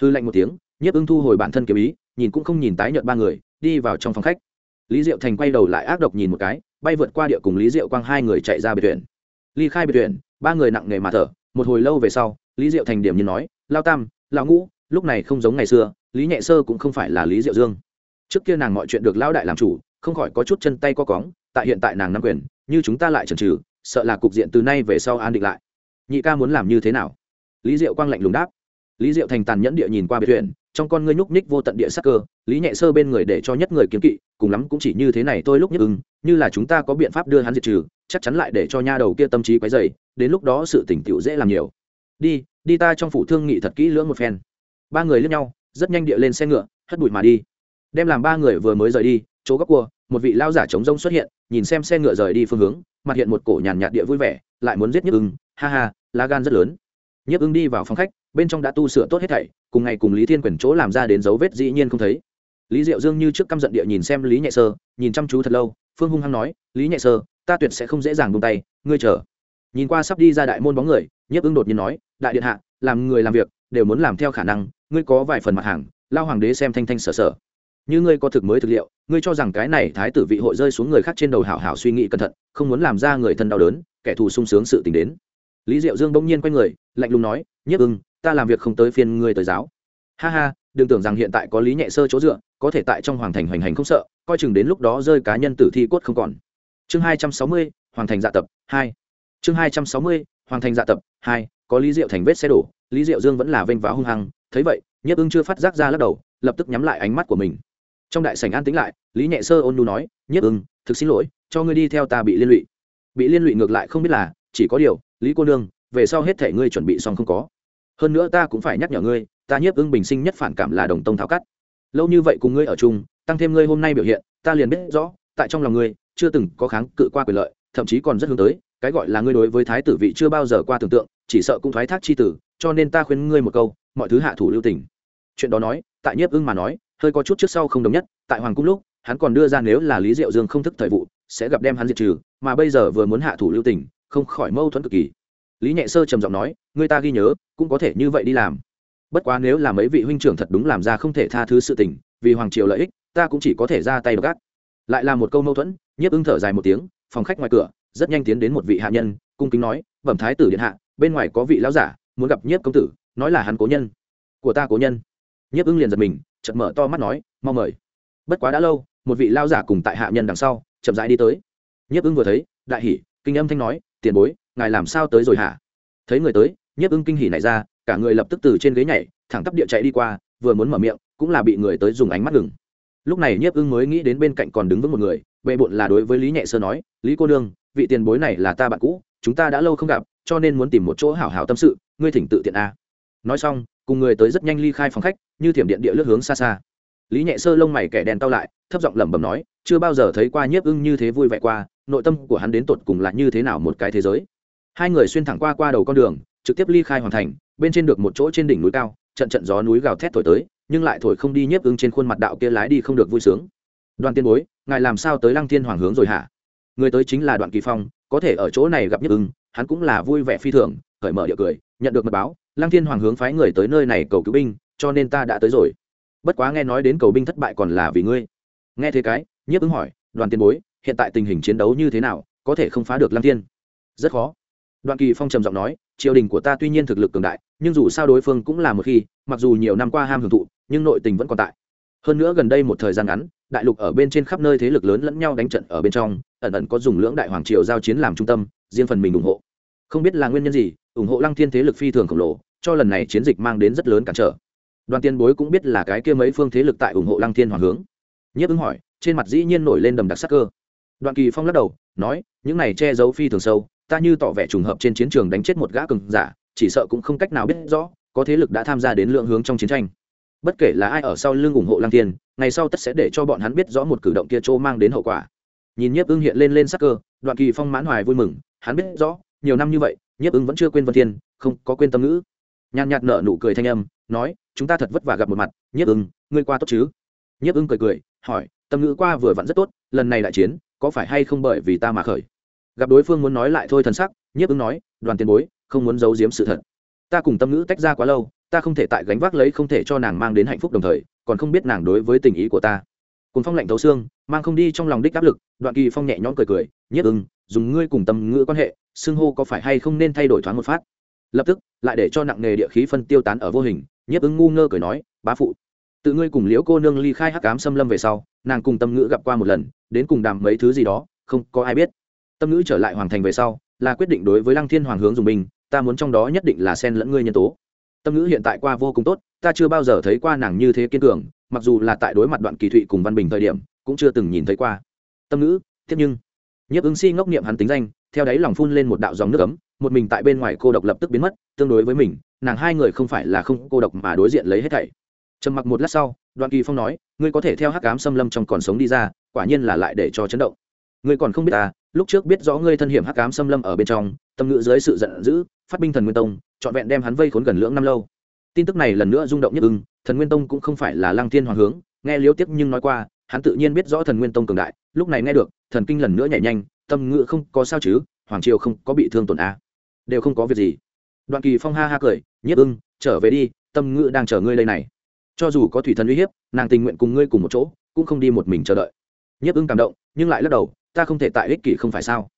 Hư lạnh một tiếng nhất ưng thu hồi bản thân kiếm ý, nhìn cũng không nhìn tái nhợt ba người, đi vào trong phòng khách. Lý diệu thành quay đầu lại ác độc nhìn một cái, bay vượt qua địa cùng lý diệu quang hai người chạy ra biệt tuyển ly khai biệt tuyển ba người nặng nề mà thở, một hồi lâu về sau, lý diệu thành điểm như nói, lao tam lao ngũ, lúc này không giống ngày xưa, lý nhẹ sơ cũng không phải là lý diệu dương trước kia nàng mọi chuyện được lão đại làm chủ, không khỏi có chút chân tay co cóng, tại hiện tại nàng nắm quyền, như chúng ta lại chần trừ sợ là cục diện từ nay về sau an định lại. Nhị ca muốn làm như thế nào? Lý diệu quang lạnh lùng đáp. Lý diệu thành tàn nhẫn địa nhìn qua biệt thuyền trong con ngươi nhúc ních vô tận địa sắc cơ, lý nhẹ sơ bên người để cho nhất người kiếm kỵ, cùng lắm cũng chỉ như thế này tôi lúc nhất ưng, như là chúng ta có biện pháp đưa hắn diệt trừ, chắc chắn lại để cho nha đầu kia tâm trí quấy dày đến lúc đó sự tỉnh tiểu dễ làm nhiều. Đi đi ta trong phủ thương nghị thật kỹ lưỡng một phen. Ba người lướt nhau, rất nhanh địa lên xe ngựa, hất bụi mà đi đem làm ba người vừa mới rời đi, chỗ góc cua, một vị lao giả chống rông xuất hiện, nhìn xem xe ngựa rời đi phương hướng, mặt hiện một cổ nhàn nhạt địa vui vẻ, lại muốn giết nhức ưng. Ha ha, lá gan rất lớn. Nhức ưng đi vào phòng khách, bên trong đã tu sửa tốt hết thảy, cùng ngày cùng lý thiên quyền chỗ làm ra đến dấu vết dĩ nhiên không thấy. Lý diệu dương như trước căm giận địa nhìn xem lý nhẹ sơ, nhìn chăm chú thật lâu, phương hung hăng nói, lý nhẹ sơ, ta tuyệt sẽ không dễ dàng buông tay, ngươi chờ. Nhìn qua sắp đi ra đại môn bóng người, nhiếp ưng đột nhiên nói, đại điện hạ, làm người làm việc, đều muốn làm theo khả năng, ngươi có vài phần mặt hàng lao hoàng đế xem thanh thanh sở sở như ngươi có thực mới thực liệu, ngươi cho rằng cái này thái tử vị hội rơi xuống người khác trên đầu hảo hảo suy nghĩ cẩn thận, không muốn làm ra người thân đau đớn, kẻ thù sung sướng sự tình đến. Lý diệu dương bỗng nhiên quay người, lạnh lùng nói, nhiếp ưng, ta làm việc không tới phiên ngươi tới giáo. Ha ha, đừng tưởng rằng hiện tại có lý nhẹ sơ chỗ dựa, có thể tại trong hoàng thành hoành hành không sợ, coi chừng đến lúc đó rơi cá nhân tử thi cốt không còn. Chương hai trăm sáu mươi, hoàng thành dạ tập, hai. Chương hai trăm sáu mươi, hoàng thành dạ tập, hai, có lý diệu thành vết xe đổ, lý diệu dương vẫn là vênh váo hung hăng, thấy vậy, nhiếp ưng chưa phát giác ra lắc đầu, lập tức nhắm lại ánh mắt của mình trong đại sảnh an tĩnh lại, lý nhẹ sơ ôn nu nói, nhất ưng, thực xin lỗi, cho ngươi đi theo ta bị liên lụy. Bị liên lụy ngược lại không biết là, chỉ có điều, lý cô nương, về sau hết thể ngươi chuẩn bị xong không có. Hơn nữa ta cũng phải nhắc nhở ngươi, ta nhiếp ưng bình sinh nhất phản cảm là đồng tông tháo cắt. Lâu như vậy cùng ngươi ở chung, tăng thêm ngươi hôm nay biểu hiện, ta liền biết rõ, tại trong lòng ngươi, chưa từng có kháng cự qua quyền lợi, thậm chí còn rất hướng tới, cái gọi là ngươi đối với thái tử vị chưa bao giờ qua tưởng tượng, chỉ sợ cũng thoái thác chi tử, cho nên ta khuyên ngươi một câu, mọi thứ hạ thủ lưu tình. Chuyện đó nói, tại nhiếp ưng mà nói hơi có chút trước sau không đồng nhất, tại hoàng cung lúc, hắn còn đưa ra nếu là lý diệu dương không thức thời vụ, sẽ gặp đem hắn diệt trừ, mà bây giờ vừa muốn hạ thủ lưu tình, không khỏi mâu thuẫn cực kỳ. Lý nhẹ sơ trầm giọng nói người ta ghi nhớ, cũng có thể như vậy đi làm. Bất quá nếu là mấy vị huynh trưởng thật đúng làm ra không thể tha thứ sự tình, vì hoàng triều lợi ích, ta cũng chỉ có thể ra tay gác lại là một câu mâu thuẫn, nhiếp ưng thở dài một tiếng, phòng khách ngoài cửa, rất nhanh tiến đến một vị hạ nhân, cung kính nói, bẩm thái tử điện hạ, bên ngoài có vị lão giả, muốn gặp nhiếp công tử, nói là hắn cố nhân. Của ta cố nhân. Nhiếp ưng liền giật mình chợt mở to mắt nói, mau mời. Bất quá đã lâu, một vị lao giả cùng tại hạ nhân đằng sau, chậm rãi đi tới. Nhiếp ưng vừa thấy, đại hỉ, kinh âm thanh nói, tiền bối, ngài làm sao tới rồi hả? Thấy người tới, nhiếp ưng kinh hỉ này ra, cả người lập tức từ trên ghế nhảy, thẳng tắp địa chạy đi qua, vừa muốn mở miệng, cũng là bị người tới dùng ánh mắt ngừng. Lúc này nhiếp ưng mới nghĩ đến bên cạnh còn đứng vững một người, bệ bộn là đối với lý nhẹ sơ nói, lý cô nương, vị tiền bối này là ta bạn cũ, chúng ta đã lâu không gặp, cho nên muốn tìm một chỗ hảo hảo tâm sự, ngươi thỉnh tự tiện a nói xong, cùng người tới rất nhanh ly khai phòng khách, như thiểm điện địa lướt hướng xa xa. Lý nhẹ sơ lông mày kẻ đèn tao lại, thấp giọng lẩm bẩm nói, chưa bao giờ thấy qua nhiếp ưng như thế vui vẻ qua, nội tâm của hắn đến tột cùng là như thế nào một cái thế giới? Hai người xuyên thẳng qua qua đầu con đường, trực tiếp ly khai hoàn thành, bên trên được một chỗ trên đỉnh núi cao, trận trận gió núi gào thét thổi tới, nhưng lại thổi không đi nhiếp ưng trên khuôn mặt đạo kia lái đi không được vui sướng. Đoàn tiên bối, ngài làm sao tới lăng thiên hoàng hướng rồi hả? Người tới chính là đoạn kỳ phong, có thể ở chỗ này gặp nhiếp ưng, hắn cũng là vui vẻ phi thường khởi mở địa cười, nhận được mật báo lăng thiên hoàng hướng phái người tới nơi này cầu cứu binh, cho nên ta đã tới rồi. Bất quá nghe nói đến cầu binh thất bại còn là vì ngươi. Nghe thế cái, nhiếp ứng hỏi, đoàn tiền bối, hiện tại tình hình chiến đấu như thế nào, có thể không phá được lăng thiên? Rất khó. Đoạn kỳ phong trầm giọng nói, triều đình của ta tuy nhiên thực lực cường đại, nhưng dù sao đối phương cũng là một khi, mặc dù nhiều năm qua ham hưởng thụ, nhưng nội tình vẫn còn tại. Hơn nữa gần đây một thời gian ngắn, đại lục ở bên trên khắp nơi thế lực lớn lẫn nhau đánh trận ở bên trong, ẩn ẩn có dùng lưỡng đại hoàng triều giao chiến làm trung tâm, riêng phần mình ủng hộ không biết là nguyên nhân gì, ủng hộ lăng thiên thế lực phi thường khổng lồ, cho lần này chiến dịch mang đến rất lớn cản trở. Đoàn tiên bối cũng biết là cái kia mấy phương thế lực tại ủng hộ lăng thiên hoàng hướng. Nhiếp ứng hỏi, trên mặt dĩ nhiên nổi lên đầm đặc sắc cơ. Đoàn kỳ phong lắc đầu, nói, những này che giấu phi thường sâu, ta như tỏ vẻ trùng hợp trên chiến trường đánh chết một gã cường giả, chỉ sợ cũng không cách nào biết rõ, có thế lực đã tham gia đến lượng hướng trong chiến tranh. Bất kể là ai ở sau lưng ủng hộ lăng thiên, ngày sau tất sẽ để cho bọn hắn biết rõ một cử động kia chỗ mang đến hậu quả. Nhìn nhiếp ưng hiện lên lên sắc cơ, đoạn kỳ phong mãn hoài vui mừng, hắn biết rõ nhiều năm như vậy, nhiếp ứng vẫn chưa quên vân thiên, không có quên tâm ngữ. Nhàn nhạt nở nụ cười thanh âm, nói, chúng ta thật vất vả gặp một mặt, nhiếp ứng, ngươi qua tốt chứ? Nhiếp ứng cười cười, hỏi, tâm ngữ qua vừa vặn rất tốt, lần này đại chiến, có phải hay không bởi vì ta mà khởi? Gặp đối phương muốn nói lại thôi thần sắc, nhiếp ứng nói, đoàn tiền bối, không muốn giấu giếm sự thật. Ta cùng tâm ngữ tách ra quá lâu, ta không thể tại gánh vác lấy không thể cho nàng mang đến hạnh phúc đồng thời, còn không biết nàng đối với tình ý của ta. Cùng phong lạnh thấu xương, mang không đi trong lòng đích áp lực, đoạn kỳ phong nhẹ nhõm cười cười, nhiếp ứng, dùng ngươi cùng tâm ngữ quan hệ xưng hô có phải hay không nên thay đổi thoáng một phát. Lập tức, lại để cho nặng nghề địa khí phân tiêu tán ở vô hình, nhiếp ứng ngu ngơ cười nói, bá phụ, tự ngươi cùng liễu cô nương ly khai hắc cám xâm lâm về sau, nàng cùng tâm ngữ gặp qua một lần, đến cùng đàm mấy thứ gì đó, không có ai biết. Tâm ngữ trở lại hoàng thành về sau, là quyết định đối với lăng thiên hoàng hướng dùng mình, ta muốn trong đó nhất định là xen lẫn ngươi nhân tố. Tâm ngữ hiện tại qua vô cùng tốt, ta chưa bao giờ thấy qua nàng như thế kiên cường, mặc dù là tại đối mặt đoạn kỳ thụy cùng văn bình thời điểm, cũng chưa từng nhìn thấy qua. Tâm ngữ thế nhưng nhiếp ứng si ngốc niệm hắn tính danh, theo đáy lòng phun lên một đạo dòng nước ấm, một mình tại bên ngoài cô độc lập tức biến mất, tương đối với mình, nàng hai người không phải là không cô độc mà đối diện lấy hết thảy. Trầm mặc một lát sau, đoạn kỳ phong nói, ngươi có thể theo hắc ám xâm lâm trong còn sống đi ra, quả nhiên là lại để cho chấn động. Ngươi còn không biết ta, lúc trước biết rõ ngươi thân hiểm hắc ám xâm lâm ở bên trong, tâm ngữ dưới sự giận dữ, phát binh thần nguyên tông, trọn vẹn đem hắn vây khốn gần lưỡng năm lâu. Tin tức này lần nữa rung động nhất ưng thần nguyên tông cũng không phải là lăng thiên hoàng hướng, nghe liếu tiếp nhưng nói qua hắn tự nhiên biết rõ thần nguyên tông cường đại, lúc này nghe được, thần kinh lần nữa nhảy nhanh, tâm ngự không có sao chứ, hoàng triều không có bị thương tổn a đều không có việc gì. Đoạn kỳ phong ha ha cười, nhiếp ưng, trở về đi, tâm ngự đang chờ ngươi đây này. Cho dù có thủy thần uy hiếp, nàng tình nguyện cùng ngươi cùng một chỗ, cũng không đi một mình chờ đợi. Nhiếp ưng cảm động, nhưng lại lắc đầu, ta không thể tại ích kỷ không phải sao?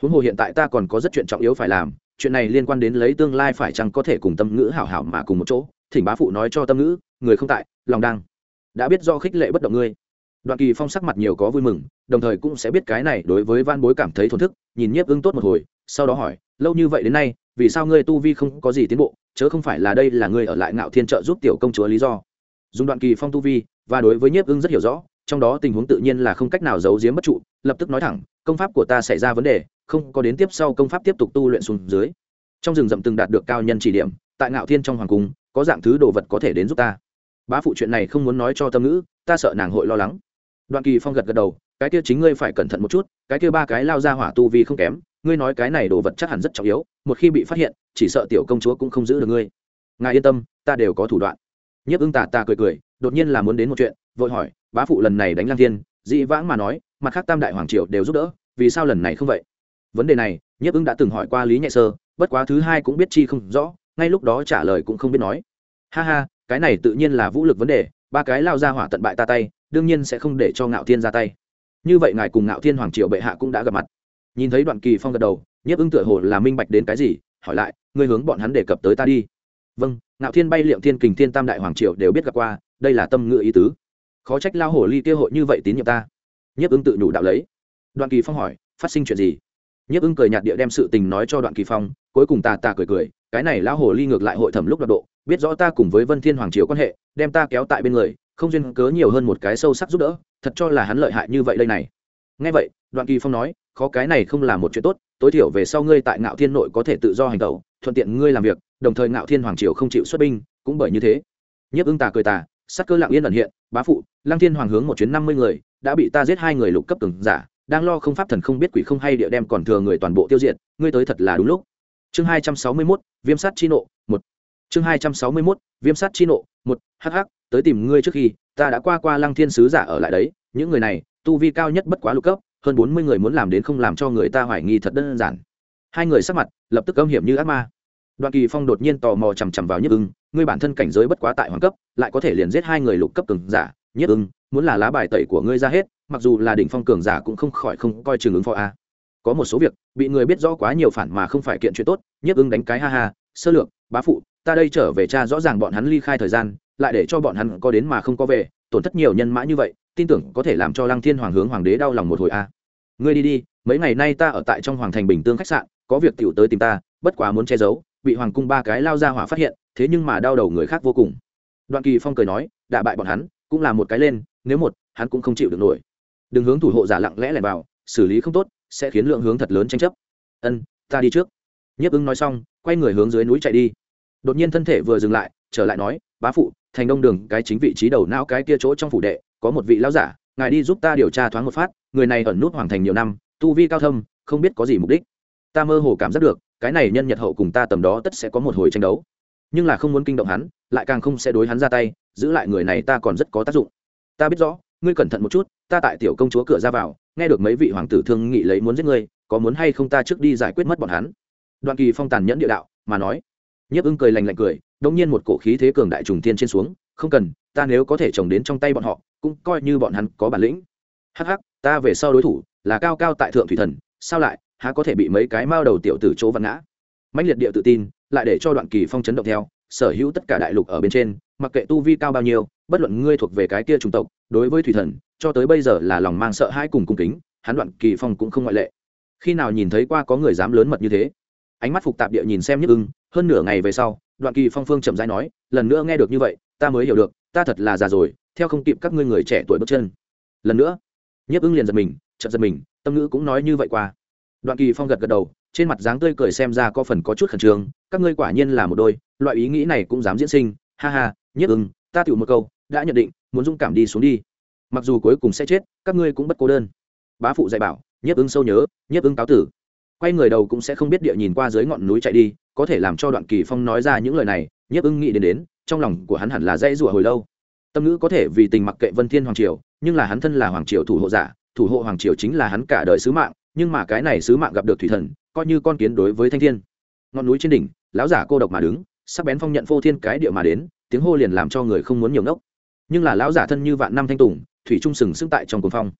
Huống hồ hiện tại ta còn có rất chuyện trọng yếu phải làm, chuyện này liên quan đến lấy tương lai phải chăng có thể cùng tâm ngữ hảo hảo mà cùng một chỗ? Thỉnh bá phụ nói cho tâm ngữ, người không tại, lòng đang. Đã biết do khích lệ bất động ngươi đoạn kỳ phong sắc mặt nhiều có vui mừng, đồng thời cũng sẽ biết cái này đối với van bối cảm thấy thổn thức, nhìn nhiếp ưng tốt một hồi, sau đó hỏi, lâu như vậy đến nay, vì sao ngươi tu vi không có gì tiến bộ, chớ không phải là đây là ngươi ở lại ngạo thiên trợ giúp tiểu công chúa lý do? Dùng đoạn kỳ phong tu vi, và đối với nhiếp ưng rất hiểu rõ, trong đó tình huống tự nhiên là không cách nào giấu giếm bất trụ, lập tức nói thẳng, công pháp của ta xảy ra vấn đề, không có đến tiếp sau công pháp tiếp tục tu luyện xuống dưới. Trong rừng rậm từng đạt được cao nhân chỉ điểm, tại ngạo thiên trong hoàng cung, có dạng thứ đồ vật có thể đến giúp ta. Bá phụ chuyện này không muốn nói cho tâm ngữ, ta sợ nàng hội lo lắng đoạn kỳ phong gật gật đầu, cái kia chính ngươi phải cẩn thận một chút, cái kia ba cái lao ra hỏa tu vi không kém, ngươi nói cái này đồ vật chắc hẳn rất trọng yếu, một khi bị phát hiện, chỉ sợ tiểu công chúa cũng không giữ được ngươi. Ngài yên tâm, ta đều có thủ đoạn. Nhiếp ưng tà ta cười cười, đột nhiên là muốn đến một chuyện, vội hỏi, bá phụ lần này đánh lang thiên, dị vãng mà nói, mặt khác tam đại hoàng triều đều giúp đỡ, vì sao lần này không vậy? Vấn đề này, nhiếp ưng đã từng hỏi qua lý nhẹ sơ, bất quá thứ hai cũng biết chi không rõ, ngay lúc đó trả lời cũng không biết nói. Ha ha, cái này tự nhiên là vũ lực vấn đề, ba cái lao ra hỏa tận bại ta tay đương nhiên sẽ không để cho ngạo thiên ra tay. Như vậy ngài cùng ngạo thiên hoàng triều bệ hạ cũng đã gặp mặt. Nhìn thấy đoạn kỳ phong gật đầu, nhiếp ưng tựa hồ là minh bạch đến cái gì, hỏi lại, ngươi hướng bọn hắn đề cập tới ta đi. Vâng. Ngạo thiên bay liệm thiên kình thiên tam đại hoàng triều đều biết gặp qua, đây là tâm ngữ ý tứ. Khó trách lao hồ ly kia hội như vậy tín nhiệm ta. Nhiếp ứng tự nhủ đạo lấy. Đoạn kỳ phong hỏi, phát sinh chuyện gì? Nhiếp ứng cười nhạt địa đem sự tình nói cho đoạn kỳ phong, cuối cùng ta ta cười cười, cái này lão hồ ly ngược lại hội thẩm lúc đoạt độ, biết rõ ta cùng với vân thiên hoàng triều quan hệ, đem ta kéo tại bên người không duyên cớ nhiều hơn một cái sâu sắc giúp đỡ, thật cho là hắn lợi hại như vậy đây này. Ngay vậy, đoạn kỳ phong nói, khó cái này không là một chuyện tốt, tối thiểu về sau ngươi tại ngạo thiên nội có thể tự do hành tẩu, thuận tiện ngươi làm việc, đồng thời ngạo thiên hoàng triều không chịu xuất binh, cũng bởi như thế. Nhiếp ưng tà cười tà, sắc cơ lặng yên ẩn hiện, bá phụ, lăng thiên hoàng hướng một chuyến năm mươi người, đã bị ta giết hai người lục cấp từng giả, đang lo không pháp thần không biết quỷ không hay địa đem còn thừa người toàn bộ tiêu diệt, ngươi tới thật là đúng lúc. Chương hai trăm sáu mươi mốt, viêm sát chi nộ, một. Chương hai trăm sáu mươi mốt, viêm sát chi nộ, một. Hh tới tìm ngươi trước khi, ta đã qua qua lăng thiên sứ giả ở lại đấy, những người này, tu vi cao nhất bất quá lục cấp, hơn bốn mươi người muốn làm đến không làm cho người ta hoài nghi thật đơn giản. Hai người sắc mặt, lập tức âm hiểm như ác ma. Đoạn kỳ phong đột nhiên tò mò chằm chằm vào nhức ưng, ngươi bản thân cảnh giới bất quá tại hoàng cấp, lại có thể liền giết hai người lục cấp cường giả nhức ưng, muốn là lá bài tẩy của ngươi ra hết, mặc dù là đỉnh phong cường giả cũng không khỏi không coi chừng ứng phó a. À. Có một số việc, bị người biết rõ quá nhiều phản mà không phải kiện chuyện tốt nhức ưng đánh cái ha ha, sơ lược, bá phụ, ta đây trở về cha rõ ràng bọn hắn ly khai thời gian lại để cho bọn hắn có đến mà không có về, tổn thất nhiều nhân mã như vậy, tin tưởng có thể làm cho lăng thiên hoàng hướng hoàng đế đau lòng một hồi a ngươi đi đi, mấy ngày nay ta ở tại trong hoàng thành bình tương khách sạn, có việc tiểu tới tìm ta, bất quá muốn che giấu, bị hoàng cung ba cái lao ra hỏa phát hiện, thế nhưng mà đau đầu người khác vô cùng. Đoạn kỳ phong cười nói đạ bại bọn hắn, cũng là một cái lên, nếu một, hắn cũng không chịu được nổi. Đừng hướng thủ hộ giả lặng lẽ lẻn vào, xử lý không tốt, sẽ khiến lượng hướng thật lớn tranh chấp. Ân, ta đi trước. Nhiếp ứng nói xong, quay người hướng dưới núi chạy đi. Đột nhiên thân thể vừa dừng lại, trở lại nói, bá phụ thành đông đường, cái chính vị trí đầu não cái kia chỗ trong phủ đệ, có một vị lão giả, ngài đi giúp ta điều tra thoáng một phát, người này ẩn nút hoàng thành nhiều năm, tu vi cao thâm, không biết có gì mục đích. Ta mơ hồ cảm giác được, cái này nhân nhật hậu cùng ta tầm đó tất sẽ có một hồi tranh đấu. Nhưng là không muốn kinh động hắn, lại càng không sẽ đối hắn ra tay, giữ lại người này ta còn rất có tác dụng. Ta biết rõ, ngươi cẩn thận một chút, ta tại tiểu công chúa cửa ra vào, nghe được mấy vị hoàng tử thương nghị lấy muốn giết ngươi, có muốn hay không ta trước đi giải quyết mất bọn hắn. Đoạn kỳ phong tàn nhẫn địa đạo, mà nói. Nhiếp ưng cười lành lạnh cười đông nhiên một cổ khí thế cường đại trùng thiên trên xuống, không cần, ta nếu có thể trồng đến trong tay bọn họ, cũng coi như bọn hắn có bản lĩnh. Hắc hắc, ta về sau đối thủ là cao cao tại thượng thủy thần, sao lại, há có thể bị mấy cái mao đầu tiểu tử chỗ văn ngã? Mạnh liệt địa tự tin, lại để cho đoạn kỳ phong chấn động theo, sở hữu tất cả đại lục ở bên trên, mặc kệ tu vi cao bao nhiêu, bất luận ngươi thuộc về cái kia chủng tộc, đối với thủy thần, cho tới bây giờ là lòng mang sợ hãi cùng cung kính, hắn đoạn kỳ phong cũng không ngoại lệ. Khi nào nhìn thấy qua có người dám lớn mật như thế? Ánh mắt phục tạp địa nhìn xem nhức ưng, hơn nửa ngày về sau đoạn kỳ phong phương chậm rãi nói, lần nữa nghe được như vậy, ta mới hiểu được, ta thật là già rồi, theo không kịp các ngươi người trẻ tuổi bước chân. Lần nữa, nhiếp ưng liền giật mình, chợt giật mình, tâm ngữ cũng nói như vậy qua. Đoạn kỳ phong gật gật đầu, trên mặt dáng tươi cười xem ra có phần có chút khẩn trương, các ngươi quả nhiên là một đôi, loại ý nghĩ này cũng dám diễn sinh, ha ha, nhiếp ưng, ta tựu một câu, đã nhận định, muốn dũng cảm đi xuống đi. Mặc dù cuối cùng sẽ chết, các ngươi cũng bất cô đơn. Bá phụ dạy bảo, nhiếp ưng sâu nhớ, nhiếp ưng cáo tử. Quay người đầu cũng sẽ không biết địa nhìn qua dưới ngọn núi chạy đi có thể làm cho đoạn kỳ phong nói ra những lời này, nhiếp ưng nghĩ đến đến, trong lòng của hắn hẳn là dây rủa hồi lâu. Tâm ngữ có thể vì tình mặc kệ vân thiên hoàng triều, nhưng là hắn thân là hoàng triều thủ hộ giả, thủ hộ hoàng triều chính là hắn cả đời sứ mạng, nhưng mà cái này sứ mạng gặp được thủy thần, coi như con kiến đối với thanh thiên. Ngọn núi trên đỉnh, lão giả cô độc mà đứng, sắc bén phong nhận phô thiên cái địa mà đến, tiếng hô liền làm cho người không muốn nhiều ngốc. Nhưng là lão giả thân như vạn năm thanh tùng, thủy trung sừng sững tại trong cuồng phong.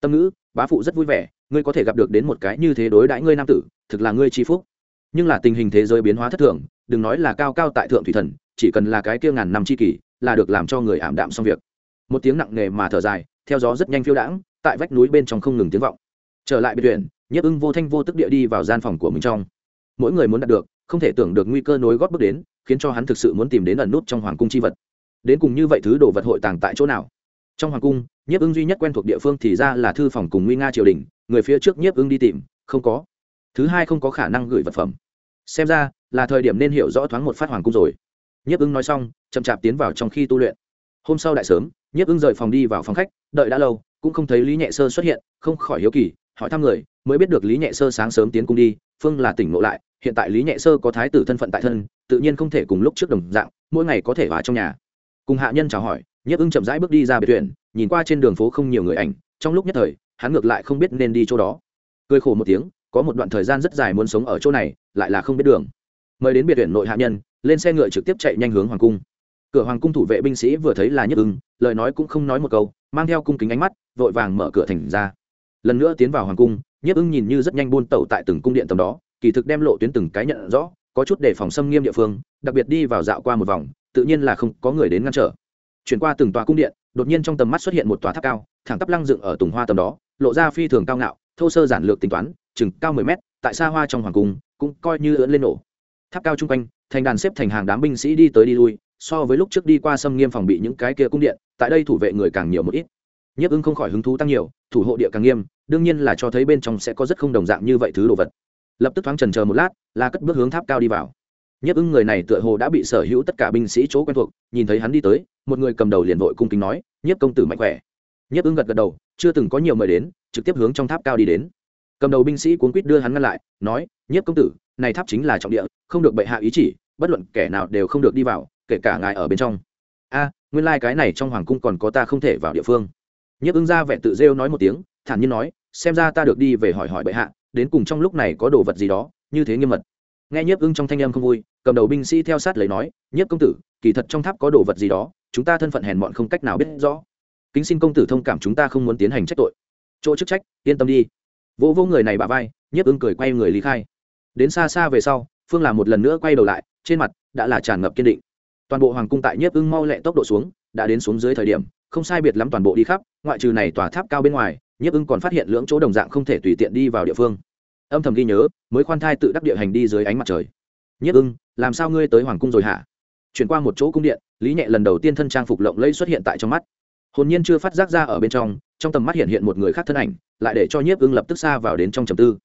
Tâm ngữ, bá phụ rất vui vẻ, ngươi có thể gặp được đến một cái như thế đối đãi ngươi nam tử, thực là ngươi tri phúc nhưng là tình hình thế giới biến hóa thất thường, đừng nói là cao cao tại thượng thủy thần, chỉ cần là cái kia ngàn năm chi kỷ là được làm cho người ảm đạm xong việc. Một tiếng nặng nề mà thở dài, theo gió rất nhanh phiêu đãng, tại vách núi bên trong không ngừng tiếng vọng. Trở lại biệt viện nhấp ưng vô thanh vô tức địa đi vào gian phòng của mình trong. Mỗi người muốn đạt được, không thể tưởng được nguy cơ nối gót bước đến, khiến cho hắn thực sự muốn tìm đến ẩn nút trong hoàng cung chi vật. Đến cùng như vậy thứ đồ vật hội tàng tại chỗ nào? Trong hoàng cung, nhiếp ưng duy nhất quen thuộc địa phương thì ra là thư phòng cùng nguy nga triều đình, người phía trước nhiếp ưng đi tìm, không có. Thứ hai không có khả năng gửi vật phẩm xem ra, là thời điểm nên hiểu rõ thoáng một phát hoàng cung rồi. Nhiếp ưng nói xong, chậm chạp tiến vào trong khi tu luyện. Hôm sau đại sớm, nhiếp ưng rời phòng đi vào phòng khách, đợi đã lâu, cũng không thấy lý nhẹ sơ xuất hiện, không khỏi hiếu kỳ, hỏi thăm người, mới biết được lý nhẹ sơ sáng sớm tiến cung đi, phương là tỉnh ngộ lại, hiện tại lý nhẹ sơ có thái tử thân phận tại thân, tự nhiên không thể cùng lúc trước đồng dạng, mỗi ngày có thể vào trong nhà. Cùng hạ nhân chào hỏi, nhiếp ưng chậm rãi bước đi ra biệt thuyền nhìn qua trên đường phố không nhiều người ảnh, trong lúc nhất thời, hắn ngược lại không biết nên đi chỗ đó. Cười khổ một tiếng có một đoạn thời gian rất dài muốn sống ở chỗ này, lại là không biết đường. Mời đến biệt viện nội hạ nhân, lên xe ngựa trực tiếp chạy nhanh hướng hoàng cung. Cửa hoàng cung thủ vệ binh sĩ vừa thấy là nhất ưng, lời nói cũng không nói một câu, mang theo cung kính ánh mắt, vội vàng mở cửa thành ra. Lần nữa tiến vào hoàng cung, nhất ưng nhìn như rất nhanh buôn tẩu tại từng cung điện tầm đó, kỳ thực đem lộ tuyến từng cái nhận rõ, có chút để phòng xâm nghiêm địa phương, đặc biệt đi vào dạo qua một vòng, tự nhiên là không có người đến ngăn trở. Chuyển qua từng tòa cung điện, đột nhiên trong tầm mắt xuất hiện một tòa tháp cao, thẳng tắp lăng dựng ở tùng hoa tầm đó, lộ ra phi thường cao ngạo, thô sơ giản lược tính toán chừng cao mười mét, tại xa hoa trong hoàng cung, cũng coi như ưỡn lên nổ. Tháp cao chung quanh, thành đàn xếp thành hàng đám binh sĩ đi tới đi lui, so với lúc trước đi qua xâm nghiêm phòng bị những cái kia cung điện, tại đây thủ vệ người càng nhiều một ít. Nhiếp ưng không khỏi hứng thú tăng nhiều, thủ hộ địa càng nghiêm, đương nhiên là cho thấy bên trong sẽ có rất không đồng dạng như vậy thứ đồ vật. Lập tức thoáng trần chờ một lát là cất bước hướng tháp cao đi vào. Nhiếp ưng người này tựa hồ đã bị sở hữu tất cả binh sĩ chỗ quen thuộc, nhìn thấy hắn đi tới, một người cầm đầu liền vội cung kính nói, nhiếp công tử mạnh khỏe. Nhiếp ưng gật gật đầu, chưa từng có nhiều mời đến, trực tiếp hướng trong tháp cao đi đến cầm đầu binh sĩ cuốn quýt đưa hắn ngăn lại, nói, nhiếp công tử, này tháp chính là trọng địa, không được bệ hạ ý chỉ, bất luận kẻ nào đều không được đi vào, kể cả ngài ở bên trong. A, nguyên lai、like、cái này trong hoàng cung còn có ta không thể vào địa phương. Nhiếp ứng ra vẻ tự rêu nói một tiếng, thản nhiên nói, xem ra ta được đi về hỏi hỏi bệ hạ, đến cùng trong lúc này có đồ vật gì đó, như thế nghiêm mật. Nghe nhiếp ưng trong thanh âm không vui, cầm đầu binh sĩ theo sát lấy nói, nhiếp công tử, kỳ thật trong tháp có đồ vật gì đó, chúng ta thân phận hèn mọn không cách nào biết rõ. Kính xin công tử thông cảm chúng ta không muốn tiến hành trách tội. Chỗ chức trách, yên tâm đi vô vỗ người này bà vai, nhiếp ưng cười quay người lý khai. Đến xa xa về sau, phương làm một lần nữa quay đầu lại, trên mặt đã là tràn ngập kiên định. Toàn bộ hoàng cung tại nhiếp ưng mau lẹ tốc độ xuống, đã đến xuống dưới thời điểm, không sai biệt lắm toàn bộ đi khắp, ngoại trừ này tòa tháp cao bên ngoài, nhiếp ưng còn phát hiện lưỡng chỗ đồng dạng không thể tùy tiện đi vào địa phương. Âm thầm ghi nhớ, mới khoan thai tự đắc địa hành đi dưới ánh mặt trời. Nhiếp ưng làm sao ngươi tới hoàng cung rồi hả? Chuyển qua một chỗ cung điện, lý nhẹ lần đầu tiên thân trang phục lộng lẫy xuất hiện tại trong mắt. Hồn nhiên chưa phát giác ra ở bên trong trong tầm mắt hiện hiện một người khác thân ảnh lại để cho nhiếp ưng lập tức xa vào đến trong trầm tư.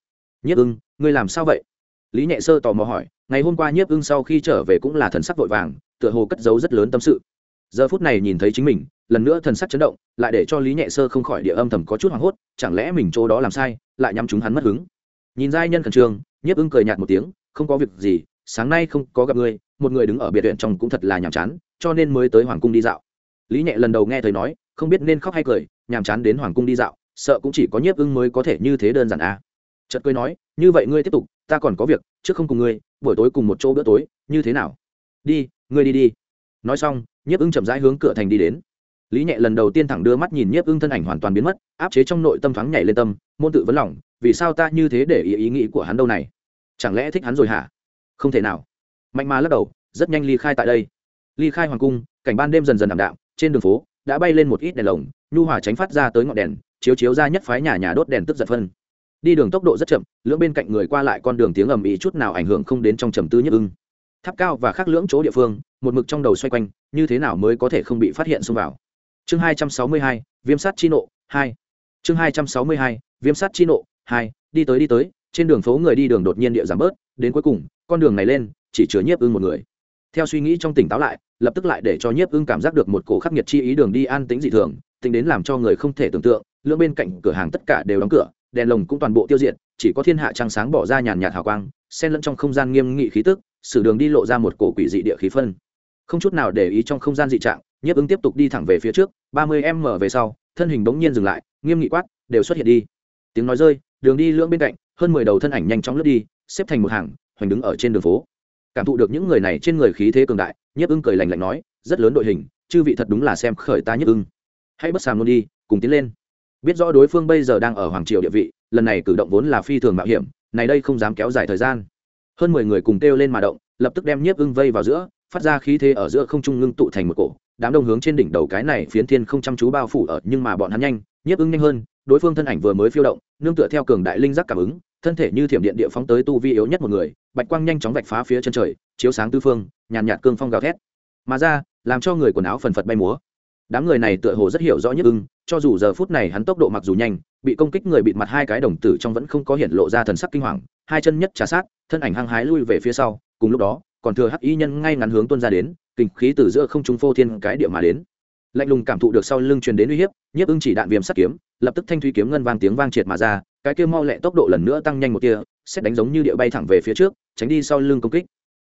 Nhiếp ưng, ngươi làm sao vậy? Lý nhẹ sơ tò mò hỏi. Ngày hôm qua nhiếp ưng sau khi trở về cũng là thần sắc vội vàng, tựa hồ cất giấu rất lớn tâm sự. Giờ phút này nhìn thấy chính mình, lần nữa thần sắc chấn động, lại để cho lý nhẹ sơ không khỏi địa âm thầm có chút hoảng hốt, chẳng lẽ mình chỗ đó làm sai, lại nhắm chúng hắn mất hứng? Nhìn giai nhân khẩn trương, nhiếp ưng cười nhạt một tiếng, không có việc gì, sáng nay không có gặp ngươi, một người đứng ở biệt viện trong cũng thật là nhàm chán, cho nên mới tới hoàng cung đi dạo. Lý nhẹ lần đầu nghe thấy nói, không biết nên khóc hay cười, nhàm chán đến hoàng cung đi dạo sợ cũng chỉ có nhiếp ưng mới có thể như thế đơn giản à. chợt cười nói, như vậy ngươi tiếp tục, ta còn có việc, trước không cùng ngươi, buổi tối cùng một chỗ bữa tối, như thế nào? Đi, ngươi đi đi. Nói xong, nhiếp ưng chậm rãi hướng cửa thành đi đến. Lý nhẹ lần đầu tiên thẳng đưa mắt nhìn nhiếp ưng thân ảnh hoàn toàn biến mất, áp chế trong nội tâm thoáng nhảy lên tâm, môn tự vấn lòng, vì sao ta như thế để ý ý nghĩ của hắn đâu này? Chẳng lẽ thích hắn rồi hả? Không thể nào. Mạnh mà lắc đầu, rất nhanh ly khai tại đây. Ly khai hoàng cung, cảnh ban đêm dần dần ảm đạm, trên đường phố, đã bay lên một ít đèn lồng, nhu hòa tránh phát ra tới ngọn đèn chiếu chiếu ra nhất phái nhà nhà đốt đèn tức giật phân. Đi đường tốc độ rất chậm, lưỡng bên cạnh người qua lại con đường tiếng ầm ĩ chút nào ảnh hưởng không đến trong trầm tư nhất ưng. Tháp cao và khác lưỡng chỗ địa phương, một mực trong đầu xoay quanh, như thế nào mới có thể không bị phát hiện xông vào? Chương hai trăm sáu mươi hai, viêm sát chi nộ, hai. Chương hai trăm sáu mươi hai, viêm sát chi nộ, hai. Đi tới đi tới, trên đường phố người đi đường đột nhiên địa giảm bớt, đến cuối cùng, con đường này lên, chỉ chứa nhiếp ưng một người. Theo suy nghĩ trong tỉnh táo lại, lập tức lại để cho nhiếp ưng cảm giác được một cổ khắc nghiệt chi ý đường đi an tính dị thường, tính đến làm cho người không thể tưởng tượng lưỡng bên cạnh cửa hàng tất cả đều đóng cửa, đèn lồng cũng toàn bộ tiêu diệt, chỉ có thiên hạ trăng sáng bỏ ra nhàn nhạt hào quang, xen lẫn trong không gian nghiêm nghị khí tức, sử đường đi lộ ra một cổ quỷ dị địa khí phân. Không chút nào để ý trong không gian dị trạng, nhiếp ứng tiếp tục đi thẳng về phía trước, ba mươi m về sau, thân hình bỗng nhiên dừng lại, nghiêm nghị quát, đều xuất hiện đi. Tiếng nói rơi, đường đi lưỡng bên cạnh, hơn mười đầu thân ảnh nhanh chóng lướt đi, xếp thành một hàng, hoành đứng ở trên đường phố. Cảm thụ được những người này trên người khí thế cường đại, nhiếp ưng cười lành lạnh nói, rất lớn đội hình, chư vị thật đúng là xem khởi ta nhiếp ưng hãy bất sàm luôn đi, cùng tiến lên biết rõ đối phương bây giờ đang ở hoàng triều địa vị, lần này cử động vốn là phi thường mạo hiểm, này đây không dám kéo dài thời gian. Hơn mười người cùng kêu lên mà động, lập tức đem nhiếp ưng vây vào giữa, phát ra khí thế ở giữa không trung ngưng tụ thành một cổ. Đám đông hướng trên đỉnh đầu cái này phiến thiên không chăm chú bao phủ ở, nhưng mà bọn hắn nhanh, nhiếp ưng nhanh hơn, đối phương thân ảnh vừa mới phiêu động, nương tựa theo cường đại linh giác cảm ứng, thân thể như thiểm điện địa phóng tới tu vi yếu nhất một người, bạch quang nhanh chóng vạch phá phía chân trời, chiếu sáng tư phương, nhàn nhạt cương phong gào thét. Mà ra, làm cho người quần áo phần phật bay múa đám người này tựa hồ rất hiểu rõ nhất ưng, cho dù giờ phút này hắn tốc độ mặc dù nhanh, bị công kích người bịt mặt hai cái đồng tử trong vẫn không có hiện lộ ra thần sắc kinh hoàng, hai chân nhất trả sát, thân ảnh hăng hái lui về phía sau, cùng lúc đó, còn thừa hắc y nhân ngay ngắn hướng tuân ra đến, kinh khí từ giữa không trung phô thiên cái địa mà đến. Lạnh lùng cảm thụ được sau lưng truyền đến uy hiếp nhiếp ưng chỉ đạn viêm sắt kiếm, lập tức thanh thủy kiếm ngân vang tiếng vang triệt mà ra, cái kia mau lẹ tốc độ lần nữa tăng nhanh một tia, xét đánh giống như địa bay thẳng về phía trước, tránh đi sau lưng công kích.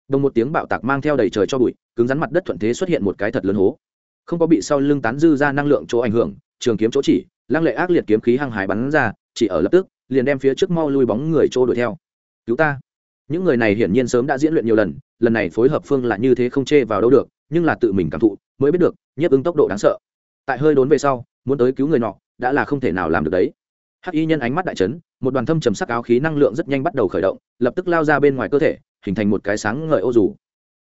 Đồng một tiếng bạo tạc mang theo đầy trời cho bụi, cứng rắn mặt đất thuận thế xuất hiện một cái thật lớn hố không có bị sau lưng tán dư ra năng lượng chỗ ảnh hưởng, trường kiếm chỗ chỉ, lăng lệ ác liệt kiếm khí hăng hải bắn ra, chỉ ở lập tức, liền đem phía trước mau lui bóng người chỗ đuổi theo. Cứu ta. Những người này hiển nhiên sớm đã diễn luyện nhiều lần lần này phối hợp phương là như thế không chê vào đâu được, nhưng là tự mình cảm thụ, mới biết được, nhiếp ứng tốc độ đáng sợ. Tại hơi đốn về sau, muốn tới cứu người nọ, đã là không thể nào làm được đấy. Hắc y nhân ánh mắt đại trấn một đoàn thâm trầm sắc áo khí năng lượng rất nhanh bắt đầu khởi động, lập tức lao ra bên ngoài cơ thể, hình thành một cái sáng ngời ô dù.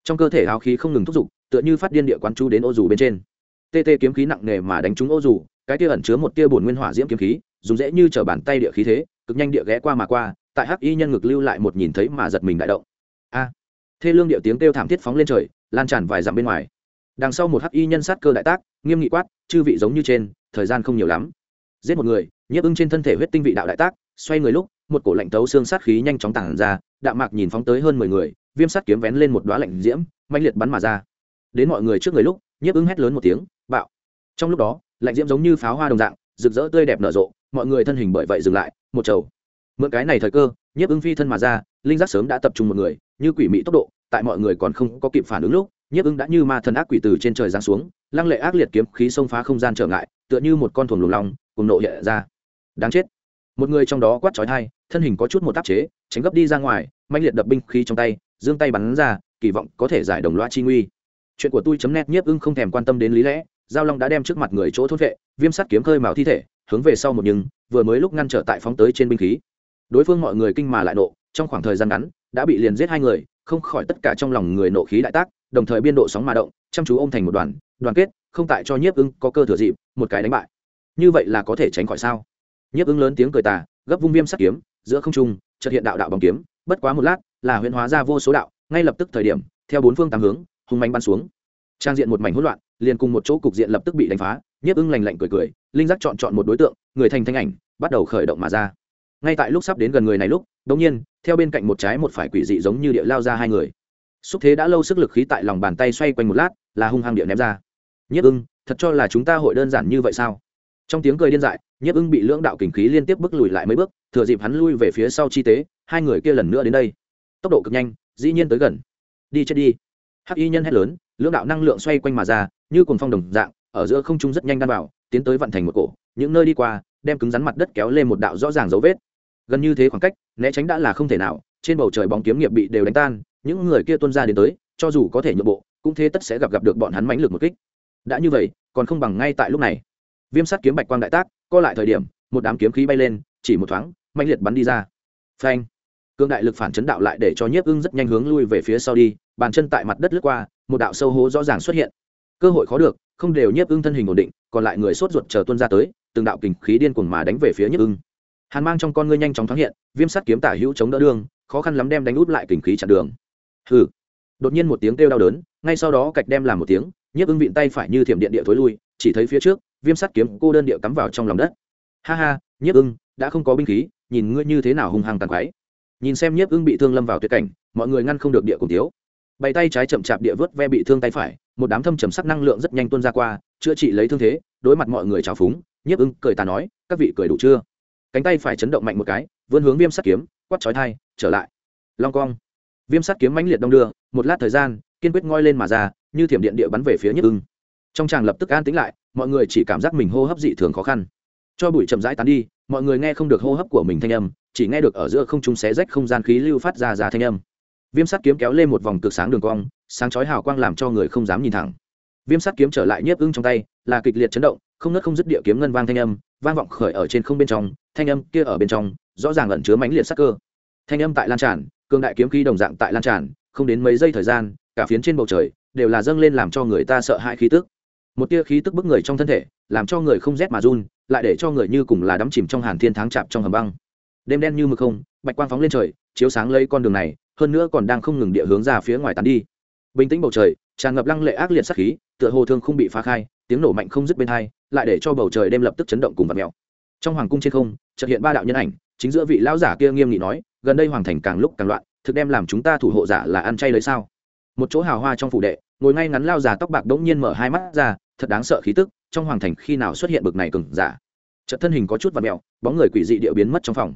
Trong cơ thể áo khí không ngừng thúc giục, tựa như phát điên địa quán chú đến ô dù bên trên tê tê kiếm khí nặng nề mà đánh trúng ô dù, cái tia ẩn chứa một tia bổn nguyên hỏa diễm kiếm khí, dùng dễ như t bàn tay địa khí thế, cực nhanh địa ghé qua mà qua, tại hắc y nhân ngực lưu lại một nhìn thấy mà giật mình đại động. A! Thê lương điệu tiếng kêu thảm thiết phóng lên trời, lan tràn vài dặm bên ngoài. Đằng sau một hắc y nhân sát cơ đại tác, nghiêm nghị quát, chư vị giống như trên, thời gian không nhiều lắm. Giết một người, nhiếp ưng trên thân thể huyết tinh vị đạo đại tác, xoay người lúc, một cổ lạnh tấu xương sát khí nhanh chóng tản ra, đạm mạc nhìn phóng tới hơn mười người, viêm sắt kiếm vén lên một đoá lạnh diễm mạnh liệt bắn mà ra. Đến mọi người trước người lúc, nhiếp ưng hét lớn một tiếng trong lúc đó, lạnh diễm giống như pháo hoa đồng dạng, rực rỡ tươi đẹp nở rộ, mọi người thân hình bởi vậy dừng lại, một chầu. mượn cái này thời cơ, nhiếp ưng phi thân mà ra, linh giác sớm đã tập trung một người, như quỷ mị tốc độ, tại mọi người còn không có kịp phản ứng lúc, nhiếp ưng đã như ma thần ác quỷ từ trên trời giáng xuống, lăng lệ ác liệt kiếm khí xông phá không gian trở ngại, tựa như một con thuồng lùng lòng cùng nộ hiện ra. Đáng chết. Một người trong đó quát trói thai thân hình có chút một áp chế, tránh gấp đi ra ngoài mạnh liệt đập binh khí trong tay, giương tay bắn ra, kỳ vọng có thể giải đồng loa chi nguy. Chuyện của tôi chấm nét nhiếp ưng không thèm quan tâm đến lý lẽ giao long đã đem trước mặt người chỗ thốt vệ, viêm sắt kiếm khơi mào thi thể, hướng về sau một nhưng, vừa mới lúc ngăn trở tại phóng tới trên binh khí. Đối phương mọi người kinh mà lại nộ, trong khoảng thời gian ngắn, đã bị liền giết hai người, không khỏi tất cả trong lòng người nộ khí đại tác, đồng thời biên độ sóng mà động, chăm chú ôm thành một đoàn đoàn kết, không tại cho nhiếp ưng có cơ thừa dịp, một cái đánh bại. Như vậy là có thể tránh khỏi sao? Nhiếp ưng lớn tiếng cười tà, gấp vung viêm sắt kiếm, giữa không trung, chợt hiện đạo đạo bằng kiếm, bất quá một lát, là huyễn hóa ra vô số đạo, ngay lập tức thời điểm, theo bốn phương tám hướng, hung mạnh bắn xuống trang diện một mảnh hỗn loạn, liền cùng một chỗ cục diện lập tức bị đánh phá, nhiếp ưng lành lạnh cười cười, linh giác chọn chọn một đối tượng, người thành thanh ảnh, bắt đầu khởi động mà ra. Ngay tại lúc sắp đến gần người này lúc đống nhiên, theo bên cạnh một trái một phải quỷ dị giống như địa lao ra hai người. Xúc thế đã lâu sức lực khí tại lòng bàn tay xoay quanh một lát, là hung hăng địa ném ra. Nhiếp ưng, thật cho là chúng ta hội đơn giản như vậy sao? Trong tiếng cười điên dại, nhiếp ưng bị lưỡng đạo kình khí liên tiếp bước lùi lại mấy bước, thừa dịp hắn lui về phía sau chi tế, hai người kia lần nữa đến đây. Tốc độ cực nhanh, dĩ nhiên tới gần. Đi chết đi. Hắc y nhân hét lớn lưỡng đạo năng lượng xoay quanh mà ra, như cồn phong đồng dạng, ở giữa không trung rất nhanh đan vào, tiến tới vận thành một cổ, những nơi đi qua, đem cứng rắn mặt đất kéo lên một đạo rõ ràng dấu vết. Gần như thế khoảng cách, né tránh đã là không thể nào, trên bầu trời bóng kiếm nghiệp bị đều đánh tan, những người kia tuân ra đến tới, cho dù có thể nhượng bộ, cũng thế tất sẽ gặp gặp được bọn hắn mãnh lực một kích. Đã như vậy, còn không bằng ngay tại lúc này. Viêm sắt kiếm bạch quang đại tác, co lại thời điểm, một đám kiếm khí bay lên, chỉ một thoáng mạnh liệt bắn đi ra. Phanh! Cương đại lực phản chấn đạo lại để cho nhiếp ưng rất nhanh hướng lui về phía sau đi, bàn chân tại mặt đất lướt qua một đạo sâu hố rõ ràng xuất hiện. Cơ hội khó được, không đều nhiếp ưng thân hình ổn định, còn lại người sốt ruột chờ tuân ra tới, từng đạo kình khí điên cuồng mà đánh về phía nhiếp ưng. Hàn mang trong con ngươi nhanh chóng thoáng hiện, viêm sắt kiếm tả hữu chống đỡ đường, khó khăn lắm đem đánh út lại kình khí chặn đường. Hừ. Đột nhiên một tiếng kêu đau đớn, ngay sau đó cạch đem làm một tiếng, nhiếp ưng vịn tay phải như thiểm điện địa thối lui, chỉ thấy phía trước, viêm sắt kiếm cô đơn địa cắm vào trong lòng đất. Ha ha, nhiếp ưng, đã không có binh khí, nhìn ngươi như thế nào hung hăng tàn quái nhìn xem nhiếp ưng bị thương lâm vào tuyệt cảnh, mọi người ngăn không được địa cùng thiếu bày tay trái chậm chạp địa vớt ve bị thương tay phải, một đám thâm trầm sắc năng lượng rất nhanh tuôn ra qua, chữa trị lấy thương thế, đối mặt mọi người trào phúng, nhiếp ưng cười ta nói, các vị cười đủ chưa? Cánh tay phải chấn động mạnh một cái, vươn hướng viêm sắt kiếm quắt chói thai trở lại. Long cong. Viêm sắt kiếm mãnh liệt đông đưa, một lát thời gian, kiên quyết ngoi lên mà ra, như thiểm điện địa bắn về phía nhiếp ưng. Trong tràng lập tức an tĩnh lại, mọi người chỉ cảm giác mình hô hấp dị thường khó khăn. Cho bụi chậm rãi tán đi, mọi người nghe không được hô hấp của mình thanh âm, chỉ nghe được ở giữa không trung xé rách không gian khí lưu phát ra ra thanh âm viêm sắt kiếm kéo lên một vòng cực sáng đường cong, sáng chói hào quang làm cho người không dám nhìn thẳng. Viêm sắt kiếm trở lại nhiếp ưng trong tay, là kịch liệt chấn động, không nứt không dứt địa kiếm ngân vang thanh âm, vang vọng khởi ở trên không bên trong, thanh âm kia ở bên trong, rõ ràng ẩn chứa mãnh liệt sắc cơ. Thanh âm tại lan tràn, cường đại kiếm khí đồng dạng tại lan tràn, không đến mấy giây thời gian, cả phiến trên bầu trời đều là dâng lên làm cho người ta sợ hãi khí tức. Một tia khí tức bức người trong thân thể, làm cho người không rét mà run, lại để cho người như cùng là đắm chìm trong hàn thiên tháng chạp trong hầm băng. Đêm đen như mực không, bạch quang phóng lên trời, chiếu sáng lấy con đường này hơn nữa còn đang không ngừng địa hướng ra phía ngoài tán đi. Bình tĩnh bầu trời, tràn ngập lăng lệ ác liệt sát khí, tựa hồ thương không bị phá khai, tiếng nổ mạnh không dứt bên hai, lại để cho bầu trời đêm lập tức chấn động cùng vật mèo. Trong hoàng cung trên không, chợt hiện ba đạo nhân ảnh, chính giữa vị lão giả kia nghiêm nghị nói, gần đây hoàng thành càng lúc càng loạn, thực đem làm chúng ta thủ hộ giả là ăn chay lấy sao? Một chỗ hào hoa trong phủ đệ, ngồi ngay ngắn lao già tóc bạc đống nhiên mở hai mắt ra, thật đáng sợ khí tức, trong hoàng thành khi nào xuất hiện bực này cừng giả? Chợt thân hình có chút và mèo, bóng người quỷ dị điệu biến mất trong phòng.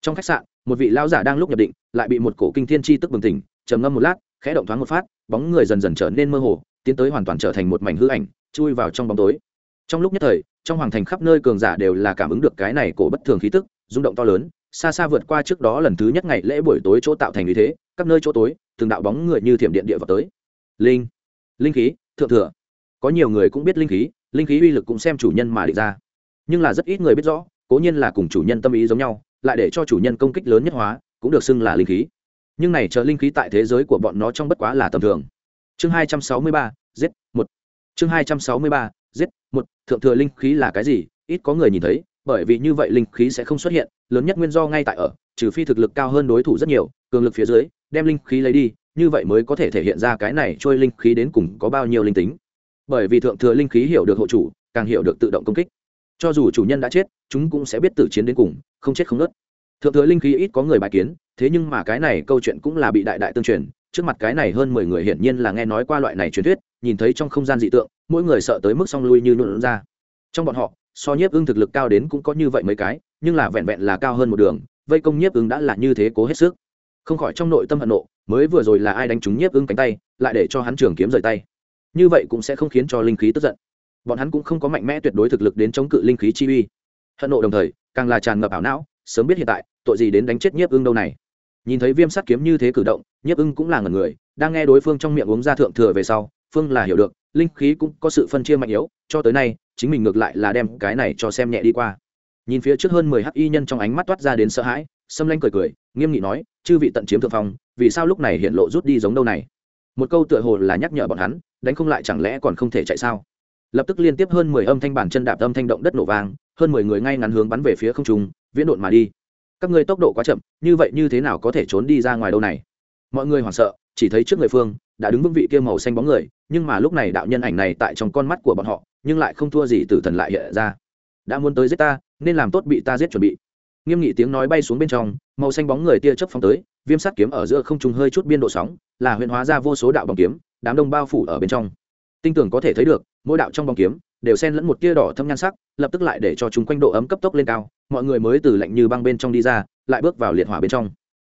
Trong khách sạn một vị lão giả đang lúc nhập định, lại bị một cổ kinh thiên chi tức bừng tỉnh, trầm ngâm một lát, khẽ động thoáng một phát, bóng người dần dần trở nên mơ hồ, tiến tới hoàn toàn trở thành một mảnh hư ảnh, chui vào trong bóng tối. Trong lúc nhất thời, trong hoàng thành khắp nơi cường giả đều là cảm ứng được cái này cổ bất thường khí tức, rung động to lớn, xa xa vượt qua trước đó lần thứ nhất ngày lễ buổi tối chỗ tạo thành như thế các nơi chỗ tối, từng đạo bóng người như thiểm điện địa vào tới. Linh linh khí, thượng thừa. Có nhiều người cũng biết linh khí linh khí uy lực cũng xem chủ nhân mà định ra. Nhưng là rất ít người biết rõ, cố nhiên là cùng chủ nhân tâm ý giống nhau lại để cho chủ nhân công kích lớn nhất hóa, cũng được xưng là linh khí. Nhưng này chờ linh khí tại thế giới của bọn nó trong bất quá là tầm thường. Chương hai trăm sáu mươi ba, giết một. Chương hai trăm sáu mươi ba, giết một. Thượng thừa linh khí là cái gì? Ít có người nhìn thấy, bởi vì như vậy linh khí sẽ không xuất hiện, lớn nhất nguyên do ngay tại ở, trừ phi thực lực cao hơn đối thủ rất nhiều, cường lực phía dưới, đem linh khí lấy đi, như vậy mới có thể thể hiện ra cái này trôi linh khí đến cùng có bao nhiêu linh tính. Bởi vì thượng thừa linh khí hiểu được hộ chủ, càng hiểu được tự động công kích. Cho dù chủ nhân đã chết, chúng cũng sẽ biết tử chiến đến cùng không chết không nớt. Thượng thừa linh khí ít có người bài kiến, thế nhưng mà cái này câu chuyện cũng là bị đại đại tương truyền, trước mặt cái này hơn mười người hiển nhiên là nghe nói qua loại này truyền thuyết, nhìn thấy trong không gian dị tượng, mỗi người sợ tới mức song lui như nụn ra. Trong bọn họ, so nhiếp ưng thực lực cao đến cũng có như vậy mấy cái, nhưng là vẹn vẹn là cao hơn một đường, vây công nhiếp ưng đã là như thế cố hết sức. Không khỏi trong nội tâm hận nộ, mới vừa rồi là ai đánh trúng nhiếp ưng cánh tay, lại để cho hắn trường kiếm rời tay. Như vậy cũng sẽ không khiến cho linh khí tức giận. Bọn hắn cũng không có mạnh mẽ tuyệt đối thực lực đến chống cự linh khí chi uy. Hận nộ đồng thời càng là tràn ngập ảo não, sớm biết hiện tại, tội gì đến đánh chết nhiếp ưng đâu này. Nhìn thấy viêm sắt kiếm như thế cử động, nhiếp ưng cũng là ngần người, đang nghe đối phương trong miệng uống ra thượng thừa về sau, phương là hiểu được, linh khí cũng có sự phân chia mạnh yếu, cho tới nay, chính mình ngược lại là đem cái này cho xem nhẹ đi qua. Nhìn phía trước hơn mười hắc y nhân trong ánh mắt toát ra đến sợ hãi xâm lanh cười cười, nghiêm nghị nói, chư vị tận chiếm thượng phong, vì sao lúc này hiện lộ rút đi giống đâu này? Một câu tựa hồ là nhắc nhở bọn hắn, đánh không lại chẳng lẽ còn không thể chạy sao? Lập tức liên tiếp hơn mười âm thanh bản chân đạp âm thanh động đất nổ vang, hơn mười người ngay ngắn hướng bắn về phía không trung, viễn độn mà đi. Các ngươi tốc độ quá chậm, như vậy như thế nào có thể trốn đi ra ngoài đâu này? Mọi người hoảng sợ, chỉ thấy trước người phương đã đứng vững vị kia màu xanh bóng người, nhưng mà lúc này đạo nhân ảnh này tại trong con mắt của bọn họ, nhưng lại không thua gì tử thần lại hiện ra. Đã muốn tới giết ta, nên làm tốt bị ta giết chuẩn bị. Nghiêm nghị tiếng nói bay xuống bên trong, màu xanh bóng người tia chớp phóng tới, viêm sắt kiếm ở giữa không trung hơi chút biên độ sóng, là huyện hóa ra vô số đạo bóng kiếm, đám đông bao phủ ở bên trong. Tinh tưởng có thể thấy được mỗi đạo trong bóng kiếm đều xen lẫn một tia đỏ thâm nhan sắc, lập tức lại để cho chúng quanh độ ấm cấp tốc lên cao, mọi người mới từ lạnh như băng bên trong đi ra, lại bước vào liệt hỏa bên trong.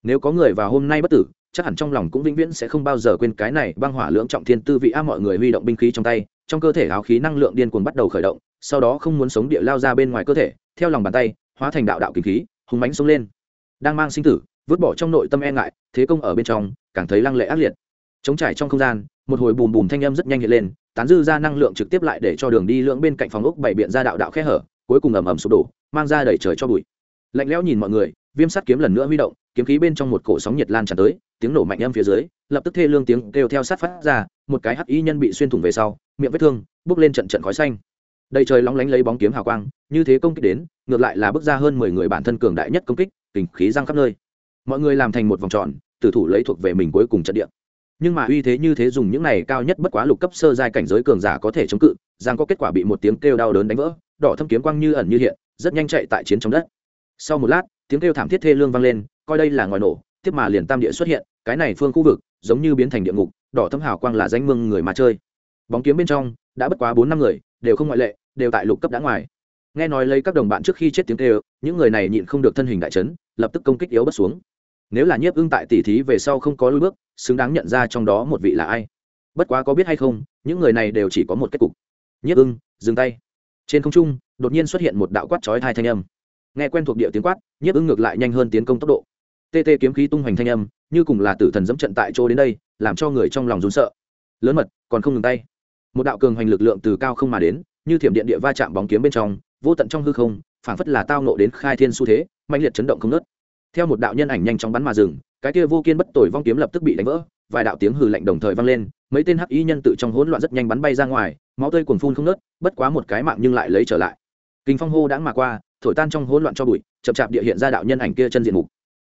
Nếu có người vào hôm nay bất tử, chắc hẳn trong lòng cũng vĩnh viễn sẽ không bao giờ quên cái này băng hỏa lưỡng trọng thiên tư vị a mọi người huy động binh khí trong tay, trong cơ thể áo khí năng lượng điên cuồng bắt đầu khởi động, sau đó không muốn sống địa lao ra bên ngoài cơ thể, theo lòng bàn tay, hóa thành đạo đạo kinh khí hùng mãnh sống lên. Đang mang sinh tử, vứt bỏ trong nội tâm e ngại, thế công ở bên trong, càng thấy lăng lệ ác liệt. Chống trải trong không gian, một hồi bùm bùm thanh âm rất nhanh hiện lên tán dư ra năng lượng trực tiếp lại để cho đường đi lưỡng bên cạnh phòng ốc bảy biện ra đạo đạo khe hở, cuối cùng ầm ầm sụp đổ, mang ra đẩy trời cho bụi. Lạnh lẽo nhìn mọi người, viêm sắt kiếm lần nữa huy động, kiếm khí bên trong một cổ sóng nhiệt lan tràn tới, tiếng nổ mạnh âm phía dưới, lập tức thê lương tiếng kêu theo sát phát ra, một cái hắc y nhân bị xuyên thủng về sau, miệng vết thương, bước lên trận trận khói xanh. Đầy trời lóng lánh lấy bóng kiếm hào quang, như thế công kích đến, ngược lại là bước ra hơn mười người bản thân cường đại nhất công kích kình khí răng khắp nơi. Mọi người làm thành một vòng tròn, tử thủ lấy thuộc về mình cuối cùng trận địa nhưng mà uy thế như thế dùng những này cao nhất bất quá lục cấp sơ giai cảnh giới cường giả có thể chống cự giang có kết quả bị một tiếng kêu đau đớn đánh vỡ, đỏ thâm kiếm quang như ẩn như hiện, rất nhanh chạy tại chiến trong đất. Sau một lát, tiếng kêu thảm thiết thê lương vang lên, coi đây là ngòi nổ, tiếp mà liền tam địa xuất hiện, cái này phương khu vực, giống như biến thành địa ngục, đỏ thâm hào quang là danh mương người mà chơi. Bóng kiếm bên trong, đã bất quá bốn năm người, đều không ngoại lệ, đều tại lục cấp đã ngoài. Nghe nói lấy các đồng bạn trước khi chết tiếng kêu, những người này nhịn không được thân hình đại chấn, lập tức công kích yếu bất xuống nếu là nhiếp ưng tại tỷ thí về sau không có lui bước, xứng đáng nhận ra trong đó một vị là ai. Bất quá có biết hay không, những người này đều chỉ có một kết cục. Nhiếp ưng, dừng tay. Trên không trung, đột nhiên xuất hiện một đạo quát chói thai thanh âm. Nghe quen thuộc địa tiếng quát, nhiếp ưng ngược lại nhanh hơn tiến công tốc độ. Tê tê kiếm khí tung hoành thanh âm, như cùng là tử thần dẫm trận tại chỗ đến đây, làm cho người trong lòng rún sợ. Lớn mật, còn không ngừng tay. Một đạo cường hoành lực lượng từ cao không mà đến, như thiểm điện địa va chạm bóng kiếm bên trong, vô tận trong hư không, phảng phất là tao nộ đến khai thiên xu thế mạnh liệt chấn động không nớt theo một đạo nhân ảnh nhanh chóng bắn mà dừng, cái kia vô kiên bất tồi vong kiếm lập tức bị đánh vỡ, vài đạo tiếng hừ lạnh đồng thời vang lên, mấy tên hắc y nhân tự trong hỗn loạn rất nhanh bắn bay ra ngoài, máu tươi cuồn phun không nớt bất quá một cái mạng nhưng lại lấy trở lại. Kinh phong hô đã mà qua, thổi tan trong hỗn loạn cho bụi, chậm chạp địa hiện ra đạo nhân ảnh kia chân diện mục.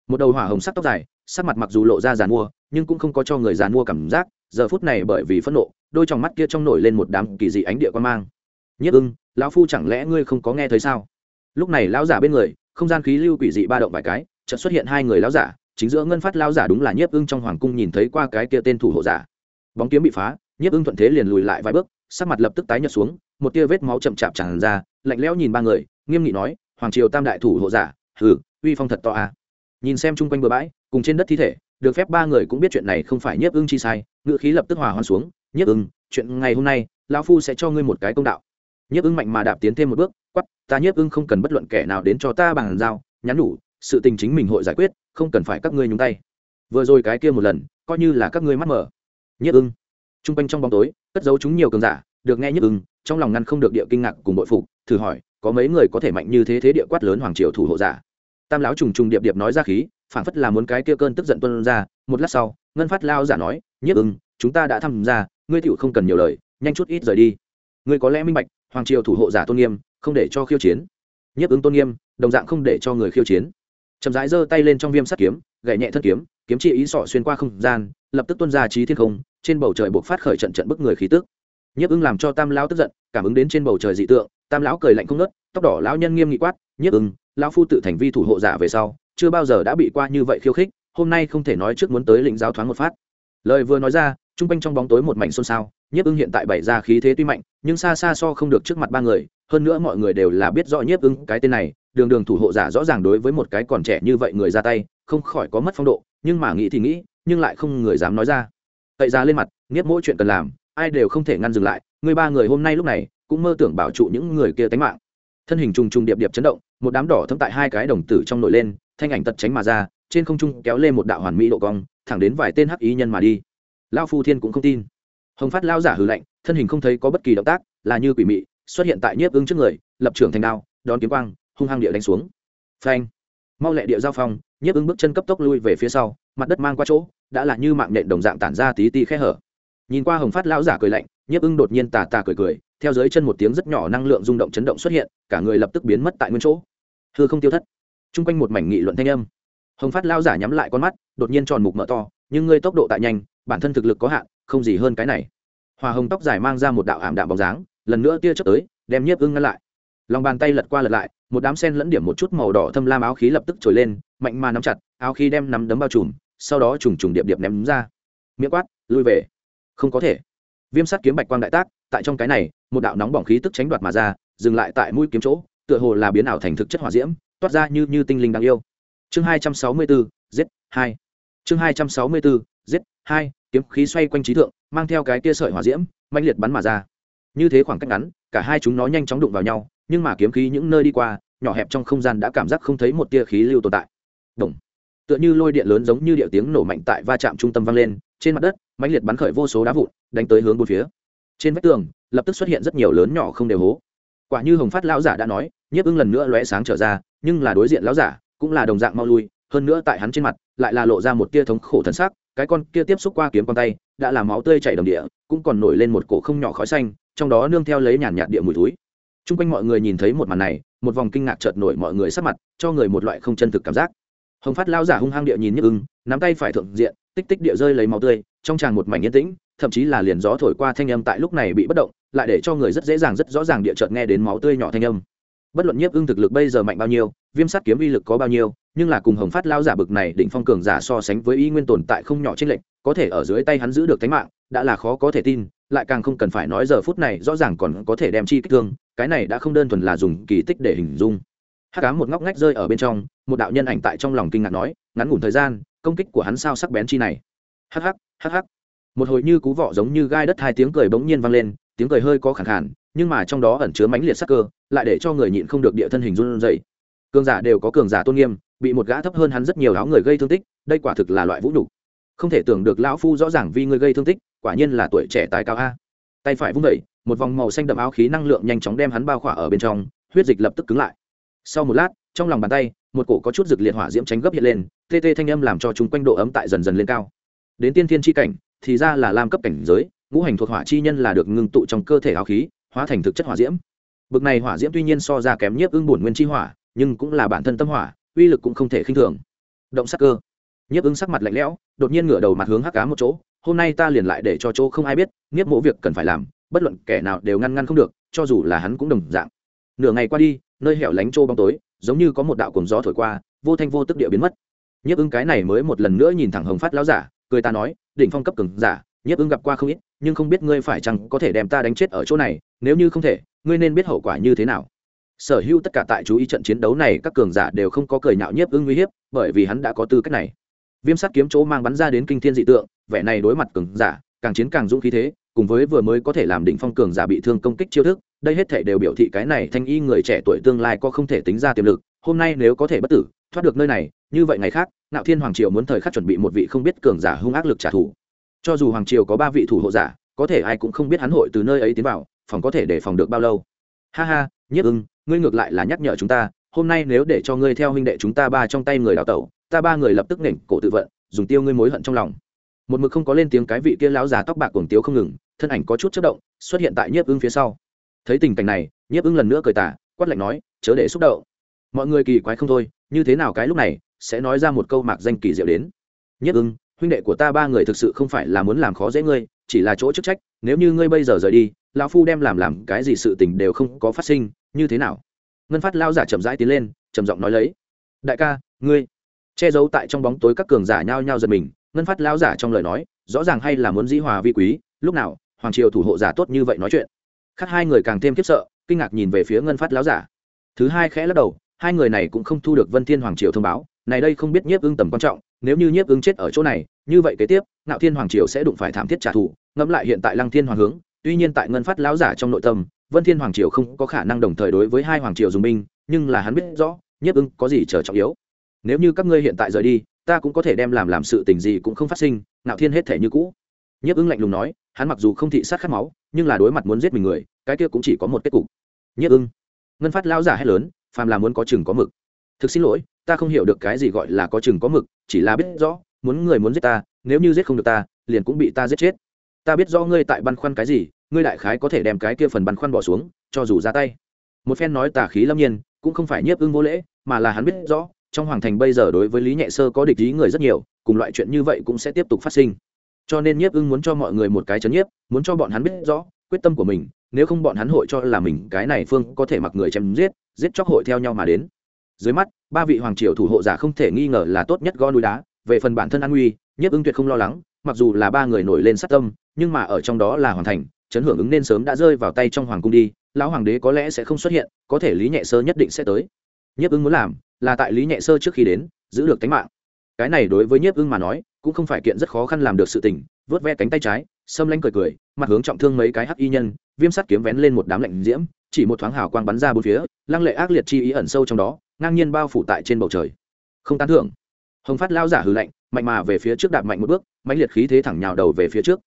Một đầu hỏa hồng sắc tóc dài, sắc mặt mặc dù lộ ra giàn mua, nhưng cũng không có cho người giàn mua cảm giác, giờ phút này bởi vì phẫn nộ, đôi trong mắt kia trong nổi lên một đám kỳ dị ánh địa quan mang. Nhất ưng, lão phu chẳng lẽ ngươi không có nghe thấy sao? Lúc này lão giả bên người, không gian khí lưu quỷ dị ba động vài cái chợt xuất hiện hai người lão giả, chính giữa ngân phát lão giả đúng là nhiếp ưng trong hoàng cung nhìn thấy qua cái kia tên thủ hộ giả bóng kiếm bị phá, nhiếp ưng thuận thế liền lùi lại vài bước, sắc mặt lập tức tái nhợt xuống, một tia vết máu chậm chạp tràn ra, lạnh lẽo nhìn ba người, nghiêm nghị nói, hoàng triều tam đại thủ hộ giả, hừ, uy phong thật to à. nhìn xem chung quanh bờ bãi, cùng trên đất thi thể, được phép ba người cũng biết chuyện này không phải nhiếp ưng chi sai, ngựa khí lập tức hòa hoan xuống, nhiếp ưng, chuyện ngày hôm nay, lão phu sẽ cho ngươi một cái công đạo nhiếp ưng mạnh mà đạp tiến thêm một bước quắp ta nhiếp ưng không cần bất luận kẻ nào đến cho ta bằng dao nhắn nhủ sự tình chính mình hội giải quyết, không cần phải các ngươi nhúng tay. Vừa rồi cái kia một lần, coi như là các ngươi mắt mở. Nhất ưng. T r u n g quanh trong bóng tối, cất giấu chúng nhiều cường giả, được nghe nhất ưng, trong lòng ngăn không được địa kinh ngạc cùng bội phục, thử hỏi, có mấy người có thể mạnh như thế thế địa quát lớn hoàng triều thủ hộ giả? Tam lão trùng trùng điệp điệp nói ra khí, phảng phất là muốn cái kia cơn tức giận tuân ra, một lát sau, ngân phát lao giả nói, nhất ưng, chúng ta đã tham gia, ngươi tựu không cần nhiều lời, nhanh chút ít rời đi. Ngươi có lẽ minh bạch, hoàng triều thủ hộ giả tôn nghiêm, không để cho khiêu chiến. Nhất ứng tôn nghiêm, đồng dạng không để cho người khiêu chiến chậm rãi giơ tay lên trong viêm sắt kiếm gậy nhẹ thân kiếm kiếm chi ý sọ xuyên qua không gian, lập tức tuân ra trí thiên không, trên bầu trời buộc phát khởi trận trận bức người khí tức. Nhiếp ưng làm cho tam lão tức giận, cảm ứng đến trên bầu trời dị tượng, tam lão cười lạnh không ngớt, tóc đỏ lão nhân nghiêm nghị quát, nhiếp ưng, lão phu tự thành vi thủ hộ giả về sau, chưa bao giờ đã bị qua như vậy khiêu khích, hôm nay không thể nói trước muốn tới lĩnh giáo thoáng một phát. Lời vừa nói ra, trung quanh trong bóng tối một mảnh xôn xao, nhiếp ưng hiện tại bảy ra khí thế tuy mạnh, nhưng xa xa so không được trước mặt ba người, hơn nữa mọi người đều là biết rõ nhiếp ưng cái tên này đường đường thủ hộ giả rõ ràng đối với một cái còn trẻ như vậy người ra tay, không khỏi có mất phong độ, nhưng mà nghĩ thì nghĩ, nhưng lại không người dám nói ra. Tậy ra lên mặt nghiếp mỗi chuyện cần làm, ai đều không thể ngăn dừng lại, người ba người hôm nay lúc này, cũng mơ tưởng bảo trụ những người kia tánh mạng. Thân hình trùng trùng điệp điệp chấn động, một đám đỏ thấm tại hai cái đồng tử trong nổi lên, thanh ảnh tật tránh mà ra, trên không trung kéo lên một đạo hoàn mỹ độ cong, thẳng đến vài tên hắc ý nhân mà đi. Lao phu thiên cũng không tin. Hồng phát lao giả hư lạnh, thân hình không thấy có bất kỳ động tác, là như quỷ mị, xuất hiện tại nhiếp ứng trước người, lập trưởng thành đao, đón kiếm quang hung hăng địa đánh xuống. Phanh. Mau lẹ địa giao phong, nhiếp ứng bước chân cấp tốc lui về phía sau, mặt đất mang qua chỗ, đã là như mạng nện đồng dạng tản ra tí tí khe hở. Nhìn qua hồng phát lão giả cười lạnh, nhiếp ứng đột nhiên tà tà cười cười, theo dưới chân một tiếng rất nhỏ năng lượng rung động chấn động xuất hiện, cả người lập tức biến mất tại nguyên chỗ. Hư không tiêu thất. T r u n g quanh một mảnh nghị luận thanh âm. Hồng phát lão giả nhắm lại con mắt, đột nhiên tròn mục mở to, nhưng ngươi tốc độ tại nhanh, bản thân thực lực có hạn, không gì hơn cái này. Hòa hồng tóc dài mang ra một đạo ảm đạm bóng dáng, lần nữa tia chớp tới, đem nhiếp ưng ngăn lại lòng bàn tay lật qua lật lại, một đám sen lẫn điểm một chút màu đỏ thâm lam áo khí lập tức trồi lên, mạnh mà nắm chặt, áo khí đem nắm đấm bao trùm, sau đó trùng trùng điệp điệp ném ra. Miệng quát, lui về. Không có thể. Viêm sắt kiếm bạch quang đại tác, tại trong cái này, một đạo nóng bỏng khí tức tránh đoạt mà ra, dừng lại tại mũi kiếm chỗ, tựa hồ là biến ảo thành thực chất hỏa diễm, toát ra như như tinh linh đáng yêu. Chương hai trăm sáu mươi bốn giết hai. Chương hai trăm sáu mươi bốn giết hai, kiếm khí xoay quanh trí thượng, mang theo cái kia sợi hỏa diễm mạnh liệt bắn mà ra. Như thế khoảng cách ngắn, cả hai chúng nó nhanh chóng đụng vào nhau nhưng mà kiếm khí những nơi đi qua, nhỏ hẹp trong không gian đã cảm giác không thấy một tia khí lưu tồn tại. Đồng. tựa như lôi điện lớn giống như điệu tiếng nổ mạnh tại va chạm trung tâm vang lên, trên mặt đất, mãnh liệt bắn khởi vô số đá vụn, đánh tới hướng bốn phía. Trên vách tường, lập tức xuất hiện rất nhiều lớn nhỏ không đều hố. Quả như hồng phát lão giả đã nói, nhiếp ưng lần nữa lóe sáng trở ra, nhưng là đối diện lão giả cũng là đồng dạng mau lui, hơn nữa tại hắn trên mặt lại là lộ ra một tia thống khổ thân xác cái con kia tiếp xúc qua kiếm con tay, đã làm máu tươi chảy đầm địa, cũng còn nổi lên một cổ không nhỏ khói xanh, trong đó nương theo lấy nhàn nhạt địa mùi túi t r u n g quanh mọi người nhìn thấy một màn này, một vòng kinh ngạc chợt nổi mọi người sắc mặt, cho người một loại không chân thực cảm giác. Hồng phát lao giả hung hăng địa nhìn nhức ưng, nắm tay phải thượng diện, tích tích địa rơi lấy máu tươi, trong tràng một mảnh yên tĩnh, thậm chí là liền gió thổi qua thanh âm tại lúc này bị bất động, lại để cho người rất dễ dàng, rất rõ ràng địa chợt nghe đến máu tươi nhỏ thanh âm. Bất luận nhiếp ưng thực lực bây giờ mạnh bao nhiêu, viêm sát kiếm uy lực có bao nhiêu, nhưng là cùng hồng phát lao giả bực này định phong cường giả so sánh với y nguyên tồn tại không nhỏ trên lệnh có thể ở dưới tay hắn giữ được tính mạng, đã là khó có thể tin, lại càng không cần phải nói giờ phút này rõ ràng còn có thể đem chi kích thương cái này đã không đơn thuần là dùng kỳ tích để hình dung. Hát cá một ngóc ngách rơi ở bên trong, một đạo nhân ảnh tại trong lòng kinh ngạc nói, ngắn ngủn thời gian, công kích của hắn sao sắc bén chi này. Hh hh một hồi như cú vọ giống như gai đất hai tiếng cười bỗng nhiên vang lên, tiếng cười hơi có khẳng khản nhưng mà trong đó ẩn chứa mãnh liệt sắc cơ, lại để cho người nhịn không được địa thân hình run dậy. cường giả đều có cường giả tôn nghiêm, bị một gã thấp hơn hắn rất nhiều áo người gây thương tích, đây quả thực là loại vũ nhục. Không thể tưởng được lão phu rõ ràng vì người gây thương tích, quả nhiên là tuổi trẻ tài cao a. Tay phải vung đẩy một vòng màu xanh đậm áo khí năng lượng nhanh chóng đem hắn bao khỏa ở bên trong, huyết dịch lập tức cứng lại. Sau một lát, trong lòng bàn tay, một cổ có chút rực liệt hỏa diễm tránh gấp hiện lên, tê tê thanh âm làm cho chúng quanh độ ấm tại dần dần lên cao. Đến tiên thiên chi cảnh, thì ra là lam cấp cảnh giới, ngũ hành thuộc hỏa chi nhân là được ngưng tụ trong cơ thể áo khí, hóa thành thực chất hỏa diễm. Bực này hỏa diễm tuy nhiên so ra kém nhiếp ưng bổn nguyên chi hỏa, nhưng cũng là bản thân tâm hỏa, uy lực cũng không thể khinh thường. Động sắc cơ. Nhiếp ưng sắc mặt lạnh lẽo, đột nhiên ngửa đầu mặt hướng hắc cá một chỗ, hôm nay ta liền lại để cho chỗ không ai biết, nhiếp mỗ việc cần phải làm bất luận kẻ nào đều ngăn ngăn không được, cho dù là hắn cũng đồng dạng. Nửa ngày qua đi, nơi hẻo lánh trô bóng tối, giống như có một đạo cồn gió thổi qua, vô thanh vô tức địa biến mất. Nhiếp ưng cái này mới một lần nữa nhìn thẳng hồng phát lão giả, cười ta nói, đỉnh phong cấp cường giả, nhiếp ưng gặp qua không ít, nhưng không biết ngươi phải chăng có thể đem ta đánh chết ở chỗ này, nếu như không thể, ngươi nên biết hậu quả như thế nào. Sở hữu tất cả tại chú ý trận chiến đấu này, các cường giả đều không có cười nhạo nhiếp ưng uy hiếp, bởi vì hắn đã có tư cách này. Viêm sắt kiếm chỗ mang bắn ra đến kinh thiên dị tượng, vẻ này đối mặt cường giả, càng chiến càng dũng khí thế cùng với vừa mới có thể làm đỉnh phong cường giả bị thương công kích chiêu thức, đây hết thể đều biểu thị cái này thanh y người trẻ tuổi tương lai có không thể tính ra tiềm lực, hôm nay nếu có thể bất tử, thoát được nơi này, như vậy ngày khác nạo thiên hoàng triều muốn thời khắc chuẩn bị một vị không biết cường giả hung ác lực trả thù. Cho dù hoàng triều có ba vị thủ hộ giả, có thể ai cũng không biết hắn hội từ nơi ấy tiến vào, phòng có thể để phòng được bao lâu. Ha ha nhất ưng, ngươi ngược lại là nhắc nhở chúng ta, hôm nay nếu để cho ngươi theo huynh đệ chúng ta ba trong tay người đào tẩu, ta ba người lập tức nể cổ tự vận, dùng tiêu ngươi mối hận trong lòng một mực không có lên tiếng cái vị kia lão già tóc bạc cuồng tiếu không ngừng, thân ảnh có chút chất động, xuất hiện tại nhiếp ưng phía sau. Thấy tình cảnh này, nhiếp ưng lần nữa cười tả quát lạnh nói, chớ để xúc động. Mọi người kỳ quái không thôi, như thế nào cái lúc này sẽ nói ra một câu mạc danh kỳ diệu đến? Nhiếp ưng, huynh đệ của ta ba người thực sự không phải là muốn làm khó dễ ngươi, chỉ là chỗ chức trách, nếu như ngươi bây giờ rời đi, lão phu đem làm làm cái gì sự tình đều không có phát sinh, như thế nào? Ngân phát lao giả chậm rãi tiến lên, trầm giọng nói lấy, đại ca, ngươi che giấu tại trong bóng tối các cường giả nhao nhao giật mình ngân phát lao giả trong lời nói, rõ ràng hay là muốn dĩ hòa vi quý, lúc nào, hoàng triều thủ hộ giả tốt như vậy nói chuyện. Khác hai người càng thêm khiếp sợ, kinh ngạc nhìn về phía ngân phát lão giả. Thứ hai khẽ lắc đầu, hai người này cũng không thu được vân thiên hoàng triều thông báo, này đây không biết nhiếp ưng tầm quan trọng, nếu như nhiếp ưng chết ở chỗ này, như vậy kế tiếp, ngạo thiên hoàng triều sẽ đụng phải thảm thiết trả thù, ngẫm lại hiện tại lăng thiên hoàng hướng, tuy nhiên tại ngân phát lão giả trong nội tâm, vân thiên hoàng triều không có khả năng đồng thời đối với hai hoàng triều dùng binh, nhưng là hắn biết rõ, nhiếp ưng có gì chờ trọng yếu. Nếu như các ngươi hiện tại rời đi ta cũng có thể đem làm làm sự tình gì cũng không phát sinh, ngạo thiên hết thể như cũ. Nhiếp ưng lạnh lùng nói, hắn mặc dù không thị sát khát máu, nhưng là đối mặt muốn giết mình người, cái kia cũng chỉ có một kết cục. Nhiếp ưng. Ngân phát lão giả hét lớn, phàm là muốn có chừng có mực. Thực xin lỗi, ta không hiểu được cái gì gọi là có chừng có mực, chỉ là biết rõ, muốn người muốn giết ta, nếu như giết không được ta, liền cũng bị ta giết chết. Ta biết rõ ngươi tại băn khoăn cái gì, ngươi đại khái có thể đem cái kia phần băn khoăn bỏ xuống, cho dù ra tay. Một phen nói tà khí lâm nhiên, cũng không phải nhiếp ưng vô lễ, mà là hắn biết rõ trong hoàng thành bây giờ đối với lý nhẹ sơ có địch ý người rất nhiều, cùng loại chuyện như vậy cũng sẽ tiếp tục phát sinh. Cho nên nhiếp ưng muốn cho mọi người một cái chấn nhiếp, muốn cho bọn hắn biết rõ quyết tâm của mình, nếu không bọn hắn hội cho là mình cái này phương có thể mặc người chém giết giết chóc hội theo nhau mà đến. Dưới mắt, ba vị hoàng triều thủ hộ giả không thể nghi ngờ là tốt nhất gõ núi đá, về phần bản thân an nguy, nhiếp ưng tuyệt không lo lắng, mặc dù là ba người nổi lên sát tâm, nhưng mà ở trong đó là hoàn thành, chấn hưởng ứng nên sớm đã rơi vào tay trong hoàng cung đi, lão hoàng đế có lẽ sẽ không xuất hiện, có thể lý nhẹ sơ nhất định sẽ tới nhiếp ưng muốn làm là tại lý nhẹ sơ trước khi đến, giữ được tính mạng. Cái này đối với nhiếp ưng mà nói, cũng không phải kiện rất khó khăn làm được sự tình, vớt ve cánh tay trái, xâm lanh cười cười, mặt hướng trọng thương mấy cái hắc y nhân, viêm sắt kiếm vén lên một đám lạnh diễm, chỉ một thoáng hào quang bắn ra bốn phía, lăng lệ ác liệt chi ý ẩn sâu trong đó, ngang nhiên bao phủ tại trên bầu trời. Không tán thưởng. Hồng phát lao giả hư lạnh, mạnh mà về phía trước đạp mạnh một bước mạnh liệt khí thế thẳng nhào đầu về phía trước.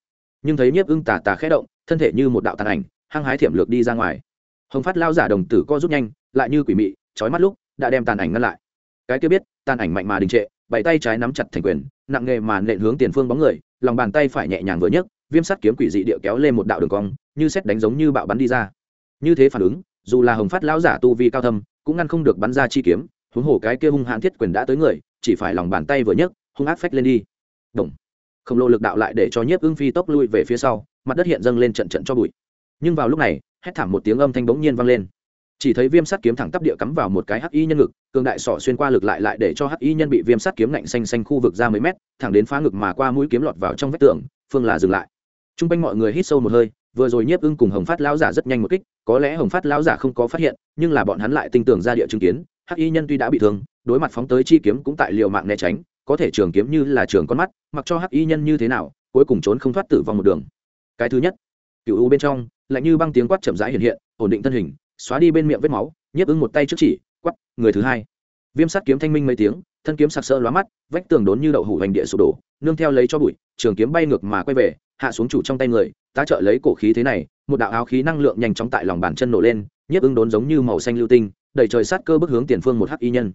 Nhưng thấy nhiếp ưng tà tà khẽ động, thân thể như một đạo tàn ảnh, hăng hái thiểm lược đi ra ngoài. Hồng phát lao giả đồng tử co rút nhanh, lại như quỷ mị trói mắt lúc, đã đem tàn ảnh ngăn lại. Cái kia biết, tàn ảnh mạnh mà đình trệ, bảy tay trái nắm chặt thành quyền, nặng nghề mà nện hướng tiền phương bóng người, lòng bàn tay phải nhẹ nhàng vừa nhấc, viêm sắt kiếm quỷ dị địa kéo lên một đạo đường cong, như xét đánh giống như bạo bắn đi ra. Như thế phản ứng, dù là hồng phát lão giả tu vi cao thâm, cũng ngăn không được bắn ra chi kiếm, huống hồ cái kia hung hãn thiết quyền đã tới người, chỉ phải lòng bàn tay vừa nhấc, hung ác phách lên đi. Đồng không lô lực đạo lại để cho nhiếp ưng phi tốc lui về phía sau, mặt đất hiện dâng lên trận trận cho bụi. Nhưng vào lúc này, hét thảm một tiếng âm thanh bỗng nhiên vang lên chỉ thấy viêm sắt kiếm thẳng tắp địa cắm vào một cái hắc y nhân ngực, cường đại sỏ xuyên qua lực lại lại để cho hắc y nhân bị viêm sắt kiếm lạnh xanh xanh khu vực ra mấy mét, thẳng đến phá ngực mà qua mũi kiếm lọt vào trong vách tường, phương là dừng lại. T r u n g quanh mọi người hít sâu một hơi, vừa rồi nhiếp ưng cùng hồng phát lão giả rất nhanh một kích, có lẽ hồng phát lão giả không có phát hiện, nhưng là bọn hắn lại tin tưởng ra địa chứng kiến, hắc y nhân tuy đã bị thương, đối mặt phóng tới chi kiếm cũng tại liều mạng né tránh, có thể trường kiếm như là trường con mắt, mặc cho hắc y nhân như thế nào, cuối cùng trốn không thoát tử vong một đường. Cái thứ nhất cựu u bên trong, lạnh như băng tiếng quát chậm rãi hiện hiện, ổn định thân hình xóa đi bên miệng vết máu nhấp ứng một tay trước chỉ quắp người thứ hai. Viêm sắt kiếm thanh minh mấy tiếng, thân kiếm sặc sỡ lóa mắt, vách tường đốn như đậu hủ hành địa sụp đổ, nương theo lấy cho bụi, trường kiếm bay ngược mà quay về, hạ xuống chủ trong tay người, tá trợ lấy cổ khí thế này, một đạo áo khí năng lượng nhanh chóng tại lòng bàn chân nổ lên, nhiếp ứng đốn giống như màu xanh lưu tinh, đẩy trời sát cơ bức hướng tiền phương một hắc y nhân.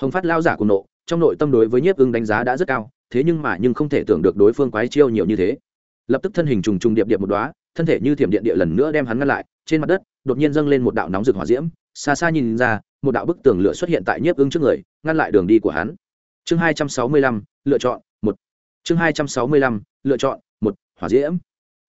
Hồng phát lao giả của nộ, trong nội tâm đối với nhiếp ưng đánh giá đã rất cao, thế nhưng mà nhưng không thể tưởng được đối phương quái chiêu nhiều như thế. Lập tức thân hình trùng trùng điệp điệp một đóa thân thể như thiểm điện địa lần nữa đem hắn ngăn lại, trên mặt đất, đột nhiên dâng lên một đạo nóng rực hỏa diễm, xa xa nhìn ra, một đạo bức tường lửa xuất hiện tại nhiếp ưng trước người, ngăn lại đường đi của hắn. Chương hai trăm sáu mươi lăm, lựa chọn, một. Chương hai trăm sáu mươi lăm, lựa chọn, một, hỏa diễm.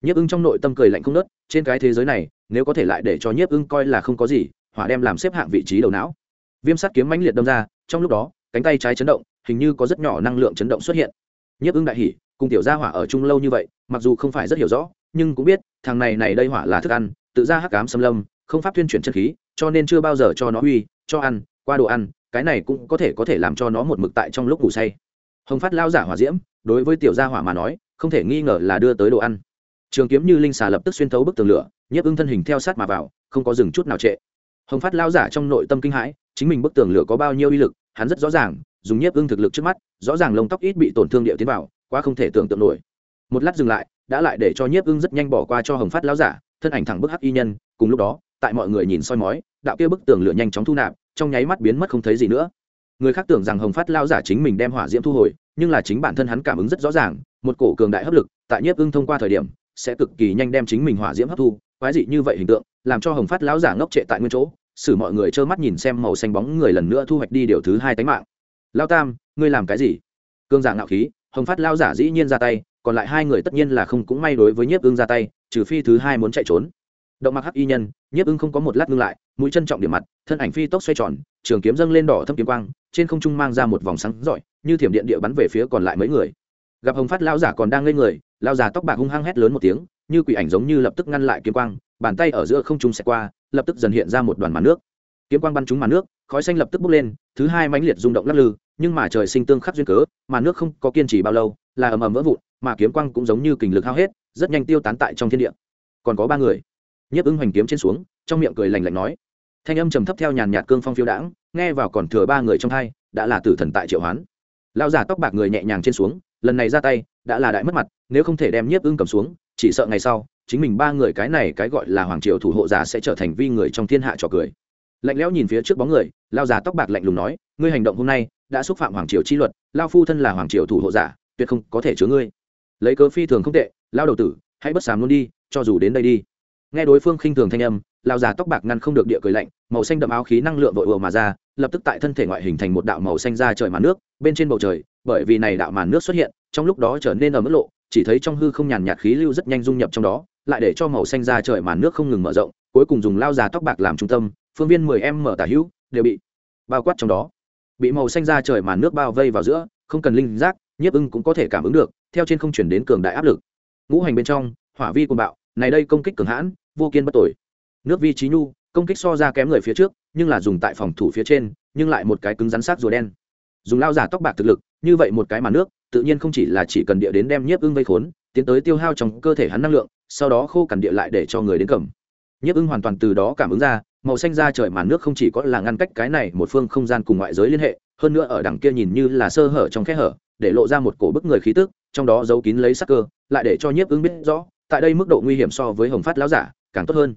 Nhiếp ưng trong nội tâm cười lạnh không nớt, trên cái thế giới này, nếu có thể lại để cho nhiếp ưng coi là không có gì, hỏa đem làm xếp hạng vị trí đầu não. Viêm sắt kiếm mãnh liệt đâm ra, trong lúc đó, cánh tay trái chấn động, hình như có rất nhỏ năng lượng chấn động xuất hiện. Nhiếp ưng đại hỉ, cùng tiểu gia hỏa ở chung lâu như vậy, mặc dù không phải rất hiểu rõ nhưng cũng biết, thằng này này đây hỏa là thức ăn, tự ra hắc cám xâm lâm, không pháp tuyên chuyển chân khí, cho nên chưa bao giờ cho nó uy, cho ăn, qua đồ ăn, cái này cũng có thể có thể làm cho nó một mực tại trong lúc ngủ say. Hồng phát lao giả hỏa diễm, đối với tiểu gia hỏa mà nói, không thể nghi ngờ là đưa tới đồ ăn. Trường kiếm như linh xà lập tức xuyên thấu bức tường lửa, nhiếp ưng thân hình theo sát mà vào, không có dừng chút nào trệ. Hồng phát lao giả trong nội tâm kinh hãi, chính mình bức tường lửa có bao nhiêu uy lực, hắn rất rõ ràng, dùng nhiếp ưng thực lực trước mắt, rõ ràng lông tóc ít bị tổn thương địa tiến vào, quá không thể tưởng tượng nổi. Một lát dừng lại đã lại để cho nhiếp ưng rất nhanh bỏ qua cho hồng phát lão giả, thân ảnh thẳng bức hắc y nhân, cùng lúc đó, tại mọi người nhìn soi mói, đạo kia bức tường lửa nhanh chóng thu nạp, trong nháy mắt biến mất không thấy gì nữa. Người khác tưởng rằng hồng phát lao giả chính mình đem hỏa diễm thu hồi, nhưng là chính bản thân hắn cảm ứng rất rõ ràng, một cổ cường đại hấp lực, tại nhiếp ưng thông qua thời điểm, sẽ cực kỳ nhanh đem chính mình hỏa diễm hấp thu, quái dị như vậy hình tượng, làm cho hồng phát lão giả ngốc trệ tại nguyên chỗ, xử mọi người trơ mắt nhìn xem màu xanh bóng người lần nữa thu hoạch đi điều thứ hai tánh mạng. Lao tam, ngươi làm cái gì? Cương giả ngạo khí, hồng phát lao giả dĩ nhiên ra tay còn lại hai người tất nhiên là không cũng may đối với nhiếp ưng ra tay, trừ phi thứ hai muốn chạy trốn. Động mặc hắc y nhân, nhiếp ưng không có một lát ngưng lại, mũi chân trọng điểm mặt, thân ảnh phi tốc xoay tròn, trường kiếm dâng lên đỏ thâm kiếm quang, trên không trung mang ra một vòng sáng rọi, như thiểm điện địa bắn về phía còn lại mấy người. Gặp hồng phát lão giả còn đang ngây người, lão giả tóc bạc hung hăng hét lớn một tiếng, như quỷ ảnh giống như lập tức ngăn lại kiếm quang, bàn tay ở giữa không trung xẹt qua, lập tức dần hiện ra một đoàn màn nước. Kiếm quang bắn trúng màn nước, khói xanh lập tức bốc lên, thứ hai mãnh liệt rung động lắc lư, nhưng mà trời sinh tương khắc duyên cớ, màn nước không có kiên trì bao lâu, là ầm ầm vỡ vụn mà kiếm quang cũng giống như kình lực hao hết, rất nhanh tiêu tán tại trong thiên địa. Còn có ba người. Nhiếp ưng hoành kiếm trên xuống, trong miệng cười lành lạnh nói. Thanh âm trầm thấp theo nhàn nhạt cương phong phiêu đãng, nghe vào còn thừa ba người trong hai, đã là tử thần tại triệu hoán. Lao giả tóc bạc người nhẹ nhàng trên xuống, lần này ra tay, đã là đại mất mặt, nếu không thể đem nhiếp ưng cầm xuống, chỉ sợ ngày sau, chính mình ba người cái này cái gọi là hoàng triều thủ hộ giả sẽ trở thành vi người trong thiên hạ trò cười. Lạnh lẽo nhìn phía trước bóng người lao giả tóc bạc lạnh lùng nói, ngươi hành động hôm nay, đã xúc phạm hoàng triều chi luật lao phu thân là hoàng triều thủ hộ giả, tuyệt không có thể chứa ngươi lấy cớ phi thường không tệ, lao đầu tử, hãy bất sàm luôn đi, cho dù đến đây đi. Nghe đối phương khinh thường thanh âm, lao già tóc bạc ngăn không được địa cười lạnh, màu xanh đậm áo khí năng lượng vội ùa mà ra, lập tức tại thân thể ngoại hình thành một đạo màu xanh ra trời màn nước, bên trên bầu trời, bởi vì này đạo màn nước xuất hiện, trong lúc đó trở nên ở mức lộ, chỉ thấy trong hư không nhàn nhạt khí lưu rất nhanh dung nhập trong đó, lại để cho màu xanh ra trời màn nước không ngừng mở rộng, cuối cùng dùng lao già tóc bạc làm trung tâm, phương viên mười em mở tả hữu, đều bị bao quát trong đó. Bị màu xanh ra trời màn nước bao vây vào giữa, không cần linh giác, nhiếp ưng cũng có thể cảm ứng được theo trên không chuyển đến cường đại áp lực. Ngũ hành bên trong, hỏa vi cùng bạo, này đây công kích cường hãn, vô kiên bất tội nước vi trí nhu, công kích so ra kém người phía trước, nhưng là dùng tại phòng thủ phía trên, nhưng lại một cái cứng rắn sát rùa đen. Dùng lao giả tóc bạc thực lực, như vậy một cái mà nước, tự nhiên không chỉ là chỉ cần địa đến đem nhiếp ưng vây khốn, tiến tới tiêu hao trong cơ thể hắn năng lượng, sau đó khô cằn địa lại để cho người đến cầm. Nhiếp ưng hoàn toàn từ đó cảm ứng ra, màu xanh ra trời màn nước không chỉ có là ngăn cách cái này một phương không gian cùng ngoại giới liên hệ, hơn nữa ở đằng kia nhìn như là sơ hở trong kẽ hở, để lộ ra một cổ bức người khí tức trong đó giấu kín lấy sắc cơ, lại để cho nhiếp ứng biết rõ, tại đây mức độ nguy hiểm so với hồng phát lao giả càng tốt hơn.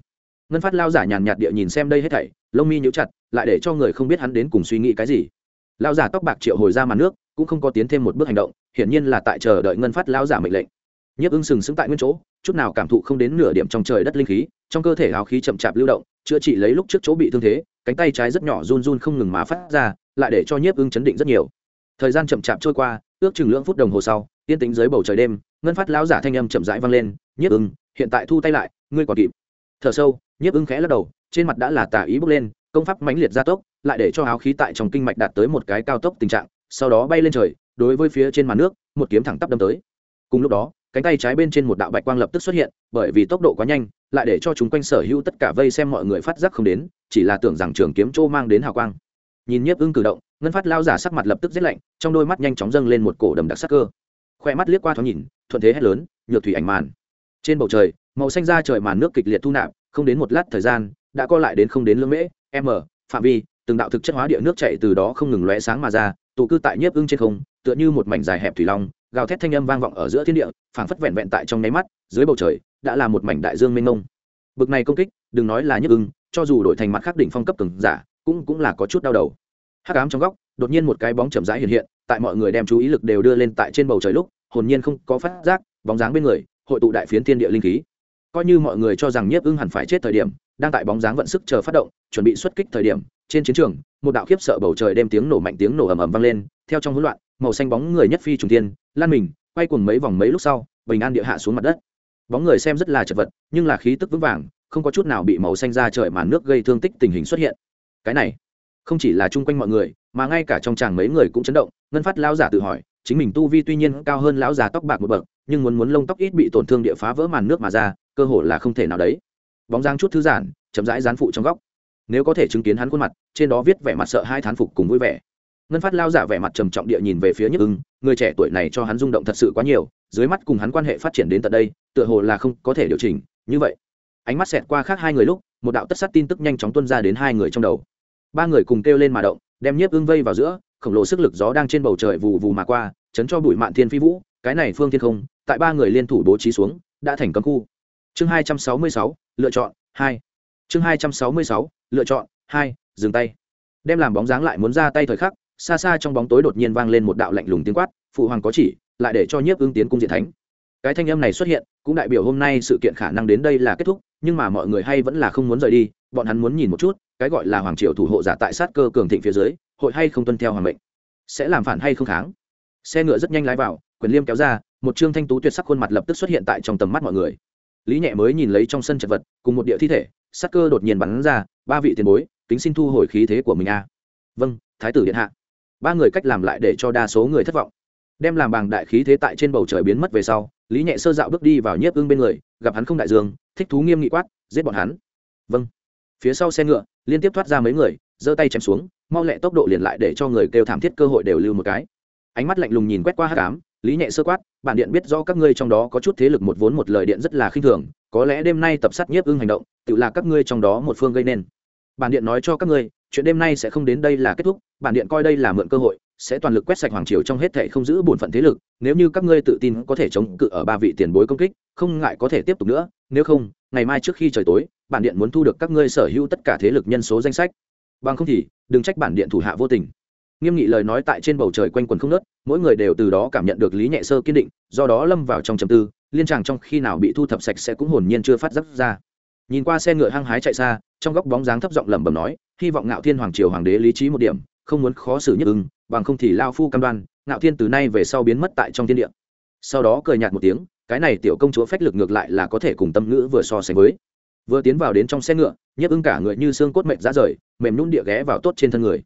Ngân phát lao giả nhàn nhạt địa nhìn xem đây hết thảy, lông mi nhũ chặt, lại để cho người không biết hắn đến cùng suy nghĩ cái gì. Lao giả tóc bạc triệu hồi ra màn nước, cũng không có tiến thêm một bước hành động, hiển nhiên là tại chờ đợi ngân phát lao giả mệnh lệnh. Nhiếp ưng sừng sững tại nguyên chỗ, chút nào cảm thụ không đến nửa điểm trong trời đất linh khí, trong cơ thể áo khí chậm chạp lưu động, chữa trị lấy lúc trước chỗ bị thương thế, cánh tay trái rất nhỏ run run không ngừng má phát ra, lại để cho nhiếp ưng chấn định rất nhiều. Thời gian chậm chạp trôi qua, ước chừng lưỡng phút đồng hồ sau yên tính dưới bầu trời đêm, ngân phát lão giả thanh âm chậm rãi vang lên, nhiếp ưng, hiện tại thu tay lại, ngươi còn kịp. Thở sâu, nhiếp ưng khẽ lắc đầu, trên mặt đã là tà ý bước lên, công pháp mãnh liệt gia tốc, lại để cho áo khí tại trong kinh mạch đạt tới một cái cao tốc tình trạng, sau đó bay lên trời, đối với phía trên màn nước, một kiếm thẳng tắp đâm tới. Cùng lúc đó, cánh tay trái bên trên một đạo bạch quang lập tức xuất hiện, bởi vì tốc độ quá nhanh, lại để cho chúng quanh sở hữu tất cả vây xem mọi người phát giác không đến, chỉ là tưởng rằng trường kiếm trô mang đến hào quang. Nhìn nhiếp ưng cử động, ngân phát lao giả sắc mặt lập tức rét lạnh, trong đôi mắt nhanh chóng dâng lên một cổ đầm đặc sắc cơ khoe mắt liếc qua thoáng nhìn, thuận thế hét lớn, nhược thủy ảnh màn. Trên bầu trời, màu xanh ra trời màn nước kịch liệt thu nạp, không đến một lát thời gian, đã co lại đến không đến lưỡng mễ. M, phạm vi, từng đạo thực chất hóa địa nước chạy từ đó không ngừng lóe sáng mà ra, tụ cư tại nhiếp ưng trên không, tựa như một mảnh dài hẹp thủy long, gào thét thanh âm vang vọng ở giữa thiên địa, phảng phất vẹn vẹn tại trong nháy mắt, dưới bầu trời, đã là một mảnh đại dương mênh mông. Bực này công kích, đừng nói là nhiếp ưng, cho dù đổi thành mặt khắc đỉnh phong cấp từng giả, cũng cũng là có chút đau đầu. Hắc ám trong góc, đột nhiên một cái bóng chậm rãi hiện hiện tại mọi người đem chú ý lực đều đưa lên tại trên bầu trời lúc, hồn nhiên không có phát giác, bóng dáng bên người, hội tụ đại phiến thiên địa linh khí. Coi như mọi người cho rằng nhiếp ưng hẳn phải chết thời điểm, đang tại bóng dáng vận sức chờ phát động, chuẩn bị xuất kích thời điểm, trên chiến trường, một đạo khiếp sợ bầu trời đem tiếng nổ mạnh tiếng nổ ầm ầm vang lên, theo trong hỗn loạn, màu xanh bóng người nhất phi trùng tiên lan mình, quay cuồng mấy vòng mấy lúc sau, bình an địa hạ xuống mặt đất. Bóng người xem rất là chật vật, nhưng là khí tức vững vàng, không có chút nào bị màu xanh ra trời màn nước gây thương tích tình hình xuất hiện. Cái này, không chỉ là chung quanh mọi người mà ngay cả trong chàng mấy người cũng chấn động, ngân phát lão giả tự hỏi, chính mình tu vi tuy nhiên cao hơn lão già tóc bạc một bậc, nhưng muốn muốn lông tóc ít bị tổn thương địa phá vỡ màn nước mà ra, cơ hội là không thể nào đấy. Bóng dáng chút thư giãn, chậm rãi dán phụ trong góc. Nếu có thể chứng kiến hắn khuôn mặt, trên đó viết vẻ mặt sợ hai thán phục cùng vui vẻ. Ngân phát lao giả vẻ mặt trầm trọng địa nhìn về phía nhức ưng, người trẻ tuổi này cho hắn rung động thật sự quá nhiều, dưới mắt cùng hắn quan hệ phát triển đến tận đây, tựa hồ là không có thể điều chỉnh, như vậy. Ánh mắt xẹt qua khác hai người lúc, một đạo tất sát tin tức nhanh chóng tuân ra đến hai người trong đầu. Ba người cùng kêu lên mà động đem nhiếp ưng vây vào giữa, khổng lồ sức lực gió đang trên bầu trời vù vù mà qua, chấn cho bụi mạn thiên phi vũ, cái này phương thiên không, tại ba người liên thủ bố trí xuống, đã thành cấm khu. Chương hai trăm sáu mươi sáu, lựa chọn, hai. Chương hai trăm sáu mươi sáu, lựa chọn, hai, dừng tay. Đem làm bóng dáng lại muốn ra tay thời khắc, xa xa trong bóng tối đột nhiên vang lên một đạo lạnh lùng tiếng quát, phụ hoàng có chỉ, lại để cho nhiếp ưng tiến cung diện thánh. Cái thanh âm này xuất hiện, cũng đại biểu hôm nay sự kiện khả năng đến đây là kết thúc nhưng mà mọi người hay vẫn là không muốn rời đi, bọn hắn muốn nhìn một chút, cái gọi là hoàng triều thủ hộ giả tại sát cơ cường thịnh phía dưới, hội hay không tuân theo hoàng mệnh, sẽ làm phản hay không kháng. Xe ngựa rất nhanh lái vào, quyền liêm kéo ra, một trương thanh tú tuyệt sắc khuôn mặt lập tức xuất hiện tại trong tầm mắt mọi người. Lý nhẹ mới nhìn lấy trong sân chật vật, cùng một địa thi thể, sát cơ đột nhiên bắn ra, ba vị tiền bối, kính xin thu hồi khí thế của mình a. Vâng thái tử điện hạ. Ba người cách làm lại để cho đa số người thất vọng. Đem làm bàng đại khí thế tại trên bầu trời biến mất về sau, lý nhẹ sơ dạo bước đi vào nhiếp ưng bên người gặp hắn không đại dương, thích thú nghiêm nghị quát, giết bọn hắn. Vâng. Phía sau xe ngựa, liên tiếp thoát ra mấy người, giơ tay chém xuống, mau lẹ tốc độ liền lại để cho người kêu thảm thiết cơ hội đều lưu một cái. Ánh mắt lạnh lùng nhìn quét qua hát cám, lý nhẹ sơ quát, bản điện biết do các ngươi trong đó có chút thế lực một vốn một lời điện rất là khinh thường, có lẽ đêm nay tập sát nhiếp ưng hành động, tự là các ngươi trong đó một phương gây nên. Bản điện nói cho các ngươi, chuyện đêm nay sẽ không đến đây là kết thúc, bản điện coi đây là mượn cơ hội sẽ toàn lực quét sạch hoàng triều trong hết thệ không giữ bổn phận thế lực, nếu như các ngươi tự tin có thể chống cự ở ba vị tiền bối công kích, không ngại có thể tiếp tục nữa, nếu không, ngày mai trước khi trời tối, bản điện muốn thu được các ngươi sở hữu tất cả thế lực nhân số danh sách. Bằng không thì, đừng trách bản điện thủ hạ vô tình. Nghiêm nghị lời nói tại trên bầu trời quanh quần không nớt mỗi người đều từ đó cảm nhận được lý nhẹ sơ kiên định, do đó lâm vào trong trầm tư, liên tràng trong khi nào bị thu thập sạch sẽ cũng hồn nhiên chưa phát giác ra. Nhìn qua xe ngựa hăng hái chạy xa, trong góc bóng dáng thấp giọng lẩm bẩm nói, hy vọng ngạo thiên hoàng triều hoàng đế lý trí một điểm không muốn khó xử nhất ưng bằng không thì lao phu cam đoan, ngạo thiên từ nay về sau biến mất tại trong thiên địa. Sau đó cười nhạt một tiếng, cái này tiểu công chúa phách lực ngược lại là có thể cùng tâm ngữ vừa so sánh với. Vừa tiến vào đến trong xe ngựa nhiếp ưng cả người như xương cốt mệnh ra rời, mềm nhún địa ghé vào tốt trên thân người.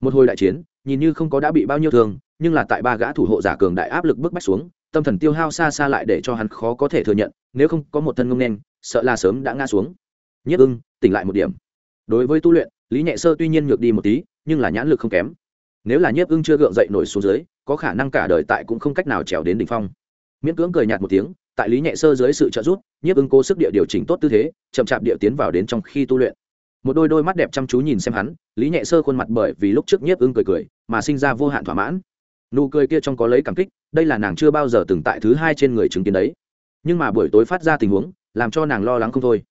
Một hồi đại chiến, nhìn như không có đã bị bao nhiêu thương, nhưng là tại ba gã thủ hộ giả cường đại áp lực bức bách xuống, tâm thần tiêu hao xa xa lại để cho hắn khó có thể thừa nhận, nếu không có một thân ngông đen sợ là sớm đã ngã xuống. Nhiếp ưng, tỉnh lại một điểm. Đối với tu luyện, lý nhẹ sơ tuy nhiên nhược đi một tí nhưng là nhãn lực không kém. Nếu là nhiếp ưng chưa gượng dậy nổi xuống dưới, có khả năng cả đời tại cũng không cách nào trèo đến đỉnh phong. Miễn cưỡng cười nhạt một tiếng, tại lý nhẹ sơ dưới sự trợ giúp, nhiếp ưng cố sức địa điều chỉnh tốt tư thế, chậm chạp địa tiến vào đến trong khi tu luyện. Một đôi đôi mắt đẹp chăm chú nhìn xem hắn, lý nhẹ sơ khuôn mặt bởi vì lúc trước nhiếp ưng cười cười, mà sinh ra vô hạn thỏa mãn. Nụ cười kia trong có lấy cảm kích, đây là nàng chưa bao giờ từng tại thứ hai trên người chứng kiến đấy. Nhưng mà buổi tối phát ra tình huống, làm cho nàng lo lắng không thôi.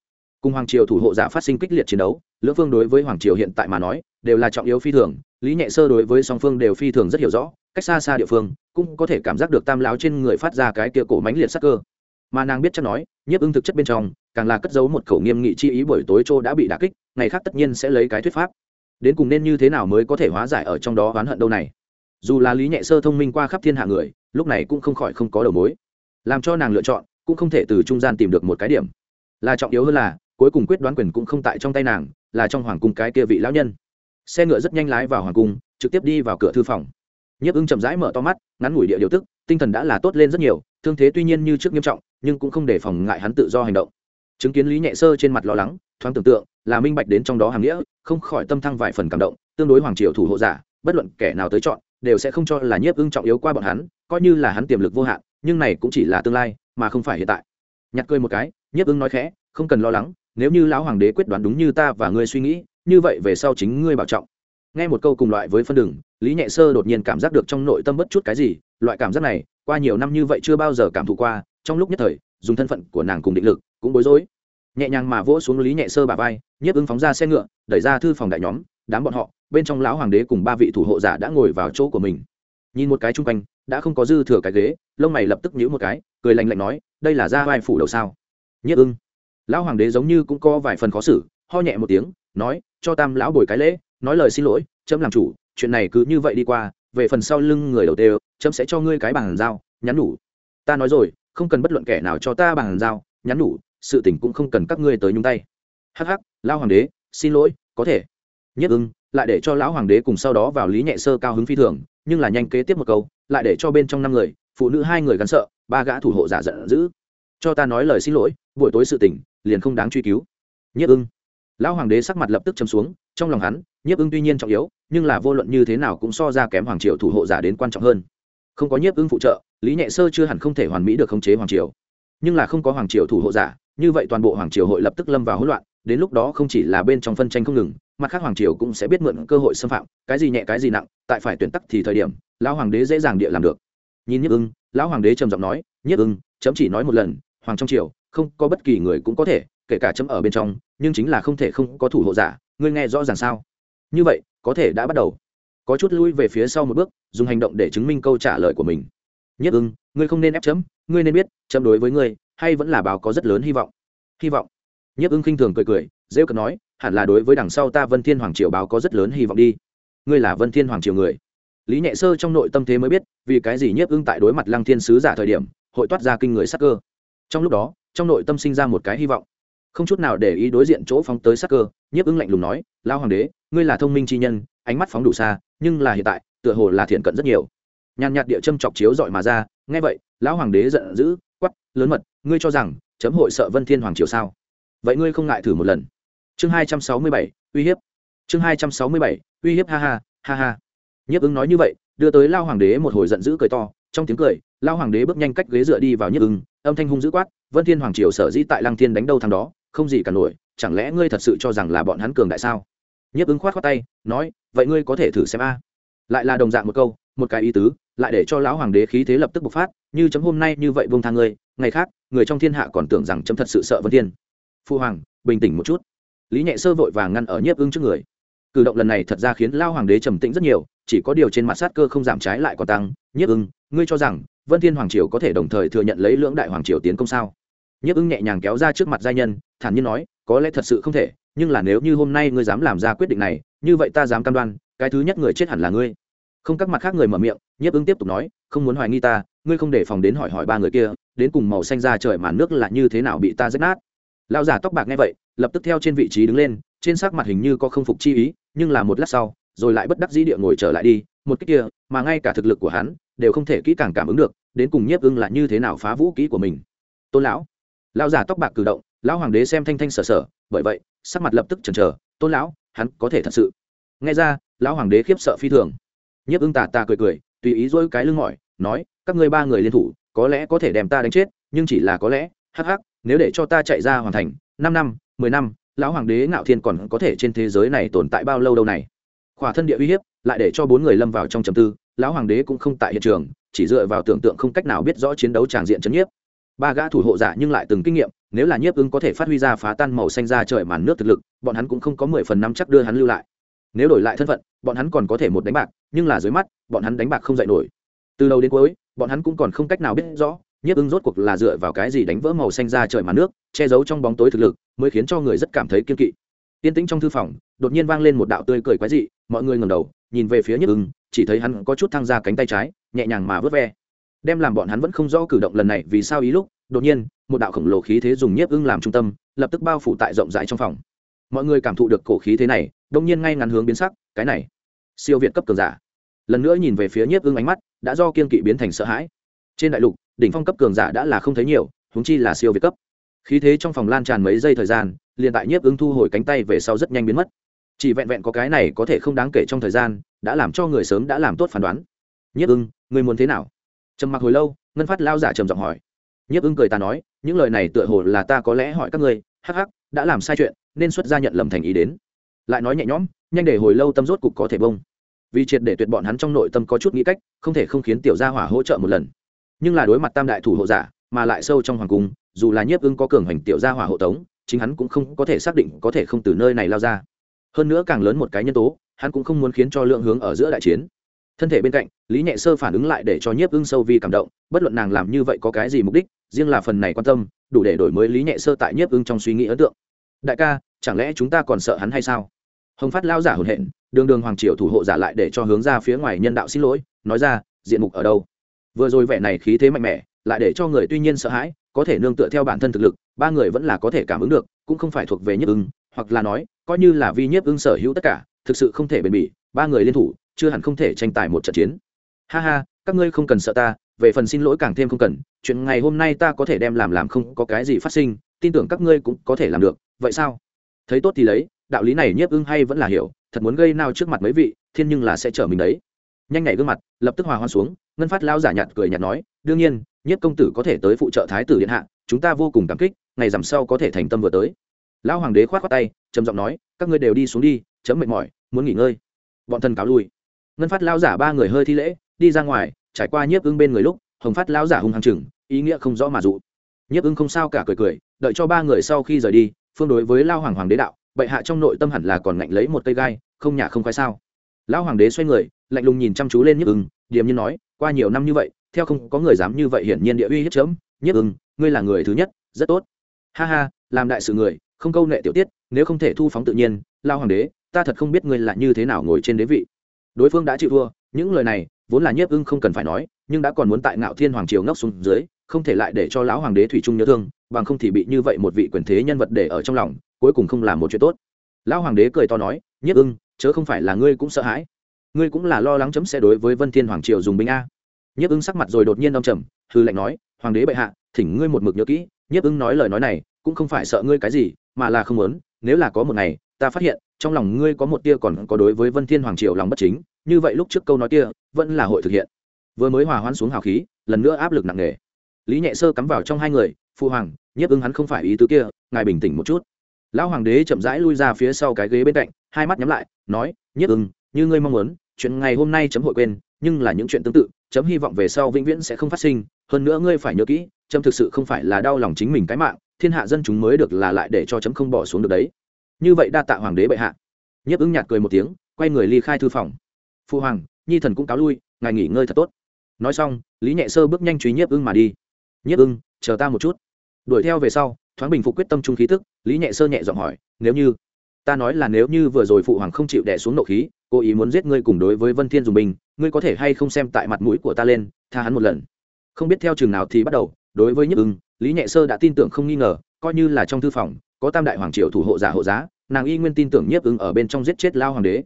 Cùng hoàng triều thủ hộ giả phát sinh kích liệt chiến đấu lưỡng phương đối với hoàng triều hiện tại mà nói đều là trọng yếu phi thường, lý nhẹ sơ đối với song phương đều phi thường rất hiểu rõ, cách xa xa địa phương, cũng có thể cảm giác được tam láo trên người phát ra cái kia cổ mánh liệt sắc cơ. Mà nàng biết chắc nói, nhiếp ưng thực chất bên trong, càng là cất giấu một khẩu nghiêm nghị chi ý buổi tối châu đã bị đả kích, ngày khác tất nhiên sẽ lấy cái thuyết pháp. Đến cùng nên như thế nào mới có thể hóa giải ở trong đó oán hận đâu này? Dù là lý nhẹ sơ thông minh qua khắp thiên hạ người, lúc này cũng không khỏi không có đầu mối. Làm cho nàng lựa chọn, cũng không thể từ trung gian tìm được một cái điểm. Là trọng yếu hơn là, cuối cùng quyết đoán quyền cũng không tại trong tay nàng, là trong hoàng cung cái kia vị lão nhân xe ngựa rất nhanh lái vào hoàng cung, trực tiếp đi vào cửa thư phòng. Nhiếp ưng chậm rãi mở to mắt, ngắn ngủi địa điều tức, tinh thần đã là tốt lên rất nhiều, thương thế tuy nhiên như trước nghiêm trọng, nhưng cũng không để phòng ngại hắn tự do hành động. Chứng kiến lý nhẹ sơ trên mặt lo lắng, thoáng tưởng tượng, là minh bạch đến trong đó hàm nghĩa, không khỏi tâm thăng vài phần cảm động, tương đối hoàng triều thủ hộ giả, bất luận kẻ nào tới chọn, đều sẽ không cho là nhiếp ưng trọng yếu qua bọn hắn, coi như là hắn tiềm lực vô hạn, nhưng này cũng chỉ là tương lai, mà không phải hiện tại. Nhặt cười một cái, nhiếp ưng nói khẽ, không cần lo lắng, nếu như lão hoàng đế quyết đoán đúng như ta và ngươi suy nghĩ như vậy về sau chính ngươi bảo trọng. Nghe một câu cùng loại với phân đường lý nhẹ sơ đột nhiên cảm giác được trong nội tâm bất chút cái gì, loại cảm giác này, qua nhiều năm như vậy chưa bao giờ cảm thụ qua, trong lúc nhất thời, dùng thân phận của nàng cùng định lực cũng bối rối. Nhẹ nhàng mà vỗ xuống lý nhẹ sơ bà vai, nhiếp ứng phóng ra xe ngựa, đẩy ra thư phòng đại nhóm, đám bọn họ, bên trong lão hoàng đế cùng ba vị thủ hộ giả đã ngồi vào chỗ của mình. Nhìn một cái chung quanh, đã không có dư thừa cái ghế, lông mày lập tức nhíu một cái, cười lạnh lạnh nói, đây là ra vai phủ đầu sao? Nhiếp ưng lão hoàng đế giống như cũng có vài phần khó xử ho nhẹ một tiếng, nói, cho tam lão bồi cái lễ, nói lời xin lỗi trẫm làm chủ, chuyện này cứ như vậy đi qua, về phần sau lưng người đầu tiên trẫm sẽ cho ngươi cái bàn giao, nhắn nhủ. Ta nói rồi, không cần bất luận kẻ nào cho ta bàn giao, nhắn nhủ, sự tình cũng không cần các ngươi tới nhúng tay. Hắc hắc, lão hoàng đế, xin lỗi, có thể. Nhất ưng, lại để cho lão hoàng đế cùng sau đó vào lý nhẹ sơ cao hứng phi thường, nhưng là nhanh kế tiếp một câu, lại để cho bên trong năm người, phụ nữ hai người gắn sợ, ba gã thủ hộ giả giận dữ. Cho ta nói lời xin lỗi, buổi tối sự tình, liền không đáng truy cứu. Nhất ưng lão hoàng đế sắc mặt lập tức chấm xuống, trong lòng hắn, nhiếp ưng tuy nhiên trọng yếu, nhưng là vô luận như thế nào cũng so ra kém hoàng triều thủ hộ giả đến quan trọng hơn. Không có nhiếp ưng phụ trợ, lý nhẹ sơ chưa hẳn không thể hoàn mỹ được khống chế hoàng triều. Nhưng là không có hoàng triều thủ hộ giả, như vậy toàn bộ hoàng triều hội lập tức lâm vào hỗn loạn, đến lúc đó không chỉ là bên trong phân tranh không ngừng, mặt khác hoàng triều cũng sẽ biết mượn cơ hội xâm phạm, cái gì nhẹ cái gì nặng, tại phải tuyển tắc thì thời điểm, lão hoàng đế dễ dàng địa làm được. Nhìn nhiếp ưng, lão hoàng đế trầm giọng nói, nhiếp ưng, chấm chỉ nói một lần, hoàng trong triều, không có bất kỳ người cũng có thể kể cả chấm ở bên trong, nhưng chính là không thể không có thủ hộ giả, ngươi nghe rõ ràng sao? Như vậy, có thể đã bắt đầu. Có chút lui về phía sau một bước, dùng hành động để chứng minh câu trả lời của mình. Nhất ưng, ngươi không nên ép chấm, ngươi nên biết, chấm đối với ngươi, hay vẫn là báo có rất lớn hy vọng. Hy vọng. Nhất ưng khinh thường cười cười dễ cận nói, hẳn là đối với đằng sau ta vân thiên hoàng triều báo có rất lớn hy vọng đi. Ngươi là vân thiên hoàng triều người. Lý nhẹ sơ trong nội tâm thế mới biết, vì cái gì nhiếp ưng tại đối mặt lăng thiên sứ giả thời điểm, hội toát ra kinh người sắc cơ. Trong lúc đó, trong nội tâm sinh ra một cái hy vọng không chút nào để ý đối diện chỗ phóng tới sắc cơ, nhiếp ưng lạnh lùng nói lao hoàng đế, ngươi là thông minh chi nhân, ánh mắt phóng đủ xa, nhưng là hiện tại, tựa hồ là thiện cận rất nhiều. Nhàn nhạt địa châm chọc chiếu dọi mà ra, nghe vậy, lão hoàng đế giận dữ quắp lớn mật, ngươi cho rằng, chấm hội sợ vân thiên hoàng triều sao? Vậy ngươi không ngại thử một lần. Chương hai trăm sáu mươi bảy, uy hiếp. Chương hai trăm sáu mươi bảy, uy hiếp, ha ha ha ha. Nhiếp ứng nói như vậy, đưa tới lao hoàng đế một hồi giận dữ cười to, trong tiếng cười lao hoàng đế bước nhanh cách ghế dựa đi vào nhiếp ứng âm thanh hung dữ quát, vân thiên hoàng triều sở dĩ tại lăng thiên đánh đâu thằng đó không gì cả nổi, chẳng lẽ ngươi thật sự cho rằng là bọn hắn cường đại sao? Nhiếp ứng khoát khoát tay, nói, vậy ngươi có thể thử xem a. Lại là đồng dạng một câu, một cái ý tứ, lại để cho lão hoàng đế khí thế lập tức bộc phát, như chấm hôm nay như vậy buông thang ngươi, ngày khác, người trong thiên hạ còn tưởng rằng chấm thật sự sợ vân thiên. Phu hoàng, bình tĩnh một chút. Lý nhẹ sơ vội vàng ngăn ở nhiếp ưng trước người. Cử động lần này thật ra khiến lao hoàng đế trầm tĩnh rất nhiều, chỉ có điều trên mặt sát cơ không giảm trái lại còn tăng. Nhiếp ưng ngươi cho rằng vân thiên hoàng triều có thể đồng thời thừa nhận lấy lưỡng đại hoàng triều tiến công sao? Nhiếp ưng nhẹ nhàng kéo ra trước mặt giai nhân, thản nhiên nói, có lẽ thật sự không thể, nhưng là nếu như hôm nay ngươi dám làm ra quyết định này, như vậy ta dám cam đoan, cái thứ nhất người chết hẳn là ngươi. Không các mặt khác người mở miệng, nhiếp ưng tiếp tục nói, không muốn hoài nghi ta, ngươi không để phòng đến hỏi hỏi ba người kia, đến cùng màu xanh ra trời màn nước là như thế nào bị ta rách nát. Lão giả tóc bạc nghe vậy, lập tức theo trên vị trí đứng lên, trên sắc mặt hình như có không phục chi ý, nhưng là một lát sau, rồi lại bất đắc dĩ địa ngồi trở lại đi, một cách kia, mà ngay cả thực lực của hắn, đều không thể kỹ càng cảm ứng được, đến cùng nhiếp ưng là như thế nào phá vũ kỹ của mình. Tôn lão lão giả tóc bạc cử động, lão hoàng đế xem thanh thanh sở sở, bởi vậy, sắc mặt lập tức chần chờ, tôn lão, hắn có thể thật sự? Nghe ra, lão hoàng đế khiếp sợ phi thường. Nhiếp ưng tà tà cười cười, tùy ý dỗi cái lưng mỏi, nói, các ngươi ba người liên thủ, có lẽ có thể đem ta đánh chết, nhưng chỉ là có lẽ, hắc hắc, nếu để cho ta chạy ra hoàn thành, năm năm, mười năm, lão hoàng đế ngạo thiên còn có thể trên thế giới này tồn tại bao lâu đâu này? Khỏa thân địa uy hiếp, lại để cho bốn người lâm vào trong trầm tư, lão hoàng đế cũng không tại hiện trường, chỉ dựa vào tưởng tượng không cách nào biết rõ chiến đấu tràng diện chấn nhiếp ba gã thủ hộ giả nhưng lại từng kinh nghiệm, nếu là nhiếp ứng có thể phát huy ra phá tan màu xanh ra trời màn nước thực lực, bọn hắn cũng không có mười phần năm chắc đưa hắn lưu lại. Nếu đổi lại thân phận, bọn hắn còn có thể một đánh bạc, nhưng là dưới mắt, bọn hắn đánh bạc không dạy nổi. Từ đầu đến cuối, bọn hắn cũng còn không cách nào biết rõ, nhiếp ứng rốt cuộc là dựa vào cái gì đánh vỡ màu xanh ra trời màn nước, che giấu trong bóng tối thực lực, mới khiến cho người rất cảm thấy kiên kỵ. Tiên tĩnh trong thư phòng, đột nhiên vang lên một đạo tươi cười quái dị, mọi người ngầm đầu, nhìn về phía nhiếp ứng, chỉ thấy hắn có chút thăng ra cánh tay trái, nhẹ nhàng mà vớt ve đem làm bọn hắn vẫn không rõ cử động lần này vì sao ý lúc, đột nhiên, một đạo khổng lồ khí thế dùng nhiếp ưng làm trung tâm, lập tức bao phủ tại rộng rãi trong phòng. Mọi người cảm thụ được cổ khí thế này, đông nhiên ngay ngắn hướng biến sắc, cái này, siêu việt cấp cường giả. Lần nữa nhìn về phía nhiếp ưng ánh mắt, đã do kiên kỵ biến thành sợ hãi. Trên đại lục, đỉnh phong cấp cường giả đã là không thấy nhiều húng chi là siêu việt cấp. Khí thế trong phòng lan tràn mấy giây thời gian, liền tại nhiếp ưng thu hồi cánh tay về sau rất nhanh biến mất. Chỉ vẹn vẹn có cái này có thể không đáng kể trong thời gian, đã làm cho người sớm đã làm tốt phán đoán. Nhiếp ưng, người muốn thế nào? Trầm mặc hồi lâu, ngân phát lao giả trầm giọng hỏi. Nhiếp ưng cười ta nói, những lời này tựa hồ là ta có lẽ hỏi các ngươi, hắc hắc, đã làm sai chuyện, nên xuất gia nhận lầm thành ý đến. Lại nói nhẹ nhõm, nhanh để hồi lâu tâm rốt cục có thể bông. Vì triệt để tuyệt bọn hắn trong nội tâm có chút nghĩ cách, không thể không khiến tiểu gia hỏa hỗ trợ một lần. Nhưng là đối mặt tam đại thủ hộ giả, mà lại sâu trong hoàng cung, dù là nhiếp ưng có cường hành tiểu gia hỏa hộ tống, chính hắn cũng không có thể xác định có thể không từ nơi này lao ra. Hơn nữa càng lớn một cái nhân tố, hắn cũng không muốn khiến cho lượng hướng ở giữa đại chiến thân thể bên cạnh, lý nhẹ sơ phản ứng lại để cho nhiếp ưng sâu vi cảm động, bất luận nàng làm như vậy có cái gì mục đích, riêng là phần này quan tâm, đủ để đổi mới lý nhẹ sơ tại nhiếp ưng trong suy nghĩ ấn tượng. Đại ca, chẳng lẽ chúng ta còn sợ hắn hay sao? Hồng phát lao giả hồn hện đường đường hoàng triều thủ hộ giả lại để cho hướng ra phía ngoài nhân đạo xin lỗi, nói ra, diện mục ở đâu? Vừa rồi vẻ này khí thế mạnh mẽ, lại để cho người tuy nhiên sợ hãi, có thể nương tựa theo bản thân thực lực, ba người vẫn là có thể cảm ứng được, cũng không phải thuộc về nhiếp ưng, hoặc là nói, coi như là vi nhiếp ưng sở hữu tất cả, thực sự không thể bền bỉ, ba người liên thủ chưa hẳn không thể tranh tài một trận chiến. Ha ha, các ngươi không cần sợ ta, về phần xin lỗi càng thêm không cần, chuyện ngày hôm nay ta có thể đem làm làm không có cái gì phát sinh, tin tưởng các ngươi cũng có thể làm được, vậy sao? Thấy tốt thì lấy, đạo lý này nhiếp ưng hay vẫn là hiểu, thật muốn gây nào trước mặt mấy vị, thiên nhưng là sẽ trở mình đấy. Nhanh nhảy gương mặt, lập tức hòa hoan xuống, ngân phát lao giả nhạt cười nhạt nói, đương nhiên, nhiếp công tử có thể tới phụ trợ thái tử điện hạ, chúng ta vô cùng cảm kích, ngày rằm sau có thể thành tâm vừa tới. Lão hoàng đế khoát khoát tay, trầm giọng nói, các ngươi đều đi xuống đi, chấm mệt mỏi, muốn nghỉ ngơi. Bọn thần cáo lui ngân phát lao giả ba người hơi thi lễ, đi ra ngoài, trải qua nhiếp ưng bên người lúc, hồng phát lao giả hung hăng chừng, ý nghĩa không rõ mà dụ. Nhiếp ưng không sao cả cười cười, đợi cho ba người sau khi rời đi, phương đối với lao hoàng hoàng đế đạo, bệ hạ trong nội tâm hẳn là còn ngạnh lấy một cây gai, không nhả không khoái sao. Lão hoàng đế xoay người, lạnh lùng nhìn chăm chú lên nhiếp ưng, điềm nhiên nói, qua nhiều năm như vậy, theo không có người dám như vậy hiển nhiên địa uy hiếp chấm nhiếp ưng, ngươi là người thứ nhất, rất tốt. Ha ha, làm đại sự người, không câu nệ tiểu tiết, nếu không thể thu phóng tự nhiên, lao hoàng đế, ta thật không biết ngươi là như thế nào ngồi trên đế vị đối phương đã chịu thua, những lời này, vốn là nhiếp ưng không cần phải nói, nhưng đã còn muốn tại ngạo thiên hoàng triều ngốc xuống dưới, không thể lại để cho lão hoàng đế thủy trung nhớ thương, bằng không thì bị như vậy một vị quyền thế nhân vật để ở trong lòng, cuối cùng không làm một chuyện tốt. Lão hoàng đế cười to nói, nhiếp ưng, chớ không phải là ngươi cũng sợ hãi. Ngươi cũng là lo lắng chấm sẽ đối với vân thiên hoàng triều dùng binh a. Nhiếp ưng sắc mặt rồi đột nhiên đông trầm, hư lệnh nói, hoàng đế bệ hạ, thỉnh ngươi một mực nhớ kỹ, nhiếp ưng nói lời nói này, cũng không phải sợ ngươi cái gì, mà là không muốn, nếu là có một ngày, ta phát hiện trong lòng ngươi có một tia còn có đối với vân thiên hoàng triều lòng bất chính, như vậy lúc trước câu nói kia, vẫn là hội thực hiện. Vừa mới hòa hoãn xuống hào khí, lần nữa áp lực nặng nề. Lý nhẹ sơ cắm vào trong hai người phụ hoàng nhiếp ưng hắn không phải ý tứ kia, ngài bình tĩnh một chút. Lão hoàng đế chậm rãi lui ra phía sau cái ghế bên cạnh, hai mắt nhắm lại, nói nhiếp ưng, như ngươi mong muốn, chuyện ngày hôm nay chấm hội quên, nhưng là những chuyện tương tự, chấm hy vọng về sau vĩnh viễn sẽ không phát sinh, hơn nữa ngươi phải nhớ kỹ, chấm thực sự không phải là đau lòng chính mình cái mạng, thiên hạ dân chúng mới được là lại để cho chấm không bỏ xuống được đấy như vậy đa tạ hoàng đế bệ hạ. Nhiếp ứng nhạt cười một tiếng, quay người ly khai thư phòng. Phu hoàng, nhi thần cũng cáo lui, ngài nghỉ ngơi thật tốt. Nói xong, lý nhẹ sơ bước nhanh truy nhiếp ưng mà đi. Nhiếp ưng chờ ta một chút. Đuổi theo về sau, thoáng bình phục quyết tâm trung khí thức lý nhẹ sơ nhẹ giọng hỏi, nếu như, ta nói là nếu như vừa rồi phụ hoàng không chịu đẻ xuống nộ khí, cố ý muốn giết ngươi cùng đối với vân thiên dùng bình ngươi có thể hay không xem tại mặt mũi của ta lên, tha hắn một lần? Không biết theo trường nào thì bắt đầu, đối với nhiếp ưng lý nhẹ sơ đã tin tưởng không nghi ngờ, coi như là trong thư phòng có tam đại hoàng triều thủ hộ giả hộ giá, nàng y nguyên tin tưởng nhiếp ưng ở bên trong giết chết lao hoàng đế.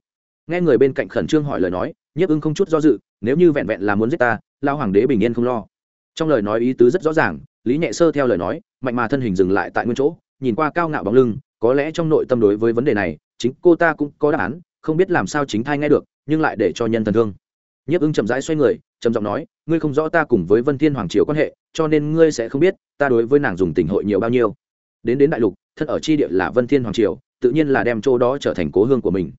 Nghe người bên cạnh khẩn trương hỏi lời nói, nhiếp ưng không chút do dự, nếu như vẹn vẹn là muốn giết ta, lao hoàng đế bình yên không lo. Trong lời nói ý tứ rất rõ ràng, lý nhẹ sơ theo lời nói, mạnh mà thân hình dừng lại tại nguyên chỗ, nhìn qua cao ngạo bóng lưng, có lẽ trong nội tâm đối với vấn đề này, chính cô ta cũng có đáp án, không biết làm sao chính thai nghe được, nhưng lại để cho nhân thần thương. Nhiếp ưng chậm rãi xoay người, trầm giọng nói, ngươi không rõ ta cùng với vân thiên hoàng triều quan hệ, cho nên ngươi sẽ không biết ta đối với nàng dùng tình hội nhiều bao nhiêu đến đến đại lục, thân ở chi địa là vân thiên hoàng triều, tự nhiên là đem chỗ đó trở thành cố hương của mình.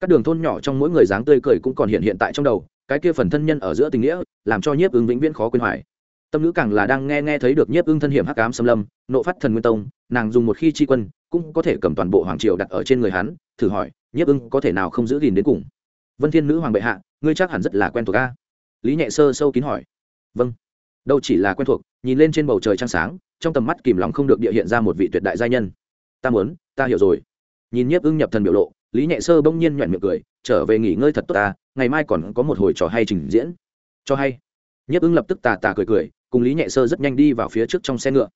Các đường thôn nhỏ trong mỗi người dáng tươi cười cũng còn hiện hiện tại trong đầu, cái kia phần thân nhân ở giữa tình nghĩa, làm cho nhiếp ứng vĩnh viễn khó quên hoài. Tâm nữ càng là đang nghe nghe thấy được nhiếp ưng thân hiểm hắc ám xâm lâm, nộ phát thần nguyên tông, nàng dùng một khi chi quân, cũng có thể cầm toàn bộ hoàng triều đặt ở trên người hắn, thử hỏi, nhiếp ưng có thể nào không giữ gìn đến cùng? Vân thiên nữ hoàng bệ hạ, ngươi chắc hẳn rất là quen thuộc ca lý nhẹ sơ sâu kín hỏi. Vâng. Đâu chỉ là quen thuộc, nhìn lên trên bầu trời trăng sáng trong tầm mắt kìm lòng không được địa hiện ra một vị tuyệt đại gia nhân. Ta muốn, ta hiểu rồi. Nhìn nhiếp ưng nhập thần biểu lộ, lý nhẹ sơ bỗng nhiên nhọn miệng cười, trở về nghỉ ngơi thật tốt ta, ngày mai còn có một hồi trò hay trình diễn. Cho hay. Nhiếp ưng lập tức tà tà cười cười, cùng lý nhẹ sơ rất nhanh đi vào phía trước trong xe ngựa.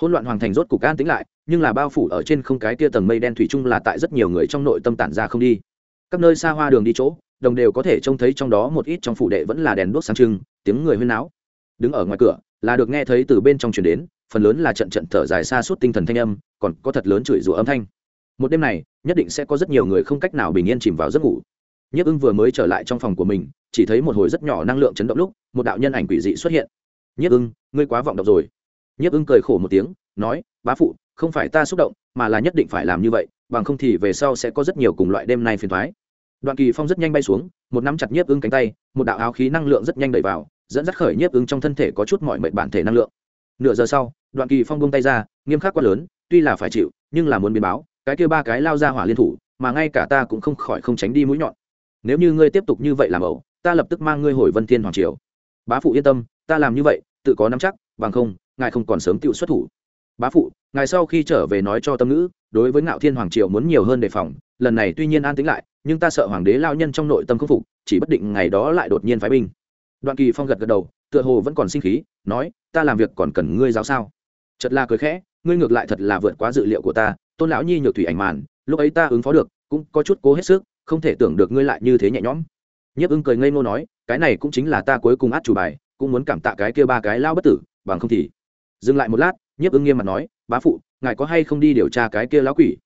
Hỗn loạn hoàng thành rốt cục an tính lại, nhưng là bao phủ ở trên không cái tia tầng mây đen thủy chung là tại rất nhiều người trong nội tâm tản ra không đi. Các nơi xa hoa đường đi chỗ, đồng đều có thể trông thấy trong đó một ít trong phủ đệ vẫn là đèn đuốc sáng trưng, tiếng người huyên náo. Đứng ở ngoài cửa là được nghe thấy từ bên trong chuyển đến phần lớn là trận trận thở dài xa suốt tinh thần thanh âm, còn có thật lớn chửi rủa âm thanh. Một đêm này, nhất định sẽ có rất nhiều người không cách nào bình yên chìm vào giấc ngủ. Nhiếp ưng vừa mới trở lại trong phòng của mình, chỉ thấy một hồi rất nhỏ năng lượng chấn động lúc, một đạo nhân ảnh quỷ dị xuất hiện. Nhiếp ưng, ngươi quá vọng động rồi. Nhiếp ưng cười khổ một tiếng, nói, bá phụ, không phải ta xúc động, mà là nhất định phải làm như vậy, bằng không thì về sau sẽ có rất nhiều cùng loại đêm nay phiền thoái đoạn kỳ phong rất nhanh bay xuống, một nắm chặt nhiếp ưng cánh tay, một đạo áo khí năng lượng rất nhanh đẩy vào, dẫn dắt khởi nhiếp ưng trong thân thể có chút mọi mệnh bản thể năng lượng nửa giờ sau, đoạn kỳ phong bông tay ra, nghiêm khắc quá lớn, tuy là phải chịu, nhưng là muốn biến báo, cái kia ba cái lao ra hỏa liên thủ, mà ngay cả ta cũng không khỏi không tránh đi mũi nhọn. Nếu như ngươi tiếp tục như vậy làm ẩu, ta lập tức mang ngươi hồi vân thiên hoàng triều. Bá phụ yên tâm, ta làm như vậy, tự có nắm chắc, bằng không, ngài không còn sớm tự xuất thủ. Bá phụ, ngài sau khi trở về nói cho tâm ngữ, đối với ngạo thiên hoàng triều muốn nhiều hơn đề phòng, lần này tuy nhiên an tính lại, nhưng ta sợ hoàng đế lao nhân trong nội tâm khâm phục, chỉ bất định ngày đó lại đột nhiên phái binh. Đoạn kỳ phong gật gật đầu tựa hồ vẫn còn sinh khí, nói, ta làm việc còn cần ngươi giáo sao? Chật là cười khẽ, ngươi ngược lại thật là vượt quá dự liệu của ta, tôn lão nhi nhược thủy ảnh màn, lúc ấy ta ứng phó được, cũng có chút cố hết sức, không thể tưởng được ngươi lại như thế nhẹ nhõm. Nhiếp ưng cười ngây ngô nói, cái này cũng chính là ta cuối cùng át chủ bài, cũng muốn cảm tạ cái kia ba cái lao bất tử, bằng không thì dừng lại một lát, nhiếp ưng nghiêm mặt nói, bá phụ, ngài có hay không đi điều tra cái kia lão quỷ?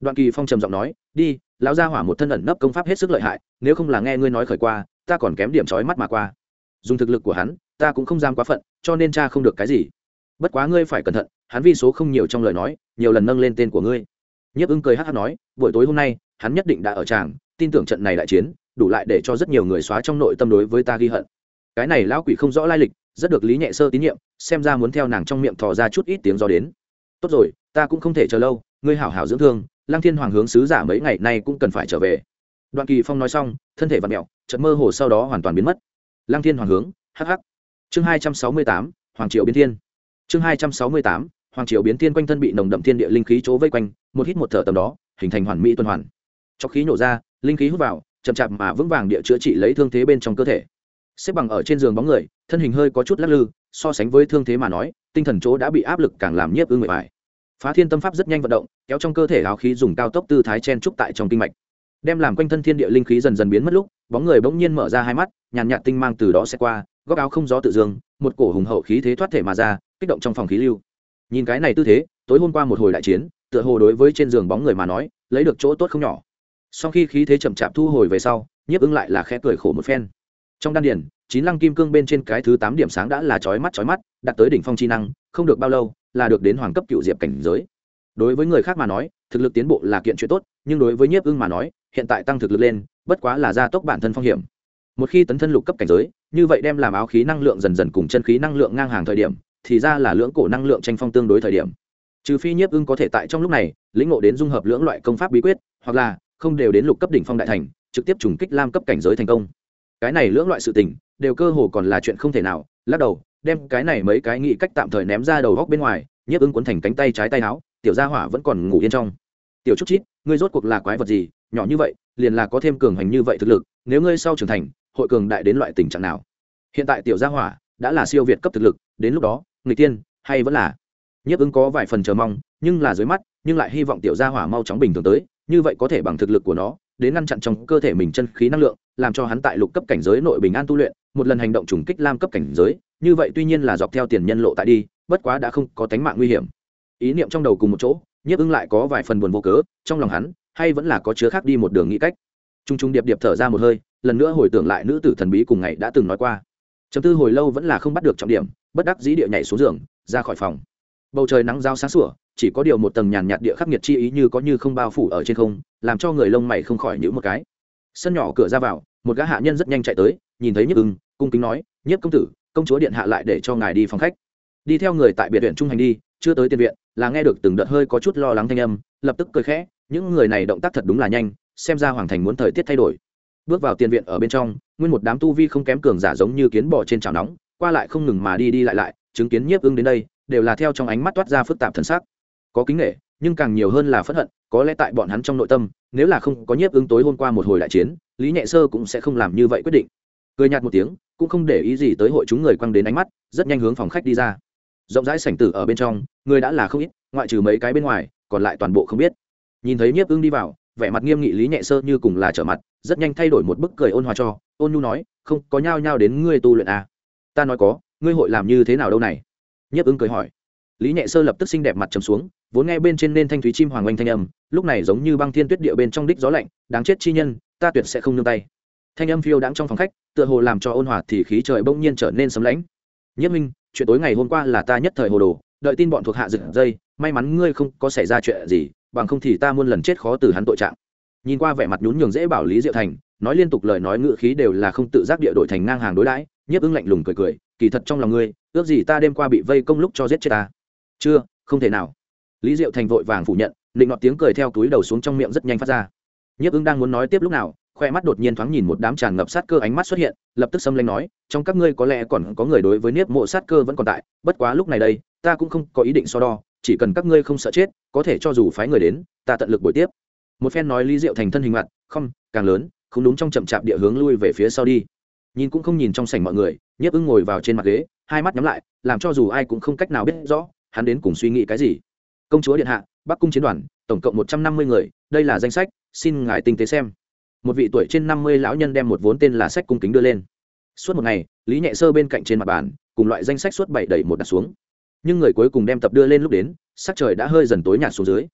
Đoạn kỳ phong trầm giọng nói, đi, lão gia hỏa một thân ẩn nấp công pháp hết sức lợi hại, nếu không là nghe ngươi nói khởi qua, ta còn kém điểm trói mắt mà qua. Dùng thực lực của hắn ta cũng không dám quá phận, cho nên cha không được cái gì. Bất quá ngươi phải cẩn thận, hắn vi số không nhiều trong lời nói, nhiều lần nâng lên tên của ngươi. Nhiếp ưng cười hát hát nói, buổi tối hôm nay, hắn nhất định đã ở tràng, tin tưởng trận này đại chiến, đủ lại để cho rất nhiều người xóa trong nội tâm đối với ta ghi hận. Cái này lão quỷ không rõ lai lịch, rất được lý nhẹ sơ tín nhiệm, xem ra muốn theo nàng trong miệng thò ra chút ít tiếng gió đến. Tốt rồi, ta cũng không thể chờ lâu, ngươi hảo hảo dưỡng thương, lăng thiên hoàng hướng sứ giả mấy ngày nay cũng cần phải trở về. Đoạn kỳ phong nói xong, thân thể vặn mẹo, chợt mơ hồ sau đó hoàn toàn biến mất. Lăng thiên hoàng hướng hh chương hai trăm sáu mươi tám, hoàng triệu biến thiên. Chương hai trăm sáu mươi tám, hoàng triệu biến thiên quanh thân bị nồng đậm thiên địa linh khí chỗ vây quanh, một hít một thở tầm đó, hình thành hoàn mỹ tuần hoàn. Cho khí nổ ra, linh khí hút vào, chậm chạp mà vững vàng địa chữa trị lấy thương thế bên trong cơ thể. Xếp bằng ở trên giường bóng người, thân hình hơi có chút lắc lư, so sánh với thương thế mà nói, tinh thần chỗ đã bị áp lực càng làm nhiếp ưng người phải phá thiên tâm pháp rất nhanh vận động, kéo trong cơ thể áo khí dùng cao tốc tư thái chen trúc tại trong kinh mạch. Đem làm quanh thân thiên địa linh khí dần dần biến mất lúc, bóng người bỗng nhiên mở ra hai mắt, nhàn nhạt tinh mang từ đó sẽ qua góc áo không gió tự dương, một cổ hùng hậu khí thế thoát thể mà ra, kích động trong phòng khí lưu. Nhìn cái này tư thế, tối hôm qua một hồi đại chiến, tựa hồ đối với trên giường bóng người mà nói, lấy được chỗ tốt không nhỏ. Sau khi khí thế chậm chạp thu hồi về sau, nhiếp ứng lại là khẽ cười khổ một phen. Trong đan điển chín lăng kim cương bên trên cái thứ tám điểm sáng đã là chói mắt chói mắt đặt tới đỉnh phong chi năng, không được bao lâu, là được đến hoàng cấp cựu diệp cảnh giới. Đối với người khác mà nói, thực lực tiến bộ là kiện chuyện tốt, nhưng đối với nhiếp ưng mà nói, hiện tại tăng thực lực lên, bất quá là gia tốc bản thân phong hiểm một khi tấn thân lục cấp cảnh giới, như vậy đem làm áo khí năng lượng dần dần cùng chân khí năng lượng ngang hàng thời điểm, thì ra là lưỡng cổ năng lượng tranh phong tương đối thời điểm. Trừ phi nhiếp ưng có thể tại trong lúc này, lĩnh ngộ đến dung hợp lưỡng loại công pháp bí quyết, hoặc là không đều đến lục cấp đỉnh phong đại thành, trực tiếp trùng kích lam cấp cảnh giới thành công. Cái này lưỡng loại sự tình, đều cơ hồ còn là chuyện không thể nào. Lắc đầu, đem cái này mấy cái nghị cách tạm thời ném ra đầu góc bên ngoài, nhiếp ưng cuốn thành cánh tay trái tay áo, tiểu gia hỏa vẫn còn ngủ yên trong. Tiểu trúc chít, ngươi rốt cuộc là quái vật gì? Nhỏ như vậy, liền là có thêm cường hành như vậy thực lực, nếu ngươi sau trưởng thành hội cường đại đến loại tình trạng nào? Hiện tại tiểu gia hỏa đã là siêu việt cấp thực lực, đến lúc đó người tiên hay vẫn là? Nhiếp ứng có vài phần chờ mong, nhưng là dưới mắt, nhưng lại hy vọng tiểu gia hỏa mau chóng bình thường tới, như vậy có thể bằng thực lực của nó, đến ngăn chặn trong cơ thể mình chân khí năng lượng, làm cho hắn tại lục cấp cảnh giới nội bình an tu luyện, một lần hành động trùng kích lam cấp cảnh giới, như vậy tuy nhiên là dọc theo tiền nhân lộ tại đi, bất quá đã không có tánh mạng nguy hiểm. Ý niệm trong đầu cùng một chỗ, nhiếp ưng lại có vài phần buồn vô cớ, trong lòng hắn, hay vẫn là có chứa khác đi một đường nghĩ cách. T r u n g t r u n g điệp điệp thở ra một hơi lần nữa hồi tưởng lại nữ tử thần bí cùng ngày đã từng nói qua. Chấm tư hồi lâu vẫn là không bắt được trọng điểm, bất đắc dĩ địa nhảy xuống giường, ra khỏi phòng. Bầu trời nắng giao sáng sủa, chỉ có điều một tầng nhàn nhạt địa khắc nghiệt chi ý như có như không bao phủ ở trên không, làm cho người lông mày không khỏi nhữ một cái. Sân nhỏ cửa ra vào, một gã hạ nhân rất nhanh chạy tới, nhìn thấy nhức ưng, cung kính nói, nhiếp công tử, công chúa điện hạ lại để cho ngài đi phòng khách. Đi theo người tại biệt viện trung hành đi, chưa tới tiền viện, là nghe được từng đợt hơi có chút lo lắng thanh âm, lập tức cười khẽ, những người này động tác thật đúng là nhanh, xem ra hoàng thành muốn thời tiết thay đổi bước vào tiền viện ở bên trong, nguyên một đám tu vi không kém cường giả giống như kiến bò trên chảo nóng, qua lại không ngừng mà đi đi lại lại, chứng kiến nhiếp ưng đến đây, đều là theo trong ánh mắt toát ra phức tạp thần sắc. Có kính nghệ nhưng càng nhiều hơn là phẫn hận, có lẽ tại bọn hắn trong nội tâm, nếu là không có nhiếp ưng tối hôm qua một hồi đại chiến, lý nhẹ sơ cũng sẽ không làm như vậy quyết định. Cười nhạt một tiếng, cũng không để ý gì tới hội chúng người quăng đến ánh mắt, rất nhanh hướng phòng khách đi ra. Rộng rãi sảnh tử ở bên trong, người đã là không ít, ngoại trừ mấy cái bên ngoài, còn lại toàn bộ không biết. Nhìn thấy nhiếp ưng đi vào vẻ mặt nghiêm nghị lý nhẹ sơ như cùng là trở mặt, rất nhanh thay đổi một bức cười ôn hòa cho, ôn nhu nói, không, có nhao nhao đến ngươi tu luyện à. ta nói có, ngươi hội làm như thế nào đâu này? Nhiếp ứng cười hỏi. Lý nhẹ sơ lập tức xinh đẹp mặt trầm xuống, vốn nghe bên trên nên thanh thúy chim hoàng oanh thanh âm, lúc này giống như băng thiên tuyết địa bên trong đích gió lạnh, đáng chết chi nhân, ta tuyệt sẽ không nương tay. Thanh âm phiêu đãng trong phòng khách, tựa hồ làm cho ôn hòa thì khí trời bỗng nhiên trở nên sấm lãnh. Nhất minh, chuyện tối ngày hôm qua là ta nhất thời hồ đồ, đợi tin bọn thuộc hạ dựng dây, may mắn ngươi không có xảy ra chuyện gì bằng không thì ta muôn lần chết khó từ hắn tội trạng. Nhìn qua vẻ mặt nhún nhường dễ bảo lý diệu thành, nói liên tục lời nói ngữ khí đều là không tự giác địa đổi thành ngang hàng đối đãi, nhiếp ứng lạnh lùng cười cười, kỳ thật trong lòng ngươi, ước gì ta đêm qua bị vây công lúc cho giết chết ta. Chưa, không thể nào. Lý diệu thành vội vàng phủ nhận, định ngọt tiếng cười theo túi đầu xuống trong miệng rất nhanh phát ra. Nhiếp ứng đang muốn nói tiếp lúc nào, khoe mắt đột nhiên thoáng nhìn một đám tràn ngập sát cơ ánh mắt xuất hiện, lập tức xâm lanh nói, trong các ngươi có lẽ còn có người đối với niếp mộ sát cơ vẫn còn tại, bất quá lúc này đây, ta cũng không có ý định so đo chỉ cần các ngươi không sợ chết, có thể cho dù phái người đến, ta tận lực buổi tiếp. Một phen nói lý diệu thành thân hình mặt không, càng lớn, không đúng trong chậm chạp địa hướng lui về phía sau đi. Nhìn cũng không nhìn trong sảnh mọi người, nhiếp ưng ngồi vào trên mặt ghế, hai mắt nhắm lại, làm cho dù ai cũng không cách nào biết rõ, hắn đến cùng suy nghĩ cái gì. Công chúa điện hạ, bắc cung chiến đoàn, tổng cộng một trăm năm mươi người, đây là danh sách, xin ngài tinh tế xem. Một vị tuổi trên năm mươi lão nhân đem một vốn tên là sách cung kính đưa lên. Suốt một ngày, lý nhẹ sơ bên cạnh trên mặt bàn, cùng loại danh sách suốt bảy đẩy một đặt xuống nhưng người cuối cùng đem tập đưa lên lúc đến, sắc trời đã hơi dần tối nhạt xuống dưới.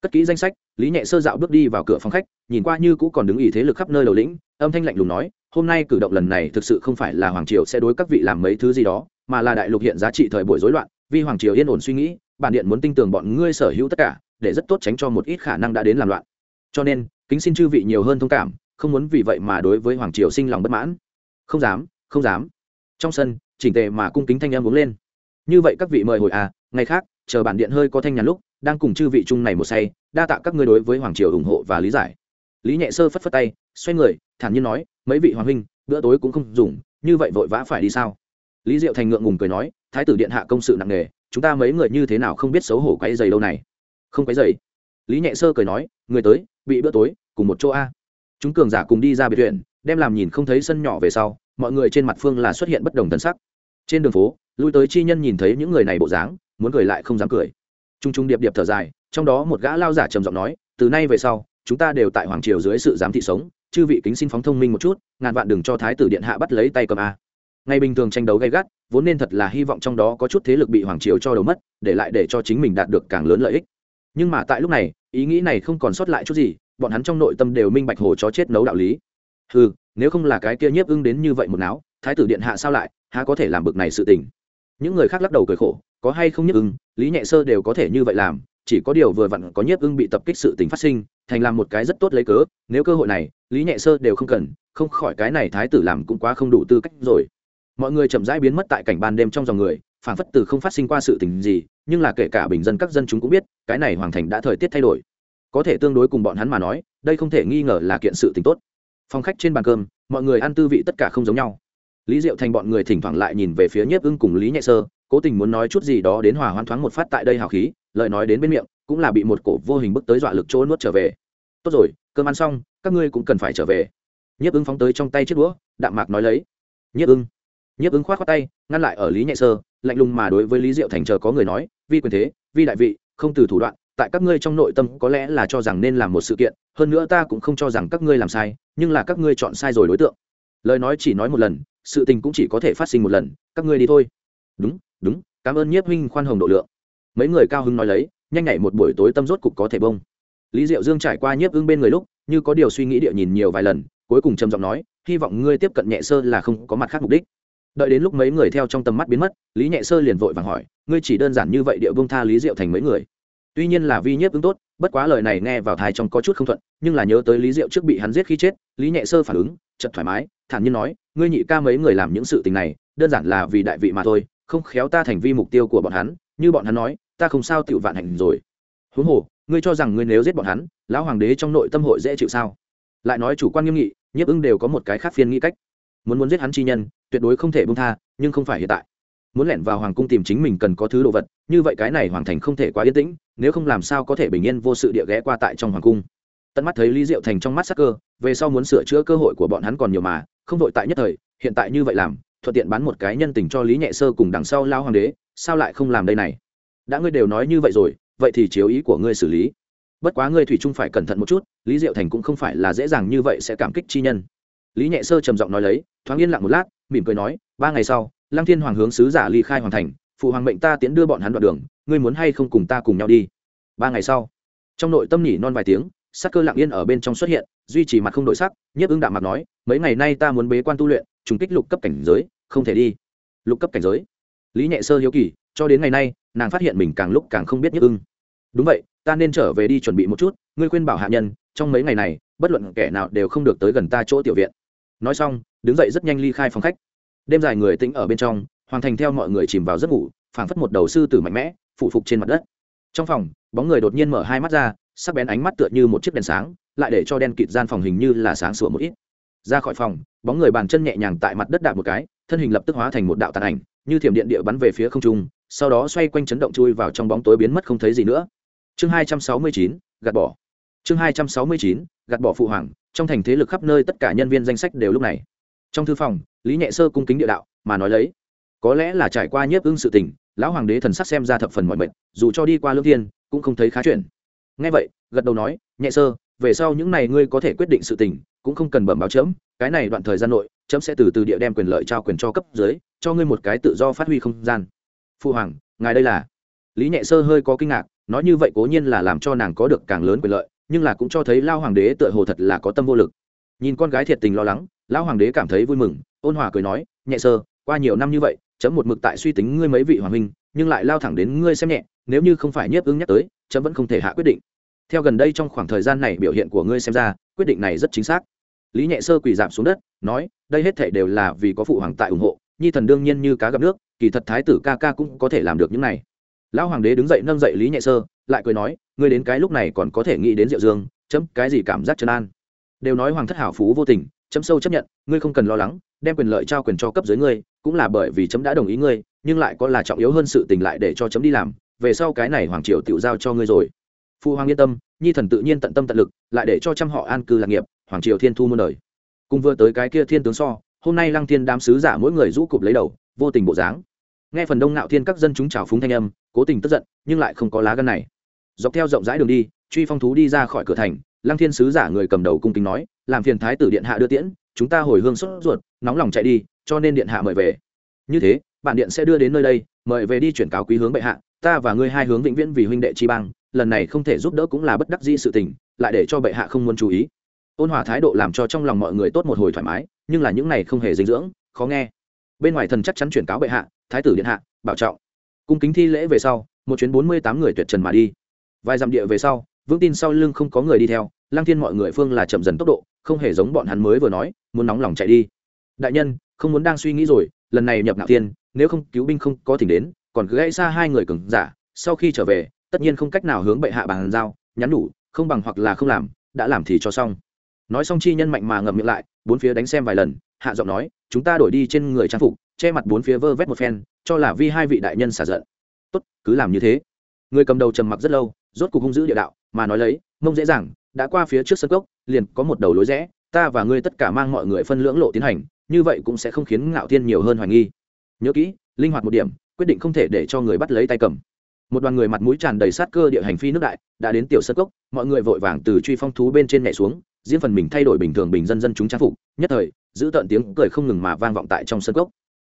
Cất kỹ danh sách, lý nhẹ sơ dạo bước đi vào cửa phòng khách, nhìn qua như cũ còn đứng ý thế lực khắp nơi đầu lĩnh, âm thanh lạnh lùng nói, hôm nay cử động lần này thực sự không phải là hoàng triều sẽ đối các vị làm mấy thứ gì đó, mà là đại lục hiện giá trị thời buổi rối loạn, vì hoàng triều yên ổn suy nghĩ, bản điện muốn tin tưởng bọn ngươi sở hữu tất cả, để rất tốt tránh cho một ít khả năng đã đến làm loạn. Cho nên, kính xin chư vị nhiều hơn thông cảm, không muốn vì vậy mà đối với hoàng triều sinh lòng bất mãn. Không dám không dám. Trong sân, chỉnh tề mà cung kính thanh em uống lên như vậy các vị mời hồi à ngày khác, chờ bản điện hơi có thanh nhàn lúc, đang cùng chư vị chung này một say, đa tạ các ngươi đối với hoàng triều ủng hộ và lý giải. Lý nhẹ sơ phất phất tay, xoay người, thản nhiên nói, mấy vị hoàng huynh, bữa tối cũng không dùng, như vậy vội vã phải đi sao? Lý diệu thành ngượng ngùng cười nói, thái tử điện hạ công sự nặng nề, chúng ta mấy người như thế nào không biết xấu hổ quay giày đâu này? Không quay giày lý nhẹ sơ cười nói, người tới bị bữa tối, cùng một chỗ a. Chúng cường giả cùng đi ra biệt viện, đem làm nhìn không thấy sân nhỏ về sau, mọi người trên mặt phương là xuất hiện bất đồng thân sắc. Trên đường phố lui tới chi nhân nhìn thấy những người này bộ dáng, muốn cười lại không dám cười. T r u n g t r u n g điệp điệp thở dài, trong đó một gã lao giả trầm giọng nói, từ nay về sau, chúng ta đều tại hoàng triều dưới sự giám thị sống, chư vị kính xin phóng thông minh một chút, ngàn vạn đừng cho thái tử điện hạ bắt lấy tay cầm a. Ngày bình thường tranh đấu gay gắt, vốn nên thật là hy vọng trong đó có chút thế lực bị hoàng triều cho đầu mất, để lại để cho chính mình đạt được càng lớn lợi ích. Nhưng mà tại lúc này, ý nghĩ này không còn sót lại chút gì, bọn hắn trong nội tâm đều minh bạch hồ chó chết nấu đạo lý. Ừ nếu không là cái kia nhiếp ưng đến như vậy một não thái tử điện hạ sao lại, há có thể làm bực này sự tình? Những người khác lắc đầu cười khổ, có hay không nhiếp ưng, lý nhẹ sơ đều có thể như vậy làm, chỉ có điều vừa vặn có nhiếp ưng bị tập kích sự tình phát sinh, thành làm một cái rất tốt lấy cớ, nếu cơ hội này, lý nhẹ sơ đều không cần, không khỏi cái này thái tử làm cũng quá không đủ tư cách rồi. Mọi người chậm rãi biến mất tại cảnh ban đêm trong dòng người phản phất từ không phát sinh qua sự tình gì, nhưng là kể cả bình dân các dân chúng cũng biết, cái này hoàng thành đã thời tiết thay đổi. Có thể tương đối cùng bọn hắn mà nói, đây không thể nghi ngờ là kiện sự tình tốt. Phong khách trên bàn cơm, mọi người ăn tư vị tất cả không giống nhau lý diệu thành bọn người thỉnh thoảng lại nhìn về phía nhiếp ưng cùng lý nhẹ sơ, cố tình muốn nói chút gì đó đến hòa hoan thoáng một phát tại đây hào khí, lời nói đến bên miệng, cũng là bị một cổ vô hình bức tới dọa lực chỗ nuốt trở về. Tốt rồi, cơm ăn xong, các ngươi cũng cần phải trở về. Nhiếp ưng phóng tới trong tay chiếc đũa, đạm mạc nói lấy. Nhiếp ưng. Nhiếp ưng k h o á t khoác tay, ngăn lại ở lý nhẹ sơ, lạnh lùng mà đối với lý diệu thành chờ có người nói, vi quyền thế, vi đại vị, không từ thủ đoạn, tại các ngươi trong nội tâm có lẽ là cho rằng nên làm một sự kiện, hơn nữa ta cũng không cho rằng các ngươi làm sai, nhưng là các ngươi chọn sai rồi đối tượng. Lời nói chỉ nói một lần sự tình cũng chỉ có thể phát sinh một lần, các ngươi đi thôi. Đúng đúng, cảm ơn nhiếp huynh khoan hồng độ lượng. Mấy người cao hưng nói lấy, nhanh nhảy một buổi tối tâm rốt cục có thể bông. Lý diệu dương trải qua nhiếp ưng bên người lúc, như có điều suy nghĩ địa nhìn nhiều vài lần, cuối cùng trầm giọng nói, hy vọng ngươi tiếp cận nhẹ sơ là không có mặt khác mục đích. Đợi đến lúc mấy người theo trong tầm mắt biến mất, lý nhẹ sơ liền vội vàng hỏi, ngươi chỉ đơn giản như vậy địa bông tha lý diệu thành mấy người? Tuy nhiên là vi nhiếp ứng tốt, bất quá lời này nghe vào thai trong có chút không thuận, nhưng là nhớ tới lý diệu trước bị hắn giết khi chết, lý nhẹ sơ phản ứng chật thoải mái, thản nhiên nói, ngươi nhị ca mấy người làm những sự tình này, đơn giản là vì đại vị mà thôi, không khéo ta thành vi mục tiêu của bọn hắn, như bọn hắn nói, ta không sao tự vạn hành rồi. Huống hồ, ngươi cho rằng ngươi nếu giết bọn hắn, lão hoàng đế trong nội tâm hội dễ chịu sao? Lại nói chủ quan nghiêm nghị, nhiếp ứng đều có một cái khác phiên nghĩ cách. Muốn muốn giết hắn chi nhân, tuyệt đối không thể bông tha, nhưng không phải hiện tại muốn lẻn vào hoàng cung tìm chính mình cần có thứ đồ vật, như vậy cái này hoàng thành không thể quá yên tĩnh, nếu không làm sao có thể bình yên vô sự địa ghé qua tại trong hoàng cung. Tận mắt thấy lý diệu thành trong mắt sắc cơ, về sau muốn sửa chữa cơ hội của bọn hắn còn nhiều mà, không đội tại nhất thời, hiện tại như vậy làm, thuận tiện bán một cái nhân tình cho lý nhẹ sơ cùng đằng sau lao hoàng đế, sao lại không làm đây này? Đã ngươi đều nói như vậy rồi, vậy thì chiếu ý của ngươi xử lý. Bất quá ngươi thủy trung phải cẩn thận một chút, lý diệu thành cũng không phải là dễ dàng như vậy sẽ cảm kích chi nhân. Lý nhẹ sơ trầm giọng nói lấy, thoáng yên lặng một lát, mỉm cười nói, ba ngày sau lăng thiên hoàng hướng sứ giả ly khai hoàn thành, phụ hoàng mệnh ta tiến đưa bọn hắn đoạn đường, ngươi muốn hay không cùng ta cùng nhau đi? Ba ngày sau, trong nội tâm nhỉ non vài tiếng, sắc cơ lặng yên ở bên trong xuất hiện, duy trì mặt không đổi sắc, nhiếp ứng đạm mặt nói, mấy ngày nay ta muốn bế quan tu luyện, trùng kích lục cấp cảnh giới, không thể đi. Lục cấp cảnh giới? Lý nhẹ sơ hiếu kỳ, cho đến ngày nay, nàng phát hiện mình càng lúc càng không biết nhiếp ưng đúng vậy, ta nên trở về đi chuẩn bị một chút, ngươi khuyên bảo hạ nhân, trong mấy ngày này, bất luận kẻ nào đều không được tới gần ta chỗ tiểu viện. Nói xong, đứng dậy rất nhanh ly khai phòng khách đêm dài người tĩnh ở bên trong, hoàng thành theo mọi người chìm vào giấc ngủ, phảng phất một đầu sư tử mạnh mẽ phụ phục trên mặt đất. Trong phòng, bóng người đột nhiên mở hai mắt ra, sắc bén ánh mắt tựa như một chiếc đèn sáng, lại để cho đen kịt gian phòng hình như là sáng sủa một ít. Ra khỏi phòng, bóng người bàn chân nhẹ nhàng tại mặt đất đạp một cái, thân hình lập tức hóa thành một đạo tàn ảnh, như thiểm điện địa bắn về phía không trung, sau đó xoay quanh chấn động chui vào trong bóng tối biến mất không thấy gì nữa. Chương hai trăm sáu mươi chín, gạt bỏ. Chương hai trăm sáu mươi chín, gạt bỏ phụ hoàng, trong thành thế lực khắp nơi tất cả nhân viên danh sách đều lúc này trong thư phòng, lý nhẹ sơ cung kính địa đạo, mà nói lấy, có lẽ là trải qua nhiếp ưng sự tình, lão hoàng đế thần sắc xem ra thập phần mọi mệnh dù cho đi qua lương thiên, cũng không thấy khá chuyện. Ngay vậy, gật đầu nói, nhẹ sơ, về sau những này ngươi có thể quyết định sự tình, cũng không cần bẩm báo chấm, cái này đoạn thời gian nội, chấm sẽ từ từ địa đem quyền lợi trao quyền cho cấp dưới, cho ngươi một cái tự do phát huy không gian. Phu hoàng, ngài đây là? Lý nhẹ sơ hơi có kinh ngạc, nói như vậy cố nhiên là làm cho nàng có được càng lớn quyền lợi, nhưng là cũng cho thấy lao hoàng đế tựa hồ thật là có tâm vô lực. Nhìn con gái thiệt tình lo lắng lão hoàng đế cảm thấy vui mừng, ôn hòa cười nói, nhẹ sơ, qua nhiều năm như vậy, chấm một mực tại suy tính ngươi mấy vị hoàng huynh, nhưng lại lao thẳng đến ngươi xem nhẹ, nếu như không phải nhiếp ứng nhắc tới, chấm vẫn không thể hạ quyết định. Theo gần đây trong khoảng thời gian này biểu hiện của ngươi xem ra, quyết định này rất chính xác. Lý nhẹ sơ quỳ giảm xuống đất, nói, đây hết thể đều là vì có phụ hoàng tại ủng hộ, nhi thần đương nhiên như cá gặp nước, kỳ thật thái tử ca ca cũng có thể làm được những này. Lão hoàng đế đứng dậy nâng dậy lý nhẹ sơ, lại cười nói, ngươi đến cái lúc này còn có thể nghĩ đến diệu dương, chấm cái gì cảm giác chân an? Đều nói hoàng thất hảo phú vô tình chấm sâu chấp nhận, ngươi không cần lo lắng, đem quyền lợi trao quyền cho cấp dưới ngươi, cũng là bởi vì chấm đã đồng ý ngươi, nhưng lại có là trọng yếu hơn sự tình lại để cho chấm đi làm, về sau cái này hoàng triều tự giao cho ngươi rồi. Phu hoàng yên tâm, nhi thần tự nhiên tận tâm tận lực, lại để cho trăm họ an cư lạc nghiệp, hoàng triều thiên thu muôn đời. Cùng vừa tới cái kia thiên tướng so, hôm nay lăng thiên đám sứ giả mỗi người rũ cụp lấy đầu, vô tình bộ dáng. Nghe phần đông ngạo thiên các dân chúng trào phúng thanh âm, cố tình tức giận, nhưng lại không có lá gân này. Dọc theo rộng rãi đường đi, truy phong thú đi ra khỏi cửa thành lăng thiên sứ giả người cầm đầu cung kính nói, làm phiền thái tử điện hạ đưa tiễn, chúng ta hồi hương sốt ruột, nóng lòng chạy đi, cho nên điện hạ mời về. Như thế, bản điện sẽ đưa đến nơi đây, mời về đi chuyển cáo quý hướng bệ hạ, ta và ngươi hai hướng vĩnh viễn vì huynh đệ chi bang, lần này không thể giúp đỡ cũng là bất đắc dĩ sự tình, lại để cho bệ hạ không muốn chú ý. Ôn hòa thái độ làm cho trong lòng mọi người tốt một hồi thoải mái, nhưng là những này không hề dinh dưỡng, khó nghe. Bên ngoài thần chắc chắn chuyển cáo bệ hạ, thái tử điện hạ, bảo trọng. Cung kính thi lễ về sau, một chuyến bốn mươi tám người tuyệt trần mà đi. Vài dặm địa về sau vững tin sau lưng không có người đi theo lang thiên mọi người phương là chậm dần tốc độ, không hề giống bọn hắn mới vừa nói, muốn nóng lòng chạy đi. Đại nhân, không muốn đang suy nghĩ rồi, lần này nhập ngạo thiên, nếu không cứu binh không có thỉnh đến, còn cứ gãy xa hai người cứng giả, sau khi trở về, tất nhiên không cách nào hướng bệ hạ bàn giao, nhắn đủ không bằng hoặc là không làm, đã làm thì cho xong. Nói xong chi nhân mạnh mà ngậm miệng lại, bốn phía đánh xem vài lần, hạ giọng nói, chúng ta đổi đi trên người trang phục, che mặt bốn phía vơ vét một phen, cho là vi hai vị đại nhân xả giận. Tốt, cứ làm như thế. Người cầm đầu trầm mặc rất lâu, rốt cuộc hung giữ địa đạo mà nói lấy, mông dễ dàng, đã qua phía trước sân cốc, liền có một đầu lối rẽ, ta và ngươi tất cả mang mọi người phân lưỡng lộ tiến hành, như vậy cũng sẽ không khiến ngạo thiên nhiều hơn hoài nghi. Nhớ kỹ, linh hoạt một điểm, quyết định không thể để cho người bắt lấy tay cầm. Một đoàn người mặt mũi tràn đầy sát cơ địa hành phi nước đại, đã đến tiểu sân cốc, mọi người vội vàng từ truy phong thú bên trên nhảy xuống diễn phần mình thay đổi bình thường bình dân dân chúng trang phục, nhất thời, giữ tận tiếng cười không ngừng mà vang vọng tại trong sân cốc.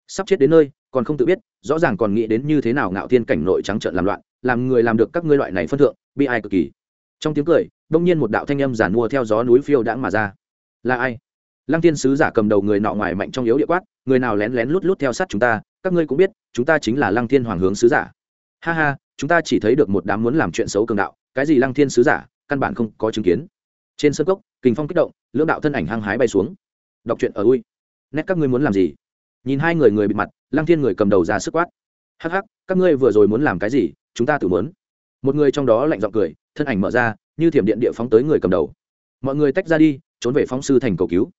Sắp chết đến nơi, còn không tự biết, rõ ràng còn nghĩ đến như thế nào ngạo thiên cảnh nội trắng trợn làm loạn, làm người làm được các ngươi loại này phân thượng, bi ai cực kỳ trong tiếng cười, đông nhiên một đạo thanh âm giản mua theo gió núi phiêu đãng mà ra. Là ai? Lăng tiên sứ giả cầm đầu người nọ ngoài mạnh trong yếu địa quát, người nào lén lén lút lút theo sát chúng ta, các ngươi cũng biết, chúng ta chính là lăng thiên hoàng hướng sứ giả. Ha ha, chúng ta chỉ thấy được một đám muốn làm chuyện xấu cường đạo, cái gì lăng thiên sứ giả, căn bản không có chứng kiến. Trên sân cốc, kình phong kích động, lưỡng đạo thân ảnh hăng hái bay xuống. Đọc truyện ở ui. Nét các ngươi muốn làm gì? Nhìn hai người người bị mặt, lăng thiên người cầm đầu ra sức quát. Hắc hắc, các ngươi vừa rồi muốn làm cái gì, chúng ta tự muốn. Một người trong đó lạnh giọng cười thân ảnh mở ra, như thiểm điện địa phóng tới người cầm đầu. Mọi người tách ra đi, trốn về phóng sư thành cầu cứu.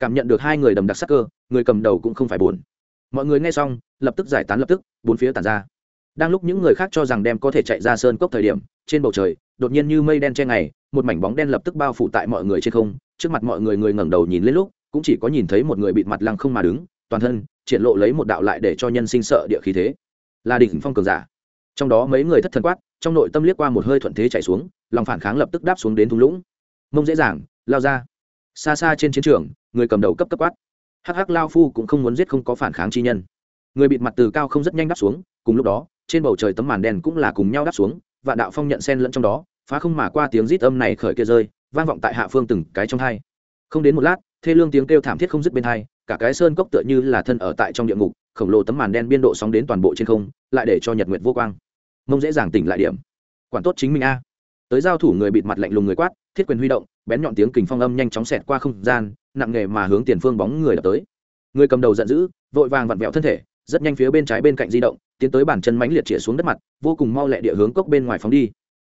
Cảm nhận được hai người đầm đặc sắc cơ, người cầm đầu cũng không phải buồn. Mọi người nghe xong, lập tức giải tán lập tức, bốn phía tàn ra. Đang lúc những người khác cho rằng đem có thể chạy ra sơn cốc thời điểm, trên bầu trời, đột nhiên như mây đen che ngày, một mảnh bóng đen lập tức bao phủ tại mọi người trên không, trước mặt mọi người người ngẩng đầu nhìn lên lúc, cũng chỉ có nhìn thấy một người bịt mặt lăng không mà đứng, toàn thân, triển lộ lấy một đạo lại để cho nhân sinh sợ địa khí thế. Là đỉnh phong cường giả. Trong đó mấy người thất thần quát trong nội tâm liếc qua một hơi thuận thế chạy xuống, lòng phản kháng lập tức đáp xuống đến thung lũng. Mông dễ dàng, lao ra. Xa xa trên chiến trường, người cầm đầu cấp cấp quát. Hắc hắc lao phu cũng không muốn giết không có phản kháng chi nhân. Người bịt mặt từ cao không rất nhanh đáp xuống, cùng lúc đó, trên bầu trời tấm màn đen cũng là cùng nhau đáp xuống và đạo phong nhận sen lẫn trong đó, phá không mà qua tiếng rít âm này khởi kia rơi, vang vọng tại hạ phương từng cái trong hai. Không đến một lát, thê lương tiếng kêu thảm thiết không dứt bên hai, cả cái sơn cốc tựa như là thân ở tại trong địa ngục, khổng lồ tấm màn đen biên độ sóng đến toàn bộ trên không, lại để cho nhật nguyện vô quang mông dễ dàng tỉnh lại điểm. Quản tốt chính mình a. Tới giao thủ người bịt mặt lạnh lùng người quát, thiết quyền huy động, bén nhọn tiếng kình phong âm nhanh chóng xẹt qua không gian, nặng nghề mà hướng tiền phương bóng người đập tới. Người cầm đầu giận dữ, vội vàng vặn vẹo thân thể, rất nhanh phía bên trái bên cạnh di động, tiến tới bàn chân mánh liệt chĩa xuống đất mặt, vô cùng mau lẹ địa hướng cốc bên ngoài phóng đi.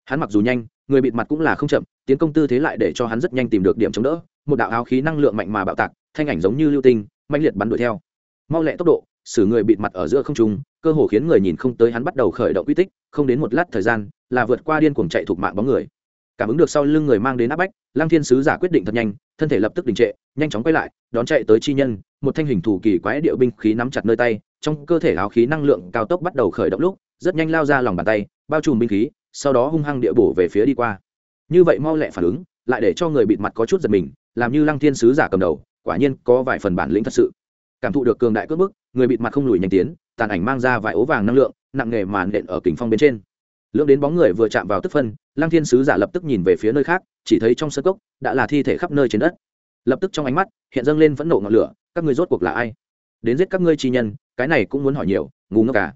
Hắn mặc dù nhanh, người bịt mặt cũng là không chậm, tiến công tư thế lại để cho hắn rất nhanh tìm được điểm chống đỡ, một đạo áo khí năng lượng mạnh mà bạo tạc, thanh ảnh giống như lưu tinh mạnh liệt bắn đuổi theo. Mau lẹ tốc độ xử người bịt mặt ở giữa không trung, cơ hồ khiến người nhìn không tới hắn bắt đầu khởi động quy tích, không đến một lát thời gian, là vượt qua điên cuồng chạy thuộc mạng bóng người. Cảm ứng được sau lưng người mang đến áp bách, lăng thiên sứ giả quyết định thật nhanh, thân thể lập tức đình trệ, nhanh chóng quay lại, đón chạy tới chi nhân, một thanh hình thủ kỳ quái điệu binh khí nắm chặt nơi tay, trong cơ thể áo khí năng lượng cao tốc bắt đầu khởi động lúc, rất nhanh lao ra lòng bàn tay, bao trùm binh khí, sau đó hung hăng địa bổ về phía đi qua. Như vậy mau lẹ phản ứng, lại để cho người bịt mặt có chút giật mình, làm như lăng thiên sứ giả cầm đầu, quả nhiên có vài phần bản lĩnh thật sự. Cảm thụ được cường đại cướp bức người bịt mặt không lùi nhanh tiến, tàn ảnh mang ra vài ố vàng năng lượng, nặng nghề màn nện ở kính phong bên trên. Lượng đến bóng người vừa chạm vào tức phân, lăng thiên sứ giả lập tức nhìn về phía nơi khác, chỉ thấy trong sơ cốc đã là thi thể khắp nơi trên đất. Lập tức trong ánh mắt hiện dâng lên vẫn nổ ngọn lửa, các ngươi rốt cuộc là ai? Đến giết các ngươi chi nhân, cái này cũng muốn hỏi nhiều, ngu ngốc cả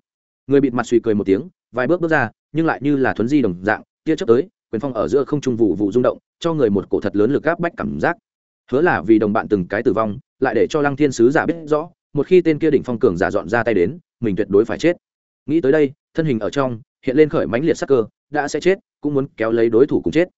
người bịt mặt suy cười một tiếng, vài bước bước ra, nhưng lại như là thuấn di đồng dạng, tia chớp tới, quyền phong ở giữa không trung vụ vụ rung động, cho người một cổ thật lớn lực áp bách cảm giác. Hứa là vì đồng bạn từng cái tử vong, lại để cho lăng thiên sứ giả biết rõ một khi tên kia đỉnh phong cường giả dọn ra tay đến mình tuyệt đối phải chết. Nghĩ tới đây thân hình ở trong hiện lên khởi mãnh liệt sắc cơ đã sẽ chết cũng muốn kéo lấy đối thủ cùng chết.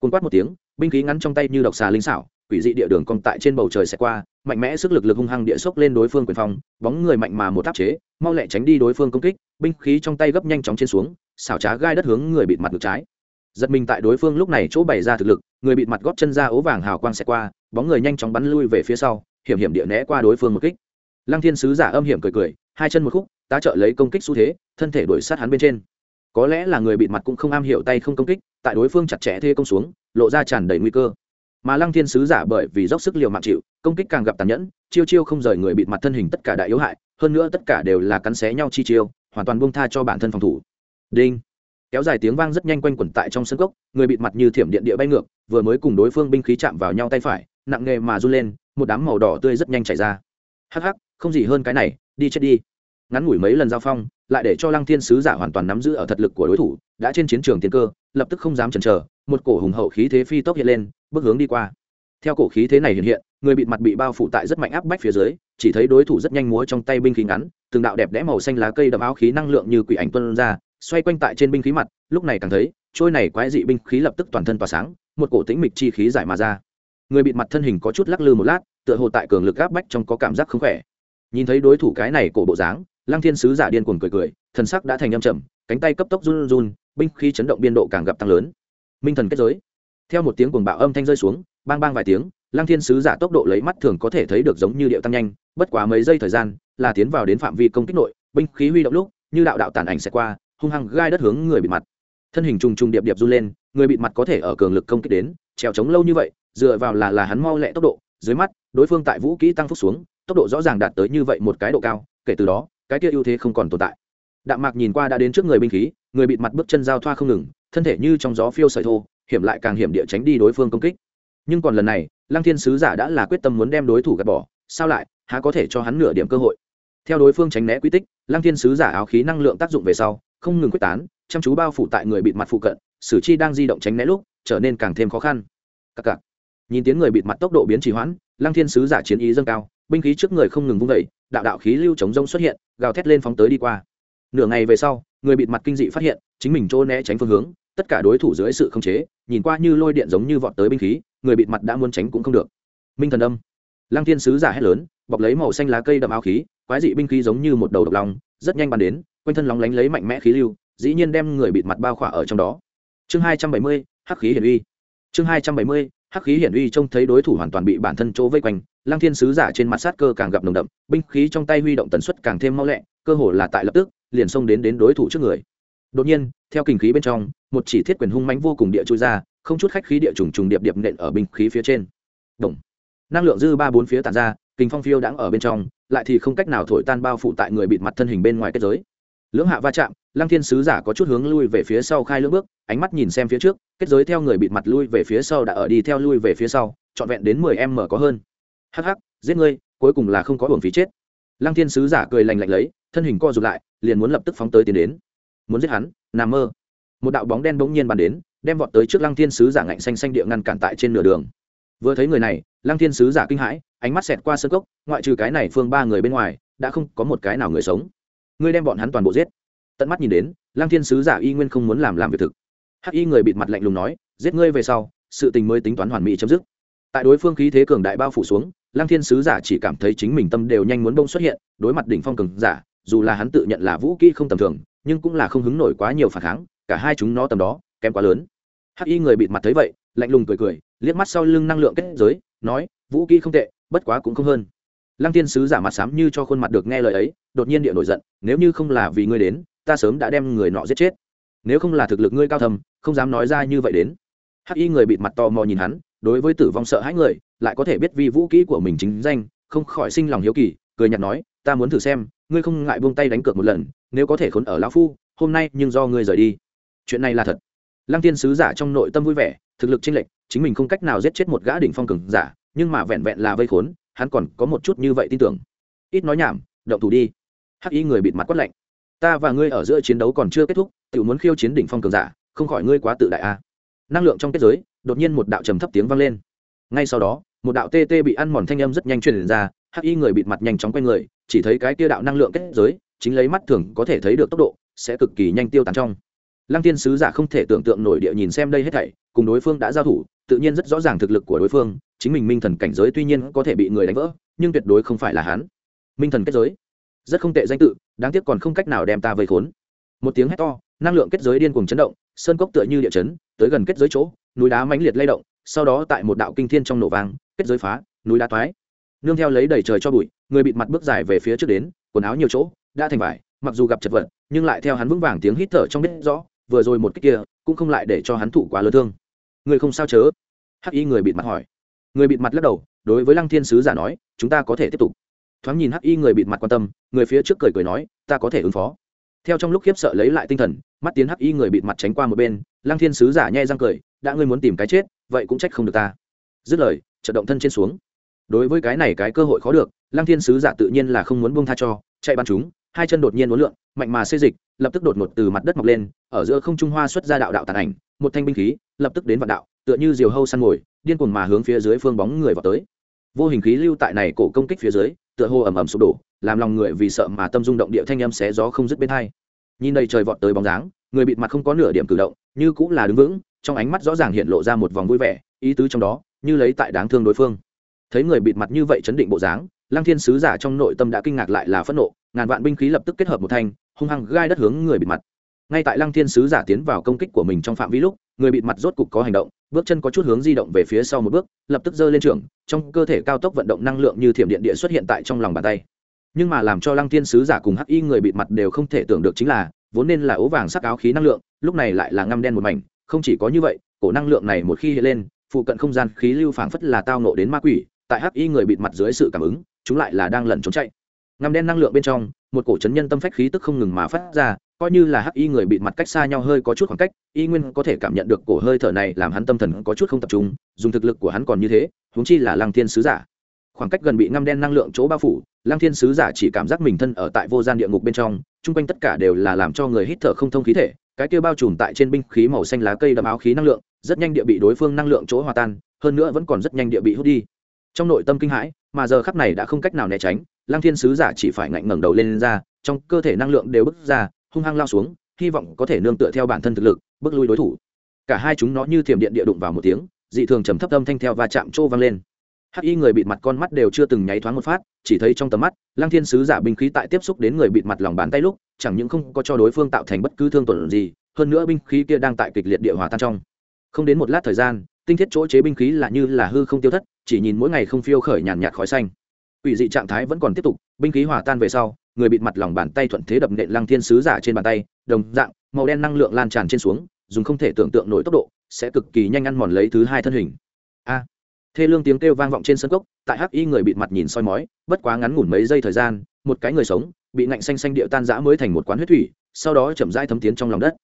Cùng quát một tiếng binh khí ngắn trong tay như độc xà linh xảo quỷ dị địa đường cong tại trên bầu trời sẽ qua mạnh mẽ sức lực lực hung hăng địa sốc lên đối phương quyền phòng, bóng người mạnh mà một áp chế mau lẹ tránh đi đối phương công kích binh khí trong tay gấp nhanh chóng trên xuống xảo trá gai đất hướng người bịt mặt ngược trái. Giật mình tại đối phương lúc này chỗ bày ra thực lực người bịt mặt góp chân ra ố vàng hào quang sẽ qua bóng người nhanh chóng bắn lui về phía sau hiểm hiểm địa né qua đối phương một kích lăng thiên sứ giả âm hiểm cười cười, hai chân một khúc, tá trợ lấy công kích xu thế, thân thể đuổi sát hắn bên trên. Có lẽ là người bịt mặt cũng không am hiểu tay không công kích, tại đối phương chặt chẽ thê công xuống, lộ ra tràn đầy nguy cơ. Mà lăng thiên sứ giả bởi vì dốc sức liều mạng chịu, công kích càng gặp tàn nhẫn, chiêu chiêu không rời người bịt mặt thân hình tất cả đại yếu hại, hơn nữa tất cả đều là cắn xé nhau chi chiêu, hoàn toàn buông tha cho bản thân phòng thủ. Đinh. Kéo dài tiếng vang rất nhanh quanh quẩn tại trong sân gốc người bịt mặt như thiểm điện địa bay ngược, vừa mới cùng đối phương binh khí chạm vào nhau tay phải, nặng nghề mà run lên, một đám màu đỏ tươi rất nhanh chảy ra. Hắc hắc không gì hơn cái này, đi chết đi. Ngắn ngủi mấy lần giao phong, lại để cho lăng thiên sứ giả hoàn toàn nắm giữ ở thật lực của đối thủ, đã trên chiến trường tiên cơ, lập tức không dám chần chờ, một cổ hùng hậu khí thế phi tốc hiện lên, bước hướng đi qua. Theo cổ khí thế này hiện hiện, người bịt mặt bị bao phủ tại rất mạnh áp bách phía dưới, chỉ thấy đối thủ rất nhanh múa trong tay binh khí ngắn, từng đạo đẹp đẽ màu xanh lá cây đậm áo khí năng lượng như quỷ ảnh tuân ra, xoay quanh tại trên binh khí mặt, lúc này càng thấy, trôi này quái dị binh khí lập tức toàn thân tỏa sáng, một cổ tĩnh mịch chi khí giải mà ra. Người bịt mặt thân hình có chút lắc lư một lát, tựa hồ tại cường lực áp bách trong có cảm giác không khỏe nhìn thấy đối thủ cái này cổ bộ dáng, lăng thiên sứ giả điên cuồng cười cười, thần sắc đã thành âm chậm cánh tay cấp tốc run run, binh khí chấn động biên độ càng gặp tăng lớn. Minh thần kết giới. Theo một tiếng cuồng bạo âm thanh rơi xuống, bang bang vài tiếng, lăng thiên sứ giả tốc độ lấy mắt thường có thể thấy được giống như điệu tăng nhanh, bất quá mấy giây thời gian, là tiến vào đến phạm vi công kích nội, binh khí huy động lúc, như đạo đạo tàn ảnh sẽ qua, hung hăng gai đất hướng người bị mặt. Thân hình trùng trùng điệp điệp run lên, người bị mặt có thể ở cường lực công kích đến, trèo trống lâu như vậy, dựa vào là là hắn mau lẹ tốc độ, dưới mắt, đối phương tại vũ kỹ tăng phúc xuống tốc độ rõ ràng đạt tới như vậy một cái độ cao, kể từ đó, cái kia ưu thế không còn tồn tại. Đạm mạc nhìn qua đã đến trước người binh khí, người bịt mặt bước chân giao thoa không ngừng, thân thể như trong gió phiêu sợi thô, hiểm lại càng hiểm địa tránh đi đối phương công kích. Nhưng còn lần này, lăng thiên sứ giả đã là quyết tâm muốn đem đối thủ gạt bỏ, sao lại, há có thể cho hắn nửa điểm cơ hội? Theo đối phương tránh né quy tích, lăng thiên sứ giả áo khí năng lượng tác dụng về sau, không ngừng quyết tán, chăm chú bao phủ tại người bịt mặt phụ cận, sử chi đang di động tránh né lúc, trở nên càng thêm khó khăn. Cặc cặc. Nhìn tiếng người bịt mặt tốc độ biến trì hoãn, lăng thiên sứ giả chiến ý dâng cao binh khí trước người không ngừng vung vẩy đạo đạo khí lưu chống rông xuất hiện, gào thét lên phóng tới đi qua. Nửa ngày về sau, người bịt mặt kinh dị phát hiện, chính mình trô né tránh phương hướng, tất cả đối thủ dưới sự khống chế, nhìn qua như lôi điện giống như vọt tới binh khí, người bịt mặt đã muốn tránh cũng không được. Minh thần âm. Lăng thiên sứ giả hét lớn, bọc lấy màu xanh lá cây đậm áo khí, quái dị binh khí giống như một đầu độc lòng rất nhanh bàn đến, quanh thân lóng lánh lấy mạnh mẽ khí lưu, dĩ nhiên đem người bịt mặt bao khỏa ở trong đó. Chương hai trăm bảy mươi, hắc khí hiển uy. Chương hai trăm bảy mươi hắc khí hiển uy trông thấy đối thủ hoàn toàn bị bản thân chỗ vây quanh, lăng thiên sứ giả trên mặt sát cơ càng gặp nồng đậm, binh khí trong tay huy động tần suất càng thêm mau lẹ, cơ hồ là tại lập tức, liền xông đến đến đối thủ trước người. Đột nhiên, theo kinh khí bên trong, một chỉ thiết quyền hung mãnh vô cùng địa chui ra, không chút khách khí địa trùng trùng điệp điệp nện ở binh khí phía trên. Động. năng lượng dư ba bốn phía tản ra, kinh phong phiêu đãng ở bên trong, lại thì không cách nào thổi tan bao phủ tại người bịt mặt thân hình bên ngoài kết giới lưỡng hạ va chạm, lăng thiên sứ giả có chút hướng lui về phía sau khai lưỡng bước, ánh mắt nhìn xem phía trước, kết giới theo người bịt mặt lui về phía sau đã ở đi theo lui về phía sau, trọn vẹn đến mười em mở có hơn. Hắc hắc, giết ngươi, cuối cùng là không có hưởng phí chết. Lăng thiên sứ giả cười lành lạnh lấy, thân hình co rụt lại, liền muốn lập tức phóng tới tiến đến. Muốn giết hắn, nằm mơ. Một đạo bóng đen bỗng nhiên bắn đến, đem vọt tới trước lăng thiên sứ giả ngạnh xanh xanh địa ngăn cản tại trên nửa đường. Vừa thấy người này, lăng thiên sứ giả kinh hãi, ánh mắt xẹt qua sơ cốc, ngoại trừ cái này phương ba người bên ngoài, đã không có một cái nào người sống ngươi đem bọn hắn toàn bộ giết. Tận mắt nhìn đến Lang thiên sứ giả y nguyên không muốn làm làm việc thực. Hắc y người bịt mặt lạnh lùng nói, giết ngươi về sau, sự tình mới tính toán hoàn mỹ chấm dứt. Tại đối phương khí thế cường đại bao phủ xuống Lang thiên sứ giả chỉ cảm thấy chính mình tâm đều nhanh muốn bông xuất hiện, đối mặt đỉnh phong cường giả, dù là hắn tự nhận là vũ kỹ không tầm thường, nhưng cũng là không hứng nổi quá nhiều phản kháng, cả hai chúng nó tầm đó, kém quá lớn. Hắc y người bịt mặt thấy vậy, lạnh lùng cười cười, liếc mắt sau lưng năng lượng kết giới, nói, vũ kỹ không tệ, bất quá cũng không hơn lăng tiên sứ giả mặt sám như cho khuôn mặt được nghe lời ấy, đột nhiên địa nổi giận, nếu như không là vì ngươi đến, ta sớm đã đem người nọ giết chết. Nếu không là thực lực ngươi cao thầm không dám nói ra như vậy đến. Hắc y người bịt mặt to mò nhìn hắn, đối với tử vong sợ hãi người, lại có thể biết vì vũ kỹ của mình chính danh, không khỏi sinh lòng hiếu kỳ, cười nhạt nói, ta muốn thử xem, ngươi không ngại buông tay đánh cược một lần, nếu có thể khốn ở lão phu, hôm nay nhưng do ngươi rời đi. Chuyện này là thật. Lăng tiên sứ giả trong nội tâm vui vẻ, thực lực chênh lệch, chính mình không cách nào giết chết một gã đỉnh phong cường giả, nhưng mà vẹn vẹn là vây khốn hắn còn có một chút như vậy tin tưởng. Ít nói nhảm, động thủ đi. Hắc y người bịt mặt quát lạnh. Ta và ngươi ở giữa chiến đấu còn chưa kết thúc tự muốn khiêu chiến đỉnh phong cường giả, không khỏi ngươi quá tự đại a. Năng lượng trong kết giới, đột nhiên một đạo trầm thấp tiếng vang lên. Ngay sau đó, một đạo tê tê bị ăn mòn thanh âm rất nhanh truyền ra, hắc y người bịt mặt nhanh chóng quay người, chỉ thấy cái kia đạo năng lượng kết giới, chính lấy mắt thường có thể thấy được tốc độ, sẽ cực kỳ nhanh tiêu tán trong. Lăng thiên sứ giả không thể tưởng tượng nổi địa nhìn xem đây hết thảy, cùng đối phương đã giao thủ tự nhiên rất rõ ràng thực lực của đối phương, chính mình minh thần cảnh giới tuy nhiên có thể bị người đánh vỡ, nhưng tuyệt đối không phải là hắn. Minh thần kết giới. Rất không tệ danh tự, đáng tiếc còn không cách nào đem ta vây khốn. Một tiếng hét to, năng lượng kết giới điên cuồng chấn động, sơn cốc tựa như địa chấn, tới gần kết giới chỗ, núi đá mãnh liệt lay động, sau đó tại một đạo kinh thiên trong nổ vang, kết giới phá, núi đá toái. Nương theo lấy đầy trời cho bụi, người bịt mặt bước dài về phía trước đến, quần áo nhiều chỗ, đã thành vải, mặc dù gặp chật vật, nhưng lại theo hắn vững vàng tiếng hít thở trong biết rõ, vừa rồi một cách kia, cũng không lại để cho hắn thụ quá lớn thương người không sao chớ? Hắc y người bịt mặt hỏi. Người bịt mặt lắc đầu, đối với lăng thiên sứ giả nói, chúng ta có thể tiếp tục. Thoáng nhìn hắc y người bịt mặt quan tâm, người phía trước cười cười nói, ta có thể ứng phó. Theo trong lúc khiếp sợ lấy lại tinh thần, mắt tiến hắc y người bịt mặt tránh qua một bên, lăng thiên sứ giả nhai răng cười, đã ngươi muốn tìm cái chết, vậy cũng trách không được ta. Dứt lời, chợt động thân trên xuống. Đối với cái này cái cơ hội khó được, lăng thiên sứ giả tự nhiên là không muốn buông tha cho, chạy bắn chúng hai chân đột nhiên uốn lượn, mạnh mà xê dịch, lập tức đột ngột từ mặt đất mọc lên, ở giữa không trung hoa xuất ra đạo đạo tàn ảnh, một thanh binh khí, lập tức đến vạn đạo, tựa như diều hâu săn mồi, điên cuồng mà hướng phía dưới phương bóng người vào tới. Vô hình khí lưu tại này cổ công kích phía dưới, tựa hồ ầm ầm sụp đổ, làm lòng người vì sợ mà tâm rung động địa thanh âm xé gió không dứt bên hai. Nhìn đầy trời vọt tới bóng dáng, người bịt mặt không có nửa điểm cử động, như cũng là đứng vững, trong ánh mắt rõ ràng hiện lộ ra một vòng vui vẻ, ý tứ trong đó, như lấy tại đáng thương đối phương. Thấy người bịt mặt như vậy chấn định bộ dáng lăng thiên sứ giả trong nội tâm đã kinh ngạc lại là phẫn nộ, ngàn vạn binh khí lập tức kết hợp một thanh, hung hăng gai đất hướng người bịt mặt. Ngay tại lăng thiên sứ giả tiến vào công kích của mình trong phạm vi lúc, người bịt mặt rốt cục có hành động, bước chân có chút hướng di động về phía sau một bước, lập tức giơ lên trường trong cơ thể cao tốc vận động năng lượng như thiểm điện địa xuất hiện tại trong lòng bàn tay. Nhưng mà làm cho lăng thiên sứ giả cùng hắc y người bịt mặt đều không thể tưởng được chính là, vốn nên là ố vàng sắc áo khí năng lượng, lúc này lại là ngăm đen một mảnh, không chỉ có như vậy, cổ năng lượng này một khi hiện lên, phụ cận không gian khí lưu phảng phất là tao nộ đến ma quỷ, tại hắc y người bịt mặt dưới sự cảm ứng chúng lại là đang lẩn trốn chạy. Ngăm đen năng lượng bên trong, một cổ chấn nhân tâm phách khí tức không ngừng mà phát ra, coi như là hắc y người bị mặt cách xa nhau hơi có chút khoảng cách, y nguyên có thể cảm nhận được cổ hơi thở này làm hắn tâm thần có chút không tập trung, dùng thực lực của hắn còn như thế, huống chi là lăng thiên sứ giả. Khoảng cách gần bị ngăm đen năng lượng chỗ bao phủ, lăng thiên sứ giả chỉ cảm giác mình thân ở tại vô gian địa ngục bên trong, chung quanh tất cả đều là làm cho người hít thở không thông khí thể, cái kia bao trùm tại trên binh khí màu xanh lá cây đậm áo khí năng lượng, rất nhanh địa bị đối phương năng lượng chỗ hòa tan, hơn nữa vẫn còn rất nhanh địa bị hút đi. Trong nội tâm kinh hãi mà giờ khắp này đã không cách nào né tránh lăng thiên sứ giả chỉ phải ngạnh ngẩng đầu lên, lên ra trong cơ thể năng lượng đều bứt ra hung hăng lao xuống hy vọng có thể nương tựa theo bản thân thực lực bước lui đối thủ. Cả hai chúng nó như thiểm điện địa đụng vào một tiếng dị thường trầm thấp âm thanh theo và chạm trô vang lên. Hắc y người bịt mặt con mắt đều chưa từng nháy thoáng một phát chỉ thấy trong tầm mắt lăng thiên sứ giả binh khí tại tiếp xúc đến người bịt mặt lòng bàn tay lúc chẳng những không có cho đối phương tạo thành bất cứ thương tổn gì hơn nữa binh khí kia đang tại kịch liệt địa hòa tan trong. Không đến một lát thời gian tinh thiết chỗ chế binh khí là như là hư không tiêu thất chỉ nhìn mỗi ngày không phiêu khởi nhàn nhạt khói xanh. Ủy dị trạng thái vẫn còn tiếp tục, binh khí hòa tan về sau, người bịt mặt lòng bàn tay thuận thế đập nện lăng thiên sứ giả trên bàn tay, đồng dạng, màu đen năng lượng lan tràn trên xuống, dùng không thể tưởng tượng nổi tốc độ, sẽ cực kỳ nhanh ăn mòn lấy thứ hai thân hình. A! Thê lương tiếng kêu vang vọng trên sân cốc, tại hắc y người bịt mặt nhìn soi mói, bất quá ngắn ngủn mấy giây thời gian, một cái người sống, bị ngạnh xanh xanh điệu tan rã mới thành một quán huyết thủy, sau đó chậm rãi thấm tiến trong lòng đất.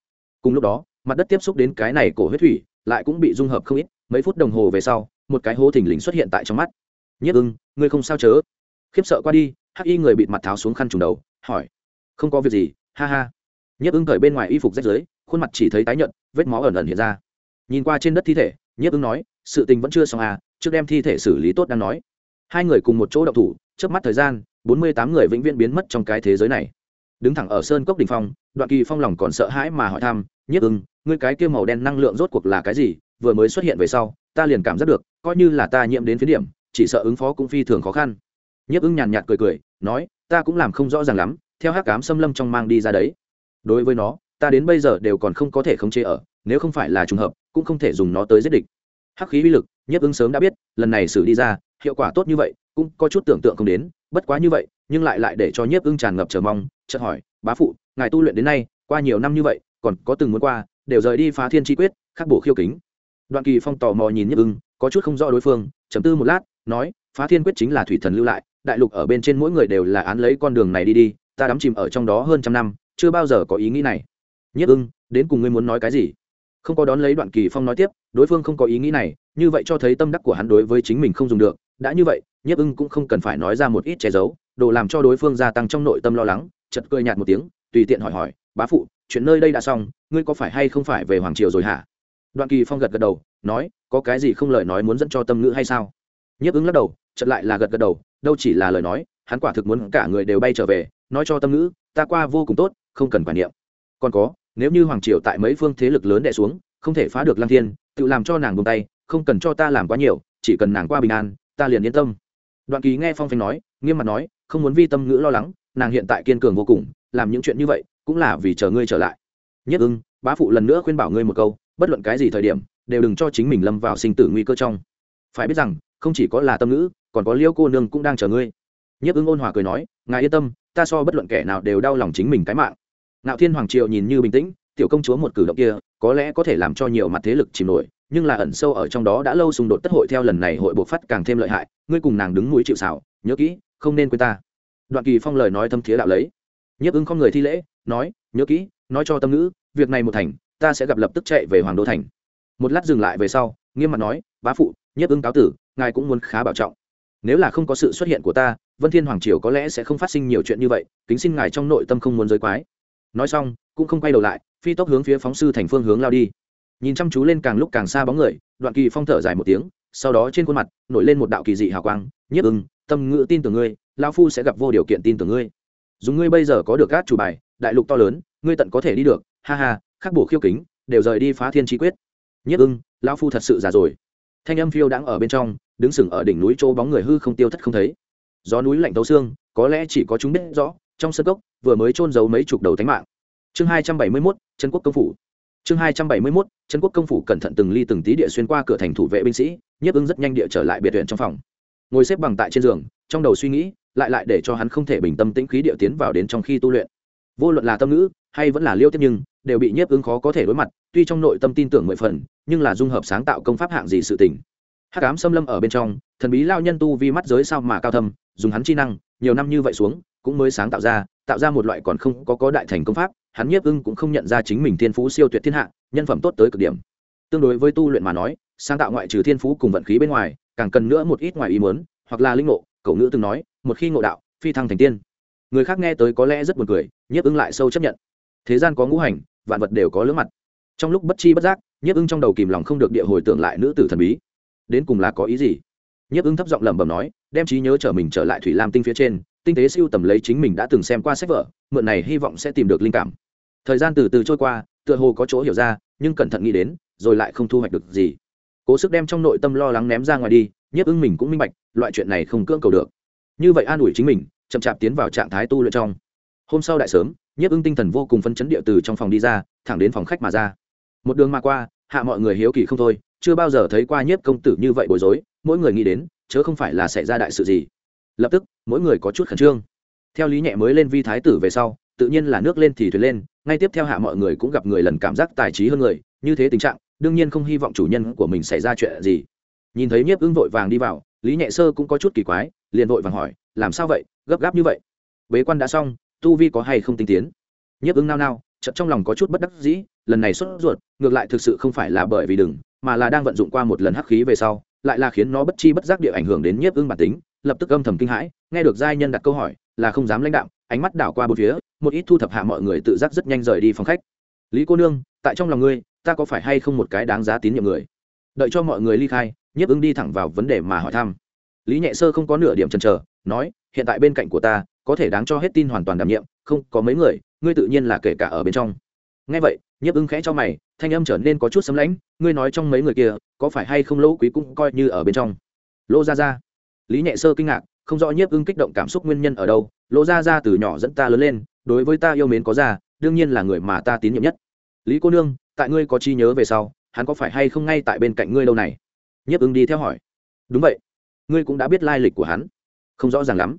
Cùng lúc đó, mặt đất tiếp xúc đến cái này cổ huyết thủy, lại cũng bị dung hợp không ít, mấy phút đồng hồ về sau một cái hố thình lình xuất hiện tại trong mắt. Nhất ưng, ngươi không sao chớ? Khiếp sợ qua đi, hắc y người bịt mặt tháo xuống khăn trùng đầu, hỏi. Không có việc gì, ha ha. Nhất ưng cởi bên ngoài y phục rách dưới khuôn mặt chỉ thấy tái nhợt, vết máu ẩn ẩn hiện ra. Nhìn qua trên đất thi thể, nhất ưng nói, sự tình vẫn chưa xong à trước đem thi thể xử lý tốt đang nói. Hai người cùng một chỗ đậu thủ trước mắt thời gian, bốn mươi tám người vĩnh viễn biến mất trong cái thế giới này. Đứng thẳng ở sơn cốc đình phong, đoạn kỳ phong lòng còn sợ hãi mà hỏi thăm, nhất ưng, ngươi cái kia màu đen năng lượng rốt cuộc là cái gì? Vừa mới xuất hiện về sau, ta liền cảm giác được, coi như là ta nhiễm đến phiến điểm, chỉ sợ ứng phó cũng phi thường khó khăn. Nhiếp ứng nhàn nhạt cười cười, nói, ta cũng làm không rõ ràng lắm, theo hắc cám xâm lâm trong mang đi ra đấy. Đối với nó, ta đến bây giờ đều còn không có thể khống chế ở, nếu không phải là trùng hợp, cũng không thể dùng nó tới giết địch. Hắc khí uy lực, nhiếp ứng sớm đã biết, lần này xử đi ra, hiệu quả tốt như vậy, cũng có chút tưởng tượng không đến, bất quá như vậy, nhưng lại lại để cho nhiếp ưng tràn ngập chờ mong, chợt hỏi, bá phụ, ngài tu luyện đến nay, qua nhiều năm như vậy, còn có từng muốn qua, đều rời đi phá thiên chi quyết, khắc bổ khiêu kính đoạn kỳ phong tò mò nhìn Nhất ưng, có chút không rõ đối phương chấm tư một lát, nói, phá thiên quyết chính là thủy thần lưu lại, đại lục ở bên trên mỗi người đều là án lấy con đường này đi đi, ta đắm chìm ở trong đó hơn trăm năm, chưa bao giờ có ý nghĩ này. Nhất ưng, đến cùng ngươi muốn nói cái gì? Không có đón lấy đoạn kỳ phong nói tiếp, đối phương không có ý nghĩ này, như vậy cho thấy tâm đắc của hắn đối với chính mình không dùng được, đã như vậy, nhất ưng cũng không cần phải nói ra một ít che giấu, đồ làm cho đối phương gia tăng trong nội tâm lo lắng chật cười nhạt một tiếng, tùy tiện hỏi hỏi, bá phụ, chuyện nơi đây đã xong, ngươi có phải hay không phải về hoàng triều rồi hả? Đoạn kỳ phong gật gật đầu, nói, có cái gì không lời nói muốn dẫn cho tâm ngữ hay sao? Nhiếp ứng lắc đầu chật lại là gật gật đầu, đâu chỉ là lời nói, hắn quả thực muốn cả người đều bay trở về, nói cho tâm ngữ, ta qua vô cùng tốt, không cần quản niệm. Còn có, nếu như hoàng triều tại mấy phương thế lực lớn đè xuống, không thể phá được lăng thiên, tự làm cho nàng buông tay, không cần cho ta làm quá nhiều, chỉ cần nàng qua bình an, ta liền yên tâm. Đoạn kỳ nghe phong phanh nói, nghiêm mặt nói, không muốn vi tâm ngữ lo lắng, nàng hiện tại kiên cường vô cùng, làm những chuyện như vậy, cũng là vì chờ ngươi trở lại. Nhất ưng bá phụ lần nữa khuyên bảo ngươi một câu bất luận cái gì thời điểm, đều đừng cho chính mình lâm vào sinh tử nguy cơ trong. Phải biết rằng, không chỉ có là tâm ngữ, còn có liêu cô nương cũng đang chờ ngươi. Nhất ứng ôn hòa cười nói, ngài yên tâm, ta so bất luận kẻ nào đều đau lòng chính mình cái mạng. Ngạo thiên hoàng triều nhìn như bình tĩnh, tiểu công chúa một cử động kia, có lẽ có thể làm cho nhiều mặt thế lực chìm nổi, nhưng là ẩn sâu ở trong đó đã lâu xung đột tất hội theo lần này hội buộc phát càng thêm lợi hại, ngươi cùng nàng đứng mũi chịu xảo nhớ kỹ, không nên quên ta. Đoạn kỳ phong lời nói thâm thiế đạo lấy. Nhấp ứng không người thi lễ, nói, nhớ kỹ, nói cho tâm ngữ, việc này một thành ta sẽ gặp lập tức chạy về hoàng đô thành. Một lát dừng lại về sau, nghiêm mặt nói, bá phụ, nhiếp ứng cáo tử, ngài cũng muốn khá bảo trọng. Nếu là không có sự xuất hiện của ta, vân thiên hoàng triều có lẽ sẽ không phát sinh nhiều chuyện như vậy, kính xin ngài trong nội tâm không muốn giới quái. Nói xong, cũng không quay đầu lại, phi tốc hướng phía phóng sư thành phương hướng lao đi. Nhìn chăm chú lên càng lúc càng xa bóng người, đoạn kỳ phong thở dài một tiếng, sau đó trên khuôn mặt nổi lên một đạo kỳ dị hào quang, nhiếp ưng tâm ngữ tin tưởng ngươi lao phu sẽ gặp vô điều kiện tin tưởng ngươi. Dùng ngươi bây giờ có được các chủ bài, đại lục to lớn, ngươi tận có thể đi được, ha ha khắc bổ khiêu kính, đều rời đi phá thiên chi quyết. Nhất ưng lao phu thật sự già rồi. Thanh âm phiêu đang ở bên trong, đứng sừng ở đỉnh núi chỗ bóng người hư không tiêu thất không thấy. Gió núi lạnh tấu xương, có lẽ chỉ có chúng biết rõ, trong sân cốc, vừa mới trôn giấu mấy chục đầu thánh mạng. Chương hai trăm bảy mươi mốt trần quốc công phủ. Chương hai trăm bảy mươi mốt trần quốc công phủ cẩn thận từng ly từng tí địa xuyên qua cửa thành thủ vệ binh sĩ nhiếp ưng rất nhanh địa trở lại biệt viện trong phòng. Ngồi xếp bằng tại trên giường, trong đầu suy nghĩ, lại lại để cho hắn không thể bình tâm tĩnh khí địa tiến vào đến trong khi tu luyện vô luận là tâm ngữ hay vẫn là liêu tiếp nhưng, đều bị nhiếp ứng khó có thể đối mặt, tuy trong nội tâm tin tưởng mười phần, nhưng là dung hợp sáng tạo công pháp hạng gì sự tình. Hát cám xâm lâm ở bên trong, thần bí lao nhân tu vi mắt giới sao mà cao thâm, dùng hắn chi năng, nhiều năm như vậy xuống, cũng mới sáng tạo ra tạo ra một loại còn không có có đại thành công pháp, hắn nhiếp ưng cũng không nhận ra chính mình thiên phú siêu tuyệt thiên hạ, nhân phẩm tốt tới cực điểm. Tương đối với tu luyện mà nói, sáng tạo ngoại trừ thiên phú cùng vận khí bên ngoài, càng cần nữa một ít ngoài ý muốn, hoặc là linh ngộ, cậu ngữ từng nói, một khi ngộ đạo, phi thăng thành tiên người khác nghe tới có lẽ rất buồn cười, nhiếp ưng lại sâu chấp nhận. Thế gian có ngũ hành, vạn vật đều có lưỡng mặt. Trong lúc bất chi bất giác, nhiếp ưng trong đầu kìm lòng không được địa hồi tưởng lại nữ tử thần bí. Đến cùng là có ý gì? Nhiếp ưng thấp giọng lẩm bẩm nói, đem trí nhớ trở mình trở lại thủy lam tinh phía trên, tinh tế siêu tầm lấy chính mình đã từng xem qua sách vở, mượn này hy vọng sẽ tìm được linh cảm. Thời gian từ từ trôi qua, tựa hồ có chỗ hiểu ra, nhưng cẩn thận nghĩ đến, rồi lại không thu hoạch được gì. Cố sức đem trong nội tâm lo lắng ném ra ngoài đi, nhiếp ưng mình cũng minh bạch, loại chuyện này không cưỡng cầu được. Như vậy an ủi chính mình chậm chạp tiến vào trạng thái tu luyện trong. Hôm sau đại sớm, nhiếp ưng tinh thần vô cùng phấn chấn địa từ trong phòng đi ra, thẳng đến phòng khách mà ra. Một đường mà qua, hạ mọi người hiếu kỳ không thôi, chưa bao giờ thấy qua nhiếp công tử như vậy bối rối, mỗi người nghĩ đến, chớ không phải là xảy ra đại sự gì. Lập tức, mỗi người có chút khẩn trương. Theo lý nhẹ mới lên vi thái tử về sau, tự nhiên là nước lên thì thuyền lên, ngay tiếp theo hạ mọi người cũng gặp người lần cảm giác tài trí hơn người, như thế tình trạng, đương nhiên không hy vọng chủ nhân của mình xảy ra chuyện gì. Nhìn thấy nhiếp ưng vội vàng đi vào, lý nhẹ sơ cũng có chút kỳ quái, liền vội vàng hỏi làm sao vậy, gấp gáp như vậy? Bế quan đã xong, tu vi có hay không tinh tiến? Nhiếp ứng nao nao, chợt trong lòng có chút bất đắc dĩ, lần này xuất ruột, ngược lại thực sự không phải là bởi vì đừng, mà là đang vận dụng qua một lần hắc khí về sau, lại là khiến nó bất chi bất giác địa ảnh hưởng đến nhiếp ưng bản tính, lập tức âm thầm kinh hãi, nghe được giai nhân đặt câu hỏi, là không dám lãnh đạo ánh mắt đảo qua bốn phía, một ít thu thập hạ mọi người tự giác rất nhanh rời đi phòng khách. Lý cô nương, tại trong lòng ngươi, ta có phải hay không một cái đáng giá tín nhiệm người? Đợi cho mọi người ly khai, nhiếp ưng đi thẳng vào vấn đề mà hỏi thăm. Lý nhẹ sơ không có nửa điểm chần chờ nói, hiện tại bên cạnh của ta, có thể đáng cho hết tin hoàn toàn đảm nhiệm, không có mấy người, ngươi tự nhiên là kể cả ở bên trong. Ngay vậy, nhiếp ưng khẽ cho mày, thanh âm trở nên có chút sấm lãnh, ngươi nói trong mấy người kia, có phải hay không lỗ quý cũng coi như ở bên trong? Lỗ ra ra lý nhẹ sơ kinh ngạc, không rõ nhiếp ưng kích động cảm xúc nguyên nhân ở đâu, lỗ ra ra từ nhỏ dẫn ta lớn lên, đối với ta yêu mến có ra đương nhiên là người mà ta tín nhiệm nhất. Lý cô nương, tại ngươi có chi nhớ về sau, hắn có phải hay không ngay tại bên cạnh ngươi lâu này? Nhiếp ưng đi theo hỏi. Đúng vậy. Ngươi cũng đã biết lai lịch của hắn không rõ ràng lắm.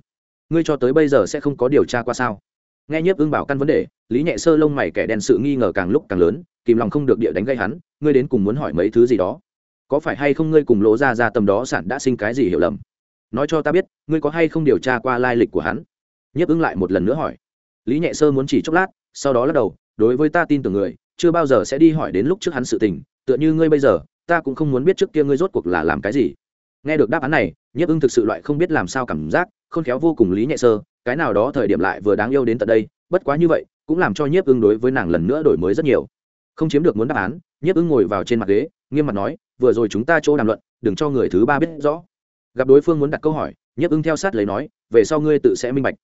Ngươi cho tới bây giờ sẽ không có điều tra qua sao? Nghe nhiếp ưng bảo căn vấn đề, lý nhẹ sơ lông mày kẻ đen sự nghi ngờ càng lúc càng lớn, kìm lòng không được địa đánh gây hắn, ngươi đến cùng muốn hỏi mấy thứ gì đó? Có phải hay không ngươi cùng lỗ ra ra tầm đó sản đã sinh cái gì hiểu lầm? Nói cho ta biết, ngươi có hay không điều tra qua lai lịch của hắn? Nhiếp ưng lại một lần nữa hỏi. Lý nhẹ sơ muốn chỉ chốc lát, sau đó lắc đầu, đối với ta tin tưởng người, chưa bao giờ sẽ đi hỏi đến lúc trước hắn sự tình, tựa như ngươi bây giờ, ta cũng không muốn biết trước kia ngươi rốt cuộc là làm cái gì nghe được đáp án này, nhiếp ưng thực sự loại không biết làm sao cảm giác, khôn khéo vô cùng lý nhẹ sơ, cái nào đó thời điểm lại vừa đáng yêu đến tận đây, bất quá như vậy, cũng làm cho nhiếp ưng đối với nàng lần nữa đổi mới rất nhiều. Không chiếm được muốn đáp án, nhiếp ưng ngồi vào trên mặt ghế, nghiêm mặt nói, vừa rồi chúng ta chỗ đàm luận, đừng cho người thứ ba biết rõ. Gặp đối phương muốn đặt câu hỏi, nhiếp ưng theo sát lấy nói, về sau ngươi tự sẽ minh bạch.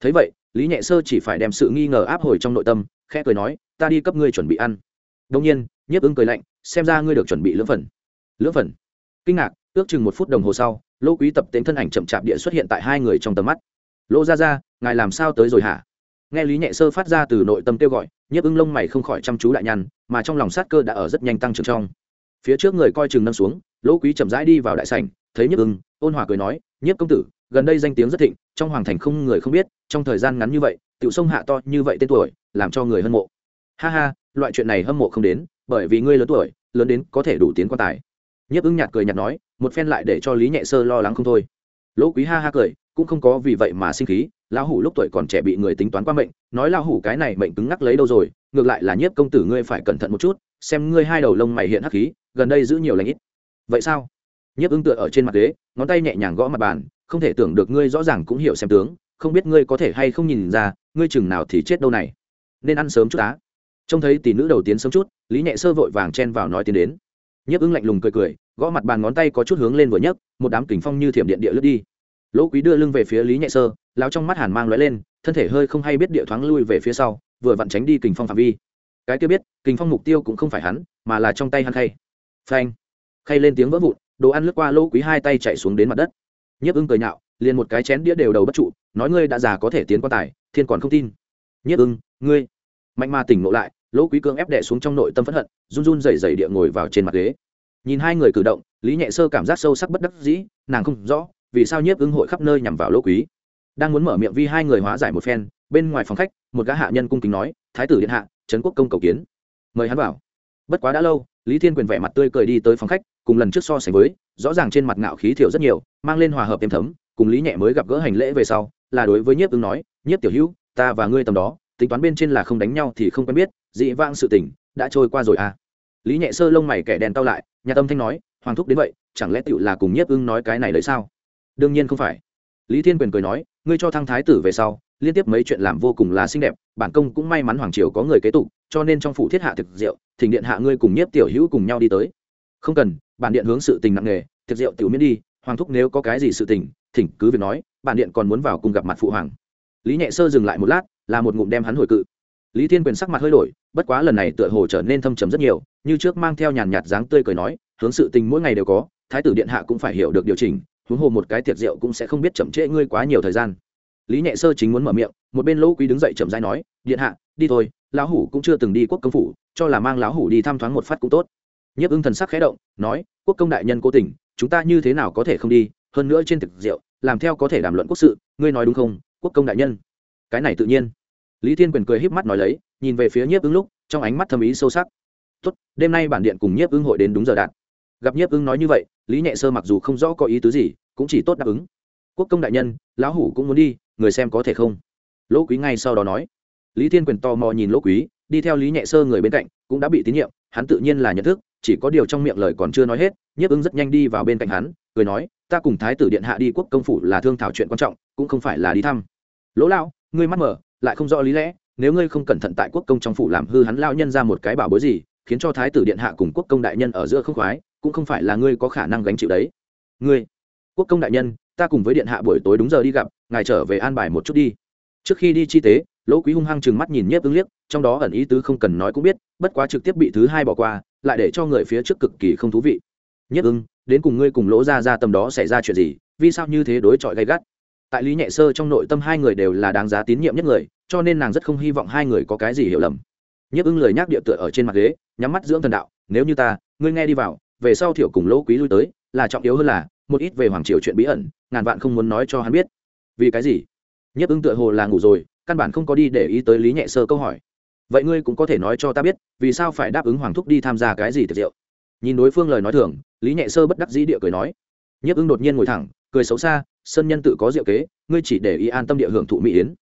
Thấy vậy, lý nhẹ sơ chỉ phải đem sự nghi ngờ áp hồi trong nội tâm, khẽ cười nói, ta đi cấp ngươi chuẩn bị ăn. Đông nhiên, nhiếp ưng cười lạnh, xem ra ngươi được chuẩn bị lưỡng phần. Lưỡng phần? Kinh ngạc ước chừng một phút đồng hồ sau, lỗ quý tập tên thân ảnh chậm chạp địa xuất hiện tại hai người trong tầm mắt. Lỗ ra ra ngài làm sao tới rồi hả? Nghe lý nhẹ sơ phát ra từ nội tâm kêu gọi, nhiếp ưng lông mày không khỏi chăm chú đại nhăn, mà trong lòng sát cơ đã ở rất nhanh tăng trưởng trong. Phía trước người coi chừng nâng xuống, lỗ quý chậm rãi đi vào đại sảnh, thấy nhiếp ưng, ôn hòa cười nói, nhiếp công tử, gần đây danh tiếng rất thịnh, trong hoàng thành không người không biết, trong thời gian ngắn như vậy, tiểu sông hạ to như vậy tên tuổi, làm cho người hâm mộ. Ha ha, loại chuyện này hâm mộ không đến, bởi vì ngươi lớn tuổi, lớn đến có thể đủ tiến quan tài. Nhiếp ưng nhạt cười nhạt nói một phen lại để cho lý nhẹ sơ lo lắng không thôi lỗ quý ha ha cười cũng không có vì vậy mà sinh khí lão hủ lúc tuổi còn trẻ bị người tính toán qua mệnh nói lão hủ cái này mệnh cứng ngắc lấy đâu rồi ngược lại là nhiếp công tử ngươi phải cẩn thận một chút xem ngươi hai đầu lông mày hiện hắc khí gần đây giữ nhiều lãnh ít vậy sao nhiếp ưng tựa ở trên mặt ghế ngón tay nhẹ nhàng gõ mặt bàn không thể tưởng được ngươi rõ ràng cũng hiểu xem tướng không biết ngươi có thể hay không nhìn ra ngươi chừng nào thì chết đâu này nên ăn sớm chút á trông thấy tỷ nữ đầu tiến sớm chút lý nhẹ sơ vội vàng chen vào nói tiến đến nhiếp ưng lạnh lùng cười cười gõ mặt bàn ngón tay có chút hướng lên vừa nhấc, một đám kình phong như thiểm điện địa lướt đi. Lỗ quý đưa lưng về phía lý nhẹ sơ lao trong mắt hàn mang lóe lên, thân thể hơi không hay biết địa thoáng lui về phía sau, vừa vặn tránh đi kình phong phạm vi. Cái kia biết, kình phong mục tiêu cũng không phải hắn, mà là trong tay hắn khay. Phanh! Khay lên tiếng vỡ vụn, đồ ăn lướt qua lỗ quý hai tay chạy xuống đến mặt đất. Nhiếp ưng cười nhạo, liền một cái chén đĩa đều đầu bất trụ, nói ngươi đã già có thể tiến quan tài, thiên còn không tin. Nhiếp ưng, ngươi! Mạnh ma tỉnh ngộ lại, lỗ quý cương ép đẻ xuống trong nội tâm phẫn hận, run run rẩy rẩy địa ngồi vào trên mặt ghế nhìn hai người cử động, lý nhẹ sơ cảm giác sâu sắc bất đắc dĩ, nàng không rõ vì sao nhiếp ứng hội khắp nơi nhằm vào lỗ quý. Đang muốn mở miệng vi hai người hóa giải một phen, bên ngoài phòng khách, một gã hạ nhân cung kính nói, thái tử điện hạ, trấn quốc công cầu kiến. Mời hắn vào. Bất quá đã lâu, lý thiên quyền vẻ mặt tươi cười đi tới phòng khách, cùng lần trước so sánh với, rõ ràng trên mặt ngạo khí thiểu rất nhiều, mang lên hòa hợp êm thấm, cùng lý nhẹ mới gặp gỡ hành lễ về sau, là đối với nhiếp Ứng nói, nhiếp tiểu hữu, ta và ngươi tầm đó, tính toán bên trên là không đánh nhau thì không quen biết, dị vãng sự tình, đã trôi qua rồi à lý nhẹ sơ lông mày kẻ đèn tao lại, nhà tâm thanh nói, hoàng thúc đến vậy, chẳng lẽ tựu là cùng nhiếp ưng nói cái này đấy sao? Đương nhiên không phải. Lý thiên quyền cười nói, ngươi cho thăng thái tử về sau, liên tiếp mấy chuyện làm vô cùng là xinh đẹp, bản công cũng may mắn hoàng triều có người kế tục, cho nên trong phủ thiết hạ thực diệu thỉnh điện hạ ngươi cùng nhiếp tiểu hữu cùng nhau đi tới. Không cần, bản điện hướng sự tình nặng nghề thực diệu tiểu miễn đi, hoàng thúc nếu có cái gì sự tình, thỉnh cứ việc nói, bản điện còn muốn vào cùng gặp mặt phụ hoàng. Lý nhẹ sơ dừng lại một lát, là một ngụm đem hắn hồi cự lý thiên quyền sắc mặt hơi đổi, bất quá lần này tựa hồ trở nên thâm trầm rất nhiều, như trước mang theo nhàn nhạt dáng tươi cười nói, hướng sự tình mỗi ngày đều có, thái tử điện hạ cũng phải hiểu được điều chỉnh, huống hồ một cái tiệc rượu cũng sẽ không biết chậm trễ ngươi quá nhiều thời gian. Lý nhẹ sơ chính muốn mở miệng, một bên lỗ quý đứng dậy chậm dai nói, điện hạ, đi thôi, lão hủ cũng chưa từng đi quốc công phủ, cho là mang lão hủ đi thăm thoáng một phát cũng tốt. Nhiếp ưng thần sắc khẽ động, nói, quốc công đại nhân cố tình, chúng ta như thế nào có thể không đi, hơn nữa trên thực rượu làm theo có thể đàm luận quốc sự, ngươi nói đúng không, quốc công đại nhân? Cái này tự nhiên lý thiên quyền cười híp mắt nói lấy, nhìn về phía nhiếp ứng lúc, trong ánh mắt thâm ý sâu sắc. Tốt, đêm nay bản điện cùng nhiếp ứng hội đến đúng giờ đạt gặp nhiếp ứng nói như vậy, lý nhẹ sơ mặc dù không rõ có ý tứ gì, cũng chỉ tốt đáp ứng. Quốc công đại nhân, lão hủ cũng muốn đi, người xem có thể không? Lỗ quý ngay sau đó nói. Lý thiên quyền tò mò nhìn lỗ quý, đi theo lý nhẹ sơ người bên cạnh, cũng đã bị tín nhiệm, hắn tự nhiên là nhận thức, chỉ có điều trong miệng lời còn chưa nói hết, nhiếp ứng rất nhanh đi vào bên cạnh hắn, cười nói, ta cùng thái tử điện hạ đi, quốc công phủ là thương thảo chuyện quan trọng, cũng không phải là đi thăm. Lỗ lão, ngươi mắt mở lại không rõ lý lẽ, nếu ngươi không cẩn thận tại quốc công trong phủ làm hư hắn lao nhân ra một cái bảo bối gì, khiến cho thái tử điện hạ cùng quốc công đại nhân ở giữa không khoái, cũng không phải là ngươi có khả năng gánh chịu đấy. Ngươi, quốc công đại nhân, ta cùng với điện hạ buổi tối đúng giờ đi gặp, ngài trở về an bài một chút đi. Trước khi đi chi tế, lỗ quý hung hăng chừng mắt nhìn nhiếp ứng liếc, trong đó ẩn ý tứ không cần nói cũng biết, bất quá trực tiếp bị thứ hai bỏ qua, lại để cho người phía trước cực kỳ không thú vị. Nhiếp ưng đến cùng ngươi cùng lỗ ra ra tầm đó xảy ra chuyện gì, vì sao như thế đối chọi gay gắt? Tại lý nhẹ sơ trong nội tâm hai người đều là đáng giá tín nhiệm nhất người, cho nên nàng rất không hy vọng hai người có cái gì hiểu lầm. Nhiếp ưng lời nhắc địa tựa ở trên mặt ghế, nhắm mắt dưỡng thần đạo, nếu như ta, ngươi nghe đi vào, về sau thiểu cùng lỗ quý lui tới, là trọng yếu hơn là, một ít về hoàng triều chuyện bí ẩn, ngàn vạn không muốn nói cho hắn biết. Vì cái gì? Nhiếp ưng tựa hồ là ngủ rồi, căn bản không có đi để ý tới lý nhẹ sơ câu hỏi. Vậy ngươi cũng có thể nói cho ta biết, vì sao phải đáp ứng hoàng thúc đi tham gia cái gì tiệc rượu? Nhìn đối phương lời nói thường, lý nhẹ sơ bất đắc dĩ địa cười nói. Nhiếp ưng đột nhiên ngồi thẳng, cười xấu xa Sơn nhân tự có diệu kế, ngươi chỉ để ý an tâm địa hưởng thụ mỹ yến.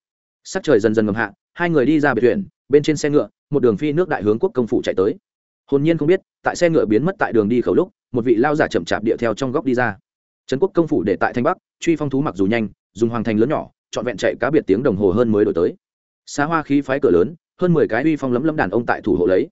Sắc trời dần dần ngầm hạ, hai người đi ra biệt thuyền, bên trên xe ngựa, một đường phi nước đại hướng quốc công phủ chạy tới. Hồn nhiên không biết, tại xe ngựa biến mất tại đường đi khẩu lúc, một vị lao giả chậm chạp địa theo trong góc đi ra. Trấn quốc công phủ để tại thanh bắc, truy phong thú mặc dù nhanh, dùng hoàng thành lớn nhỏ, trọn vẹn chạy cá biệt tiếng đồng hồ hơn mới đổi tới. Xa hoa khí phái cửa lớn, hơn mười cái uy phong lấm lấm đàn ông tại thủ hộ lấy.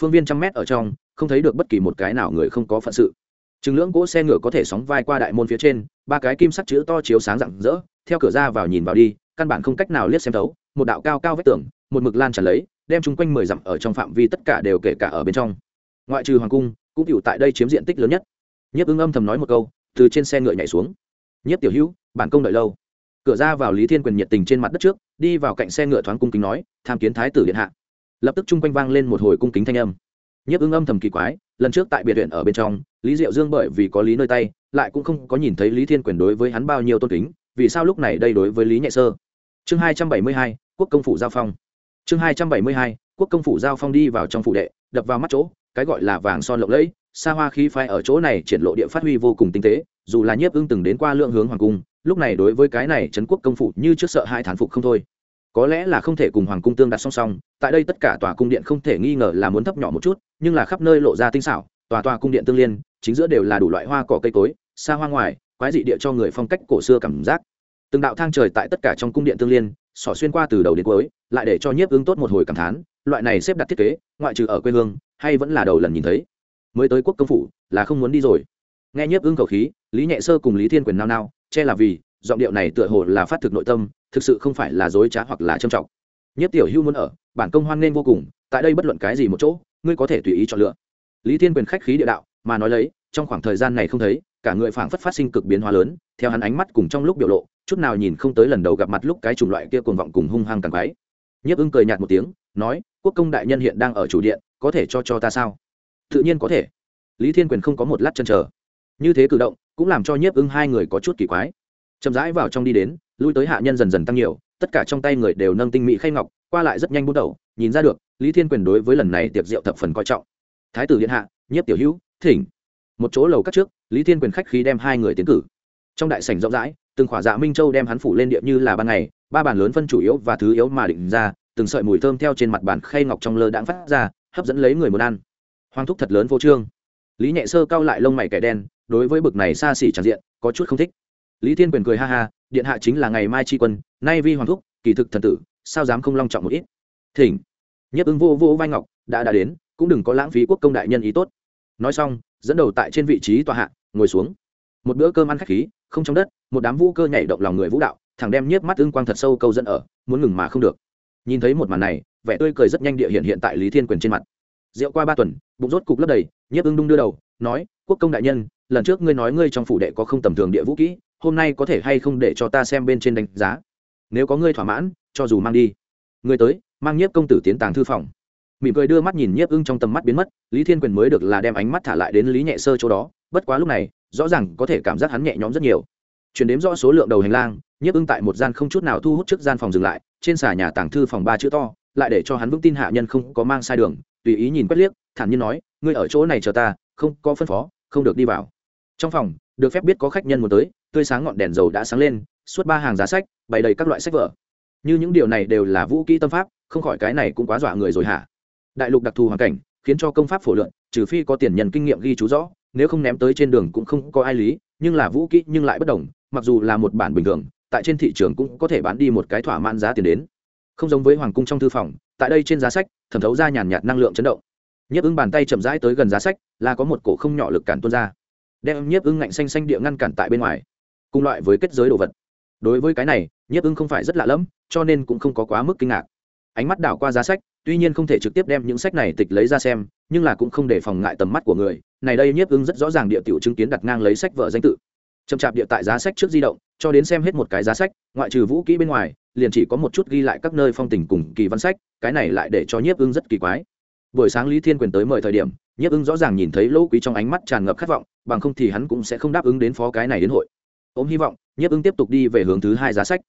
Phương viên trăm mét ở trong, không thấy được bất kỳ một cái nào người không có phận sự. Chừng lưỡng cỗ xe ngựa có thể sóng vai qua đại môn phía trên ba cái kim sắt chữ to chiếu sáng rạng rỡ, theo cửa ra vào nhìn vào đi, căn bản không cách nào liếc xem thấu, một đạo cao cao vách tường, một mực lan tràn lấy, đem chung quanh mười dặm ở trong phạm vi tất cả đều kể cả ở bên trong. Ngoại trừ hoàng cung, cũng cựu tại đây chiếm diện tích lớn nhất. Nhiếp ưng âm thầm nói một câu, từ trên xe ngựa nhảy xuống. Nhiếp tiểu hữu, bản công đợi lâu. Cửa ra vào lý thiên quyền nhiệt tình trên mặt đất trước, đi vào cạnh xe ngựa thoáng cung kính nói, tham kiến thái tử điện hạ. Lập tức chung quanh vang lên một hồi cung kính thanh âm. Nhiếp ưng âm thầm kỳ quái, lần trước tại biệt viện ở bên trong, lý diệu dương bởi vì có lý nơi tay lại cũng không có nhìn thấy lý thiên quyền đối với hắn bao nhiêu tôn kính, vì sao lúc này đây đối với lý nhẹ sơ? Chương hai trăm bảy mươi hai, quốc công phủ giao phong. Chương hai trăm bảy mươi hai, quốc công phủ giao phong đi vào trong phủ đệ, đập vào mắt chỗ, cái gọi là vàng son lộng lẫy, xa hoa khí phai ở chỗ này triển lộ địa phát huy vô cùng tinh tế, dù là nhiếp ưng từng đến qua lượng hướng hoàng cung, lúc này đối với cái này trấn quốc công phủ như trước sợ hai thán phục không thôi. Có lẽ là không thể cùng hoàng cung tương đặt song song, tại đây tất cả tòa cung điện không thể nghi ngờ là muốn thấp nhỏ một chút, nhưng là khắp nơi lộ ra tinh xảo tòa tòa cung điện tương liên, chính giữa đều là đủ loại hoa cỏ cây cối, xa hoa ngoài, quái dị địa cho người phong cách cổ xưa cảm giác. Từng đạo thang trời tại tất cả trong cung điện tương liên, xỏ xuyên qua từ đầu đến cuối, lại để cho nhiếp ứng tốt một hồi cảm thán, loại này xếp đặt thiết kế, ngoại trừ ở quê hương, hay vẫn là đầu lần nhìn thấy. Mới tới quốc công phủ, là không muốn đi rồi. Nghe nhiếp ứng khẩu khí, lý nhẹ sơ cùng lý thiên quyền nao nao, che là vì, giọng điệu này tựa hồ là phát thực nội tâm, thực sự không phải là dối trá hoặc là trâm trọng. Nhất tiểu hưu muốn ở, bản công hoan nghênh vô cùng, tại đây bất luận cái gì một chỗ, ngươi có thể tùy ý chọn lựa lý thiên quyền khách khí địa đạo, mà nói lấy, trong khoảng thời gian này không thấy, cả người phảng phất phát sinh cực biến hóa lớn, theo hắn ánh mắt cùng trong lúc biểu lộ, chút nào nhìn không tới lần đầu gặp mặt lúc cái chủng loại kia cuồng vọng cùng hung hăng càng quái. Nhiếp ưng cười nhạt một tiếng, nói, quốc công đại nhân hiện đang ở chủ điện, có thể cho cho ta sao? Tự nhiên có thể. Lý thiên quyền không có một lát chân chờ. Như thế cử động, cũng làm cho nhiếp ưng hai người có chút kỳ quái. Chậm rãi vào trong đi đến, lui tới hạ nhân dần dần tăng nhiều, tất cả trong tay người đều nâng tinh mỹ khay ngọc, qua lại rất nhanh bút đầu, nhìn ra được, lý thiên quyền đối với lần này tiệc rượu thập phần coi trọng thái tử điện hạ, nhiếp tiểu hữu, thỉnh. Một chỗ lầu cắt trước, lý thiên quyền khách khí đem hai người tiến cử. Trong đại sảnh rộng rãi, từng khỏa dạ minh châu đem hắn phủ lên địa như là ban ngày, ba bàn lớn phân chủ yếu và thứ yếu mà định ra, từng sợi mùi thơm theo trên mặt bàn khay ngọc trong lơ đãng phát ra, hấp dẫn lấy người muốn ăn. Hoang thúc thật lớn vô trương. Lý nhẹ sơ cao lại lông mày kẻ đen, đối với bực này xa xỉ tràn diện, có chút không thích. Lý thiên quyền cười ha ha, điện hạ chính là ngày mai tri quân, nay vi hoàng thúc, kỳ thực thần tử, sao dám không long trọng một ít. Thỉnh. Nhấp ứng vô vô vai ngọc, đã đã đến cũng đừng có lãng phí quốc công đại nhân ý tốt. Nói xong, dẫn đầu tại trên vị trí tòa hạ, ngồi xuống. Một bữa cơm ăn khách khí, không trong đất, một đám vũ cơ nhảy động lòng người vũ đạo thằng đem nhiếp mắt ưng quang thật sâu câu dẫn ở, muốn ngừng mà không được. Nhìn thấy một màn này, vẻ tươi cười rất nhanh địa hiện hiện tại lý thiên quyền trên mặt. Rượu qua ba tuần, bụng rốt cục lấp đầy, nhiếp ưng đung đưa đầu, nói, quốc công đại nhân, lần trước ngươi nói ngươi trong phủ đệ có không tầm thường địa vũ kỹ, hôm nay có thể hay không để cho ta xem bên trên đánh giá? Nếu có ngươi thỏa mãn, cho dù mang đi. Ngươi tới, mang nhiếp công tử tiến tàng thư phòng mỉm cười đưa mắt nhìn nhiếp ưng trong tầm mắt biến mất, lý thiên quyền mới được là đem ánh mắt thả lại đến lý nhẹ sơ chỗ đó, bất quá lúc này, rõ ràng có thể cảm giác hắn nhẹ nhõm rất nhiều. Chuyển đếm rõ số lượng đầu hành lang, nhiếp ưng tại một gian không chút nào thu hút trước gian phòng dừng lại, trên xà nhà tàng thư phòng ba chữ to, lại để cho hắn vững tin hạ nhân không có mang sai đường, tùy ý nhìn quét liếc, thản nhiên nói, ngươi ở chỗ này chờ ta, không có phân phó, không được đi vào. Trong phòng, được phép biết có khách nhân muốn tới, tươi sáng ngọn đèn dầu đã sáng lên, suốt ba hàng giá sách, bày đầy các loại sách vở. Như những điều này đều là vũ kỹ tâm pháp, không khỏi cái này cũng quá dọa người rồi hả? Đại lục đặc thù hoàn cảnh, khiến cho công pháp phổ lượn, trừ phi có tiền nhân kinh nghiệm ghi chú rõ, nếu không ném tới trên đường cũng không có ai lý, nhưng là vũ kỹ nhưng lại bất đồng, mặc dù là một bản bình thường, tại trên thị trường cũng có thể bán đi một cái thỏa mãn giá tiền đến. Không giống với hoàng cung trong thư phòng, tại đây trên giá sách, thẩm thấu ra nhàn nhạt năng lượng chấn động. Nhiếp ứng bàn tay chậm rãi tới gần giá sách, là có một cổ không nhỏ lực cản tuôn ra. Đem nhiếp ứng ngạnh xanh xanh địa ngăn cản tại bên ngoài. Cùng loại với kết giới đồ vật. Đối với cái này, nhiếp ứng không phải rất lạ lẫm, cho nên cũng không có quá mức kinh ngạc ánh mắt đảo qua giá sách, tuy nhiên không thể trực tiếp đem những sách này tịch lấy ra xem, nhưng là cũng không để phòng ngại tầm mắt của người. Này đây nhiếp ưng rất rõ ràng địa tiểu chứng kiến đặt ngang lấy sách vợ danh tự. Chậm chạp địa tại giá sách trước di động, cho đến xem hết một cái giá sách, ngoại trừ vũ kỹ bên ngoài, liền chỉ có một chút ghi lại các nơi phong tình cùng kỳ văn sách, cái này lại để cho nhiếp ưng rất kỳ quái. Buổi sáng lý thiên quyền tới mời thời điểm, nhiếp ưng rõ ràng nhìn thấy lỗ quý trong ánh mắt tràn ngập khát vọng, bằng không thì hắn cũng sẽ không đáp ứng đến phó cái này đến hội. Ôm hy vọng, nhiếp ưng tiếp tục đi về hướng thứ hai giá sách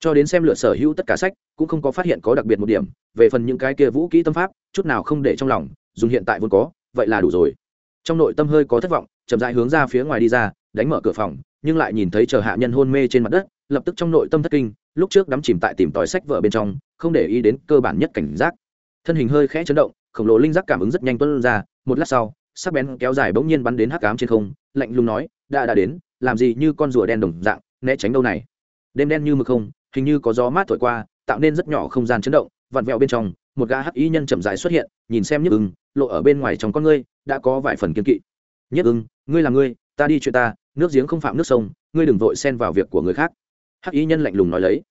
cho đến xem lượt sở hữu tất cả sách, cũng không có phát hiện có đặc biệt một điểm, về phần những cái kia vũ kỹ tâm pháp, chút nào không để trong lòng, dùng hiện tại vốn có, vậy là đủ rồi. Trong nội tâm hơi có thất vọng, chậm rãi hướng ra phía ngoài đi ra, đánh mở cửa phòng, nhưng lại nhìn thấy chờ hạ nhân hôn mê trên mặt đất, lập tức trong nội tâm thất kinh, lúc trước đắm chìm tại tìm tòi sách vợ bên trong, không để ý đến cơ bản nhất cảnh giác. Thân hình hơi khẽ chấn động, khổng lồ linh giác cảm ứng rất nhanh tuân ra, một lát sau, sắc bén kéo dài bỗng nhiên bắn đến hắc ám trên không, lạnh lùng nói, đã đã đến, làm gì như con rùa đen đồng dạng, né tránh đâu này? Đêm đen như mực không hình như có gió mát thổi qua, tạo nên rất nhỏ không gian chấn động, vặn vẹo bên trong, một gã hắc y nhân chậm rãi xuất hiện, nhìn xem nhức ưng, lộ ở bên ngoài trong con ngươi, đã có vài phần kiên kỵ. Nhức ưng, ngươi là ngươi, ta đi chuyện ta, nước giếng không phạm nước sông, ngươi đừng vội xen vào việc của người khác. Hắc y nhân lạnh lùng nói lấy.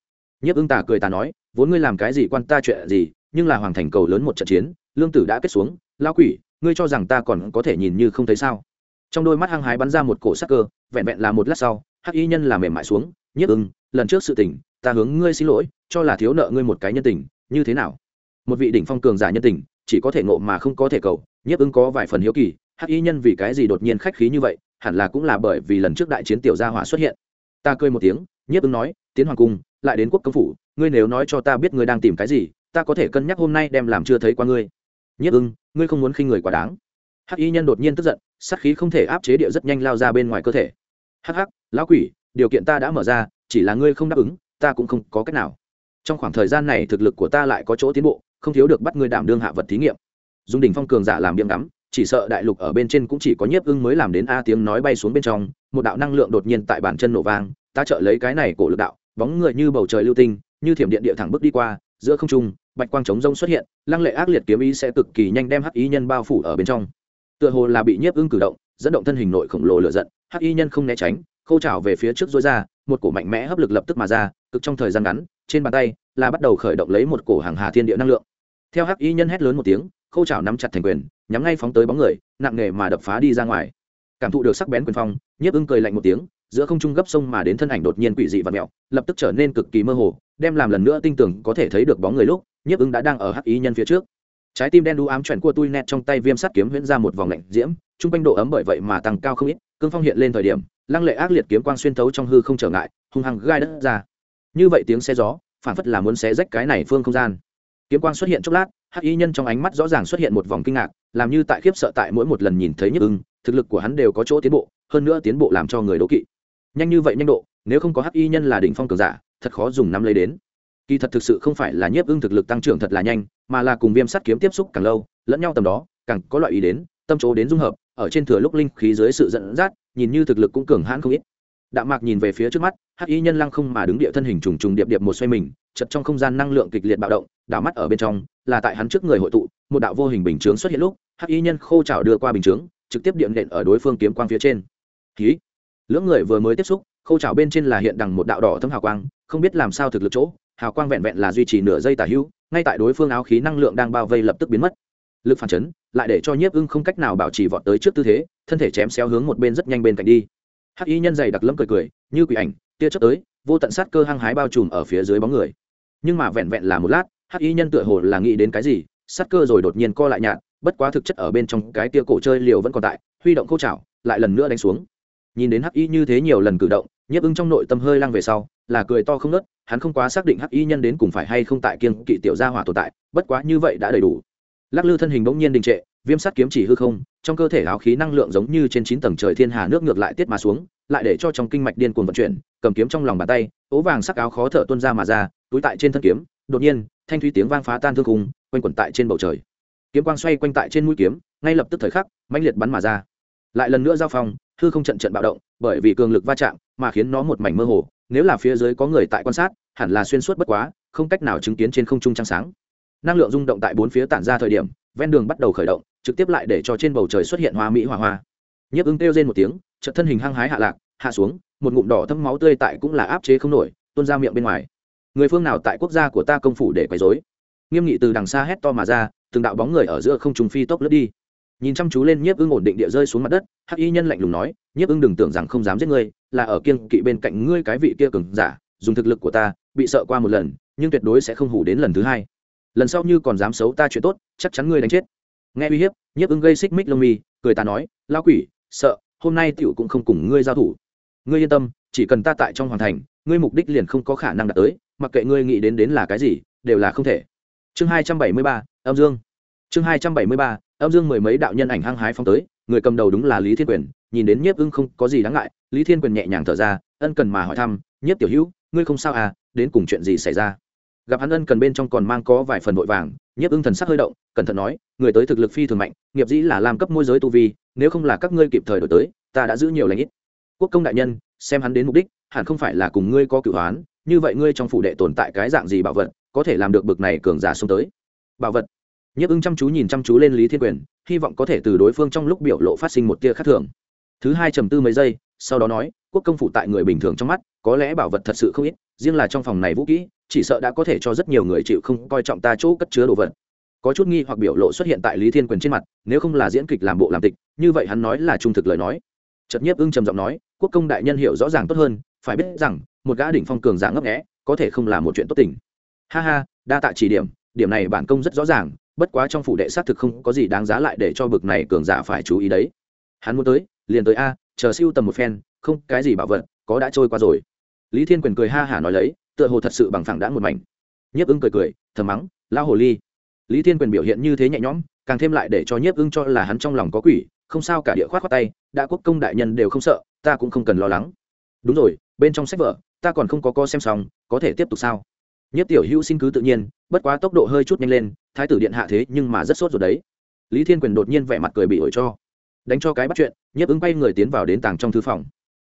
Nhức ưng tà cười tà nói, vốn ngươi làm cái gì quan ta chuyện gì, nhưng là hoàng thành cầu lớn một trận chiến, lương tử đã kết xuống lao quỷ, ngươi cho rằng ta còn có thể nhìn như không thấy sao? Trong đôi mắt hăng hái bắn ra một cổ sắc cơ, vẹn vẹn là một lát sau, hắc y nhân làm mềm mại xuống nhiếp ưng, lần trước sự tình ta hướng ngươi xin lỗi, cho là thiếu nợ ngươi một cái nhân tình, như thế nào? Một vị đỉnh phong cường giả nhân tình, chỉ có thể ngộ mà không có thể cầu, nhiếp ứng có vài phần hiếu kỳ, hắc y nhân vì cái gì đột nhiên khách khí như vậy, hẳn là cũng là bởi vì lần trước đại chiến tiểu gia hỏa xuất hiện. Ta cười một tiếng, nhiếp ứng nói, tiến hoàng cung, lại đến quốc công phủ, ngươi nếu nói cho ta biết ngươi đang tìm cái gì, ta có thể cân nhắc hôm nay đem làm chưa thấy qua ngươi. Nhiếp ưng ngươi không muốn khinh người quá đáng. Hắc y nhân đột nhiên tức giận, sát khí không thể áp chế địa rất nhanh lao ra bên ngoài cơ thể. Hắc hắc, lão quỷ, điều kiện ta đã mở ra, chỉ là ngươi không đáp ứng ta cũng không có cách nào. Trong khoảng thời gian này thực lực của ta lại có chỗ tiến bộ, không thiếu được bắt ngươi đảm đương hạ vật thí nghiệm. Dùng đỉnh phong cường giả làm biếng ngắm, chỉ sợ đại lục ở bên trên cũng chỉ có nhiếp ưng mới làm đến a tiếng nói bay xuống bên trong, một đạo năng lượng đột nhiên tại bàn chân nổ vang, ta trợ lấy cái này cổ lực đạo, bóng người như bầu trời lưu tinh, như thiểm điện địa thẳng bước đi qua, giữa không trung, bạch quang chống rông xuất hiện, lăng lệ ác liệt kiếm ý sẽ cực kỳ nhanh đem hắc ý nhân bao phủ ở bên trong. Tựa hồ là bị nhiếp ưng cử động, dẫn động thân hình nội khổng lồ lửa giận, hắc y nhân không né tránh, khâu trào về phía trước dối ra một cổ mạnh mẽ hấp lực lập tức mà ra, cực trong thời gian ngắn, trên bàn tay là bắt đầu khởi động lấy một cổ hàng hà thiên địa năng lượng. Theo hắc y nhân hét lớn một tiếng, khâu chảo nắm chặt thành quyền, nhắm ngay phóng tới bóng người, nặng nề mà đập phá đi ra ngoài. Cảm thụ được sắc bén quyền phong, nhiếp ưng cười lạnh một tiếng, giữa không trung gấp sông mà đến thân ảnh đột nhiên quỷ dị và mẹo, lập tức trở nên cực kỳ mơ hồ, đem làm lần nữa tinh tưởng có thể thấy được bóng người lúc, nhiếp ưng đã đang ở hắc y nhân phía trước. Trái tim đen đu ám chuẩn của tui nẹt trong tay viêm sắt kiếm huyễn ra một vòng lạnh diễm, trung quanh độ ấm bởi vậy mà tăng cao không ít, cương phong hiện lên thời điểm lăng lệ ác liệt kiếm quang xuyên thấu trong hư không trở ngại, hung hăng gai đất ra. Như vậy tiếng xe gió, phản phất là muốn xé rách cái này phương không gian. Kiếm quang xuất hiện chốc lát, hắc y nhân trong ánh mắt rõ ràng xuất hiện một vòng kinh ngạc, làm như tại khiếp sợ tại mỗi một lần nhìn thấy nhức ưng, thực lực của hắn đều có chỗ tiến bộ, hơn nữa tiến bộ làm cho người đố kỵ. Nhanh như vậy nhanh độ, nếu không có hắc y nhân là đỉnh phong cường giả, thật khó dùng năm lấy đến. Kỳ thật thực sự không phải là nhiếp ưng thực lực tăng trưởng thật là nhanh, mà là cùng viêm sắt kiếm tiếp xúc càng lâu, lẫn nhau tầm đó, càng có loại ý đến, tâm chỗ đến dung hợp ở trên thừa lúc linh khí dưới sự dẫn dắt, nhìn như thực lực cũng cường hãn không ít. Đạm mạc nhìn về phía trước mắt, hắc y nhân lăng không mà đứng địa thân hình trùng trùng điệp điệp một xoay mình chật trong không gian năng lượng kịch liệt bạo động, đảo mắt ở bên trong, là tại hắn trước người hội tụ, một đạo vô hình bình chướng xuất hiện lúc, hắc y nhân khô chảo đưa qua bình chướng, trực tiếp điện nện ở đối phương kiếm quang phía trên. Khí lưỡng người vừa mới tiếp xúc, khô chảo bên trên là hiện đằng một đạo đỏ thâm hào quang, không biết làm sao thực lực chỗ, hào quang vẹn vẹn là duy trì nửa giây tả hữu, ngay tại đối phương áo khí năng lượng đang bao vây lập tức biến mất lực phản chấn, lại để cho nhiếp ưng không cách nào bảo trì vọt tới trước tư thế, thân thể chém xéo hướng một bên rất nhanh bên cạnh đi. Hắc y nhân dày đặc lâm cười cười, như quỷ ảnh, tia chớp tới, vô tận sát cơ hăng hái bao trùm ở phía dưới bóng người. Nhưng mà vẹn vẹn là một lát, hắc y nhân tựa hồ là nghĩ đến cái gì, sát cơ rồi đột nhiên co lại nhạt, bất quá thực chất ở bên trong cái tia cổ chơi liều vẫn còn tại, huy động câu chảo, lại lần nữa đánh xuống. Nhìn đến hắc y như thế nhiều lần cử động, nhiếp ưng trong nội tâm hơi lăng về sau, là cười to không nớt hắn không quá xác định hắc y nhân đến cùng phải hay không tại kiên kỵ tiểu gia hỏa tồn tại, bất quá như vậy đã đầy đủ lắc lư thân hình bỗng nhiên đình trệ, viêm sắt kiếm chỉ hư không, trong cơ thể áo khí năng lượng giống như trên chín tầng trời thiên hà nước ngược lại tiết mà xuống, lại để cho trong kinh mạch điên cuồng vận chuyển, cầm kiếm trong lòng bàn tay, ố vàng sắc áo khó thở tuôn ra mà ra, túi tại trên thân kiếm, đột nhiên, thanh thúy tiếng vang phá tan thương khung, quanh quẩn tại trên bầu trời. Kiếm quang xoay quanh tại trên mũi kiếm, ngay lập tức thời khắc, mãnh liệt bắn mà ra. Lại lần nữa giao phong, hư không trận trận bạo động, bởi vì cường lực va chạm mà khiến nó một mảnh mơ hồ, nếu là phía dưới có người tại quan sát, hẳn là xuyên suốt bất quá, không cách nào chứng kiến trên không trung trăng sáng năng lượng rung động tại bốn phía tản ra thời điểm, ven đường bắt đầu khởi động, trực tiếp lại để cho trên bầu trời xuất hiện hoa mỹ hoa hoa. Nhấp ứng kêu trên một tiếng, chợt thân hình hăng hái hạ lạc, hạ xuống, một ngụm đỏ thấm máu tươi tại cũng là áp chế không nổi, tuôn ra miệng bên ngoài. Người phương nào tại quốc gia của ta công phủ để quấy rối? Nghiêm nghị từ đằng xa hét to mà ra, từng đạo bóng người ở giữa không trung phi tốc lướt đi. Nhìn chăm chú lên nhiếp ưng ổn định địa rơi xuống mặt đất, hắc y nhân lạnh lùng nói, nhiếp ưng đừng tưởng rằng không dám giết ngươi, là ở kiêng kỵ bên cạnh ngươi cái vị kia cường giả, dùng thực lực của ta, bị sợ qua một lần, nhưng tuyệt đối sẽ không hủ đến lần thứ hai lần sau như còn dám xấu ta chuyện tốt, chắc chắn ngươi đánh chết. Nghe uy hiếp, nhiếp ưng gây xích mích lông mi, cười ta nói lao quỷ, sợ, hôm nay tiểu cũng không cùng ngươi giao thủ. Ngươi yên tâm, chỉ cần ta tại trong hoàn thành, ngươi mục đích liền không có khả năng đạt tới, mặc kệ ngươi nghĩ đến đến là cái gì, đều là không thể. Chương hai trăm bảy mươi ba, âm dương. Chương hai trăm bảy mươi ba, âm dương mười mấy đạo nhân ảnh hăng hái phóng tới, người cầm đầu đúng là lý thiên quyền, nhìn đến nhiếp ưng không có gì đáng ngại, lý thiên quyền nhẹ nhàng thở ra, ân cần mà hỏi thăm, nhiếp tiểu hữu, ngươi không sao à đến cùng chuyện gì xảy ra? Gặp hắn ân cần bên trong còn mang có vài phần vội vàng, nhiếp ưng thần sắc hơi động, cẩn thận nói, người tới thực lực phi thường mạnh, nghiệp dĩ là làm cấp môi giới tu vi, nếu không là các ngươi kịp thời đổi tới, ta đã giữ nhiều lãnh ít. Quốc công đại nhân, xem hắn đến mục đích, hẳn không phải là cùng ngươi có cửu hoán như vậy ngươi trong phủ đệ tồn tại cái dạng gì bảo vật, có thể làm được bực này cường giả xuống tới? Bảo vật. Nhiếp ưng chăm chú nhìn chăm chú lên lý thiên quyền, hy vọng có thể từ đối phương trong lúc biểu lộ phát sinh một tia khác thường. Thứ hai trầm tư mấy giây, sau đó nói, quốc công phụ tại người bình thường trong mắt, có lẽ bảo vật thật sự không ít, riêng là trong phòng này vũ kỹ chỉ sợ đã có thể cho rất nhiều người chịu không coi trọng ta chỗ cất chứa đồ vật. Có chút nghi hoặc biểu lộ xuất hiện tại lý thiên quyền trên mặt, nếu không là diễn kịch làm bộ làm tịch, như vậy hắn nói là trung thực lời nói. Chợt nhiếp ưng trầm giọng nói, quốc công đại nhân hiểu rõ ràng tốt hơn, phải biết rằng, một gã đỉnh phong cường giả ngấp nghẽ có thể không là một chuyện tốt tình. Ha ha, đa tạ chỉ điểm điểm này bản công rất rõ ràng, bất quá trong phủ đệ xác thực không có gì đáng giá lại để cho bực này cường giả phải chú ý đấy. Hắn muốn tới, liền tới a, chờ siêu tầm một phen, không, cái gì bảo vật, có đã trôi qua rồi. Lý thiên quyền cười ha hả nói lấy tựa hồ thật sự bằng phẳng đã một mảnh. Nhiếp ưng cười cười, thầm mắng lao hồ ly. Lý thiên quyền biểu hiện như thế nhẹ nhõm, càng thêm lại để cho nhiếp ưng cho là hắn trong lòng có quỷ, không sao cả địa khoát khoát tay, đã quốc công đại nhân đều không sợ, ta cũng không cần lo lắng. Đúng rồi, bên trong sách vở, ta còn không có co xem xong, có thể tiếp tục sao? Nhất tiểu hữu xin cứ tự nhiên, bất quá tốc độ hơi chút nhanh lên, thái tử điện hạ thế nhưng mà rất sốt rồi đấy. Lý thiên quyền đột nhiên vẻ mặt cười bị ổi cho. Đánh cho cái bắt chuyện, nhiếp ứng bay người tiến vào đến tàng trong thư phòng.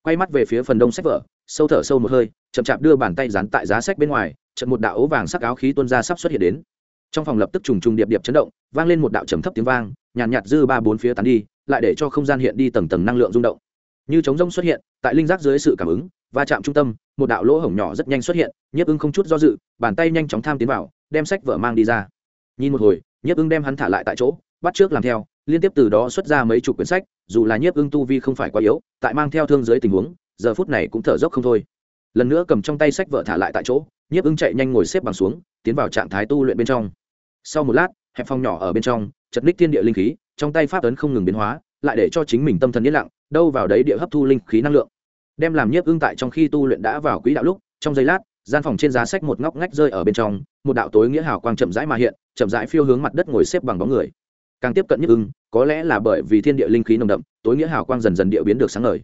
Quay mắt về phía phần đông sách vở, sâu thở sâu một hơi chậm chạp đưa bàn tay dán tại giá sách bên ngoài trận một đạo ấu vàng sắc áo khí tuôn ra sắp xuất hiện đến. Trong phòng lập tức trùng trùng điệp điệp chấn động vang lên một đạo trầm thấp tiếng vang nhàn nhạt, nhạt dư ba bốn phía tán đi lại để cho không gian hiện đi tầng tầng năng lượng rung động. Như trống rông xuất hiện tại linh giác dưới sự cảm ứng va chạm trung tâm một đạo lỗ hổng nhỏ rất nhanh xuất hiện nhiếp ưng không chút do dự bàn tay nhanh chóng tham tiến vào đem sách vở mang đi ra. Nhìn một hồi nhiếp ưng đem hắn thả lại tại chỗ bắt trước làm theo liên tiếp từ đó xuất ra mấy chục quyển sách dù là nhiếp ưng tu vi không phải quá yếu tại mang theo thương dưới tình huống giờ phút này cũng thở dốc không thôi lần nữa cầm trong tay sách vợ thả lại tại chỗ, nhiếp ưng chạy nhanh ngồi xếp bằng xuống, tiến vào trạng thái tu luyện bên trong. Sau một lát, hẹp phong nhỏ ở bên trong, chật ních thiên địa linh khí, trong tay pháp ấn không ngừng biến hóa, lại để cho chính mình tâm thần yên lặng, đâu vào đấy địa hấp thu linh khí năng lượng. Đem làm nhiếp ưng tại trong khi tu luyện đã vào quỹ đạo lúc, trong giây lát, gian phòng trên giá sách một ngóc ngách rơi ở bên trong, một đạo tối nghĩa hào quang chậm rãi mà hiện, chậm rãi phiêu hướng mặt đất ngồi xếp bằng bóng người. Càng tiếp cận nhiếp ưng, có lẽ là bởi vì thiên địa linh khí nồng đậm, tối nghĩa hào quang dần dần địa biến được sáng ngời.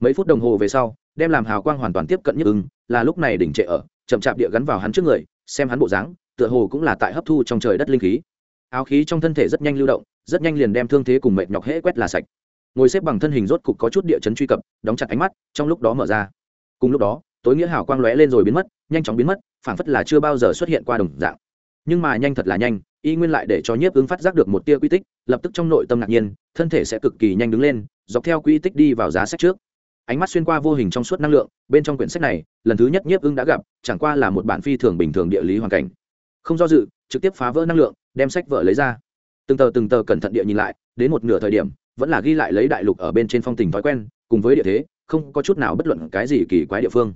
Mấy phút đồng hồ về sau đem làm hào quang hoàn toàn tiếp cận nhất ưng, là lúc này đỉnh trệ ở, chậm chạp địa gắn vào hắn trước người, xem hắn bộ dáng, tựa hồ cũng là tại hấp thu trong trời đất linh khí. Áo khí trong thân thể rất nhanh lưu động, rất nhanh liền đem thương thế cùng mệt nhọc hễ quét là sạch. Ngồi xếp bằng thân hình rốt cục có chút địa chấn truy cập, đóng chặt ánh mắt, trong lúc đó mở ra. Cùng lúc đó, tối nghĩa hào quang lóe lên rồi biến mất, nhanh chóng biến mất, phảng phất là chưa bao giờ xuất hiện qua đồng dạng. Nhưng mà nhanh thật là nhanh, y nguyên lại để cho nhiếp ứng phát giác được một tia quy tích, lập tức trong nội tâm ngạc nhiên, thân thể sẽ cực kỳ nhanh đứng lên, dọc theo quy tích đi vào giá sách trước ánh mắt xuyên qua vô hình trong suốt năng lượng, bên trong quyển sách này, lần thứ nhất nhiếp ưng đã gặp, chẳng qua là một bản phi thường bình thường địa lý hoàn cảnh. Không do dự, trực tiếp phá vỡ năng lượng, đem sách vở lấy ra. Từng tờ từng tờ cẩn thận địa nhìn lại, đến một nửa thời điểm, vẫn là ghi lại lấy đại lục ở bên trên phong tình thói quen, cùng với địa thế, không có chút nào bất luận cái gì kỳ quái địa phương.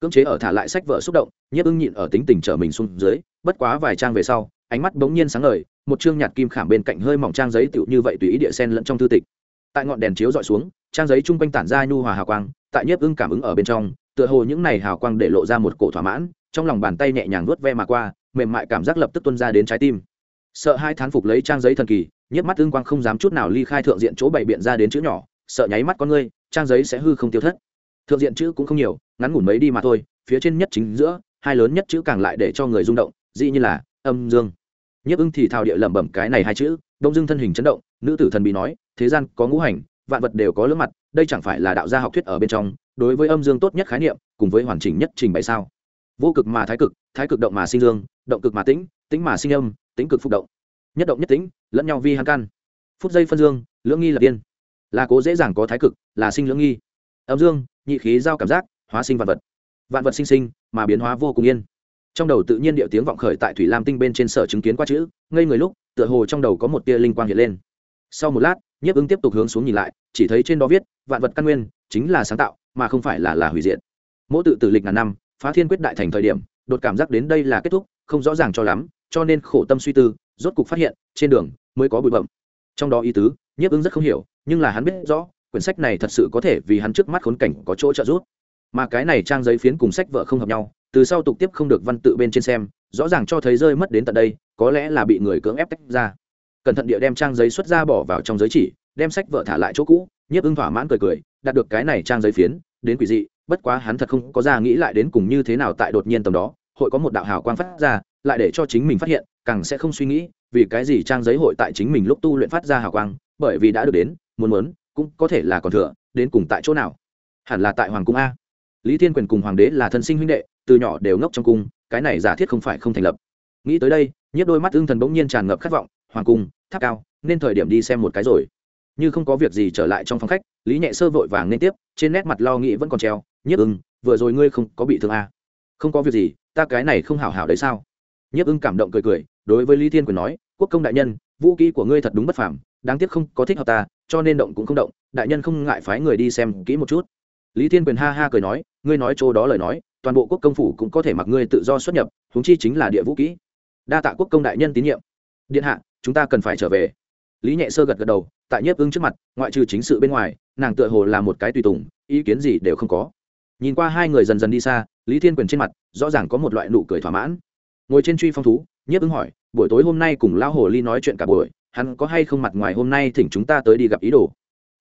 Cưỡng chế ở thả lại sách vở xúc động, nhiếp ưng nhịn ở tính tình trở mình xuống dưới, bất quá vài trang về sau, ánh mắt bỗng nhiên sáng ngời, một chương nhạt kim khảm bên cạnh hơi mỏng trang giấy tựu như vậy tùy ý địa sen lẫn trong thư tịch. Tại ngọn đèn chiếu dọi xuống trang giấy chung quanh tản ra nhu hòa hào quang, tại nhiếp ưng cảm ứng ở bên trong, tựa hồ những này hào quang để lộ ra một cổ thỏa mãn, trong lòng bàn tay nhẹ nhàng vuốt ve mà qua, mềm mại cảm giác lập tức tuân ra đến trái tim. Sợ hai thán phục lấy trang giấy thần kỳ, nhiếp mắt ưng quang không dám chút nào ly khai thượng diện chỗ bày biện ra đến chữ nhỏ, sợ nháy mắt con ngươi, trang giấy sẽ hư không tiêu thất. Thượng diện chữ cũng không nhiều, ngắn ngủn mấy đi mà thôi, phía trên nhất chính giữa, hai lớn nhất chữ càng lại để cho người rung động, dĩ như là âm dương. Nhiếp ưng thì thao địa lẩm bẩm cái này hai chữ, đông dương thân hình chấn động, nữ tử thần bị nói, thế gian có ngũ hành vạn vật đều có lưỡng mặt, đây chẳng phải là đạo gia học thuyết ở bên trong, đối với âm dương tốt nhất khái niệm, cùng với hoàn chỉnh nhất trình bày sao? Vô cực mà thái cực thái cực động mà sinh dương, động cực mà tĩnh tĩnh mà sinh âm, tĩnh cực phục động. Nhất động nhất tĩnh, lẫn nhau vi hàn căn. Phút giây phân dương, lưỡng nghi là tiên là cố dễ dàng có thái cực, là sinh lưỡng nghi. Âm dương, nhị khí giao cảm giác, hóa sinh vạn vật. Vạn vật sinh sinh, mà biến hóa vô cùng yên. Trong đầu tự nhiên điệu tiếng vọng khởi tại thủy lam tinh bên trên sở chứng kiến qua chữ, ngây người lúc, tựa hồ trong đầu có một tia linh quang hiện lên. Sau một lát nhiếp ứng tiếp tục hướng xuống nhìn lại, chỉ thấy trên đó viết, vạn vật căn nguyên chính là sáng tạo, mà không phải là là hủy diệt. Mỗi tự tử lịch ngàn năm, phá thiên quyết đại thành thời điểm, đột cảm giác đến đây là kết thúc, không rõ ràng cho lắm, cho nên khổ tâm suy tư, rốt cục phát hiện, trên đường mới có bụi bậm trong đó ý tứ, nhiếp ứng rất không hiểu, nhưng là hắn biết rõ, quyển sách này thật sự có thể vì hắn trước mắt khốn cảnh có chỗ trợ giúp. Mà cái này trang giấy phiến cùng sách vợ không hợp nhau, từ sau tục tiếp không được văn tự bên trên xem, rõ ràng cho thấy rơi mất đến tận đây, có lẽ là bị người cưỡng ép tách ra cẩn thận địa đem trang giấy xuất ra bỏ vào trong giấy chỉ, đem sách vợ thả lại chỗ cũ, nhiếp ưng thỏa mãn cười cười đạt được cái này trang giấy phiến, đến quỷ dị, bất quá hắn thật không có ra nghĩ lại đến cùng như thế nào tại đột nhiên tầm đó, hội có một đạo hào quang phát ra, lại để cho chính mình phát hiện, càng sẽ không suy nghĩ, vì cái gì trang giấy hội tại chính mình lúc tu luyện phát ra hào quang, bởi vì đã được đến, muốn muốn, cũng có thể là còn thừa, đến cùng tại chỗ nào? Hẳn là tại hoàng cung a. Lý thiên quyền cùng hoàng đế là thân sinh huynh đệ, từ nhỏ đều ngốc trong cung, cái này giả thiết không phải không thành lập. Nghĩ tới đây, nhiếp đôi mắt ưng thần bỗng nhiên tràn ngập khát vọng hoàng cung, tháp cao, nên thời điểm đi xem một cái rồi. Như không có việc gì trở lại trong phòng khách, lý nhẹ sơ vội vàng nên tiếp, trên nét mặt lo nghĩ vẫn còn treo, nhiếp ưng, vừa rồi ngươi không có bị thương à. không có việc gì, ta cái này không hảo hảo đấy sao? Nhiếp ưng cảm động cười cười, đối với lý thiên quyền nói, quốc công đại nhân, vũ kỹ của ngươi thật đúng bất phàm, đáng tiếc không có thích hợp ta, cho nên động cũng không động, đại nhân không ngại phái người đi xem kỹ một chút. Lý thiên quyền ha ha cười nói, ngươi nói chỗ đó lời nói, toàn bộ quốc công phủ cũng có thể mặc ngươi tự do xuất nhập, huống chi chính là địa vũ kỹ. Đa tạ quốc công đại nhân tín nhiệm. Điện hạ chúng ta cần phải trở về. Lý nhẹ sơ gật gật đầu, tại nhiếp ưng trước mặt, ngoại trừ chính sự bên ngoài, nàng tựa hồ là một cái tùy tùng, ý kiến gì đều không có. Nhìn qua hai người dần dần đi xa, lý thiên quyền trên mặt, rõ ràng có một loại nụ cười thỏa mãn. Ngồi trên truy phong thú, nhiếp ứng hỏi, buổi tối hôm nay cùng lão hồ ly nói chuyện cả buổi, hắn có hay không mặt ngoài hôm nay thỉnh chúng ta tới đi gặp ý đồ?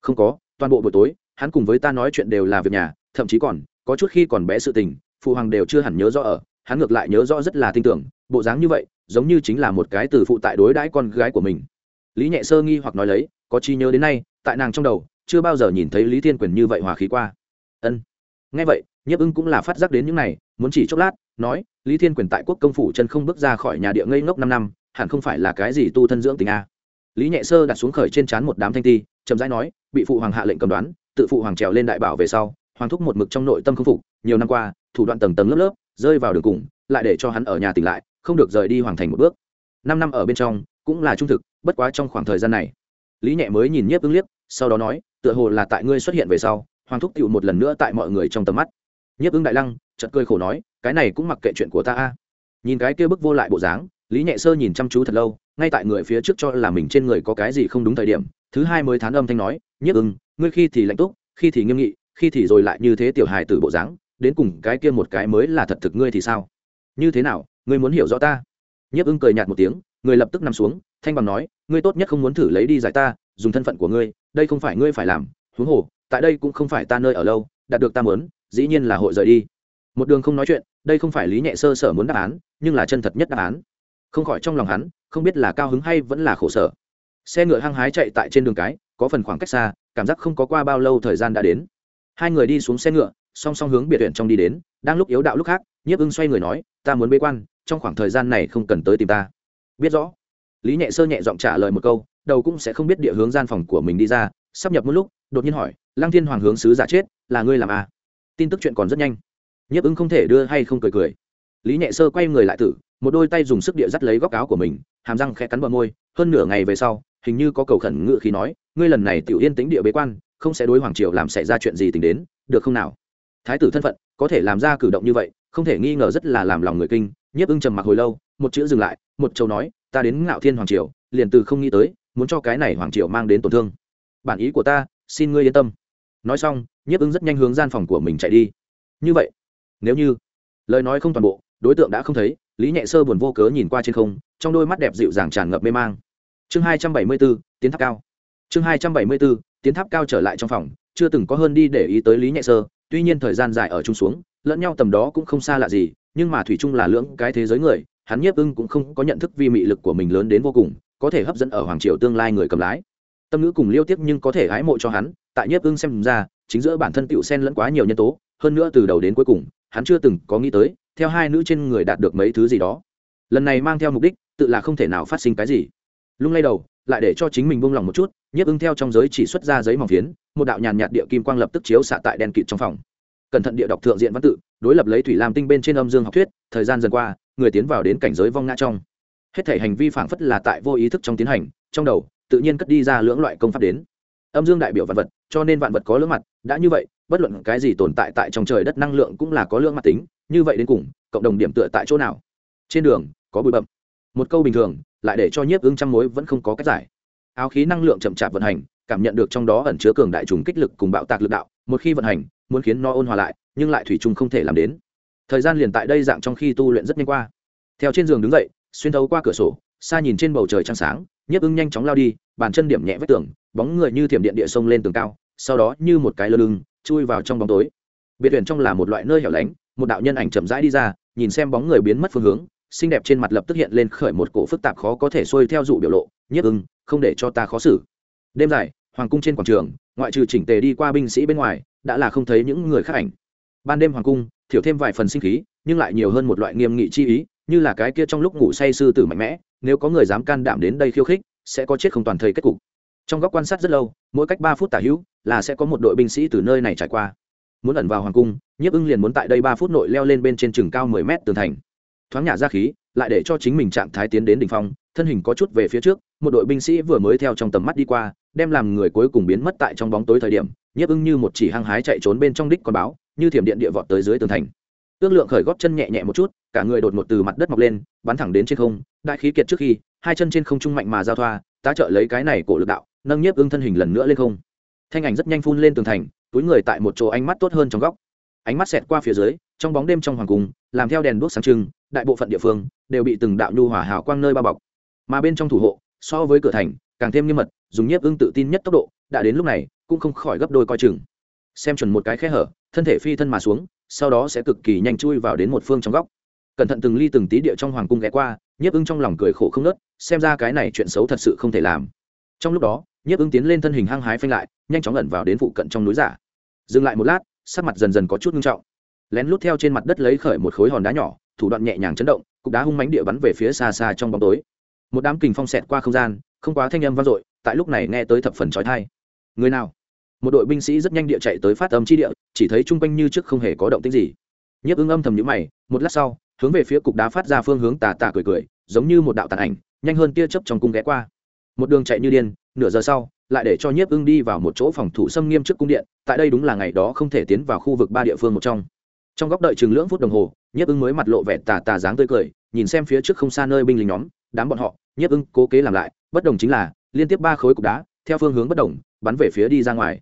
Không có, toàn bộ buổi tối, hắn cùng với ta nói chuyện đều là việc nhà, thậm chí còn, có chút khi còn bé sự tình, phụ hoàng đều chưa hẳn nhớ rõ ở, hắn ngược lại nhớ rõ rất là tin tưởng bộ dáng như vậy, giống như chính là một cái từ phụ tại đối đãi con gái của mình. Lý nhẹ sơ nghi hoặc nói lấy, có chi nhớ đến nay, tại nàng trong đầu, chưa bao giờ nhìn thấy lý thiên quyền như vậy hòa khí qua. Ân. Nghe vậy, nhiếp ưng cũng là phát giác đến những này, muốn chỉ chốc lát, nói, lý thiên quyền tại quốc công phủ chân không bước ra khỏi nhà địa ngây ngốc năm năm, hẳn không phải là cái gì tu thân dưỡng tình a. Lý nhẹ sơ đặt xuống khởi trên trán một đám thanh ti, chậm rãi nói, bị phụ hoàng hạ lệnh cầm đoán, tự phụ hoàng trèo lên đại bảo về sau, hoàng thúc một mực trong nội tâm không phục, nhiều năm qua, thủ đoạn tầng tầng lớp lớp, rơi vào đường cùng, lại để cho hắn ở nhà tỉnh lại không được rời đi hoàng thành một bước. Năm năm ở bên trong, cũng là trung thực, bất quá trong khoảng thời gian này. Lý nhẹ mới nhìn nhiếp ứng liếc, sau đó nói, tựa hồ là tại ngươi xuất hiện về sau, hoàng thúc tựu một lần nữa tại mọi người trong tầm mắt. Nhiếp ứng đại lăng chật cười khổ nói, cái này cũng mặc kệ chuyện của ta a. Nhìn cái kia bức vô lại bộ dáng, lý nhẹ sơ nhìn chăm chú thật lâu, ngay tại người phía trước cho là mình trên người có cái gì không đúng thời điểm, thứ hai mới thán âm thanh nói, nhiếp ứng ngươi khi thì lạnh túc, khi thì nghiêm nghị, khi thì rồi lại như thế tiểu hài từ bộ dáng, đến cùng cái kia một cái mới là thật thực ngươi thì sao? Như thế nào ngươi muốn hiểu rõ ta? Nhiếp ưng cười nhạt một tiếng, người lập tức nằm xuống, thanh bằng nói, ngươi tốt nhất không muốn thử lấy đi giải ta, dùng thân phận của ngươi, đây không phải ngươi phải làm, huống hồ, tại đây cũng không phải ta nơi ở lâu, đạt được ta muốn, dĩ nhiên là hội rời đi. Một đường không nói chuyện, đây không phải lý nhẹ sơ sở muốn đáp án, nhưng là chân thật nhất đáp án. Không khỏi trong lòng hắn, không biết là cao hứng hay vẫn là khổ sở. Xe ngựa hăng hái chạy tại trên đường cái, có phần khoảng cách xa, cảm giác không có qua bao lâu thời gian đã đến. Hai người đi xuống xe ngựa, song song hướng biệt huyện trong đi đến, đang lúc yếu đạo lúc khác, nhiếp ưng xoay người nói, ta muốn bế quan trong khoảng thời gian này không cần tới tìm ta. Biết rõ. Lý nhẹ sơ nhẹ giọng trả lời một câu, đầu cũng sẽ không biết địa hướng gian phòng của mình đi ra, sắp nhập một lúc, đột nhiên hỏi, lăng thiên hoàng hướng sứ giả chết, là ngươi làm à? tin tức chuyện còn rất nhanh. Nhiếp ứng không thể đưa hay không cười cười. Lý nhẹ sơ quay người lại tử, một đôi tay dùng sức địa dắt lấy góc áo của mình, hàm răng khẽ cắn bờ môi, hơn nửa ngày về sau, hình như có cầu khẩn ngự khí nói, ngươi lần này tiểu yên tính địa bế quan, không sẽ đối hoàng triều làm xảy ra chuyện gì tình đến, được không nào? Thái tử thân phận, có thể làm ra cử động như vậy, không thể nghi ngờ rất là làm lòng người kinh nhiếp ưng trầm mặc hồi lâu, một chữ dừng lại, một châu nói, ta đến ngạo thiên hoàng triều, liền từ không nghĩ tới, muốn cho cái này hoàng triều mang đến tổn thương. Bản ý của ta, xin ngươi yên tâm. Nói xong, nhiếp ưng rất nhanh hướng gian phòng của mình chạy đi. Như vậy, nếu như lời nói không toàn bộ, đối tượng đã không thấy, lý nhẹ sơ buồn vô cớ nhìn qua trên không, trong đôi mắt đẹp dịu dàng tràn ngập mê mang. Chương hai trăm bảy mươi b ố tiến tháp cao. Chương hai trăm bảy mươi b ố tiến tháp cao trở lại trong phòng, chưa từng có hơn đi để ý tới lý nhẹ sơ, tuy nhiên thời gian dài ở chung xuống, lẫn nhau tầm đó cũng không xa lạ gì nhưng mà thủy chung là lưỡng cái thế giới người, hắn nhiếp ưng cũng không có nhận thức vi mị lực của mình lớn đến vô cùng, có thể hấp dẫn ở hoàng triều tương lai người cầm lái. Tâm ngữ cùng liêu tiếp nhưng có thể ái mộ cho hắn, tại nhiếp ưng xem ra, chính giữa bản thân tựu xen lẫn quá nhiều nhân tố, hơn nữa từ đầu đến cuối cùng, hắn chưa từng có nghĩ tới, theo hai nữ trên người đạt được mấy thứ gì đó. Lần này mang theo mục đích, tự là không thể nào phát sinh cái gì. Lung lay đầu, lại để cho chính mình buông lòng một chút, nhiếp ưng theo trong giới chỉ xuất ra giấy mỏng phiến, một đạo nhàn nhạt địa kim quang lập tức chiếu xạ tại đèn kịt trong phòng. Cẩn thận địa đọc thượng diện văn tự đối lập lấy thủy lam tinh bên trên âm dương học thuyết, thời gian dần qua, người tiến vào đến cảnh giới vong ngã trong. Hết thể hành vi phảng phất là tại vô ý thức trong tiến hành, trong đầu, tự nhiên cất đi ra lưỡng loại công pháp đến. Âm dương đại biểu vạn vật, cho nên vạn vật có lưỡng mặt, đã như vậy, bất luận cái gì tồn tại tại trong trời đất năng lượng cũng là có lưỡng mặt tính, như vậy đến cùng, cộng đồng điểm tựa tại chỗ nào? Trên đường, có bụi bậm một câu bình thường, lại để cho nhiếp ứng trăm mối vẫn không có cách giải. Áo khí năng lượng chậm chạp vận hành, cảm nhận được trong đó ẩn chứa cường đại trùng kích lực cùng bạo tạc lực đạo, một khi vận hành muốn khiến nó ôn hòa lại, nhưng lại thủy chung không thể làm đến. Thời gian liền tại đây dạng trong khi tu luyện rất nhanh qua. Theo trên giường đứng dậy, xuyên thấu qua cửa sổ, xa nhìn trên bầu trời trăng sáng, nhiếp ưng nhanh chóng lao đi, bàn chân điểm nhẹ vách tường, bóng người như thiểm điện địa sông lên tường cao, sau đó như một cái lơ lưng, chui vào trong bóng tối. Biệt tuyển trong là một loại nơi hẻo lánh, một đạo nhân ảnh chậm rãi đi ra, nhìn xem bóng người biến mất phương hướng, xinh đẹp trên mặt lập tức hiện lên khởi một cổ phức tạp khó có thể xuôi theo dụ biểu lộ, nhiếp ưng, không để cho ta khó xử. Đêm dài, hoàng cung trên quảng trường, ngoại trừ chỉnh tề đi qua binh sĩ bên ngoài đã là không thấy những người khác ảnh. Ban đêm hoàng cung, thiểu thêm vài phần sinh khí, nhưng lại nhiều hơn một loại nghiêm nghị chi ý, như là cái kia trong lúc ngủ say sư tử mạnh mẽ, nếu có người dám can đảm đến đây khiêu khích, sẽ có chết không toàn thời kết cục. Trong góc quan sát rất lâu, mỗi cách ba phút tả hữu, là sẽ có một đội binh sĩ từ nơi này trải qua. Muốn ẩn vào hoàng cung, nhiếp ưng liền muốn tại đây ba phút nội leo lên bên trên chừng cao mười mét tường thành. Thoáng nhả ra khí lại để cho chính mình trạng thái tiến đến đỉnh phong, thân hình có chút về phía trước, một đội binh sĩ vừa mới theo trong tầm mắt đi qua, đem làm người cuối cùng biến mất tại trong bóng tối thời điểm, nhiếp ưng như một chỉ hăng hái chạy trốn bên trong đích con báo, như thiểm điện địa vọt tới dưới tường thành. Ước lượng khởi góp chân nhẹ nhẹ một chút, cả người đột ngột từ mặt đất mọc lên, bắn thẳng đến trên không, đại khí kiệt trước khi, hai chân trên không trung mạnh mà giao thoa, tá trợ lấy cái này cổ lực đạo, nâng nhiếp ưng thân hình lần nữa lên không. Thanh ảnh rất nhanh phun lên tường thành, túi người tại một chỗ ánh mắt tốt hơn trong góc. Ánh mắt xẹt qua phía dưới, trong bóng đêm trong hoàng cung, làm theo đèn đuốc sáng trưng đại bộ phận địa phương đều bị từng đạo nhu hỏa hào quang nơi bao bọc. Mà bên trong thủ hộ, so với cửa thành, càng thêm nghiêm mật, dùng nhiếp ưng tự tin nhất tốc độ, đã đến lúc này, cũng không khỏi gấp đôi coi chừng. Xem chuẩn một cái khe hở, thân thể phi thân mà xuống, sau đó sẽ cực kỳ nhanh chui vào đến một phương trong góc. Cẩn thận từng ly từng tí địa trong hoàng cung ghé qua, nhiếp ưng trong lòng cười khổ không nớt, xem ra cái này chuyện xấu thật sự không thể làm. Trong lúc đó, nhiếp ưng tiến lên thân hình hăng hái phanh lại, nhanh chóng ẩn vào đến phụ cận trong núi giả. Dừng lại một lát, sắc mặt dần dần có chút nghiêm trọng. Lén lút theo trên mặt đất lấy khởi một khối hòn đá nhỏ thủ đoạn nhẹ nhàng chấn động, cục đá hung mánh địa bắn về phía xa xa trong bóng tối. Một đám kình phong xẹt qua không gian, không quá thanh âm vang dội, tại lúc này nghe tới thập phần trói thai người nào? Một đội binh sĩ rất nhanh địa chạy tới phát âm chi địa, chỉ thấy chung quanh như trước không hề có động tĩnh gì. Nhiếp ứng âm thầm nhíu mày, một lát sau, hướng về phía cục đá phát ra phương hướng tà tà cười cười, giống như một đạo tàn ảnh, nhanh hơn tia chớp trong cung ghé qua. Một đường chạy như điên, nửa giờ sau, lại để cho nhiếp ưng đi vào một chỗ phòng thủ xâm nghiêm trước cung điện, tại đây đúng là ngày đó không thể tiến vào khu vực ba địa phương một trong. Trong góc đợi chừng lưỡng phút đồng hồ nhiếp ưng mới mặt lộ vẻ tà tà dáng tươi cười, nhìn xem phía trước không xa nơi binh lính nhóm, đám bọn họ, nhiếp ưng cố kế làm lại, bất đồng chính là, liên tiếp ba khối cục đá, theo phương hướng bất đồng, bắn về phía đi ra ngoài.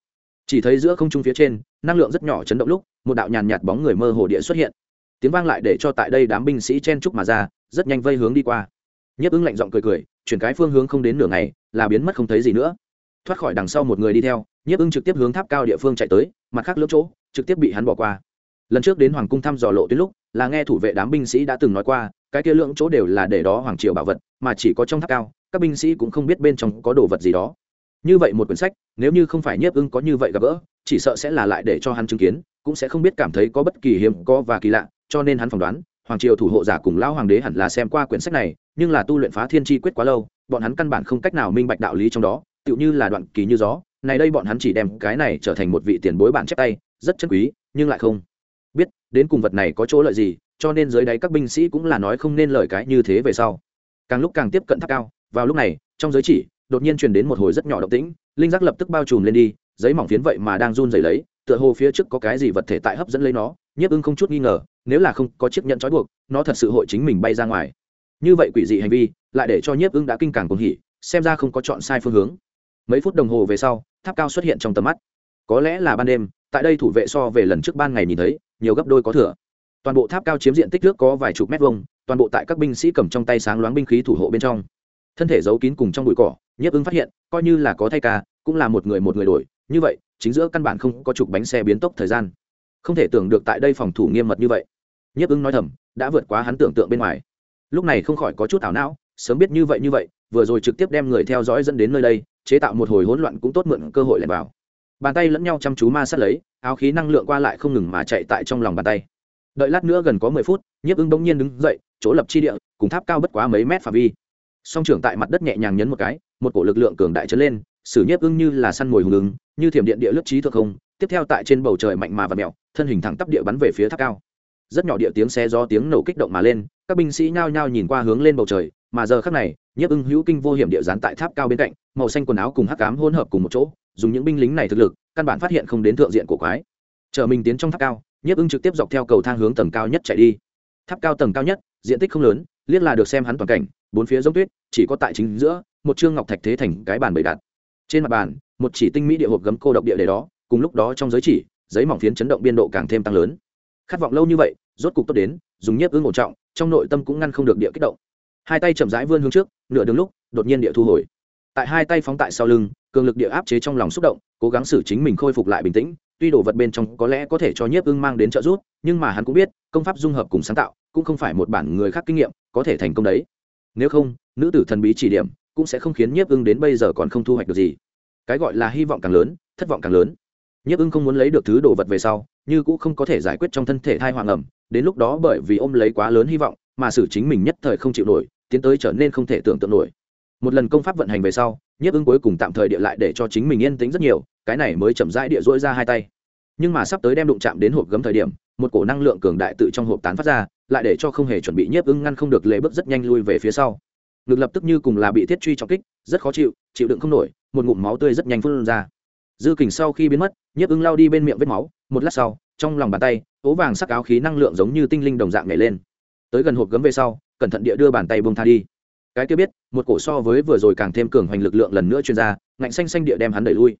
Chỉ thấy giữa không trung phía trên, năng lượng rất nhỏ chấn động lúc, một đạo nhàn nhạt bóng người mơ hồ địa xuất hiện. Tiếng vang lại để cho tại đây đám binh sĩ chen trúc mà ra, rất nhanh vây hướng đi qua. Nhiếp ưng lạnh giọng cười cười, chuyển cái phương hướng không đến nửa ngày, là biến mất không thấy gì nữa. Thoát khỏi đằng sau một người đi theo, nhiếp ưng trực tiếp hướng tháp cao địa phương chạy tới, mặt khác lưỡng chỗ, trực tiếp bị hắn bỏ qua. Lần trước đến hoàng cung thăm dò lộ tuyến lúc là nghe thủ vệ đám binh sĩ đã từng nói qua, cái kia lượng chỗ đều là để đó hoàng triều bảo vật, mà chỉ có trong tháp cao, các binh sĩ cũng không biết bên trong có đồ vật gì đó. Như vậy một quyển sách, nếu như không phải nhiếp ưng có như vậy gặp gỡ, chỉ sợ sẽ là lại để cho hắn chứng kiến, cũng sẽ không biết cảm thấy có bất kỳ hiếm có và kỳ lạ, cho nên hắn phỏng đoán, hoàng triều thủ hộ giả cùng lão hoàng đế hẳn là xem qua quyển sách này, nhưng là tu luyện phá thiên chi quyết quá lâu, bọn hắn căn bản không cách nào minh bạch đạo lý trong đó, tựu như là đoạn kỳ như gió, này đây bọn hắn chỉ đem cái này trở thành một vị tiền bối bản chép tay, rất chân quý, nhưng lại không đến cùng vật này có chỗ lợi gì, cho nên dưới đáy các binh sĩ cũng là nói không nên lời cái như thế về sau. Càng lúc càng tiếp cận tháp cao, vào lúc này, trong giới chỉ, đột nhiên truyền đến một hồi rất nhỏ động tĩnh, linh giác lập tức bao trùm lên đi, giấy mỏng phiến vậy mà đang run rẩy lấy, tựa hồ phía trước có cái gì vật thể tại hấp dẫn lấy nó, nhiếp ưng không chút nghi ngờ, nếu là không có chiếc nhẫn trói buộc, nó thật sự hội chính mình bay ra ngoài. Như vậy quỷ dị hành vi, lại để cho nhiếp ưng đã kinh càng cuồng hỉ, xem ra không có chọn sai phương hướng. Mấy phút đồng hồ về sau, tháp cao xuất hiện trong tầm mắt có lẽ là ban đêm, tại đây thủ vệ so về lần trước ban ngày nhìn thấy, nhiều gấp đôi có thừa. Toàn bộ tháp cao chiếm diện tích nước có vài chục mét vuông, toàn bộ tại các binh sĩ cầm trong tay sáng loáng binh khí thủ hộ bên trong. Thân thể giấu kín cùng trong bụi cỏ, nhiếp ứng phát hiện, coi như là có thay ca, cũng là một người một người đổi. Như vậy, chính giữa căn bản không có chục bánh xe biến tốc thời gian. Không thể tưởng được tại đây phòng thủ nghiêm mật như vậy. Nhiếp ứng nói thầm, đã vượt quá hắn tưởng tượng bên ngoài. Lúc này không khỏi có chút ảo não, sớm biết như vậy như vậy, vừa rồi trực tiếp đem người theo dõi dẫn đến nơi đây, chế tạo một hồi hỗn loạn cũng tốt mượn cơ hội lẻn vào bàn tay lẫn nhau chăm chú ma sát lấy, áo khí năng lượng qua lại không ngừng mà chạy tại trong lòng bàn tay. Đợi lát nữa gần có mười phút, nhiếp ưng bỗng nhiên đứng dậy, chỗ lập chi địa, cùng tháp cao bất quá mấy mét phạm vi. Song trưởng tại mặt đất nhẹ nhàng nhấn một cái, một cổ lực lượng cường đại trấn lên xử nhiếp ưng như là săn mồi hùng ứng, như thiểm điện địa lướt trí thượng không, tiếp theo tại trên bầu trời mạnh mà và mèo, thân hình thẳng tắp địa bắn về phía tháp cao. Rất nhỏ địa tiếng xe do tiếng nổ kích động mà lên, các binh sĩ nhao nhao nhìn qua hướng lên bầu trời mà giờ khắc này, nhiếp ưng hữu kinh vô hiểm địa dán tại tháp cao bên cạnh, màu xanh quần áo cùng hắc cám hỗn hợp cùng một chỗ, dùng những binh lính này thực lực, căn bản phát hiện không đến thượng diện của quái. Chờ mình tiến trong tháp cao, nhiếp ưng trực tiếp dọc theo cầu thang hướng tầng cao nhất chạy đi. Tháp cao tầng cao nhất, diện tích không lớn, liếc là được xem hắn toàn cảnh, bốn phía giống tuyết, chỉ có tại chính giữa, một trương ngọc thạch thế thành cái bàn bày đặt. Trên mặt bàn, một chỉ tinh mỹ địa hộp gấm cô độc địa để đó, cùng lúc đó trong giới chỉ, giấy mỏng phiến chấn động biên độ càng thêm tăng lớn. Khát vọng lâu như vậy, rốt cục tốt đến, dùng nhiếp ưng ổn trọng, trong nội tâm cũng ngăn không được địa kích động hai tay chậm rãi vươn hướng trước, nửa đường lúc, đột nhiên địa thu hồi. Tại hai tay phóng tại sau lưng, cường lực địa áp chế trong lòng xúc động, cố gắng xử chính mình khôi phục lại bình tĩnh, tuy đồ vật bên trong có lẽ có thể cho nhiếp ưng mang đến trợ giúp, nhưng mà hắn cũng biết, công pháp dung hợp cùng sáng tạo, cũng không phải một bản người khác kinh nghiệm, có thể thành công đấy. Nếu không, nữ tử thần bí chỉ điểm, cũng sẽ không khiến nhiếp ưng đến bây giờ còn không thu hoạch được gì. Cái gọi là hy vọng càng lớn, thất vọng càng lớn. Nhiếp ưng không muốn lấy được thứ đồ vật về sau, như cũng không có thể giải quyết trong thân thể thai hoàng ẩm, đến lúc đó bởi vì ôm lấy quá lớn hy vọng, mà xử chính mình nhất thời không chịu nổi tiến tới trở nên không thể tưởng tượng nổi. Một lần công pháp vận hành về sau, nhiếp ưng cuối cùng tạm thời địa lại để cho chính mình yên tĩnh rất nhiều, cái này mới chậm rãi địa dỗi ra hai tay. Nhưng mà sắp tới đem đụng chạm đến hộp gấm thời điểm, một cổ năng lượng cường đại tự trong hộp tán phát ra, lại để cho không hề chuẩn bị nhiếp ưng ngăn không được lệ bước rất nhanh lui về phía sau. Ngực lập tức như cùng là bị thiết truy trọng kích, rất khó chịu chịu đựng không nổi, một ngụm máu tươi rất nhanh phun ra. Dư kình sau khi biến mất, nhiếp ưng lao đi bên miệng vết máu, một lát sau, trong lòng bàn tay, ố vàng sắc áo khí năng lượng giống như tinh linh đồng dạng nhảy lên. Tới gần hộp gấm về sau cẩn thận địa đưa bàn tay bông tha đi. Cái kia biết, một cổ so với vừa rồi càng thêm cường hoành lực lượng lần nữa chuyên ra, ngạnh xanh xanh địa đem hắn đẩy lui.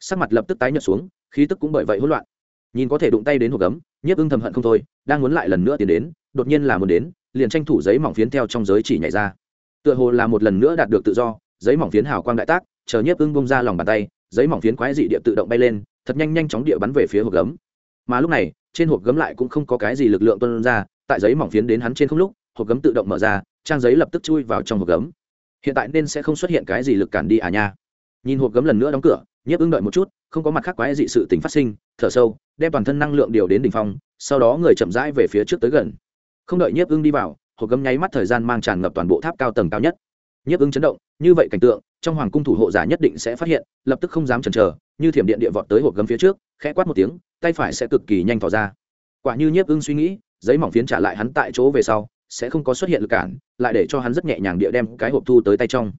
Sắc mặt lập tức tái nhợt xuống, khí tức cũng bởi vậy hỗn loạn. Nhìn có thể đụng tay đến hộp gấm, nhiếp ưng thầm hận không thôi, đang muốn lại lần nữa tiến đến, đột nhiên là muốn đến, liền tranh thủ giấy mỏng phiến theo trong giới chỉ nhảy ra. Tựa hồ là một lần nữa đạt được tự do, giấy mỏng phiến hào quang đại tác, chờ nhiếp ưng bông ra lòng bàn tay, giấy mỏng phiến quái dị địa tự động bay lên, thật nhanh nhanh chóng địa bắn về phía hộp gấm. Mà lúc này, trên hộp gấm lại cũng không có cái gì lực lượng tuân ra, tại giấy mỏng phiến đến hắn trên không lúc hộp gấm tự động mở ra, trang giấy lập tức chui vào trong hộp gấm. Hiện tại nên sẽ không xuất hiện cái gì lực cản đi à nha. Nhìn hộp gấm lần nữa đóng cửa, nhiếp ưng đợi một chút, không có mặt khác quái dị sự tình phát sinh, thở sâu, đem toàn thân năng lượng điều đến đ ỉ n h phong, sau đó người chậm rãi về phía trước tới gần. Không đợi nhiếp ưng đi vào, hộp gấm nháy mắt thời gian mang tràn ngập toàn bộ tháp cao tầng cao nhất. Nhiếp ưng chấn động, như vậy cảnh tượng, trong hoàng cung thủ hộ giả nhất định sẽ phát hiện, lập tức không dám chần chờ, như thiểm điện địa vọt tới hộp gấm phía trước, khẽ quát một tiếng, tay phải sẽ cực kỳ nhanh tỏ ra. Quả như nhiếp ưng suy nghĩ, giấy mỏng phiến trả lại hắn tại chỗ về sau sẽ không có xuất hiện lực cản, lại để cho hắn rất nhẹ nhàng địa đem cái hộp thu tới tay trong.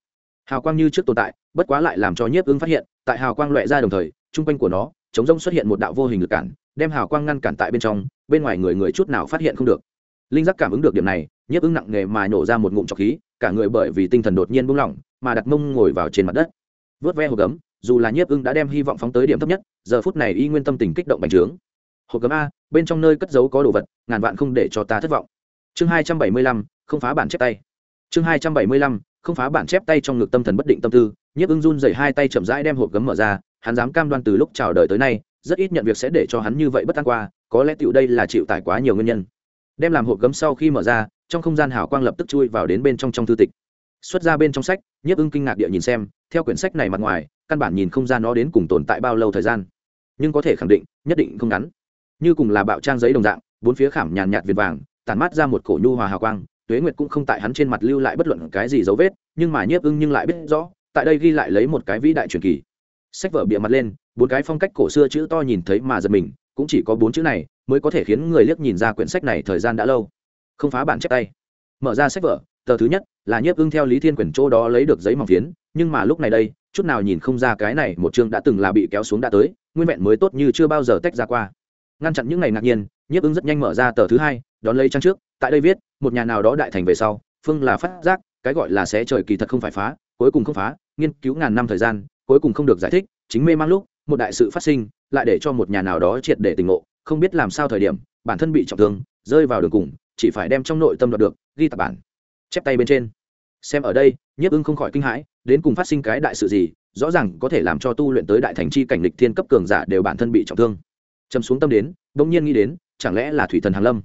Hào quang như trước tồn tại, bất quá lại làm cho nhiếp ứng phát hiện, tại hào quang loại ra đồng thời chung quanh của nó, chống rông xuất hiện một đạo vô hình lực cản, đem hào quang ngăn cản tại bên trong, bên ngoài người người chút nào phát hiện không được. Linh giác cảm ứng được điểm này, nhiếp ứng nặng nề mà nổ ra một ngụm trọc khí, cả người bởi vì tinh thần đột nhiên buông lỏng, mà đặt mông ngồi vào trên mặt đất. Vớt ve hộp gấm, dù là nhiếp ưng đã đem hy vọng phóng tới điểm thấp nhất, giờ phút này y nguyên tâm tình kích động bành trướng. Hộp gấm a, bên trong nơi cất giấu có đồ vật, ngàn vạn không để cho ta thất vọng chương hai trăm bảy mươi lăm, không phá bản chép tay. Chương hai trăm bảy mươi lăm, không phá bản chép tay trong ngực tâm thần bất định tâm tư, nhiếp ưng run dày hai tay chậm rãi đem hộp gấm mở ra, hắn dám cam đoan từ lúc chào đời tới nay, rất ít nhận việc sẽ để cho hắn như vậy bất an qua, có lẽ tựu đây là chịu tải quá nhiều nguyên nhân. Đem làm hộp gấm sau khi mở ra, trong không gian hào quang lập tức chui vào đến bên trong trong thư tịch. Xuất ra bên trong sách, nhiếp ưng kinh ngạc địa nhìn xem, theo quyển sách này mặt ngoài, căn bản nhìn không ra nó đến cùng tồn tại bao lâu thời gian. Nhưng có thể khẳng định, nhất định không ngắn. Như cùng là bạo trang giấy đồng dạng, bốn phía khảm nhàn nhạt việt vàng tàn mát ra một cổ nhu hòa hào quang, tuế nguyệt cũng không tại hắn trên mặt lưu lại bất luận cái gì dấu vết, nhưng mà nhiếp ưng nhưng lại biết rõ, tại đây ghi lại lấy một cái vĩ đại truyền kỳ. Sách vở bịa mặt lên, bốn cái phong cách cổ xưa chữ to nhìn thấy mà giật mình, cũng chỉ có bốn chữ này mới có thể khiến người liếc nhìn ra quyển sách này thời gian đã lâu. Không phá bản chép tay. Mở ra sách vở, tờ thứ nhất là nhiếp ưng theo lý thiên quyển chỗ đó lấy được giấy mỏng phiến, nhưng mà lúc này đây, chút nào nhìn không ra cái này một chương đã từng là bị kéo xuống đã tới, nguyên vẹn mới tốt như chưa bao giờ tách ra qua. Ngăn chặn những ngày ngạc nhiên, nhiếp ưng rất nhanh mở ra tờ thứ hai đón lấy trang trước, tại đây viết, một nhà nào đó đại thành về sau, phương là phát giác, cái gọi là xé trời kỳ thật không phải phá, cuối cùng không phá, nghiên cứu ngàn năm thời gian, cuối cùng không được giải thích, chính mê mang lúc, một đại sự phát sinh, lại để cho một nhà nào đó triệt để tình ngộ, không biết làm sao thời điểm, bản thân bị trọng thương, rơi vào đường cùng, chỉ phải đem trong nội tâm đoạt được, ghi tập bản, chép tay bên trên. Xem ở đây, nhiếp ưng không khỏi kinh hãi, đến cùng phát sinh cái đại sự gì, rõ ràng có thể làm cho tu luyện tới đại thành chi cảnh lịch thiên cấp cường giả đều bản thân bị trọng thương. Châm xuống tâm đến, bỗng nhiên nghĩ đến, chẳng lẽ là thủy thần hàn lâm?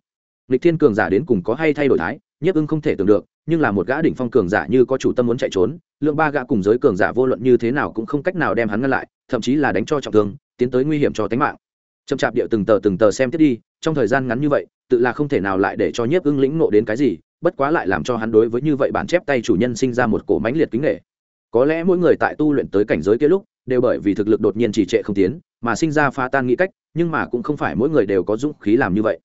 Lịch thiên cường giả đến cùng có hay thay đổi thái, nhiếp ưng không thể tưởng được, nhưng là một gã đỉnh phong cường giả như có chủ tâm muốn chạy trốn, lượng ba gã cùng giới cường giả vô luận như thế nào cũng không cách nào đem hắn ngăn lại, thậm chí là đánh cho trọng thương, tiến tới nguy hiểm cho tính mạng. Chậm chạp địa từng tờ từng tờ xem tiếp đi, trong thời gian ngắn như vậy, tự là không thể nào lại để cho nhiếp ưng lĩnh nộ đến cái gì, bất quá lại làm cho hắn đối với như vậy bản chép tay chủ nhân sinh ra một cổ mãnh liệt kính nghệ có lẽ mỗi người tại tu luyện tới cảnh giới kia lúc, đều bởi vì thực lực đột nhiên trì trệ không tiến, mà sinh ra phá tan nghĩ cách, nhưng mà cũng không phải mỗi người đều có dũng khí làm như vậy.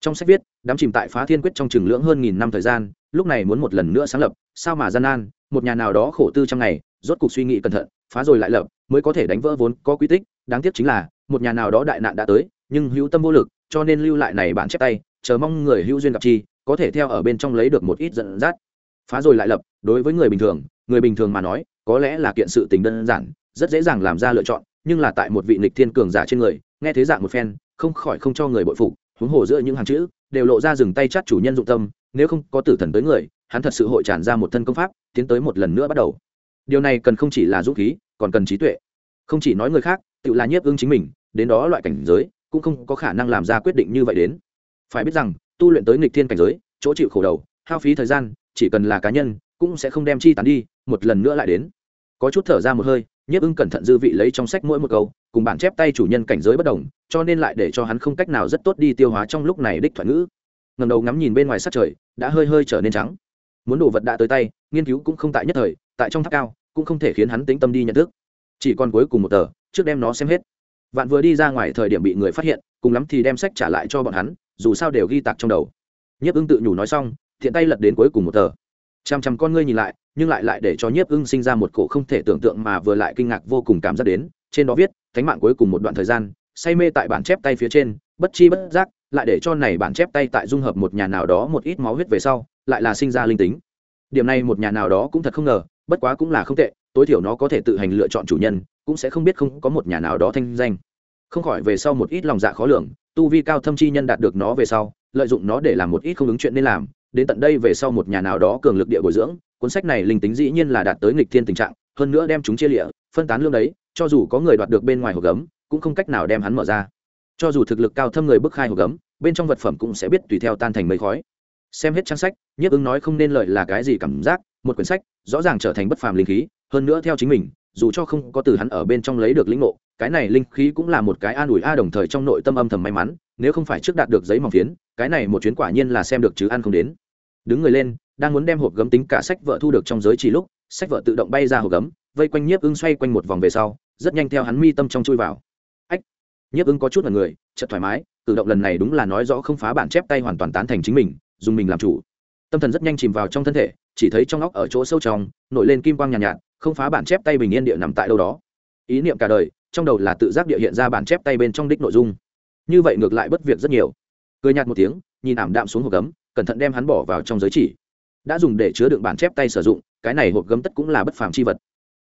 Trong sách viết đám chìm tại phá thiên quyết trong chừng lưỡng hơn nghìn năm thời gian, lúc này muốn một lần nữa sáng lập, sao mà gian nan, một nhà nào đó khổ tư trong ngày, rốt cuộc suy nghĩ cẩn thận, phá rồi lại lập, mới có thể đánh vỡ vốn có quy tích, đáng tiếc chính là, một nhà nào đó đại nạn đã tới, nhưng hữu tâm vô lực, cho nên lưu lại này bản chép tay, chờ mong người hữu duyên gặp chi, có thể theo ở bên trong lấy được một ít dẫn dắt. Phá rồi lại lập, đối với người bình thường, người bình thường mà nói, có lẽ là kiện sự tình đơn giản, rất dễ dàng làm ra lựa chọn, nhưng là tại một vị nghịch thiên cường giả trên người, nghe thế dạng một phen, không khỏi không cho người bội phục, huống hồ giữa những hàng chữ đều lộ ra dừng tay chát chủ nhân dụng tâm, nếu không có tử thần tới người, hắn thật sự hội tràn ra một thân công pháp, tiến tới một lần nữa bắt đầu. Điều này cần không chỉ là dũng khí, còn cần trí tuệ. Không chỉ nói người khác, tự là nhiếp ưng chính mình, đến đó loại cảnh giới, cũng không có khả năng làm ra quyết định như vậy đến. Phải biết rằng, tu luyện tới nghịch thiên cảnh giới, chỗ chịu khổ đầu, hao phí thời gian, chỉ cần là cá nhân, cũng sẽ không đem chi tán đi, một lần nữa lại đến. Có chút thở ra một hơi nhiếp ưng cẩn thận dư vị lấy trong sách mỗi một câu, cùng bản chép tay chủ nhân cảnh giới bất đồng, cho nên lại để cho hắn không cách nào rất tốt đi tiêu hóa trong lúc này đích thoại ngữ. Ngầm đầu ngắm nhìn bên ngoài sát trời, đã hơi hơi trở nên trắng. Muốn đồ vật đã tới tay, nghiên cứu cũng không tại nhất thời, tại trong tháp cao, cũng không thể khiến hắn tính tâm đi nhận thức. Chỉ còn cuối cùng một tờ, trước đem nó xem hết. Vạn vừa đi ra ngoài thời điểm bị người phát hiện, cùng lắm thì đem sách trả lại cho bọn hắn, dù sao đều ghi tạc trong đầu. Nhiếp ưng tự nhủ nói xong, thiện tay lật đến cuối cùng một tờ. Chằm chằm con ngươi nhìn lại nhưng lại lại để cho nhiếp ưng sinh ra một cổ không thể tưởng tượng mà vừa lại kinh ngạc vô cùng cảm giác đến, trên đó viết, thánh mạng cuối cùng một đoạn thời gian, say mê tại bản chép tay phía trên, bất chi bất giác, lại để cho này bản chép tay tại dung hợp một nhà nào đó một ít máu huyết về sau, lại là sinh ra linh tính. Điểm này một nhà nào đó cũng thật không ngờ, bất quá cũng là không tệ, tối thiểu nó có thể tự hành lựa chọn chủ nhân, cũng sẽ không biết không có một nhà nào đó thanh danh. Không khỏi về sau một ít lòng dạ khó lường, tu vi cao thâm chi nhân đạt được nó về sau, lợi dụng nó để làm một ít không ứng chuyện nên làm đến tận đây về sau một nhà nào đó cường lực địa bồi dưỡng, cuốn sách này linh tính dĩ nhiên là đạt tới nghịch thiên tình trạng, hơn nữa đem chúng chia lịa, phân tán lương đấy, cho dù có người đoạt được bên ngoài hộp gấm, cũng không cách nào đem hắn mở ra. Cho dù thực lực cao thâm người bức khai hộp gấm, bên trong vật phẩm cũng sẽ biết tùy theo tan thành mây khói. Xem hết trang sách, nhiếp ứng nói không nên lợi là cái gì cảm giác, một quyển sách rõ ràng trở thành bất phàm linh khí, hơn nữa theo chính mình, dù cho không có từ hắn ở bên trong lấy được lĩnh ngộ, cái này linh khí cũng là một cái an ủi a đồng thời trong nội tâm âm thầm may mắn, nếu không phải trước đạt được giấy mỏng phiến, cái này một chuyến quả nhiên là xem được chứ ăn không đến đứng người lên đang muốn đem hộp gấm tính cả sách vợ thu được trong giới chỉ lúc sách vợ tự động bay ra hộp gấm vây quanh nhiếp ưng xoay quanh một vòng về sau rất nhanh theo hắn mi tâm trong chui vào. Ách! Nhiếp ưng có chút là người chợt thoải mái cử động lần này đúng là nói rõ không phá bản chép tay hoàn toàn tán thành chính mình dùng mình làm chủ. Tâm thần rất nhanh chìm vào trong thân thể chỉ thấy trong óc ở chỗ sâu trong nổi lên kim quang nhàn nhạt, nhạt không phá bản chép tay bình yên địa nằm tại đâu đó. Ý niệm cả đời trong đầu là tự giác địa hiện ra bản chép tay bên trong đích nội dung. Như vậy ngược lại bất việc rất nhiều. Cười nhạt một tiếng nhìn ảm đạm xuống hộp gấm cẩn thận đem hắn bỏ vào trong giới chỉ. Đã dùng để chứa đựng bản chép tay sử dụng, cái này hộp gấm tất cũng là bất phàm chi vật.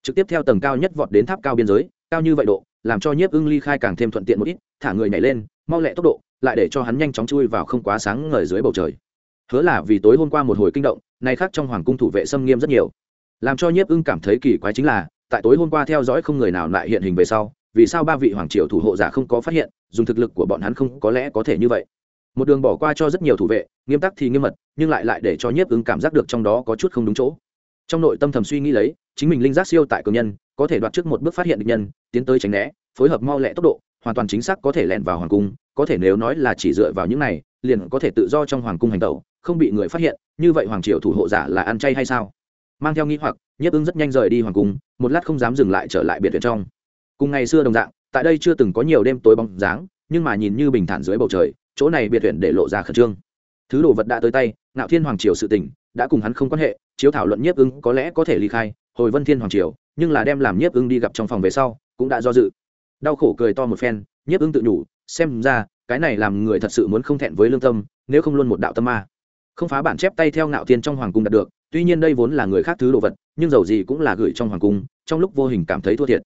Trực tiếp theo tầng cao nhất vọt đến tháp cao biên giới, cao như vậy độ, làm cho nhiếp ưng ly khai càng thêm thuận tiện một ít, thả người nhảy lên, mau lẹ tốc độ, lại để cho hắn nhanh chóng chui vào không quá sáng ngời dưới bầu trời. Hứa là vì tối hôm qua một hồi kinh động, nay khác trong hoàng cung thủ vệ xâm nghiêm rất nhiều. Làm cho nhiếp ưng cảm thấy kỳ quái chính là, tại tối hôm qua theo dõi không người nào lại hiện hình về sau, vì sao ba vị hoàng triều thủ hộ giả không có phát hiện, dùng thực lực của bọn hắn không có lẽ có thể như vậy? Một đường bỏ qua cho rất nhiều thủ vệ, nghiêm tắc thì nghiêm mật, nhưng lại lại để cho nhiếp ứng cảm giác được trong đó có chút không đúng chỗ. Trong nội tâm thầm suy nghĩ lấy, chính mình linh giác siêu tại cường nhân, có thể đoạt trước một bước phát hiện được nhân, tiến tới tránh né, phối hợp mau lẹ tốc độ, hoàn toàn chính xác có thể lẻn vào hoàng cung, có thể nếu nói là chỉ dựa vào những này, liền có thể tự do trong hoàng cung hành tẩu, không bị người phát hiện, như vậy hoàng triều thủ hộ giả là ăn chay hay sao? Mang theo nghĩ hoặc, nhiếp ứng rất nhanh rời đi hoàng cung, một lát không dám dừng lại trở lại biệt viện trong. Cùng ngày xưa đồng dạng, tại đây chưa từng có nhiều đêm tối bóng dáng, nhưng mà nhìn như bình thản dưới bầu trời chỗ này biệt huyện để lộ ra khẩn trương. Thứ đồ vật đã tới tay, ngạo thiên hoàng triều sự tình, đã cùng hắn không quan hệ, chiếu thảo luận nhiếp ưng có lẽ có thể ly khai, hồi vân thiên hoàng triều, nhưng là đem làm nhiếp ưng đi gặp trong phòng về sau, cũng đã do dự. Đau khổ cười to một phen, nhiếp ưng tự nhủ, xem ra, cái này làm người thật sự muốn không thẹn với lương tâm, nếu không luôn một đạo tâm ma. Không phá bản chép tay theo ngạo thiên trong hoàng cung đạt được, tuy nhiên đây vốn là người khác thứ đồ vật, nhưng dầu gì cũng là gửi trong hoàng cung, trong lúc vô hình cảm thấy thua thiệt.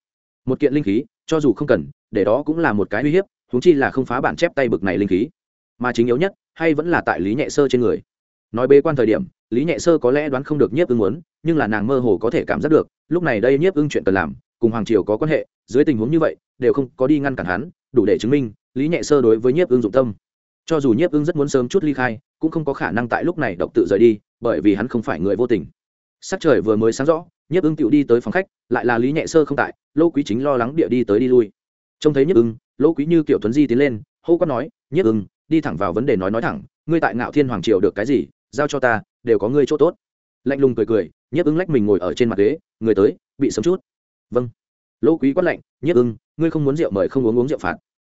Một kiện linh khí, cho dù không cần, để đó cũng là một cái uy hiếp thúng chi là không phá bản chép tay bực này linh khí mà chính yếu nhất, hay vẫn là tại lý nhẹ sơ trên người. Nói bế quan thời điểm, lý nhẹ sơ có lẽ đoán không được nhiếp ưng muốn, nhưng là nàng mơ hồ có thể cảm giác được, lúc này đây nhiếp ưng chuyện cần làm, cùng hoàng triều có quan hệ, dưới tình huống như vậy, đều không có đi ngăn cản hắn, đủ để chứng minh, lý nhẹ sơ đối với nhiếp ưng dụng tâm. Cho dù nhiếp ưng rất muốn sớm chút ly khai, cũng không có khả năng tại lúc này độc tự rời đi, bởi vì hắn không phải người vô tình. Sắc trời vừa mới sáng rõ, nhiếp ưng tựu đi tới phòng khách, lại là lý nhẹ sơ không tại, lô quý chính lo lắng địa đi tới đi lui. Trông thấy nhiếp ưng, lô quý như kiểu tuấn di tiến lên, hô quát nói, nhiếp ưng đi thẳng vào vấn đề nói nói thẳng, ngươi tại ngạo thiên hoàng triều được cái gì, giao cho ta, đều có ngươi chỗ tốt. Lạnh lùng cười cười, nhiếp ưng lách mình ngồi ở trên mặt ghế, người tới, bị sớm chút. Vâng. Lỗ quý quát lạnh, nhiếp ưng, ngươi không muốn rượu mời không uống uống rượu phạt.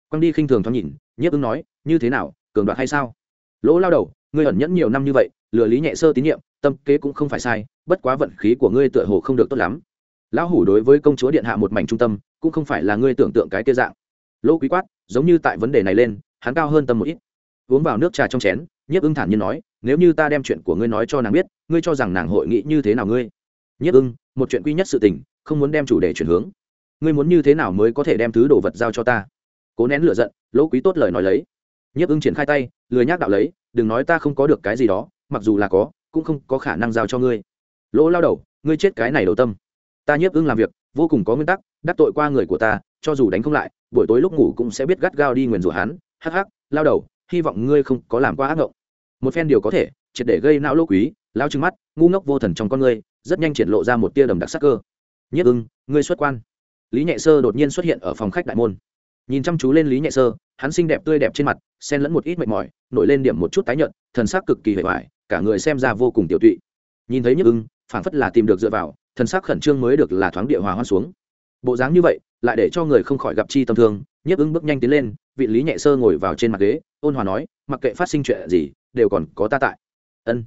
Quang đi khinh thường thoáng nhìn, nhiếp ưng nói, như thế nào, cường đoạt hay sao? Lỗ lao đầu, ngươi ẩn nhẫn nhiều năm như vậy, lừa lý nhẹ sơ tín nhiệm, tâm kế cũng không phải sai, bất quá vận khí của ngươi tựa hồ không được tốt lắm. Lão hủ đối với công chúa điện hạ một mảnh trung tâm, cũng không phải là ngươi tưởng tượng cái kia dạng. Lỗ quý quát, giống như tại vấn đề này lên hắn cao hơn tâm một ít. Uống vào nước trà trong chén, nhiếp ưng thản nhiên nói, nếu như ta đem chuyện của ngươi nói cho nàng biết, ngươi cho rằng nàng hội nghị như thế nào ngươi? Nhiếp ưng, một chuyện quy nhất sự tình, không muốn đem chủ đề chuyển hướng. Ngươi muốn như thế nào mới có thể đem thứ đồ vật giao cho ta? Cố nén lựa giận, lỗ quý tốt lời nói lấy. Nhiếp ưng triển khai tay, lười nhác đạo lấy, đừng nói ta không có được cái gì đó, mặc dù là có, cũng không có khả năng giao cho ngươi. Lỗ lao đầu, ngươi chết cái này đầu tâm. Ta nhiếp ưng làm việc, vô cùng có nguyên tắc, đắc tội qua người của ta, cho dù đánh không lại, buổi tối lúc ngủ cũng sẽ biết gắt gao đi nguyền rủa hắn hắc hắc, lao đầu, hy vọng ngươi không có làm qua ác ngộng. Một phen điều có thể, triệt để gây não lỗ quý, lao trừng mắt, ngu ngốc vô thần trong con ngươi, rất nhanh triển lộ ra một tia đầm đặc sắc cơ. Nhất ưng, ngươi xuất quan. Lý nhẹ sơ đột nhiên xuất hiện ở phòng khách đại môn. Nhìn chăm chú lên lý nhẹ sơ, hắn xinh đẹp tươi đẹp trên mặt, xen lẫn một ít mệt mỏi, nổi lên điểm một chút tái nhợt, thần sắc cực kỳ hề hoài, cả người xem ra vô cùng tiểu tụy. Nhìn thấy nhất ưng, phảng phất là tìm được dựa vào, thần sắc khẩn trương mới được là thoáng địa hòa hoa xuống. Bộ dáng như vậy, lại để cho người không khỏi gặp chi tâm thương nhiếp ưng bước nhanh tiến lên, vị lý nhẹ sơ ngồi vào trên mặt ghế, ôn hòa nói, mặc kệ phát sinh chuyện gì, đều còn có ta tại. Ân.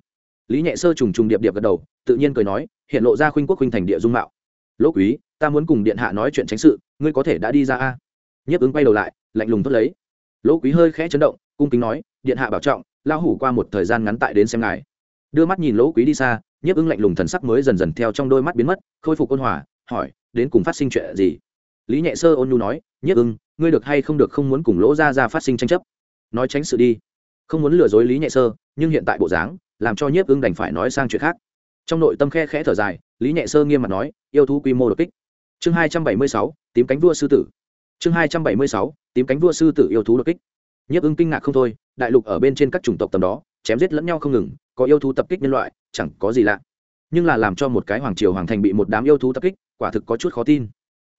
Lý nhẹ sơ trùng trùng điệp điệp gật đầu, tự nhiên cười nói, hiện lộ ra khuynh quốc khuynh thành địa dung mạo. Lỗ quý, ta muốn cùng điện hạ nói chuyện tránh sự, ngươi có thể đã đi ra a. Nhiếp ứng quay đầu lại, lạnh lùng thốt lấy. Lỗ quý hơi khẽ chấn động, cung kính nói, điện hạ bảo trọng lao hủ qua một thời gian ngắn tại đến xem ngài. Đưa mắt nhìn lỗ quý đi xa, nhiếp ứng lạnh lùng thần sắc mới dần dần theo trong đôi mắt biến mất, khôi phục ôn hòa, hỏi, đến cùng phát sinh chuyện gì? Lý nhẹ sơ ôn nhu nói, nhiếp ưng ngươi được hay không được không muốn cùng lỗ ra ra phát sinh tranh chấp. Nói tránh sự đi. Không muốn lừa dối lý nhẹ sơ, nhưng hiện tại bộ dáng, làm cho nhiếp ưng đành phải nói sang chuyện khác. Trong nội tâm khe khẽ thở dài, lý nhẹ sơ nghiêm mặt nói, yêu thú quy mô đột kích. Chương hai trăm bảy mươi sáu, tím cánh vua sư tử. Chương hai trăm bảy mươi sáu, tím cánh vua sư tử yêu thú đột kích. Nhiếp ưng kinh ngạc không thôi, đại lục ở bên trên các chủng tộc tầm đó, chém giết lẫn nhau không ngừng, có yêu thú tập kích nhân loại, chẳng có gì lạ. Nhưng là làm cho một cái hoàng triều hoàng thành bị một đám yêu thú tập kích, quả thực có chút khó tin.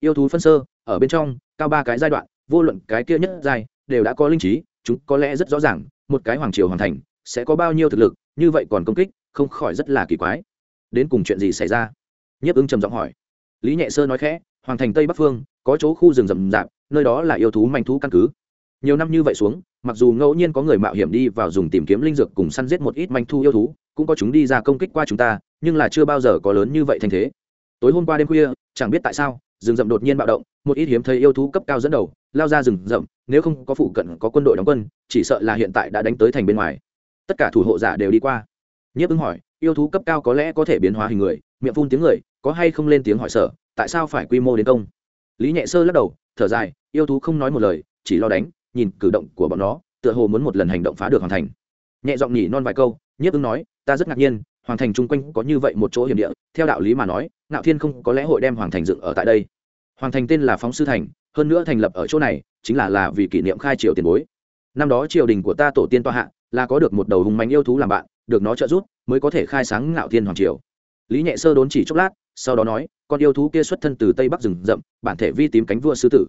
Yêu thú phân sơ, ở bên trong cao ba cái giai đoạn, vô luận cái kia nhất giai, đều đã có linh trí, chúng có lẽ rất rõ ràng, một cái hoàng triều hoàn thành, sẽ có bao nhiêu thực lực, như vậy còn công kích, không khỏi rất là kỳ quái. Đến cùng chuyện gì xảy ra? Nhiếp ứng trầm giọng hỏi. Lý nhẹ sơ nói khẽ, hoàng thành tây bắc phương, có chỗ khu rừng rậm rạp, nơi đó là yêu thú manh thú căn cứ. Nhiều năm như vậy xuống, mặc dù ngẫu nhiên có người mạo hiểm đi vào dùng tìm kiếm linh dược cùng săn giết một ít manh thu yêu thú, cũng có chúng đi ra công kích qua chúng ta, nhưng là chưa bao giờ có lớn như vậy thành thế. Tối hôm qua đêm khuya, chẳng biết tại sao rừng rậm đột nhiên bạo động, một ít hiếm thấy yêu thú cấp cao dẫn đầu, lao ra rừng rậm, nếu không có phụ cận có quân đội đóng quân, chỉ sợ là hiện tại đã đánh tới thành bên ngoài. Tất cả thủ hộ giả đều đi qua. Nhiếp ứng hỏi, yêu thú cấp cao có lẽ có thể biến hóa hình người, miệng phun tiếng người, có hay không lên tiếng hỏi sở, tại sao phải quy mô đến công? Lý nhẹ sơ lắc đầu, thở dài, yêu thú không nói một lời, chỉ lo đánh, nhìn cử động của bọn nó, tựa hồ muốn một lần hành động phá được hoàn thành. Nhẹ giọng nhỉ non vài câu, nhiếp ứng nói, ta rất ngạc nhiên hoàng thành chung quanh có như vậy một chỗ hiểm địa, theo đạo lý mà nói, ngạo thiên không có lẽ hội đem hoàng thành dựng ở tại đây. Hoàng thành tên là phóng sư thành, hơn nữa thành lập ở chỗ này, chính là là vì kỷ niệm khai triều tiền bối. Năm đó triều đình của ta tổ tiên toa hạ, là có được một đầu hùng mạnh yêu thú làm bạn, được nó trợ giúp, mới có thể khai sáng ngạo thiên hoàng triều. Lý nhẹ sơ đốn chỉ chốc lát, sau đó nói, con yêu thú kia xuất thân từ tây bắc rừng rậm, bản thể vi tím cánh vua sư tử.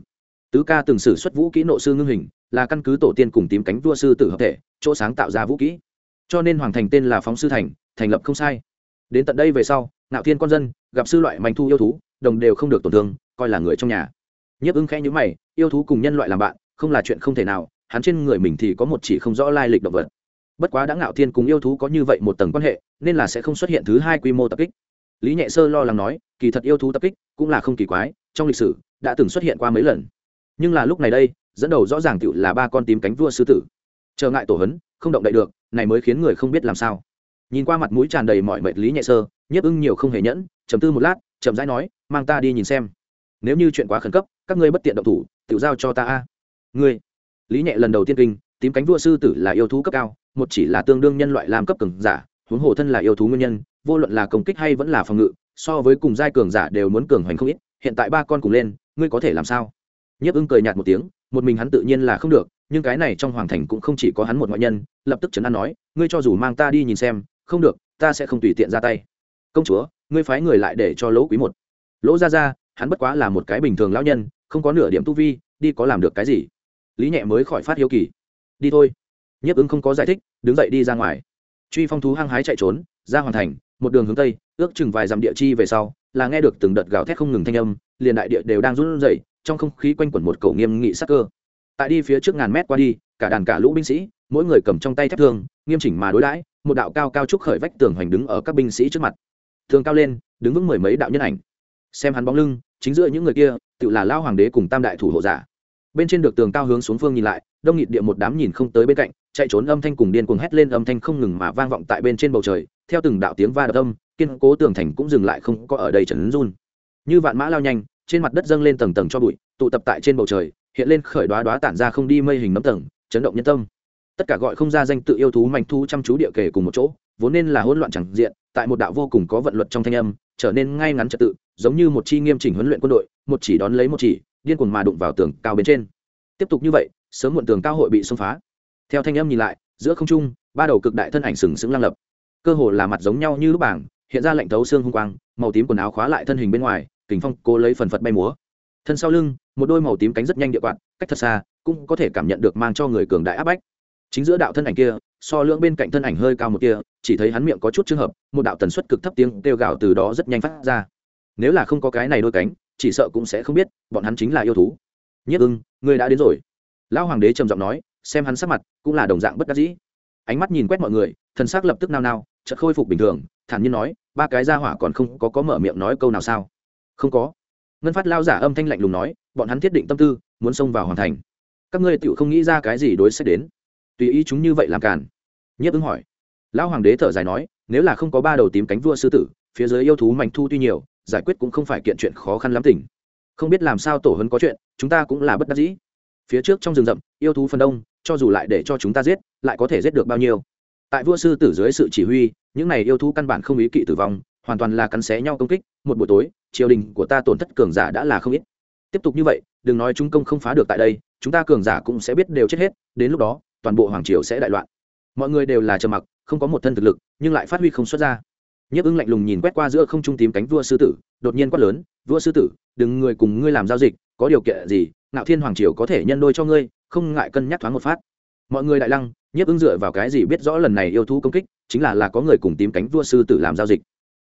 Tứ ca từng sử xuất vũ kỹ nộ sư ngưng hình, là căn cứ tổ tiên cùng tím cánh vua sư tử hợp thể, chỗ sáng tạo ra vũ kỹ. Cho nên hoàng thành tên là phóng sư thành thành lập không sai. Đến tận đây về sau, ngạo thiên con dân, gặp sư loại manh thu yêu thú, đồng đều không được tổn thương, coi là người trong nhà. Nhấp ưng khẽ nhữ mày, yêu thú cùng nhân loại làm bạn, không là chuyện không thể nào, hắn trên người mình thì có một chỉ không rõ lai lịch động vật. Bất quá đã ngạo thiên cùng yêu thú có như vậy một tầng quan hệ, nên là sẽ không xuất hiện thứ hai quy mô tập kích. Lý nhẹ sơ lo lắng nói, kỳ thật yêu thú tập kích cũng là không kỳ quái, trong lịch sử đã từng xuất hiện qua mấy lần. Nhưng là lúc này đây, dẫn đầu rõ ràng tựu là ba con tím cánh vua sư tử. Trở ngại tổ hấn, không động đậy được, này mới khiến người không biết làm sao nhìn qua mặt mũi tràn đầy mọi mệt lý nhẹ sơ, nhiếp ưng nhiều không hề nhẫn chầm tư một lát, chậm rãi nói, mang ta đi nhìn xem. Nếu như chuyện quá khẩn cấp, các ngươi bất tiện động thủ, tự giao cho ta a. Ngươi? Lý nhẹ lần đầu tiên kinh, tím cánh vua sư tử là yêu thú cấp cao, một chỉ là tương đương nhân loại làm cấp cường giả, huống hồ thân là yêu thú nguyên nhân, vô luận là công kích hay vẫn là phòng ngự, so với cùng giai cường giả đều muốn cường hoành không ít, hiện tại ba con cùng lên, ngươi có thể làm sao? Nhiếp ưng cười nhạt một tiếng, một mình hắn tự nhiên là không được, nhưng cái này trong hoàng thành cũng không chỉ có hắn một ngoại nhân, lập tức trấn an nói, ngươi cho dù mang ta đi nhìn xem không được, ta sẽ không tùy tiện ra tay. Công chúa, ngươi phái người lại để cho lỗ quý một. Lỗ ra ra hắn bất quá là một cái bình thường lão nhân, không có nửa điểm tu vi, đi có làm được cái gì? Lý nhẹ mới khỏi phát hiếu kỳ. Đi thôi. Nhiếp ứng không có giải thích, đứng dậy đi ra ngoài. Truy phong thú hăng hái chạy trốn, ra hoàn thành, một đường hướng tây, ước chừng vài dặm địa chi về sau, là nghe được từng đợt gào thét không ngừng thanh âm, liền đại địa đều đang run rẩy, trong không khí quanh quẩn một cầu nghiêm nghị sắc cơ. Tại đi phía trước ngàn mét qua đi, cả đàn cả lũ binh sĩ, mỗi người cầm trong tay thép thương nghiêm chỉnh mà đối đãi, một đạo cao cao trúc khởi vách tường hoành đứng ở các binh sĩ trước mặt. Thường cao lên, đứng vững mười mấy đạo nhân ảnh. Xem hắn bóng lưng, chính giữa những người kia, tự là lao hoàng đế cùng tam đại thủ hộ giả. Bên trên được tường cao hướng xuống phương nhìn lại, đông nghịt địa một đám nhìn không tới bên cạnh, chạy trốn âm thanh cùng điên cuồng hét lên âm thanh không ngừng mà vang vọng tại bên trên bầu trời, theo từng đạo tiếng va đập âm, kiên cố tường thành cũng dừng lại không có ở đây trần run. Như vạn mã lao nhanh, trên mặt đất dâng lên tầng tầng cho bụi, tụ tập tại trên bầu trời, hiện lên khởi đoá đoá tản ra không đi mây hình nấm tầng, chấn động nhân tâm tất cả gọi không ra danh tự yêu thú manh thu chăm chú địa kể cùng một chỗ, vốn nên là hỗn loạn chẳng diện, tại một đạo vô cùng có vận luật trong thanh âm, trở nên ngay ngắn trật tự, giống như một chi nghiêm chỉnh huấn luyện quân đội, một chỉ đón lấy một chỉ, điên cuồng mà đụng vào tường cao bên trên. Tiếp tục như vậy, sớm muộn tường cao hội bị xông phá. Theo thanh âm nhìn lại, giữa không trung, ba đầu cực đại thân ảnh sừng sững lăng lập. Cơ hồ là mặt giống nhau như lúc bảng, hiện ra lạnh thấu xương hung quang, màu tím quần áo khóa lại thân hình bên ngoài kính phong cố lấy phần phật bay múa. Thân sau lưng, một đôi màu tím cánh rất nhanh địa quạt, cách thật xa, cũng có thể cảm nhận được mang cho người cường đại áp bách chính giữa đạo thân ảnh kia, so lưỡng bên cạnh thân ảnh hơi cao một kia chỉ thấy hắn miệng có chút trường hợp, một đạo tần suất cực thấp tiếng kêu gào từ đó rất nhanh phát ra. Nếu là không có cái này đôi cánh, chỉ sợ cũng sẽ không biết, bọn hắn chính là yêu thú. Nhất ưng ngươi đã đến rồi. Lão hoàng đế trầm giọng nói, xem hắn sắc mặt, cũng là đồng dạng bất đắc dĩ. Ánh mắt nhìn quét mọi người, thần xác lập tức nao nao, chợt khôi phục bình thường, thản nhiên nói, ba cái gia hỏa còn không có có mở miệng nói câu nào sao? Không có. Ngân phát lao giả âm thanh lạnh lùng nói, bọn hắn thiết định tâm tư, muốn xông vào hoàn thành. Các ngươi tựu không nghĩ ra cái gì đối sách đến tùy ý chúng như vậy làm càn. Nhiếp ứng hỏi. Lão hoàng đế thở dài nói, nếu là không có ba đầu tím cánh vua sư tử, phía dưới yêu thú mạnh thu tuy nhiều, giải quyết cũng không phải kiện chuyện khó khăn lắm tỉnh không biết làm sao tổ hấn có chuyện, chúng ta cũng là bất đắc dĩ. Phía trước trong rừng rậm, yêu thú phần đông, cho dù lại để cho chúng ta giết, lại có thể giết được bao nhiêu? Tại vua sư tử dưới sự chỉ huy, những này yêu thú căn bản không ý kỵ tử vong, hoàn toàn là cắn xé nhau công kích, một buổi tối, triều đình của ta tổn thất cường giả đã là không ít. Tiếp tục như vậy, đừng nói chúng công không phá được tại đây, chúng ta cường giả cũng sẽ biết đều chết hết, đến lúc đó toàn bộ hoàng triều sẽ đại loạn. Mọi người đều là trầm mặc, không có một thân thực lực, nhưng lại phát huy không xuất ra. Nhấp ưng lạnh lùng nhìn quét qua giữa không trung tím cánh vua sư tử, đột nhiên quát lớn, vua sư tử, đừng người cùng ngươi làm giao dịch, có điều kiện gì, ngạo thiên hoàng triều có thể nhân đôi cho ngươi, không ngại cân nhắc thoáng một phát. Mọi người đại lăng, nhiếp ứng dựa vào cái gì biết rõ lần này yêu thú công kích, chính là là có người cùng tím cánh vua sư tử làm giao dịch.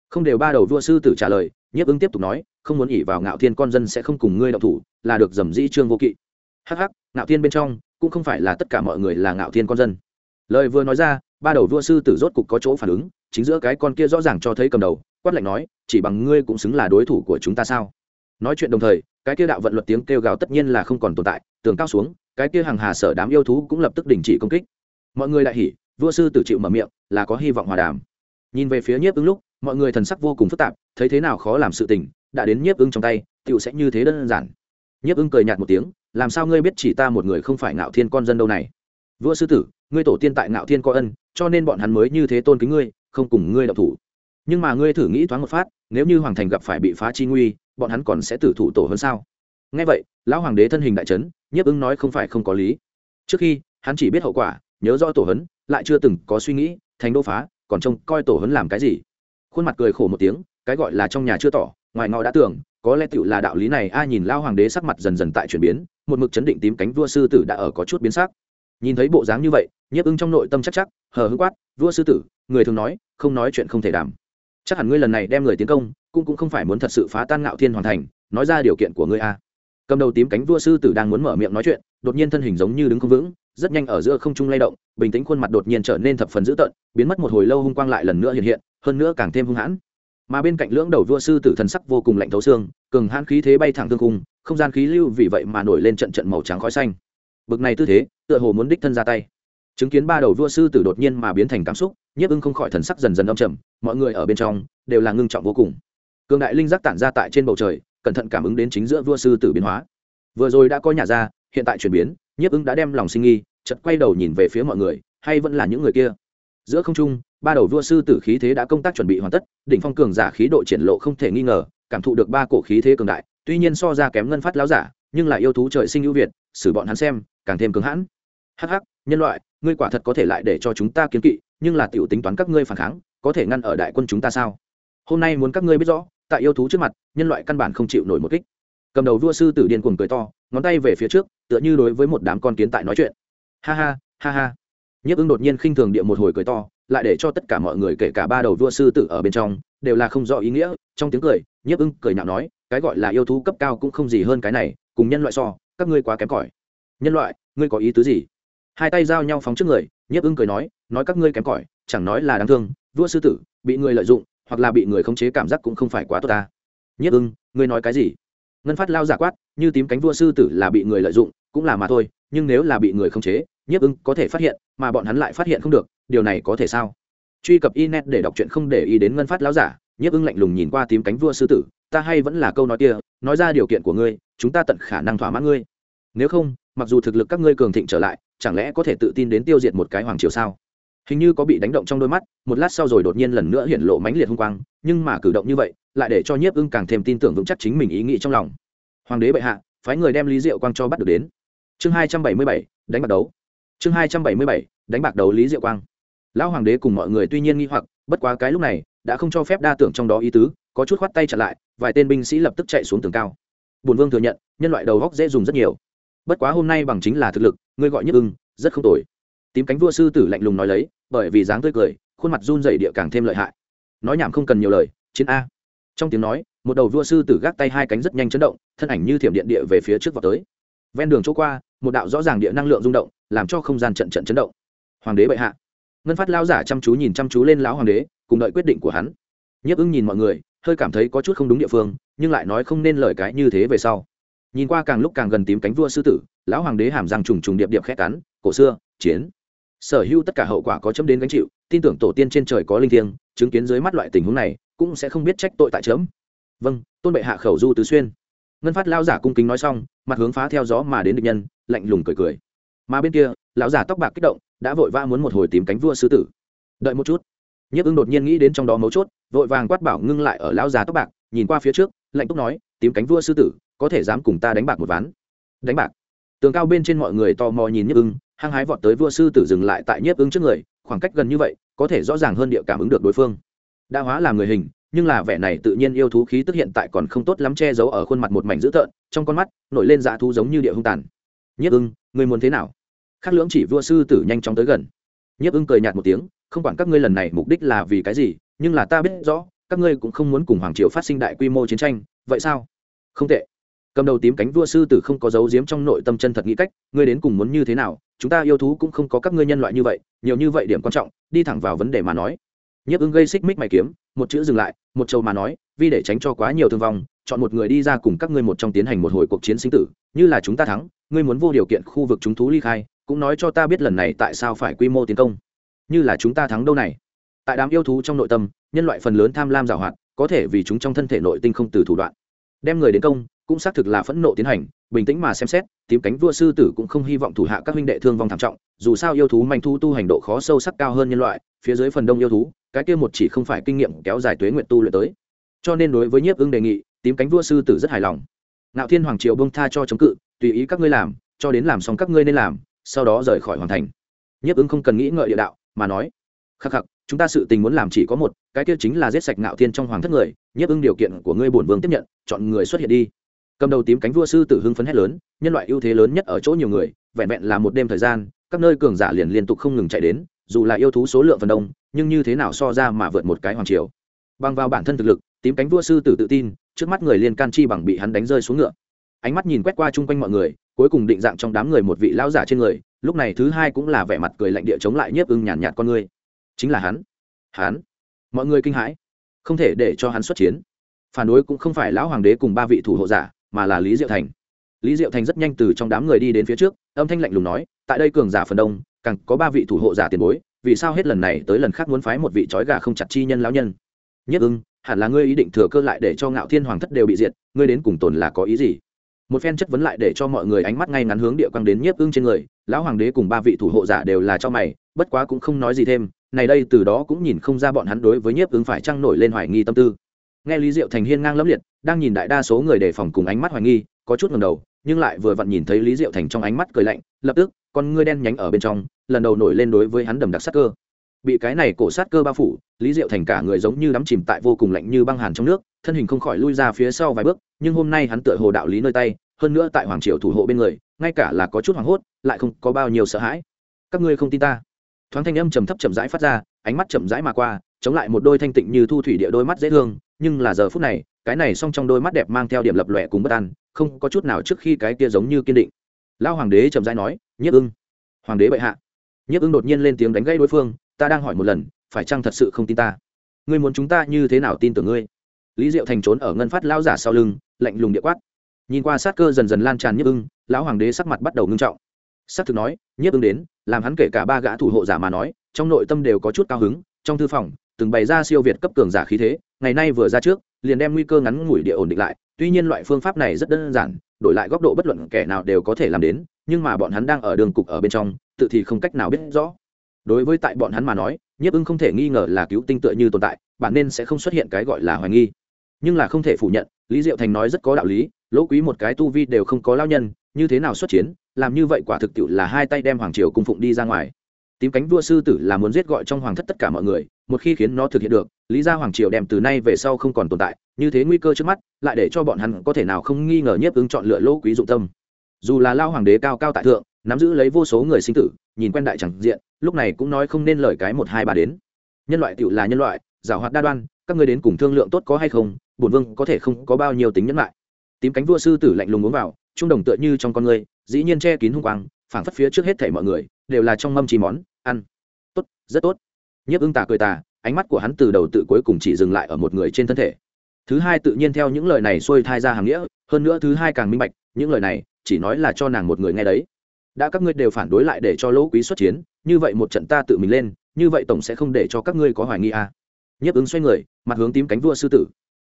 Không đều ba đầu vua sư tử trả lời, nhiếp ứng tiếp tục nói, không muốn ỉ vào ngạo thiên con dân sẽ không cùng ngươi đậu thủ, là được dầm dĩ trương vô kỵ. Hắc hắc, ngạo thiên bên trong cũng không phải là tất cả mọi người là ngạo thiên con dân. Lời vừa nói ra, ba đầu vua sư tử rốt cục có chỗ phản ứng, chính giữa cái con kia rõ ràng cho thấy cầm đầu, quát lạnh nói, chỉ bằng ngươi cũng xứng là đối thủ của chúng ta sao? Nói chuyện đồng thời, cái kia đạo vận luật tiếng kêu gào tất nhiên là không còn tồn tại, tường cao xuống, cái kia hàng hà sở đám yêu thú cũng lập tức đình chỉ công kích. Mọi người đại hỉ, vua sư tử chịu mở miệng, là có hy vọng hòa đàm. Nhìn về phía nhiếp ứng lúc, mọi người thần sắc vô cùng phức tạp, thấy thế nào khó làm sự tình, đã đến nhiếp ứng trong tay tựu sẽ như thế đơn giản. Nhiếp ứng cười nhạt một tiếng làm sao ngươi biết chỉ ta một người không phải ngạo thiên con dân đâu này? Vua sư tử, ngươi tổ tiên tại ngạo thiên có ân, cho nên bọn hắn mới như thế tôn kính ngươi, không cùng ngươi đọc thủ. Nhưng mà ngươi thử nghĩ thoáng một phát, nếu như hoàng thành gặp phải bị phá chi nguy, bọn hắn còn sẽ tử thủ tổ hơn sao? Ngay vậy, lão hoàng đế thân hình đại trấn nhiếp ứng nói không phải không có lý. Trước khi, hắn chỉ biết hậu quả, nhớ rõ tổ hấn, lại chưa từng có suy nghĩ, thành đô phá, còn trông coi tổ hấn làm cái gì. Khuôn mặt cười khổ một tiếng, cái gọi là trong nhà chưa tỏ, ngoài ngõ đã tưởng có lẽ tựu là đạo lý này a nhìn lao hoàng đế sắc mặt dần dần tại chuyển biến, một mực chấn định tím cánh vua sư tử đã ở có chút biến sắc. Nhìn thấy bộ dáng như vậy, nhiếp ưng trong nội tâm chắc chắc, hờ hững quát, vua sư tử, người thường nói, không nói chuyện không thể đảm chắc hẳn ngươi lần này đem người tiến công, cũng cũng không phải muốn thật sự phá tan ngạo thiên hoàn thành, nói ra điều kiện của ngươi a. Cầm đầu tím cánh vua sư tử đang muốn mở miệng nói chuyện, đột nhiên thân hình giống như đứng không vững, rất nhanh ở giữa không trung lay động, bình tĩnh khuôn mặt đột nhiên trở nên thập phần dữ tợn, biến mất một hồi lâu hung quang lại lần nữa hiện hiện, hơn nữa càng thêm hung hãn mà bên cạnh lưỡng đầu vua sư tử thần sắc vô cùng lạnh thấu xương, cường hãn khí thế bay thẳng thương cung không gian khí lưu vì vậy mà nổi lên trận trận màu trắng khói xanh. Bực này tư thế, tựa hồ muốn đích thân ra tay. Chứng kiến ba đầu vua sư tử đột nhiên mà biến thành cảm xúc, nhiếp ưng không khỏi thần sắc dần dần âm trầm, mọi người ở bên trong đều là ngưng trọng vô cùng. Cường đại linh giác tản ra tại trên bầu trời, cẩn thận cảm ứng đến chính giữa vua sư tử biến hóa. Vừa rồi đã có nhà ra, hiện tại chuyển biến, nhiếp ưng đã đem lòng sinh nghi chật quay đầu nhìn về phía mọi người, hay vẫn là những người kia? Giữa không trung ba đầu vua sư tử khí thế đã công tác chuẩn bị hoàn tất, đỉnh phong cường giả khí độ triển lộ không thể nghi ngờ, cảm thụ được ba cổ khí thế cường đại, tuy nhiên so ra kém ngân phát láo giả, nhưng lại yêu thú trời sinh ưu việt, xử bọn hắn xem, càng thêm cứng hãn. Hắc hắc, nhân loại, ngươi quả thật có thể lại để cho chúng ta kiến kỵ, nhưng là tiểu tính toán các ngươi phản kháng, có thể ngăn ở đại quân chúng ta sao? Hôm nay muốn các ngươi biết rõ, tại yêu thú trước mặt, nhân loại căn bản không chịu nổi một kích. Cầm đầu vua sư tử điên cuồng cười to, ngón tay về phía trước, tựa như đối với một đám con kiến tại nói chuyện. Ha ha ha ha. Nhiếp ứng đột nhiên khinh thường địa một hồi cười to lại để cho tất cả mọi người kể cả ba đầu vua sư tử ở bên trong, đều là không rõ ý nghĩa. Trong tiếng cười, nhiếp ưng cười nhạo nói, cái gọi là yêu thú cấp cao cũng không gì hơn cái này, cùng nhân loại so, các ngươi quá kém cỏi. Nhân loại, ngươi có ý tứ gì? Hai tay giao nhau phóng trước người, nhiếp ưng cười nói nói các ngươi kém cỏi, chẳng nói là đáng thương, vua sư tử, bị người lợi dụng, hoặc là bị người khống chế cảm giác cũng không phải quá tốt ta. Nhiếp ưng, ngươi nói cái gì? Ngân phát lao giả quát, như tím cánh vua sư tử là bị người lợi dụng, cũng là mà thôi, nhưng nếu là bị người khống chế, nhiếp ưng có thể phát hiện, mà bọn hắn lại phát hiện không được điều này có thể sao? Truy cập inet để đọc truyện không để ý đến ngân phát lão giả, nhiếp ưng lạnh lùng nhìn qua tím cánh vua sư tử, ta hay vẫn là câu nói kia, nói ra điều kiện của ngươi, chúng ta tận khả năng thỏa mãn ngươi. Nếu không, mặc dù thực lực các ngươi cường thịnh trở lại, chẳng lẽ có thể tự tin đến tiêu diệt một cái hoàng triều sao? Hình như có bị đánh động trong đôi mắt, một lát sau rồi đột nhiên lần nữa hiện lộ mãnh liệt hung quang, nhưng mà cử động như vậy, lại để cho nhiếp ưng càng thêm tin tưởng vững chắc chính mình ý nghĩ trong lòng. Hoàng đế bệ hạ, phái người đem lý diệu quang cho bắt được đến. Chương hai trăm bảy mươi bảy, đánh bạc đấu. Chương hai trăm bảy mươi bảy, đánh bạc đấu lý diệu quang lão hoàng đế cùng mọi người tuy nhiên nghi hoặc, bất quá cái lúc này, đã không cho phép đa tưởng trong đó ý tứ, có chút khoát tay chặn lại, vài tên binh sĩ lập tức chạy xuống tường cao. Bùn vương thừa nhận, nhân loại đầu góc dễ dùng rất nhiều. Bất quá hôm nay bằng chính là thực lực, ngươi gọi nhất ưng, rất không tồi. Tím cánh vua sư tử lạnh lùng nói lấy, bởi vì dáng tươi cười, khuôn mặt run dày địa càng thêm lợi hại. Nói nhảm không cần nhiều lời, chiến a. Trong tiếng nói, một đầu vua sư tử gác tay hai cánh rất nhanh chấn động, thân ảnh như thiểm điện địa về phía trước vào tới. Ven đường chỗ qua, một đạo rõ ràng địa năng lượng rung động, làm cho không gian trận trận chấn động. Hoàng đế bệ hạ ngân phát lao giả chăm chú nhìn chăm chú lên lão hoàng đế, cùng đợi quyết định của hắn. Nhiếp ưng nhìn mọi người, hơi cảm thấy có chút không đúng địa phương, nhưng lại nói không nên lời cái như thế về sau. Nhìn qua càng lúc càng gần tím cánh vua sư tử, lão hoàng đế hàm răng trùng trùng điệp điệp khét cắn, cổ xưa, chiến. Sở hữu tất cả hậu quả có chấm đến gánh chịu, tin tưởng tổ tiên trên trời có linh thiêng, chứng kiến dưới mắt loại tình huống này, cũng sẽ không biết trách tội tại chấm. Vâng tôn bệ hạ khẩu du tứ xuyên. Ngân phát lao giả cung kính nói xong, mặt hướng phá theo gió mà đến địch nhân, lạnh lùng cười cười. Mà bên kia lão già tóc bạc kích động, đã vội vã muốn một hồi tìm cánh vua sư tử. Đợi một chút. Nhiếp ưng đột nhiên nghĩ đến trong đó mấu chốt, vội vàng quát bảo ngưng lại ở lão già tóc bạc, nhìn qua phía trước, lạnh túc nói, tìm cánh vua sư tử, có thể dám cùng ta đánh bạc một ván. Đánh bạc. Tường cao bên trên mọi người tò mò nhìn nhiếp ưng hăng hái vọt tới vua sư tử dừng lại tại nhiếp ưng trước người, khoảng cách gần như vậy, có thể rõ ràng hơn địa cảm ứng được đối phương. Đã hóa làm người hình, nhưng là vẻ này tự nhiên yêu thú khí tức hiện tại còn không tốt lắm che giấu ở khuôn mặt một mảnh dữ tợn, trong con mắt nổi lên dạ thú giống như địa hung tàn. Nhiếp ưng người muốn thế nào? Khắc lưỡng chỉ vua sư tử nhanh chóng tới gần. Nhiếp ưng cười nhạt một tiếng, không quản các ngươi lần này mục đích là vì cái gì, nhưng là ta biết rõ, các ngươi cũng không muốn cùng hoàng triều phát sinh đại quy mô chiến tranh, vậy sao? Không tệ. Cầm đầu tím cánh vua sư tử không có dấu diếm trong nội tâm chân thật nghĩ cách, ngươi đến cùng muốn như thế nào, chúng ta yêu thú cũng không có các ngươi nhân loại như vậy, nhiều như vậy điểm quan trọng, đi thẳng vào vấn đề mà nói. Nhiếp ứng gây xích mích mày kiếm, một chữ dừng lại, một châu mà nói, vì để tránh cho quá nhiều thương vong, chọn một người đi ra cùng các ngươi một trong tiến hành một hồi cuộc chiến sinh tử, như là chúng ta thắng, ngươi muốn vô điều kiện khu vực chúng thú ly khai cũng nói cho ta biết lần này tại sao phải quy mô tiến công. Như là chúng ta thắng đâu này. Tại đám yêu thú trong nội tâm, nhân loại phần lớn tham lam giảo hoạt, có thể vì chúng trong thân thể nội tinh không từ thủ đoạn. Đem người đến công, cũng xác thực là phẫn nộ tiến hành, bình tĩnh mà xem xét tím cánh vua sư tử cũng không hy vọng thủ hạ các huynh đệ thương vong thảm trọng, dù sao yêu thú manh thu tu hành độ khó sâu sắc cao hơn nhân loại, phía dưới phần đông yêu thú, cái kia một chỉ không phải kinh nghiệm kéo dài tuế nguyện tu luyện tới. Cho nên đối với nhiếp ưng đề nghị tím cánh vua sư tử rất hài lòng. Nạo thiên hoàng triều bông tha cho chống cự, tùy ý các ngươi làm, cho đến làm xong các ngươi nên làm sau đó rời khỏi hoàn thành. Nhiếp ứng không cần nghĩ ngợi địa đạo, mà nói, khắc khắc, chúng ta sự tình muốn làm chỉ có một, cái kia chính là giết sạch ngạo thiên trong hoàng thất người, nhiếp ứng điều kiện của ngươi bổn vương tiếp nhận, chọn người xuất hiện đi. Cầm đầu tím cánh vua sư tử hưng phấn hét lớn, nhân loại ưu thế lớn nhất ở chỗ nhiều người, vẹn vẹn là một đêm thời gian, các nơi cường giả liền liên tục không ngừng chạy đến, dù là yêu thú số lượng phần đông, nhưng như thế nào so ra mà vượt một cái hoàng triều. Bằng vào bản thân thực lực, tím cánh vua sư tử tự tin, trước mắt người liên can chi bằng bị hắn đánh rơi xuống ngựa. Ánh mắt nhìn quét qua chung quanh mọi người cuối cùng định dạng trong đám người một vị lão giả trên người lúc này thứ hai cũng là vẻ mặt cười lạnh địa chống lại nhiếp ưng nhàn nhạt, nhạt con người chính là hắn. Hắn. Mọi người kinh hãi. Không thể để cho hắn xuất chiến. Phản đối cũng không phải lão hoàng đế cùng ba vị thủ hộ giả mà là lý diệu thành. Lý diệu thành rất nhanh từ trong đám người đi đến phía trước âm thanh lạnh lùng nói tại đây cường giả phần đông càng có ba vị thủ hộ giả tiền bối vì sao hết lần này tới lần khác muốn phái một vị trói gà không chặt chi nhân lão nhân? Nhất ưng hẳn là ngươi ý định thừa cơ lại để cho ngạo thiên hoàng thất đều bị diệt ngươi đến cùng tồn là có ý gì? Một phen chất vấn lại để cho mọi người ánh mắt ngay ngắn hướng địa quang đến nhiếp ưng trên người, lão hoàng đế cùng ba vị thủ hộ giả đều là cho mày, bất quá cũng không nói gì thêm, này đây từ đó cũng nhìn không ra bọn hắn đối với nhiếp ưng phải trăng nổi lên hoài nghi tâm tư. Nghe lý diệu thành hiên ngang lẫm liệt, đang nhìn đại đa số người đề phòng cùng ánh mắt hoài nghi, có chút ngầm đầu, nhưng lại vừa vặn nhìn thấy lý diệu thành trong ánh mắt cười lạnh, lập tức, con ngươi đen nhánh ở bên trong, lần đầu nổi lên đối với hắn đầm đặc sắc cơ bị cái này cổ sát cơ bao phủ, lý diệu thành cả người giống như đắm chìm tại vô cùng lạnh như băng hàn trong nước, thân hình không khỏi lui ra phía sau vài bước, nhưng hôm nay hắn tựa hồ đạo lý nơi tay, hơn nữa tại hoàng triều thủ hộ bên người, ngay cả là có chút hoảng hốt, lại không có bao nhiêu sợ hãi. Các ngươi không tin ta. Thoáng thanh âm trầm thấp chậm rãi phát ra, ánh mắt chậm rãi mà qua, chống lại một đôi thanh tịnh như thu thủy địa đôi mắt dễ thương, nhưng là giờ phút này, cái này song trong đôi mắt đẹp mang theo điểm lập lòe cùng bất an, không có chút nào trước khi cái kia giống như kiên định. Lao hoàng đế chậm rãi nói, nhất ưng. Hoàng đế bệ hạ. Nhất ưng đột nhiên lên tiếng đánh gãy đối phương ta đang hỏi một lần, phải chăng thật sự không tin ta? Ngươi muốn chúng ta như thế nào tin tưởng ngươi? Lý diệu thành trốn ở ngân phát lao giả sau lưng, lạnh lùng địa quát. Nhìn qua sát cơ dần dần lan tràn nhức ưng, lão hoàng đế sắc mặt bắt đầu ngưng trọng. Sắc thực nói nhất ưng đến, làm hắn kể cả ba gã thủ hộ giả mà nói, trong nội tâm đều có chút cao hứng, trong thư phòng, từng bày ra siêu việt cấp cường giả khí thế, ngày nay vừa ra trước, liền đem nguy cơ ngắn ngủi địa ổn định lại, tuy nhiên loại phương pháp này rất đơn giản, đổi lại góc độ bất luận kẻ nào đều có thể làm đến, nhưng mà bọn hắn đang ở đường cục ở bên trong, tự thì không cách nào biết rõ đối với tại bọn hắn mà nói, nhiếp ưng không thể nghi ngờ là cứu tinh tựa như tồn tại, bản nên sẽ không xuất hiện cái gọi là hoài nghi. Nhưng là không thể phủ nhận, lý diệu thành nói rất có đạo lý, lỗ quý một cái tu vi đều không có lao nhân, như thế nào xuất chiến, làm như vậy quả thực tiệu là hai tay đem hoàng triều cung phụng đi ra ngoài. Tím cánh vua sư tử là muốn giết gọi trong hoàng thất tất cả mọi người, một khi khiến nó thực hiện được, lý gia hoàng triều đem từ nay về sau không còn tồn tại, như thế nguy cơ trước mắt, lại để cho bọn hắn có thể nào không nghi ngờ nhiếp ứng chọn lựa lỗ quý dụng tâm. Dù là lao hoàng đế cao cao tại thượng, nắm giữ lấy vô số người sinh tử nhìn quen đại chẳng diện, lúc này cũng nói không nên lời cái một hai ba đến. Nhân loại tựu là nhân loại, giảo hoạt đa đoan, các ngươi đến cùng thương lượng tốt có hay không, bổn vương có thể không có bao nhiêu tính nhẫn lại. Tím cánh vua sư tử lạnh lùng uống vào, trung đồng tựa như trong con người, dĩ nhiên che kín hung quang, phảng phất phía trước hết thảy mọi người, đều là trong mâm chỉ món, ăn. Tốt, rất tốt. Nhiếp ưng tà cười tà, ánh mắt của hắn từ đầu tự cuối cùng chỉ dừng lại ở một người trên thân thể. Thứ hai tự nhiên theo những lời này xuôi thai ra hàng nghĩa, hơn nữa thứ hai càng minh bạch, những lời này chỉ nói là cho nàng một người nghe đấy đã các ngươi đều phản đối lại để cho lỗ quý xuất chiến, như vậy một trận ta tự mình lên, như vậy tổng sẽ không để cho các ngươi có hoài nghi à. nhấp ứng xoay người, mặt hướng tím cánh vua sư tử.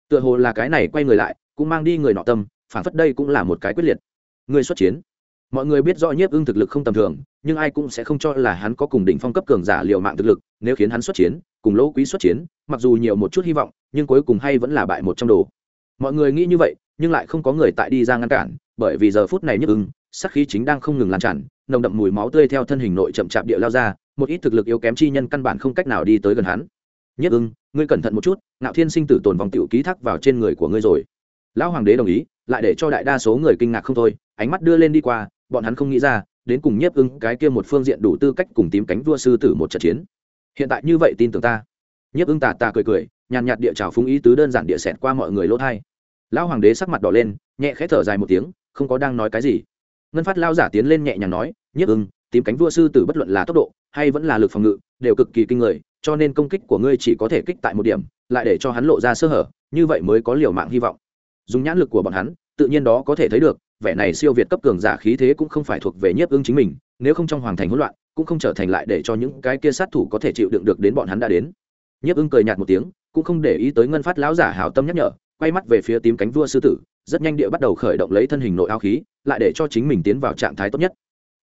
Tựa hồ là cái này quay người lại, cũng mang đi người nọ tâm, phản phất đây cũng là một cái quyết liệt. Ngươi xuất chiến. Mọi người biết rõ nhiếp ưng thực lực không tầm thường, nhưng ai cũng sẽ không cho là hắn có cùng đỉnh phong cấp cường giả liều mạng thực lực, nếu khiến hắn xuất chiến, cùng lỗ quý xuất chiến, mặc dù nhiều một chút hy vọng, nhưng cuối cùng hay vẫn là bại một trong đồ. Mọi người nghĩ như vậy, nhưng lại không có người tại đi ra ngăn cản, bởi vì giờ phút này nhiếp ưng sắc khí chính đang không ngừng lan tràn, nồng đậm mùi máu tươi theo thân hình nội chậm chạp địa lao ra, một ít thực lực yếu kém chi nhân căn bản không cách nào đi tới gần hắn. Nhất ưng, ngươi cẩn thận một chút, ngạo thiên sinh tử tồn vòng tiểu ký thác vào trên người của ngươi rồi. Lão hoàng đế đồng ý, lại để cho đại đa số người kinh ngạc không thôi, ánh mắt đưa lên đi qua, bọn hắn không nghĩ ra, đến cùng nhiếp ưng cái kia một phương diện đủ tư cách cùng tím cánh vua sư tử một trận chiến. Hiện tại như vậy tin tưởng ta. Nhiếp ưng tà tà cười cười, nhàn nhạt địa trào phúng ý tứ đơn giản địa xẹt qua mọi người lỗ thai lão hoàng đế sắc mặt đỏ lên, nhẹ khẽ thở dài một tiếng, không có đang nói cái gì ngân phát lao giả tiến lên nhẹ nhàng nói nhiếp ưng tím cánh vua sư tử bất luận là tốc độ, hay vẫn là lực phòng ngự, đều cực kỳ kinh người, cho nên công kích của ngươi chỉ có thể kích tại một điểm, lại để cho hắn lộ ra sơ hở, như vậy mới có liều mạng hy vọng. Dùng nhãn lực của bọn hắn, tự nhiên đó có thể thấy được, vẻ này siêu việt cấp cường giả khí thế cũng không phải thuộc về nhiếp ưng chính mình, nếu không trong hoàng thành hỗn loạn, cũng không trở thành lại để cho những cái kia sát thủ có thể chịu đựng được đến bọn hắn đã đến. Nhiếp ưng cười nhạt một tiếng, cũng không để ý tới ngân phát lão giả hảo tâm nhắc nhở quay mắt về phía tím cánh vua sư tử, rất nhanh địa bắt đầu khởi động lấy thân hình nội áo khí, lại để cho chính mình tiến vào trạng thái tốt nhất.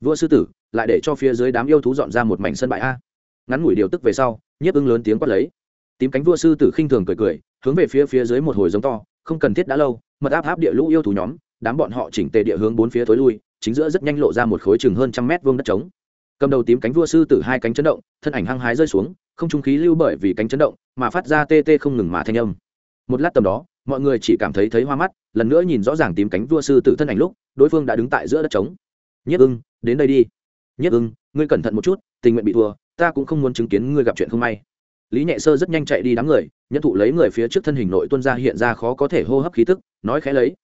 Vua sư tử, lại để cho phía dưới đám yêu thú dọn ra một mảnh sân bãi a. Ngắn ngủi điều tức về sau, nhiếp ưng lớn tiếng quát lấy. Tím cánh vua sư tử khinh thường cười cười, hướng về phía phía dưới một hồi giống to, không cần thiết đã lâu, mật áp áp địa lũ yêu thú nhóm, đám bọn họ chỉnh tề địa hướng bốn phía thối lui, chính giữa rất nhanh lộ ra một khối chừng hơn trăm mét vuông đất trống. Cầm đầu tím cánh vua sư tử hai cánh chấn động, thân ảnh hăng hái rơi xuống, không trung khí lưu bởi vì cánh chấn động, mà phát ra tê tê không ngừng mà thanh âm. Một lát tầm đó mọi người chỉ cảm thấy thấy hoa mắt, lần nữa nhìn rõ ràng tím cánh vua sư tử thân ảnh lúc, đối phương đã đứng tại giữa đất trống. Nhất ưng, đến đây đi. Nhất ưng, ngươi cẩn thận một chút, tình nguyện bị thua, ta cũng không muốn chứng kiến ngươi gặp chuyện không may. Lý nhẹ sơ rất nhanh chạy đi đám người nhân thụ lấy người phía trước thân hình nội tuân ra hiện ra khó có thể hô hấp khí tức, nói khẽ lấy.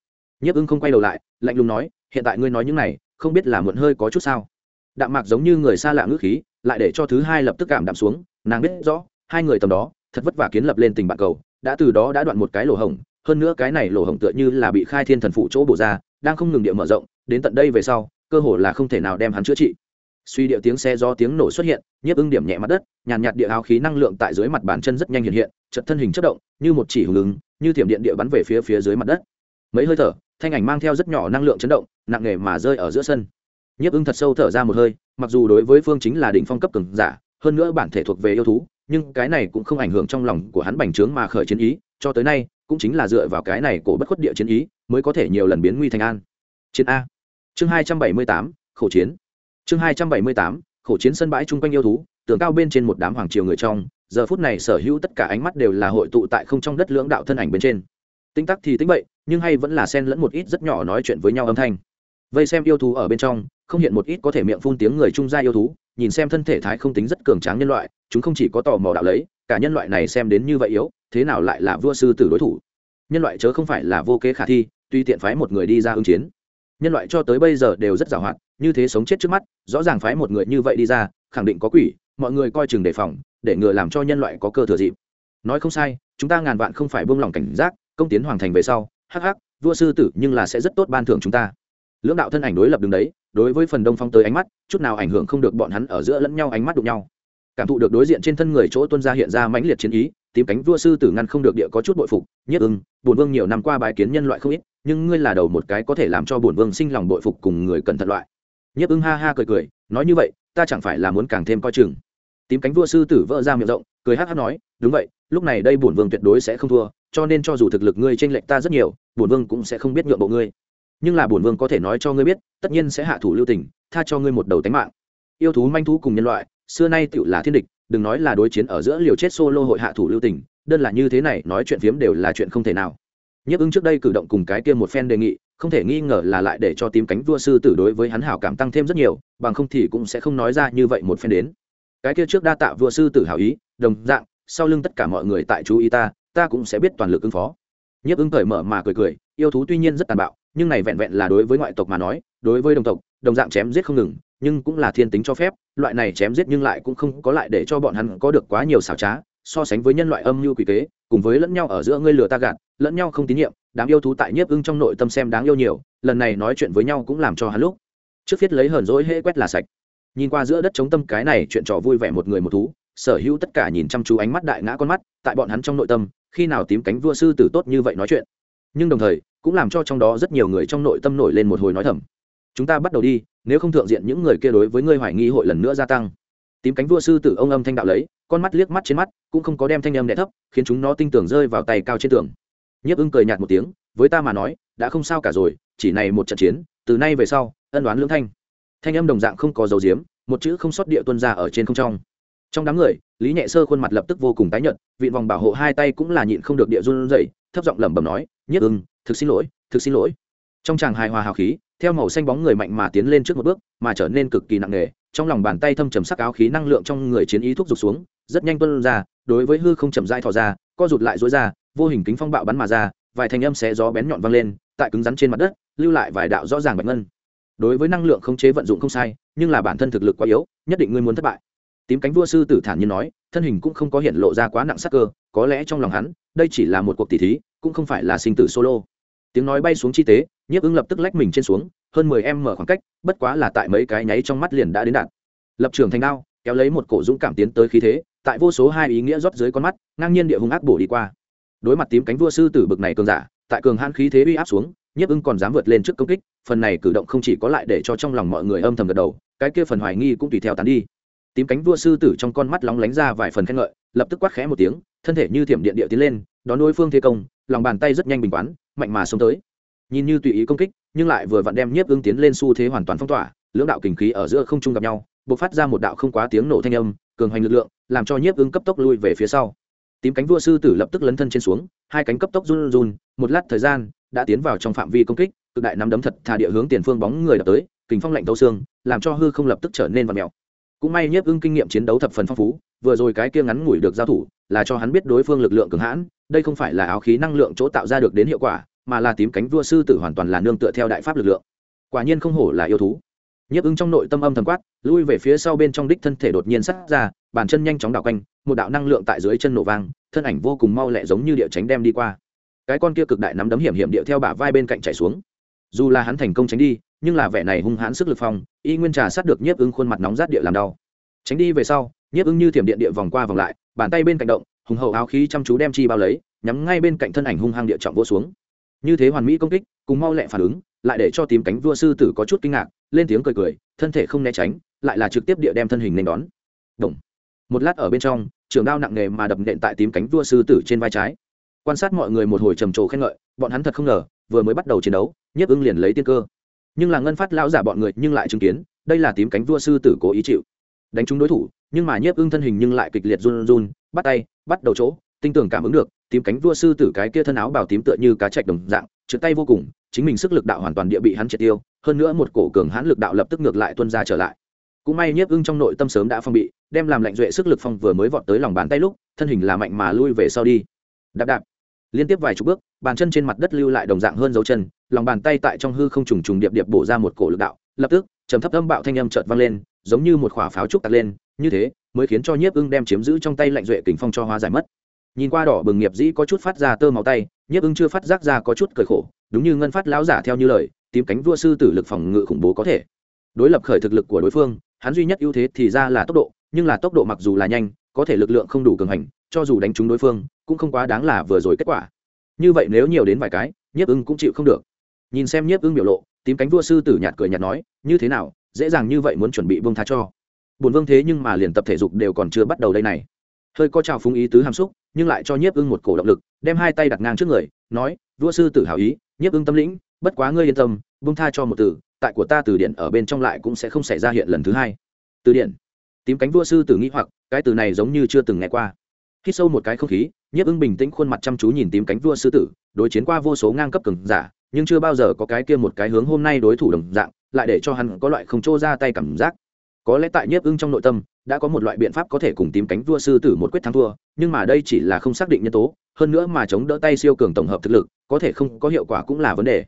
Nhất ưng không quay đầu lại, lạnh lùng nói, hiện tại ngươi nói những này, không biết là muộn hơi có chút sao. Đạm mạc giống như người xa lạ ngữ khí, lại để cho thứ hai lập tức cảm đạm xuống, nàng biết rõ, hai người tầm đó, thật vất vả kiến lập lên tình bạn cầu, đã từ đó đã đoạn một cái lỗ hổng hơn nữa cái này lỗ hổng tựa như là bị khai thiên thần phụ chỗ bổ ra, đang không ngừng địa mở rộng, đến tận đây về sau, cơ hồ là không thể nào đem hắn chữa trị. Suy điệu tiếng xe do tiếng nổ xuất hiện, nhiếp ưng điểm nhẹ mặt đất, nhàn nhạt địa áo khí năng lượng tại dưới mặt bàn chân rất nhanh hiện hiện chật thân hình chất động, như một chỉ hưởng ứng, như thiểm điện địa bắn về phía phía dưới mặt đất. Mấy hơi thở, thanh ảnh mang theo rất nhỏ năng lượng chấn động, nặng nề mà rơi ở giữa sân. Nhiếp ưng thật sâu thở ra một hơi, mặc dù đối với phương chính là đỉnh phong cấp cường giả, hơn nữa bản thể thuộc về yêu thú, nhưng cái này cũng không ảnh hưởng trong lòng của hắn bành trướng mà khởi chiến ý, cho tới nay cũng chính là dựa vào cái này cổ bất khuất địa chiến ý, mới có thể nhiều lần biến nguy thành an. Chiến a. Chương hai trăm bảy mươi tám khẩu chiến. Chương hai trăm bảy mươi tám khẩu chiến sân bãi chung quanh yêu thú, tường cao bên trên một đám hoàng triều người trong, giờ phút này sở hữu tất cả ánh mắt đều là hội tụ tại không trong đất lưỡng đạo thân ảnh bên trên. Tinh tắc thì tính vậy nhưng hay vẫn là xen lẫn một ít rất nhỏ nói chuyện với nhau âm thanh. Vây xem yêu thú ở bên trong, không hiện một ít có thể miệng phun tiếng người trung gia yêu thú, nhìn xem thân thể thái không tính rất cường tráng nhân loại, chúng không chỉ có tò mò đạo lấy cả nhân loại này xem đến như vậy yếu, thế nào lại là vua sư tử đối thủ? Nhân loại chớ không phải là vô kế khả thi, tuy tiện phái một người đi ra ứng chiến. Nhân loại cho tới bây giờ đều rất giàu hoạt như thế sống chết trước mắt, rõ ràng phái một người như vậy đi ra, khẳng định có quỷ, mọi người coi chừng đề phòng, để ngừa làm cho nhân loại có cơ thừa dịp. Nói không sai, chúng ta ngàn vạn không phải buông lỏng cảnh giác, công tiến hoàng thành về sau, hắc hắc, vua sư tử nhưng là sẽ rất tốt ban thưởng chúng ta. Lưỡng đạo thân ảnh đối lập đứng đấy, đối với phần đông phong tới ánh mắt, chút nào ảnh hưởng không được bọn hắn ở giữa lẫn nhau ánh mắt đụng nhau cảm thụ được đối diện trên thân người chỗ tuân ra hiện ra mãnh liệt chiến ý tím cánh vua sư tử ngăn không được địa có chút bội phục, nhất ưng, bổn vương nhiều năm qua bài kiến nhân loại không ít, nhưng ngươi là đầu một cái có thể làm cho bổn vương sinh lòng bội phục cùng người cẩn thận loại. Nhất ưng ha ha cười cười, nói như vậy, ta chẳng phải là muốn càng thêm coi chừng. Tím cánh vua sư tử vỡ ra miệng rộng, cười hát hát nói, đúng vậy, lúc này đây bổn vương tuyệt đối sẽ không thua, cho nên cho dù thực lực ngươi t r ê n lệch ta rất nhiều, bổn vương cũng sẽ không biết nhượng bộ ngươi. Nhưng là bổn vương có thể nói cho ngươi biết, tất nhiên sẽ hạ thủ lưu tình, tha cho ngươi một đầu tánh mạng. Yêu thú manh thú cùng nhân loại xưa nay tựu là thiên địch, đừng nói là đối chiến ở giữa liều chết solo hội hạ thủ lưu tình, đơn là như thế này, nói chuyện phiếm đều là chuyện không thể nào. Nhấp ứng trước đây cử động cùng cái kia một phen đề nghị, không thể nghi ngờ là lại để cho tím cánh vua sư tử đối với hắn hảo cảm tăng thêm rất nhiều, bằng không thì cũng sẽ không nói ra như vậy một phen đến. Cái kia trước đa tạ vua sư tử hảo ý, đồng dạng, sau lưng tất cả mọi người tại chú ý ta ta cũng sẽ biết toàn lực ứng phó. Nhiếp ứng cởi mở mà cười cười, yêu thú tuy nhiên rất tàn bạo, nhưng này vẹn vẹn là đối với ngoại tộc mà nói, đối với đồng tộc, đồng dạng chém giết không ngừng nhưng cũng là thiên tính cho phép, loại này chém giết nhưng lại cũng không có lại để cho bọn hắn có được quá nhiều xảo trá, so sánh với nhân loại âm mưu quỷ kế, cùng với lẫn nhau ở giữa ngươi lừa ta gạt, lẫn nhau không tín nhiệm đám yêu thú tại nhiếp ưng trong nội tâm xem đáng yêu nhiều, lần này nói chuyện với nhau cũng làm cho hắn lúc trước viết lấy hờn dỗi hễ quét là sạch. Nhìn qua giữa đất chống tâm cái này chuyện trò vui vẻ một người một thú, sở hữu tất cả nhìn chăm chú ánh mắt đại ngã con mắt, tại bọn hắn trong nội tâm, khi nào tím cánh vua sư tử tốt như vậy nói chuyện. Nhưng đồng thời, cũng làm cho trong đó rất nhiều người trong nội tâm nổi lên một hồi nói thầm. Chúng ta bắt đầu đi nếu không thượng diện những người kia đối với ngươi hoài nghi hội lần nữa gia tăng. Tím cánh vua sư tử ông âm thanh đạo lấy, con mắt liếc mắt trên mắt, cũng không có đem thanh âm đẻ thấp, khiến chúng nó tinh tưởng rơi vào tay cao trên tường. Nhiếp ưng cười nhạt một tiếng, với ta mà nói, đã không sao cả rồi, chỉ này một trận chiến, từ nay về sau, ân đoán lưỡng thanh. Thanh âm đồng dạng không có dấu diếm, một chữ không sót địa tuân ra ở trên không trong. Trong đám người, lý nhẹ sơ khuôn mặt lập tức vô cùng tái nhợt, vịn vòng bảo hộ hai tay cũng là nhịn không được địa run rẩy, thấp giọng lẩm bẩm nói, nhiếp ưng, thực xin lỗi, thực xin lỗi. Trong chàng hài hòa hào khí theo màu xanh bóng người mạnh mà tiến lên trước một bước, mà trở nên cực kỳ nặng nề, trong lòng bàn tay thâm trầm sắc áo khí năng lượng trong người chiến ý thúc giục xuống, rất nhanh tuân ra, đối với hư không chậm dai thò ra, co rụt lại dối ra, vô hình kính phong bạo bắn mà ra, vài thanh âm xé gió bén nhọn vang lên, tại cứng rắn trên mặt đất, lưu lại vài đạo rõ ràng bạch ngân. Đối với năng lượng không chế vận dụng không sai, nhưng là bản thân thực lực quá yếu, nhất định ngươi muốn thất bại. Tím cánh vua sư tử thản nhiên nói, thân hình cũng không có hiện lộ ra quá nặng sắc cơ, có lẽ trong lòng hắn, đây chỉ là một cuộc tỉ thí, cũng không phải là sinh tử solo tiếng nói bay xuống chi tế, nhiếp ứng lập tức lách mình trên xuống, hơn mười em mở khoảng cách, bất quá là tại mấy cái nháy trong mắt liền đã đến đạn. Lập trường thành đao, kéo lấy một cổ dũng cảm tiến tới khí thế, tại vô số hai ý nghĩa rót dưới con mắt, ngang nhiên địa hung ác bổ đi qua. Đối mặt tím cánh vua sư tử bực này cường giả, tại cường hãn khí thế uy áp xuống, nhiếp ưng còn dám vượt lên trước công kích, phần này cử động không chỉ có lại để cho trong lòng mọi người âm thầm gật đầu, cái kia phần hoài nghi cũng tùy theo tán đi. Tím cánh vua sư tử trong con mắt lóng lánh ra vài phần khen ngợi, lập tức quát khẽ một tiếng, thân thể như thiểm điện địa tiến lên, đón đối phương thế công, lòng bàn tay rất nhanh bình quán mạnh mà xông tới. Nhìn như tùy ý công kích, nhưng lại vừa vặn đem nhiếp ưng tiến lên xu thế hoàn toàn phong tỏa, lưỡng đạo kình khí ở giữa không trung gặp nhau, bộc phát ra một đạo không quá tiếng nổ thanh âm, cường hoành lực lượng, làm cho nhiếp ưng cấp tốc lui về phía sau. Tím cánh vua sư tử lập tức lấn thân trên xuống, hai cánh cấp tốc run run, một lát thời gian, đã tiến vào trong phạm vi công kích, cực đại nắm đấm thật thà địa hướng tiền phương bóng người đập tới, kình phong lạnh tấu xương, làm cho hư không lập tức trở nên vặn mèo. Cũng may nhiếp ưng kinh nghiệm chiến đấu thập phần phong phú, vừa rồi cái kia ngắn ngủi được giao thủ là cho hắn biết đối phương lực lượng cường hãn, đây không phải là áo khí năng lượng chỗ tạo ra được đến hiệu quả, mà là tím cánh vua sư tử hoàn toàn là nương tựa theo đại pháp lực lượng. Quả nhiên không hổ là yêu thú. Nhiếp ứng trong nội tâm âm thầm quát, lui về phía sau bên trong đích thân thể đột nhiên sắt ra, bàn chân nhanh chóng đảo quanh, một đạo năng lượng tại dưới chân nổ vang, thân ảnh vô cùng mau lẹ giống như địa tránh đem đi qua. Cái con kia cực đại nắm đấm hiểm hiểm điệu theo bả vai bên cạnh chạy xuống. Dù là hắn thành công tránh đi, nhưng là vẻ này hung hãn sức lực phong, y nguyên trà sát được nhiếp ứng khuôn mặt nóng rát địa làm đau. Tránh đi về sau, nhiếp ứng như thiểm điện địa vòng qua vòng lại bàn tay bên cạnh động, hùng hậu áo khí chăm chú đem chi bao lấy, nhắm ngay bên cạnh thân ảnh hung hăng địa trọng vô xuống. Như thế hoàn mỹ công kích, cùng mau lẹ phản ứng, lại để cho tìm cánh vua sư tử có chút kinh ngạc, lên tiếng cười cười, thân thể không né tránh, lại là trực tiếp địa đem thân hình nên đón. Động. một lát ở bên trong, trường đao nặng nề mà đập nện tại tím cánh vua sư tử trên vai trái. Quan sát mọi người một hồi trầm trồ khen ngợi, bọn hắn thật không ngờ, vừa mới bắt đầu chiến đấu, nhiếp ưng liền lấy tiên cơ. Nhưng là ngân phát lão giả bọn người nhưng lại chứng kiến, đây là tím cánh vua sư tử cố ý chịu đánh trúng đối thủ, nhưng mà nhiếp ưng thân hình nhưng lại kịch liệt run run, bắt tay, bắt đầu chỗ, tinh tưởng cảm ứng được, tím cánh vua sư tử cái kia thân áo bào tím tựa như cá chạch đồng dạng, trượt tay vô cùng, chính mình sức lực đạo hoàn toàn địa bị hắn triệt tiêu, hơn nữa một cổ cường hãn lực đạo lập tức ngược lại tuân ra trở lại. Cũng may nhiếp ưng trong nội tâm sớm đã phong bị, đem làm lạnh duệ sức lực phong vừa mới vọt tới lòng bàn tay lúc, thân hình là mạnh mà lui về sau đi. Đạp đạp. Liên tiếp vài chục bước, bàn chân trên mặt đất lưu lại đồng dạng hơn dấu chân, lòng bàn tay tại trong hư không trùng trùng điệp điệp bổ ra một cổ lực đạo, lập tức trầm thấp âm bạo thanh âm chợt vang lên, giống như một khỏa pháo trúc tạt lên, như thế mới khiến cho nhiếp ưng đem chiếm giữ trong tay lạnh duệ kình phong cho hóa giải mất. Nhìn qua đỏ bừng nghiệp dĩ có chút phát ra tơ máu tay, nhiếp ưng chưa phát giác ra có chút cười khổ, đúng như ngân phát lão giả theo như lời, tìm cánh vua sư tử lực phòng ngự khủng bố có thể. Đối lập khởi thực lực của đối phương, hắn duy nhất ưu thế thì ra là tốc độ, nhưng là tốc độ mặc dù là nhanh, có thể lực lượng không đủ cường hành, cho dù đánh trúng đối phương, cũng không quá đáng là vừa rồi kết quả. Như vậy nếu nhiều đến vài cái, nhiếp ưng cũng chịu không được. Nhìn xem nhiếp ưng biểu lộ tím cánh vua sư tử nhạt cười nhạt nói, như thế nào, dễ dàng như vậy muốn chuẩn bị vương tha cho? Buồn vương thế nhưng mà liền tập thể dục đều còn chưa bắt đầu đây này. Hơi có trào phúng ý tứ hàm xúc, nhưng lại cho nhiếp ưng một cổ động lực, đem hai tay đặt ngang trước người, nói, vua sư tử hảo ý, nhiếp ưng tâm lĩnh, bất quá ngươi yên tâm, vương tha cho một từ, tại của ta từ điển ở bên trong lại cũng sẽ không xảy ra hiện lần thứ hai. Từ điển. Tím cánh vua sư tử nghĩ hoặc, cái từ này giống như chưa từng nghe qua. Khi sâu một cái không khí, nhiếp ưng bình tĩnh khuôn mặt chăm chú nhìn tím cánh vua sư tử, đối chiến qua vô số ngang cấp cường giả nhưng chưa bao giờ có cái kia một cái hướng hôm nay đối thủ đồng dạng, lại để cho hắn có loại không trô ra tay cảm giác. Có lẽ tại nhiếp ưng trong nội tâm, đã có một loại biện pháp có thể cùng tím cánh vua sư tử một quyết thắng thua, nhưng mà đây chỉ là không xác định nhân tố, hơn nữa mà chống đỡ tay siêu cường tổng hợp thực lực, có thể không có hiệu quả cũng là vấn đề.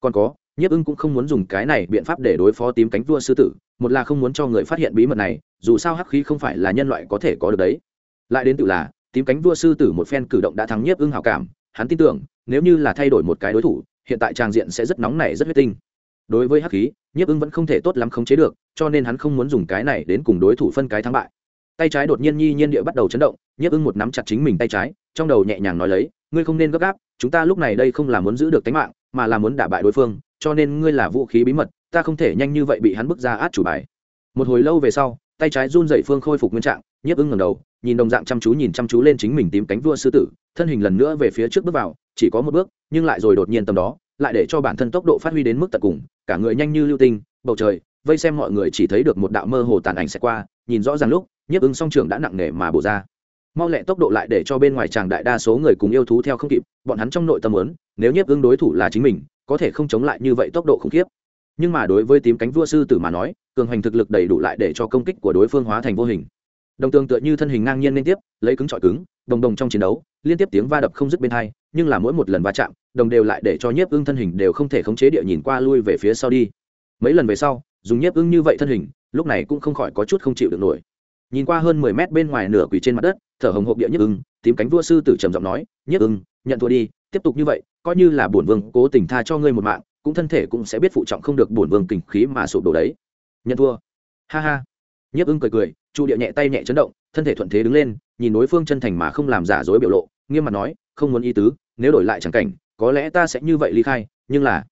Còn có, nhiếp ưng cũng không muốn dùng cái này biện pháp để đối phó tím cánh vua sư tử, một là không muốn cho người phát hiện bí mật này, dù sao hắc khí không phải là nhân loại có thể có được đấy. Lại đến tự là, tím cánh vua sư tử một phen cử động đã thắng nhiếp ưng hào cảm, hắn tin tưởng, nếu như là thay đổi một cái đối thủ hiện tại trang diện sẽ rất nóng nảy, rất huyết tinh. Đối với hắc khí, nhiếp ưng vẫn không thể tốt lắm khống chế được, cho nên hắn không muốn dùng cái này đến cùng đối thủ phân cái thắng bại. Tay trái đột nhiên nhi nhiên địa bắt đầu chấn động, nhiếp ưng một nắm chặt chính mình tay trái, trong đầu nhẹ nhàng nói lấy, ngươi không nên gấp gáp, chúng ta lúc này đây không là muốn giữ được tính mạng, mà là muốn đả bại đối phương, cho nên ngươi là vũ khí bí mật, ta không thể nhanh như vậy bị hắn bức ra át chủ bài. Một hồi lâu về sau, tay trái run dậy phương khôi phục nguyên trạng, nhiếp ưng ngầm đầu, nhìn đồng dạng chăm chú nhìn chăm chú lên chính mình tím cánh vua sư tử, thân hình lần nữa về phía trước bước vào chỉ có một bước, nhưng lại rồi đột nhiên tầm đó, lại để cho bản thân tốc độ phát huy đến mức tận cùng, cả người nhanh như lưu tinh, bầu trời, vây xem mọi người chỉ thấy được một đạo mơ hồ tàn ảnh sẽ qua, nhìn rõ ràng lúc, nhiếp ứng song trường đã nặng nề mà bổ ra. Mau lẹ tốc độ lại để cho bên ngoài chàng đại đa số người cùng yêu thú theo không kịp, bọn hắn trong nội tâm lớn nếu nhiếp ứng đối thủ là chính mình, có thể không chống lại như vậy tốc độ khủng khiếp. Nhưng mà đối với tím cánh vua sư tử mà nói, cường hành thực lực đầy đủ lại để cho công kích của đối phương hóa thành vô hình. Đồng tương tựa như thân hình ngang nhiên liên tiếp, lấy cứng trọi cứng, đồng đồng trong chiến đấu, liên tiếp tiếng va đập không dứt bên hai nhưng là mỗi một lần va chạm, đồng đều lại để cho nhiếp ưng thân hình đều không thể khống chế địa nhìn qua lui về phía sau đi. Mấy lần về sau, dùng nhiếp ưng như vậy thân hình, lúc này cũng không khỏi có chút không chịu được nổi. Nhìn qua hơn mười mét bên ngoài nửa quỳ trên mặt đất, thở hồng hộp địa nhiếp ưng, tím cánh vua sư tử trầm giọng nói, nhiếp ưng, nhận thua đi, tiếp tục như vậy, coi như là bổn vương cố tình tha cho ngươi một mạng, cũng thân thể cũng sẽ biết phụ trọng không được bổn vương kình khí mà sụp đổ đấy. Nhận thua. Ha ha. Nhiếp ưng cười cười chu địa nhẹ tay nhẹ chấn động, thân thể thuận thế đứng lên, nhìn đối phương chân thành mà không làm giả dối biểu lộ, nghiêm mặt nói không muốn ý tứ, nếu đổi lại chẳng cảnh, có lẽ ta sẽ như vậy ly khai, nhưng là,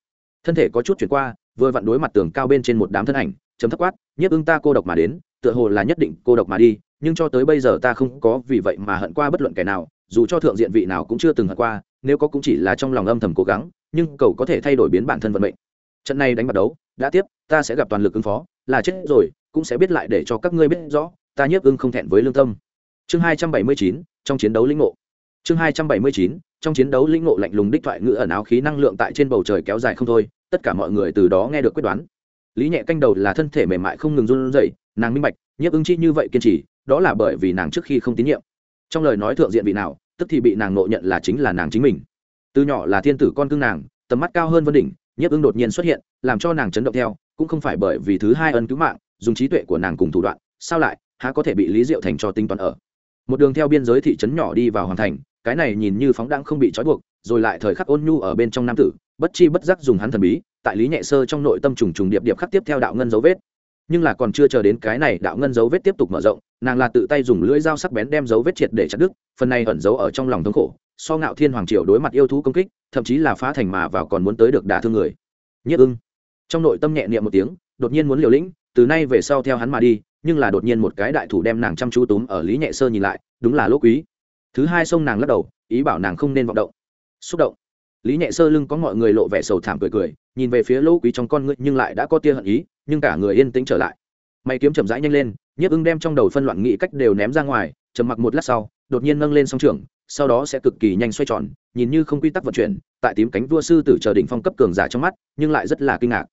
thân thể có chút chuyển qua, vừa vặn đối mặt tường cao bên trên một đám thân ảnh, chấm thấp quát, nhiếp ưng ta cô độc mà đến, tựa hồ là nhất định cô độc mà đi, nhưng cho tới bây giờ ta không có vì vậy mà hận qua bất luận kẻ nào, dù cho thượng diện vị nào cũng chưa từng hận qua, nếu có cũng chỉ là trong lòng âm thầm cố gắng, nhưng cầu có thể thay đổi biến bản thân vận mệnh. Trận này đánh bắt đấu, đã tiếp, ta sẽ gặp toàn lực ứng phó, là chết rồi, cũng sẽ biết lại để cho các ngươi biết rõ, ta nhiếp ưng không thẹn với lương tâm. Chương hai trăm bảy mươi chín, trong chiến đấu linh ngộ chương hai trăm bảy mươi chín, trong chiến đấu linh ngộ lạnh lùng đích thoại ngữ ẩn áo khí năng lượng tại trên bầu trời kéo dài không thôi, tất cả mọi người từ đó nghe được quyết đoán. Lý nhẹ canh đầu là thân thể mềm mại không ngừng run rẩy, nàng minh bạch, nhiếp ứng chi như vậy kiên trì, đó là bởi vì nàng trước khi không tín nhiệm. Trong lời nói thượng diện vị nào, tức thì bị nàng nộ nhận là chính là nàng chính mình. Từ nhỏ là thiên tử con cưng nàng, tầm mắt cao hơn vân đỉnh, nhiếp ứng đột nhiên xuất hiện, làm cho nàng chấn động theo, cũng không phải bởi vì thứ hai ân cứu mạng, dùng trí tuệ của nàng cùng thủ đoạn, sao lại, há có thể bị lý diệu thành cho tinh toán ở. Một đường theo biên giới thị trấn nhỏ đi vào hoàn thành cái này nhìn như phóng đãng không bị trói buộc, rồi lại thời khắc ôn nhu ở bên trong nam tử, bất chi bất giác dùng hắn thần bí, tại lý nhẹ sơ trong nội tâm trùng trùng điệp điệp khắc tiếp theo đạo ngân dấu vết. Nhưng là còn chưa chờ đến cái này đạo ngân dấu vết tiếp tục mở rộng, nàng là tự tay dùng lưỡi dao sắc bén đem dấu vết triệt để chặt đứt, phần này ẩn giấu ở trong lòng thống khổ, so ngạo thiên hoàng triều đối mặt yêu thú công kích, thậm chí là phá thành mà vào còn muốn tới được đả thương người. Nhất ưng. Trong nội tâm nhẹ niệm một tiếng, đột nhiên muốn liều lĩnh, từ nay về sau theo hắn mà đi, nhưng là đột nhiên một cái đại thủ đem nàng chăm chú túm ở lý nhẹ sơ nhìn lại, đúng là lỗ quý thứ hai sông nàng lắc đầu, ý bảo nàng không nên vọng động. Xúc động. Lý nhẹ sơ lưng có mọi người lộ vẻ sầu thảm cười cười, nhìn về phía lỗ quý trong con ngươi nhưng lại đã có tia hận ý, nhưng cả người yên tĩnh trở lại. Mày kiếm chậm rãi nhanh lên, nhiếp ưng đem trong đầu phân loạn nghĩ cách đều ném ra ngoài, trầm mặc một lát sau, đột nhiên nâng lên song trường sau đó sẽ cực kỳ nhanh xoay tròn, nhìn như không quy tắc vận chuyển, tại tím cánh vua sư tử chờ đỉnh phong cấp cường giả trong mắt, nhưng lại rất là kinh ngạc.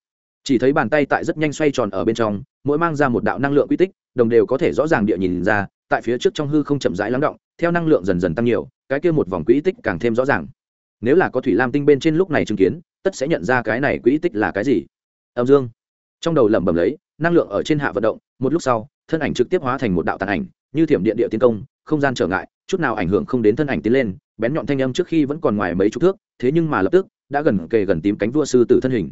Chỉ thấy bàn tay tại rất nhanh xoay tròn ở bên trong, mỗi mang ra một đạo năng lượng quy tích, đồng đều có thể rõ ràng địa nhìn ra tại phía trước trong hư không chậm rãi lắng động, theo năng lượng dần dần tăng nhiều, cái kia một vòng quỹ tích càng thêm rõ ràng. Nếu là có thủy lam tinh bên trên lúc này chứng kiến, tất sẽ nhận ra cái này quỹ tích là cái gì. Âm dương. Trong đầu lẩm bẩm lấy, năng lượng ở trên hạ vận động, một lúc sau, thân ảnh trực tiếp hóa thành một đạo tàn ảnh, như thiểm điện địa tiến công, không gian trở ngại, chút nào ảnh hưởng không đến thân ảnh tiến lên, bén nhọn thanh âm trước khi vẫn còn ngoài mấy chục thước, thế nhưng mà lập tức, đã gần kề gần tím cánh vua sư tử thân hình.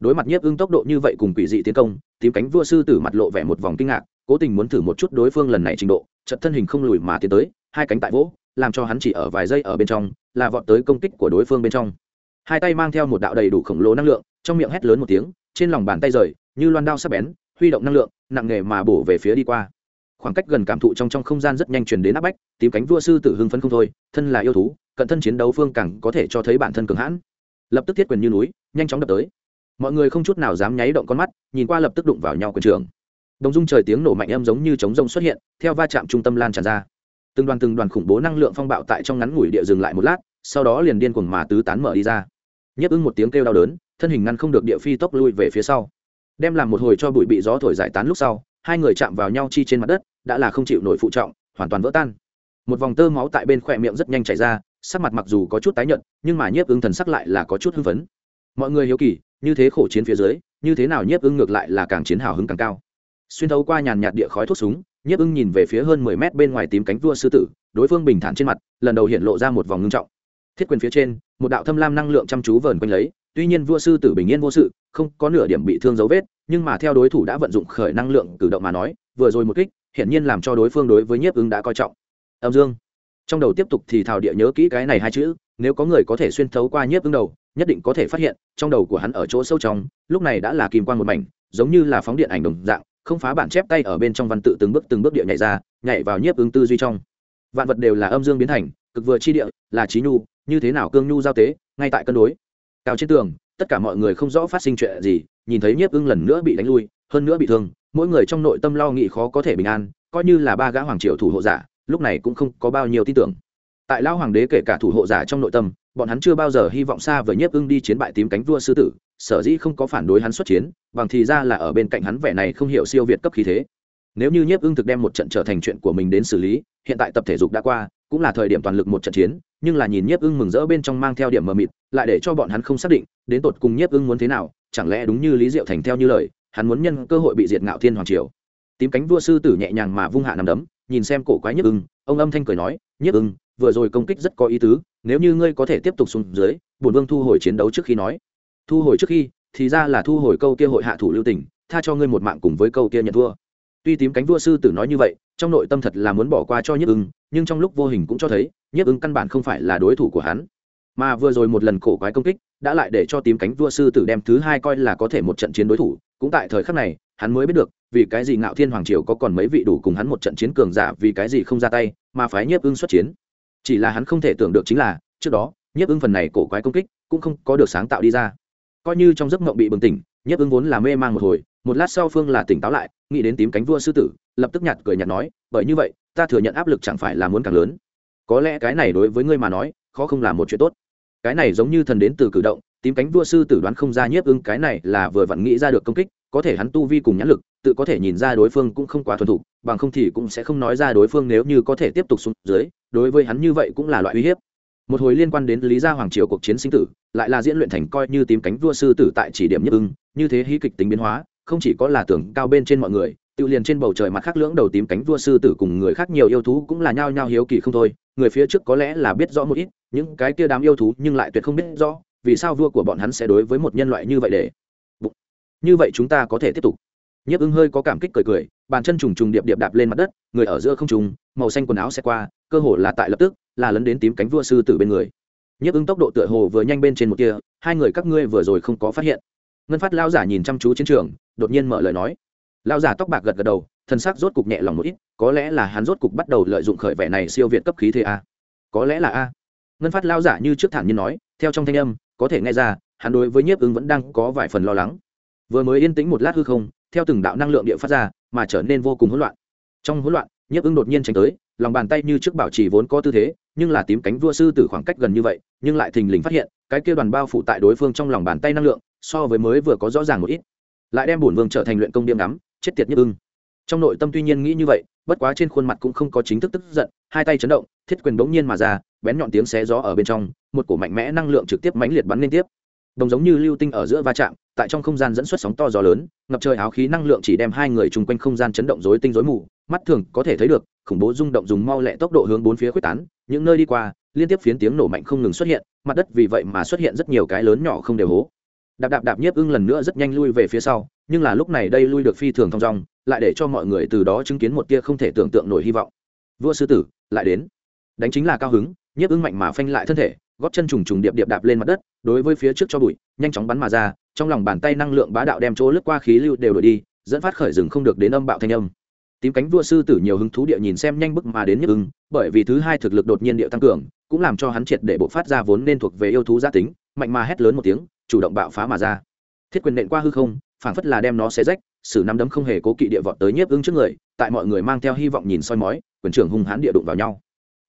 Đối mặt nhiếp ưng tốc độ như vậy cùng quỷ dị tiến công, tím cánh vua sư tử mặt lộ vẻ một vòng kinh ngạc cố tình muốn thử một chút đối phương lần này trình độ, chật thân hình không lùi mà tiến tới, hai cánh tại vỗ, làm cho hắn chỉ ở vài giây ở bên trong, là vọt tới công kích của đối phương bên trong. Hai tay mang theo một đạo đầy đủ khổng lồ năng lượng, trong miệng hét lớn một tiếng, trên lòng bàn tay rời, như loan đao sắp bén, huy động năng lượng, nặng nề mà bổ về phía đi qua. Khoảng cách gần cảm thụ trong trong không gian rất nhanh truyền đến áp bách, tím cánh vua sư tử hưng phấn không thôi, thân là yêu thú, cận thân chiến đấu phương càng có thể cho thấy bản thân cường hãn. Lập tức thiết quyền như núi, nhanh chóng đập tới. Mọi người không chút nào dám nháy động con mắt, nhìn qua lập tức đụng vào nhau quyền trường đồng dung trời tiếng nổ mạnh âm giống như trống rông xuất hiện, theo va chạm trung tâm lan tràn ra. Từng đoàn từng đoàn khủng bố năng lượng phong bạo tại trong ngắn ngủi địa dừng lại một lát, sau đó liền điên cuồng mà tứ tán mở đi ra. Nhấp ứng một tiếng kêu đau đớn, thân hình ngăn không được địa phi tốc lui về phía sau. Đem làm một hồi cho bụi bị gió thổi giải tán lúc sau, hai người chạm vào nhau chi trên mặt đất, đã là không chịu nổi phụ trọng, hoàn toàn vỡ tan. Một vòng tơ máu tại bên khỏe miệng rất nhanh chảy ra, sắc mặt mặc dù có chút tái nhợt, nhưng mà nhiếp ứng thần sắc lại là có chút hưng phấn. Mọi người hiếu kỳ, như thế khổ chiến phía dưới, như thế nào nhiếp ứng ngược lại là càng chiến hào hứng càng cao xuyên thấu qua nhàn nhạt địa khói thuốc súng, nhiếp ưng nhìn về phía hơn mười mét bên ngoài tím cánh vua sư tử, đối phương bình thản trên mặt, lần đầu hiện lộ ra một vòng ngưng trọng. Thiết quyền phía trên, một đạo thâm lam năng lượng chăm chú vờn quanh lấy, tuy nhiên vua sư tử bình yên vô sự, không có nửa điểm bị thương dấu vết, nhưng mà theo đối thủ đã vận dụng khởi năng lượng cử động mà nói, vừa rồi một kích, hiển nhiên làm cho đối phương đối với nhiếp ưng đã coi trọng. Âm dương. Trong đầu tiếp tục thì thảo địa nhớ kỹ cái này hai chữ, nếu có người có thể xuyên thấu qua nhiếp ưng đầu, nhất định có thể phát hiện, trong đầu của hắn ở chỗ sâu trong, lúc này đã là kim quan một mảnh, giống như là phóng điện ảnh đồng dạng không phá bản chép tay ở bên trong văn tự từng bước từng bước địa nhảy ra, nhảy vào nhiếp ứng tư duy trong. Vạn vật đều là âm dương biến thành, cực vừa chi địa, là trí nhu, như thế nào cương nhu giao tế, ngay tại cân đối. Cao trên tường, tất cả mọi người không rõ phát sinh chuyện gì, nhìn thấy nhiếp ưng lần nữa bị đánh lui, hơn nữa bị thương, mỗi người trong nội tâm lo nghĩ khó có thể bình an, coi như là ba gã hoàng triều thủ hộ giả, lúc này cũng không có bao nhiêu tin tưởng. Tại lão hoàng đế kể cả thủ hộ giả trong nội tâm, bọn hắn chưa bao giờ hy vọng xa với nhiếp ưng đi chiến bại tím cánh vua sư tử sở dĩ không có phản đối hắn xuất chiến, bằng thì ra là ở bên cạnh hắn vẻ này không hiểu siêu việt cấp khí thế. Nếu như nhiếp ưng thực đem một trận trở thành chuyện của mình đến xử lý, hiện tại tập thể dục đã qua, cũng là thời điểm toàn lực một trận chiến, nhưng là nhìn nhiếp ưng mừng rỡ bên trong mang theo điểm mờ mịt, lại để cho bọn hắn không xác định, đến tột cùng nhiếp ưng muốn thế nào, chẳng lẽ đúng như lý diệu thành theo như lời, hắn muốn nhân cơ hội bị diệt ngạo thiên hoàng triều. Tím cánh vua sư tử nhẹ nhàng mà vung hạ nằm đấm, nhìn xem cổ quái nhiếp ưng, ông âm thanh cười nói, nhiếp ưng, vừa rồi công kích rất có ý tứ, nếu như ngươi có thể tiếp tục xuống dưới, bổn vương thu hồi chiến đấu trước khi nói thu hồi trước khi, thì ra là thu hồi câu kia hội hạ thủ lưu tình, tha cho ngươi một mạng cùng với câu kia nhận thua. Tuy tím cánh vua sư tử nói như vậy, trong nội tâm thật là muốn bỏ qua cho nhiếp ưng, nhưng trong lúc vô hình cũng cho thấy nhiếp ưng căn bản không phải là đối thủ của hắn. Mà vừa rồi một lần cổ quái công kích, đã lại để cho tím cánh vua sư tử đem thứ hai coi là có thể một trận chiến đối thủ. Cũng tại thời khắc này, hắn mới biết được, vì cái gì ngạo thiên hoàng triều có còn mấy vị đủ cùng hắn một trận chiến cường giả, vì cái gì không ra tay, mà phái nhiếp ưng xuất chiến. Chỉ là hắn không thể tưởng được chính là, trước đó nhiếp ưng phần này cổ quái công kích, cũng không có được sáng tạo đi ra coi như trong giấc mộng bị bừng tỉnh nhiếp ứng vốn là mê mang một hồi, một lát sau phương là tỉnh táo lại, nghĩ đến tím cánh vua sư tử, lập tức nhặt cười nhặt nói, bởi như vậy, ta thừa nhận áp lực chẳng phải là muốn càng lớn. Có lẽ cái này đối với ngươi mà nói, khó không là một chuyện tốt. Cái này giống như thần đến từ cử động, tím cánh vua sư tử đoán không ra nhiếp ưng cái này là vừa vặn nghĩ ra được công kích, có thể hắn tu vi cùng nhãn lực, tự có thể nhìn ra đối phương cũng không quá thuần thục, bằng không thì cũng sẽ không nói ra đối phương nếu như có thể tiếp tục xuống dưới, đối với hắn như vậy cũng là loại uy hiếp một hồi liên quan đến lý gia hoàng triều cuộc chiến sinh tử, lại là diễn luyện thành coi như tím cánh vua sư tử tại chỉ điểm nhất ưng, như thế hí kịch tính biến hóa, không chỉ có là tưởng cao bên trên mọi người, tự liền trên bầu trời mặt khác lưỡng đầu tím cánh vua sư tử cùng người khác nhiều yêu thú cũng là nhao nhao hiếu kỳ không thôi, người phía trước có lẽ là biết rõ một ít, những cái kia đám yêu thú nhưng lại tuyệt không biết rõ, vì sao vua của bọn hắn sẽ đối với một nhân loại như vậy để như vậy chúng ta có thể tiếp tục. Nhiếp ưng hơi có cảm kích cười cười, bàn chân trùng trùng điệp điệp đạp lên mặt đất, người ở giữa không trùng, màu xanh quần áo xe qua, cơ hồ là tại lập tức là lấn đến tím cánh vua sư tử bên người. Nhiếp ứng tốc độ tựa hồ vừa nhanh bên trên một kia, hai người các ngươi vừa rồi không có phát hiện. Ngân phát lao giả nhìn chăm chú chiến trường, đột nhiên mở lời nói. Lao giả tóc bạc gật gật đầu, thân xác rốt cục nhẹ lòng một ít, có lẽ là hắn rốt cục bắt đầu lợi dụng khởi vẻ này siêu việt cấp khí thế a. Có lẽ là a. Ngân phát lao giả như trước thản nhiên nói, theo trong thanh âm, có thể nghe ra, hắn đối với nhiếp ứng vẫn đang có vài phần lo lắng. Vừa mới yên tĩnh một lát hư không, theo từng đạo năng lượng địa phát ra, mà trở nên vô cùng hỗn loạn. Trong hỗn loạn, nhiếp ứng đột nhiên tránh tới lòng bàn tay như trước bảo trì vốn có tư thế, nhưng là tím cánh vua sư từ khoảng cách gần như vậy, nhưng lại thình lình phát hiện, cái kia đoàn bao phủ tại đối phương trong lòng bàn tay năng lượng, so với mới vừa có rõ ràng một ít. Lại đem bổn vương trở thành luyện công điểm ngắm chết tiệt nhất ưng. Trong nội tâm tuy nhiên nghĩ như vậy, bất quá trên khuôn mặt cũng không có chính thức tức giận, hai tay chấn động, thiết quyền bỗng nhiên mà ra, bén nhọn tiếng xé gió ở bên trong, một cổ mạnh mẽ năng lượng trực tiếp mãnh liệt bắn liên tiếp. Đồng giống như lưu tinh ở giữa va chạm, tại trong không gian dẫn xuất sóng to gió lớn, ngập trời áo khí năng lượng chỉ đem hai người chung quanh không gian chấn động rối tinh rối mù, mắt thường có thể thấy được khủng bố rung động dùng mau lẹ tốc độ hướng bốn phía quyết tán, những nơi đi qua, liên tiếp phiến tiếng nổ mạnh không ngừng xuất hiện, mặt đất vì vậy mà xuất hiện rất nhiều cái lớn nhỏ không đều hố. Đạp đạp đạp nhiếp ưng lần nữa rất nhanh lui về phía sau, nhưng là lúc này đây lui được phi thường thong dong, lại để cho mọi người từ đó chứng kiến một tia không thể tưởng tượng nổi hy vọng. Vua sư tử, lại đến. Đánh chính là cao hứng, nhiếp ưng mạnh mà phanh lại thân thể góp chân trùng trùng điệp điệp đạp lên mặt đất, đối với phía trước cho bụi, nhanh chóng bắn mà ra, trong lòng bàn tay năng lượng bá đạo đem chỗ lướt qua khí lưu đều đổi đi, dẫn phát khởi rừng không được đến âm bạo thanh âm tím cánh vua sư tử nhiều hứng thú địa nhìn xem nhanh bức mà đến nhức ưng, bởi vì thứ hai thực lực đột nhiên địa tăng cường, cũng làm cho hắn triệt để bộ phát ra vốn nên thuộc về yêu thú gia tính, mạnh mà hét lớn một tiếng, chủ động bạo phá mà ra. Thiết quyền nện qua hư không, phảng phất là đem nó xé rách, sử năm đấm không hề cố kỵ địa vọt tới nhiếp ưng trước người, tại mọi người mang theo hy vọng nhìn soi mói, quyền trưởng hung hãn địa đụng vào nhau.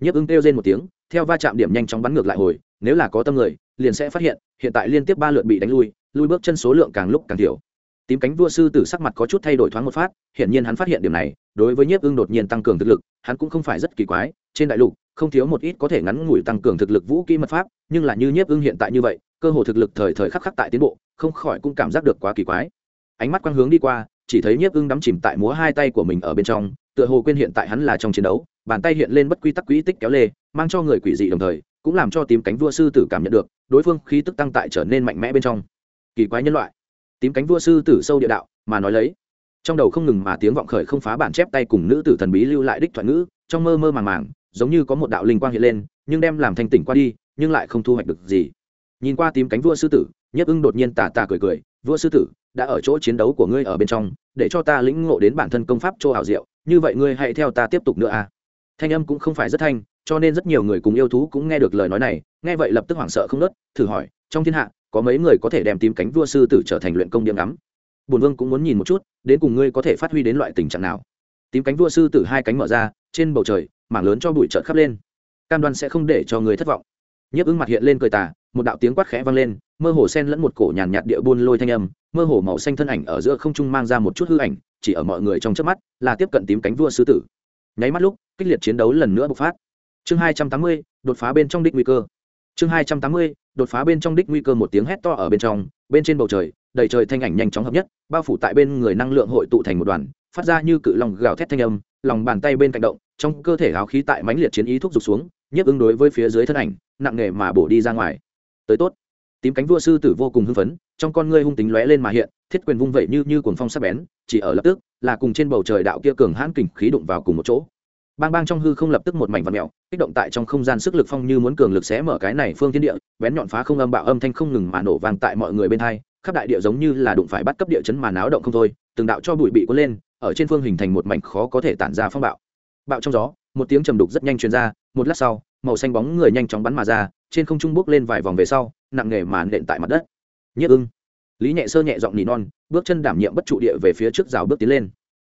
Nhiếp ưng kêu lên một tiếng, theo va chạm điểm nhanh chóng bắn ngược lại hồi, nếu là có tâm người, liền sẽ phát hiện hiện tại liên tiếp ba lượt bị đánh lui lui bước chân số lượng càng lúc càng thiểu tím cánh vua sư tử sắc mặt có chút thay đổi thoáng một phát, hiển nhiên hắn phát hiện điểm này, đối với nhiếp ưng đột nhiên tăng cường thực lực, hắn cũng không phải rất kỳ quái, trên đại lục, không thiếu một ít có thể ngắn ngủi tăng cường thực lực vũ kỹ mật pháp, nhưng là như nhiếp ưng hiện tại như vậy, cơ hồ thực lực thời thời khắc khắc tại tiến bộ, không khỏi cũng cảm giác được quá kỳ quái. Ánh mắt quang hướng đi qua, chỉ thấy nhiếp ưng đắm chìm tại múa hai tay của mình ở bên trong, tựa hồ quên hiện tại hắn là trong chiến đấu, bàn tay hiện lên bất quy tắc quỹ tích kéo lê, mang cho người quỷ dị đồng thời, cũng làm cho tím cánh vua sư tử cảm nhận được, đối phương khí tức tăng tại trở nên mạnh mẽ bên trong. Kỳ quái nhân loại tím cánh vua sư tử sâu địa đạo, mà nói lấy. Trong đầu không ngừng mà tiếng vọng khởi không phá bản chép tay cùng nữ tử thần bí lưu lại đích thoại ngữ, trong mơ mơ màng màng, giống như có một đạo linh quang hiện lên, nhưng đem làm thanh tỉnh qua đi, nhưng lại không thu hoạch được gì. Nhìn qua tím cánh vua sư tử, nhất ưng đột nhiên tà tà cười cười, vua sư tử, đã ở chỗ chiến đấu của ngươi ở bên trong, để cho ta lĩnh ngộ đến bản thân công pháp chỗ hảo diệu, như vậy ngươi hãy theo ta tiếp tục nữa à. Thanh âm cũng không phải rất thanh, cho nên rất nhiều người cùng yêu thú cũng nghe được lời nói này, nghe vậy lập tức hoảng sợ không nớt, thử hỏi, trong thiên hạ có mấy người có thể đem tím cánh vua sư tử trở thành luyện công điểm ngắm. Bùn vương cũng muốn nhìn một chút, đến cùng ngươi có thể phát huy đến loại tình trạng nào. Tím cánh vua sư tử hai cánh mở ra, trên bầu trời, mảng lớn cho bụi trợt khắp lên. Cam đoan sẽ không để cho người thất vọng. Nhấp ứng mặt hiện lên cười tà, một đạo tiếng quát khẽ vang lên, mơ hồ sen lẫn một cổ nhàn nhạt địa buôn lôi thanh âm, mơ hồ màu xanh thân ảnh ở giữa không trung mang ra một chút hư ảnh, chỉ ở mọi người trong trước mắt, là tiếp cận tím cánh vua sư tử. Nháy mắt lúc, kích liệt chiến đấu lần nữa bộc phát. Chương hai trăm tám mươi, đột phá bên trong đích nguy cơ chương hai trăm tám mươi, đột phá bên trong đích nguy cơ một tiếng hét to ở bên trong, bên trên bầu trời, đầy trời thanh ảnh nhanh chóng hợp nhất, bao phủ tại bên người năng lượng hội tụ thành một đoàn, phát ra như cự lòng gào thét thanh âm, lòng bàn tay bên cạnh động, trong cơ thể áo khí tại mãnh liệt chiến ý thúc giục xuống nhiếp ứng đối với phía dưới thân ảnh, nặng nghề mà bổ đi ra ngoài. Tới tốt. Tím cánh vua sư tử vô cùng hưng phấn, trong con ngươi hung tính lóe lên mà hiện, thiết quyền vung vẩy như như cuồng phong sắc bén, chỉ ở lập tức, là cùng trên bầu trời đạo kia cường hãn kình khí đụng vào cùng một chỗ bang bang trong hư không lập tức một mảnh vật mèo, kích động tại trong không gian sức lực phong như muốn cường lực xé mở cái này phương thiên địa, bén nhọn phá không âm bạo âm thanh không ngừng mà nổ vang tại mọi người bên hai, khắp đại địa giống như là đụng phải bắt cấp địa chấn mà náo động không thôi, từng đạo cho bụi bị cuốn lên, ở trên phương hình thành một mảnh khó có thể tản ra phong bạo. Bạo trong gió, một tiếng trầm đục rất nhanh truyền ra, một lát sau, màu xanh bóng người nhanh chóng bắn mà ra, trên không trung bước lên vài vòng về sau, nặng nề mà nện tại mặt đất. Nhất ưng. Lý nhẹ sơ nhẹ giọng nỉ non, bước chân đảm nhiệm bất trụ địa về phía trước rào bước tiến lên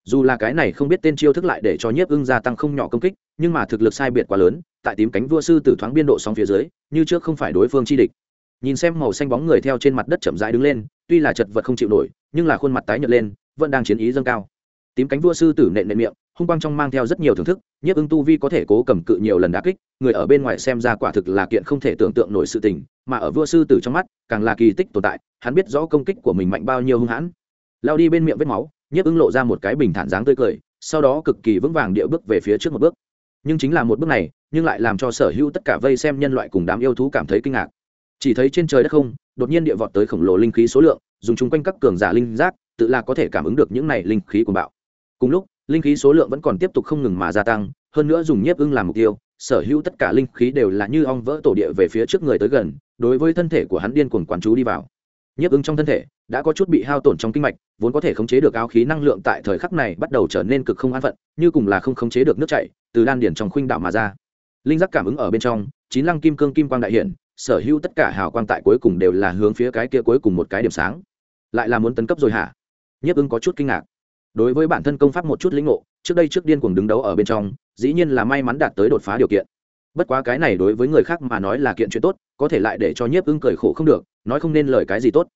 dù là cái này không biết tên chiêu thức lại để cho nhiếp ưng gia tăng không nhỏ công kích, nhưng mà thực lực sai biệt quá lớn, tại tím cánh vua sư tử thoáng biên độ sóng phía dưới, như trước không phải đối phương chi địch. Nhìn xem màu xanh bóng người theo trên mặt đất chậm rãi đứng lên, tuy là chật vật không chịu nổi, nhưng là khuôn mặt tái nhợt lên, vẫn đang chiến ý dâng cao. Tím cánh vua sư tử nện nện miệng, hung quang trong mang theo rất nhiều thưởng thức, nhiếp ưng tu vi có thể cố cầm cự nhiều lần đá kích, người ở bên ngoài xem ra quả thực là kiện không thể tưởng tượng nổi sự tình, mà ở vua sư tử trong mắt, càng là kỳ tích tồn tại, hắn biết rõ công kích của mình mạnh bao nhiêu hung hãn. Lao đi bên miệng vết máu nhiếp ưng lộ ra một cái bình thản dáng tươi cười, sau đó cực kỳ vững vàng địa bước về phía trước một bước. Nhưng chính là một bước này, nhưng lại làm cho sở hữu tất cả vây xem nhân loại cùng đám yêu thú cảm thấy kinh ngạc. Chỉ thấy trên trời đất không, đột nhiên địa vọt tới khổng lồ linh khí số lượng, dùng chung quanh các cường giả linh giác, tự là có thể cảm ứng được những này linh khí của bạo. Cùng lúc, linh khí số lượng vẫn còn tiếp tục không ngừng mà gia tăng, hơn nữa dùng nhiếp ưng làm mục tiêu, sở hữu tất cả linh khí đều là như ong vỡ tổ địa về phía trước người tới gần, đối với thân thể của hắn điên cuồng quán chú đi vào nhiếp ưng trong thân thể, đã có chút bị hao tổn trong kinh mạch, vốn có thể khống chế được áo khí năng lượng tại thời khắc này bắt đầu trở nên cực không an phận, như cùng là không khống chế được nước chảy, từ đan điển trong khuynh đạo mà ra. Linh giác cảm ứng ở bên trong, chín lăng kim cương kim quang đại hiển, sở hữu tất cả hào quang tại cuối cùng đều là hướng phía cái kia cuối cùng một cái điểm sáng. Lại là muốn tấn cấp rồi hả? Nhiếp ưng có chút kinh ngạc. Đối với bản thân công pháp một chút lĩnh ngộ, trước đây trước điên cuồng đứng đấu ở bên trong, dĩ nhiên là may mắn đạt tới đột phá điều kiện bất quá cái này đối với người khác mà nói là kiện chuyện tốt, có thể lại để cho nhiếp ưng cười khổ không được, nói không nên lời cái gì tốt.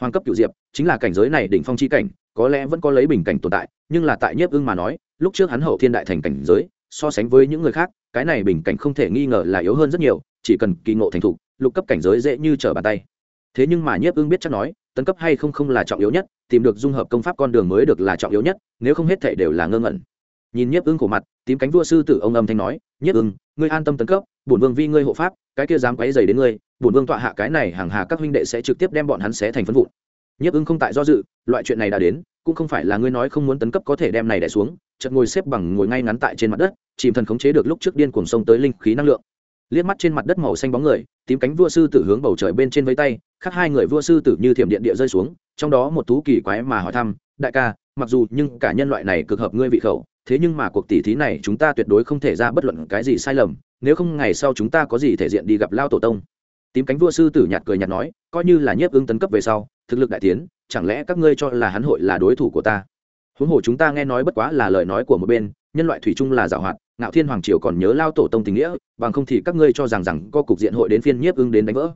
Hoàng cấp cựu diệp, chính là cảnh giới này đỉnh phong chi cảnh, có lẽ vẫn có lấy bình cảnh tồn tại, nhưng là tại nhiếp ưng mà nói, lúc trước hắn hậu thiên đại thành cảnh giới, so sánh với những người khác, cái này bình cảnh không thể nghi ngờ là yếu hơn rất nhiều, chỉ cần kỳ ngộ thành thục, lục cấp cảnh giới dễ như trở bàn tay. Thế nhưng mà nhiếp ưng biết chắc nói, tấn cấp hay không không là trọng yếu nhất, tìm được dung hợp công pháp con đường mới được là trọng yếu nhất, nếu không hết thể đều là ngơ ngẩn nhìn nhiếp ưng cổ mặt, tím cánh vua sư tử ông âm thanh nói, nhiếp ưng, ngươi an tâm tấn cấp, bổn vương vi ngươi hộ pháp, cái kia dám quấy dày đến ngươi, bổn vương tọa hạ cái này hàng hà các huynh đệ sẽ trực tiếp đem bọn hắn xé thành phân vụn. Nhiếp ưng không tại do dự, loại chuyện này đã đến, cũng không phải là ngươi nói không muốn tấn cấp có thể đem này đẻ xuống, chợt ngồi xếp bằng ngồi ngay ngắn tại trên mặt đất, chìm thần khống chế được lúc trước điên cuồng sông tới linh khí năng lượng. Liếc mắt trên mặt đất màu xanh bóng người, tím cánh vua sư tử hướng bầu trời bên trên vây tay khác hai người vua sư tử như thiểm điện địa rơi xuống trong đó một thú kỳ quái mà hỏi thăm, đại ca, mặc dù nhưng cả nhân loại này cực hợp ngươi vị khẩu, thế nhưng mà cuộc tỉ thí này chúng ta tuyệt đối không thể ra bất luận cái gì sai lầm, nếu không ngày sau chúng ta có gì thể diện đi gặp lao tổ tông. Tím cánh vua sư tử nhạt cười nhạt nói, coi như là nhiếp ứng tấn cấp về sau, thực lực đại tiến, chẳng lẽ các ngươi cho là hắn hội là đối thủ của ta? Huống hồ chúng ta nghe nói bất quá là lời nói của một bên, nhân loại thủy chung là giảo hoạt, ngạo thiên hoàng triều còn nhớ lao tổ tông tình nghĩa, bằng không thì các ngươi cho rằng rằng có cục diện hội đến phiên nhiếp ứng đến đánh vỡ.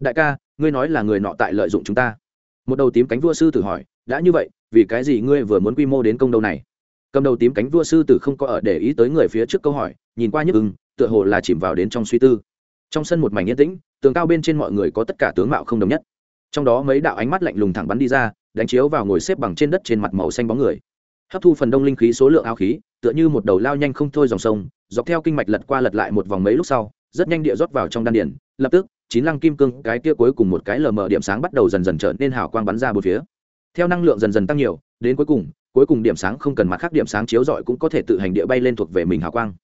Đại ca, ngươi nói là người nọ tại lợi dụng chúng ta một đầu tím cánh vua sư tử hỏi, đã như vậy, vì cái gì ngươi vừa muốn quy mô đến công đâu này? Cầm đầu tím cánh vua sư tử không có ở để ý tới người phía trước câu hỏi, nhìn qua nhức ưng, tựa hồ là chìm vào đến trong suy tư. Trong sân một mảnh yên tĩnh, tường cao bên trên mọi người có tất cả tướng mạo không đồng nhất. Trong đó mấy đạo ánh mắt lạnh lùng thẳng bắn đi ra, đánh chiếu vào ngồi xếp bằng trên đất trên mặt màu xanh bóng người. Hấp thu phần đông linh khí số lượng ao khí, tựa như một đầu lao nhanh không thôi dòng sông, dọc theo kinh mạch lật qua lật lại một vòng mấy lúc sau, rất nhanh địa rót vào trong đan điển lập tức chín lăng kim cương, cái kia cuối cùng một cái lờ mờ điểm sáng bắt đầu dần dần trở nên hào quang bắn ra bốn phía. Theo năng lượng dần dần tăng nhiều, đến cuối cùng cuối cùng điểm sáng không cần mặt khác điểm sáng chiếu rọi cũng có thể tự hành địa bay lên thuộc về mình hào quang.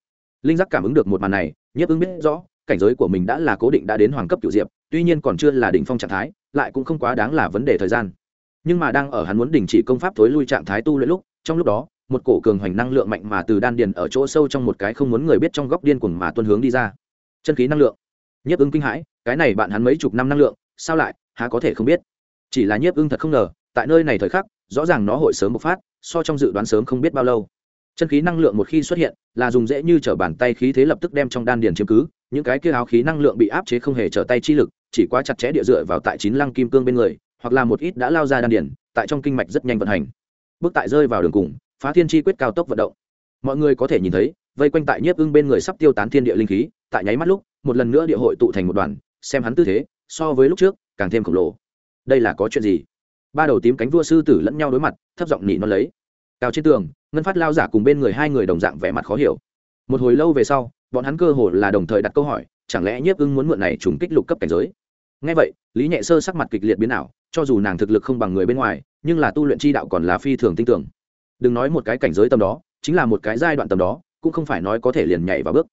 Linh giác cảm ứng được một màn này, nhiếp ứng biết rõ, cảnh giới của mình đã là cố định đã đến hoàng cấp cựu diệp, tuy nhiên còn chưa là đỉnh phong trạng thái, lại cũng không quá đáng là vấn đề thời gian. Nhưng mà đang ở hắn muốn đình chỉ công pháp thối lui trạng thái tu luyện lúc, trong lúc đó, một cổ cường hoành năng lượng mạnh mà từ đan điền ở chỗ sâu trong một cái không muốn người biết trong góc điên cuồng mà tuân hướng đi ra. Chân khí năng lượng nhiếp ưng kinh hãi, cái này bạn hắn mấy chục năm năng lượng, sao lại, há có thể không biết. Chỉ là nhiếp ưng thật không ngờ, tại nơi này thời khắc, rõ ràng nó hội sớm bộc phát, so trong dự đoán sớm không biết bao lâu. Chân khí năng lượng một khi xuất hiện, là dùng dễ như t r ở bàn tay khí thế lập tức đem trong đan điền chiếm cứ, những cái kia áo khí năng lượng bị áp chế không hề trở tay chi lực, chỉ quá chặt chẽ địa dựa vào tại chín lăng kim cương bên người, hoặc là một ít đã lao ra đan điền, tại trong kinh mạch rất nhanh vận hành. Bước tại rơi vào đường cùng, phá thiên chi quyết cao tốc vận động. Mọi người có thể nhìn thấy, vây quanh tại nhiếp ưng bên người sắp tiêu tán thiên địa linh khí tại nháy mắt lúc, một lần nữa địa hội tụ thành một đoàn, xem hắn tư thế, so với lúc trước, càng thêm khổng lồ. Đây là có chuyện gì? Ba đầu tím cánh vua sư tử lẫn nhau đối mặt, thấp giọng nỉ nó lấy. Cao trên tường, ngân phát lao giả cùng bên người hai người đồng dạng vẻ mặt khó hiểu. Một hồi lâu về sau, bọn hắn cơ hồ là đồng thời đặt câu hỏi, chẳng lẽ nhiếp ưng muốn mượn này trùng kích lục cấp cảnh giới? Ngay vậy, lý nhẹ sơ sắc mặt kịch liệt biến ảo, cho dù nàng thực lực không bằng người bên ngoài, nhưng là tu luyện chi đạo còn là phi thường tin tưởng đừng nói một cái cảnh giới tầm đó, chính là một cái giai đoạn tầm đó, cũng không phải nói có thể liền nhảy vào bước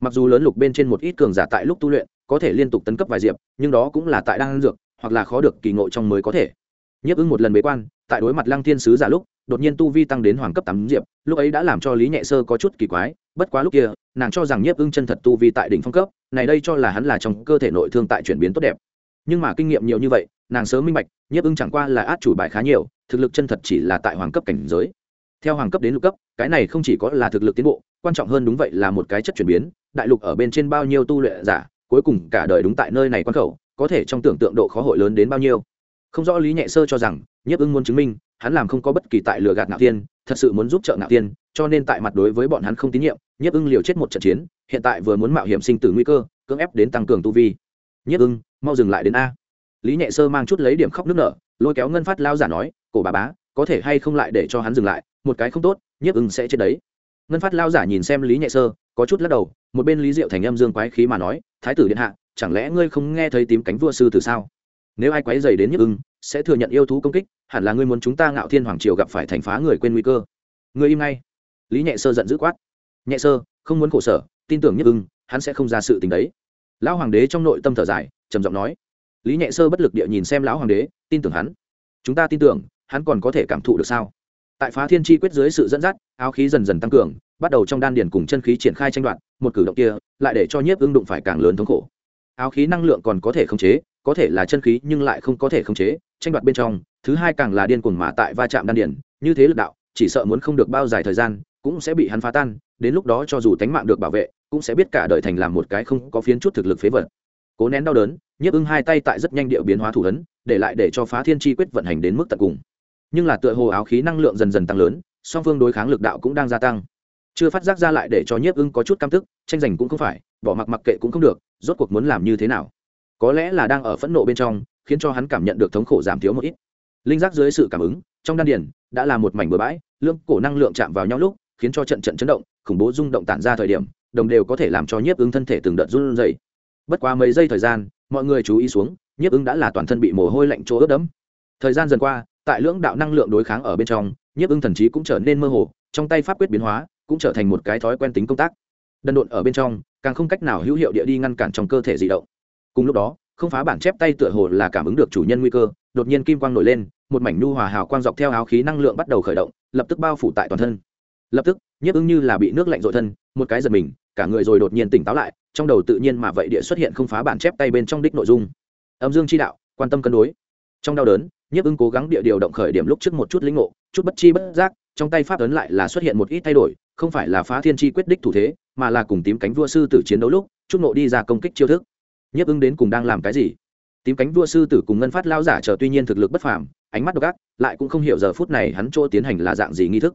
mặc dù lớn lục bên trên một ít cường giả tại lúc tu luyện, có thể liên tục tấn cấp vài diệp, nhưng đó cũng là tại đang dược, hoặc là khó được kỳ ngộ trong mới có thể. Nhiếp ứng một lần bế quan, tại đối mặt lăng thiên sứ giả lúc, đột nhiên tu vi tăng đến hoàng cấp tám diệp, lúc ấy đã làm cho lý nhẹ sơ có chút kỳ quái, bất quá lúc kia, nàng cho rằng nhiếp ưng chân thật tu vi tại đỉnh phong cấp, này đây cho là hắn là trong cơ thể nội thương tại chuyển biến tốt đẹp. Nhưng mà kinh nghiệm nhiều như vậy, nàng sớm minh bạch, nhiếp ưng chẳng qua là át chủ bài khá nhiều, thực lực chân thật chỉ là tại hoàng cấp cảnh giới. Theo hoàng cấp đến lục cấp, cái này không chỉ có là thực lực tiến bộ quan trọng hơn đúng vậy là một cái chất chuyển biến, đại lục ở bên trên bao nhiêu tu luyện giả, cuối cùng cả đời đúng tại nơi này quan khẩu, có thể trong tưởng tượng độ khó hội lớn đến bao nhiêu. Không rõ lý nhẹ sơ cho rằng, nhiếp ưng muốn chứng minh, hắn làm không có bất kỳ tại lừa gạt ngạo tiên thật sự muốn giúp trợ ngạo tiên cho nên tại mặt đối với bọn hắn không tín nhiệm, nhiếp ưng liều chết một trận chiến, hiện tại vừa muốn mạo hiểm sinh tử nguy cơ, cưỡng ép đến tăng cường tu vi. Nhiếp ưng mau dừng lại đến a. Lý nhẹ sơ mang chút lấy điểm khóc nước nở, lôi kéo ngân phát lao giả nói, cổ bà bá, có thể hay không lại để cho hắn dừng lại, một cái không tốt, nhiếp ưng sẽ chết đấy ngân phát lao giả nhìn xem lý nhẹ sơ, có chút lắc đầu, một bên lý diệu thành âm dương quái khí mà nói, thái tử điện hạ, chẳng lẽ ngươi không nghe thấy tím cánh vua sư từ sao? Nếu ai quấy dày đến nhức ưng, sẽ thừa nhận yêu thú công kích, hẳn là ngươi muốn chúng ta ngạo thiên hoàng triều gặp phải thành phá người quên nguy cơ. Ngươi im ngay. Lý nhẹ sơ giận dữ quát. Nhẹ sơ, không muốn khổ sở, tin tưởng nhức ưng, hắn sẽ không ra sự tình đấy. Lão hoàng đế trong nội tâm thở dài, trầm giọng nói. Lý nhẹ sơ bất lực địa nhìn xem lão hoàng đế, tin tưởng hắn. Chúng ta tin tưởng, hắn còn có thể cảm thụ được sao? Tại phá thiên chi quyết dưới sự dẫn dắt, áo khí dần dần tăng cường, bắt đầu trong đan điền cùng chân khí triển khai tranh đoạt, một cử động kia lại để cho nhiếp ưng đụng phải càng lớn thống khổ. Áo khí năng lượng còn có thể khống chế, có thể là chân khí nhưng lại không có thể khống chế, tranh đoạt bên trong, thứ hai càng là điên cuồng mà tại va chạm đan điền, như thế lực đạo, chỉ sợ muốn không được bao dài thời gian, cũng sẽ bị hắn phá tan, đến lúc đó cho dù tánh mạng được bảo vệ, cũng sẽ biết cả đời thành làm một cái không có phiến chút thực lực phế vật. Cố nén đau đớn, nhiếp ưng hai tay tại rất nhanh điệu biến hóa thủ ấn, để lại để cho phá thiên chi quyết vận hành đến mức tận cùng nhưng là tựa hồ áo khí năng lượng dần dần tăng lớn, song phương đối kháng lực đạo cũng đang gia tăng. Chưa phát giác ra lại để cho nhiếp ưng có chút cam tức, tranh giành cũng không phải, bỏ mặc mặc kệ cũng không được, rốt cuộc muốn làm như thế nào? Có lẽ là đang ở phẫn nộ bên trong, khiến cho hắn cảm nhận được thống khổ giảm thiếu một ít. Linh giác dưới sự cảm ứng, trong đan điền, đã là một mảnh bừa bãi lương cổ năng lượng chạm vào nhau lúc, khiến cho trận trận chấn động, khủng bố rung động tản ra thời điểm, đồng đều có thể làm cho nhiếp ứng thân thể từng đợt run dày bất quá mấy giây thời gian, mọi người chú ý xuống, nhiếp ứng đã là toàn thân bị mồ hôi lạnh chỗ ướt đẫm. Thời gian dần qua tại lưỡng đạo năng lượng đối kháng ở bên trong, nhiếp ưng thần trí cũng trở nên mơ hồ, trong tay pháp quyết biến hóa, cũng trở thành một cái thói quen tính công tác. Đần độn ở bên trong, càng không cách nào hữu hiệu địa đi ngăn cản trong cơ thể di động. Cùng lúc đó, không phá bản chép tay tựa hồ là cảm ứng được chủ nhân nguy cơ, đột nhiên kim quang nổi lên, một mảnh nu hòa hào quang dọc theo áo khí năng lượng bắt đầu khởi động, lập tức bao phủ tại toàn thân. Lập tức, nhiếp ưng như là bị nước lạnh dội thân, một cái giật mình, cả người rồi đột nhiên tỉnh táo lại, trong đầu tự nhiên mà vậy địa xuất hiện không phá bản chép tay bên trong đích nội dung. Âm dương chi đạo, quan tâm cân đối. Trong đau đớn nhiếp ưng cố gắng địa điều động khởi điểm lúc trước một chút lĩnh ngộ, chút bất chi bất giác, trong tay pháp ấn lại là xuất hiện một ít thay đổi, không phải là phá thiên chi quyết đích thủ thế, mà là cùng tím cánh vua sư tử chiến đấu lúc, chút nộ đi ra công kích chiêu thức. Nhiếp ưng đến cùng đang làm cái gì? Tím cánh vua sư tử cùng ngân phát lao giả chờ tuy nhiên thực lực bất phàm, ánh mắt độc ác, lại cũng không hiểu giờ phút này hắn chỗ tiến hành là dạng gì nghi thức.